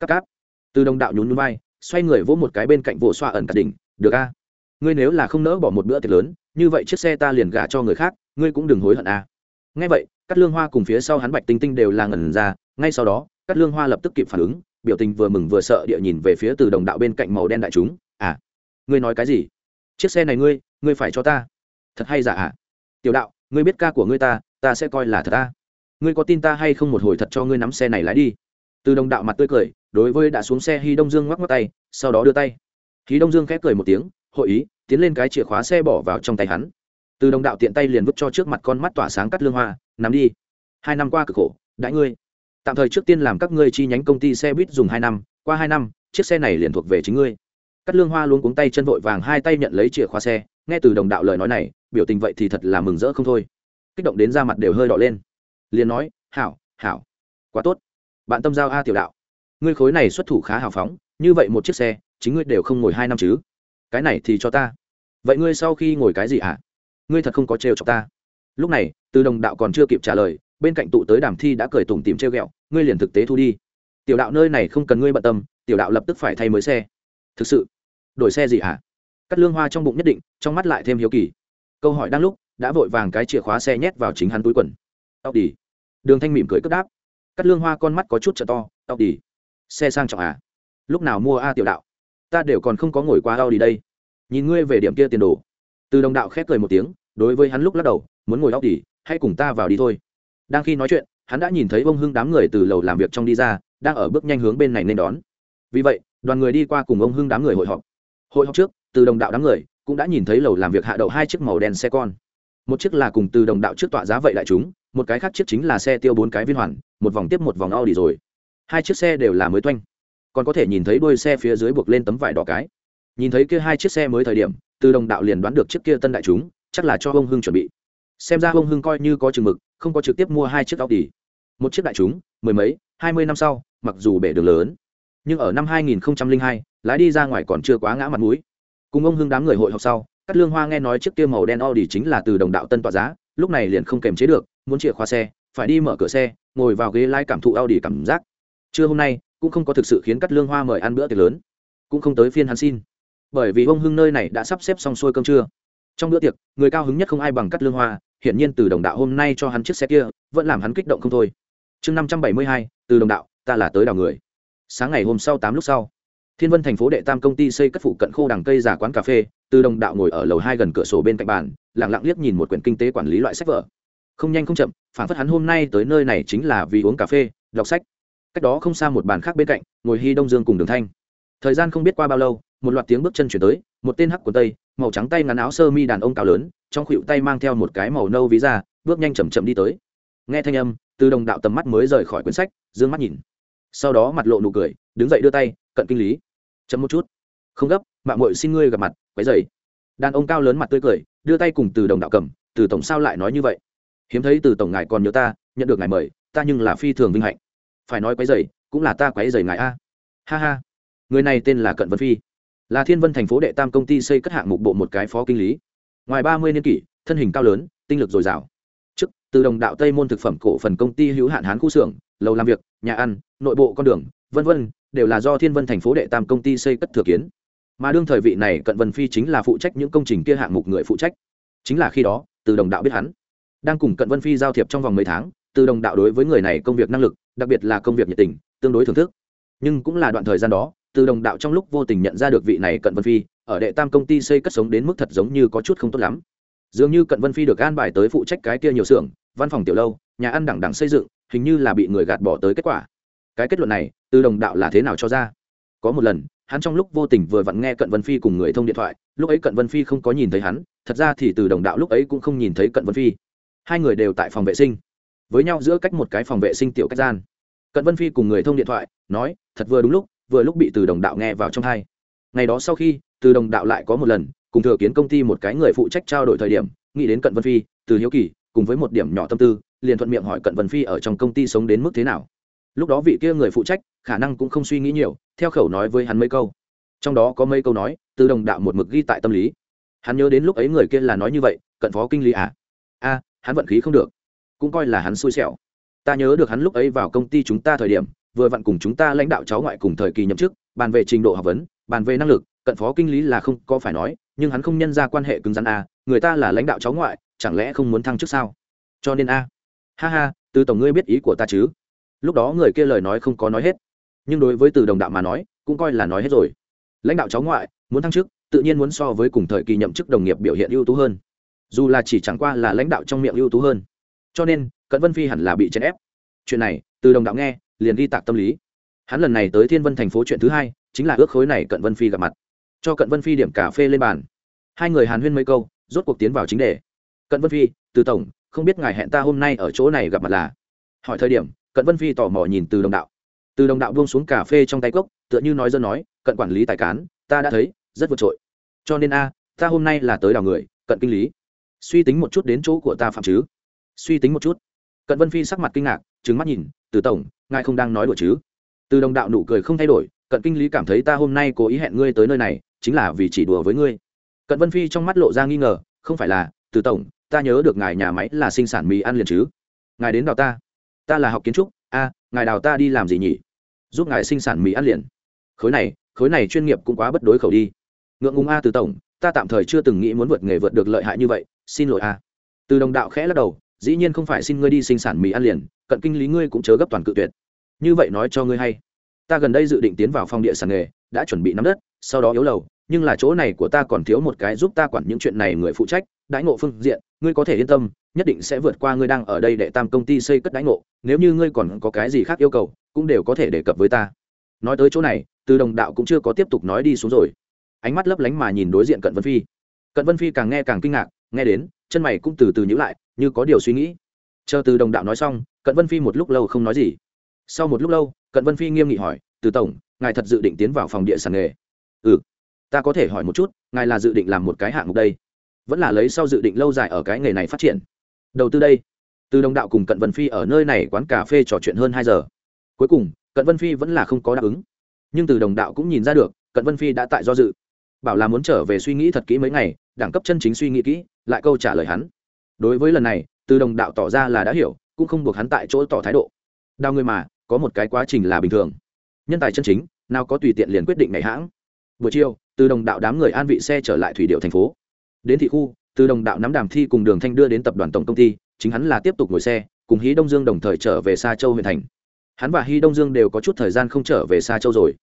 Cắt cáp. Từ đồng đạo nhún nhún vai, xoay người vỗ một cái bên cạnh vỗ xoa ẩn cả đỉnh. Được a. Ngươi nếu là không nỡ bỏ một bữa tiệc lớn, như vậy chiếc xe ta liền gả cho người khác, ngươi cũng đừng hối hận a ngay vậy cắt lương hoa cùng phía sau hắn bạch tinh tinh đều là ngẩn ra, ngay sau đó cắt lương hoa lập tức kịp phản ứng, biểu tình vừa mừng vừa sợ địa nhìn về phía từ đồng đạo bên cạnh màu đen đại chúng. À ngươi nói cái gì? Chiếc xe này ngươi ngươi phải cho ta. Thật hay giả à tiểu đạo, ngươi biết ca của ngươi ta ta sẽ coi là thật ta. Ngươi có tin ta hay không một hồi thật cho ngươi nắm xe này lái đi? Từ đồng đạo mặt tươi cười, đối với đã xuống xe hy đông dương ngoắc ngoắc tay, sau đó đưa tay. Hy đông dương khép cười một tiếng, hội ý, tiến lên cái chìa khóa xe bỏ vào trong tay hắn từ đồng đạo tiện tay liền vứt cho trước mặt con mắt tỏa sáng cắt lương hoa nắm đi. Hai năm qua cực khổ, đãi ngươi. Tạm thời trước tiên làm các ngươi chi nhánh công ty xe buýt dùng hai năm, qua hai năm, chiếc xe này liền thuộc về chính ngươi. Cắt lương hoa luôn cuống tay chân vội vàng hai tay nhận lấy chìa khóa xe, nghe từ đồng đạo lời nói này, biểu tình vậy thì thật là mừng rỡ không thôi. Kích động đến da mặt đều hơi đỏ lên. Liền nói, hảo hảo. Quá tốt. Bạn tâm giao a tiểu đạo. Ngươi khối này xuất thủ khá hào phóng, như vậy một chiếc xe, chính ngươi đều không ngồi hai năm chứ. Cái này thì cho ta. Vậy ngươi sau khi ngồi cái gì à? Ngươi thật không có trêu cho ta. Lúc này, từ đồng đạo còn chưa kịp trả lời, bên cạnh tụ tới đàm thi đã cười tủm tìm trêu ghẹo, ngươi liền thực tế thu đi. Tiểu đạo nơi này không cần ngươi bận tâm, tiểu đạo lập tức phải thay mới xe. Thực sự? Đổi xe gì hả? Cắt lương hoa trong bụng nhất định, trong mắt lại thêm hiếu kỳ. Câu hỏi đang lúc, đã vội vàng cái chìa khóa xe nhét vào chính hắn túi quần. Tóc đi. Đường thanh mỉm cười cất đáp. Cắt lương hoa con mắt có chút trợ to, tóc đi. Xe sang trọng à? Lúc nào mua a tiểu đạo? Ta đều còn không có ngồi qua đau đi đây. Nhìn ngươi về điểm kia tiền đồ từ đồng đạo khép cười một tiếng, đối với hắn lúc lắc đầu, muốn ngồi óc đi, hãy cùng ta vào đi thôi. Đang khi nói chuyện, hắn đã nhìn thấy ông hưng đám người từ lầu làm việc trong đi ra, đang ở bước nhanh hướng bên này nên đón. Vì vậy, đoàn người đi qua cùng ông hưng đám người hội họp. Hội họp trước, từ đồng đạo đám người cũng đã nhìn thấy lầu làm việc hạ đậu hai chiếc màu đen xe con. Một chiếc là cùng từ đồng đạo trước tọa giá vậy lại chúng, một cái khác chiếc chính là xe tiêu bốn cái viên hoàn, một vòng tiếp một vòng Audi rồi. Hai chiếc xe đều là mới toanh. Còn có thể nhìn thấy đuôi xe phía dưới buộc lên tấm vải đỏ cái. Nhìn thấy kia hai chiếc xe mới thời điểm từ đồng đạo liền đoán được chiếc kia tân đại chúng chắc là cho ông hưng chuẩn bị xem ra ông hưng coi như có chừng mực không có trực tiếp mua hai chiếc Audi. Một chiếc đại chúng, mười mấy, hai mươi năm sau, mặc dù bể đường lớn, nhưng ở năm 2002, lái đi ra ngoài còn chưa quá ngã mặt mũi. Cùng ông Hưng đám người hội họp sau, Cát Lương Hoa nghe nói chiếc kia màu đen Audi chính là từ đồng đạo tân tọa giá, lúc này liền không kềm chế được, muốn chìa khóa xe, phải đi mở cửa xe, ngồi vào ghế lái cảm thụ Audi cảm giác. Trưa hôm nay, cũng không có thực sự khiến Cát Lương Hoa mời ăn bữa tiệc lớn, cũng không tới phiên hắn xin, bởi vì ông Hưng nơi này đã sắp xếp xong xuôi cơm trưa. Trong bữa tiệc, người cao hứng nhất không ai bằng Cát Lương Hoa, hiển nhiên từ đồng đạo hôm nay cho hắn chiếc xe kia vẫn làm hắn kích động không thôi. Chương năm trăm bảy mươi hai từ đồng đạo ta là tới đào người. Sáng ngày hôm sau tám lúc sau thiên vân thành phố đệ tam công ty xây cất phụ cận khô đằng cây giả quán cà phê từ đồng đạo ngồi ở lầu hai gần cửa sổ bên cạnh bàn lặng lặng liếc nhìn một quyển kinh tế quản lý loại sách vở. Không nhanh không chậm phản phất hắn hôm nay tới nơi này chính là vì uống cà phê đọc sách. Cách đó không xa một bàn khác bên cạnh ngồi hy đông dương cùng đường thanh. Thời gian không biết qua bao lâu một loạt tiếng bước chân chuyển tới, một tên hắc của tây, màu trắng tay ngắn áo sơ mi đàn ông cao lớn, trong khuỷu tay mang theo một cái màu nâu ví ra bước nhanh chầm chậm đi tới. Nghe thanh âm, từ đồng đạo tầm mắt mới rời khỏi quyển sách d ư ơ n g mắt nhìn. Sau đó mặt lộ nụ cười, đứng dậy đưa tay, cận kinh lý. Chấm một chút. Không gấp, mạng mội xin ngươi gặp mặt, quấy dày đàn ông cao lớn mặt tươi cười, đưa tay cùng từ đồng đạo cầm, từ tổng sao lại nói như vậy? Hiếm thấy từ tổng ngài còn nhớ ta, nhận được ngài mời, ta nhưng là phi thường vinh hạnh. Phải nói quấy dày cũng là ta quấy dày ngài a. Ha ha. Người này tên là cận vân phi là thiên vân thành phố đệ tam công ty xây cất hạng mục bộ một cái phó kinh lý. Ngoài ba mươi niên kỷ, thân hình cao lớn, tinh lực dồi dào. Trước, từ đồng đạo tây môn thực phẩm cổ phần công ty hữu hạn hán khu xưởng lầu làm việc, nhà ăn, nội bộ con đường, vân vân, đều là do thiên vân thành phố đệ tam công ty xây cất thừa kiến. Mà đương thời vị này cận vân phi chính là phụ trách những công trình kia hạng mục người phụ trách. Chính là khi đó, từ đồng đạo biết hắn. Đang cùng cận vân phi giao thiệp trong vòng mấy tháng, từ đồng đạo đối với người này công việc năng lực, đặc biệt là công việc nhiệt tình, tương đối thưởng thức. Nhưng cũng là đoạn thời gian đó từ đồng đạo trong lúc vô tình nhận ra được vị này cận vân phi, ở đệ tam công ty xây cất sống đến mức thật giống như có chút không tốt lắm. Dường như cận vân phi được an bài tới phụ trách cái kia nhiều xưởng, văn phòng tiểu lâu, nhà ăn đẳng đẳng xây dựng, hình như là bị người gạt bỏ tới kết quả. Cái kết luận này, từ đồng đạo là thế nào cho ra? Có một lần, hắn trong lúc vô tình vừa vặn nghe cận vân phi cùng người thông điện thoại, lúc ấy cận vân phi không có nhìn thấy hắn, thật ra thì từ đồng đạo lúc ấy cũng không nhìn thấy cận vân phi. Hai người đều tại phòng vệ sinh. Với nhau giữa cách một cái phòng vệ sinh tiểu cách gian. Cận vân phi cùng người thông điện thoại, nói, thật vừa đúng lúc vừa lúc bị từ đồng đạo nghe vào trong hai. Ngày đó sau khi, từ đồng đạo lại có một lần, cùng thừa kiến công ty một cái người phụ trách trao đổi thời điểm, nghĩ đến cận vân phi, từ hiếu kỳ, cùng với một điểm nhỏ tâm tư, liền thuận miệng hỏi cận vân phi ở trong công ty sống đến mức thế nào. Lúc đó vị kia người phụ trách, khả năng cũng không suy nghĩ nhiều, theo khẩu nói với hắn mấy câu. Trong đó có mấy câu nói, từ đồng đạo một mực ghi tại tâm lý. Hắn nhớ đến lúc ấy người kia là nói như vậy, cận phó kinh lý à? A, hắn vận khí không được. Cũng coi là hắn xui xẻo. Ta nhớ được hắn lúc ấy vào công ty chúng ta thời điểm vừa vặn cùng chúng ta lãnh đạo cháu ngoại cùng thời kỳ nhậm chức, bàn về trình độ học vấn, bàn về năng lực, cận phó kinh lý là không có phải nói, nhưng hắn không nhân ra quan hệ cứng rắn a người ta là lãnh đạo cháu ngoại, chẳng lẽ không muốn thăng chức sao? Cho nên a ha ha, từ tổng ngươi biết ý của ta chứ. Lúc đó người kia lời nói không có nói hết, nhưng đối với từ đồng đạo mà nói, cũng coi là nói hết rồi. Lãnh đạo cháu ngoại, muốn thăng chức, tự nhiên muốn so với cùng thời kỳ nhậm chức đồng nghiệp biểu hiện ưu tú hơn. Dù là chỉ chẳng qua là lãnh đạo trong miệng ưu tú hơn. Cho nên, cận vân phi hẳn là bị chèn ép. Chuyện này, từ đồng đạo nghe liền ghi tạc tâm lý. Hắn lần này tới thiên vân thành phố chuyện thứ hai, chính là ước khối này cận vân phi gặp mặt. Cho cận vân phi điểm cà phê lên bàn. Hai người hàn huyên mấy câu, rốt cuộc tiến vào chính đề. Cận vân phi, từ tổng, không biết ngài hẹn ta hôm nay ở chỗ này gặp mặt là? Hỏi thời điểm, cận vân phi tò mò nhìn từ đồng đạo. Từ đồng đạo buông xuống cà phê trong tay cốc, tựa như nói dân nói, cận quản lý tài cán, ta đã thấy, rất vượt trội. Cho nên a, ta hôm nay là tới đào người, cận kinh lý. Suy tính một chút đến chỗ của ta phạm chứ. Suy tính một chút. Cận vân phi sắc mặt kinh ngạc trứng mắt nhìn, từ tổng ngài không đang nói đùa chứ? Từ đồng đạo nụ cười không thay đổi, cận kinh lý cảm thấy ta hôm nay cố ý hẹn ngươi tới nơi này, chính là vì chỉ đùa với ngươi. Cận vân phi trong mắt lộ ra nghi ngờ, không phải là, từ tổng, ta nhớ được ngài nhà máy là sinh sản mì ăn liền chứ. Ngài đến đào ta. Ta là học kiến trúc, a, ngài đào ta đi làm gì nhỉ? Giúp ngài sinh sản mì ăn liền. Khối này khối này chuyên nghiệp cũng quá bất đối khẩu đi. Ngượng ngùng a, từ tổng, ta tạm thời chưa từng nghĩ muốn vượt nghề vượt được lợi hại như vậy, xin lỗi a. Từ đồng đạo khẽ lắc đầu dĩ nhiên không phải xin ngươi đi sinh sản mì ăn liền, cận kinh lý ngươi cũng chớ gấp toàn cự tuyệt. Như vậy nói cho ngươi hay. Ta gần đây dự định tiến vào phòng địa sản nghề, đã chuẩn bị nắm đất, sau đó yếu lầu, nhưng là chỗ này của ta còn thiếu một cái giúp ta quản những chuyện này người phụ trách, đãi ngộ phương diện, ngươi có thể yên tâm, nhất định sẽ vượt qua ngươi đang ở đây để tam công ty xây cất đãi ngộ, nếu như ngươi còn có cái gì khác yêu cầu, cũng đều có thể đề cập với ta. Nói tới chỗ này, từ đồng đạo cũng chưa có tiếp tục nói đi xuống rồi. Ánh mắt lấp lánh mà nhìn đối diện cận vân phi. Cận vân phi càng nghe càng kinh ngạc, nghe đến, chân mày cũng từ từ nhữ lại như có điều suy nghĩ. Chờ từ đồng đạo nói xong, cận vân phi một lúc lâu không nói gì. Sau một lúc lâu, cận vân phi nghiêm nghị hỏi, từ tổng, ngài thật dự định tiến vào phòng địa sản nghề? Ừ ta có thể hỏi một chút, ngài là dự định làm một cái hạng mục đây. Vẫn là lấy sau dự định lâu dài ở cái nghề này phát triển. Đầu tư đây, từ đồng đạo cùng cận vân phi ở nơi này quán cà phê trò chuyện hơn hai giờ. Cuối cùng, cận vân phi vẫn là không có đáp ứng. Nhưng từ đồng đạo cũng nhìn ra được, cận vân phi đã tại do dự. Bảo là muốn trở về suy nghĩ thật kỹ mấy ngày, đẳng cấp chân chính suy nghĩ kỹ, lại câu trả lời hắn đối với lần này, từ đồng đạo tỏ ra là đã hiểu, cũng không buộc hắn tại chỗ tỏ thái độ. Đào người mà, có một cái quá trình là bình thường. Nhân tài chân chính, nào có tùy tiện liền quyết định ngày hãng. Buổi chiều, từ đồng đạo đám người an vị xe trở lại thủy điệu thành phố. Đến thị khu, từ đồng đạo nắm đàm thi cùng đường thanh đưa đến tập đoàn tổng công ty, chính hắn là tiếp tục ngồi xe, cùng hí đông dương đồng thời trở về xa châu huyện thành. Hắn và hy đông dương đều có chút thời gian không trở về xa châu rồi.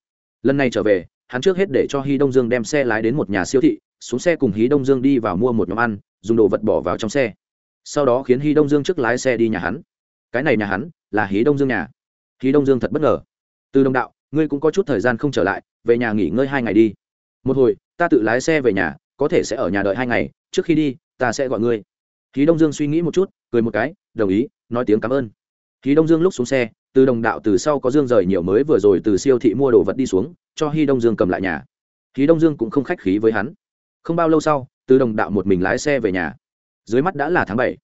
Lần này trở về, hắn trước hết để cho hy đông dương đem xe lái đến một nhà siêu thị, xuống xe cùng hí đông dương đi vào mua một nhóm ăn, dùng đồ vật bỏ vào trong xe sau đó khiến Hi đông dương trước lái xe đi nhà hắn. Cái này nhà hắn là hí đông dương nhà. Hí đông dương thật bất ngờ. Từ đồng đạo, ngươi cũng có chút thời gian không trở lại, về nhà nghỉ ngơi hai ngày đi. Một hồi, ta tự lái xe về nhà, có thể sẽ ở nhà đợi hai ngày, trước khi đi, ta sẽ gọi ngươi. Hí đông dương suy nghĩ một chút, cười một cái, đồng ý, nói tiếng cảm ơn. Hí đông dương lúc xuống xe, từ đồng đạo từ sau có dương rời nhiều mới vừa rồi từ siêu thị mua đồ vật đi xuống, cho Hi đông dương cầm lại nhà. Hí đông dương cũng không khách khí với hắn. Không bao lâu sau, từ đồng đạo một mình lái xe về nhà dưới mắt đã là tháng bảy.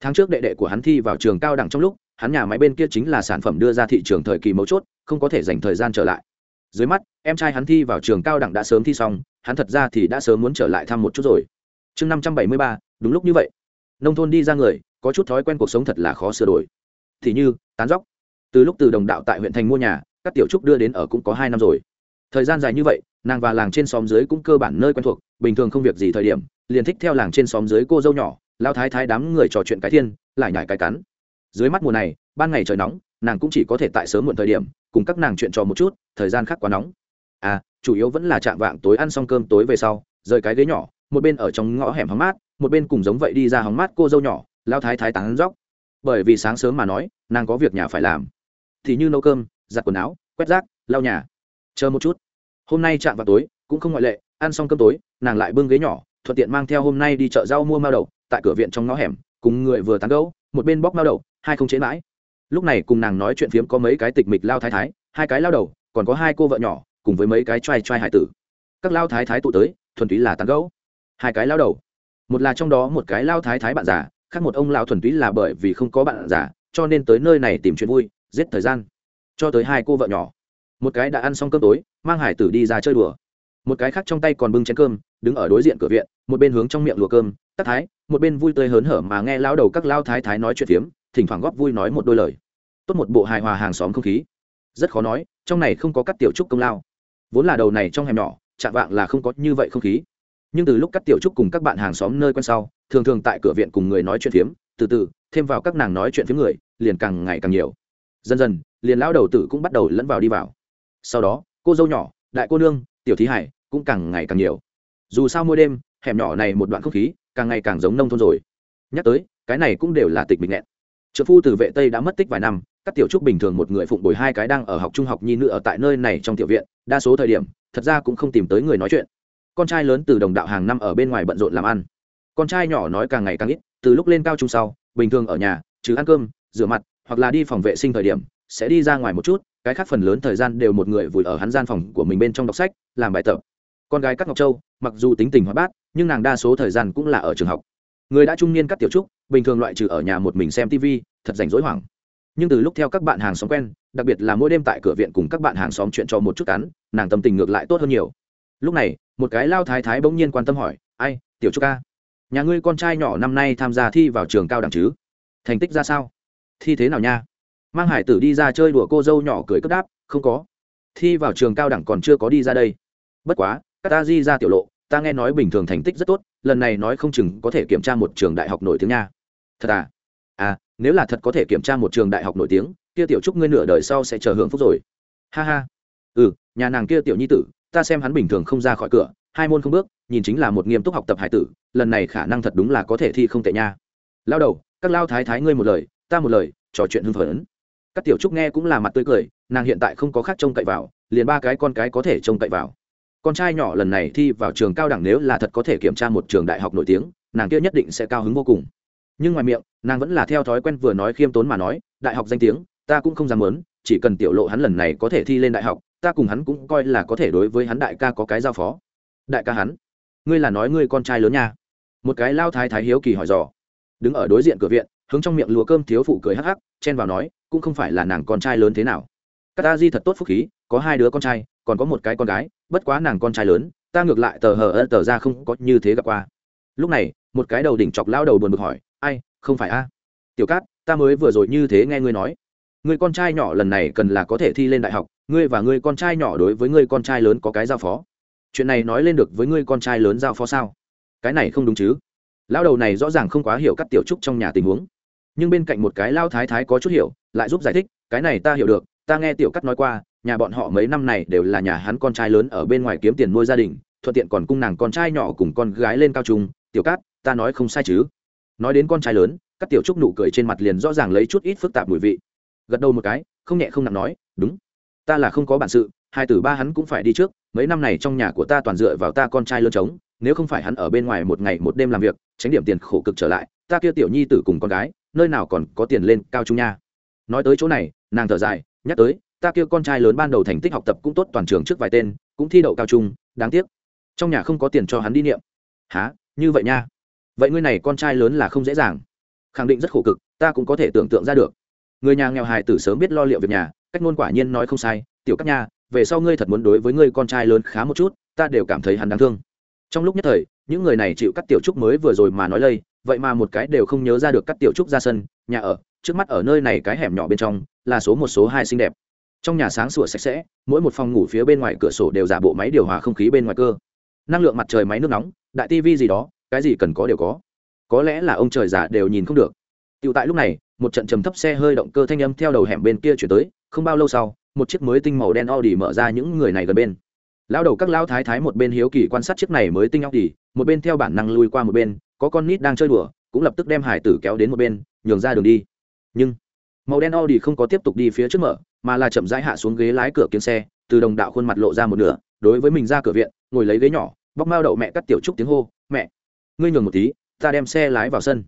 Tháng trước đệ đệ của hắn thi vào trường cao đẳng trong lúc, hắn nhà máy bên kia chính là sản phẩm đưa ra thị trường thời kỳ mấu chốt, không có thể dành thời gian trở lại. Dưới mắt, em trai hắn thi vào trường cao đẳng đã sớm thi xong, hắn thật ra thì đã sớm muốn trở lại thăm một chút rồi. Chương năm trăm bảy mươi ba, đúng lúc như vậy. Nông thôn đi ra người, có chút thói quen cuộc sống thật là khó sửa đổi. Thì như, tán dóc. Từ lúc từ đồng đạo tại huyện thành mua nhà, các tiểu trúc đưa đến ở cũng có hai năm rồi. Thời gian dài như vậy, nàng và làng trên xóm dưới cũng cơ bản nơi quen thuộc, bình thường không việc gì thời điểm, liền thích theo làng trên xóm dưới cô dâu nhỏ lao thái thái đám người trò chuyện cái thiên lại nhải cái cắn. Dưới mắt mùa này ban ngày trời nóng nàng cũng chỉ có thể tại sớm muộn thời điểm cùng các nàng chuyện trò một chút thời gian khác quá nóng. À chủ yếu vẫn là chạm vạng tối ăn xong cơm tối về sau rời cái ghế nhỏ một bên ở trong ngõ hẻm hóng mát một bên cùng giống vậy đi ra hóng mát cô dâu nhỏ lao thái thái tán róc, bởi vì sáng sớm mà nói nàng có việc nhà phải làm. Thì như nấu cơm giặt quần áo quét rác lau nhà. Chờ một chút. Hôm nay chạm vào tối cũng không ngoại lệ ăn xong cơm tối nàng lại bưng ghế nhỏ thuận tiện mang theo hôm nay đi chợ rau mua mao đầu tại cửa viện trong ngõ hẻm, cùng người vừa tán gấu một bên bóc mao đầu, hai không chế mãi. Lúc này cùng nàng nói chuyện phiếm có mấy cái tịch mịch lao thái thái, hai cái lao đầu, còn có hai cô vợ nhỏ, cùng với mấy cái t r a i t r a i hải tử. Các lao thái thái tụ tới, thuần túy là tán gấu hai cái lao đầu. Một là trong đó một cái lao thái thái bạn già, khác một ông lao thuần túy là bởi vì không có bạn già, cho nên tới nơi này tìm chuyện vui, giết thời gian. Cho tới hai cô vợ nhỏ. Một cái đã ăn xong cơm tối, mang hải tử đi ra chơi đùa. Một cái khác trong tay còn bưng chén cơm, đứng ở đối diện cửa viện, một bên hướng trong miệng lùa cơm, tắc thái một bên vui tươi hớn hở mà nghe lao đầu các lao thái thái nói chuyện phiếm, thỉnh thoảng góp vui nói một đôi lời. Tốt một bộ hài hòa hàng xóm không khí. Rất khó nói, trong này không có các tiểu trúc công lao. Vốn là đầu này trong hẻm nhỏ, chạm vạng là không có như vậy không khí. Nhưng từ lúc các tiểu trúc cùng các bạn hàng xóm nơi quen sau, thường thường tại cửa viện cùng người nói chuyện phiếm, từ từ, thêm vào các nàng nói chuyện phiếm người, liền càng ngày càng nhiều. Dần dần, liền lão đầu tử cũng bắt đầu lẫn vào đi vào. Sau đó, cô dâu nhỏ, đại cô nương, tiểu thí hải, cũng càng ngày càng nhiều. Dù sao mỗi đêm, hẻm nhỏ này một đoạn không khí càng ngày càng giống nông thôn rồi. Nhắc tới, cái này cũng đều là tịch bình nghẹn. Trợ phu từ vệ tây đã mất tích vài năm, các tiểu trúc bình thường một người phụng bồi hai cái đang ở học trung học nhi nữ ở tại nơi này trong tiểu viện, đa số thời điểm, thật ra cũng không tìm tới người nói chuyện. Con trai lớn từ đồng đạo hàng năm ở bên ngoài bận rộn làm ăn. Con trai nhỏ nói càng ngày càng ít, từ lúc lên cao trung sau, bình thường ở nhà, trừ ăn cơm, rửa mặt, hoặc là đi phòng vệ sinh thời điểm, sẽ đi ra ngoài một chút, cái khác phần lớn thời gian đều một người vùi ở hắn gian phòng của mình bên trong đọc sách, làm bài tập con gái các ngọc châu, mặc dù tính tình hoạt bát, nhưng nàng đa số thời gian cũng là ở trường học. Người đã trung niên các tiểu trúc, bình thường loại trừ ở nhà một mình xem tv thật rảnh rỗi hoảng. Nhưng từ lúc theo các bạn hàng xóm quen, đặc biệt là mỗi đêm tại cửa viện cùng các bạn hàng xóm chuyện cho một chút cắn, nàng tâm tình ngược lại tốt hơn nhiều. Lúc này, một cái lao thái thái bỗng nhiên quan tâm hỏi, ai, tiểu trúc ca? Nhà ngươi con trai nhỏ năm nay tham gia thi vào trường cao đẳng chứ? Thành tích ra sao? Thi thế nào nha? Mang hải tử đi ra chơi đùa cô dâu nhỏ cười cấp đáp, không có. Thi vào trường cao đẳng còn chưa có đi ra đây. Bất quá ta di ra tiểu lộ, ta nghe nói bình thường thành tích rất tốt, lần này nói không chừng có thể kiểm tra một trường đại học nổi tiếng nha. Thật à? À nếu là thật có thể kiểm tra một trường đại học nổi tiếng, kia tiểu trúc ngươi nửa đời sau sẽ chờ hưởng phúc rồi. Ha ha. Ừ nhà nàng kia tiểu nhi tử, ta xem hắn bình thường không ra khỏi cửa, hai môn không bước, nhìn chính là một nghiêm túc học tập hải tử, lần này khả năng thật đúng là có thể thi không tệ nha. Lao đầu, các lao thái thái ngươi một lời, ta một lời, trò chuyện hưng phấn. Các tiểu trúc nghe cũng là mặt tươi cười, nàng hiện tại không có khác trông cậy vào, liền ba cái con cái có thể trông cậy vào con trai nhỏ lần này thi vào trường cao đẳng nếu là thật có thể kiểm tra một trường đại học nổi tiếng, nàng kia nhất định sẽ cao hứng vô cùng. Nhưng ngoài miệng, nàng vẫn là theo thói quen vừa nói khiêm tốn mà nói, đại học danh tiếng, ta cũng không dám muốn, chỉ cần tiểu lộ hắn lần này có thể thi lên đại học, ta cùng hắn cũng coi là có thể đối với hắn đại ca có cái giao phó. Đại ca hắn? Ngươi là nói ngươi con trai lớn nha? Một cái lao thái thái hiếu kỳ hỏi dò. Đứng ở đối diện cửa viện, hướng trong miệng lúa cơm thiếu phụ cười hắc hắc, chen vào nói, cũng không phải là nàng con trai lớn thế nào. Các ta di thật tốt phúc khí, có hai đứa con trai còn có một cái con gái, bất quá nàng con trai lớn, ta ngược lại tờ hờ ơ tờ ra không có như thế gặp qua. Lúc này, một cái đầu đỉnh chọc lao đầu buồn bực hỏi, ai, không phải a? Tiểu cát, ta mới vừa rồi như thế nghe ngươi nói. Người con trai nhỏ lần này cần là có thể thi lên đại học, ngươi và ngươi con trai nhỏ đối với ngươi con trai lớn có cái giao phó. Chuyện này nói lên được với ngươi con trai lớn giao phó sao? Cái này không đúng chứ? Lão đầu này rõ ràng không quá hiểu các tiểu trúc trong nhà tình huống. Nhưng bên cạnh một cái lao thái thái có chút hiểu, lại giúp giải thích, cái này ta hiểu được, ta nghe tiểu cắt nói qua nhà bọn họ mấy năm này đều là nhà hắn con trai lớn ở bên ngoài kiếm tiền nuôi gia đình, thuận tiện còn cung nàng con trai nhỏ cùng con gái lên cao trung. Tiểu cát, ta nói không sai chứ? Nói đến con trai lớn, các tiểu trúc nụ cười trên mặt liền rõ ràng lấy chút ít phức tạp mùi vị. Gật đầu một cái, không nhẹ không nặng nói, đúng, ta là không có bản sự, hai tử ba hắn cũng phải đi trước, mấy năm này trong nhà của ta toàn dựa vào ta con trai lớn trống, nếu không phải hắn ở bên ngoài một ngày một đêm làm việc, tránh điểm tiền khổ cực trở lại, ta kia tiểu nhi tử cùng con gái, nơi nào còn có tiền lên cao trung nha? Nói tới chỗ này, nàng thở dài, nhắc tới ta kia con trai lớn ban đầu thành tích học tập cũng tốt, toàn trường trước vài tên, cũng thi đậu cao trung, đáng tiếc. Trong nhà không có tiền cho hắn đi niệm. Há như vậy nha. Vậy ngươi này con trai lớn là không dễ dàng. Khẳng định rất khổ cực, ta cũng có thể tưởng tượng ra được. Người nhà nghèo hài tử sớm biết lo liệu việc nhà, cách ngôn quả nhiên nói không sai. Tiểu các nha, về sau ngươi thật muốn đối với ngươi con trai lớn khá một chút, ta đều cảm thấy hắn đáng thương. Trong lúc nhất thời, những người này chịu cắt tiểu trúc mới vừa rồi mà nói lây, vậy mà một cái đều không nhớ ra được cắt tiểu trúc ra sân, nhà ở, trước mắt ở nơi này cái hẻm nhỏ bên trong, là số một, số hai xinh đẹp trong nhà sáng sủa sạch sẽ, mỗi một phòng ngủ phía bên ngoài cửa sổ đều giả bộ máy điều hòa không khí bên ngoài cơ. Năng lượng mặt trời máy nước nóng, đại tivi gì đó, cái gì cần có đều có. Có lẽ là ông trời già đều nhìn không được. Tựu tại lúc này, một trận trầm thấp xe hơi động cơ thanh âm theo đầu hẻm bên kia chuyển tới, không bao lâu sau, một chiếc mới tinh màu đen Audi mở ra những người này gần bên. Lao đầu các lao thái thái một bên hiếu kỳ quan sát chiếc này mới tinh Audi, một bên theo bản năng lui qua một bên, có con nít đang chơi đùa, cũng lập tức đem hải tử kéo đến một bên, nhường ra đường đi. Nhưng màu đen Audi không có tiếp tục đi phía trước mở, mà là chậm rãi hạ xuống ghế lái cửa kiếm xe, từ đồng đạo khuôn mặt lộ ra một nửa, đối với mình ra cửa viện, ngồi lấy ghế nhỏ, bóc mao đậu mẹ cắt tiểu trúc tiếng hô, mẹ, ngươi nhường một tí, ta đem xe lái vào sân.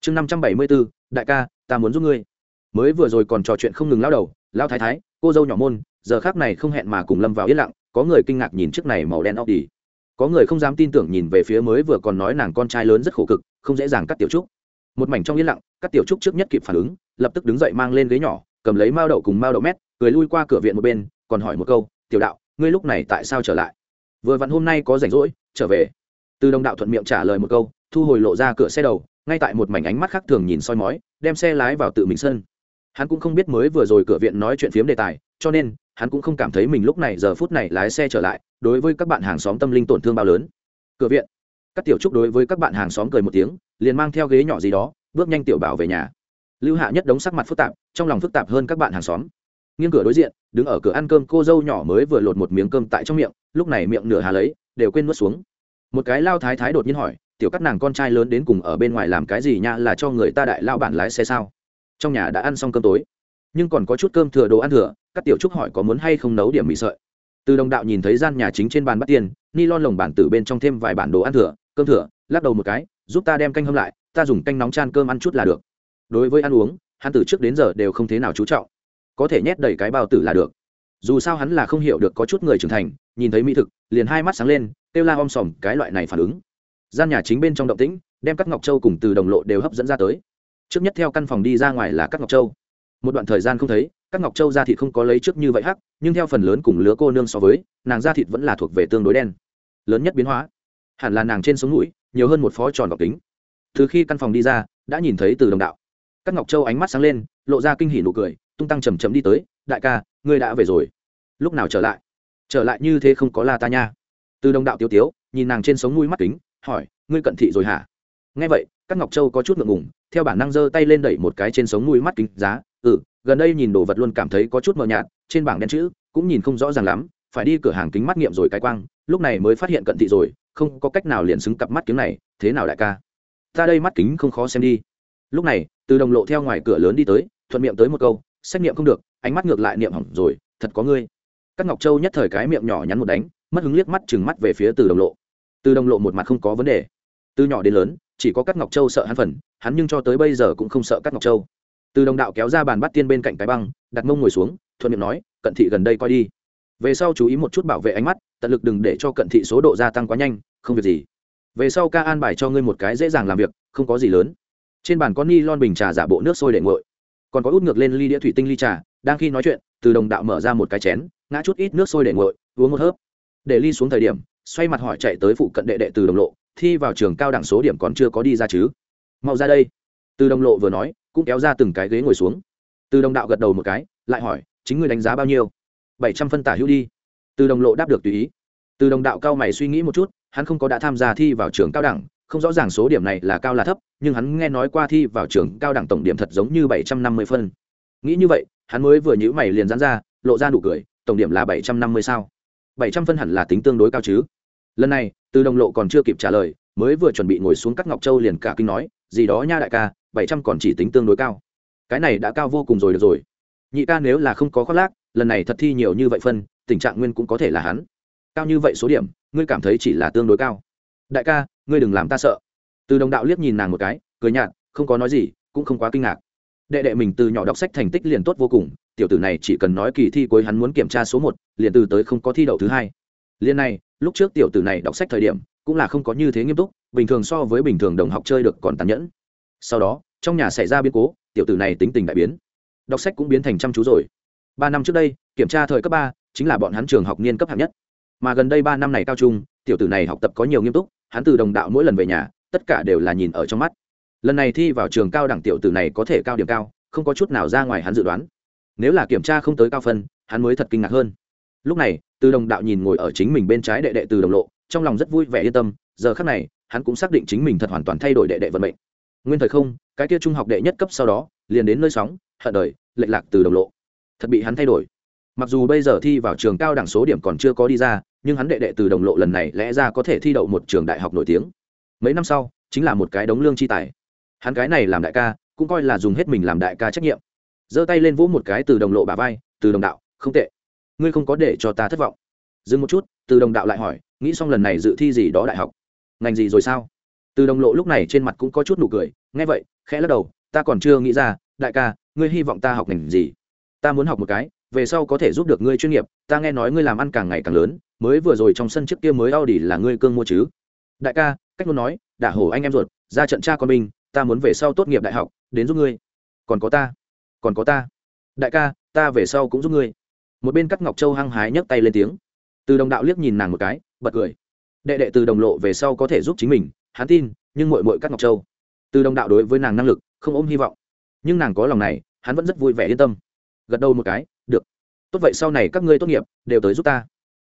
Chương năm trăm bảy mươi bốn đại ca, ta muốn giúp ngươi. Mới vừa rồi còn trò chuyện không ngừng lao đầu, lao thái thái, cô dâu nhỏ môn, giờ khác này không hẹn mà cùng lâm vào yên lặng, có người kinh ngạc nhìn chiếc này màu đen audi. Có người không dám tin tưởng nhìn về phía mới vừa còn nói nàng con trai lớn rất khổ cực, không dễ dàng cắt tiểu trúc một mảnh trong yên lặng, các tiểu trúc trước nhất kịp phản ứng, lập tức đứng dậy mang lên ghế nhỏ, cầm lấy mao đậu cùng mao đậu mét, cười lui qua cửa viện một bên, còn hỏi một câu, tiểu đạo, ngươi lúc này tại sao trở lại? Vừa vặn hôm nay có rảnh rỗi, trở về. Từ đồng đạo thuận miệng trả lời một câu, thu hồi lộ ra cửa xe đầu, ngay tại một mảnh ánh mắt khác thường nhìn soi mói, đem xe lái vào tự mình sân. Hắn cũng không biết mới vừa rồi cửa viện nói chuyện phiếm đề tài, cho nên hắn cũng không cảm thấy mình lúc này, giờ phút này lái xe trở lại, đối với các bạn hàng xóm tâm linh tổn thương bao lớn. Cửa viện, các tiểu trúc đối với các bạn hàng xóm cười một tiếng liền mang theo ghế nhỏ gì đó, bước nhanh tiểu bảo về nhà. Lưu hạ nhất đống sắc mặt phức tạp, trong lòng phức tạp hơn các bạn hàng xóm. Nghiêng cửa đối diện, đứng ở cửa ăn cơm cô dâu nhỏ mới vừa lột một miếng cơm tại trong miệng, lúc này miệng nửa hà lấy, đều quên nuốt xuống. Một cái lao thái thái đột nhiên hỏi, tiểu cắt nàng con trai lớn đến cùng ở bên ngoài làm cái gì nha, là cho người ta đại lao bản lái xe sao? Trong nhà đã ăn xong cơm tối. Nhưng còn có chút cơm thừa đồ ăn thừa, các tiểu trúc hỏi có muốn hay không nấu điểm mì sợi. Từ đồng đạo nhìn thấy gian nhà chính trên bàn bắt tiền, ni lon lồng bản tử bên trong thêm vài bản đồ ăn thừa, cơm thừa, lắc đầu một cái giúp ta đem canh hâm lại, ta dùng canh nóng chan cơm ăn chút là được. Đối với ăn uống, hắn từ trước đến giờ đều không thế nào chú trọng. Có thể nhét đầy cái bao tử là được. Dù sao hắn là không hiểu được có chút người trưởng thành, nhìn thấy mỹ thực, liền hai mắt sáng lên, kêu la om sòm cái loại này phản ứng. Gian nhà chính bên trong động tĩnh, đem các ngọc châu cùng từ đồng lộ đều hấp dẫn ra tới. Trước nhất theo căn phòng đi ra ngoài là các ngọc châu. Một đoạn thời gian không thấy, các ngọc châu da thịt không có lấy trước như vậy hắc, nhưng theo phần lớn cùng lứa cô nương so với, nàng da thịt vẫn là thuộc về tương đối đen. Lớn nhất biến hóa, hẳn là nàng trên sống mũi nhiều hơn một phó tròn gọc kính. Từ khi căn phòng đi ra, đã nhìn thấy từ đồng đạo. Các ngọc châu ánh mắt sáng lên, lộ ra kinh hỉ nụ cười, tung tăng chầm chầm đi tới, đại ca, ngươi đã về rồi. Lúc nào trở lại? Trở lại như thế không có la ta nha. Từ đồng đạo tiêu tiếu, nhìn nàng trên sống mũi mắt kính, hỏi, ngươi cận thị rồi hả? Nghe vậy, các ngọc châu có chút ngượng ngùng, theo bản năng giơ tay lên đẩy một cái trên sống mũi mắt kính giá ừ gần đây nhìn đồ vật luôn cảm thấy có chút mờ nhạt, trên bảng đen chữ cũng nhìn không rõ ràng lắm, phải đi cửa hàng kính mắt nghiệm rồi cái quang, lúc này mới phát hiện cận thị rồi không có cách nào liền xứng cặp mắt kính này, thế nào đại ca? Ta đây mắt kính không khó xem đi. Lúc này, từ đồng lộ theo ngoài cửa lớn đi tới, thuận miệng tới một câu, xét nghiệm không được, ánh mắt ngược lại niệm hỏng rồi, thật có ngươi. Các ngọc châu nhất thời cái miệng nhỏ nhắn một đánh, mất hứng liếc mắt chừng mắt về phía từ đồng lộ. Từ đồng lộ một mặt không có vấn đề. Từ nhỏ đến lớn, chỉ có các ngọc châu sợ hắn phần, hắn nhưng cho tới bây giờ cũng không sợ các ngọc châu. Từ đồng đạo kéo ra bàn bắt tiên bên cạnh cái băng, đặt mông ngồi xuống, thuận miệng nói, cận thị gần đây coi đi về sau chú ý một chút bảo vệ ánh mắt, tận lực đừng để cho cận thị số độ gia tăng quá nhanh, không việc gì. Về sau ca an bài cho ngươi một cái dễ dàng làm việc, không có gì lớn. Trên bàn có ni lon bình trà giả bộ nước sôi để nguội. Còn có út ngược lên ly đĩa thủy tinh ly trà, đang khi nói chuyện, từ đồng đạo mở ra một cái chén, ngã chút ít nước sôi để nguội, uống một hớp. Để ly xuống thời điểm, xoay mặt hỏi chạy tới phụ cận đệ đệ từ đồng lộ, thi vào trường cao đẳng số điểm còn chưa có đi ra chứ? Mau ra đây. Từ đồng lộ vừa nói, cũng kéo ra từng cái ghế ngồi xuống. Từ đồng đạo gật đầu một cái, lại hỏi, chính ngươi đánh giá bao nhiêu? Bảy trăm phân tả hữu đi. Từ đồng lộ đáp được tùy ý. Từ đồng đạo cao mày suy nghĩ một chút, hắn không có đã tham gia thi vào trường cao đẳng, không rõ ràng số điểm này là cao là thấp, nhưng hắn nghe nói qua thi vào trường cao đẳng tổng điểm thật giống như bảy trăm năm mươi phân. Nghĩ như vậy, hắn mới vừa nhữ mày liền dán ra, lộ ra nụ cười, tổng điểm là bảy trăm năm mươi sao? bảy trăm phân hẳn là tính tương đối cao chứ? Lần này, từ đồng lộ còn chưa kịp trả lời, mới vừa chuẩn bị ngồi xuống cắt ngọc châu liền cả kinh nói, gì đó nha đại ca, bảy trăm còn chỉ tính tương đối cao. Cái này đã cao vô cùng rồi được rồi. Nhị ca nếu là không có khoác lác lần này thật thi nhiều như vậy phân, tình trạng nguyên cũng có thể là hắn. Cao như vậy số điểm, ngươi cảm thấy chỉ là tương đối cao. Đại ca, ngươi đừng làm ta sợ. Từ đồng đạo liếc nhìn nàng một cái, cười nhạt, không có nói gì, cũng không quá kinh ngạc. Đệ đệ mình từ nhỏ đọc sách thành tích liền tốt vô cùng, tiểu tử này chỉ cần nói kỳ thi cuối hắn muốn kiểm tra số một, liền từ tới không có thi đậu thứ hai. Liên này, lúc trước tiểu tử này đọc sách thời điểm, cũng là không có như thế nghiêm túc, bình thường so với bình thường đồng học chơi được còn tàn nhẫn. Sau đó, trong nhà xảy ra biến cố, tiểu tử này tính tình đại biến. Đọc sách cũng biến thành chăm chú rồi ba năm trước đây, kiểm tra thời cấp ba, chính là bọn hắn trường học niên cấp hạng nhất. Mà gần đây ba năm này cao trung, tiểu tử này học tập có nhiều nghiêm túc, hắn từ đồng đạo mỗi lần về nhà, tất cả đều là nhìn ở trong mắt. Lần này thi vào trường cao đẳng tiểu tử này có thể cao điểm cao, không có chút nào ra ngoài hắn dự đoán. Nếu là kiểm tra không tới cao phân, hắn mới thật kinh ngạc hơn. Lúc này, từ đồng đạo nhìn ngồi ở chính mình bên trái đệ đệ từ đồng lộ, trong lòng rất vui vẻ yên tâm, giờ khác này, hắn cũng xác định chính mình thật hoàn toàn thay đổi đệ đệ vận mệnh. Nguyên thời không, cái kia trung học đệ nhất cấp sau đó, liền đến nơi sóng, hận đời, lệch lạc từ đồng lộ thật bị hắn thay đổi. Mặc dù bây giờ thi vào trường cao đẳng số điểm còn chưa có đi ra, nhưng hắn đệ đệ từ đồng lộ lần này lẽ ra có thể thi đậu một trường đại học nổi tiếng. Mấy năm sau, chính là một cái đống lương chi tài. Hắn cái này làm đại ca, cũng coi là dùng hết mình làm đại ca trách nhiệm. Giơ tay lên vỗ một cái từ đồng lộ bà vai, từ đồng đạo, không tệ. Ngươi không có để cho ta thất vọng. Dừng một chút, từ đồng đạo lại hỏi, nghĩ xong lần này dự thi gì đó đại học? Ngành gì rồi sao? Từ đồng lộ lúc này trên mặt cũng có chút nụ cười, nghe vậy, khẽ lắc đầu, ta còn chưa nghĩ ra, đại ca, ngươi hy vọng ta học ngành gì? Ta muốn học một cái, về sau có thể giúp được ngươi chuyên nghiệp, ta nghe nói ngươi làm ăn càng ngày càng lớn, mới vừa rồi trong sân trước kia mới Audi là ngươi cương mua chứ. Đại ca, cách muốn nói, đả hổ anh em ruột, ra trận cha con mình ta muốn về sau tốt nghiệp đại học, đến giúp ngươi. Còn có ta, còn có ta. Đại ca, ta về sau cũng giúp ngươi. Một bên cắt ngọc châu hăng hái nhấc tay lên tiếng. Từ đồng đạo liếc nhìn nàng một cái, bật cười. Đệ đệ từ đồng lộ về sau có thể giúp chính mình, hắn tin, nhưng mội mội cắt ngọc châu. Từ đồng đạo đối với nàng năng lực, không ôm hy vọng. Nhưng nàng có lòng này, hắn vẫn rất vui vẻ yên tâm gật đầu một cái, được. Tốt vậy sau này các ngươi tốt nghiệp, đều tới giúp ta.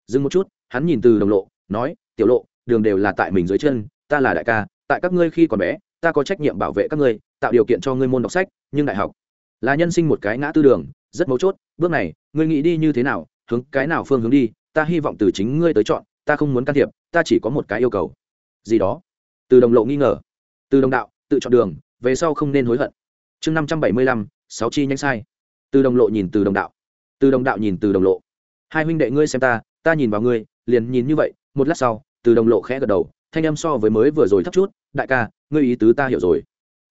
Dừng một chút, hắn nhìn từ đồng lộ, nói, tiểu lộ, đường đều là tại mình dưới chân, ta là đại ca, tại các ngươi khi còn bé, ta có trách nhiệm bảo vệ các ngươi, tạo điều kiện cho ngươi môn đọc sách, nhưng đại học là nhân sinh một cái ngã tư đường, rất mấu chốt, bước này, ngươi nghĩ đi như thế nào, hướng cái nào phương hướng đi, ta hy vọng từ chính ngươi tới chọn, ta không muốn can thiệp, ta chỉ có một cái yêu cầu. Gì đó. Từ đồng lộ nghi ngờ. Từ đồng đạo, tự chọn đường, về sau không nên hối hận. Chương năm trăm bảy mươi lăm, sáu chi nhanh sai từ đồng lộ nhìn từ đồng đạo. Từ đồng đạo nhìn từ đồng lộ. Hai huynh đệ ngươi xem ta ta nhìn vào ngươi, liền nhìn như vậy, một lát sau, từ đồng lộ khẽ gật đầu, thanh âm so với mới vừa rồi thấp chút, đại ca, ngươi ý tứ ta hiểu rồi.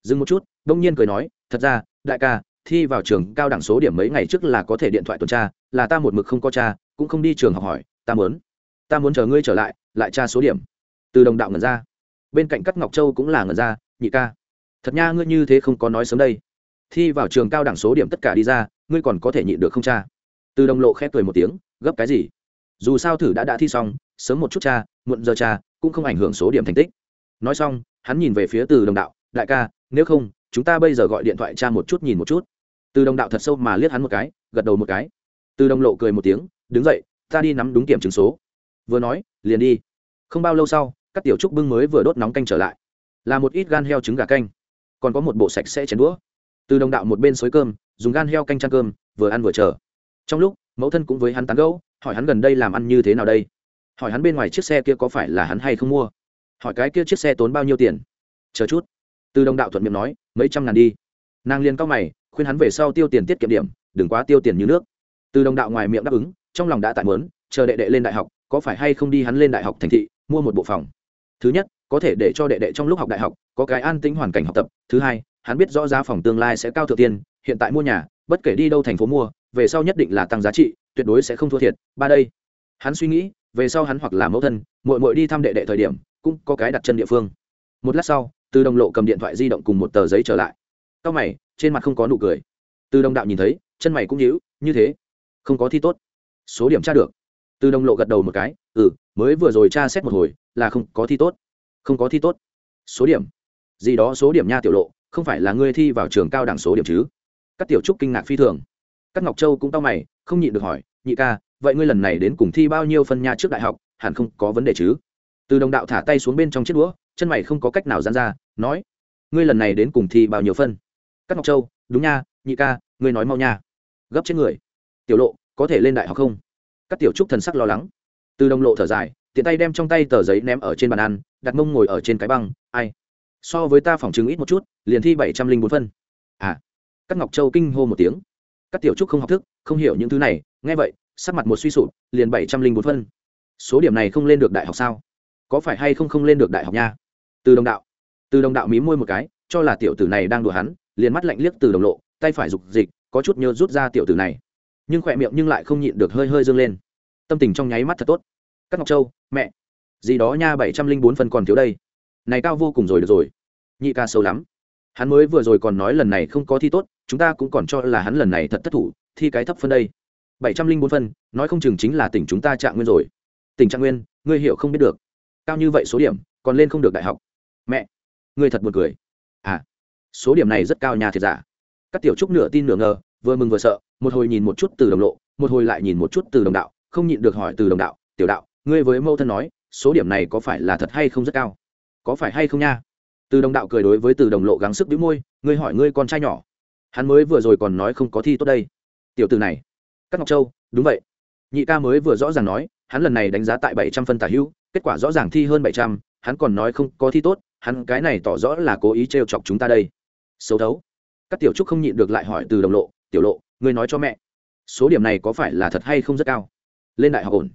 Dừng một chút, đông nhiên cười nói, thật ra, đại ca, thi vào trường cao đẳng số điểm mấy ngày trước là có thể điện thoại tuần tra, là ta một mực không có cha cũng không đi trường học hỏi, ta muốn ta muốn chờ ngươi trở lại lại tra số điểm. Từ đồng đạo ngẩn ra. Bên cạnh cắt ngọc châu cũng là ngẩn ra, nhị ca, thật nha, ngươi như thế không có nói sớm đây thi vào trường cao đẳng số điểm tất cả đi ra, ngươi còn có thể nhịn được không cha? Từ đồng lộ khép cười một tiếng, gấp cái gì? Dù sao thử đã đã thi xong, sớm một chút cha, muộn giờ cha, cũng không ảnh hưởng số điểm thành tích. Nói xong, hắn nhìn về phía từ đồng đạo, đại ca, nếu không, chúng ta bây giờ gọi điện thoại cha một chút nhìn một chút. Từ đồng đạo thật sâu mà liếc hắn một cái, gật đầu một cái. Từ đồng lộ cười một tiếng, đứng dậy, ta đi nắm đúng kiểm chứng số. Vừa nói, liền đi. Không bao lâu sau, các tiểu trúc bưng mới vừa đốt nóng canh trở lại. Là một ít gan heo trứng gà canh. Còn có một bộ sạch sẽ chén đũa từ đồng đạo một bên xới cơm, dùng gan heo canh chăn cơm, vừa ăn vừa chờ. Trong lúc, mẫu thân cũng với hắn tán gẫu, hỏi hắn gần đây làm ăn như thế nào đây? Hỏi hắn bên ngoài chiếc xe kia có phải là hắn hay không mua? Hỏi cái kia chiếc xe tốn bao nhiêu tiền? Chờ chút. Từ đồng đạo thuận miệng nói, mấy trăm ngàn đi. Nàng liền cao mày, khuyên hắn về sau tiêu tiền tiết kiệm điểm, đừng quá tiêu tiền như nước. Từ đồng đạo ngoài miệng đáp ứng, trong lòng đã tại mớn chờ đệ đệ lên đại học, có phải hay không đi hắn lên đại học thành thị, mua một bộ phòng? Thứ nhất, có thể để cho đệ đệ trong lúc học đại học, có cái an tính hoàn cảnh học tập. Thứ hai hắn biết rõ giá phòng tương lai sẽ cao thượng tiên, hiện tại mua nhà, bất kể đi đâu thành phố mua, về sau nhất định là tăng giá trị, tuyệt đối sẽ không thua thiệt. Ba đây, hắn suy nghĩ, về sau hắn hoặc là mẫu thân mội mội đi thăm đệ đệ thời điểm, cũng có cái đặt chân địa phương. Một lát sau, từ đồng lộ cầm điện thoại di động cùng một tờ giấy trở lại. C mày, trên mặt không có nụ cười. Từ đồng đạo nhìn thấy, chân mày cũng nhíu, như thế, không có thi tốt. Số điểm tra được. Từ đồng lộ gật đầu một cái ừ mới vừa rồi tra xét một hồi, là không có thi tốt. Không có thi tốt. Số điểm. Gì đó số điểm nha, tiểu lộ không phải là ngươi thi vào trường cao đẳng số điểm chứ? Các tiểu trúc kinh ngạc phi thường. Các ngọc châu cũng tao mày, không nhịn được hỏi, nhị ca, vậy ngươi lần này đến cùng thi bao nhiêu phân nha trước đại học, hẳn không có vấn đề chứ? Từ đồng đạo thả tay xuống bên trong chiếc đũa, chân mày không có cách nào dán ra, nói, ngươi lần này đến cùng thi bao nhiêu phân? Các ngọc châu, đúng nha, nhị ca, ngươi nói mau nha. Gấp trên người. Tiểu lộ, có thể lên đại học không? Các tiểu trúc thần sắc lo lắng. Từ đồng lộ thở dài, tiện tay đem trong tay tờ giấy ném ở trên bàn ăn, đặt mông ngồi ở trên cái băng, ai so với ta phỏng chứng ít một chút, liền thi bảy trăm linh bốn phân. À các ngọc châu kinh hô một tiếng. Các tiểu trúc không học thức, không hiểu những thứ này, nghe vậy, sắc mặt một suy sụp, liền bảy trăm linh bốn phân. Số điểm này không lên được đại học sao? Có phải hay không không lên được đại học nha? Từ đồng đạo. Từ đồng đạo mí môi một cái, cho là tiểu tử này đang đùa hắn, liền mắt lạnh liếc từ đồng lộ, tay phải rục dịch, có chút nhớ rút ra tiểu tử này. Nhưng khỏe miệng nhưng lại không nhịn được hơi hơi dâng lên. Tâm tình trong nháy mắt thật tốt. Các ngọc châu, mẹ. Gì đó nha, bảy trăm linh bốn phân còn thiếu đây này cao vô cùng rồi được rồi. Nhị ca sâu lắm. Hắn mới vừa rồi còn nói lần này không có thi tốt, chúng ta cũng còn cho là hắn lần này thật thất thủ, thi cái thấp phân đây. Bảy trăm linh bốn phân, nói không chừng chính là tỉnh chúng ta trạng nguyên rồi. Tỉnh trạng nguyên, ngươi hiểu không biết được. Cao như vậy số điểm, còn lên không được đại học. Mẹ, ngươi thật buồn cười. À số điểm này rất cao nhà thiệt giả. Các tiểu trúc nửa tin nửa ngờ, vừa mừng vừa sợ, một hồi nhìn một chút từ đồng lộ, một hồi lại nhìn một chút từ đồng đạo, không nhịn được hỏi từ đồng đạo, tiểu đạo, ngươi với mâu thân nói, số điểm này có phải là thật hay không rất cao? Có phải hay không nha? Từ đồng đạo cười đối với từ đồng lộ gắng sức đĩu môi, ngươi hỏi ngươi con trai nhỏ. Hắn mới vừa rồi còn nói không có thi tốt đây. Tiểu từ này. Các ngọc châu, đúng vậy. Nhị ca mới vừa rõ ràng nói, hắn lần này đánh giá tại bảy trăm phân tả hữu, kết quả rõ ràng thi hơn bảy trăm, hắn còn nói không có thi tốt, hắn cái này tỏ rõ là cố ý t chọc chúng ta đây. Xấu thấu. Các tiểu trúc không nhịn được lại hỏi từ đồng lộ, tiểu lộ, ngươi nói cho mẹ, số điểm này có phải là thật hay không rất cao? Lên đại học ổn.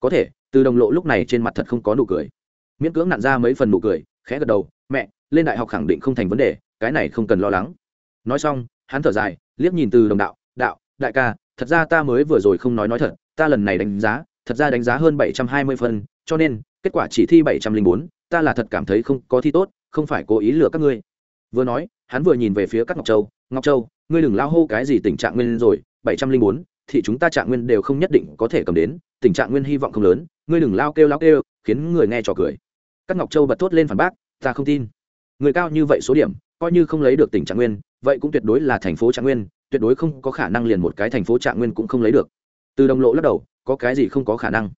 Có thể. Từ đồng lộ lúc này trên mặt thật không có nụ cười miễn cưỡng nặn ra mấy phần nụ cười, khẽ gật đầu, mẹ, lên đại học khẳng định không thành vấn đề, cái này không cần lo lắng. Nói xong, hắn thở dài, liếc nhìn từ đồng đạo đạo, đại ca, thật ra ta mới vừa rồi không nói nói thật, ta lần này đánh giá, thật ra đánh giá hơn bảy trăm hai mươi phân cho nên, kết quả chỉ thi bảy trăm linh bốn, ta là thật cảm thấy không có thi tốt, không phải cố ý lừa các ngươi. Vừa nói, hắn vừa nhìn về phía các ngọc châu ngọc châu, ngươi đừng lao hô cái gì tình trạng nguyên rồi, bảy trăm linh bốn, thì chúng ta trạng nguyên đều không nhất định có thể cầm đến, tình trạng nguyên hy vọng không lớn, ngươi đừng lao kêu lao kêu, khiến người nghe trò cười các ngọc châu bật thốt lên phản bác, ta không tin. Người cao như vậy số điểm, coi như không lấy được tỉnh trạng nguyên, vậy cũng tuyệt đối là thành phố trạng nguyên, tuyệt đối không có khả năng liền một cái thành phố trạng nguyên cũng không lấy được. Từ đồng lộ lắc đầu, có cái gì không có khả năng?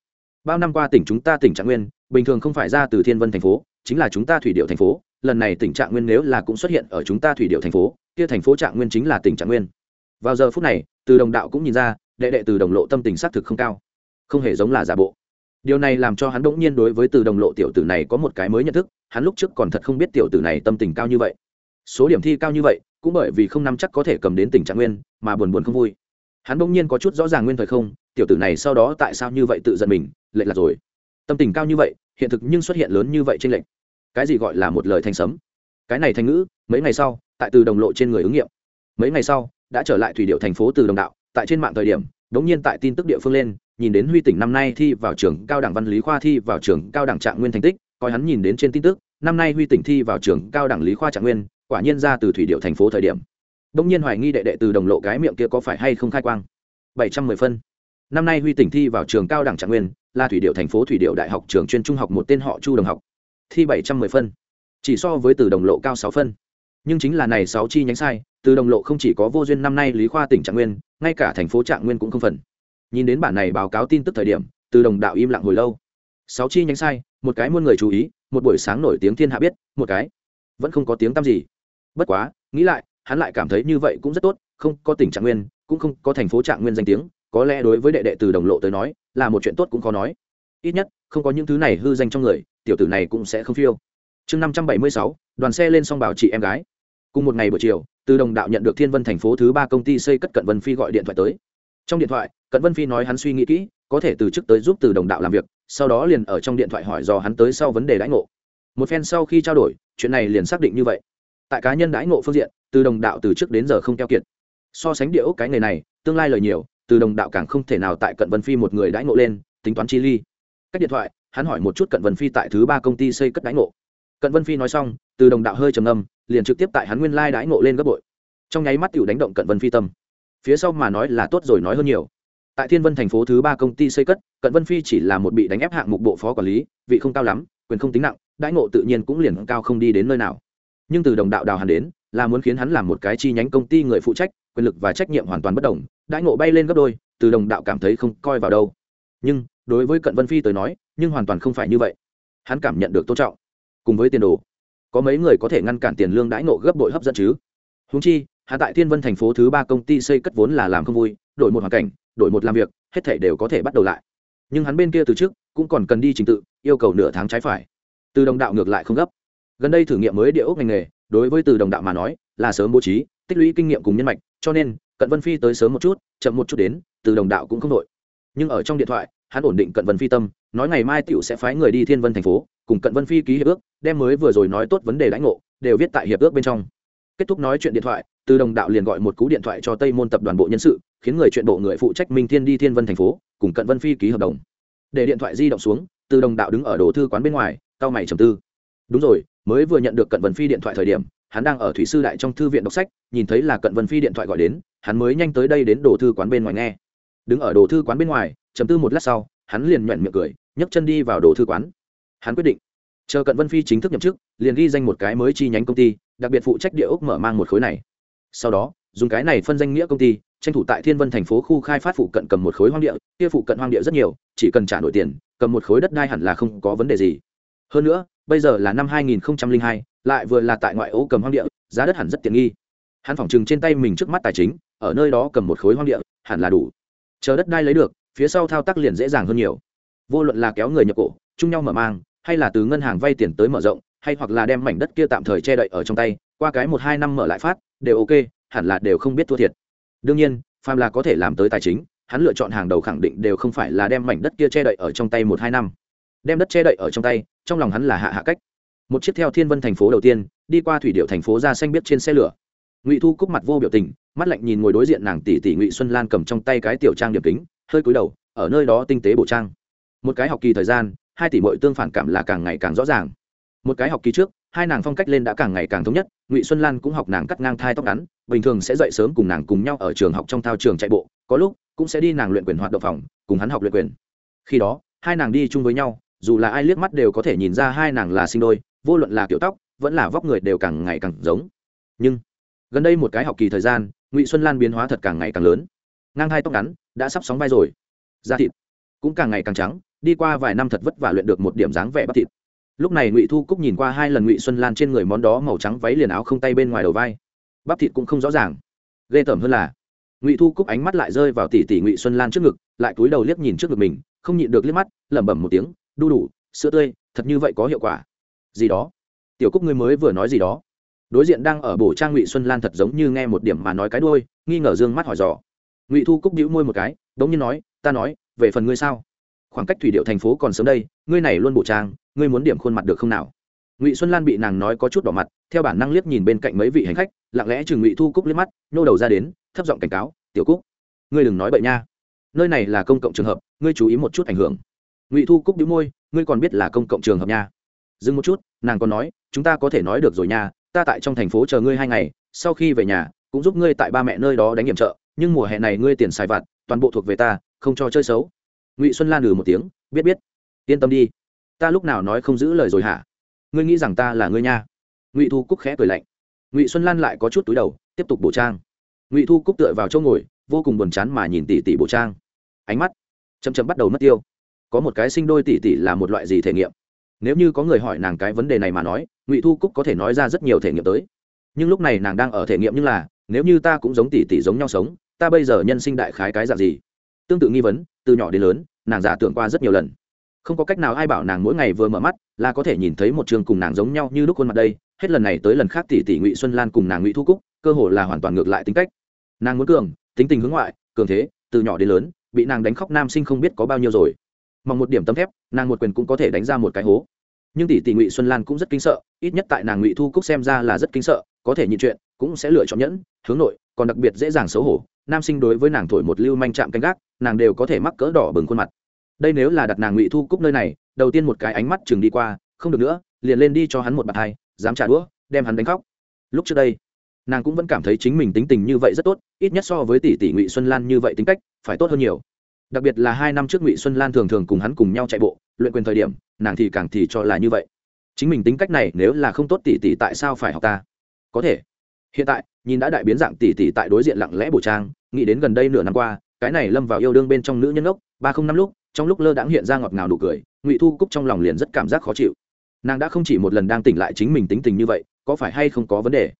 Bao năm qua tỉnh chúng ta tỉnh trạng nguyên, bình thường không phải ra từ thiên vân thành phố, chính là chúng ta thủy điệu thành phố, lần này tỉnh trạng nguyên nếu là cũng xuất hiện ở chúng ta thủy điệu thành phố, kia thành phố trạng nguyên chính là tỉnh trạng nguyên. Vào giờ phút này, từ đồng đạo cũng nhìn ra, đệ đệ từ đồng lộ tâm tình xác thực không cao, không hề giống là giả bộ điều này làm cho hắn đ ỗ n g nhiên đối với từ đồng lộ tiểu tử này có một cái mới nhận thức, hắn lúc trước còn thật không biết tiểu tử này tâm tình cao như vậy. Số điểm thi cao như vậy, cũng bởi vì không nắm chắc có thể cầm đến tình trạng nguyên, mà buồn buồn không vui. Hắn đ ỗ n g nhiên có chút rõ ràng nguyên thời không, tiểu tử này sau đó tại sao như vậy tự giận mình, lệch lạc rồi. Tâm tình cao như vậy, hiện thực nhưng xuất hiện lớn như vậy trên lệch. Cái gì gọi là một lời thành sấm? Cái này thành ngữ, mấy ngày sau, tại từ đồng lộ trên người ứng nghiệm. Mấy ngày sau, đã trở lại thủy điệu thành phố từ đồng đạo, tại trên mạng thời điểm, đống nhiên tại tin tức địa phương lên nhìn đến huy tỉnh năm nay thi vào trường cao đẳng văn lý khoa, thi vào trường cao đẳng trạng nguyên thành tích, coi hắn nhìn đến trên tin tức, năm nay huy tỉnh thi vào trường cao đẳng lý khoa trạng nguyên, quả nhiên ra từ thủy điệu thành phố thời điểm. Đông nhiên hoài nghi đệ đệ từ đồng lộ cái miệng kia có phải hay không khai quang. Bảy trăm mười phân. Năm nay huy tỉnh thi vào trường cao đẳng trạng nguyên, là thủy điệu thành phố thủy điệu đại học trường chuyên trung học một tên họ chu đồng học. Thi bảy trăm mười phân. Chỉ so với từ đồng lộ cao sáu phân. Nhưng chính là này sáu chi nhánh sai, từ đồng lộ không chỉ có vô duyên năm nay lý khoa tỉnh trạng nguyên, ngay cả thành phố trạng nguyên cũng không phần nhìn đến bản này báo cáo tin tức thời điểm, từ đồng đạo im lặng hồi lâu. Sáu chi nhánh sai, một cái muôn người chú ý, một buổi sáng nổi tiếng thiên hạ biết, một cái vẫn không có tiếng tăm gì. Bất quá, nghĩ lại, hắn lại cảm thấy như vậy cũng rất tốt, không có tỉnh trạng nguyên, cũng không có thành phố trạng nguyên danh tiếng, có lẽ đối với đệ đệ từ đồng lộ tới nói, là một chuyện tốt cũng khó nói. Ít nhất, không có những thứ này hư danh trong người, tiểu tử này cũng sẽ không phiêu. Chương năm trăm bảy mươi sáu, đoàn xe lên xong bảo chị em gái. Cùng một ngày buổi chiều, từ đồng đạo nhận được thiên vân thành phố thứ ba công ty xây cất cận vân phi gọi điện thoại tới trong điện thoại, cận vân phi nói hắn suy nghĩ kỹ, có thể từ chức tới giúp từ đồng đạo làm việc, sau đó liền ở trong điện thoại hỏi dò hắn tới sau vấn đề đãi ngộ. Một phen sau khi trao đổi, chuyện này liền xác định như vậy. Tại cá nhân đãi ngộ phương diện, từ đồng đạo từ trước đến giờ không keo kiệt. So sánh địa ốc cái nghề này, tương lai lời nhiều, từ đồng đạo càng không thể nào tại cận vân phi một người đãi ngộ lên, tính toán chi ly. Cách điện thoại, hắn hỏi một chút cận vân phi tại thứ ba công ty xây cất đãi ngộ. Cận vân phi nói xong, từ đồng đạo hơi trầm âm liền trực tiếp tại hắn nguyên lai đãi ngộ lên gấp bội. Trong nháy mắt t đánh động cận vân phi tâm phía sau mà nói là tốt rồi nói hơn nhiều. Tại thiên vân thành phố thứ ba công ty xây cất, cận vân phi chỉ là một bị đánh ép hạng mục bộ phó quản lý, vị không cao lắm, quyền không tính nặng, đãi ngộ tự nhiên cũng liền cao không đi đến nơi nào. Nhưng từ đồng đạo đào hàn đến, là muốn khiến hắn làm một cái chi nhánh công ty người phụ trách, quyền lực và trách nhiệm hoàn toàn bất đồng, đãi ngộ bay lên gấp đôi, từ đồng đạo cảm thấy không coi vào đâu. Nhưng, đối với cận vân phi tới nói, nhưng hoàn toàn không phải như vậy. Hắn cảm nhận được tôn trọng. Cùng với tiền đồ, có mấy người có thể ngăn cản tiền lương đãi ngộ gấp bội hấp dẫn chứ? Húng chi hạ tại thiên vân thành phố thứ ba công ty xây cất vốn là làm không vui, đổi một hoàn cảnh, đổi một làm việc, hết thể đều có thể bắt đầu lại. Nhưng hắn bên kia từ trước cũng còn cần đi trình tự, yêu cầu nửa tháng trái phải. Từ đồng đạo ngược lại không gấp. Gần đây thử nghiệm mới địa ốc ngành nghề, đối với từ đồng đạo mà nói, là sớm bố trí, tích lũy kinh nghiệm cùng nhân mạch, cho nên, cận vân phi tới sớm một chút, chậm một chút đến, từ đồng đạo cũng không đội nhưng ở trong điện thoại, hắn ổn định cận vân phi tâm, nói ngày mai tiểu sẽ phái người đi thiên vân thành phố, cùng cận vân phi ký hiệp ước, đem mới vừa rồi nói tốt vấn đề lãnh ngộ, đều viết tại hiệp ước bên trong. Kết thúc nói chuyện điện thoại từ đồng đạo liền gọi một cú điện thoại cho tây môn tập đoàn bộ nhân sự, khiến người chuyện bộ người phụ trách minh thiên đi thiên vân thành phố, cùng cận vân phi ký hợp đồng. Để điện thoại di động xuống, từ đồng đạo đứng ở đồ thư quán bên ngoài cao mày trầm tư. Đúng rồi, mới vừa nhận được cận vân phi điện thoại thời điểm, hắn đang ở thủy sư đại trong thư viện đọc sách, nhìn thấy là cận vân phi điện thoại gọi đến, hắn mới nhanh tới đây đến đồ thư quán bên ngoài nghe. Đứng ở đồ thư quán bên ngoài chấm tư một lát sau, hắn liền nhoẹn miệng cười, nhấc chân đi vào đồ thư quán. Hắn quyết định, chờ cận vân phi chính thức nhậm chức, liền ghi danh một cái mới chi nhánh công ty, đặc biệt phụ trách địa ốc mở mang một khối này sau đó dùng cái này phân danh nghĩa công ty tranh thủ tại thiên vân thành phố khu khai phát phụ cận cầm một khối hoang địa kia phụ cận hoang địa rất nhiều chỉ cần trả nổi tiền cầm một khối đất đai hẳn là không có vấn đề gì. Hơn nữa bây giờ là năm 2002, lại vừa là tại ngoại ô cầm hoang địa giá đất hẳn rất tiện nghi. Hắn phỏng chừng trên tay mình trước mắt tài chính ở nơi đó cầm một khối hoang địa hẳn là đủ. Chờ đất đai lấy được phía sau thao tác liền dễ dàng hơn nhiều. Vô luận là kéo người nhập cổ chung nhau mở mang hay là từ ngân hàng vay tiền tới mở rộng hay hoặc là đem mảnh đất kia tạm thời che đậy ở trong tay qua cái một hai năm mở lại phát đều ok, hẳn là đều không biết thua thiệt. Đương nhiên, phàm là có thể làm tới tài chính, hắn lựa chọn hàng đầu khẳng định đều không phải là đem mảnh đất kia che đậy ở trong tay một hai năm. Đem đất che đậy ở trong tay, trong lòng hắn là hạ hạ cách. Một chiếc theo thiên vân thành phố đầu tiên, đi qua thủy điệu thành phố ra xanh biết trên xe lửa. Ngụy thu cúc mặt vô biểu tình, mắt lạnh nhìn ngồi đối diện nàng tỷ tỷ ngụy xuân lan cầm trong tay cái tiểu trang điểm kính, hơi cúi đầu, ở nơi đó tinh tế bổ trang. Một cái học kỳ thời gian, hai tỷ mọi tương phản cảm là càng ngày càng rõ ràng. Một cái học kỳ trước hai nàng phong cách lên đã càng ngày càng thống nhất, ngụy xuân lan cũng học nàng cắt ngang thai tóc ngắn, bình thường sẽ dậy sớm cùng nàng cùng nhau ở trường học trong thao trường chạy bộ, có lúc cũng sẽ đi nàng luyện quyền hoạt động phòng, cùng hắn học luyện quyền. Khi đó, hai nàng đi chung với nhau, dù là ai liếc mắt đều có thể nhìn ra hai nàng là sinh đôi, vô luận là kiểu tóc, vẫn là vóc người đều càng ngày càng giống. Nhưng, gần đây một cái học kỳ thời gian, ngụy xuân lan biến hóa thật càng ngày càng lớn. Ngang hai tóc ngắn, đã sắp sóng vai rồi. Da thịt cũng càng ngày càng trắng, đi qua vài năm thật vất vả luyện được một điểm dáng vẻ bắp thịt lúc này ngụy thu cúc nhìn qua hai lần ngụy xuân lan trên người món đó màu trắng váy liền áo không tay bên ngoài đầu vai. Bắp thịt cũng không rõ ràng. Ghê tởm hơn là, ngụy thu cúc ánh mắt lại rơi vào tỷ tỷ ngụy xuân lan trước ngực, lại cúi đầu liếc nhìn trước ngực mình, không nhịn được liếc mắt, lẩm bẩm một tiếng, đu đủ, sữa tươi, thật như vậy có hiệu quả. Gì đó? Tiểu cúc ngươi mới vừa nói gì đó? Đối diện đang ở bổ trang ngụy xuân lan thật giống như nghe một điểm mà nói cái đôi nghi ngờ dương mắt hỏi dò. Ngụy thu cúc đĩu môi một cái đ ố n g nhiên nói, ta nói, về phần ngươi sao? Khoảng cách thủy điệu thành phố còn sớm đây, ngươi này luôn bổ trang, ngươi muốn điểm khuôn mặt được không nào? Ngụy xuân lan bị nàng nói có chút đỏ mặt, theo bản năng liếc nhìn bên cạnh mấy vị hành khách, lặng lẽ chừng ngụy thu cúc liếc mắt, nhô đầu ra đến, thấp giọng cảnh cáo, tiểu cúc, ngươi đừng nói bậy nha. Nơi này là công cộng trường hợp, ngươi chú ý một chút ảnh hưởng. Ngụy thu cúc đĩu môi, ngươi còn biết là công cộng trường hợp nha. Dừng một chút, nàng còn nói, chúng ta có thể nói được rồi nha, ta tại trong thành phố chờ ngươi hai ngày, sau khi về nhà, cũng giúp ngươi tại ba mẹ nơi đó đánh hiểm trợ, nhưng mùa hè này ngươi tiền xài vặt, toàn bộ thuộc về ta, không cho chơi xấu ngụy xuân lan lừ một tiếng, biết biết. Yên tâm đi. Ta lúc nào nói không giữ lời rồi hả? Ngươi nghĩ rằng ta là ngươi nha? Ngụy thu cúc khẽ cười lạnh. Ngụy xuân lan lại có chút túi đầu, tiếp tục bổ trang. Ngụy thu cúc tựa vào chỗ ngồi, vô cùng buồn chán mà nhìn tỷ tỷ bổ trang. Ánh mắt chầm chậm bắt đầu mất tiêu. Có một cái sinh đôi tỷ tỷ là một loại gì thể nghiệm? Nếu như có người hỏi nàng cái vấn đề này mà nói, ngụy thu cúc có thể nói ra rất nhiều thể nghiệm tới. Nhưng lúc này nàng đang ở thể nghiệm như là, nếu như ta cũng giống tỷ tỷ giống nhau sống, ta bây giờ nhân sinh đại khái cái dạng gì? Tương tự nghi vấn, từ nhỏ đến lớn, nàng giả tưởng qua rất nhiều lần. Không có cách nào ai bảo nàng mỗi ngày vừa mở mắt, là có thể nhìn thấy một trường cùng nàng giống nhau như lúc khuôn mặt đây, hết lần này tới lần khác tỷ tỷ ngụy xuân lan cùng nàng ngụy thu cúc, cơ hồ là hoàn toàn ngược lại tính cách. Nàng muốn cường, tính tình hướng ngoại, cường thế, từ nhỏ đến lớn, bị nàng đánh khóc nam sinh không biết có bao nhiêu rồi. Mong một điểm tấm thép, nàng một quyền cũng có thể đánh ra một cái hố. Nhưng tỷ tỷ ngụy xuân lan cũng rất kinh sợ, ít nhất tại nàng ngụy thu cúc xem ra là rất kinh sợ, có thể nhịn chuyện, cũng sẽ lựa chọn nhẫn, hướng nội còn đặc biệt dễ dàng xấu hổ, nam sinh đối với nàng thổi một lưu manh chạm canh gác, nàng đều có thể mắc cỡ đỏ bừng khuôn mặt. Đây nếu là đặt nàng ngụy thu cúc nơi này, đầu tiên một cái ánh mắt chừng đi qua, không được nữa, liền lên đi cho hắn một bạt hai, dám trả đũa, đem hắn đánh khóc. Lúc trước đây, nàng cũng vẫn cảm thấy chính mình tính tình như vậy rất tốt, ít nhất so với tỷ tỷ ngụy xuân lan như vậy tính cách, phải tốt hơn nhiều. Đặc biệt là hai năm trước ngụy xuân lan thường thường cùng hắn cùng nhau chạy bộ, luyện quyền thời điểm, nàng thì càng thì cho là như vậy. Chính mình tính cách này nếu là không tốt tỷ tỷ tại sao phải học ta? Có thể hiện tại, nhìn đã đại biến dạng tỷ tỷ tại đối diện lặng lẽ bổ trang, nghĩ đến gần đây nửa năm qua, cái này lâm vào yêu đương bên trong nữ nhân ốc, ba không năm lúc, trong lúc lơ đãng hiện ra ngọt ngào nụ cười, ngụy thu cúc trong lòng liền rất cảm giác khó chịu. Nàng đã không chỉ một lần đang tỉnh lại chính mình tính tình như vậy, có phải hay không có vấn đề?